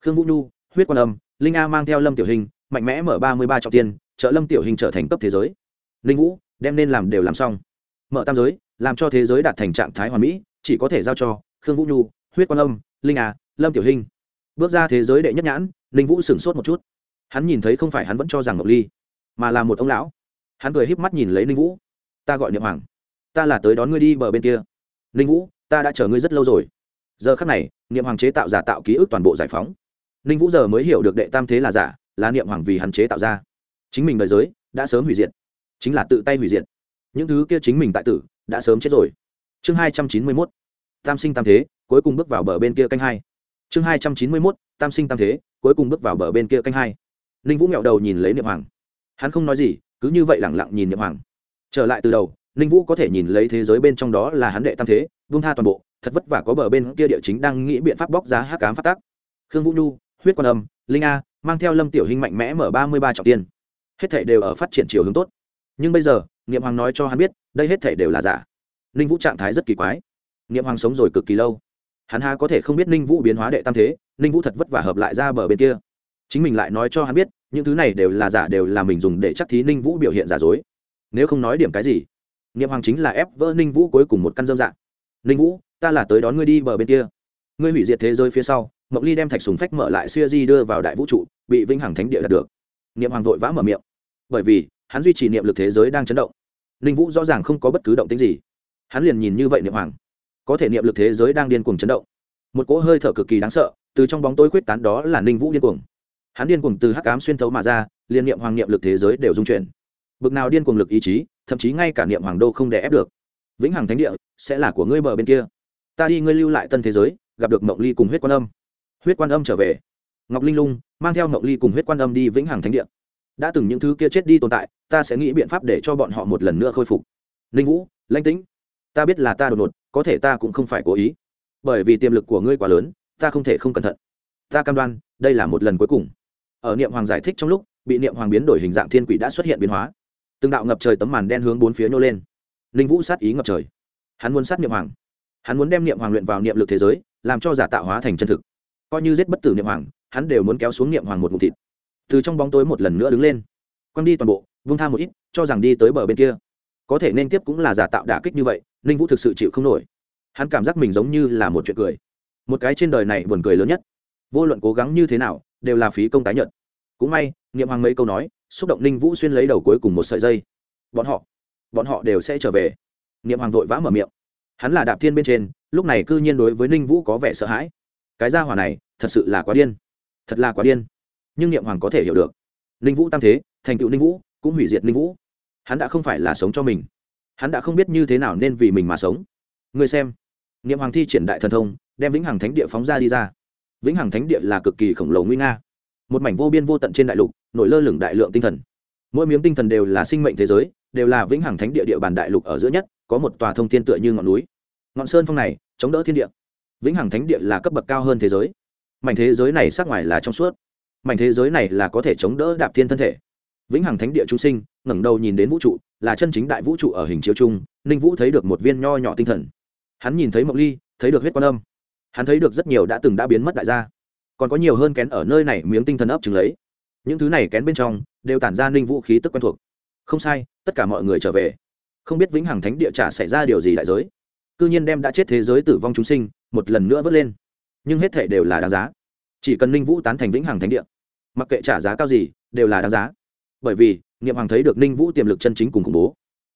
Khương vũ nhu, huyết quan âm, linh a mang theo lâm tiểu hình, mạnh mẽ mở ba mươi ba trọng tiên trợ lâm tiểu hình trở thành cấp thế giới. Linh vũ, đem nên làm đều làm xong. Mở tam giới, làm cho thế giới đạt thành trạng thái hoàn mỹ chỉ có thể giao cho khương vũ nhu, huyết quan âm, linh à lâm tiểu hình bước ra thế giới đệ nhất nhãn linh vũ sửng sốt một chút. Hắn nhìn thấy không phải hắn vẫn cho rằng ngọc ly, mà là một ông lão. Hắn cười híp mắt nhìn lấy linh vũ. Ta gọi niệm hoàng. Ta là tới đón ngươi đi bờ bên kia. Ninh vũ, ta đã chờ ngươi rất lâu rồi. Giờ khắc này, niệm hoàng chế tạo giả tạo ký ức toàn bộ giải phóng. Ninh vũ giờ mới hiểu được đệ tam thế là giả, là niệm hoàng vì hắn chế tạo ra. Chính mình đời giới đã sớm hủy diệt, chính là tự tay hủy diệt. Những thứ kia chính mình tại tử, đã sớm chết rồi chương hai trăm chín mươi mốt, tam sinh tam thế, cuối cùng bước vào bờ bên kia canh hai. Chương hai trăm chín mươi mốt, tam sinh tam thế, cuối cùng bước vào bờ bên kia canh hai. Ninh vũ nghẹo đầu nhìn lấy niệm hoàng. Hắn không nói gì, cứ như vậy lẳng lặng nhìn niệm hoàng. Trở lại từ đầu, ninh vũ có thể nhìn lấy thế giới bên trong đó là hắn đệ tam thế vung tha toàn bộ, thật vất vả có bờ bên kia địa chính đang nghĩ biện pháp bóc giá hát cám phát tác. Khương vũ nhu, huyết quan âm, linh a, mang theo lâm tiểu hình mạnh mẽ mở ba mươi ba trọng tiên. Hết thể đều ở phát triển chiều hướng tốt. Nhưng bây giờ, niệm hoàng nói cho hắn biết, đây hết thể đều là giả ninh vũ trạng thái rất kỳ quái. Niệm hoàng sống rồi cực kỳ lâu. Hắn ha có thể không biết ninh vũ biến hóa đệ tam thế, ninh vũ thật vất vả hợp lại ra bờ bên kia. Chính mình lại nói cho hắn biết, những thứ này đều là giả đều là mình dùng để chắc thí ninh vũ biểu hiện giả dối. Nếu không nói điểm cái gì, niệm hoàng chính là ép vỡ ninh vũ cuối cùng một căn dâm dạng. Ninh vũ, ta là tới đón ngươi đi bờ bên kia. Ngươi hủy diệt thế giới phía sau mộng ly đem thạch sùng phách mở lại xuya di đưa vào đại vũ trụ, bị vinh hằng thánh địa đạt được. Niệm hoàng vội vã mở miệng. Bởi vì, hắn duy trì niệm lực thế giới đang chấn động. Ninh vũ rõ ràng không có bất cứ động tính gì hắn liền nhìn như vậy niệm hoàng. Có thể niệm lực thế giới đang điên cuồng chấn động. Một cỗ hơi thở cực kỳ đáng sợ, từ trong bóng tối quyết tán đó là ninh vũ điên cuồng. Hắn điên cuồng từ hắc cám xuyên thấu mà ra liên niệm hoàng niệm lực thế giới đều dung chuyển. Bực nào điên cuồng lực ý chí, thậm chí ngay cả niệm hoàng đô không đè ép được. Vĩnh hằng thánh địa, sẽ là của ngươi bờ bên kia. Ta đi ngươi lưu lại tân thế giới, gặp được mộng ly cùng huyết quan âm. Huyết quan âm trở về. Ngọc linh lung, mang theo mộng ly cùng huyết quan âm đi vĩnh hằng thánh địa. Đã từng những thứ kia chết đi tồn tại, ta sẽ nghĩ biện pháp để cho bọn họ một lần nữa khôi phục. Ninh vũ, lãnh tĩnh ta biết là ta đột ngột, có thể ta cũng không phải cố ý. Bởi vì tiềm lực của ngươi quá lớn, ta không thể không cẩn thận. Ta cam đoan, đây là một lần cuối cùng. Ở niệm hoàng giải thích trong lúc, bị niệm hoàng biến đổi hình dạng thiên quỷ đã xuất hiện biến hóa. Từng đạo ngập trời tấm màn đen hướng bốn phía nhô lên. Ninh vũ sát ý ngập trời. Hắn muốn sát niệm hoàng. Hắn muốn đem niệm hoàng luyện vào niệm lực thế giới, làm cho giả tạo hóa thành chân thực. Coi như giết bất tử niệm hoàng, hắn đều muốn kéo xuống niệm hoàng một ngụm thịt. Từ trong bóng tối một lần nữa đứng lên. Quăng đi toàn bộ, vung tha một ít, cho rằng đi tới bờ bên kia có thể nên tiếp cũng là giả tạo đả kích như vậy ninh vũ thực sự chịu không nổi. Hắn cảm giác mình giống như là một chuyện cười. Một cái trên đời này buồn cười lớn nhất. Vô luận cố gắng như thế nào đều là phí công tái nhật, cũng may niệm hoàng mấy câu nói xúc động ninh vũ xuyên lấy đầu cuối cùng một sợi dây. Bọn họ bọn họ đều sẽ trở về. Niệm hoàng vội vã mở miệng. Hắn là đạp thiên bên trên lúc này cư nhiên đối với ninh vũ có vẻ sợ hãi. Cái gia hỏa này thật sự là quá điên. Thật là quá điên. Nhưng niệm hoàng có thể hiểu được. Ninh vũ tam thế thành tựu ninh vũ cũng hủy diệt ninh vũ hắn đã không phải là sống cho mình. Hắn đã không biết như thế nào nên vì mình mà sống. Người xem. Niệm hoàng thi triển đại thần thông, đem vĩnh hằng thánh địa phóng ra đi ra. Vĩnh hằng thánh địa là cực kỳ khổng lồ nguy nga. Một mảnh vô biên vô tận trên đại lục, nổi lơ lửng đại lượng tinh thần. Mỗi miếng tinh thần đều là sinh mệnh thế giới, đều là vĩnh hằng thánh địa địa bàn đại lục ở giữa nhất, có một tòa thông thiên tựa như ngọn núi. Ngọn sơn phong này, chống đỡ thiên địa. Vĩnh hằng thánh địa là cấp bậc cao hơn thế giới. Mảnh thế giới này sát ngoài là trong suốt. Mảnh thế giới này là có thể chống đỡ đạp thiên thân thể vĩnh hằng thánh địa chúng sinh, ngẩng đầu nhìn đến vũ trụ, là chân chính đại vũ trụ ở hình chiếu chung, ninh vũ thấy được một viên nho nhỏ tinh thần. Hắn nhìn thấy mộc ly, thấy được huyết quan âm. Hắn thấy được rất nhiều đã từng đã biến mất đại gia. Còn có nhiều hơn kén ở nơi này miếng tinh thần ấp chừng lấy. Những thứ này kén bên trong, đều tản ra ninh vũ khí tức quen thuộc. Không sai, tất cả mọi người trở về. Không biết vĩnh hằng thánh địa trả xảy ra điều gì đại giới. Cư nhiên đem đã chết thế giới tử vong chúng sinh, một lần nữa vớt lên. Nhưng hết thể đều là đáng giá. Chỉ cần ninh vũ tán thành vĩnh hằng thánh địa, mặc kệ trả giá cao gì, đều là đáng giá bởi vì niệm hoàng thấy được ninh vũ tiềm lực chân chính cùng khủng bố.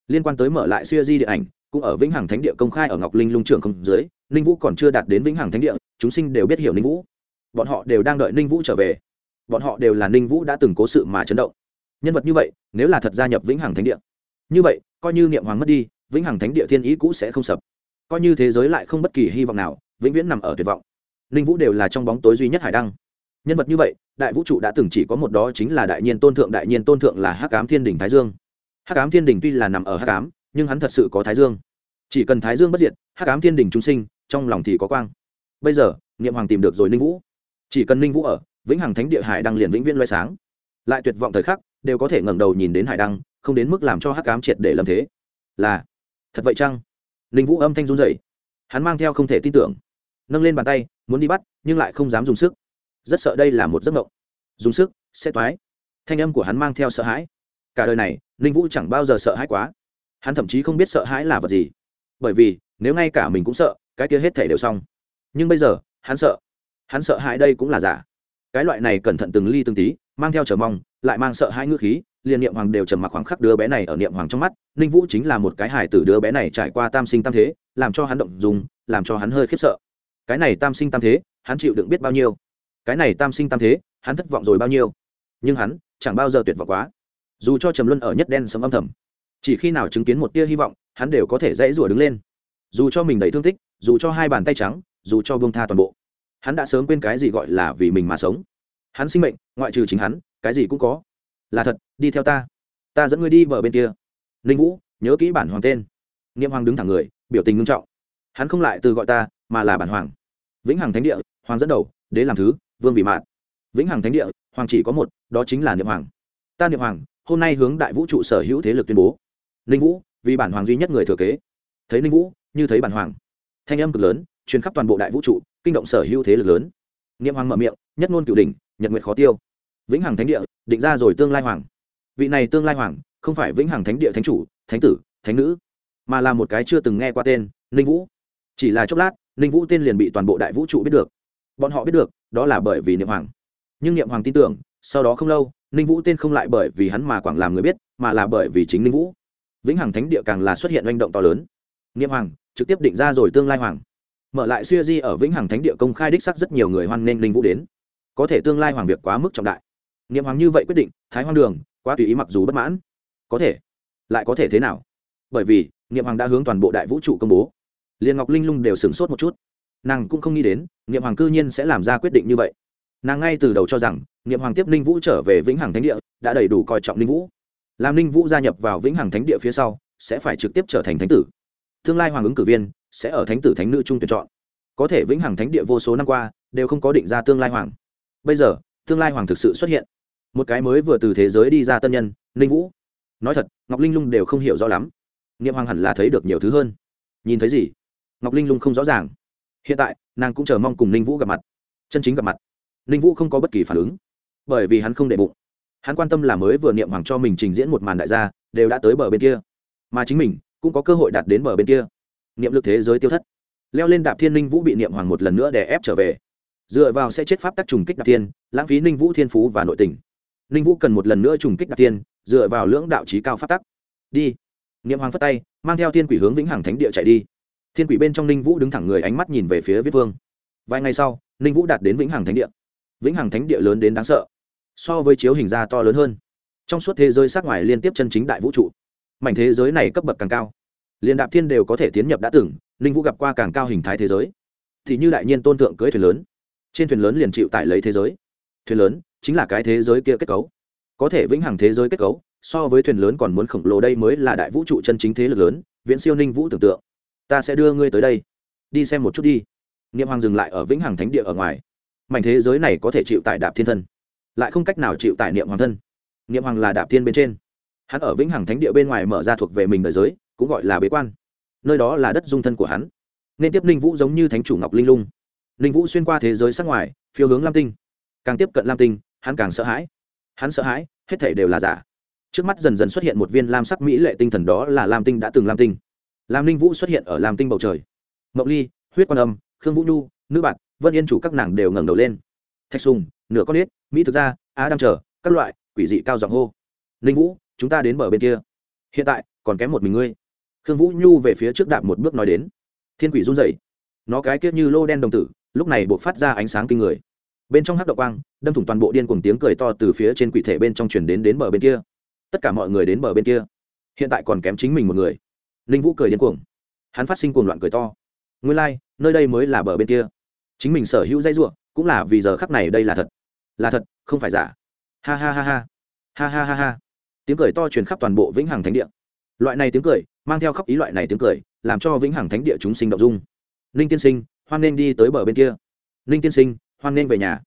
Liên quan tới mở lại siêu di điện ảnh, cũng ở vĩnh hằng thánh địa công khai ở ngọc linh lung trường không dưới, ninh vũ còn chưa đạt đến vĩnh hằng thánh địa, chúng sinh đều biết hiểu ninh vũ. Bọn họ đều đang đợi ninh vũ trở về. Bọn họ đều là ninh vũ đã từng cố sự mà chấn động. Nhân vật như vậy, nếu là thật gia nhập vĩnh hằng thánh địa, như vậy, coi như niệm hoàng mất đi, vĩnh hằng thánh địa thiên ý cũ sẽ không sập. Coi như thế giới lại không bất kỳ hy vọng nào, vĩnh viễn nằm ở tuyệt vọng. Ninh vũ đều là trong bóng tối duy nhất hải đăng nhân vật như vậy, đại vũ trụ đã từng chỉ có một đó chính là đại nhiên tôn thượng, đại nhiên tôn thượng là hắc ám thiên đình thái dương. Hắc ám thiên đình tuy là nằm ở hắc ám, nhưng hắn thật sự có thái dương. Chỉ cần thái dương bất diệt, hắc ám thiên đình chúng sinh, trong lòng thì có quang. Bây giờ, niệm hoàng tìm được rồi ninh vũ. Chỉ cần ninh vũ ở, vĩnh hằng thánh địa hải đăng liền vĩnh viễn loay sáng. Lại tuyệt vọng thời khắc, đều có thể ngẩng đầu nhìn đến hải đăng, không đến mức làm cho hắc ám triệt để lâm thế. Là, thật vậy chăng? Ninh vũ âm thanh run dậy hắn mang theo không thể tin tưởng. Nâng lên bàn tay, muốn đi bắt, nhưng lại không dám dùng sức rất sợ đây là một giấc mộng. Dùng sức, sẽ toái. Thanh âm của hắn mang theo sợ hãi. Cả đời này, ninh vũ chẳng bao giờ sợ hãi quá. Hắn thậm chí không biết sợ hãi là vật gì. Bởi vì, nếu ngay cả mình cũng sợ, cái kia hết thể đều xong. Nhưng bây giờ, hắn sợ. Hắn sợ hãi đây cũng là giả. Cái loại này cẩn thận từng ly từng tí, mang theo chờ mong, lại mang sợ hãi ngữ khí, liền niệm hoàng đều trầm mặc khoảng khắc đứa bé này ở niệm hoàng trong mắt, ninh vũ chính là một cái hài tử đứa bé này trải qua tam sinh tam thế, làm cho hắn động dùng làm cho hắn hơi khiếp sợ. Cái này tam sinh tam thế, hắn chịu đựng biết bao nhiêu? Cái này tam sinh tam thế, hắn thất vọng rồi bao nhiêu? Nhưng hắn chẳng bao giờ tuyệt vọng quá. Dù cho trầm luân ở nhất đen sấm âm thầm, chỉ khi nào chứng kiến một tia hy vọng, hắn đều có thể dãy rủa đứng lên. Dù cho mình đầy thương tích, dù cho hai bàn tay trắng, dù cho bông tha toàn bộ, hắn đã sớm quên cái gì gọi là vì mình mà sống. Hắn sinh mệnh, ngoại trừ chính hắn, cái gì cũng có. Là thật, đi theo ta. Ta dẫn ngươi đi bờ bên kia. Ninh vũ, nhớ kỹ bản hoàng tên. Nghiêm hoàng đứng thẳng người, biểu tình ngưng trọng. Hắn không lại từ gọi ta, mà là bản hoàng. Vĩnh hằng thánh địa, hoàng dẫn đầu, đế làm thứ vương vị mạn. Vĩnh hằng thánh địa, hoàng chỉ có một, đó chính là niệm hoàng. Ta niệm hoàng, hôm nay hướng đại vũ trụ sở hữu thế lực tuyên bố. Ninh vũ, vì bản hoàng duy nhất người thừa kế. Thấy ninh vũ, như thấy bản hoàng. Thanh âm cực lớn, truyền khắp toàn bộ đại vũ trụ, kinh động sở hữu thế lực lớn. Niệm hoàng mở miệng, nhất ngôn cửu đỉnh, nhật nguyệt khó tiêu. Vĩnh hằng thánh địa, định ra rồi tương lai hoàng. Vị này tương lai hoàng, không phải vĩnh hằng thánh địa thánh chủ, thánh tử, thánh nữ, mà là một cái chưa từng nghe qua tên ninh vũ. Chỉ là chốc lát, ninh vũ tên liền bị toàn bộ đại vũ trụ biết được bọn họ biết được, đó là bởi vì niệm hoàng. Nhưng niệm hoàng tin tưởng, sau đó không lâu, ninh vũ tên không lại bởi vì hắn mà quảng làm người biết, mà là bởi vì chính ninh vũ. Vĩnh hằng thánh địa càng là xuất hiện manh động to lớn. Niệm hoàng, trực tiếp định ra rồi tương lai hoàng. Mở lại siêu di ở vĩnh hằng thánh địa công khai đích sắc rất nhiều người hoan nghênh ninh vũ đến. Có thể tương lai hoàng việc quá mức trọng đại. Niệm hoàng như vậy quyết định, thái hoang đường, quá tùy ý mặc dù bất mãn. Có thể, lại có thể thế nào? Bởi vì, niệm hoàng đã hướng toàn bộ đại vũ trụ công bố. Liền ngọc linh lung đều sửng sốt một chút nàng cũng không nghĩ đến, niệm hoàng cư nhiên sẽ làm ra quyết định như vậy. Nàng ngay từ đầu cho rằng, niệm hoàng tiếp ninh vũ trở về vĩnh hằng thánh địa, đã đầy đủ coi trọng ninh vũ. Làm ninh vũ gia nhập vào vĩnh hằng thánh địa phía sau, sẽ phải trực tiếp trở thành thánh tử. Tương lai hoàng ứng cử viên, sẽ ở thánh tử thánh nữ trung tuyển chọn. Có thể vĩnh hằng thánh địa vô số năm qua, đều không có định ra tương lai hoàng. Bây giờ, tương lai hoàng thực sự xuất hiện. Một cái mới vừa từ thế giới đi ra tân nhân, ninh vũ. Nói thật, ngọc linh lung đều không hiểu rõ lắm. Niệm hoàng hẳn là thấy được nhiều thứ hơn. Nhìn thấy gì? Ngọc linh lung không rõ ràng hiện tại, nàng cũng chờ mong cùng ninh vũ gặp mặt. Chân chính gặp mặt. Ninh vũ không có bất kỳ phản ứng. Bởi vì hắn không đệ bụng. Hắn quan tâm là mới vừa niệm hoàng cho mình trình diễn một màn đại gia, đều đã tới bờ bên kia. Mà chính mình, cũng có cơ hội đạt đến bờ bên kia. Niệm lực thế giới tiêu thất. Leo lên đạp thiên ninh vũ bị niệm hoàng một lần nữa để ép trở về. Dựa vào sẽ chết pháp tắc trùng kích đạp thiên, lãng phí ninh vũ thiên phú và nội tình. Ninh vũ cần một lần nữa trùng kích đạp thiên, dựa vào lưỡng đạo trí cao pháp tắc. Đi. Niệm hoàng phất tay, mang theo thiên quỷ hướng vĩnh hằng thánh địa chạy đi thiên quỷ bên trong ninh vũ đứng thẳng người, ánh mắt nhìn về phía viết vương. Vài ngày sau, ninh vũ đạt đến vĩnh hằng thánh địa. Vĩnh hằng thánh địa lớn đến đáng sợ, so với chiếu hình ra to lớn hơn. Trong suốt thế giới sát ngoài liên tiếp chân chính đại vũ trụ, mảnh thế giới này cấp bậc càng cao. Liền đạp thiên đều có thể tiến nhập đã từng, ninh vũ gặp qua càng cao hình thái thế giới. Thì như đại nhiên tôn tượng cưới thuyền lớn, trên thuyền lớn liền chịu tải lấy thế giới. Thuyền lớn chính là cái thế giới kia kết cấu. Có thể vĩnh hằng thế giới kết cấu, so với thuyền lớn còn muốn khổng lồ đây mới là đại vũ trụ chân chính thế lực lớn, viễn siêu ninh vũ tưởng tượng ta sẽ đưa ngươi tới đây. Đi xem một chút đi. Niệm hoàng dừng lại ở vĩnh hằng thánh địa ở ngoài. Mảnh thế giới này có thể chịu tại đạp thiên thân, lại không cách nào chịu tại niệm hoàng thân. Niệm hoàng là đạp thiên bên trên. Hắn ở vĩnh hằng thánh địa bên ngoài mở ra thuộc về mình đời giới, cũng gọi là bế quan. Nơi đó là đất dung thân của hắn. Nên tiếp ninh vũ giống như thánh chủ ngọc linh lung. Ninh vũ xuyên qua thế giới sắc ngoài, phiêu hướng lam tinh. Càng tiếp cận lam tinh, hắn càng sợ hãi. Hắn sợ hãi, hết thể đều là giả. Trước mắt dần dần xuất hiện một viên lam sắc mỹ lệ tinh thần đó là lam tinh đã từng lam tinh lam ninh vũ xuất hiện ở lam tinh bầu trời. Mộng ly, huyết quan âm, khương vũ nhu, nữ bạn vân yên chủ các nàng đều ngẩng đầu lên. Thạch sùng, nửa con ếch, mỹ thực ra á đang chờ các loại, quỷ dị cao giọng hô. Ninh vũ, chúng ta đến bờ bên kia. Hiện tại, còn kém một mình ngươi. Khương vũ nhu về phía trước đạp một bước nói đến. Thiên quỷ run rẩy. Nó cái kia như lô đen đồng tử, lúc này buộc phát ra ánh sáng kinh người. Bên trong hắc đậu quang, đâm thủng toàn bộ điên cùng tiếng cười to từ phía trên quỷ thể bên trong chuyển đến đến bờ bên kia. Tất cả mọi người đến bờ bên kia. Hiện tại còn kém chính mình một người ninh vũ cười điên cuồng. Hắn phát sinh cuồng loạn cười to. Nguyên lai、like, nơi đây mới là bờ bên kia. Chính mình sở hữu dây r u ộ cũng là vì giờ khắc này đây là thật. Là thật không phải giả. Ha ha ha ha. Ha ha ha ha. Tiếng cười to truyền khắp toàn bộ vĩnh hằng thánh địa. Loại này tiếng cười mang theo khóc ý loại này tiếng cười làm cho vĩnh hằng thánh địa chúng sinh động dung. Ninh tiên sinh hoan nên đi tới bờ bên kia. Ninh tiên sinh hoan nên về nhà.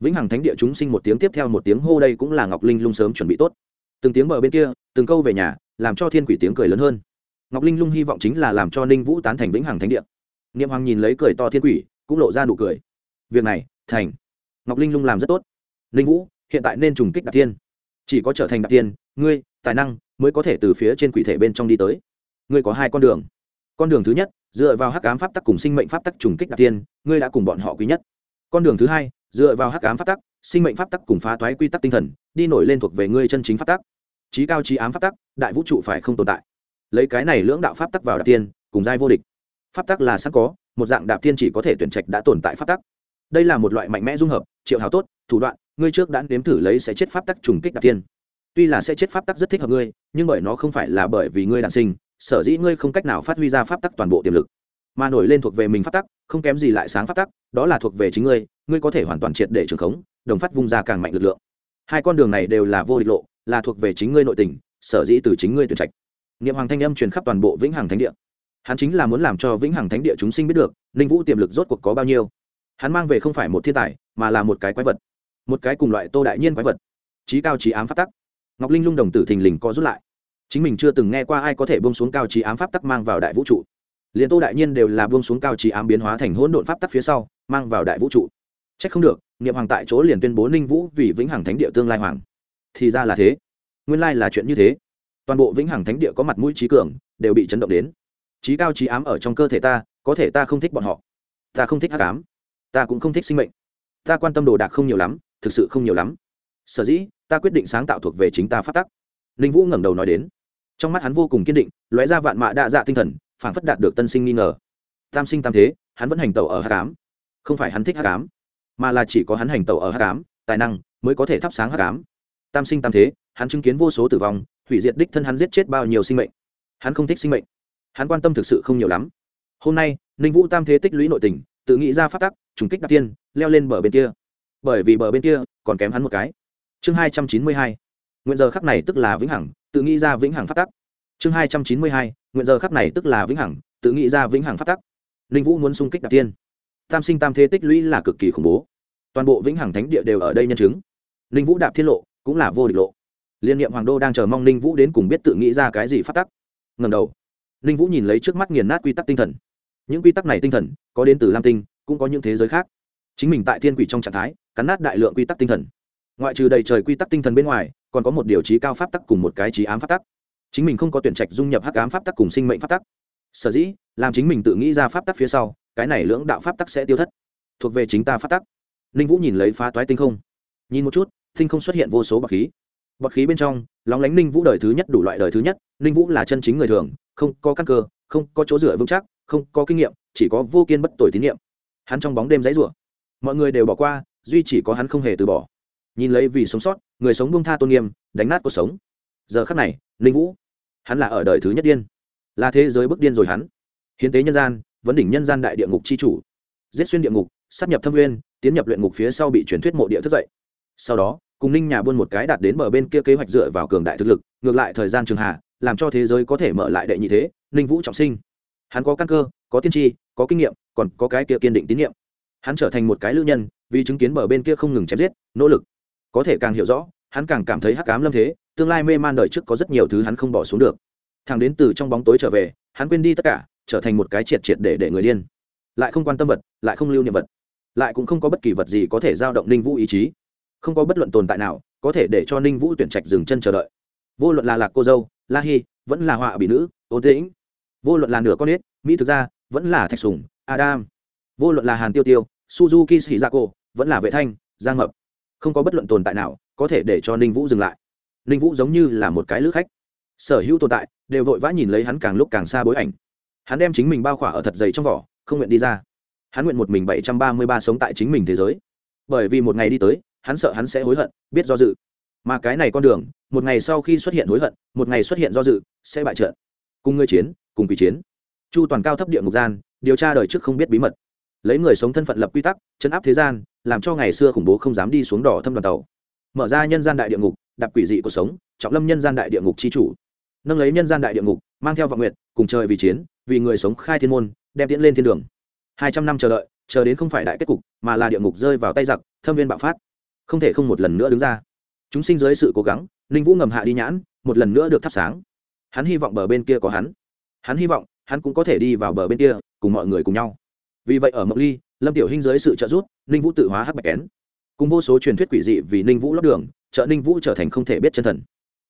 Vĩnh hằng thánh địa chúng sinh một tiếng tiếp theo một tiếng hô đây cũng là ngọc linh lung sớm chuẩn bị tốt. Từng tiếng bờ bên kia từng câu về nhà làm cho thiên quỷ tiếng cười lớn hơn ngọc linh lung hy vọng chính là làm cho ninh vũ tán thành vĩnh hằng thánh địa. Niệm hoàng nhìn lấy cười to thiên quỷ, cũng lộ ra nụ cười. Việc này, thành. Ngọc linh lung làm rất tốt. Ninh vũ, hiện tại nên trùng kích đạt tiên chỉ có trở thành đạt tiên ngươi, tài năng, mới có thể từ phía trên quỷ thể bên trong đi tới. Ngươi có hai con đường. Con đường thứ nhất, dựa vào hắc ám pháp tắc cùng sinh mệnh pháp tắc trùng kích đạt tiên ngươi đã cùng bọn họ quý nhất. Con đường thứ hai, dựa vào hắc ám pháp tắc, sinh mệnh pháp tắc cùng phá toái quy tắc tinh thần, đi nổi lên thuộc về ngươi chân chính pháp tắc. Trí cao trí ám pháp tắc, đại vũ trụ phải không tồn tại lấy cái này lưỡng đạo pháp tắc vào đạp tiên, cùng giai vô địch. Pháp tắc là sẵn có, một dạng đạp tiên chỉ có thể tuyển trạch đã tồn tại pháp tắc. Đây là một loại mạnh mẽ dung hợp, triệu hào tốt, thủ đoạn, ngươi trước đã nếm thử lấy sẽ chết pháp tắc trùng kích đạp tiên. Tuy là sẽ chết pháp tắc rất thích hợp ngươi, nhưng bởi nó không phải là bởi vì ngươi đạn sinh, sở dĩ ngươi không cách nào phát huy ra pháp tắc toàn bộ tiềm lực. Mà nổi lên thuộc về mình pháp tắc, không kém gì lại sáng pháp tắc, đó là thuộc về chính ngươi ngươi có thể hoàn toàn triệt để trường khống, đồng phát vung ra càng mạnh lực lượng. Hai con đường này đều là vô địch lộ, là thuộc về chính ngươi nội tình, sở dĩ từ chính ngươi tuyển trạch niệm hoàng thanh âm truyền khắp toàn bộ vĩnh hằng thánh địa. Hắn chính là muốn làm cho vĩnh hằng thánh địa chúng sinh biết được, ninh vũ tiềm lực rốt cuộc có bao nhiêu. Hắn mang về không phải một thiên tài, mà là một cái quái vật. Một cái cùng loại tô đại nhiên quái vật. Trí cao trí ám pháp tắc. Ngọc linh lung đồng tử thình lình co rút lại. Chính mình chưa từng nghe qua ai có thể bông xuống cao trí ám pháp tắc mang vào đại vũ trụ. Liền tô đại nhiên đều là bông xuống cao trí ám biến hóa thành hỗn độn pháp tắc phía sau, mang vào đại vũ trụ. C h ắ c không được, niệm hoàng tại chỗ liền tuyên bố ninh vũ vì vĩnh hằng thánh địa tương lai hoàng. Thì ra là thế. Nguyên lai là chuyện như thế toàn bộ vĩnh hằng thánh địa có mặt mũi trí cường, đều bị chấn động đến. Trí cao trí ám ở trong cơ thể ta, có thể ta không thích bọn họ. Ta không thích hát cám ta cũng không thích sinh mệnh. Ta quan tâm đồ đạc không nhiều lắm, thực sự không nhiều lắm. Sở dĩ, ta quyết định sáng tạo thuộc về chính ta phát tắc. Ninh vũ ngẩng đầu nói đến. Trong mắt hắn vô cùng kiên định, lóe ra vạn mạ đa dạ tinh thần phản phất đạt được tân sinh nghi ngờ. Tam sinh tam thế, hắn vẫn hành tàu ở hát cám không phải hắn thích hát cám mà là chỉ có hắn hành tàu ở hát cám tài năng mới có thể thắp sáng hát cám tam sinh tam thế, hắn chứng kiến vô số tử vong hủy diệt đích thân hắn giết chết bao nhiêu sinh mệnh. Hắn không thích sinh mệnh. Hắn quan tâm thực sự không nhiều lắm. Hôm nay, ninh vũ tam thế tích lũy nội tình, tự nghĩ ra phát tắc, trùng kích đặc tiên, leo lên bờ bên kia. Bởi vì bờ bên kia còn kém hắn một cái. Chương hai trăm chín mươi hai, nguyện giờ khắc này tức là vĩnh hằng, tự nghĩ ra vĩnh hằng phát tắc. Chương hai trăm chín mươi hai, nguyện giờ khắc này tức là vĩnh hằng, tự nghĩ ra vĩnh hằng phát tắc. Ninh vũ muốn xung kích đặc tiên. Tam sinh tam thế tích lũy là cực kỳ khủng bố. Toàn bộ vĩnh hằng thánh địa đều ở đây nhân chứng. Ninh vũ đạp thiên lộ, cũng là vô địch lộ liên niệm hoàng đô đang chờ mong ninh vũ đến cùng biết tự nghĩ ra cái gì phát tắc. Ngầm đầu, ninh vũ nhìn lấy trước mắt nghiền nát quy tắc tinh thần. Những quy tắc này tinh thần, có đến từ lam tinh, cũng có những thế giới khác. Chính mình tại thiên quỷ trong trạng thái, cắn nát đại lượng quy tắc tinh thần. Ngoại trừ đầy trời quy tắc tinh thần bên ngoài, còn có một điều trí cao pháp tắc cùng một cái trí ám pháp tắc. Chính mình không có tuyển trạch dung nhập hắc ám pháp tắc cùng sinh mệnh pháp tắc. Sở dĩ, làm chính mình tự nghĩ ra pháp tắc phía sau, cái này lưỡng đạo pháp tắc sẽ tiêu thất. Thuộc về chính ta pháp tắc. Ninh vũ nhìn lấy phá toái tinh không. Nhìn một chút, tinh không xuất hiện vô số bậc khí bọt khí bên trong, lóng lánh ninh vũ đời thứ nhất đủ loại đời thứ nhất, ninh vũ là chân chính người thường, không có căn cơ, không có chỗ dựa vững chắc, không có kinh nghiệm, chỉ có vô kiên bất tội tín nhiệm hắn trong bóng đêm dãy rủa. Mọi người đều bỏ qua, duy chỉ có hắn không hề từ bỏ. Nhìn lấy vì sống sót, người sống buông tha tôn nghiêm, đánh nát cuộc sống. Giờ khắc này, ninh vũ, hắn là ở đời thứ nhất điên. Là thế giới bức điên rồi hắn. Hiến tế nhân gian, vấn đỉnh nhân gian đại địa ngục c h i chủ. Giết xuyên địa ngục, sát nhập thâm nguyên, tiến nhập luyện ngục phía sau bị truyền thuyết mộ địa thức dậy sau đó, cùng ninh nhà buôn một cái đạt đến bờ bên kia kế hoạch dựa vào cường đại thực lực, ngược lại thời gian trường hạ, làm cho thế giới có thể mở lại đệ nhị thế, ninh vũ trọng sinh. Hắn có căn cơ, có tiên tri, có kinh nghiệm, còn có cái kia kiên định tín nhiệm hắn trở thành một cái lữ nhân, vì chứng kiến bờ bên kia không ngừng chém giết, nỗ lực. Có thể càng hiểu rõ, hắn càng cảm thấy hắc cám lâm thế, tương lai mê man đời trước có rất nhiều thứ hắn không bỏ xuống được. Thằng đến từ trong bóng tối trở về, hắn quên đi tất cả, trở thành một cái triệt triệt để để người điên. Lại không quan tâm vật, lại không lưu niệm vật, lại cũng không có bất kỳ vật gì có thể giao động ninh vũ ý chí không có bất luận tồn tại nào, có thể để cho ninh vũ tuyển trạch dừng chân chờ đợi. Vô luận là lạc cô dâu, la Hi, vẫn là họa bị nữ ôn tĩnh vô luận là nửa con nết, mỹ thực ra vẫn là thạch sùng, adam. Vô luận là hàn tiêu tiêu, suzuki shizako, vẫn là vệ thanh, giang mập. Không có bất luận tồn tại nào có thể để cho ninh vũ dừng lại. Ninh vũ giống như là một cái lữ khách. Sở hữu tồn tại đều vội vã nhìn lấy hắn càng lúc càng xa bối ảnh. Hắn đem chính mình bao khỏa ở thật dày trong vỏ, không nguyện đi ra. Hắn nguyện một mình bảy trăm ba mươi ba sống tại chính mình thế giới. Bởi vì một ngày đi tới hắn sợ hắn sẽ hối hận, biết do dự. Mà cái này con đường, một ngày sau khi xuất hiện hối hận, một ngày xuất hiện do dự, sẽ bại trận. Cùng ngươi chiến, cùng quỷ chiến. Chu toàn cao thấp địa ngục gian, điều tra đời trước không biết bí mật. Lấy người sống thân phận lập quy tắc, chấn áp thế gian, làm cho ngày xưa khủng bố không dám đi xuống đỏ thâm đoàn tàu. Mở ra nhân gian đại địa ngục, đạp quỷ dị cuộc sống, trọng lâm nhân gian đại địa ngục chi chủ. Nâng lấy nhân gian đại địa ngục, mang theo vọng nguyện cùng trời vì chiến, vì người sống khai thiên môn, đem tiễn lên thiên đường. Hai trăm năm chờ đợi, chờ đến không phải đại kết cục, mà là địa ngục rơi vào tay giặc, thâm viên bạo phát không thể không một lần nữa đứng ra. Chúng sinh dưới sự cố gắng, ninh vũ ngầm hạ đi nhãn, một lần nữa được thắp sáng. Hắn hy vọng bờ bên kia có hắn. Hắn hy vọng, hắn cũng có thể đi vào bờ bên kia, cùng mọi người cùng nhau. Vì vậy ở mộng ly, lâm tiểu hinh dưới sự trợ giúp, ninh vũ tự hóa hắc bạch kén. Cùng vô số truyền thuyết quỷ dị vì ninh vũ lót đường, trợ ninh vũ trở thành không thể biết chân thần.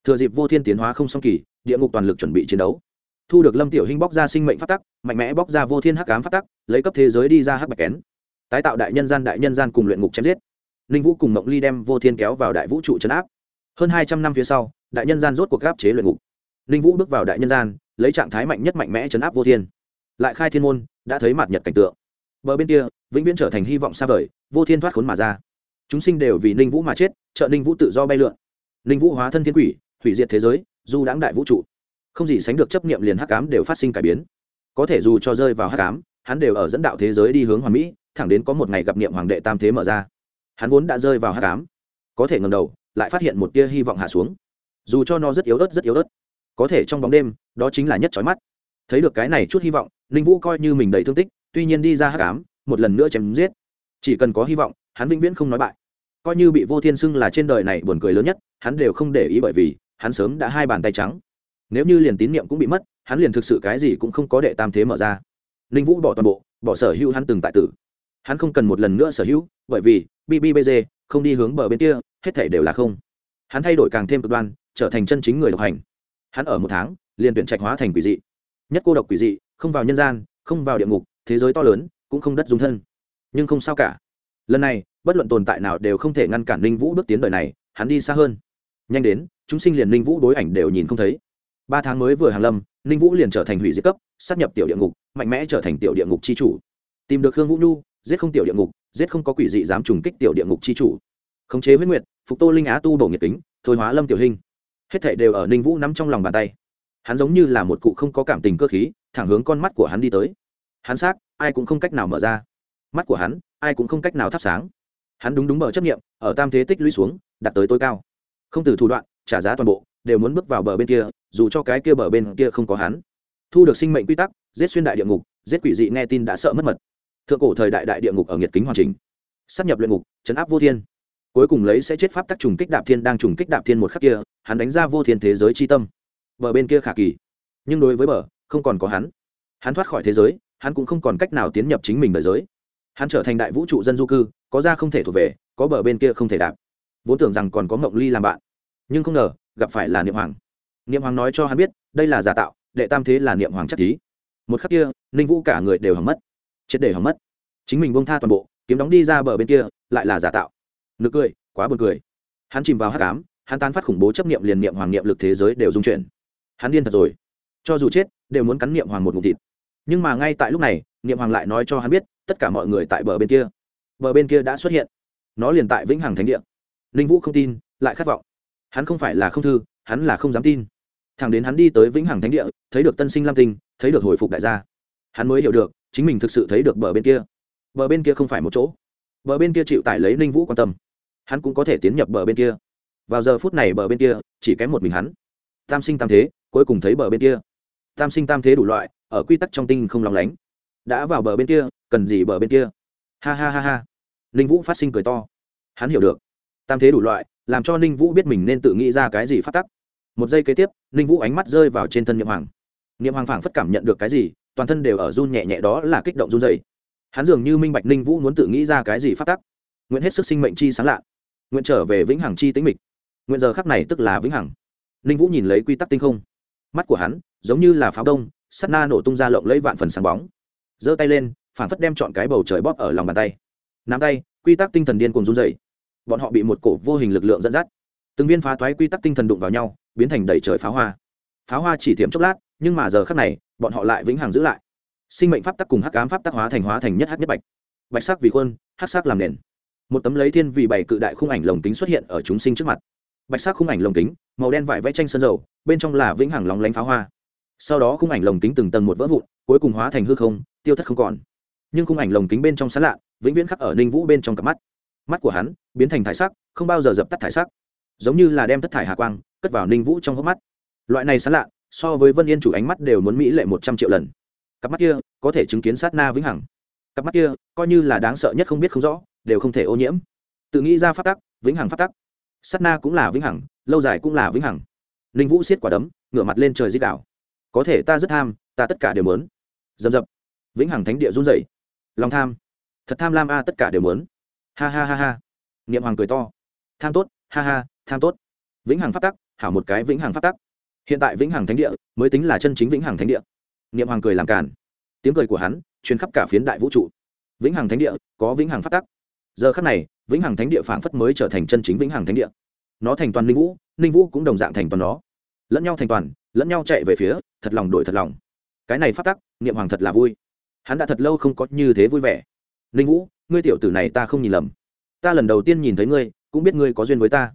Thừa dịp vô thiên tiến hóa không song kỳ, địa ngục toàn lực chuẩn bị chiến đấu. Thu được lâm tiểu hinh bóc ra sinh mệnh phát tắc, mạnh mẽ bóc ra vô thiên hắc cám phát tắc, lấy cấp thế giới đi ra hắc bạch kén. Tái tạo đại nhân gian đại nhân gian cùng luyện ngục chém giết ninh vũ cùng mộng ly đem vô thiên kéo vào đại vũ trụ chấn áp. Hơn hai trăm năm phía sau, đại nhân gian rốt cuộc gáp chế luyện ngục. Ninh vũ bước vào đại nhân gian, lấy trạng thái mạnh nhất mạnh mẽ chấn áp vô thiên. Lại khai thiên môn, đã thấy mặt nhật cảnh tượng. Bờ bên kia, vĩnh viễn trở thành hy vọng xa vời, vô thiên thoát khốn mà ra. Chúng sinh đều vì ninh vũ mà chết, trợ ninh vũ tự do bay lượn. Ninh vũ hóa thân thiên quỷ, hủy diệt thế giới, du đãng đại vũ trụ. Không gì sánh được chấp niệm liền hắc ám đều phát sinh cải biến. Có thể dù cho rơi vào hắc ám, hắn đều ở dẫn đạo thế giới đi hướng hoàn mỹ, thẳng đến có một ngày gặp niệm hoàng đệ tam thế mở ra hắn vốn đã rơi vào hát cám có thể ngầm đầu, lại phát hiện một tia hy vọng hạ xuống. Dù cho nó rất yếu ớt, rất yếu ớt. Có thể trong bóng đêm, đó chính là nhất trói mắt. Thấy được cái này chút hy vọng, ninh vũ coi như mình đầy thương tích, tuy nhiên đi ra hát cám một lần nữa chém giết. Chỉ cần có hy vọng, hắn vĩnh viễn không nói bại. Coi như bị vô thiên xưng là trên đời này buồn cười lớn nhất, hắn đều không để ý bởi vì, hắn sớm đã hai bàn tay trắng. Nếu như liền tín nhiệm cũng bị mất, hắn liền thực sự cái gì cũng không có đệ tam thế mở ra. Ninh vũ bỏ toàn bộ, bỏ sở hữu hắn từng tại tử hắn không cần một lần nữa sở hữu, bởi vì BBBG không đi hướng bờ bên kia, hết thể đều là không. Hắn thay đổi càng thêm cực đoan, trở thành chân chính người độc hành. Hắn ở một tháng, liền tuyển trạch hóa thành quỷ dị. Nhất cô độc quỷ dị, không vào nhân gian, không vào địa ngục, thế giới to lớn, cũng không đất dung thân. Nhưng không sao cả. Lần này, bất luận tồn tại nào đều không thể ngăn cản ninh vũ bước tiến đời này, hắn đi xa hơn. Nhanh đến, chúng sinh liền ninh vũ đối ảnh đều nhìn không thấy. Ba tháng mới vừa hàng lâm, ninh vũ liền trở thành hủy diệt cấp, sát nhập tiểu địa ngục, mạnh mẽ trở thành tiểu địa ngục c h i chủ. Tìm được Hương vũ nhu giết không tiểu địa ngục, giết không có quỷ dị dám trùng kích tiểu địa ngục chi chủ. Khống chế huyết nguyệt, phục tô linh á tu bổ nhiệt kính, thôi hóa lâm tiểu hình. Hết thảy đều ở ninh vũ nắm trong lòng bàn tay. Hắn giống như là một cụ không có cảm tình cơ khí, thẳng hướng con mắt của hắn đi tới. Hắn xác, ai cũng không cách nào mở ra. Mắt của hắn, ai cũng không cách nào thắp sáng. Hắn đúng đúng bờ chấp nghiệm ở tam thế tích lũy xuống đặt tới tối cao. Không từ thủ đoạn, trả giá toàn bộ, đều muốn bước vào bờ bên kia, dù cho cái kia bờ bên kia không có hắn. Thu được sinh mệnh quy tắc, giết xuyên đại địa ngục, giết quỷ dị nghe tin đã sợ mất mật thượng cổ thời đại đại địa ngục ở nhiệt kính hoàn chỉnh sắp nhập luyện ngục, chấn áp vô thiên. Cuối cùng lấy sẽ chết pháp tắc trùng kích đạp thiên đang trùng kích đạp thiên một khắc kia, hắn đánh ra vô thiên thế giới chi tâm. Bờ bên kia khả kỳ, nhưng đối với bờ, không còn có hắn. Hắn thoát khỏi thế giới, hắn cũng không còn cách nào tiến nhập chính mình đời giới. Hắn trở thành đại vũ trụ dân du cư, có ra không thể thuộc về, có bờ bên kia không thể đạp. Vốn tưởng rằng còn có mộng ly làm bạn, nhưng không ngờ, gặp phải là niệm hoàng. Niệm hoàng nói cho hắn biết, đây là giả tạo, đệ tam thế là niệm hoàng chắc thí. Một khắc kia, ninh vũ cả người đều hầm mất triệt để hỏng mất. Chính mình bông tha toàn bộ, kiếm đóng đi ra bờ bên kia, lại là giả tạo. Nực cười, quá buồn cười. Hắn chìm vào hát cám hắn tán phát khủng bố chấp niệm liền niệm hoàng niệm lực thế giới đều dung chuyển. Hắn điên thật rồi. Cho dù chết, đều muốn cắn niệm hoàng một ngụm thịt. Nhưng mà ngay tại lúc này, niệm hoàng lại nói cho hắn biết, tất cả mọi người tại bờ bên kia. Bờ bên kia đã xuất hiện. Nó liền tại vĩnh hằng thánh địa. Ninh vũ không tin, lại khát vọng. Hắn không phải là không thư, hắn là không dám tin. Thằng đến hắn đi tới vĩnh hằng thánh địa, thấy được tân sinh lam tinh, thấy được hồi phục đại gia hắn mới hiểu được, chính mình thực sự thấy được bờ bên kia. Bờ bên kia không phải một chỗ. Bờ bên kia chịu tải lấy ninh vũ quan tâm. Hắn cũng có thể tiến nhập bờ bên kia. Vào giờ phút này bờ bên kia chỉ kém một mình hắn. Tam sinh tam thế, cuối cùng thấy bờ bên kia. Tam sinh tam thế đủ loại, ở quy tắc trong tinh không lòng lánh. Đã vào bờ bên kia, cần gì bờ bên kia? Ha ha ha ha. Ninh vũ phát sinh cười to. Hắn hiểu được. Tam thế đủ loại, làm cho ninh vũ biết mình nên tự nghĩ ra cái gì phát tắc. Một giây kế tiếp, ninh vũ ánh mắt rơi vào trên thân niệm hoàng. Niệm hoàng phảng phất cảm nhận được cái gì toàn thân đều ở run nhẹ nhẹ, đó là kích động run dày hắn dường như minh bạch ninh vũ muốn tự nghĩ ra cái gì phát tắc. Nguyện hết sức sinh mệnh chi sáng lạ. Nguyện trở về vĩnh hằng chi tính mịch. Nguyện giờ khắc này tức là vĩnh hằng. Ninh vũ nhìn lấy quy tắc tinh không. Mắt của hắn giống như là pháo đông, sắt na nổ tung ra lộng lấy vạn phần sáng bóng. Giơ tay lên phản phất đem chọn cái bầu trời bóp ở lòng bàn tay. Nắm tay, quy tắc tinh thần điên cùng run dày bọn họ bị một cổ vô hình lực lượng dẫn dắt. Từng viên phá toái quy tắc tinh thần đụng vào nhau, biến thành đầy trời pháo hoa pháo hoa chỉ thiểm chốc lát, nhưng mà giờ khắc này, bọn họ lại vĩnh hằng giữ lại. Sinh mệnh pháp tắc cùng hắc ám pháp tắc hóa thành hóa thành nhất hắc nhất bạch. Bạch sắc vì khuôn, hắc sắc làm nền. Một tấm lấy thiên vì bảy cự đại khung ảnh lồng kính xuất hiện ở chúng sinh trước mặt. Bạch sắc khung ảnh lồng kính, màu đen vải vẽ tranh sơn dầu, bên trong là vĩnh hằng lóng lánh pháo hoa. Sau đó khung ảnh lồng kính từng tầng một vỡ vụn, cuối cùng hóa thành hư không, tiêu thất không còn. Nhưng khung ảnh lồng kính bên trong sán lạ, vĩnh viễn khắc ở ninh vũ bên trong cặp mắt. Mắt của hắn biến thành thải sắc, không bao giờ dập tắt thải sắc. Giống như là đem thất thải hạ quang, cất vào ninh vũ trong hốc mắt loại này sán lạ, so với vân yên chủ ánh mắt đều muốn mỹ lệ một trăm triệu lần. Cặp mắt kia, có thể chứng kiến sát na vĩnh hằng. Cặp mắt kia, coi như là đáng sợ nhất không biết không rõ, đều không thể ô nhiễm. Tự nghĩ ra phát tắc, vĩnh hằng phát tắc. Sát na cũng là vĩnh hằng, lâu dài cũng là vĩnh hằng. Ninh vũ xiết quả đấm, ngửa mặt lên trời di đảo có thể ta rất tham, ta tất cả đều muốn. dầm dập. Vĩnh hằng thánh địa run rẩy. Lòng tham. Thật tham lam a, tất cả đều muốn. ha ha ha ha. Niệm hoàng cười to. Tham tốt, ha ha, tham tốt. Vĩnh hằng phát tắc, hảo một cái vĩnh hằng phát tắc hiện tại vĩnh hằng thánh địa mới tính là chân chính vĩnh hằng thánh địa. Niệm hoàng cười làm càn. Tiếng cười của hắn truyền khắp cả phiến đại vũ trụ. Vĩnh hằng thánh địa có vĩnh hằng phát tắc. Giờ khắc này, vĩnh hằng thánh địa phảng phất mới trở thành chân chính vĩnh hằng thánh địa. Nó thành toàn ninh vũ ninh vũ cũng đồng dạng thành toàn nó. Lẫn nhau thành toàn, lẫn nhau chạy về phía, thật lòng đổi thật lòng. Cái này phát tắc, niệm hoàng thật là vui. Hắn đã thật lâu không có như thế vui vẻ. Ninh vũ, ngươi tiểu tử này ta không nhìn lầm. Ta lần đầu tiên nhìn thấy ngươi, cũng biết ngươi có duyên với ta.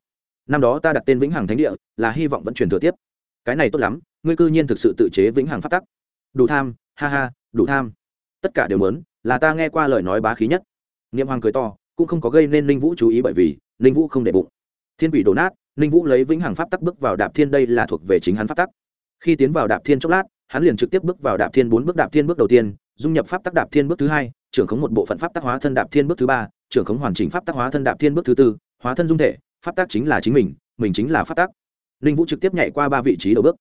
Năm đó ta đặt tên vĩnh hằng thánh địa là hy vọng vẫn truyền thừa tiếp cái này tốt lắm, ngươi cư nhiên thực sự tự chế vĩnh hằng phát tắc. Đủ tham, ha ha, đủ tham. Tất cả đều muốn, là ta nghe qua lời nói bá khí nhất. Niệm hoàng cười to, cũng không có gây nên ninh vũ chú ý bởi vì, ninh vũ không để bụng. Thiên quỷ đổ nát, ninh vũ lấy vĩnh hằng pháp tắc bước vào đạp thiên, đây là thuộc về chính hắn pháp tắc. Khi tiến vào đạp thiên chốc lát, hắn liền trực tiếp bước vào đạp thiên bốn bước, đạp thiên bước đầu tiên, dung nhập pháp tắc đạp thiên bước thứ hai, trưởng khống một bộ phận pháp tắc hóa thân đạp thiên bước thứ ba, trưởng khống hoàn chỉnh pháp tắc hóa thân đạp thiên bước thứ tư, hóa thân dung thể, pháp tắc chính là chính mình mình chính là pháp tắc ninh vũ trực tiếp nhảy qua ba vị trí đầu bước.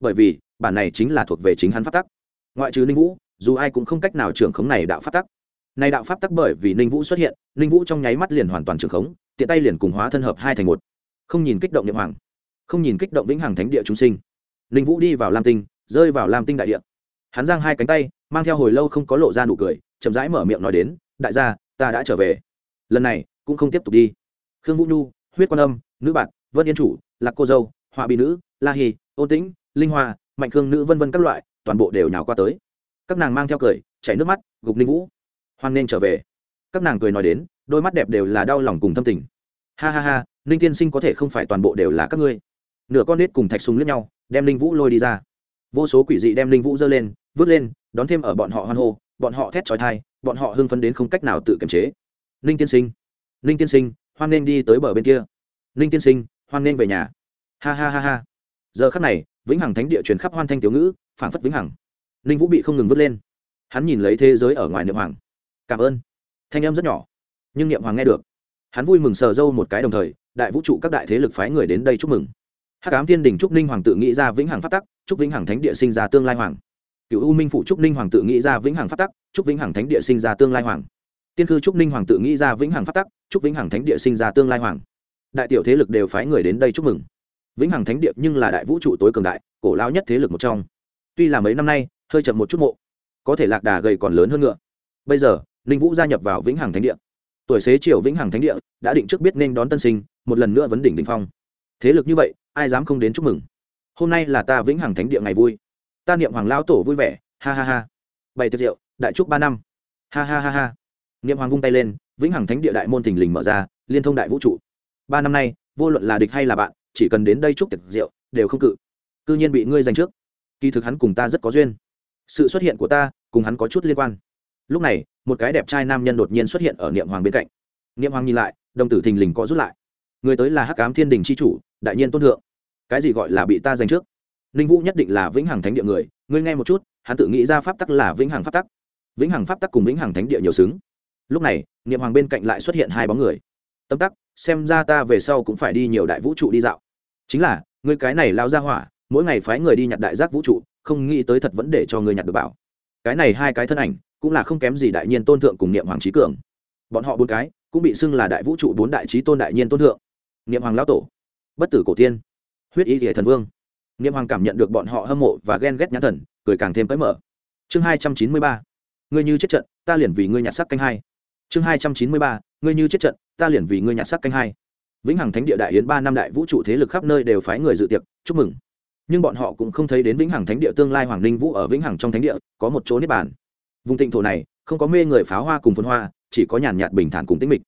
Bởi vì, bản này chính là thuộc về chính hắn phát tắc. Ngoại trừ ninh vũ, dù ai cũng không cách nào trưởng khống này đạo phát tắc. Này đạo pháp tắc bởi vì ninh vũ xuất hiện, ninh vũ trong nháy mắt liền hoàn toàn trưởng khống, tiện tay liền cùng hóa thân hợp hai thành một. Không nhìn kích động niệm hoàng, không nhìn kích động vĩnh hằng thánh địa chúng sinh. Ninh vũ đi vào lam tinh, rơi vào lam tinh đại địa. Hắn giang hai cánh tay, mang theo hồi lâu không có lộ ra nụ cười, chậm rãi mở miệng nói đến, đại gia, ta đã trở về. Lần này, cũng không tiếp tục đi. Khương vũ nhu, huyết quan âm, nữ bạn vân yên chủ, lạc cô dâu họa bị nữ, la hì, ôn tĩnh, linh hoa, mạnh khương nữ vân vân các loại, toàn bộ đều nhào qua tới. Các nàng mang theo cười, chảy nước mắt, gục ninh vũ. Hoan nên trở về. Các nàng cười nói đến, đôi mắt đẹp đều là đau lòng cùng thâm tình. Ha ha ha, ninh tiên sinh có thể không phải toàn bộ đều là các ngươi. Nửa con nết cùng thạch súng lướt nhau, đem ninh vũ lôi đi ra. Vô số quỷ dị đem ninh vũ dơ lên, vứt lên, đón thêm ở bọn họ hoan hô, bọn họ thét trói thai, bọn họ hưng phấn đến không cách nào tự kiềm chế. Ninh tiên sinh, ninh tiên sinh, hoan nên đi tới bờ bên kia. Ninh tiên sinh, hoan nên về nhà ha ha ha ha. Giờ khắc này, vĩnh hằng thánh địa truyền khắp hoan thanh tiểu ngữ phản phất vĩnh hằng. Ninh vũ bị không ngừng vứt lên. Hắn nhìn lấy thế giới ở ngoài niệm hoàng. Cảm ơn. Thanh em rất nhỏ, nhưng niệm hoàng nghe được. Hắn vui mừng sờ dâu một cái đồng thời, đại vũ trụ các đại thế lực phái người đến đây chúc mừng. Hát cám thiên đình chúc ninh hoàng tự nghĩ ra vĩnh hằng phát tắc, chúc vĩnh hằng thánh địa sinh ra tương lai hoàng. Cựu u minh phụ chúc ninh hoàng tự nghĩ ra vĩnh hằng phát tắc, chúc vĩnh hằng thánh địa sinh ra tương lai hoàng. Tiên cư chúc ninh hoàng tự nghĩ ra vĩnh hằng phát tắc, chúc vĩnh hằng thánh địa sinh ra tương lai hoàng. Đại tiểu thế lực đều phái người đến đây chúc mừng vĩnh hằng thánh địa nhưng là đại vũ trụ tối cường đại, cổ lao nhất thế lực một trong. Tuy là mấy năm nay, hơi chậm một chút mộ, có thể lạc đà gầy còn lớn hơn ngựa. Bây giờ, ninh vũ gia nhập vào vĩnh hằng thánh địa. Tuổi xế chiều vĩnh hằng thánh địa, đã định trước biết nên đón tân sinh, một lần nữa vấn đỉnh đình phong. Thế lực như vậy, ai dám không đến chúc mừng? Hôm nay là ta vĩnh hằng thánh địa ngày vui. Ta niệm hoàng lao tổ vui vẻ, ha ha ha. Bày tiệc rượu, đại trúc ba năm. Ha ha ha ha. Niệm hoàng vung tay lên, vĩnh hằng thánh địa đại môn thình lình mở ra, liên thông đại vũ trụ. Ba năm nay, vô luận là địch hay là bạn chỉ cần đến đây chúc tiệc rượu, đều không cự. Cư nhiên bị ngươi giành trước. Kỳ thực hắn cùng ta rất có duyên. Sự xuất hiện của ta cùng hắn có chút liên quan. Lúc này, một cái đẹp trai nam nhân đột nhiên xuất hiện ở niệm hoàng bên cạnh. Niệm hoàng nhìn lại, đồng tử thình lình có rút lại. Người tới là hắc cám thiên đình c h i chủ, đại nhiên tôn thượng. Cái gì gọi là bị ta giành trước? Ninh vũ nhất định là vĩnh hằng thánh địa người, ngươi nghe một chút, hắn tự nghĩ ra pháp tắc là vĩnh hằng pháp tắc. Vĩnh hằng pháp tắc cùng vĩnh hằng thánh địa nhiều xứng. Lúc này, niệm hoàng bên cạnh lại xuất hiện hai bóng người. Tâm tắc xem ra ta về sau cũng phải đi nhiều đại vũ trụ đi dạo. Chính là, ngươi cái này lao ra hỏa, mỗi ngày phái người đi nhặt đại giác vũ trụ, không nghĩ tới thật vẫn để cho người nhặt được bảo. Cái này hai cái thân ảnh, cũng là không kém gì đại nhiên tôn thượng cùng niệm hoàng trí cường. Bọn họ bốn cái, cũng bị xưng là đại vũ trụ bốn đại trí tôn đại nhiên tôn thượng. Niệm hoàng lão tổ, bất tử cổ tiên, huyết y thể thần vương. Niệm hoàng cảm nhận được bọn họ hâm mộ và ghen ghét nhãn thần, cười càng thêm cởi mở. Chương hai trăm chín mươi ba, ngươi như chết trận, ta liền vì ngươi nhặt sắc canh hai. Chương hai trăm chín mươi ba, ngươi như chết trận ta liền vì ngươi nhặt sắc canh hai. Vĩnh hằng thánh địa đại yến ba năm đại vũ trụ thế lực khắp nơi đều phái người dự tiệc, chúc mừng. Nhưng bọn họ cũng không thấy đến vĩnh hằng thánh địa tương lai hoàng ninh vũ ở vĩnh hằng trong thánh địa, có một chỗ niết bàn. Vùng tịnh thổ này, không có mê người pháo hoa cùng phân hoa, chỉ có nhàn nhạt bình thản cùng tĩnh mịch.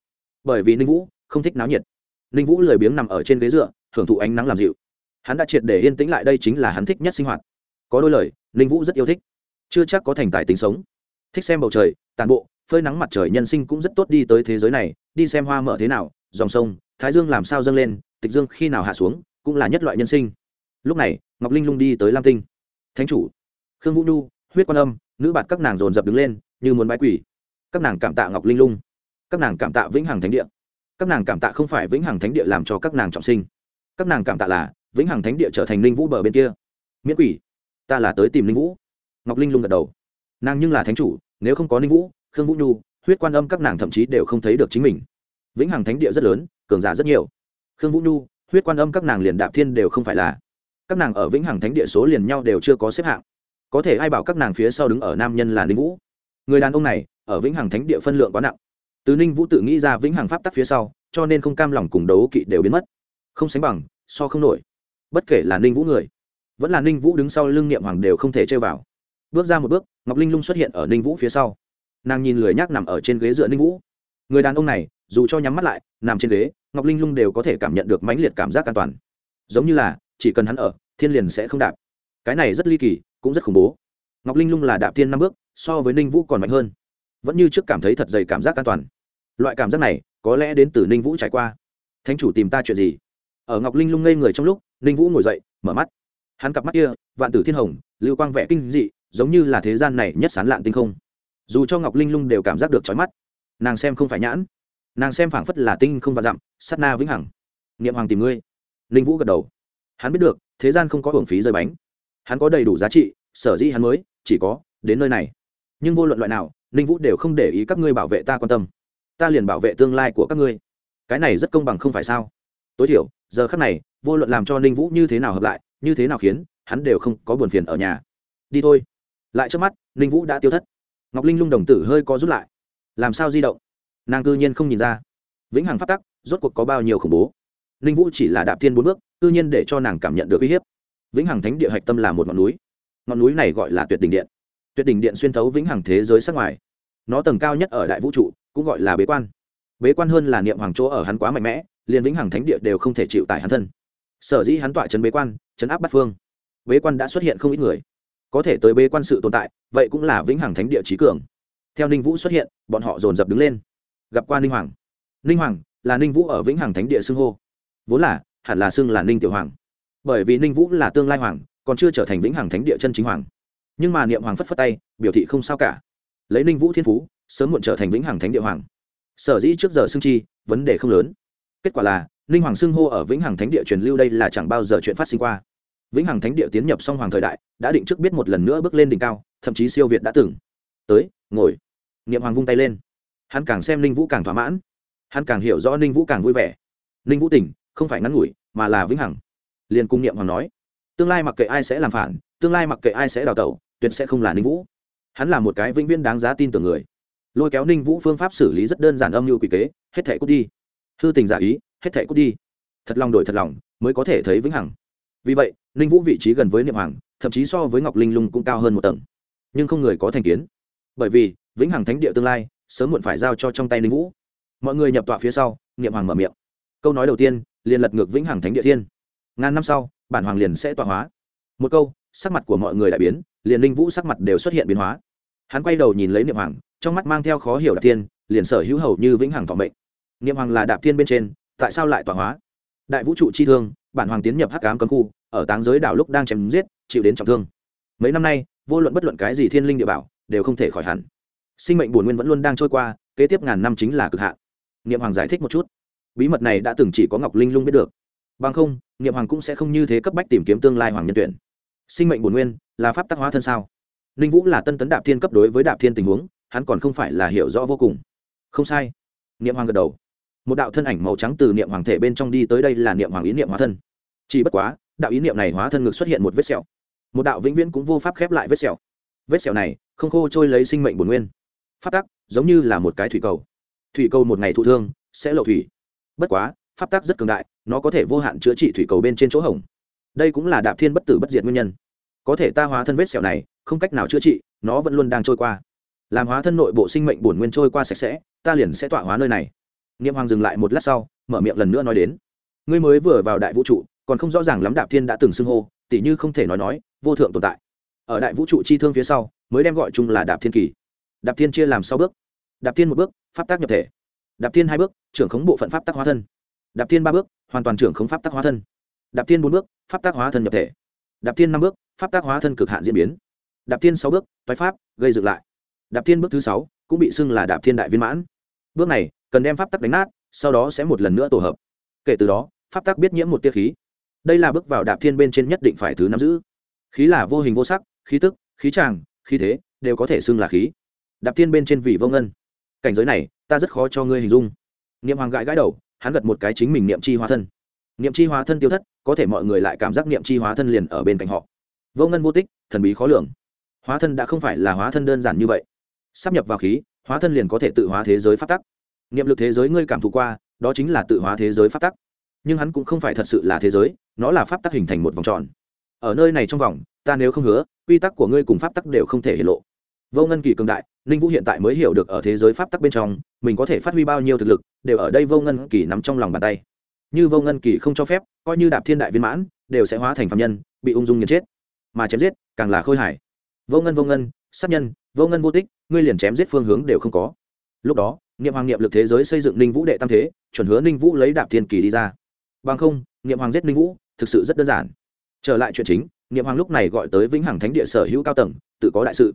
Bởi vì ninh vũ không thích náo nhiệt. Ninh vũ lười biếng nằm ở trên ghế dựa, hưởng thụ ánh nắng làm dịu. Hắn đã triệt để yên tĩnh lại đây chính là hắn thích nhất sinh hoạt. Có đôi lời, ninh vũ rất yêu thích. Chưa chắc có thành tài tính sống. Thích xem bầu trời, tàn bộ phơi nắng mặt trời nhân sinh cũng rất tốt đi tới thế giới này, đi xem hoa mở thế nào, dòng sông, thái dương làm sao dâng lên, tịch dương khi nào hạ xuống, cũng là nhất loại nhân sinh. Lúc này, ngọc linh lung đi tới lam tinh. Thánh chủ. Khương vũ nhu, huyết quan âm, nữ bạt các nàng dồn dập đứng lên, như muốn bái quỷ. Các nàng cảm tạ ngọc linh lung. Các nàng cảm tạ vĩnh hằng thánh địa. Các nàng cảm tạ không phải vĩnh hằng thánh địa làm cho các nàng trọng sinh. Các nàng cảm tạ là vĩnh hằng thánh địa trở thành linh vũ bờ bên kia. Miễn quỷ, ta là tới tìm linh vũ. Ngọc linh lung gật đầu. Nàng nhưng là thánh chủ, nếu không có linh vũ khương vũ nhu, huyết quan âm các nàng thậm chí đều không thấy được chính mình. Vĩnh hằng thánh địa rất lớn, cường giả rất nhiều. Khương vũ nhu, huyết quan âm các nàng liền đạp thiên đều không phải là. Các nàng ở vĩnh hằng thánh địa số liền nhau đều chưa có xếp hạng. Có thể ai bảo các nàng phía sau đứng ở nam nhân là ninh vũ? Người đàn ông này, ở vĩnh hằng thánh địa phân lượng quá nặng. Từ ninh vũ tự nghĩ ra vĩnh hằng pháp tắc phía sau, cho nên không cam lòng cùng đấu kỵ đều biến mất. Không sánh bằng, so không nổi. Bất kể là ninh vũ người, vẫn là ninh vũ đứng sau lưng niệm hoàng đều không thể chơi vào. Bước ra một bước, ngọc linh lung xuất hiện ở ninh vũ phía sau nàng nhìn lười nhác nằm ở trên ghế dựa ninh vũ. Người đàn ông này, dù cho nhắm mắt lại, nằm trên ghế, ngọc linh lung đều có thể cảm nhận được mãnh liệt cảm giác an toàn. Giống như là, chỉ cần hắn ở, thiên liền sẽ không đạp. Cái này rất ly kỳ, cũng rất khủng bố. Ngọc linh lung là đạp thiên năm bước, so với ninh vũ còn mạnh hơn. Vẫn như trước cảm thấy thật dày cảm giác an toàn. Loại cảm giác này, có lẽ đến từ ninh vũ trải qua. Thánh chủ tìm ta chuyện gì? Ở ngọc linh lung ngây người trong lúc, ninh vũ ngồi dậy, mở mắt. Hắn cặp mắt kia, vạn tử thiên hồng, lưu quang vẽ kinh dị, giống như là thế gian này nhất sán lạn tinh không dù cho ngọc linh lung đều cảm giác được trói mắt nàng xem không phải nhãn nàng xem phảng phất là tinh không và dặm sắt na vĩnh hằng niệm hoàng tìm ngươi Linh vũ gật đầu hắn biết được thế gian không có hưởng phí rơi bánh hắn có đầy đủ giá trị sở dĩ hắn mới chỉ có đến nơi này nhưng vô luận loại nào Linh vũ đều không để ý các ngươi bảo vệ ta quan tâm ta liền bảo vệ tương lai của các ngươi cái này rất công bằng không phải sao tối thiểu giờ khắc này vô luận làm cho ninh vũ như thế nào hợp lại như thế nào khiến hắn đều không có buồn phiền ở nhà đi thôi lại trước mắt ninh vũ đã tiêu thất ngọc linh lung đồng tử hơi có rút lại. Làm sao di động? Nàng cư nhiên không nhìn ra. Vĩnh hằng phát tắc, rốt cuộc có bao nhiêu khủng bố? Ninh vũ chỉ là đạp thiên bốn bước, cư nhiên để cho nàng cảm nhận được uy hiếp. Vĩnh hằng thánh địa hạch tâm là một ngọn núi. Ngọn núi này gọi là tuyệt đỉnh điện. Tuyệt đỉnh điện xuyên thấu vĩnh hằng thế giới sắc ngoài. Nó tầng cao nhất ở đại vũ trụ, cũng gọi là bế quan. Bế quan hơn là niệm hoàng chỗ ở hắn quá mạnh mẽ, liền vĩnh hằng thánh địa đều không thể chịu tải hắn thân. Sở dĩ hắn tọa trấn bế quan chấn áp bắt phương. Bế quan đã xuất hiện không ít người có thể tới bế quan sự tồn tại, vậy cũng là vĩnh hằng thánh địa trí cường. Theo ninh vũ xuất hiện, bọn họ dồn dập đứng lên. Gặp qua ninh hoàng. Ninh hoàng là ninh vũ ở vĩnh hằng thánh địa xưng hô. Vốn là, hẳn là xưng là ninh tiểu hoàng. Bởi vì ninh vũ là tương lai hoàng, còn chưa trở thành vĩnh hằng thánh địa chân chính hoàng. Nhưng mà niệm hoàng phất phất tay, biểu thị không sao cả. Lấy ninh vũ thiên phú, sớm muộn trở thành vĩnh hằng thánh địa hoàng. Sở dĩ trước giờ xưng chi, vấn đề không lớn. Kết quả là, ninh hoàng xưng hô ở vĩnh hằng thánh địa truyền lưu đây là chẳng bao giờ chuyện phát sinh qua vĩnh hằng thánh địa tiến nhập song hoàng thời đại, đã định trước biết một lần nữa bước lên đỉnh cao, thậm chí siêu việt đã từng. Tới, ngồi. Niệm hoàng vung tay lên. Hắn càng xem ninh vũ càng thỏa mãn. Hắn càng hiểu rõ ninh vũ càng vui vẻ. Ninh vũ tỉnh, không phải ngắn ngủi, mà là vĩnh hằng. Liền cung niệm hoàng nói, tương lai mặc kệ ai sẽ làm phản, tương lai mặc kệ ai sẽ đào tẩu, tuyệt sẽ không là ninh vũ. Hắn là một cái vĩnh viễn đáng giá tin tưởng người. Lôi kéo ninh vũ phương pháp xử lý rất đơn giản âm mưu quy kế, hết thể cút đi. Hư tình giả ý, hết thể cút đi. Thật lòng đổi thật lòng, mới có thể thấy vĩnh hằng vì vậy, ninh vũ vị trí gần với niệm hoàng, thậm chí so với ngọc linh lung cũng cao hơn một tầng. Nhưng không người có thành kiến. Bởi vì, vĩnh hằng thánh địa tương lai, sớm muộn phải giao cho trong tay ninh vũ. Mọi người nhập tọa phía sau, niệm hoàng mở miệng. Câu nói đầu tiên, liền lật ngược vĩnh hằng thánh địa thiên. Ngàn năm sau, bản hoàng liền sẽ tọa hóa. Một câu, sắc mặt của mọi người đại biến, liền ninh vũ sắc mặt đều xuất hiện biến hóa. Hắn quay đầu nhìn lấy niệm hoàng, trong mắt mang theo khó hiểu đạp tiên liền sở hữu hầu như vĩnh hằng thọ mệnh. Niệm hoàng là đạp tiên bên trên, tại sao lại tọa hóa? Đại vũ trụ chi thương bản hoàng tiến nhập hắc ám cấm khu, ở táng giới đảo lúc đang chém giết, chịu đến trọng thương. Mấy năm nay, vô luận bất luận cái gì thiên linh địa bảo, đều không thể khỏi hẳn. Sinh mệnh bổn nguyên vẫn luôn đang trôi qua, kế tiếp ngàn năm chính là cực hạn. Niệm hoàng giải thích một chút. Bí mật này đã từng chỉ có ngọc linh lung biết được. Bằng không, niệm hoàng cũng sẽ không như thế cấp bách tìm kiếm tương lai hoàng nhân tuyển. Sinh mệnh bổn nguyên là pháp tác hóa thân sao? Ninh vũ là tân tấn đạp thiên cấp đối với đạp thiên tình huống, hắn còn không phải là hiểu rõ vô cùng. Không sai. Niệm hoàng gật đầu một đạo thân ảnh màu trắng từ niệm hoàng thể bên trong đi tới đây là niệm hoàng ý niệm hóa thân. Chỉ bất quá, đạo ý niệm này hóa thân ngực xuất hiện một vết sẹo. Một đạo vĩnh viễn cũng vô pháp khép lại vết sẹo. Vết sẹo này, không khô trôi lấy sinh mệnh bổn nguyên. Pháp tắc, giống như là một cái thủy cầu. Thủy cầu một ngày thụ thương, sẽ lộ thủy. Bất quá, pháp tắc rất cường đại, nó có thể vô hạn chữa trị thủy cầu bên trên chỗ hỏng. Đây cũng là đạp thiên bất tử bất diệt nguyên nhân. Có thể ta hóa thân vết sẹo này, không cách nào chữa trị, nó vẫn luôn đang trôi qua. Làm hóa thân nội bộ sinh mệnh bổn nguyên trôi qua sạch sẽ, ta liền sẽ tọa hóa nơi này niệm hoàng dừng lại một lát sau mở miệng lần nữa nói đến ngươi mới vừa vào đại vũ trụ còn không rõ ràng lắm đạp thiên đã từng xưng hô tỉ như không thể nói nói vô thượng tồn tại ở đại vũ trụ chi thương phía sau mới đem gọi chung là đạp thiên kỳ đạp thiên chia làm sáu bước đạp thiên một bước pháp tác nhập thể đạp thiên hai bước trưởng khống bộ phận pháp tác hóa thân đạp thiên ba bước hoàn toàn trưởng khống pháp tác hóa thân đạp thiên bốn bước pháp tác hóa thân nhập thể đạp thiên năm bước pháp tác hóa thân cực hạn diễn biến đạp thiên sáu bước toái pháp gây dựng lại đạp thiên bước thứ sáu cũng bị xưng là đạp thiên đại viên mãn bước này cần đem pháp tắc đánh nát, sau đó sẽ một lần nữa tổ hợp. Kể từ đó, pháp tắc biết nhiễm một tia khí. Đây là bước vào đạp thiên bên trên nhất định phải thứ nắm giữ. Khí là vô hình vô sắc, khí tức, khí tràng, khí thế đều có thể xưng là khí. Đạp thiên bên trên vị vô ngân. Cảnh giới này, ta rất khó cho ngươi hình dung. Niệm hoàng gãi gãi đầu, hắn gật một cái chính mình niệm chi hóa thân. Niệm chi hóa thân tiêu thất, có thể mọi người lại cảm giác niệm chi hóa thân liền ở bên cạnh họ. Vô ngân vô tích, thần bí khó lường. Hóa thân đã không phải là hóa thân đơn giản như vậy. Sắp nhập vào khí, hóa thân liền có thể tự hóa thế giới phát tắc niệm lực thế giới ngươi cảm thụ qua, đó chính là tự hóa thế giới pháp tắc. Nhưng hắn cũng không phải thật sự là thế giới, nó là pháp tắc hình thành một vòng tròn. Ở nơi này trong vòng, ta nếu không hứa, quy tắc của ngươi cùng pháp tắc đều không thể hiện lộ. Vô ngân kỳ cường đại, ninh vũ hiện tại mới hiểu được ở thế giới pháp tắc bên trong, mình có thể phát huy bao nhiêu thực lực, đều ở đây vô ngân kỳ nắm trong lòng bàn tay. Như vô ngân kỳ không cho phép, coi như đạp thiên đại viên mãn, đều sẽ hóa thành phạm nhân, bị ung dung nghiền chết. Mà chém giết, càng là khôi hài. Vô ngân vô ngân, sát nhân, vô ngân vô tích, ngươi liền chém giết phương hướng đều không có. Lúc đó niệm hoàng niệm lực thế giới xây dựng ninh vũ đệ tam thế, chuẩn hứa ninh vũ lấy đạp thiên kỳ đi ra. Bằng không, niệm hoàng giết ninh vũ, thực sự rất đơn giản. Trở lại chuyện chính, niệm hoàng lúc này gọi tới vĩnh hằng thánh địa sở hữu cao tầng, tự có đại sự.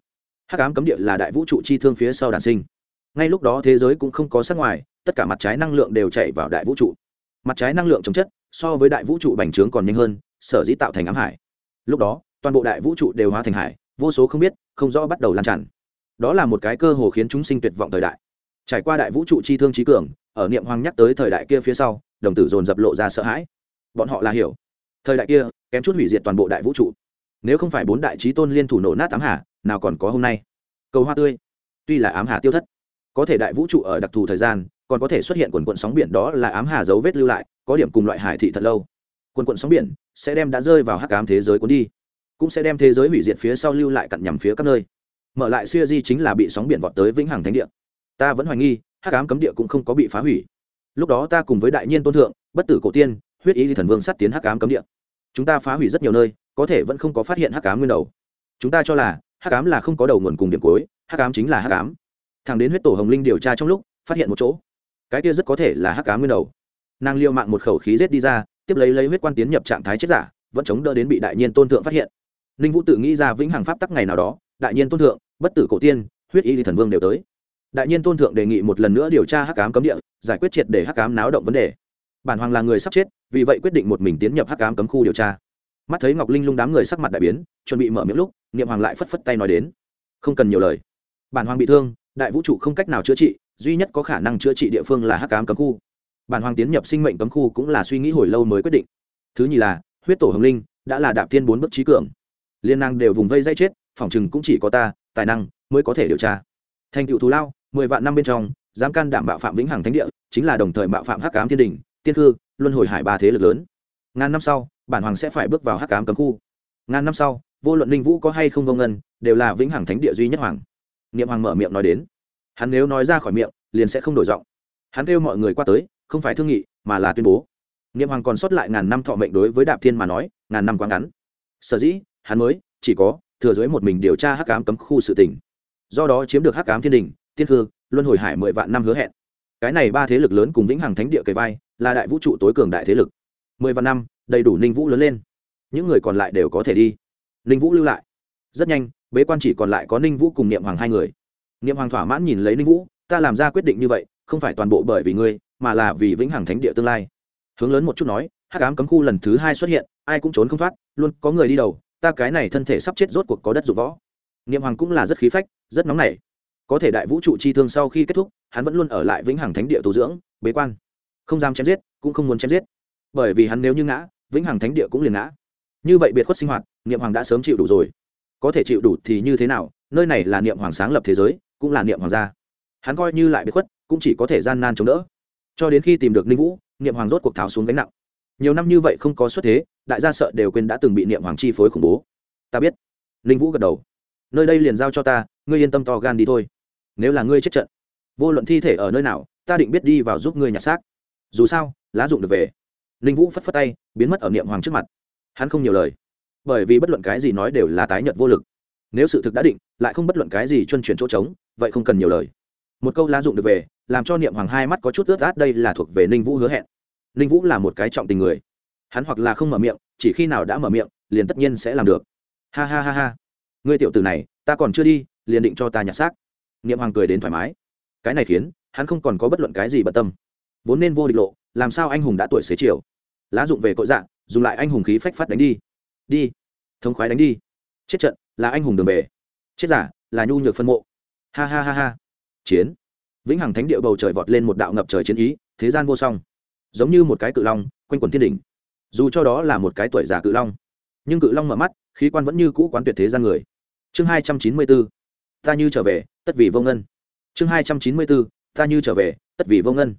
Hắc ám cấm địa là đại vũ trụ chi thương phía sau đàn sinh. Ngay lúc đó thế giới cũng không có sắc ngoài, tất cả mặt trái năng lượng đều chạy vào đại vũ trụ. Mặt trái năng lượng chống chất, so với đại vũ trụ bành trướng còn nhanh hơn, sở dĩ tạo thành ám hải. Lúc đó, toàn bộ đại vũ trụ đều hóa thành hải, vô số không biết, không rõ bắt đầu lan tràn. Đó là một cái cơ hồ khiến chúng sinh tuyệt vọng thời đại trải qua đại vũ trụ chi thương trí cường, ở niệm hoàng nhắc tới thời đại kia phía sau, đồng tử dồn dập lộ ra sợ hãi. Bọn họ là hiểu. Thời đại kia, kém chút hủy diệt toàn bộ đại vũ trụ. Nếu không phải bốn đại trí tôn liên thủ nổ nát ám hà, nào còn có hôm nay? Cầu hoa tươi. Tuy là ám hà tiêu thất, có thể đại vũ trụ ở đặc thù thời gian, còn có thể xuất hiện quần quận sóng biển đó là ám hà dấu vết lưu lại, có điểm cùng loại hải thị thật lâu. Quần quận sóng biển sẽ đem đã rơi vào hắc ám thế giới cuốn đi, cũng sẽ đem thế giới hủy diệt phía sau lưu lại cặn nhằm phía các nơi. Mở lại siêu di chính là bị sóng biển vọt tới vĩnh hằng thánh địa ta vẫn hoài nghi, hắc ám cấm địa cũng không có bị phá hủy. Lúc đó ta cùng với đại nhiên tôn thượng, bất tử cổ tiên, huyết ý thần vương sắt tiến hắc ám cấm địa. Chúng ta phá hủy rất nhiều nơi, có thể vẫn không có phát hiện hắc ám nguyên đầu. Chúng ta cho là, hắc ám là không có đầu nguồn cùng điểm cuối, hắc ám chính là hắc ám. Thằng đến huyết tổ hồng linh điều tra trong lúc, phát hiện một chỗ. Cái kia rất có thể là hắc ám nguyên đầu. Nàng liêu mạng một khẩu khí rết đi ra, tiếp lấy lấy huyết quan tiến nhập trạng thái chết giả, vẫn chống đỡ đến bị đại nhiên tôn thượng phát hiện. Ninh vũ tự nghĩ ra vĩnh hằng pháp tắc ngày nào đó, đại nhiên tôn thượng, bất tử cổ tiên, huyết y thì thần vương đều tới đại nhiên tôn thượng đề nghị một lần nữa điều tra hắc ám cấm địa, giải quyết triệt để hắc ám náo động vấn đề. Bản hoàng là người sắp chết, vì vậy quyết định một mình tiến nhập hắc ám cấm khu điều tra. Mắt thấy ngọc linh lung đám người sắc mặt đại biến, chuẩn bị mở miệng lúc, niệm hoàng lại phất phất tay nói đến. Không cần nhiều lời. Bản hoàng bị thương, đại vũ trụ không cách nào chữa trị, duy nhất có khả năng chữa trị địa phương là hắc ám cấm khu. Bản hoàng tiến nhập sinh mệnh cấm khu cũng là suy nghĩ hồi lâu mới quyết định. Thứ nhì là, huyết tổ hồng linh, đã là đạp tiên bốn bức trí cường. Liên năng đều vùng vây dây chết phỏng chừng cũng chỉ có ta, tài năng mới có thể điều tra. Thành tựu thù lao mười vạn năm bên trong, dám can đảm bạo phạm vĩnh hằng thánh địa, chính là đồng thời bạo phạm hắc cám thiên đình, tiên thư, luân hồi hải ba thế lực lớn. Ngàn năm sau, bản hoàng sẽ phải bước vào hắc cám cấm khu. Ngàn năm sau, vô luận ninh vũ có hay không vông ngân, đều là vĩnh hằng thánh địa duy nhất hoàng. Niệm hoàng mở miệng nói đến. Hắn nếu nói ra khỏi miệng, liền sẽ không đổi giọng. Hắn kêu mọi người qua tới, không phải thương nghị, mà là tuyên bố. Niệm hoàng còn sót lại ngàn năm thọ mệnh đối với đạp thiên mà nói, ngàn năm quá ngắn. Sở dĩ, hắn mới, chỉ có, thừa dưới một mình điều tra hắc ám cấm khu sự tỉnh do đó chiếm được hắc ám thiên đình tiên thư luân hồi hải mười vạn năm hứa hẹn. Cái này ba thế lực lớn cùng vĩnh hằng thánh địa kề vai, là đại vũ trụ tối cường đại thế lực. Mười vạn năm, đầy đủ ninh vũ lớn lên. Những người còn lại đều có thể đi. Ninh vũ lưu lại. Rất nhanh, bế quan chỉ còn lại có ninh vũ cùng niệm hoàng hai người. Niệm hoàng thỏa mãn nhìn lấy ninh vũ, ta làm ra quyết định như vậy, không phải toàn bộ bởi vì ngươi, mà là vì vĩnh hằng thánh địa tương lai. Hướng lớn một chút nói, hắc ám cấm khu lần thứ hai xuất hiện, ai cũng trốn không thoát, luôn có người đi đầu, ta cái này thân thể sắp chết rốt cuộc có đất dụng võ. Niệm hoàng cũng là rất khí phách, rất nóng nảy có thể đại vũ trụ chi thương sau khi kết thúc, hắn vẫn luôn ở lại vĩnh hằng thánh địa tu dưỡng, bế quan. Không dám chém giết, cũng không muốn chém giết. Bởi vì hắn nếu như ngã, vĩnh hằng thánh địa cũng liền ngã. Như vậy biệt khuất sinh hoạt, niệm hoàng đã sớm chịu đủ rồi. Có thể chịu đủ thì như thế nào, nơi này là niệm hoàng sáng lập thế giới, cũng là niệm hoàng gia. Hắn coi như lại biệt khuất, cũng chỉ có thể gian nan chống đỡ. Cho đến khi tìm được ninh vũ, niệm hoàng rốt cuộc tháo xuống gánh nặng. Nhiều năm như vậy không có xuất thế, đại gia sợ đều quên đã từng bị niệm hoàng chi phối khủng bố. Ta biết. Ninh vũ gật đầu. Nơi đây liền giao cho ta, ngươi yên tâm to gan đi thôi nếu là ngươi chết trận, vô luận thi thể ở nơi nào, ta định biết đi vào giúp ngươi nhặt xác. Dù sao, lá dụng được về. Ninh vũ phất phất tay, biến mất ở niệm hoàng trước mặt. Hắn không nhiều lời, bởi vì bất luận cái gì nói đều là tái nhật vô lực. Nếu sự thực đã định, lại không bất luận cái gì chuân chuyển chỗ trống, vậy không cần nhiều lời. Một câu lá dụng được về, làm cho niệm hoàng hai mắt có chút ướt át, đây là thuộc về ninh vũ hứa hẹn. Ninh vũ là một cái trọng tình người. Hắn hoặc là không mở miệng, chỉ khi nào đã mở miệng, liền tất nhiên sẽ làm được. Ha ha ha ha. Ngươi tiểu tử này, ta còn chưa đi, liền định cho ta nhặt xác niệm hoàng cười đến thoải mái. Cái này khiến hắn không còn có bất luận cái gì bận tâm. Vốn nên vô địch lộ, làm sao anh hùng đã tuổi xế chiều? Lá dụng về cội dạng dùng lại anh hùng khí phách phát đánh đi. Đi. Thống khoái đánh đi. Chết trận, là anh hùng đường về. Chết giả, là nhu nhược phân mộ. Ha ha ha ha. Chiến. Vĩnh hằng thánh địa bầu trời vọt lên một đạo ngập trời chiến ý, thế gian vô song. Giống như một cái cự long, quanh quần thiên đỉnh. Dù cho đó là một cái tuổi già cự long, nhưng cự long mở mắt, khí quan vẫn như cũ quán tuyệt thế gian người. Chương hai trăm chín mươi bốn. Ta như trở về tất vì vô ngân. Chương hai trăm chín mươi bốn, ta như trở về, tất vì vô ngân.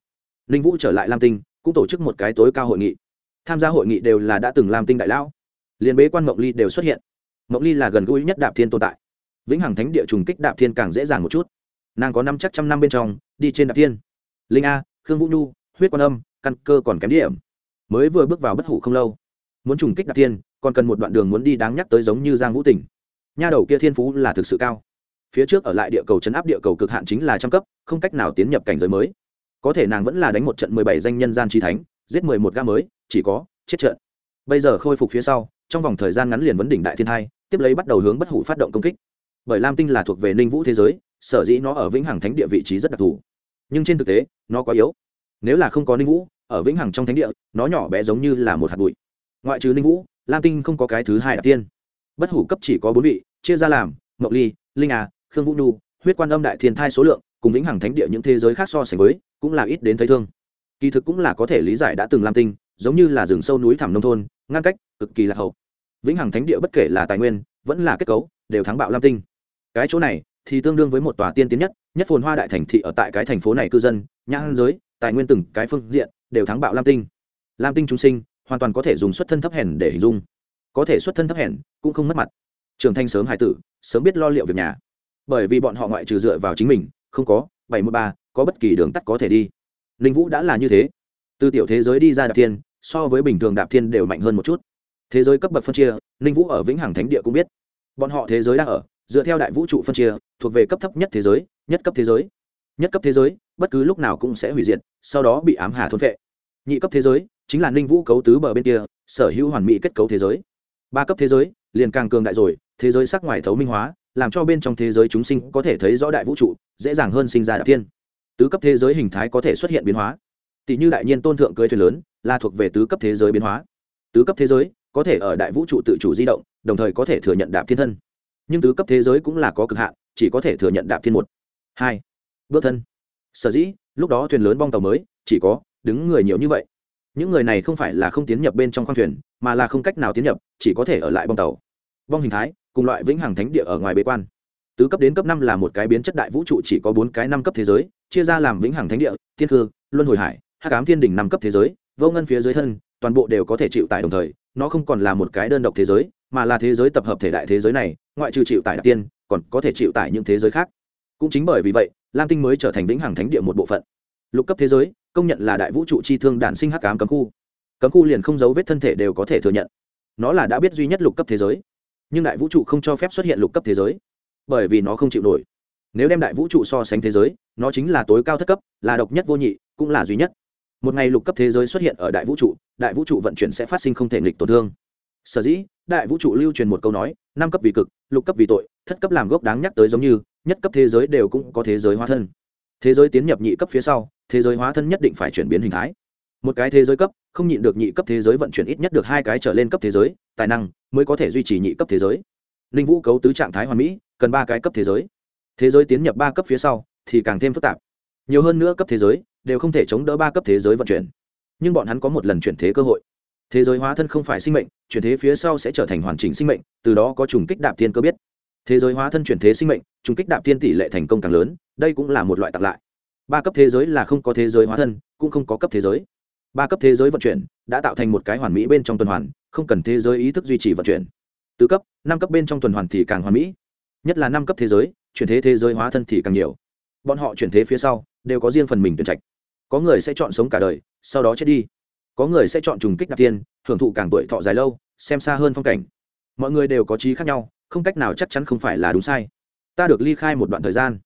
Ninh vũ trở lại lam tinh, cũng tổ chức một cái tối cao hội nghị. Tham gia hội nghị đều là đã từng lam tinh đại lão. Liên bế quan mộng ly đều xuất hiện. Mộng ly là gần gũi nhất đạp thiên tồn tại. Vĩnh hằng thánh địa trùng kích đạp thiên càng dễ dàng một chút. Nàng có năm chắc trăm năm bên trong, đi trên đạp thiên. Linh a, khương vũ nhu, huyết quan âm, căn cơ còn kém điểm. Mới vừa bước vào bất hủ không lâu. Muốn trùng kích đạp thiên, còn cần một đoạn đường muốn đi đáng nhắc tới giống như giang vũ tỉnh. Nha đầu kia thiên phú là thực sự cao phía trước ở lại địa cầu chấn áp địa cầu cực hạn chính là trăm cấp, không cách nào tiến nhập cảnh giới mới. Có thể nàng vẫn là đánh một trận mười bảy danh nhân gian trí thánh, giết mười một ga mới, chỉ có chết trận. Bây giờ khôi phục phía sau, trong vòng thời gian ngắn liền vấn đỉnh đại thiên hai tiếp lấy bắt đầu hướng bất hủ phát động công kích. Bởi lam tinh là thuộc về ninh vũ thế giới, sở dĩ nó ở vĩnh hằng thánh địa vị trí rất đặc thù. Nhưng trên thực tế, nó quá yếu. Nếu là không có ninh vũ, ở vĩnh hằng trong thánh địa, nó nhỏ bé giống như là một hạt bụi. Ngoại trừ ninh vũ, lam tinh không có cái thứ hai đặc tiên. Bất hủ cấp chỉ có bốn vị, chia ra làm mậu ly, linh à khương vũ nhu, huyết quan âm đại thiên thai số lượng, cùng vĩnh hằng thánh địa những thế giới khác so sánh với, cũng là ít đến thấy thương. Kỳ thực cũng là có thể lý giải đã từng lam tinh, giống như là rừng sâu núi thẳm nông thôn ngăn cách, cực kỳ lạc hậu. Vĩnh hằng thánh địa bất kể là tài nguyên, vẫn là kết cấu, đều thắng bạo lam tinh. Cái chỗ này thì tương đương với một tòa tiên tiến nhất nhất phồn hoa đại thành thị ở tại cái thành phố này cư dân, nhãn giới, tài nguyên từng cái phương diện, đều thắng bạo lam tinh. Lam tinh chúng sinh, hoàn toàn có thể dùng xuất thân thấp hèn để hình dung. Có thể xuất thân thấp hèn, cũng không mất mặt. Trường thanh sớm hải tử, sớm biết lo liệu việc nhà bởi vì bọn họ ngoại trừ dựa vào chính mình, không có, bảy mươi ba, có bất kỳ đường tắt có thể đi. Ninh vũ đã là như thế. Từ tiểu thế giới đi ra đạp thiên, so với bình thường đạp thiên đều mạnh hơn một chút. Thế giới cấp bậc phân chia, ninh vũ ở vĩnh hằng thánh địa cũng biết. Bọn họ thế giới đang ở, dựa theo đại vũ trụ phân chia, thuộc về cấp thấp nhất thế giới, nhất cấp thế giới. Nhất cấp thế giới, bất cứ lúc nào cũng sẽ hủy diệt, sau đó bị ám hà thôn vệ. Nhị cấp thế giới, chính là ninh vũ cấu tứ bờ bên kia, sở hữu hoàn mỹ kết cấu thế giới. Ba cấp thế giới, liền càng cường đại rồi, thế giới sắc ngoài thấu minh hóa làm cho bên trong thế giới chúng sinh có thể thấy rõ đại vũ trụ, dễ dàng hơn sinh ra đạo thiên. Tứ cấp thế giới hình thái có thể xuất hiện biến hóa. Tỷ như đại nhiên tôn thượng cưới thuyền lớn, là thuộc về tứ cấp thế giới biến hóa. Tứ cấp thế giới có thể ở đại vũ trụ tự chủ di động, đồng thời có thể thừa nhận đạp thiên thân. Nhưng tứ cấp thế giới cũng là có cực hạn, chỉ có thể thừa nhận đạp thiên một. Hai, bước thân. Sở dĩ, lúc đó thuyền lớn bong tàu mới, chỉ có đứng người nhiều như vậy. Những người này không phải là không tiến nhập bên trong khoang thuyền, mà là không cách nào tiến nhập, chỉ có thể ở lại bong tàu vong hình thái, cùng loại vĩnh hằng thánh địa ở ngoài bế quan. Tứ cấp đến cấp năm là một cái biến chất đại vũ trụ chỉ có bốn cái năm cấp thế giới, chia ra làm vĩnh hằng thánh địa, thiên thư luân hồi hải, hắc ám thiên đỉnh năm cấp thế giới, vô ngân phía dưới thân, toàn bộ đều có thể chịu tải đồng thời, nó không còn là một cái đơn độc thế giới, mà là thế giới tập hợp thể đại thế giới này, ngoại trừ chịu tải đặc tiên, còn có thể chịu tải những thế giới khác. Cũng chính bởi vì vậy, lam tinh mới trở thành vĩnh hằng thánh địa một bộ phận. Lục cấp thế giới, công nhận là đại vũ trụ chi thương đản sinh hắc ám cấm khu. Cấm khu liền không dấu vết thân thể đều có thể thừa nhận. Nó là đã biết duy nhất lục cấp thế giới nhưng đại vũ trụ không cho phép xuất hiện lục cấp thế giới, bởi vì nó không chịu nổi. Nếu đem đại vũ trụ so sánh thế giới, nó chính là tối cao thất cấp, là độc nhất vô nhị, cũng là duy nhất. Một ngày lục cấp thế giới xuất hiện ở đại vũ trụ, đại vũ trụ vận chuyển sẽ phát sinh không thể nghịch tổn thương. Sở dĩ, đại vũ trụ lưu truyền một câu nói, năm cấp vì cực, lục cấp vì tội, thất cấp làm gốc đáng nhắc tới giống như, nhất cấp thế giới đều cũng có thế giới hóa thân. Thế giới tiến nhập nhị cấp phía sau, thế giới hóa thân nhất định phải chuyển biến hình thái một cái thế giới cấp, không nhịn được nhị cấp thế giới vận chuyển ít nhất được hai cái trở lên cấp thế giới, tài năng mới có thể duy trì nhị cấp thế giới. Linh vũ cấu tứ trạng thái hoàn mỹ, cần ba cái cấp thế giới. Thế giới tiến nhập ba cấp phía sau thì càng thêm phức tạp. Nhiều hơn nữa cấp thế giới đều không thể chống đỡ ba cấp thế giới vận chuyển. Nhưng bọn hắn có một lần chuyển thế cơ hội. Thế giới hóa thân không phải sinh mệnh, chuyển thế phía sau sẽ trở thành hoàn chỉnh sinh mệnh, từ đó có trùng kích đạp tiên cơ biết. Thế giới hóa thân chuyển thế sinh mệnh, trùng kích đạp tiên tỷ lệ thành công càng lớn, đây cũng là một loại tặng lại. Ba cấp thế giới là không có thế giới hóa thân, cũng không có cấp thế giới ba cấp thế giới vận chuyển đã tạo thành một cái hoàn mỹ bên trong tuần hoàn, không cần thế giới ý thức duy trì vận chuyển. Tứ cấp, năm cấp bên trong tuần hoàn thì càng hoàn mỹ. Nhất là năm cấp thế giới, chuyển thế thế giới hóa thân thì càng nhiều. Bọn họ chuyển thế phía sau, đều có riêng phần mình tuyển trạch. Có người sẽ chọn sống cả đời, sau đó chết đi. Có người sẽ chọn trùng kích đạp tiên, hưởng thụ càng tuổi thọ dài lâu, xem xa hơn phong cảnh. Mọi người đều có trí khác nhau, không cách nào chắc chắn không phải là đúng sai. Ta được ly khai một đoạn thời gian.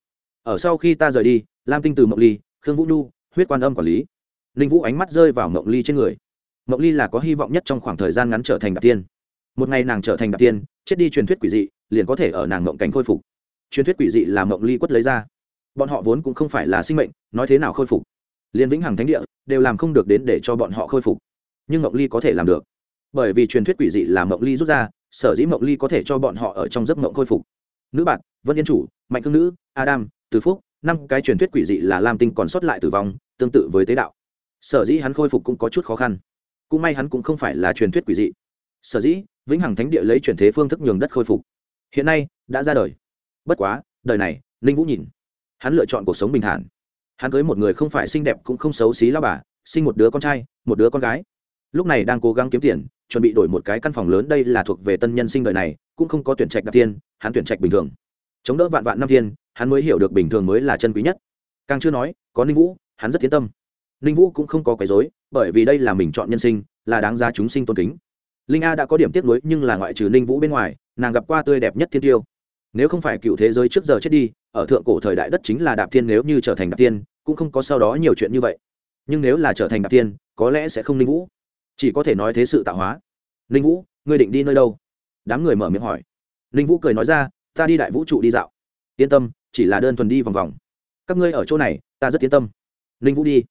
Ở sau khi ta rời đi, lam tinh từ mộng ly, khương vũ nhu, huyết quan âm quản lý ninh vũ ánh mắt rơi vào mộng ly trên người. Mộng ly là có hy vọng nhất trong khoảng thời gian ngắn trở thành đạp tiên. Một ngày nàng trở thành đạp tiên, chết đi truyền thuyết quỷ dị, liền có thể ở nàng mộng cảnh khôi phục. Truyền thuyết quỷ dị là mộng ly quất lấy ra. Bọn họ vốn cũng không phải là sinh mệnh, nói thế nào khôi phục? Liên vĩnh hằng thánh địa đều làm không được đến để cho bọn họ khôi phục. Nhưng mộng ly có thể làm được. Bởi vì truyền thuyết quỷ dị là mộng ly rút ra, sở dĩ mộng ly có thể cho bọn họ ở trong giấc mộng khôi phục. Nữ bạn, vân yên chủ, mạnh cương nữ, adam, từ phúc, năm cái truyền thuyết quỷ dị là lam tinh còn sót lại tử vong, tương tự với tế đạo sở dĩ hắn khôi phục cũng có chút khó khăn. Cũng may hắn cũng không phải là truyền thuyết quỷ dị. Sở dĩ, vĩnh hằng thánh địa lấy chuyển thế phương thức nhường đất khôi phục. Hiện nay, đã ra đời. Bất quá, đời này, ninh vũ nhìn. Hắn lựa chọn cuộc sống bình thản. Hắn cưới một người không phải xinh đẹp cũng không xấu xí lao bà, sinh một đứa con trai, một đứa con gái. Lúc này đang cố gắng kiếm tiền, chuẩn bị đổi một cái căn phòng lớn, đây là thuộc về tân nhân sinh đời này, cũng không có tuyển trạch đặc tiên, hắn tuyển trạch bình thường. Chống đỡ vạn vạn năm thiên, hắn mới hiểu được bình thường mới là chân quý nhất. Càng chưa nói, có ninh vũ, hắn rất tiến tâm ninh vũ cũng không có quấy dối bởi vì đây là mình chọn nhân sinh, là đáng ra chúng sinh tôn kính. Linh a đã có điểm tiếc nuối nhưng là ngoại trừ ninh vũ bên ngoài, nàng gặp qua tươi đẹp nhất thiên tiêu. Nếu không phải cựu thế giới trước giờ chết đi, ở thượng cổ thời đại đất chính là đạp thiên nếu như trở thành đạp tiên cũng không có sau đó nhiều chuyện như vậy. Nhưng nếu là trở thành đạp tiên có lẽ sẽ không ninh vũ. Chỉ có thể nói thế sự tạo hóa. Ninh vũ, ngươi định đi nơi đâu? Đám người mở miệng hỏi. Ninh vũ cười nói ra, ta đi đại vũ trụ đi dạo. Yên tâm, chỉ là đơn thuần đi vòng vòng. Các ngươi ở chỗ này, ta rất yên tâm. Ninh vũ đi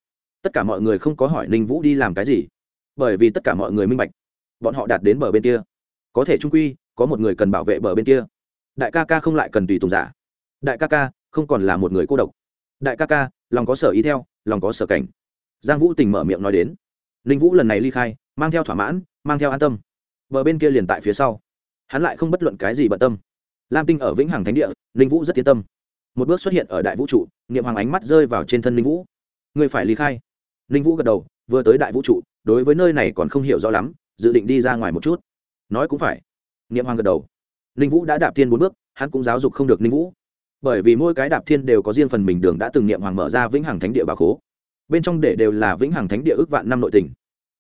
tất cả mọi người không có hỏi ninh vũ đi làm cái gì, bởi vì tất cả mọi người minh bạch, bọn họ đạt đến bờ bên kia. Có thể trung quy, có một người cần bảo vệ bờ bên kia. Đại ca ca không lại cần tùy tùng giả. Đại ca ca, không còn là một người cô độc. Đại ca ca, lòng có sở ý theo, lòng có sở cảnh. Giang vũ tình mở miệng nói đến. Ninh vũ lần này ly khai, mang theo thỏa mãn, mang theo an tâm. Bờ bên kia liền tại phía sau. Hắn lại không bất luận cái gì bận tâm. Lam tinh ở vĩnh hằng thánh địa, ninh vũ rất tiến tâm. Một bước xuất hiện ở đại vũ trụ, niệm hoàng ánh mắt rơi vào trên thân ninh vũ. Người phải ly khai ninh vũ gật đầu, vừa tới đại vũ trụ, đối với nơi này còn không hiểu rõ lắm, dự định đi ra ngoài một chút. Nói cũng phải. Niệm hoàng gật đầu. Ninh vũ đã đạp thiên bốn bước, hắn cũng giáo dục không được ninh vũ. Bởi vì mỗi cái đạp thiên đều có riêng phần mình đường đã từng niệm hoàng mở ra vĩnh hằng thánh địa bà khố. Bên trong để đều là vĩnh hằng thánh địa ước vạn năm nội tình.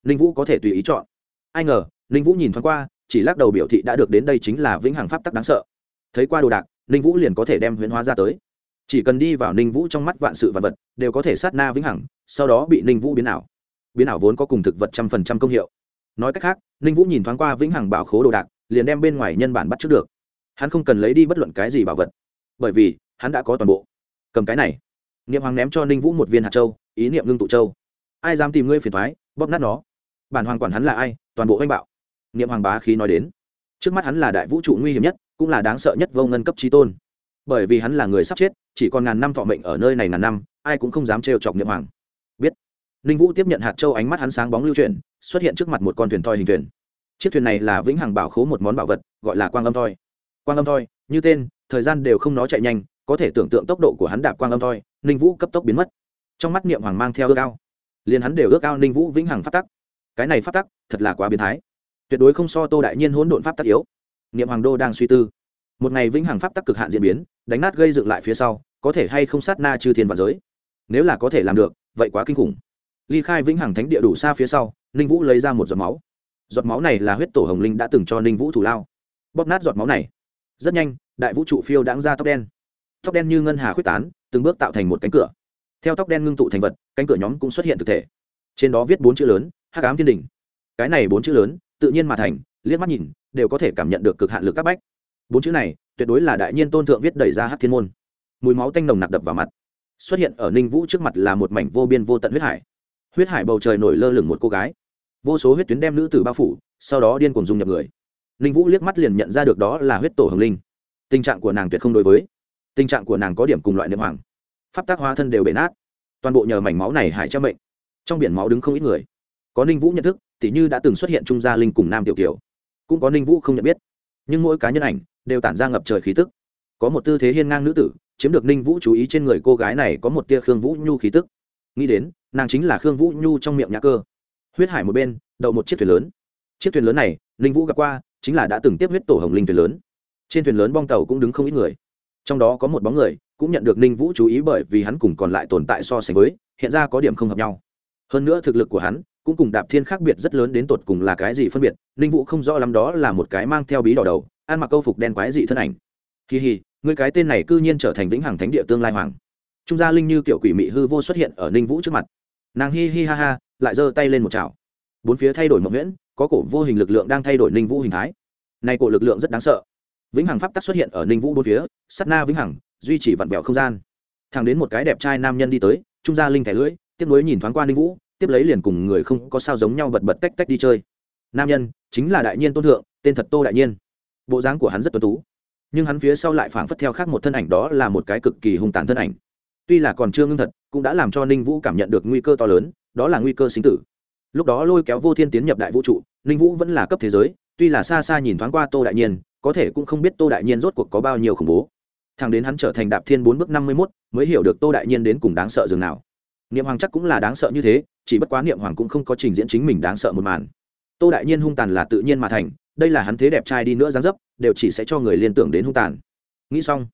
Ninh vũ có thể tùy ý chọn. Ai ngờ, ninh vũ nhìn thoáng qua, chỉ lắc đầu biểu thị đã được đến đây chính là vĩnh hằng pháp tắc đáng sợ. Thấy qua đồ đạc, ninh vũ liền có thể đem huyễn hóa ra tới. Chỉ cần đi vào ninh vũ trong mắt vạn sự vạn vật, đều có thể sát na vĩnh hằng sau đó bị ninh vũ biến ảo. Biến ảo vốn có cùng thực vật trăm phần trăm công hiệu. Nói cách khác, ninh vũ nhìn thoáng qua vĩnh hằng bảo khố đồ đạc, liền đem bên ngoài nhân bản bắt trước được. Hắn không cần lấy đi bất luận cái gì bảo vật, bởi vì hắn đã có toàn bộ. Cầm cái này. Niệm hoàng ném cho ninh vũ một viên hạt châu, ý niệm ngưng tụ châu. Ai dám tìm ngươi phiền thoái bóp nát nó. Bản hoàng quản hắn là ai, toàn bộ oanh bạo. Niệm hoàng bá khí nói đến. Trước mắt hắn là đại vũ trụ nguy hiểm nhất, cũng là đáng sợ nhất vô ngân cấp trí tôn. Bởi vì hắn là người sắp chết, chỉ còn ngàn năm thọ mệnh ở nơi này ngàn năm, ai cũng không dám trêu chọc niệm hoàng biết. Ninh vũ tiếp nhận hạt châu ánh mắt hắn sáng bóng lưu chuyển, xuất hiện trước mặt một con thuyền thoi hình thuyền. Chiếc thuyền này là vĩnh hằng bảo khố một món bảo vật, gọi là quang âm thoi. Quang âm thoi, như tên, thời gian đều không nó chạy nhanh, có thể tưởng tượng tốc độ của hắn đạp quang âm thoi, ninh vũ cấp tốc biến mất. Trong mắt niệm hoàng mang theo ước ao. Liền hắn đều ước ao ninh vũ vĩnh hằng phát tắc. Cái này phát tắc, thật là quá biến thái. Tuyệt đối không so tô đại nhiên hỗn độn pháp tắc yếu. Niệm hoàng đô đang suy tư. Một ngày vĩnh hằng pháp tắc cực hạn diễn biến, đánh nát gây dựng lại phía sau, có thể hay không sát na chư thiên và giới? Nếu là có thể làm được vậy quá kinh khủng. Ly khai vĩnh hằng thánh địa đủ xa phía sau, ninh vũ lấy ra một giọt máu. Giọt máu này là huyết tổ hồng linh đã từng cho ninh vũ thủ lao. Bóp nát giọt máu này. Rất nhanh, đại vũ trụ phiêu đáng ra tóc đen. Tóc đen như ngân hà khuyết tán, từng bước tạo thành một cánh cửa. Theo tóc đen ngưng tụ thành vật, cánh cửa nhóm cũng xuất hiện thực thể. Trên đó viết bốn chữ lớn, hắc ám thiên đình cái này bốn chữ lớn, tự nhiên mà thành, liếc mắt nhìn, đều có thể cảm nhận được cực hạn lực các bách. Bốn chữ này, tuyệt đối là đại nhiên tôn thượng viết đẩy ra hắc thiên môn. Mùi máu tanh nồng nặc đập vào mặt xuất hiện ở ninh vũ trước mặt là một mảnh vô biên vô tận huyết hải. Huyết hải bầu trời nổi lơ lửng một cô gái. Vô số huyết tuyến đem nữ tử bao phủ, sau đó điên cuồng dung nhập người. Ninh vũ liếc mắt liền nhận ra được đó là huyết tổ hồng linh. Tình trạng của nàng tuyệt không đối với. Tình trạng của nàng có điểm cùng loại niệm hoàng. Pháp tác hóa thân đều bể nát. Toàn bộ nhờ mảnh máu này hại cho mệnh. Trong biển máu đứng không ít người. Có ninh vũ nhận thức, tỉ như đã từng xuất hiện trung gia linh cùng nam tiểu kiều. Cũng có ninh vũ không nhận biết. Nhưng mỗi cá nhân ảnh đều tản ra ngập trời khí tức. Có một tư thế hiên ngang nữ tử chiếm được ninh vũ chú ý trên người cô gái này có một tia khương vũ nhu khí tức. Nghĩ đến, nàng chính là khương vũ nhu trong miệng nhã cơ. Huyết hải một bên, đậu một chiếc thuyền lớn. Chiếc thuyền lớn này, ninh vũ gặp qua, chính là đã từng tiếp huyết tổ hồng linh thuyền lớn. Trên thuyền lớn bong tàu cũng đứng không ít người. Trong đó có một bóng người, cũng nhận được ninh vũ chú ý bởi vì hắn cùng còn lại tồn tại so sánh với, hiện ra có điểm không hợp nhau. Hơn nữa thực lực của hắn, cũng cùng đạp thiên khác biệt rất lớn đến tột cùng là cái gì phân biệt, ninh vũ không rõ lắm đó là một cái mang theo bí đỏ đầu, ăn mặc câu phục đen quái dị thân ảnh. Kỳ hì người cái tên này cư nhiên trở thành vĩnh hằng thánh địa tương lai hoàng. Trung gia linh như kiểu quỷ mị hư vô xuất hiện ở ninh vũ trước mặt. Nàng hi hi ha ha, lại giơ tay lên một chảo. Bốn phía thay đổi mộng nguyễn có cổ vô hình lực lượng đang thay đổi ninh vũ hình thái. Này cổ lực lượng rất đáng sợ. Vĩnh hằng pháp tắc xuất hiện ở ninh vũ bốn phía sắt na vĩnh hằng, duy trì vặn vẹo không gian. Thằng đến một cái đẹp trai nam nhân đi tới, trung gia linh thẻ lưỡi, tiếp nối nhìn thoáng qua ninh vũ, tiếp lấy liền cùng người không có sao giống nhau bật bật tách tách đi chơi. Nam nhân, chính là đại nhiên tôn thượng, tên thật tô đại nhiên. Bộ dáng của hắn rất tuấn tú nhưng hắn phía sau lại phảng phất theo khác một thân ảnh đó là một cái cực kỳ hung tàn thân ảnh. Tuy là còn chưa ngưng thật, cũng đã làm cho ninh vũ cảm nhận được nguy cơ to lớn, đó là nguy cơ sinh tử. Lúc đó lôi kéo vô thiên tiến nhập đại vũ trụ, ninh vũ vẫn là cấp thế giới, tuy là xa xa nhìn thoáng qua tô đại nhiên, có thể cũng không biết tô đại nhiên rốt cuộc có bao nhiêu khủng bố. Thằng đến hắn trở thành đạp thiên bốn bước năm mươi mốt, mới hiểu được tô đại nhiên đến cùng đáng sợ dường nào. Niệm hoàng chắc cũng là đáng sợ như thế, chỉ bất quá niệm hoàng cũng không có trình diễn chính mình đáng sợ một màn. Tô đại nhiên hung tàn là tự nhiên mà thành đây là hắn thế đẹp trai đi nữa dáng dấp, đều chỉ sẽ cho người liên tưởng đến hung tàn. Nghĩ xong,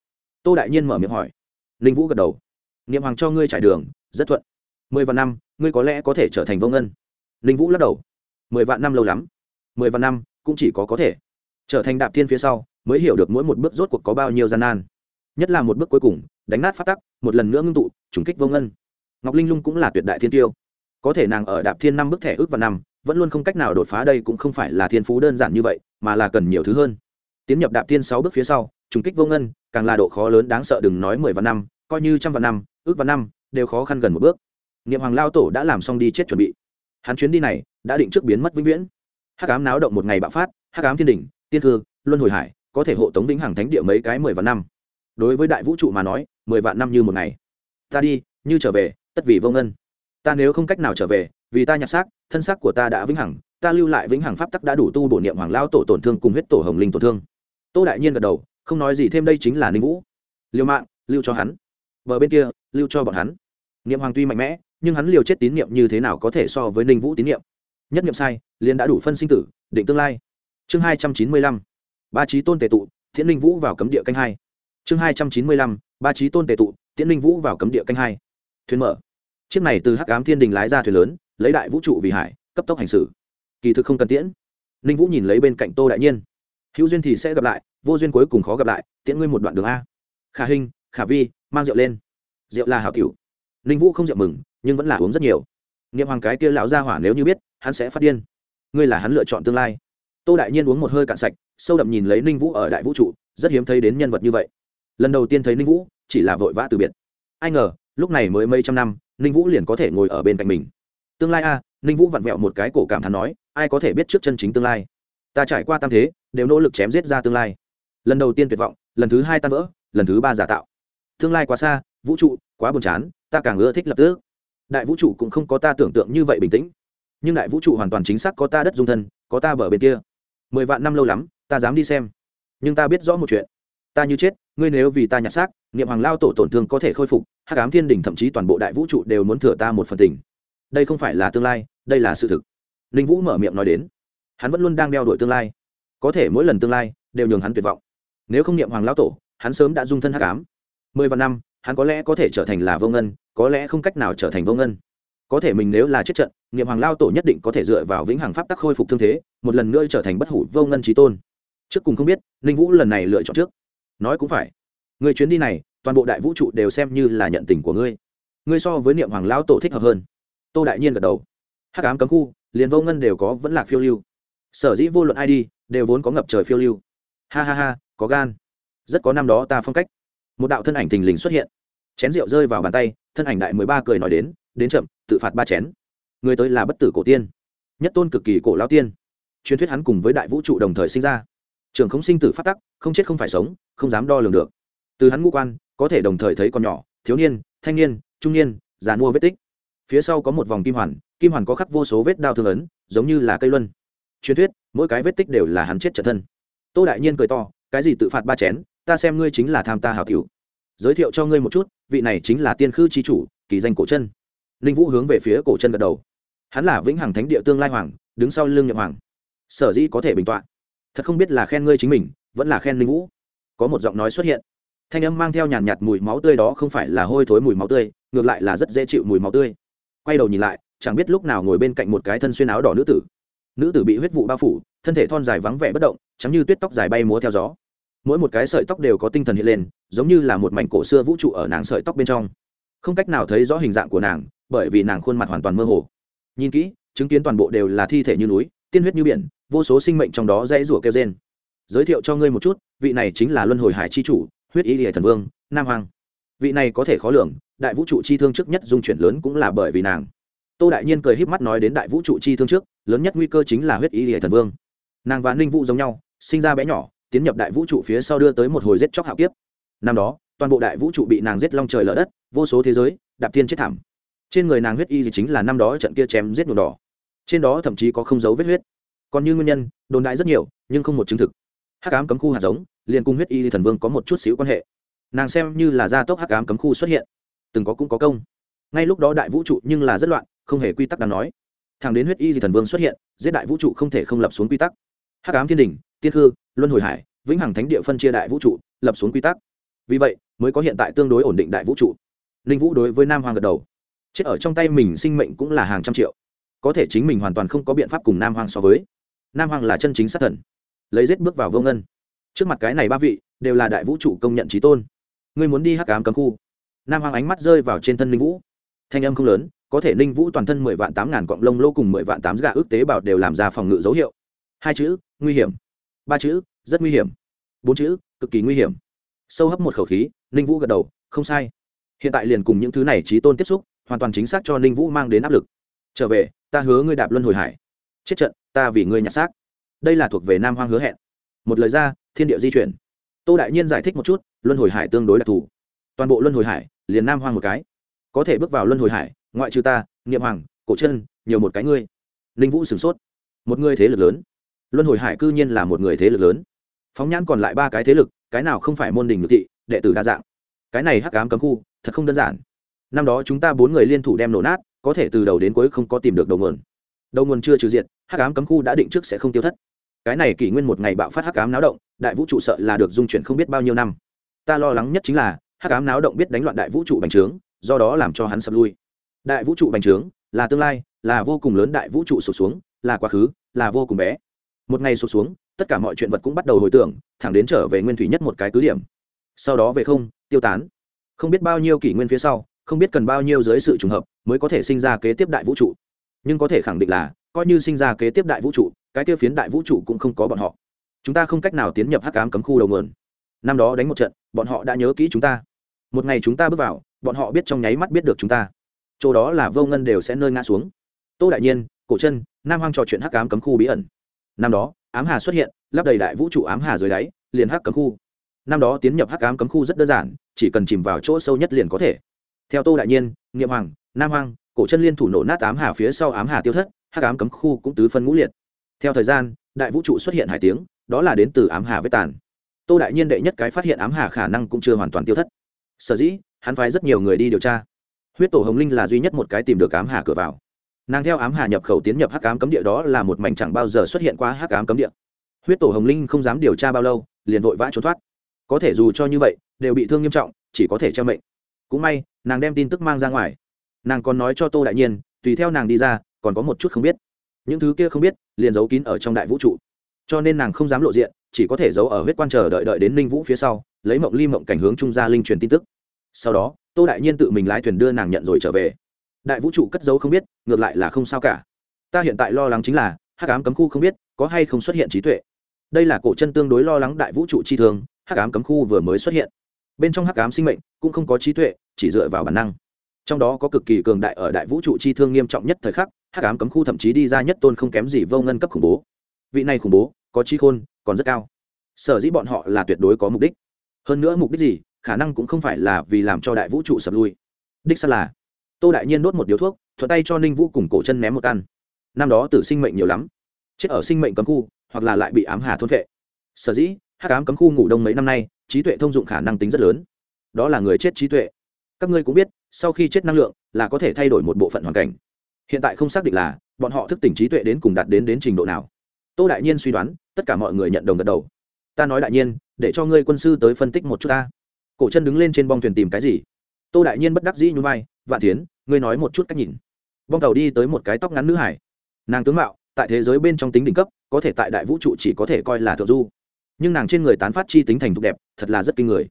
tô đại nhiên mở miệng hỏi. Linh vũ gật đầu. Niệm hoàng cho ngươi trải đường, rất thuận. Mười vạn năm, ngươi có lẽ có thể trở thành vô ngân. Linh vũ lắc đầu. Mười vạn năm lâu lắm. Mười vạn năm, cũng chỉ có có thể. Trở thành đạp thiên phía sau, mới hiểu được mỗi một bước rốt cuộc có bao nhiêu gian nan. Nhất là một bước cuối cùng, đánh nát phát tắc, một lần nữa ngưng tụ, trùng kích vô ngân. Ngọc linh lung cũng là tuyệt đại thiên tiêu. Có thể nàng ở đạp thiên năm bước thẻ ước và năm vẫn luôn không cách nào đột phá đây cũng không phải là thiên phú đơn giản như vậy, mà là cần nhiều thứ hơn. Tiến nhập đạp tiên sáu bước phía sau, trùng kích vô ngân, càng là độ khó lớn đáng sợ đừng nói mười vạn năm, coi như trăm vạn năm, ước vạn năm, đều khó khăn gần một bước. Niệm hoàng lao tổ đã làm xong đi chết chuẩn bị. Hắn chuyến đi này đã định trước biến mất vĩnh viễn. Hắc ám náo động một ngày bạo phát, hắc ám thiên đỉnh, tiên thư, luân hồi hải, có thể hộ tống vĩnh hằng thánh địa mấy cái mười vạn năm. Đối với đại vũ trụ mà nói, mười vạn năm như một ngày. Ta đi, như trở về, tất vì vô ngân. Ta nếu không cách nào trở về vì ta nhặt xác, thân xác của ta đã vĩnh hằng, ta lưu lại vĩnh hằng pháp tắc đã đủ tu bổ niệm hoàng lao tổ tổn thương cùng huyết tổ hồng linh tổn thương. Tô đại nhiên gật đầu, không nói gì thêm đây chính là ninh vũ. Liều mạng, lưu cho hắn. Bờ bên kia, lưu cho bọn hắn. Niệm hoàng tuy mạnh mẽ, nhưng hắn liều chết tín niệm như thế nào có thể so với ninh vũ tín niệm? Nhất niệm sai, liền đã đủ phân sinh tử, định tương lai. Chương hai trăm chín mươi lăm, ba trí tôn tề tụ thiện ninh vũ vào cấm địa canh hai. Chương hai trăm chín mươi lăm, ba trí tôn tề tụ, tiễn ninh vũ vào cấm địa canh hai. Thuyền mở. Chiếc này từ hắc ám thiên đình lái ra thuyền lớn lấy đại vũ trụ vì hải, cấp tốc hành xử. Kỳ thực không cần tiễn. Ninh vũ nhìn lấy bên cạnh tô đại nhiên. Hữu duyên thì sẽ gặp lại, vô duyên cuối cùng khó gặp lại, tiễn ngươi một đoạn đường a. Khả hình khả vi, mang rượu lên. Rượu là hảo cửu ninh vũ không rượu mừng, nhưng vẫn là uống rất nhiều. Nghiệm hoàng cái kia lão gia hỏa nếu như biết, hắn sẽ phát điên. Ngươi là hắn lựa chọn tương lai. Tô đại nhiên uống một hơi cạn sạch, sâu đậm nhìn lấy ninh vũ ở đại vũ trụ, rất hiếm thấy đến nhân vật như vậy. Lần đầu tiên thấy ninh vũ, chỉ là vội vã từ biệt. Ai ngờ, lúc này mới mấy trăm năm, ninh vũ liền có thể ngồi ở bên cạnh mình tương lai a, ninh vũ vặn vẹo một cái cổ cảm thán nói, ai có thể biết trước chân chính tương lai? Ta trải qua tam thế, đều nỗ lực chém giết ra tương lai. Lần đầu tiên tuyệt vọng, lần thứ hai tan vỡ, lần thứ ba giả tạo. Tương lai quá xa, vũ trụ quá buồn chán, ta càng ưa thích lập tức. Đại vũ trụ cũng không có ta tưởng tượng như vậy bình tĩnh. Nhưng đại vũ trụ hoàn toàn chính xác có ta đất dung thân, có ta bờ bên kia. Mười vạn năm lâu lắm, ta dám đi xem. Nhưng ta biết rõ một chuyện. Ta như chết, ngươi nếu vì ta nhặt xác, niệm hoàng lao tổ tổn thương có thể khôi phục hát cám thiên đình thậm chí toàn bộ đại vũ trụ đều muốn thừa ta một phần tình đây không phải là tương lai, đây là sự thực. Ninh vũ mở miệng nói đến. Hắn vẫn luôn đang đeo đuổi tương lai. Có thể mỗi lần tương lai đều nhường hắn tuyệt vọng. Nếu không niệm hoàng lao tổ, hắn sớm đã dung thân hát cám mười vạn năm, hắn có lẽ có thể trở thành là vô ngân, có lẽ không cách nào trở thành vô ngân. Có thể mình nếu là chết trận, niệm hoàng lao tổ nhất định có thể dựa vào vĩnh hằng pháp tắc khôi phục thương thế, một lần nữa trở thành bất hủ vô ngân trí tôn. Trước cùng không biết, ninh vũ lần này lựa chọn trước. Nói cũng phải. Người chuyến đi này, toàn bộ đại vũ trụ đều xem như là nhận tình của ngươi. Ngươi so với niệm hoàng lão tổ thích hợp hơn tô đại nhiên gật đầu. Hắc ám cấm khu, liền vô ngân đều có, vẫn lạc phiêu lưu. Sở dĩ vô luận ai đi, đều vốn có ngập trời phiêu lưu. Ha ha ha, có gan. Rất có năm đó ta phong cách. Một đạo thân ảnh thình lình xuất hiện. Chén rượu rơi vào bàn tay, thân ảnh đại mười ba cười nói đến đến chậm, tự phạt ba chén. Người tới là bất tử cổ tiên, nhất tôn cực kỳ cổ lao tiên. Truyền thuyết hắn cùng với đại vũ trụ đồng thời sinh ra. Trường không sinh tử phát tắc, không chết không phải sống, không dám đo lường được. Từ hắn ngũ quan, có thể đồng thời thấy con nhỏ, thiếu niên, thanh niên, trung niên, già mua vết tích phía sau có một vòng kim hoàn kim hoàn có khắc vô số vết đao thương ấn giống như là cây luân. Truyền thuyết mỗi cái vết tích đều là hắn chết trận thân. Tô đại nhiên cười to cái gì tự phạt ba chén ta xem ngươi chính là tham ta hảo tiểu giới thiệu cho ngươi một chút vị này chính là tiên khư chi chủ kỳ danh cổ chân. Ninh vũ hướng về phía cổ chân gật đầu. Hắn là vĩnh hằng thánh địa tương lai hoàng đứng sau lưng nhậm hoàng. Sở dĩ có thể bình tọa. Thật không biết là khen ngươi chính mình vẫn là khen ninh vũ. Có một giọng nói xuất hiện. Thanh âm mang theo nhàn nhạt, nhạt mùi máu tươi đó không phải là hôi thối mùi máu tươi ngược lại là rất dễ chịu mùi máu tươi quay đầu nhìn lại, chẳng biết lúc nào ngồi bên cạnh một cái thân xuyên áo đỏ nữ tử. Nữ tử bị huyết vụ bao phủ, thân thể thon dài vắng vẻ bất động chắm như tuyết tóc dài bay múa theo gió. Mỗi một cái sợi tóc đều có tinh thần hiện lên, giống như là một mảnh cổ xưa vũ trụ ở nàng sợi tóc bên trong. Không cách nào thấy rõ hình dạng của nàng, bởi vì nàng khuôn mặt hoàn toàn mơ hồ. Nhìn kỹ, chứng kiến toàn bộ đều là thi thể như núi, tiên huyết như biển, vô số sinh mệnh trong đó dãy rủa kêu trên giới thiệu cho ngươi một chút, vị này chính là luân hồi hải chi chủ, huyết ý lìa thần vương, nam hoàng vị này có thể khó lường đại vũ trụ chi thương trước nhất dung chuyển lớn cũng là bởi vì nàng. Tô đại nhiên cười híp mắt nói đến đại vũ trụ chi thương trước, lớn nhất nguy cơ chính là huyết y hệ thần vương. Nàng và ninh vũ giống nhau, sinh ra bé nhỏ, tiến nhập đại vũ trụ phía sau đưa tới một hồi giết chóc hạo kiếp. Năm đó, toàn bộ đại vũ trụ bị nàng giết long trời lở đất, vô số thế giới, đạp tiên chết thảm. Trên người nàng huyết y thì chính là năm đó trận kia chém giết nhuộm đỏ. Trên đó thậm chí có không dấu vết huyết. Còn như nguyên nhân, đồn đại rất nhiều, nhưng không một chứng thực. Hắc ám cấm khu hạt giống, liền cung huyết y thần vương có một chút xíu quan hệ. Nàng xem như là gia tốc hắc ám cấm khu xuất hiện từng có cũng có công. Ngay lúc đó đại vũ trụ nhưng là rất loạn, không hề quy tắc đáng nói. Thằng đến huyết y thì thần vương xuất hiện, giết đại vũ trụ không thể không lập xuống quy tắc. Hắc ám thiên đình, tiên khư, luân hồi hải, vĩnh hằng thánh địa phân chia đại vũ trụ, lập xuống quy tắc. Vì vậy, mới có hiện tại tương đối ổn định đại vũ trụ. Linh vũ đối với nam hoàng gật đầu. Chết ở trong tay mình sinh mệnh cũng là hàng trăm triệu. Có thể chính mình hoàn toàn không có biện pháp cùng nam hoàng so với. Nam hoàng là chân chính sát thần. Lấy giết bước vào vô ngân. Trước mặt cái này ba vị, đều là đại vũ trụ công nhận trí tôn. Ngươi muốn đi hắc ám cấm khu nam hoàng ánh mắt rơi vào trên thân ninh vũ. Thanh âm không lớn, có thể ninh vũ toàn thân mười vạn tám ngàn cọng lông lô cùng mười vạn tám gà ước tế bào đều làm ra phòng ngự dấu hiệu. Hai chữ, nguy hiểm. Ba chữ, rất nguy hiểm. Bốn chữ, cực kỳ nguy hiểm. Sâu hấp một khẩu khí, ninh vũ gật đầu, không sai. Hiện tại liền cùng những thứ này trí tôn tiếp xúc, hoàn toàn chính xác cho ninh vũ mang đến áp lực. Trở về, ta hứa ngươi đạp luân hồi hải. Chết trận, ta vì ngươi nhặt xác. Đây là thuộc về nam hoang hứa hẹn. Một lời ra, thiên địa di chuyển. Tô đại nhiên giải thích một chút, luân hồi hải tương đối đặc thù toàn bộ luân hồi hải, liền nam hoang một cái. Có thể bước vào luân hồi hải, ngoại trừ ta, niệm hoàng, cổ chân, nhiều một cái ngươi. Ninh vũ sửng sốt. Một người thế lực lớn. Luân hồi hải cư nhiên là một người thế lực lớn. Phóng nhãn còn lại ba cái thế lực, cái nào không phải môn đình ngược thị, đệ tử đa dạng. Cái này hắc cám cấm khu, thật không đơn giản. Năm đó chúng ta bốn người liên thủ đem nổ nát, có thể từ đầu đến cuối không có tìm được đầu nguồn. Đầu nguồn chưa trừ diệt, hắc ám cấm khu đã định trước sẽ không tiêu thất. Cái này kỷ nguyên một ngày bạo phát hắc ám náo động, đại vũ trụ sợ là được dung chuyển không biết bao nhiêu năm. Ta lo lắng nhất chính là hắc ám náo động biết đánh loạn đại vũ trụ bành trướng, do đó làm cho hắn sập lui. Đại vũ trụ bành trướng là tương lai, là vô cùng lớn đại vũ trụ sụp xuống, là quá khứ, là vô cùng bé. Một ngày sụp xuống, tất cả mọi chuyện vật cũng bắt đầu hồi tưởng, thẳng đến trở về nguyên thủy nhất một cái cứ điểm. Sau đó về không, tiêu tán. Không biết bao nhiêu kỷ nguyên phía sau, không biết cần bao nhiêu dưới sự trùng hợp mới có thể sinh ra kế tiếp đại vũ trụ. Nhưng có thể khẳng định là, coi như sinh ra kế tiếp đại vũ trụ, cái tiêu phiến đại vũ trụ cũng không có bọn họ. Chúng ta không cách nào tiến nhập hắc Ám cấm khu đầu nguồn. Năm đó đánh một trận, bọn họ đã nhớ kỹ chúng ta một ngày chúng ta bước vào, bọn họ biết trong nháy mắt biết được chúng ta. Chỗ đó là vô ngân đều sẽ nơi ngã xuống. Tô đại nhiên, cổ chân, nam hoang trò chuyện hắc ám cấm khu bí ẩn. Năm đó, ám hà xuất hiện, lắp đầy đại vũ trụ ám hà dưới đáy, liền hắc cấm khu. Năm đó tiến nhập hắc ám cấm khu rất đơn giản, chỉ cần chìm vào chỗ sâu nhất liền có thể. Theo tô đại nhiên nghiệm hoàng, nam hoàng cổ chân liên thủ nổ nát ám hà phía sau ám hà tiêu thất, hắc ám cấm khu cũng tứ phân ngũ liệt. Theo thời gian, đại vũ trụ xuất hiện hải tiếng, đó là đến từ ám hà với tàn. Tô đại nhiên đệ nhất cái phát hiện ám hà khả năng cũng chưa hoàn toàn tiêu thất sở dĩ, hắn phái rất nhiều người đi điều tra. Huyết tổ hồng linh là duy nhất một cái tìm được ám hà cửa vào. Nàng theo ám hà nhập khẩu tiến nhập hắc ám cấm địa đó là một mảnh chẳng bao giờ xuất hiện qua hắc ám cấm địa. Huyết tổ hồng linh không dám điều tra bao lâu, liền vội vã trốn thoát. Có thể dù cho như vậy, đều bị thương nghiêm trọng, chỉ có thể treo mệnh. Cũng may, nàng đem tin tức mang ra ngoài. Nàng còn nói cho tô đại nhiên, tùy theo nàng đi ra, còn có một chút không biết. Những thứ kia không biết, liền giấu kín ở trong đại vũ trụ. Cho nên nàng không dám lộ diện, chỉ có thể giấu ở huyết quan chờ đợi đợi đến ninh vũ phía sau lấy mộng ly mộng cảnh hướng trung gia linh truyền tin tức. Sau đó, tô đại nhiên tự mình lái thuyền đưa nàng nhận rồi trở về. Đại vũ trụ cất giấu không biết, ngược lại là không sao cả. Ta hiện tại lo lắng chính là, hắc ám cấm khu không biết, có hay không xuất hiện trí tuệ. Đây là cổ chân tương đối lo lắng đại vũ trụ chi thường, hắc ám cấm khu vừa mới xuất hiện. Bên trong hắc ám sinh mệnh, cũng không có trí tuệ, chỉ dựa vào bản năng. Trong đó có cực kỳ cường đại ở đại vũ trụ chi thương nghiêm trọng nhất thời khắc, hắc ám cấm khu thậm chí đi ra nhất tôn không kém gì vô ngân cấp khủng bố. Vị này khủng bố, có trí khôn, còn rất cao. Sở dĩ bọn họ là tuyệt đối có mục đích hơn nữa mục đích gì, khả năng cũng không phải là vì làm cho đại vũ trụ sập lui. Đích xác là, tô đại nhiên đốt một điếu thuốc, thuận tay cho ninh vũ cùng cổ chân ném một căn. Năm đó tử sinh mệnh nhiều lắm, chết ở sinh mệnh cấm khu, hoặc là lại bị ám hà thôn vệ. Sở dĩ, hắc ám cấm khu ngủ đông mấy năm nay, trí tuệ thông dụng khả năng tính rất lớn. Đó là người chết trí tuệ. Các ngươi cũng biết, sau khi chết năng lượng là có thể thay đổi một bộ phận hoàn cảnh. Hiện tại không xác định là bọn họ thức tỉnh trí tuệ đến cùng đạt đến đến trình độ nào. Tô đại nhiên suy đoán, tất cả mọi người nhận đồng gật đầu. Ta nói đại nhiên để cho ngươi quân sư tới phân tích một chút ta. Cổ chân đứng lên trên bong thuyền tìm cái gì? Tô đại nhiên bất đắc dĩ nhún vai, vạn tiến ngươi nói một chút cách nhìn. Bong tàu đi tới một cái tóc ngắn nữ hải. Nàng tướng mạo, tại thế giới bên trong tính đỉnh cấp, có thể tại đại vũ trụ chỉ có thể coi là thượng du. Nhưng nàng trên người tán phát chi tính thành thục đẹp, thật là rất kinh người.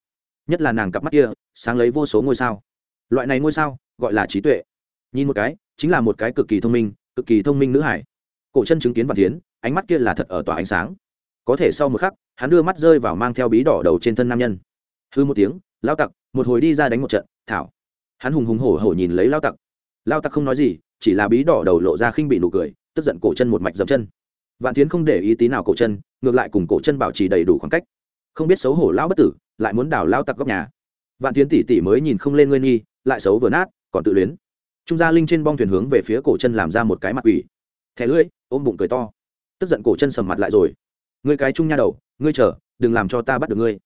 Nhất là nàng cặp mắt kia, sáng lấy vô số ngôi sao. Loại này ngôi sao, gọi là trí tuệ. Nhìn một cái, chính là một cái cực kỳ thông minh, cực kỳ thông minh nữ hải. Cổ chân chứng kiến và tiến ánh mắt kia là thật ở tỏa ánh sáng có thể sau một khắc, hắn đưa mắt rơi vào mang theo bí đỏ đầu trên thân nam nhân. Hư một tiếng, lao tặc, một hồi đi ra đánh một trận, thảo. Hắn hùng hùng hổ hổ nhìn lấy lao tặc. Lao tặc không nói gì, chỉ là bí đỏ đầu lộ ra khinh bị nụ cười, tức giận cổ chân một mạch dập chân. Vạn tiến không để ý tí nào cổ chân, ngược lại cùng cổ chân bảo trì đầy đủ khoảng cách. Không biết xấu hổ lão bất tử, lại muốn đào lao tặc góc nhà. Vạn tiến tỉ tỉ mới nhìn không lên ngươi nghi, lại xấu vừa nát, còn tự luyến. Trung gia linh trên bong thuyền hướng về phía cổ chân làm ra một cái mặt quỷ. Thẻ lưỡi, ôm bụng cười to. Tức giận cổ chân sầm mặt lại rồi ngươi cái trung nha đầu, ngươi chờ, đừng làm cho ta bắt được ngươi.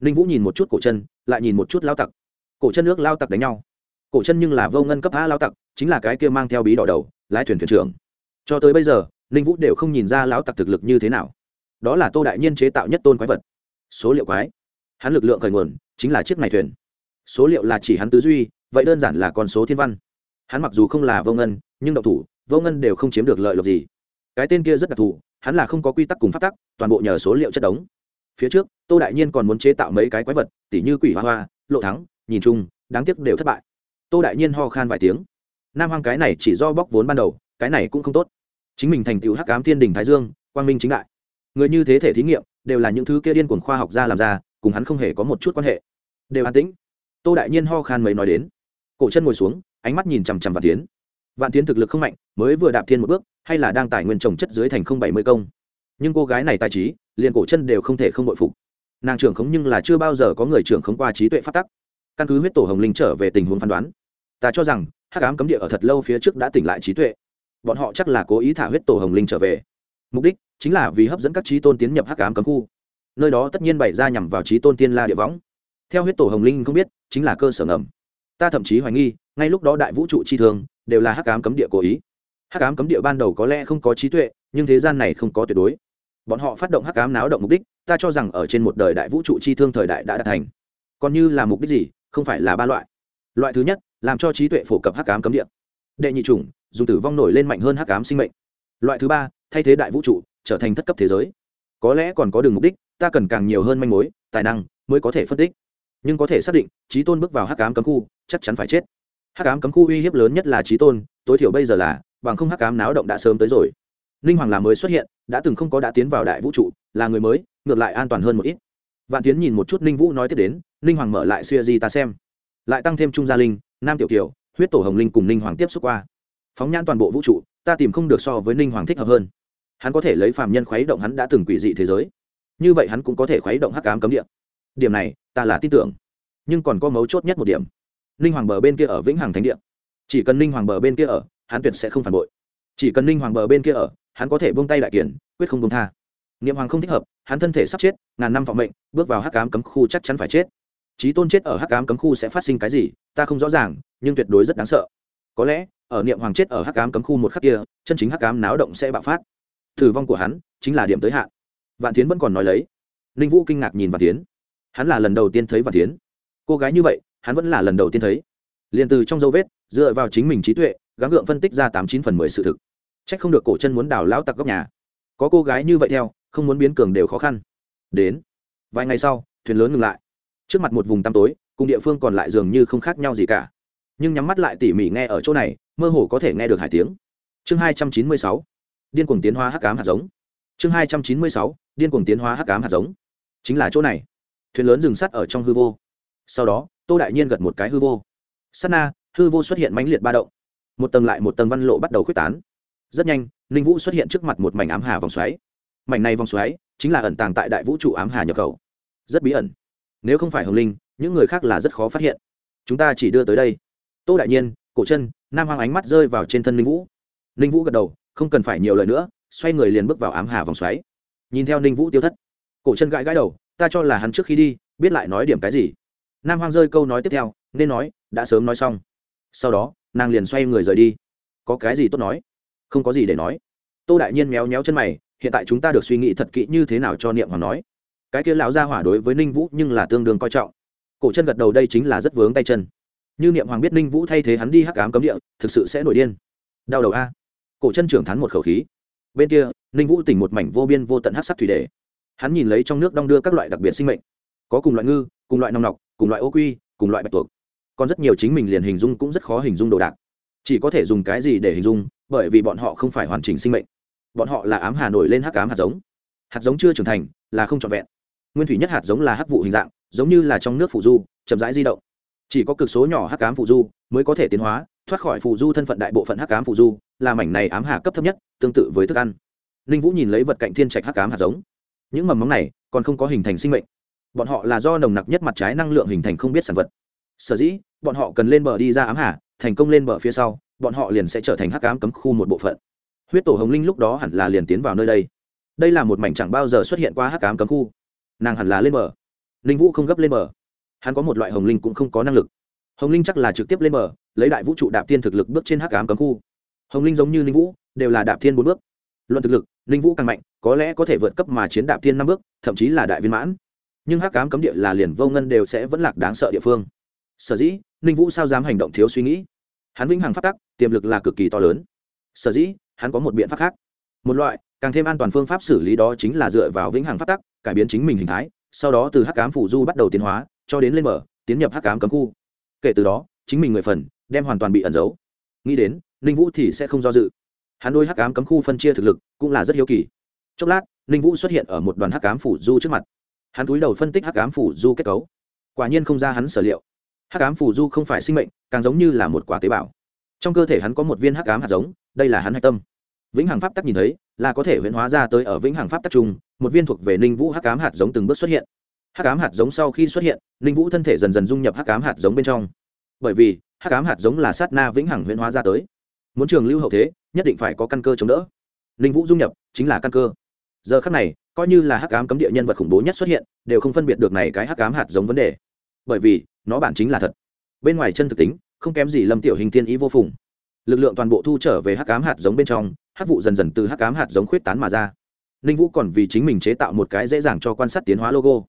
Ninh vũ nhìn một chút cổ chân, lại nhìn một chút lao tặc. Cổ chân nước lao tặc đánh nhau. Cổ chân nhưng là vô ngân cấp a lao tặc, chính là cái kia mang theo bí đỏ đầu, lái thuyền thuyền trưởng. Cho tới bây giờ, ninh vũ đều không nhìn ra lão tặc thực lực như thế nào. Đó là tô đại nhiên chế tạo nhất tôn quái vật. Số liệu quái. Hắn lực lượng khởi nguồn, chính là chiếc này thuyền. Số liệu là chỉ hắn tư duy, vậy đơn giản là con số thiên văn. Hắn mặc dù không là vô ngân, nhưng độc thủ, vô ngân đều không chiếm được lợi lộc gì. Cái tên kia rất đặc thù hắn là không có quy tắc cùng phát tắc, toàn bộ nhờ số liệu chất đống. Phía trước, tô đại nhiên còn muốn chế tạo mấy cái quái vật, tỉ như quỷ hoa hoa, lộ thắng, nhìn chung, đáng tiếc đều thất bại. Tô đại nhiên ho khan vài tiếng. Nam hoang cái này chỉ do bóc vốn ban đầu, cái này cũng không tốt. Chính mình thành tựu hắc ám thiên đình thái dương, quang minh chính đại. Người như thế thể thí nghiệm, đều là những thứ kia điên cuồng khoa học gia làm ra, cùng hắn không hề có một chút quan hệ. Đều an tĩnh. Tô đại nhiên ho khan mấy nói đến. Cổ chân ngồi xuống, ánh mắt nhìn chằm chằm vào tiến vạn tiến thực lực không mạnh, mới vừa đạp thiên một bước, hay là đang tài nguyên trồng chất dưới thành không bảy mươi công. Nhưng cô gái này tài trí, liền cổ chân đều không thể không bội phục. Nàng trưởng khống nhưng là chưa bao giờ có người trưởng khống qua trí tuệ phát tắc. Căn cứ huyết tổ hồng linh trở về tình huống phán đoán, ta cho rằng hắc ám cấm địa ở thật lâu phía trước đã tỉnh lại trí tuệ. Bọn họ chắc là cố ý thả huyết tổ hồng linh trở về. Mục đích chính là vì hấp dẫn các trí tôn tiến nhập hắc ám cấm khu. Nơi đó tất nhiên bày ra nhằm vào trí tôn tiên la địa võng. Theo huyết tổ hồng linh không biết, chính là cơ sở ngầm ta thậm chí hoài nghi, ngay lúc đó đại vũ trụ chi thường đều là hắc ám cấm địa cố ý. Hắc ám cấm địa ban đầu có lẽ không có trí tuệ, nhưng thế gian này không có tuyệt đối. Bọn họ phát động hắc ám náo động mục đích, ta cho rằng ở trên một đời đại vũ trụ chi thương thời đại đã đạt thành. Còn như là mục đích gì, không phải là ba loại. Loại thứ nhất, làm cho trí tuệ phổ cập hắc ám cấm địa. Đệ nhị chủng, dùng tử vong nổi lên mạnh hơn hắc ám sinh mệnh. Loại thứ ba, thay thế đại vũ trụ, trở thành thất cấp thế giới. Có lẽ còn có đường mục đích, ta cần càng nhiều hơn manh mối, tài năng mới có thể phân tích. Nhưng có thể xác định, trí tôn bước vào hắc ám cấm khu chắc chắn phải chết. Hắc ám cấm khu uy hiếp lớn nhất là trí tôn, tối thiểu bây giờ là, bằng không hắc ám náo động đã sớm tới rồi. Ninh hoàng là mới xuất hiện, đã từng không có đã tiến vào đại vũ trụ, là người mới, ngược lại an toàn hơn một ít. Vạn tiến nhìn một chút ninh vũ nói tiếp đến ninh hoàng mở lại xuya di ta xem. Lại tăng thêm trung gia linh, nam tiểu kiều, huyết tổ hồng linh cùng ninh hoàng tiếp xúc qua. Phóng nhãn toàn bộ vũ trụ, ta tìm không được so với ninh hoàng thích hợp hơn. Hắn có thể lấy phàm nhân khuấy động hắn đã từng quỷ dị thế giới. Như vậy hắn cũng có thể khuấy động hắc Ám cấm địa. Điểm này, ta là tin tưởng. Nhưng còn có mấu chốt nhất một điểm ninh hoàng bờ bên kia ở vĩnh hằng thánh địa. Chỉ cần ninh hoàng bờ bên kia ở, hắn tuyệt sẽ không phản bội. Chỉ cần ninh hoàng bờ bên kia ở, hắn có thể buông tay đại kiển, quyết không buông tha. Niệm hoàng không thích hợp, hắn thân thể sắp chết, ngàn năm vọng mệnh, bước vào hắc cám cấm khu chắc chắn phải chết. Trí tôn chết ở hắc cám cấm khu sẽ phát sinh cái gì, ta không rõ ràng, nhưng tuyệt đối rất đáng sợ. Có lẽ, ở niệm hoàng chết ở hắc cám cấm khu một khắc kia, chân chính hắc cám náo động sẽ bạo phát. Thử vong của hắn chính là điểm tới hạn. Vạn tiến vẫn còn nói lấy. Ninh vũ kinh ngạc nhìn vạn tiến hắn là lần đầu tiên thấy vạn tiến cô gái như vậy hắn vẫn là lần đầu tiên thấy. Liền từ trong dấu vết, dựa vào chính mình trí tuệ, gắng gượng phân tích ra tám chín phần mười sự thực. C h ắ c không được cổ chân muốn đào lão tặc góc nhà. Có cô gái như vậy theo, không muốn biến cường đều khó khăn. Đến. Vài ngày sau, thuyền lớn ngừng lại. Trước mặt một vùng tăm tối, cùng địa phương còn lại dường như không khác nhau gì cả. Nhưng nhắm mắt lại tỉ mỉ nghe ở chỗ này, mơ hồ có thể nghe được hải tiếng. Chương hai trăm chín mươi sáu. Điên cuồng tiến hóa hắc cám hạt giống. Chương hai trăm chín mươi sáu. Điên cuồng tiến hóa hắc cám hạt giống. Chính là chỗ này. Thuyền lớn dừng sắt ở trong hư vô sau đó, tô đại nhiên gật một cái hư vô. S á t na, hư vô xuất hiện mãnh liệt ba động. Một tầng lại một tầng văn lộ bắt đầu k h u ế c tán. Rất nhanh, ninh vũ xuất hiện trước mặt một mảnh ám hà vòng xoáy. Mảnh này vòng xoáy chính là ẩn tàng tại đại vũ trụ ám hà nhập khẩu. Rất bí ẩn. Nếu không phải hồng linh, những người khác là rất khó phát hiện. Chúng ta chỉ đưa tới đây. Tô đại nhiên, cổ chân, nam hoàng ánh mắt rơi vào trên thân ninh vũ. Ninh vũ gật đầu, không cần phải nhiều lời nữa, xoay người liền bước vào ám hà vòng xoáy. Nhìn theo ninh vũ tiêu thất, cổ chân gãi gãi đầu, ta cho là hắn trước khi đi, biết lại nói điểm cái gì nam hoang rơi câu nói tiếp theo, nên nói, đã sớm nói xong. Sau đó, nàng liền xoay người rời đi. Có cái gì tốt nói? Không có gì để nói. Tô đại nhiên méo méo chân mày, hiện tại chúng ta được suy nghĩ thật kỹ như thế nào cho niệm hoàng nói. Cái kia lão gia hỏa đối với ninh vũ nhưng là tương đương coi trọng. Cổ chân gật đầu đây chính là rất vướng tay chân. Như niệm hoàng biết ninh vũ thay thế hắn đi hắc ám cấm địa, thực sự sẽ nổi điên. Đau đầu a. Cổ chân trưởng thắn một khẩu khí. Bên kia, ninh vũ tỉnh một mảnh vô biên vô tận hắc sắc thủy đề hắn nhìn lấy trong nước đong đưa các loại đặc biệt sinh mệnh. Có cùng loại ngư, cùng loại nòng nọc cùng loại ô quy, cùng loại bạch tuộc. Còn rất nhiều chính mình liền hình dung cũng rất khó hình dung đồ đạc. Chỉ có thể dùng cái gì để hình dung, bởi vì bọn họ không phải hoàn chỉnh sinh mệnh. Bọn họ là ám hà nổi lên hắc ám hạt giống. Hạt giống chưa trưởng thành, là không trọn vẹn. Nguyên thủy nhất hạt giống là hắc vụ hình dạng, giống như là trong nước phụ du, chậm rãi di động. Chỉ có cực số nhỏ hắc ám phụ du mới có thể tiến hóa, thoát khỏi phụ du thân phận đại bộ phận hắc ám phụ du, là mảnh này ám hà cấp thấp nhất, tương tự với thức ăn. Ninh vũ nhìn lấy vật cạnh thiên trạch hắc ám hạt giống. Những mầm móng này còn không có hình thành sinh mệnh bọn họ là do nồng nặc nhất mặt trái năng lượng hình thành không biết sản vật. Sở dĩ, bọn họ cần lên bờ đi ra ám hà, thành công lên bờ phía sau, bọn họ liền sẽ trở thành hắc ám cấm khu một bộ phận. Huyết tổ hồng linh lúc đó hẳn là liền tiến vào nơi đây. Đây là một mảnh chẳng bao giờ xuất hiện qua hắc ám cấm khu. Nàng hẳn là lên bờ. Linh vũ không gấp lên bờ. Hắn có một loại hồng linh cũng không có năng lực. Hồng linh chắc là trực tiếp lên bờ, lấy đại vũ trụ đạp tiên thực lực bước trên hắc ám cấm khu. Hồng linh giống như linh vũ, đều là đạp thiên bốn bước. Luận thực lực linh vũ càng mạnh, có lẽ có thể vượt cấp mà chiến đạp thiên năm bước, thậm chí là đại viên mãn nhưng hắc ám cấm địa là liền vô ngân đều sẽ vẫn lạc đáng sợ địa phương. Sở dĩ, ninh vũ sao dám hành động thiếu suy nghĩ? Hắn vĩnh hằng phát tắc, tiềm lực là cực kỳ to lớn. Sở dĩ, hắn có một biện pháp khác. Một loại, càng thêm an toàn phương pháp xử lý đó chính là dựa vào vĩnh hằng phát tắc, cải biến chính mình hình thái, sau đó từ hắc cám phủ du bắt đầu tiến hóa, cho đến lên mở tiến nhập hắc cám cấm khu. Kể từ đó, chính mình người phần, đem hoàn toàn bị ẩn giấu. Nghĩ đến, ninh vũ thì sẽ không do dự. Hắn đôi hắc cám cấm khu phân chia thực lực cũng là rất hiếu kỳ. Chốc lát, ninh vũ xuất hiện ở một đoàn hắc cám phủ du trước mặt hắn cúi đầu phân tích hắc ám phủ du kết cấu. Quả nhiên không ra hắn sở liệu. Hắc ám phủ du không phải sinh mệnh, càng giống như là một quả tế bào. Trong cơ thể hắn có một viên hắc ám hạt giống, đây là hắn hạch tâm. Vĩnh hằng pháp tắc nhìn thấy, là có thể huyễn hóa ra tới ở vĩnh hằng pháp tắc trung một viên thuộc về ninh vũ hắc ám hạt giống từng bước xuất hiện. Hắc ám hạt giống sau khi xuất hiện, ninh vũ thân thể dần dần dung nhập hắc ám hạt giống bên trong. Bởi vì, hắc ám hạt giống là sát na vĩnh hằng huyễn hóa ra tới. Muốn trường lưu hậu thế, nhất định phải có căn cơ chống đỡ. Ninh vũ dung nhập, chính là căn cơ. Giờ khắc này coi như là hắc ám cấm địa nhân vật khủng bố nhất xuất hiện, đều không phân biệt được này cái hắc ám hạt giống vấn đề. Bởi vì, nó bản chính là thật. Bên ngoài chân thực tính, không kém gì lâm tiểu hình tiên ý vô phùng. Lực lượng toàn bộ thu trở về hắc ám hạt giống bên trong, hắc vụ dần dần từ hắc ám hạt giống khuyết tán mà ra. Ninh vũ còn vì chính mình chế tạo một cái dễ dàng cho quan sát tiến hóa logo.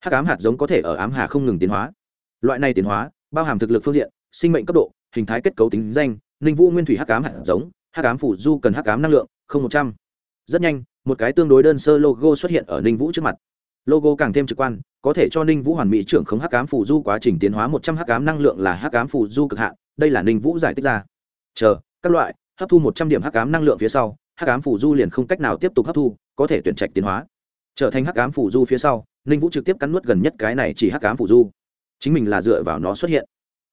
Hắc ám hạt giống có thể ở ám hà không ngừng tiến hóa. Loại này tiến hóa, bao hàm thực lực phương diện, sinh mệnh cấp độ, hình thái kết cấu tính danh, ninh vũ nguyên thủy hắc ám hạt giống, hắc ám phủ du cần hắc ám năng lượng, không một trăm. Rất nhanh một cái tương đối đơn sơ logo xuất hiện ở ninh vũ trước mặt. Logo càng thêm trực quan, có thể cho ninh vũ hoàn mỹ trưởng khống hắc cám phù du quá trình tiến hóa một trăm hắc cám năng lượng là hắc cám phù du cực hạn, đây là ninh vũ giải thích ra. Chờ, các loại, hấp thu một trăm điểm hắc cám năng lượng phía sau, hắc cám phù du liền không cách nào tiếp tục hấp thu, có thể tuyển trạch tiến hóa. Trở thành hắc cám phù du phía sau, ninh vũ trực tiếp cắn nuốt gần nhất cái này chỉ hắc cám phù du. Chính mình là dựa vào nó xuất hiện.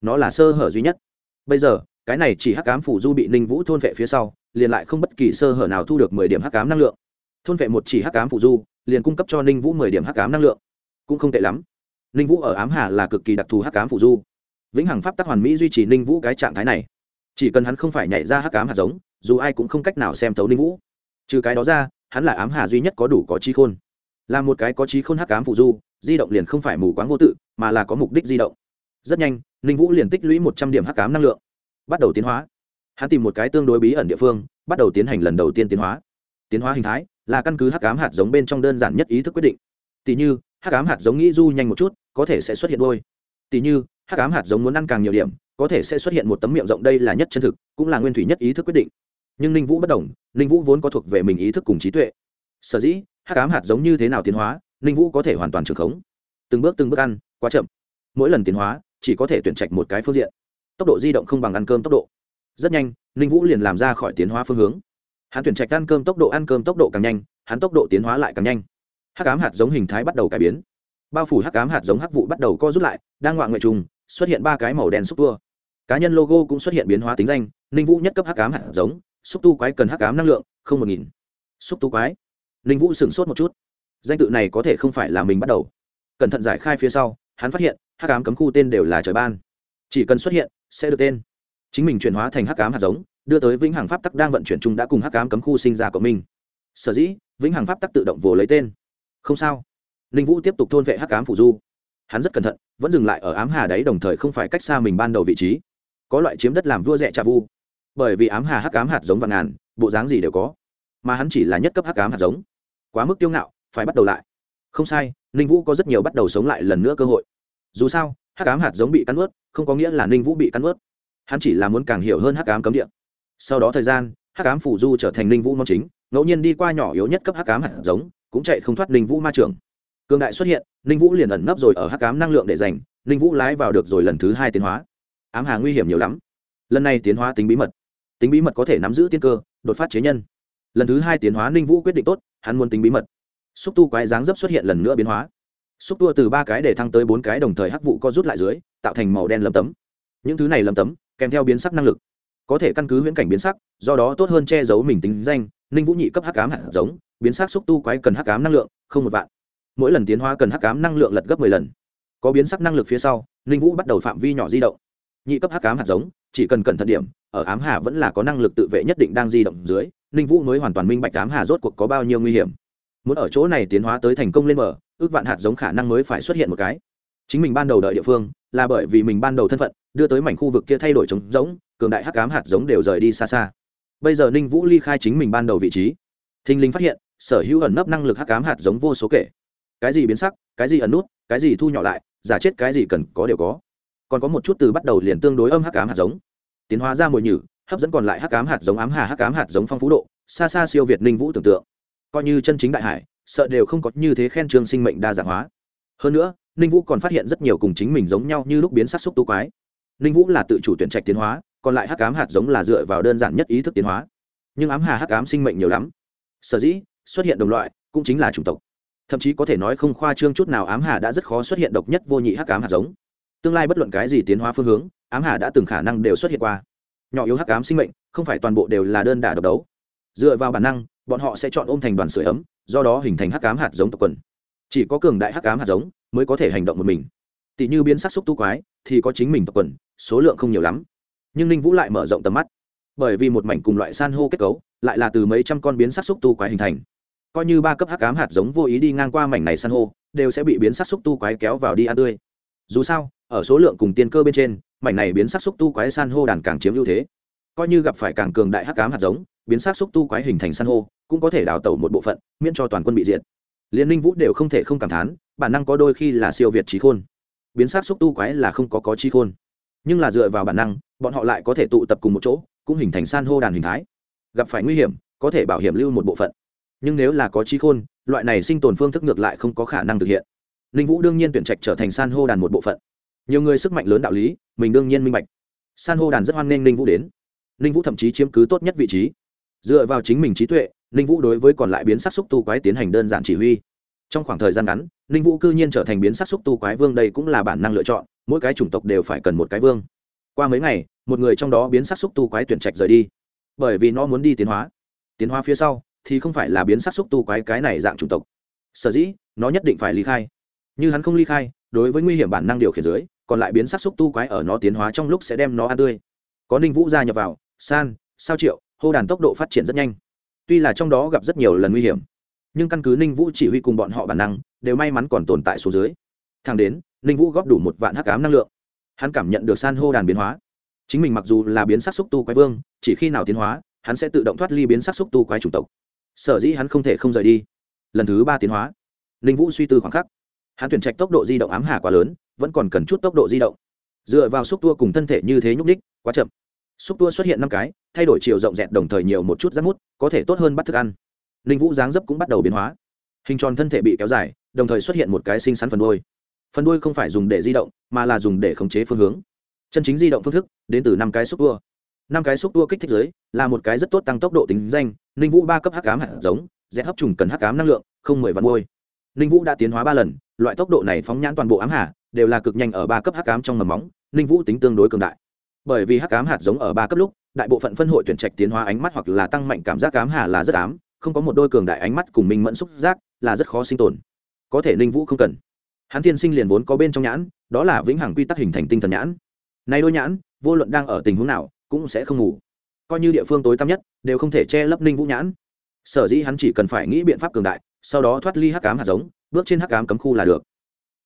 Nó là sơ hở duy nhất. Bây giờ, cái này chỉ hắc cám phù du bị ninh vũ thôn vệ phía sau, liền lại không bất kỳ sơ hở nào thu được mười điểm hắc cám năng lượng thôn vệ một chỉ hắc ám phụ du, liền cung cấp cho ninh vũ mười điểm hắc ám năng lượng. Cũng không tệ lắm. Ninh vũ ở ám hà là cực kỳ đặc thù hắc ám phụ du. Vĩnh hằng pháp tắc hoàn mỹ duy trì ninh vũ cái trạng thái này. Chỉ cần hắn không phải nhảy ra hắc ám hạt giống, dù ai cũng không cách nào xem thấu ninh vũ. Trừ cái đó ra, hắn là ám hà duy nhất có đủ có trí khôn. Là một cái có trí khôn hắc ám phụ du, di động liền không phải mù quáng vô tự, mà là có mục đích di động. Rất nhanh, ninh vũ liền tích lũy một trăm điểm hắc ám năng lượng. Bắt đầu tiến hóa. Hắn tìm một cái tương đối bí ẩn địa phương, bắt đầu tiến hành lần đầu tiên tiến hóa. Tiến hóa hình thái là căn cứ hắc ám hạt giống bên trong đơn giản nhất ý thức quyết định. Tỷ như, hắc ám hạt giống nghĩ du nhanh một chút, có thể sẽ xuất hiện đôi. Tỷ như, hắc ám hạt giống muốn ăn càng nhiều điểm, có thể sẽ xuất hiện một tấm miệng rộng đây là nhất chân thực, cũng là nguyên thủy nhất ý thức quyết định. Nhưng ninh vũ bất đồng, ninh vũ vốn có thuộc về mình ý thức cùng trí tuệ. Sở dĩ, hắc ám hạt giống như thế nào tiến hóa, ninh vũ có thể hoàn toàn trường khống. Từng bước từng bước ăn, quá chậm. Mỗi lần tiến hóa, chỉ có thể tuyển trạch một cái phương diện. Tốc độ di động không bằng ăn cơm tốc độ. Rất nhanh, ninh vũ liền làm ra khỏi tiến hóa phương hướng hắn tuyển trạch ăn cơm tốc độ ăn cơm tốc độ càng nhanh, hắn tốc độ tiến hóa lại càng nhanh. Hắc ám hạt giống hình thái bắt đầu cải biến. Bao phủ hắc ám hạt giống hắc vụ bắt đầu co rút lại, đang ngoạ ngoại trùng, xuất hiện ba cái màu đen xúc tua. Cá nhân logo cũng xuất hiện biến hóa tính danh, ninh vũ nhất cấp hắc ám hạt giống, xúc tu quái cần hắc ám năng lượng, không một nghìn. Xúc tu quái. Ninh vũ sửng sốt một chút. Danh tự này có thể không phải là mình bắt đầu. Cẩn thận giải khai phía sau, hắn phát hiện, hắc ám cấm khu tên đều là trời ban. Chỉ cần xuất hiện, sẽ được tên. Chính mình chuyển hóa thành hắc ám hạt giống đưa tới vĩnh hằng pháp tắc đang vận chuyển chung đã cùng hắc ám cấm khu sinh ra của mình. sở dĩ, vĩnh hằng pháp tắc tự động vồ lấy tên. Không sao. Ninh vũ tiếp tục thôn vệ hắc ám phủ du. Hắn rất cẩn thận, vẫn dừng lại ở ám hà đấy đồng thời không phải cách xa mình ban đầu vị trí. Có loại chiếm đất làm vua rẻ trà vu. Bởi vì ám hà hắc ám hạt giống vạn ngàn, bộ dáng gì đều có. Mà hắn chỉ là nhất cấp hắc ám hạt giống. Quá mức tiêu ngạo, phải bắt đầu lại. Không sai, ninh vũ có rất nhiều bắt đầu sống lại lần nữa cơ hội. Dù sao, hắc ám hạt giống bị cắn ướt không có nghĩa là ninh vũ bị cắn ướt hắn chỉ là muốn càng hiểu hơn hắc ám cấm địa sau đó thời gian, hắc ám phủ du trở thành linh vũ mong chính, ngẫu nhiên đi qua nhỏ yếu nhất cấp hắc ám hạt giống, cũng chạy không thoát linh vũ ma trưởng. Cường đại xuất hiện linh vũ liền ẩn nấp rồi ở hắc ám năng lượng để dành linh vũ lái vào được rồi lần thứ hai tiến hóa. Ám hà nguy hiểm nhiều lắm. Lần này tiến hóa tính bí mật. Tính bí mật có thể nắm giữ tiên cơ, đột phát chế nhân. Lần thứ hai tiến hóa linh vũ quyết định tốt, hắn muốn tính bí mật. Xúc tu quái dáng dấp xuất hiện lần nữa biến hóa. Xúc tua từ ba cái để thăng tới bốn cái đồng thời hắc vụ co rút lại dưới, tạo thành màu đen lấm tấm. Những thứ này lấm tấm, kèm theo biến sắc năng lực có thể căn cứ huyễn cảnh biến sắc, do đó tốt hơn che giấu mình tính danh, ninh vũ nhị cấp hắc cám hạt giống, biến sắc xúc tu quái cần hắc cám năng lượng, không một vạn. Mỗi lần tiến hóa cần hắc cám năng lượng lật gấp m ộ ư ơ i lần. Có biến sắc năng lực phía sau, ninh vũ bắt đầu phạm vi nhỏ di động. Nhị cấp hắc cám hạt giống, chỉ cần cẩn thận điểm, ở ám hà vẫn là có năng lực tự vệ nhất định đang di động dưới, ninh vũ mới hoàn toàn minh bạch ám hà rốt cuộc có bao nhiêu nguy hiểm. Muốn ở chỗ này tiến hóa tới thành công lên mở, ước vạn hạt giống khả năng mới phải xuất hiện một cái. Chính mình ban đầu đợi địa phương, là bởi vì mình ban đầu thân phận, đưa tới mảnh khu vực kia thay đổi trống giống cường đại hắc ám hạt giống đều rời đi xa xa. Bây giờ ninh vũ ly khai chính mình ban đầu vị trí. Thinh linh phát hiện, sở hữu ẩn nấp năng lực hắc ám hạt giống vô số kể. Cái gì biến sắc, cái gì ẩn nút, cái gì thu nhỏ lại, giả chết cái gì cần có đều có. Còn có một chút từ bắt đầu liền tương đối âm hắc ám hạt giống. Tiến hóa ra mùi nhử, hấp dẫn còn lại hắc ám hạt giống ám hà hắc ám hạt giống phong phú độ, xa xa siêu việt ninh vũ tưởng tượng. Coi như chân chính đại hải, sợ đều không có như thế khen trương sinh mệnh đa dạng hóa. Hơn nữa, ninh vũ còn phát hiện rất nhiều cùng chính mình giống nhau như lúc biến sắc xúc tu quái. Ninh vũ là tự chủ tuyển trạch tiến hóa còn lại hắc ám hạt giống là dựa vào đơn giản nhất ý thức tiến hóa. Nhưng ám hà hắc ám sinh mệnh nhiều lắm. Sở dĩ, xuất hiện đồng loại, cũng chính là chủng tộc. Thậm chí có thể nói không khoa trương chút nào ám hà đã rất khó xuất hiện độc nhất vô nhị hắc ám hạt giống. Tương lai bất luận cái gì tiến hóa phương hướng, ám hà đã từng khả năng đều xuất hiện qua. Nhỏ yếu hắc ám sinh mệnh, không phải toàn bộ đều là đơn đả độc đấu. Dựa vào bản năng, bọn họ sẽ chọn ôm thành đoàn sưởi ấm, do đó hình thành hắc ám hạt giống tộc quần. Chỉ có cường đại hắc ám hạt giống mới có thể hành động một mình. Tỷ như biến sắc xúc tu quái, thì có chính mình tộc quần, số lượng không nhiều lắm nhưng ninh vũ lại mở rộng tầm mắt. Bởi vì một mảnh cùng loại san hô kết cấu, lại là từ mấy trăm con biến sắc xúc tu quái hình thành. Coi như ba cấp hắc ám hạt giống vô ý đi ngang qua mảnh này san hô, đều sẽ bị biến sắc xúc tu quái kéo vào đi ăn tươi. Dù sao, ở số lượng cùng tiên cơ bên trên, mảnh này biến sắc xúc tu quái san hô đàn càng chiếm ưu thế. Coi như gặp phải càng cường đại hắc ám hạt giống, biến sắc xúc tu quái hình thành san hô, cũng có thể đào tẩu một bộ phận, miễn cho toàn quân bị diệt. Liên ninh vũ đều không thể không cảm thán, bản năng có đôi khi là siêu việt trí khôn. Biến sắc xúc tu quái là không có có trí khôn nhưng là dựa vào bản năng, bọn họ lại có thể tụ tập cùng một chỗ, cũng hình thành san hô đàn hình thái. Gặp phải nguy hiểm, có thể bảo hiểm lưu một bộ phận. Nhưng nếu là có trí khôn, loại này sinh tồn phương thức ngược lại không có khả năng thực hiện. Ninh vũ đương nhiên tuyển trạch trở thành san hô đàn một bộ phận. Nhiều người sức mạnh lớn đạo lý, mình đương nhiên minh bạch. San hô đàn rất hoan nghênh ninh vũ đến. Ninh vũ thậm chí chiếm cứ tốt nhất vị trí. Dựa vào chính mình trí tuệ, ninh vũ đối với còn lại biến sắc xúc tu quái tiến hành đơn giản chỉ huy. Trong khoảng thời gian ngắn ninh vũ cư nhiên trở thành biến sắc xúc tu quái vương đây cũng là bản năng lựa chọn, mỗi cái chủng tộc đều phải cần một cái vương. Qua mấy ngày, một người trong đó biến sắc xúc tu quái tuyển trạch rời đi. Bởi vì nó muốn đi tiến hóa. Tiến hóa phía sau, thì không phải là biến sắc xúc tu quái cái này dạng chủng tộc. Sở dĩ, nó nhất định phải ly khai. Như hắn không ly khai, đối với nguy hiểm bản năng điều khiển dưới, còn lại biến sắc xúc tu quái ở nó tiến hóa trong lúc sẽ đem nó ăn tươi. Có ninh vũ gia nhập vào, san, sao triệu, hô đàn tốc độ phát triển rất nhanh. Tuy là trong đó gặp rất nhiều lần nguy hiểm nhưng căn cứ ninh vũ chỉ huy cùng bọn họ bản năng, đều may mắn còn tồn tại số dưới. Thang đến, ninh vũ góp đủ một vạn hắc cám năng lượng. Hắn cảm nhận được san hô đàn biến hóa. Chính mình mặc dù là biến sắc xúc tu quái vương, chỉ khi nào tiến hóa, hắn sẽ tự động thoát ly biến sắc xúc tu quái chủng tộc. Sở dĩ hắn không thể không rời đi. Lần thứ ba tiến hóa. Ninh vũ suy tư khoảng khắc. Hắn tuyển trạch tốc độ di động ám hà quá lớn, vẫn còn cần chút tốc độ di động. Dựa vào xúc tua cùng thân thể như thế nhúc ních quá chậm. Xúc tua xuất hiện năm cái, thay đổi chiều rộng dẹt đồng thời nhiều một chút rác mút, có thể tốt hơn bắt thức ăn ninh vũ dáng dấp cũng bắt đầu biến hóa. Hình tròn thân thể bị kéo dài, đồng thời xuất hiện một cái xinh xắn phần đôi phần đôi không phải dùng để di động, mà là dùng để khống chế phương hướng. Chân chính di động phương thức, đến từ năm cái xúc tua. Năm cái xúc tua kích thích giới là một cái rất tốt tăng tốc độ tính danh ninh vũ ba cấp hắc cám hạt giống rẽ hấp trùng cần hắc cám năng lượng, không mười vạn môi. Ninh vũ đã tiến hóa ba lần, loại tốc độ này phóng nhãn toàn bộ ám hà, đều là cực nhanh ở ba cấp hắc cám trong mầm móng ninh vũ tính tương đối cường đại. Bởi vì hắc cám hạt giống ở ba cấp lúc, đại bộ phận phân hội tuyển trạch tiến hóa ánh mắt hoặc là tăng mạnh cảm giác ám hà là rất ám không có một đôi cường đại ánh mắt cùng minh mẫn xúc giác, là rất khó sinh tồn. Có thể ninh vũ không cần. Hắn thiên sinh liền vốn có bên trong nhãn, đó là vĩnh hằng quy tắc hình thành tinh thần nhãn. Nay đôi nhãn, vô luận đang ở tình huống nào, cũng sẽ không ngủ. Coi như địa phương tối tăm nhất, đều không thể che lấp ninh vũ nhãn. Sở dĩ hắn chỉ cần phải nghĩ biện pháp cường đại, sau đó thoát ly hắc cám hạt giống, bước trên hắc cám cấm khu là được.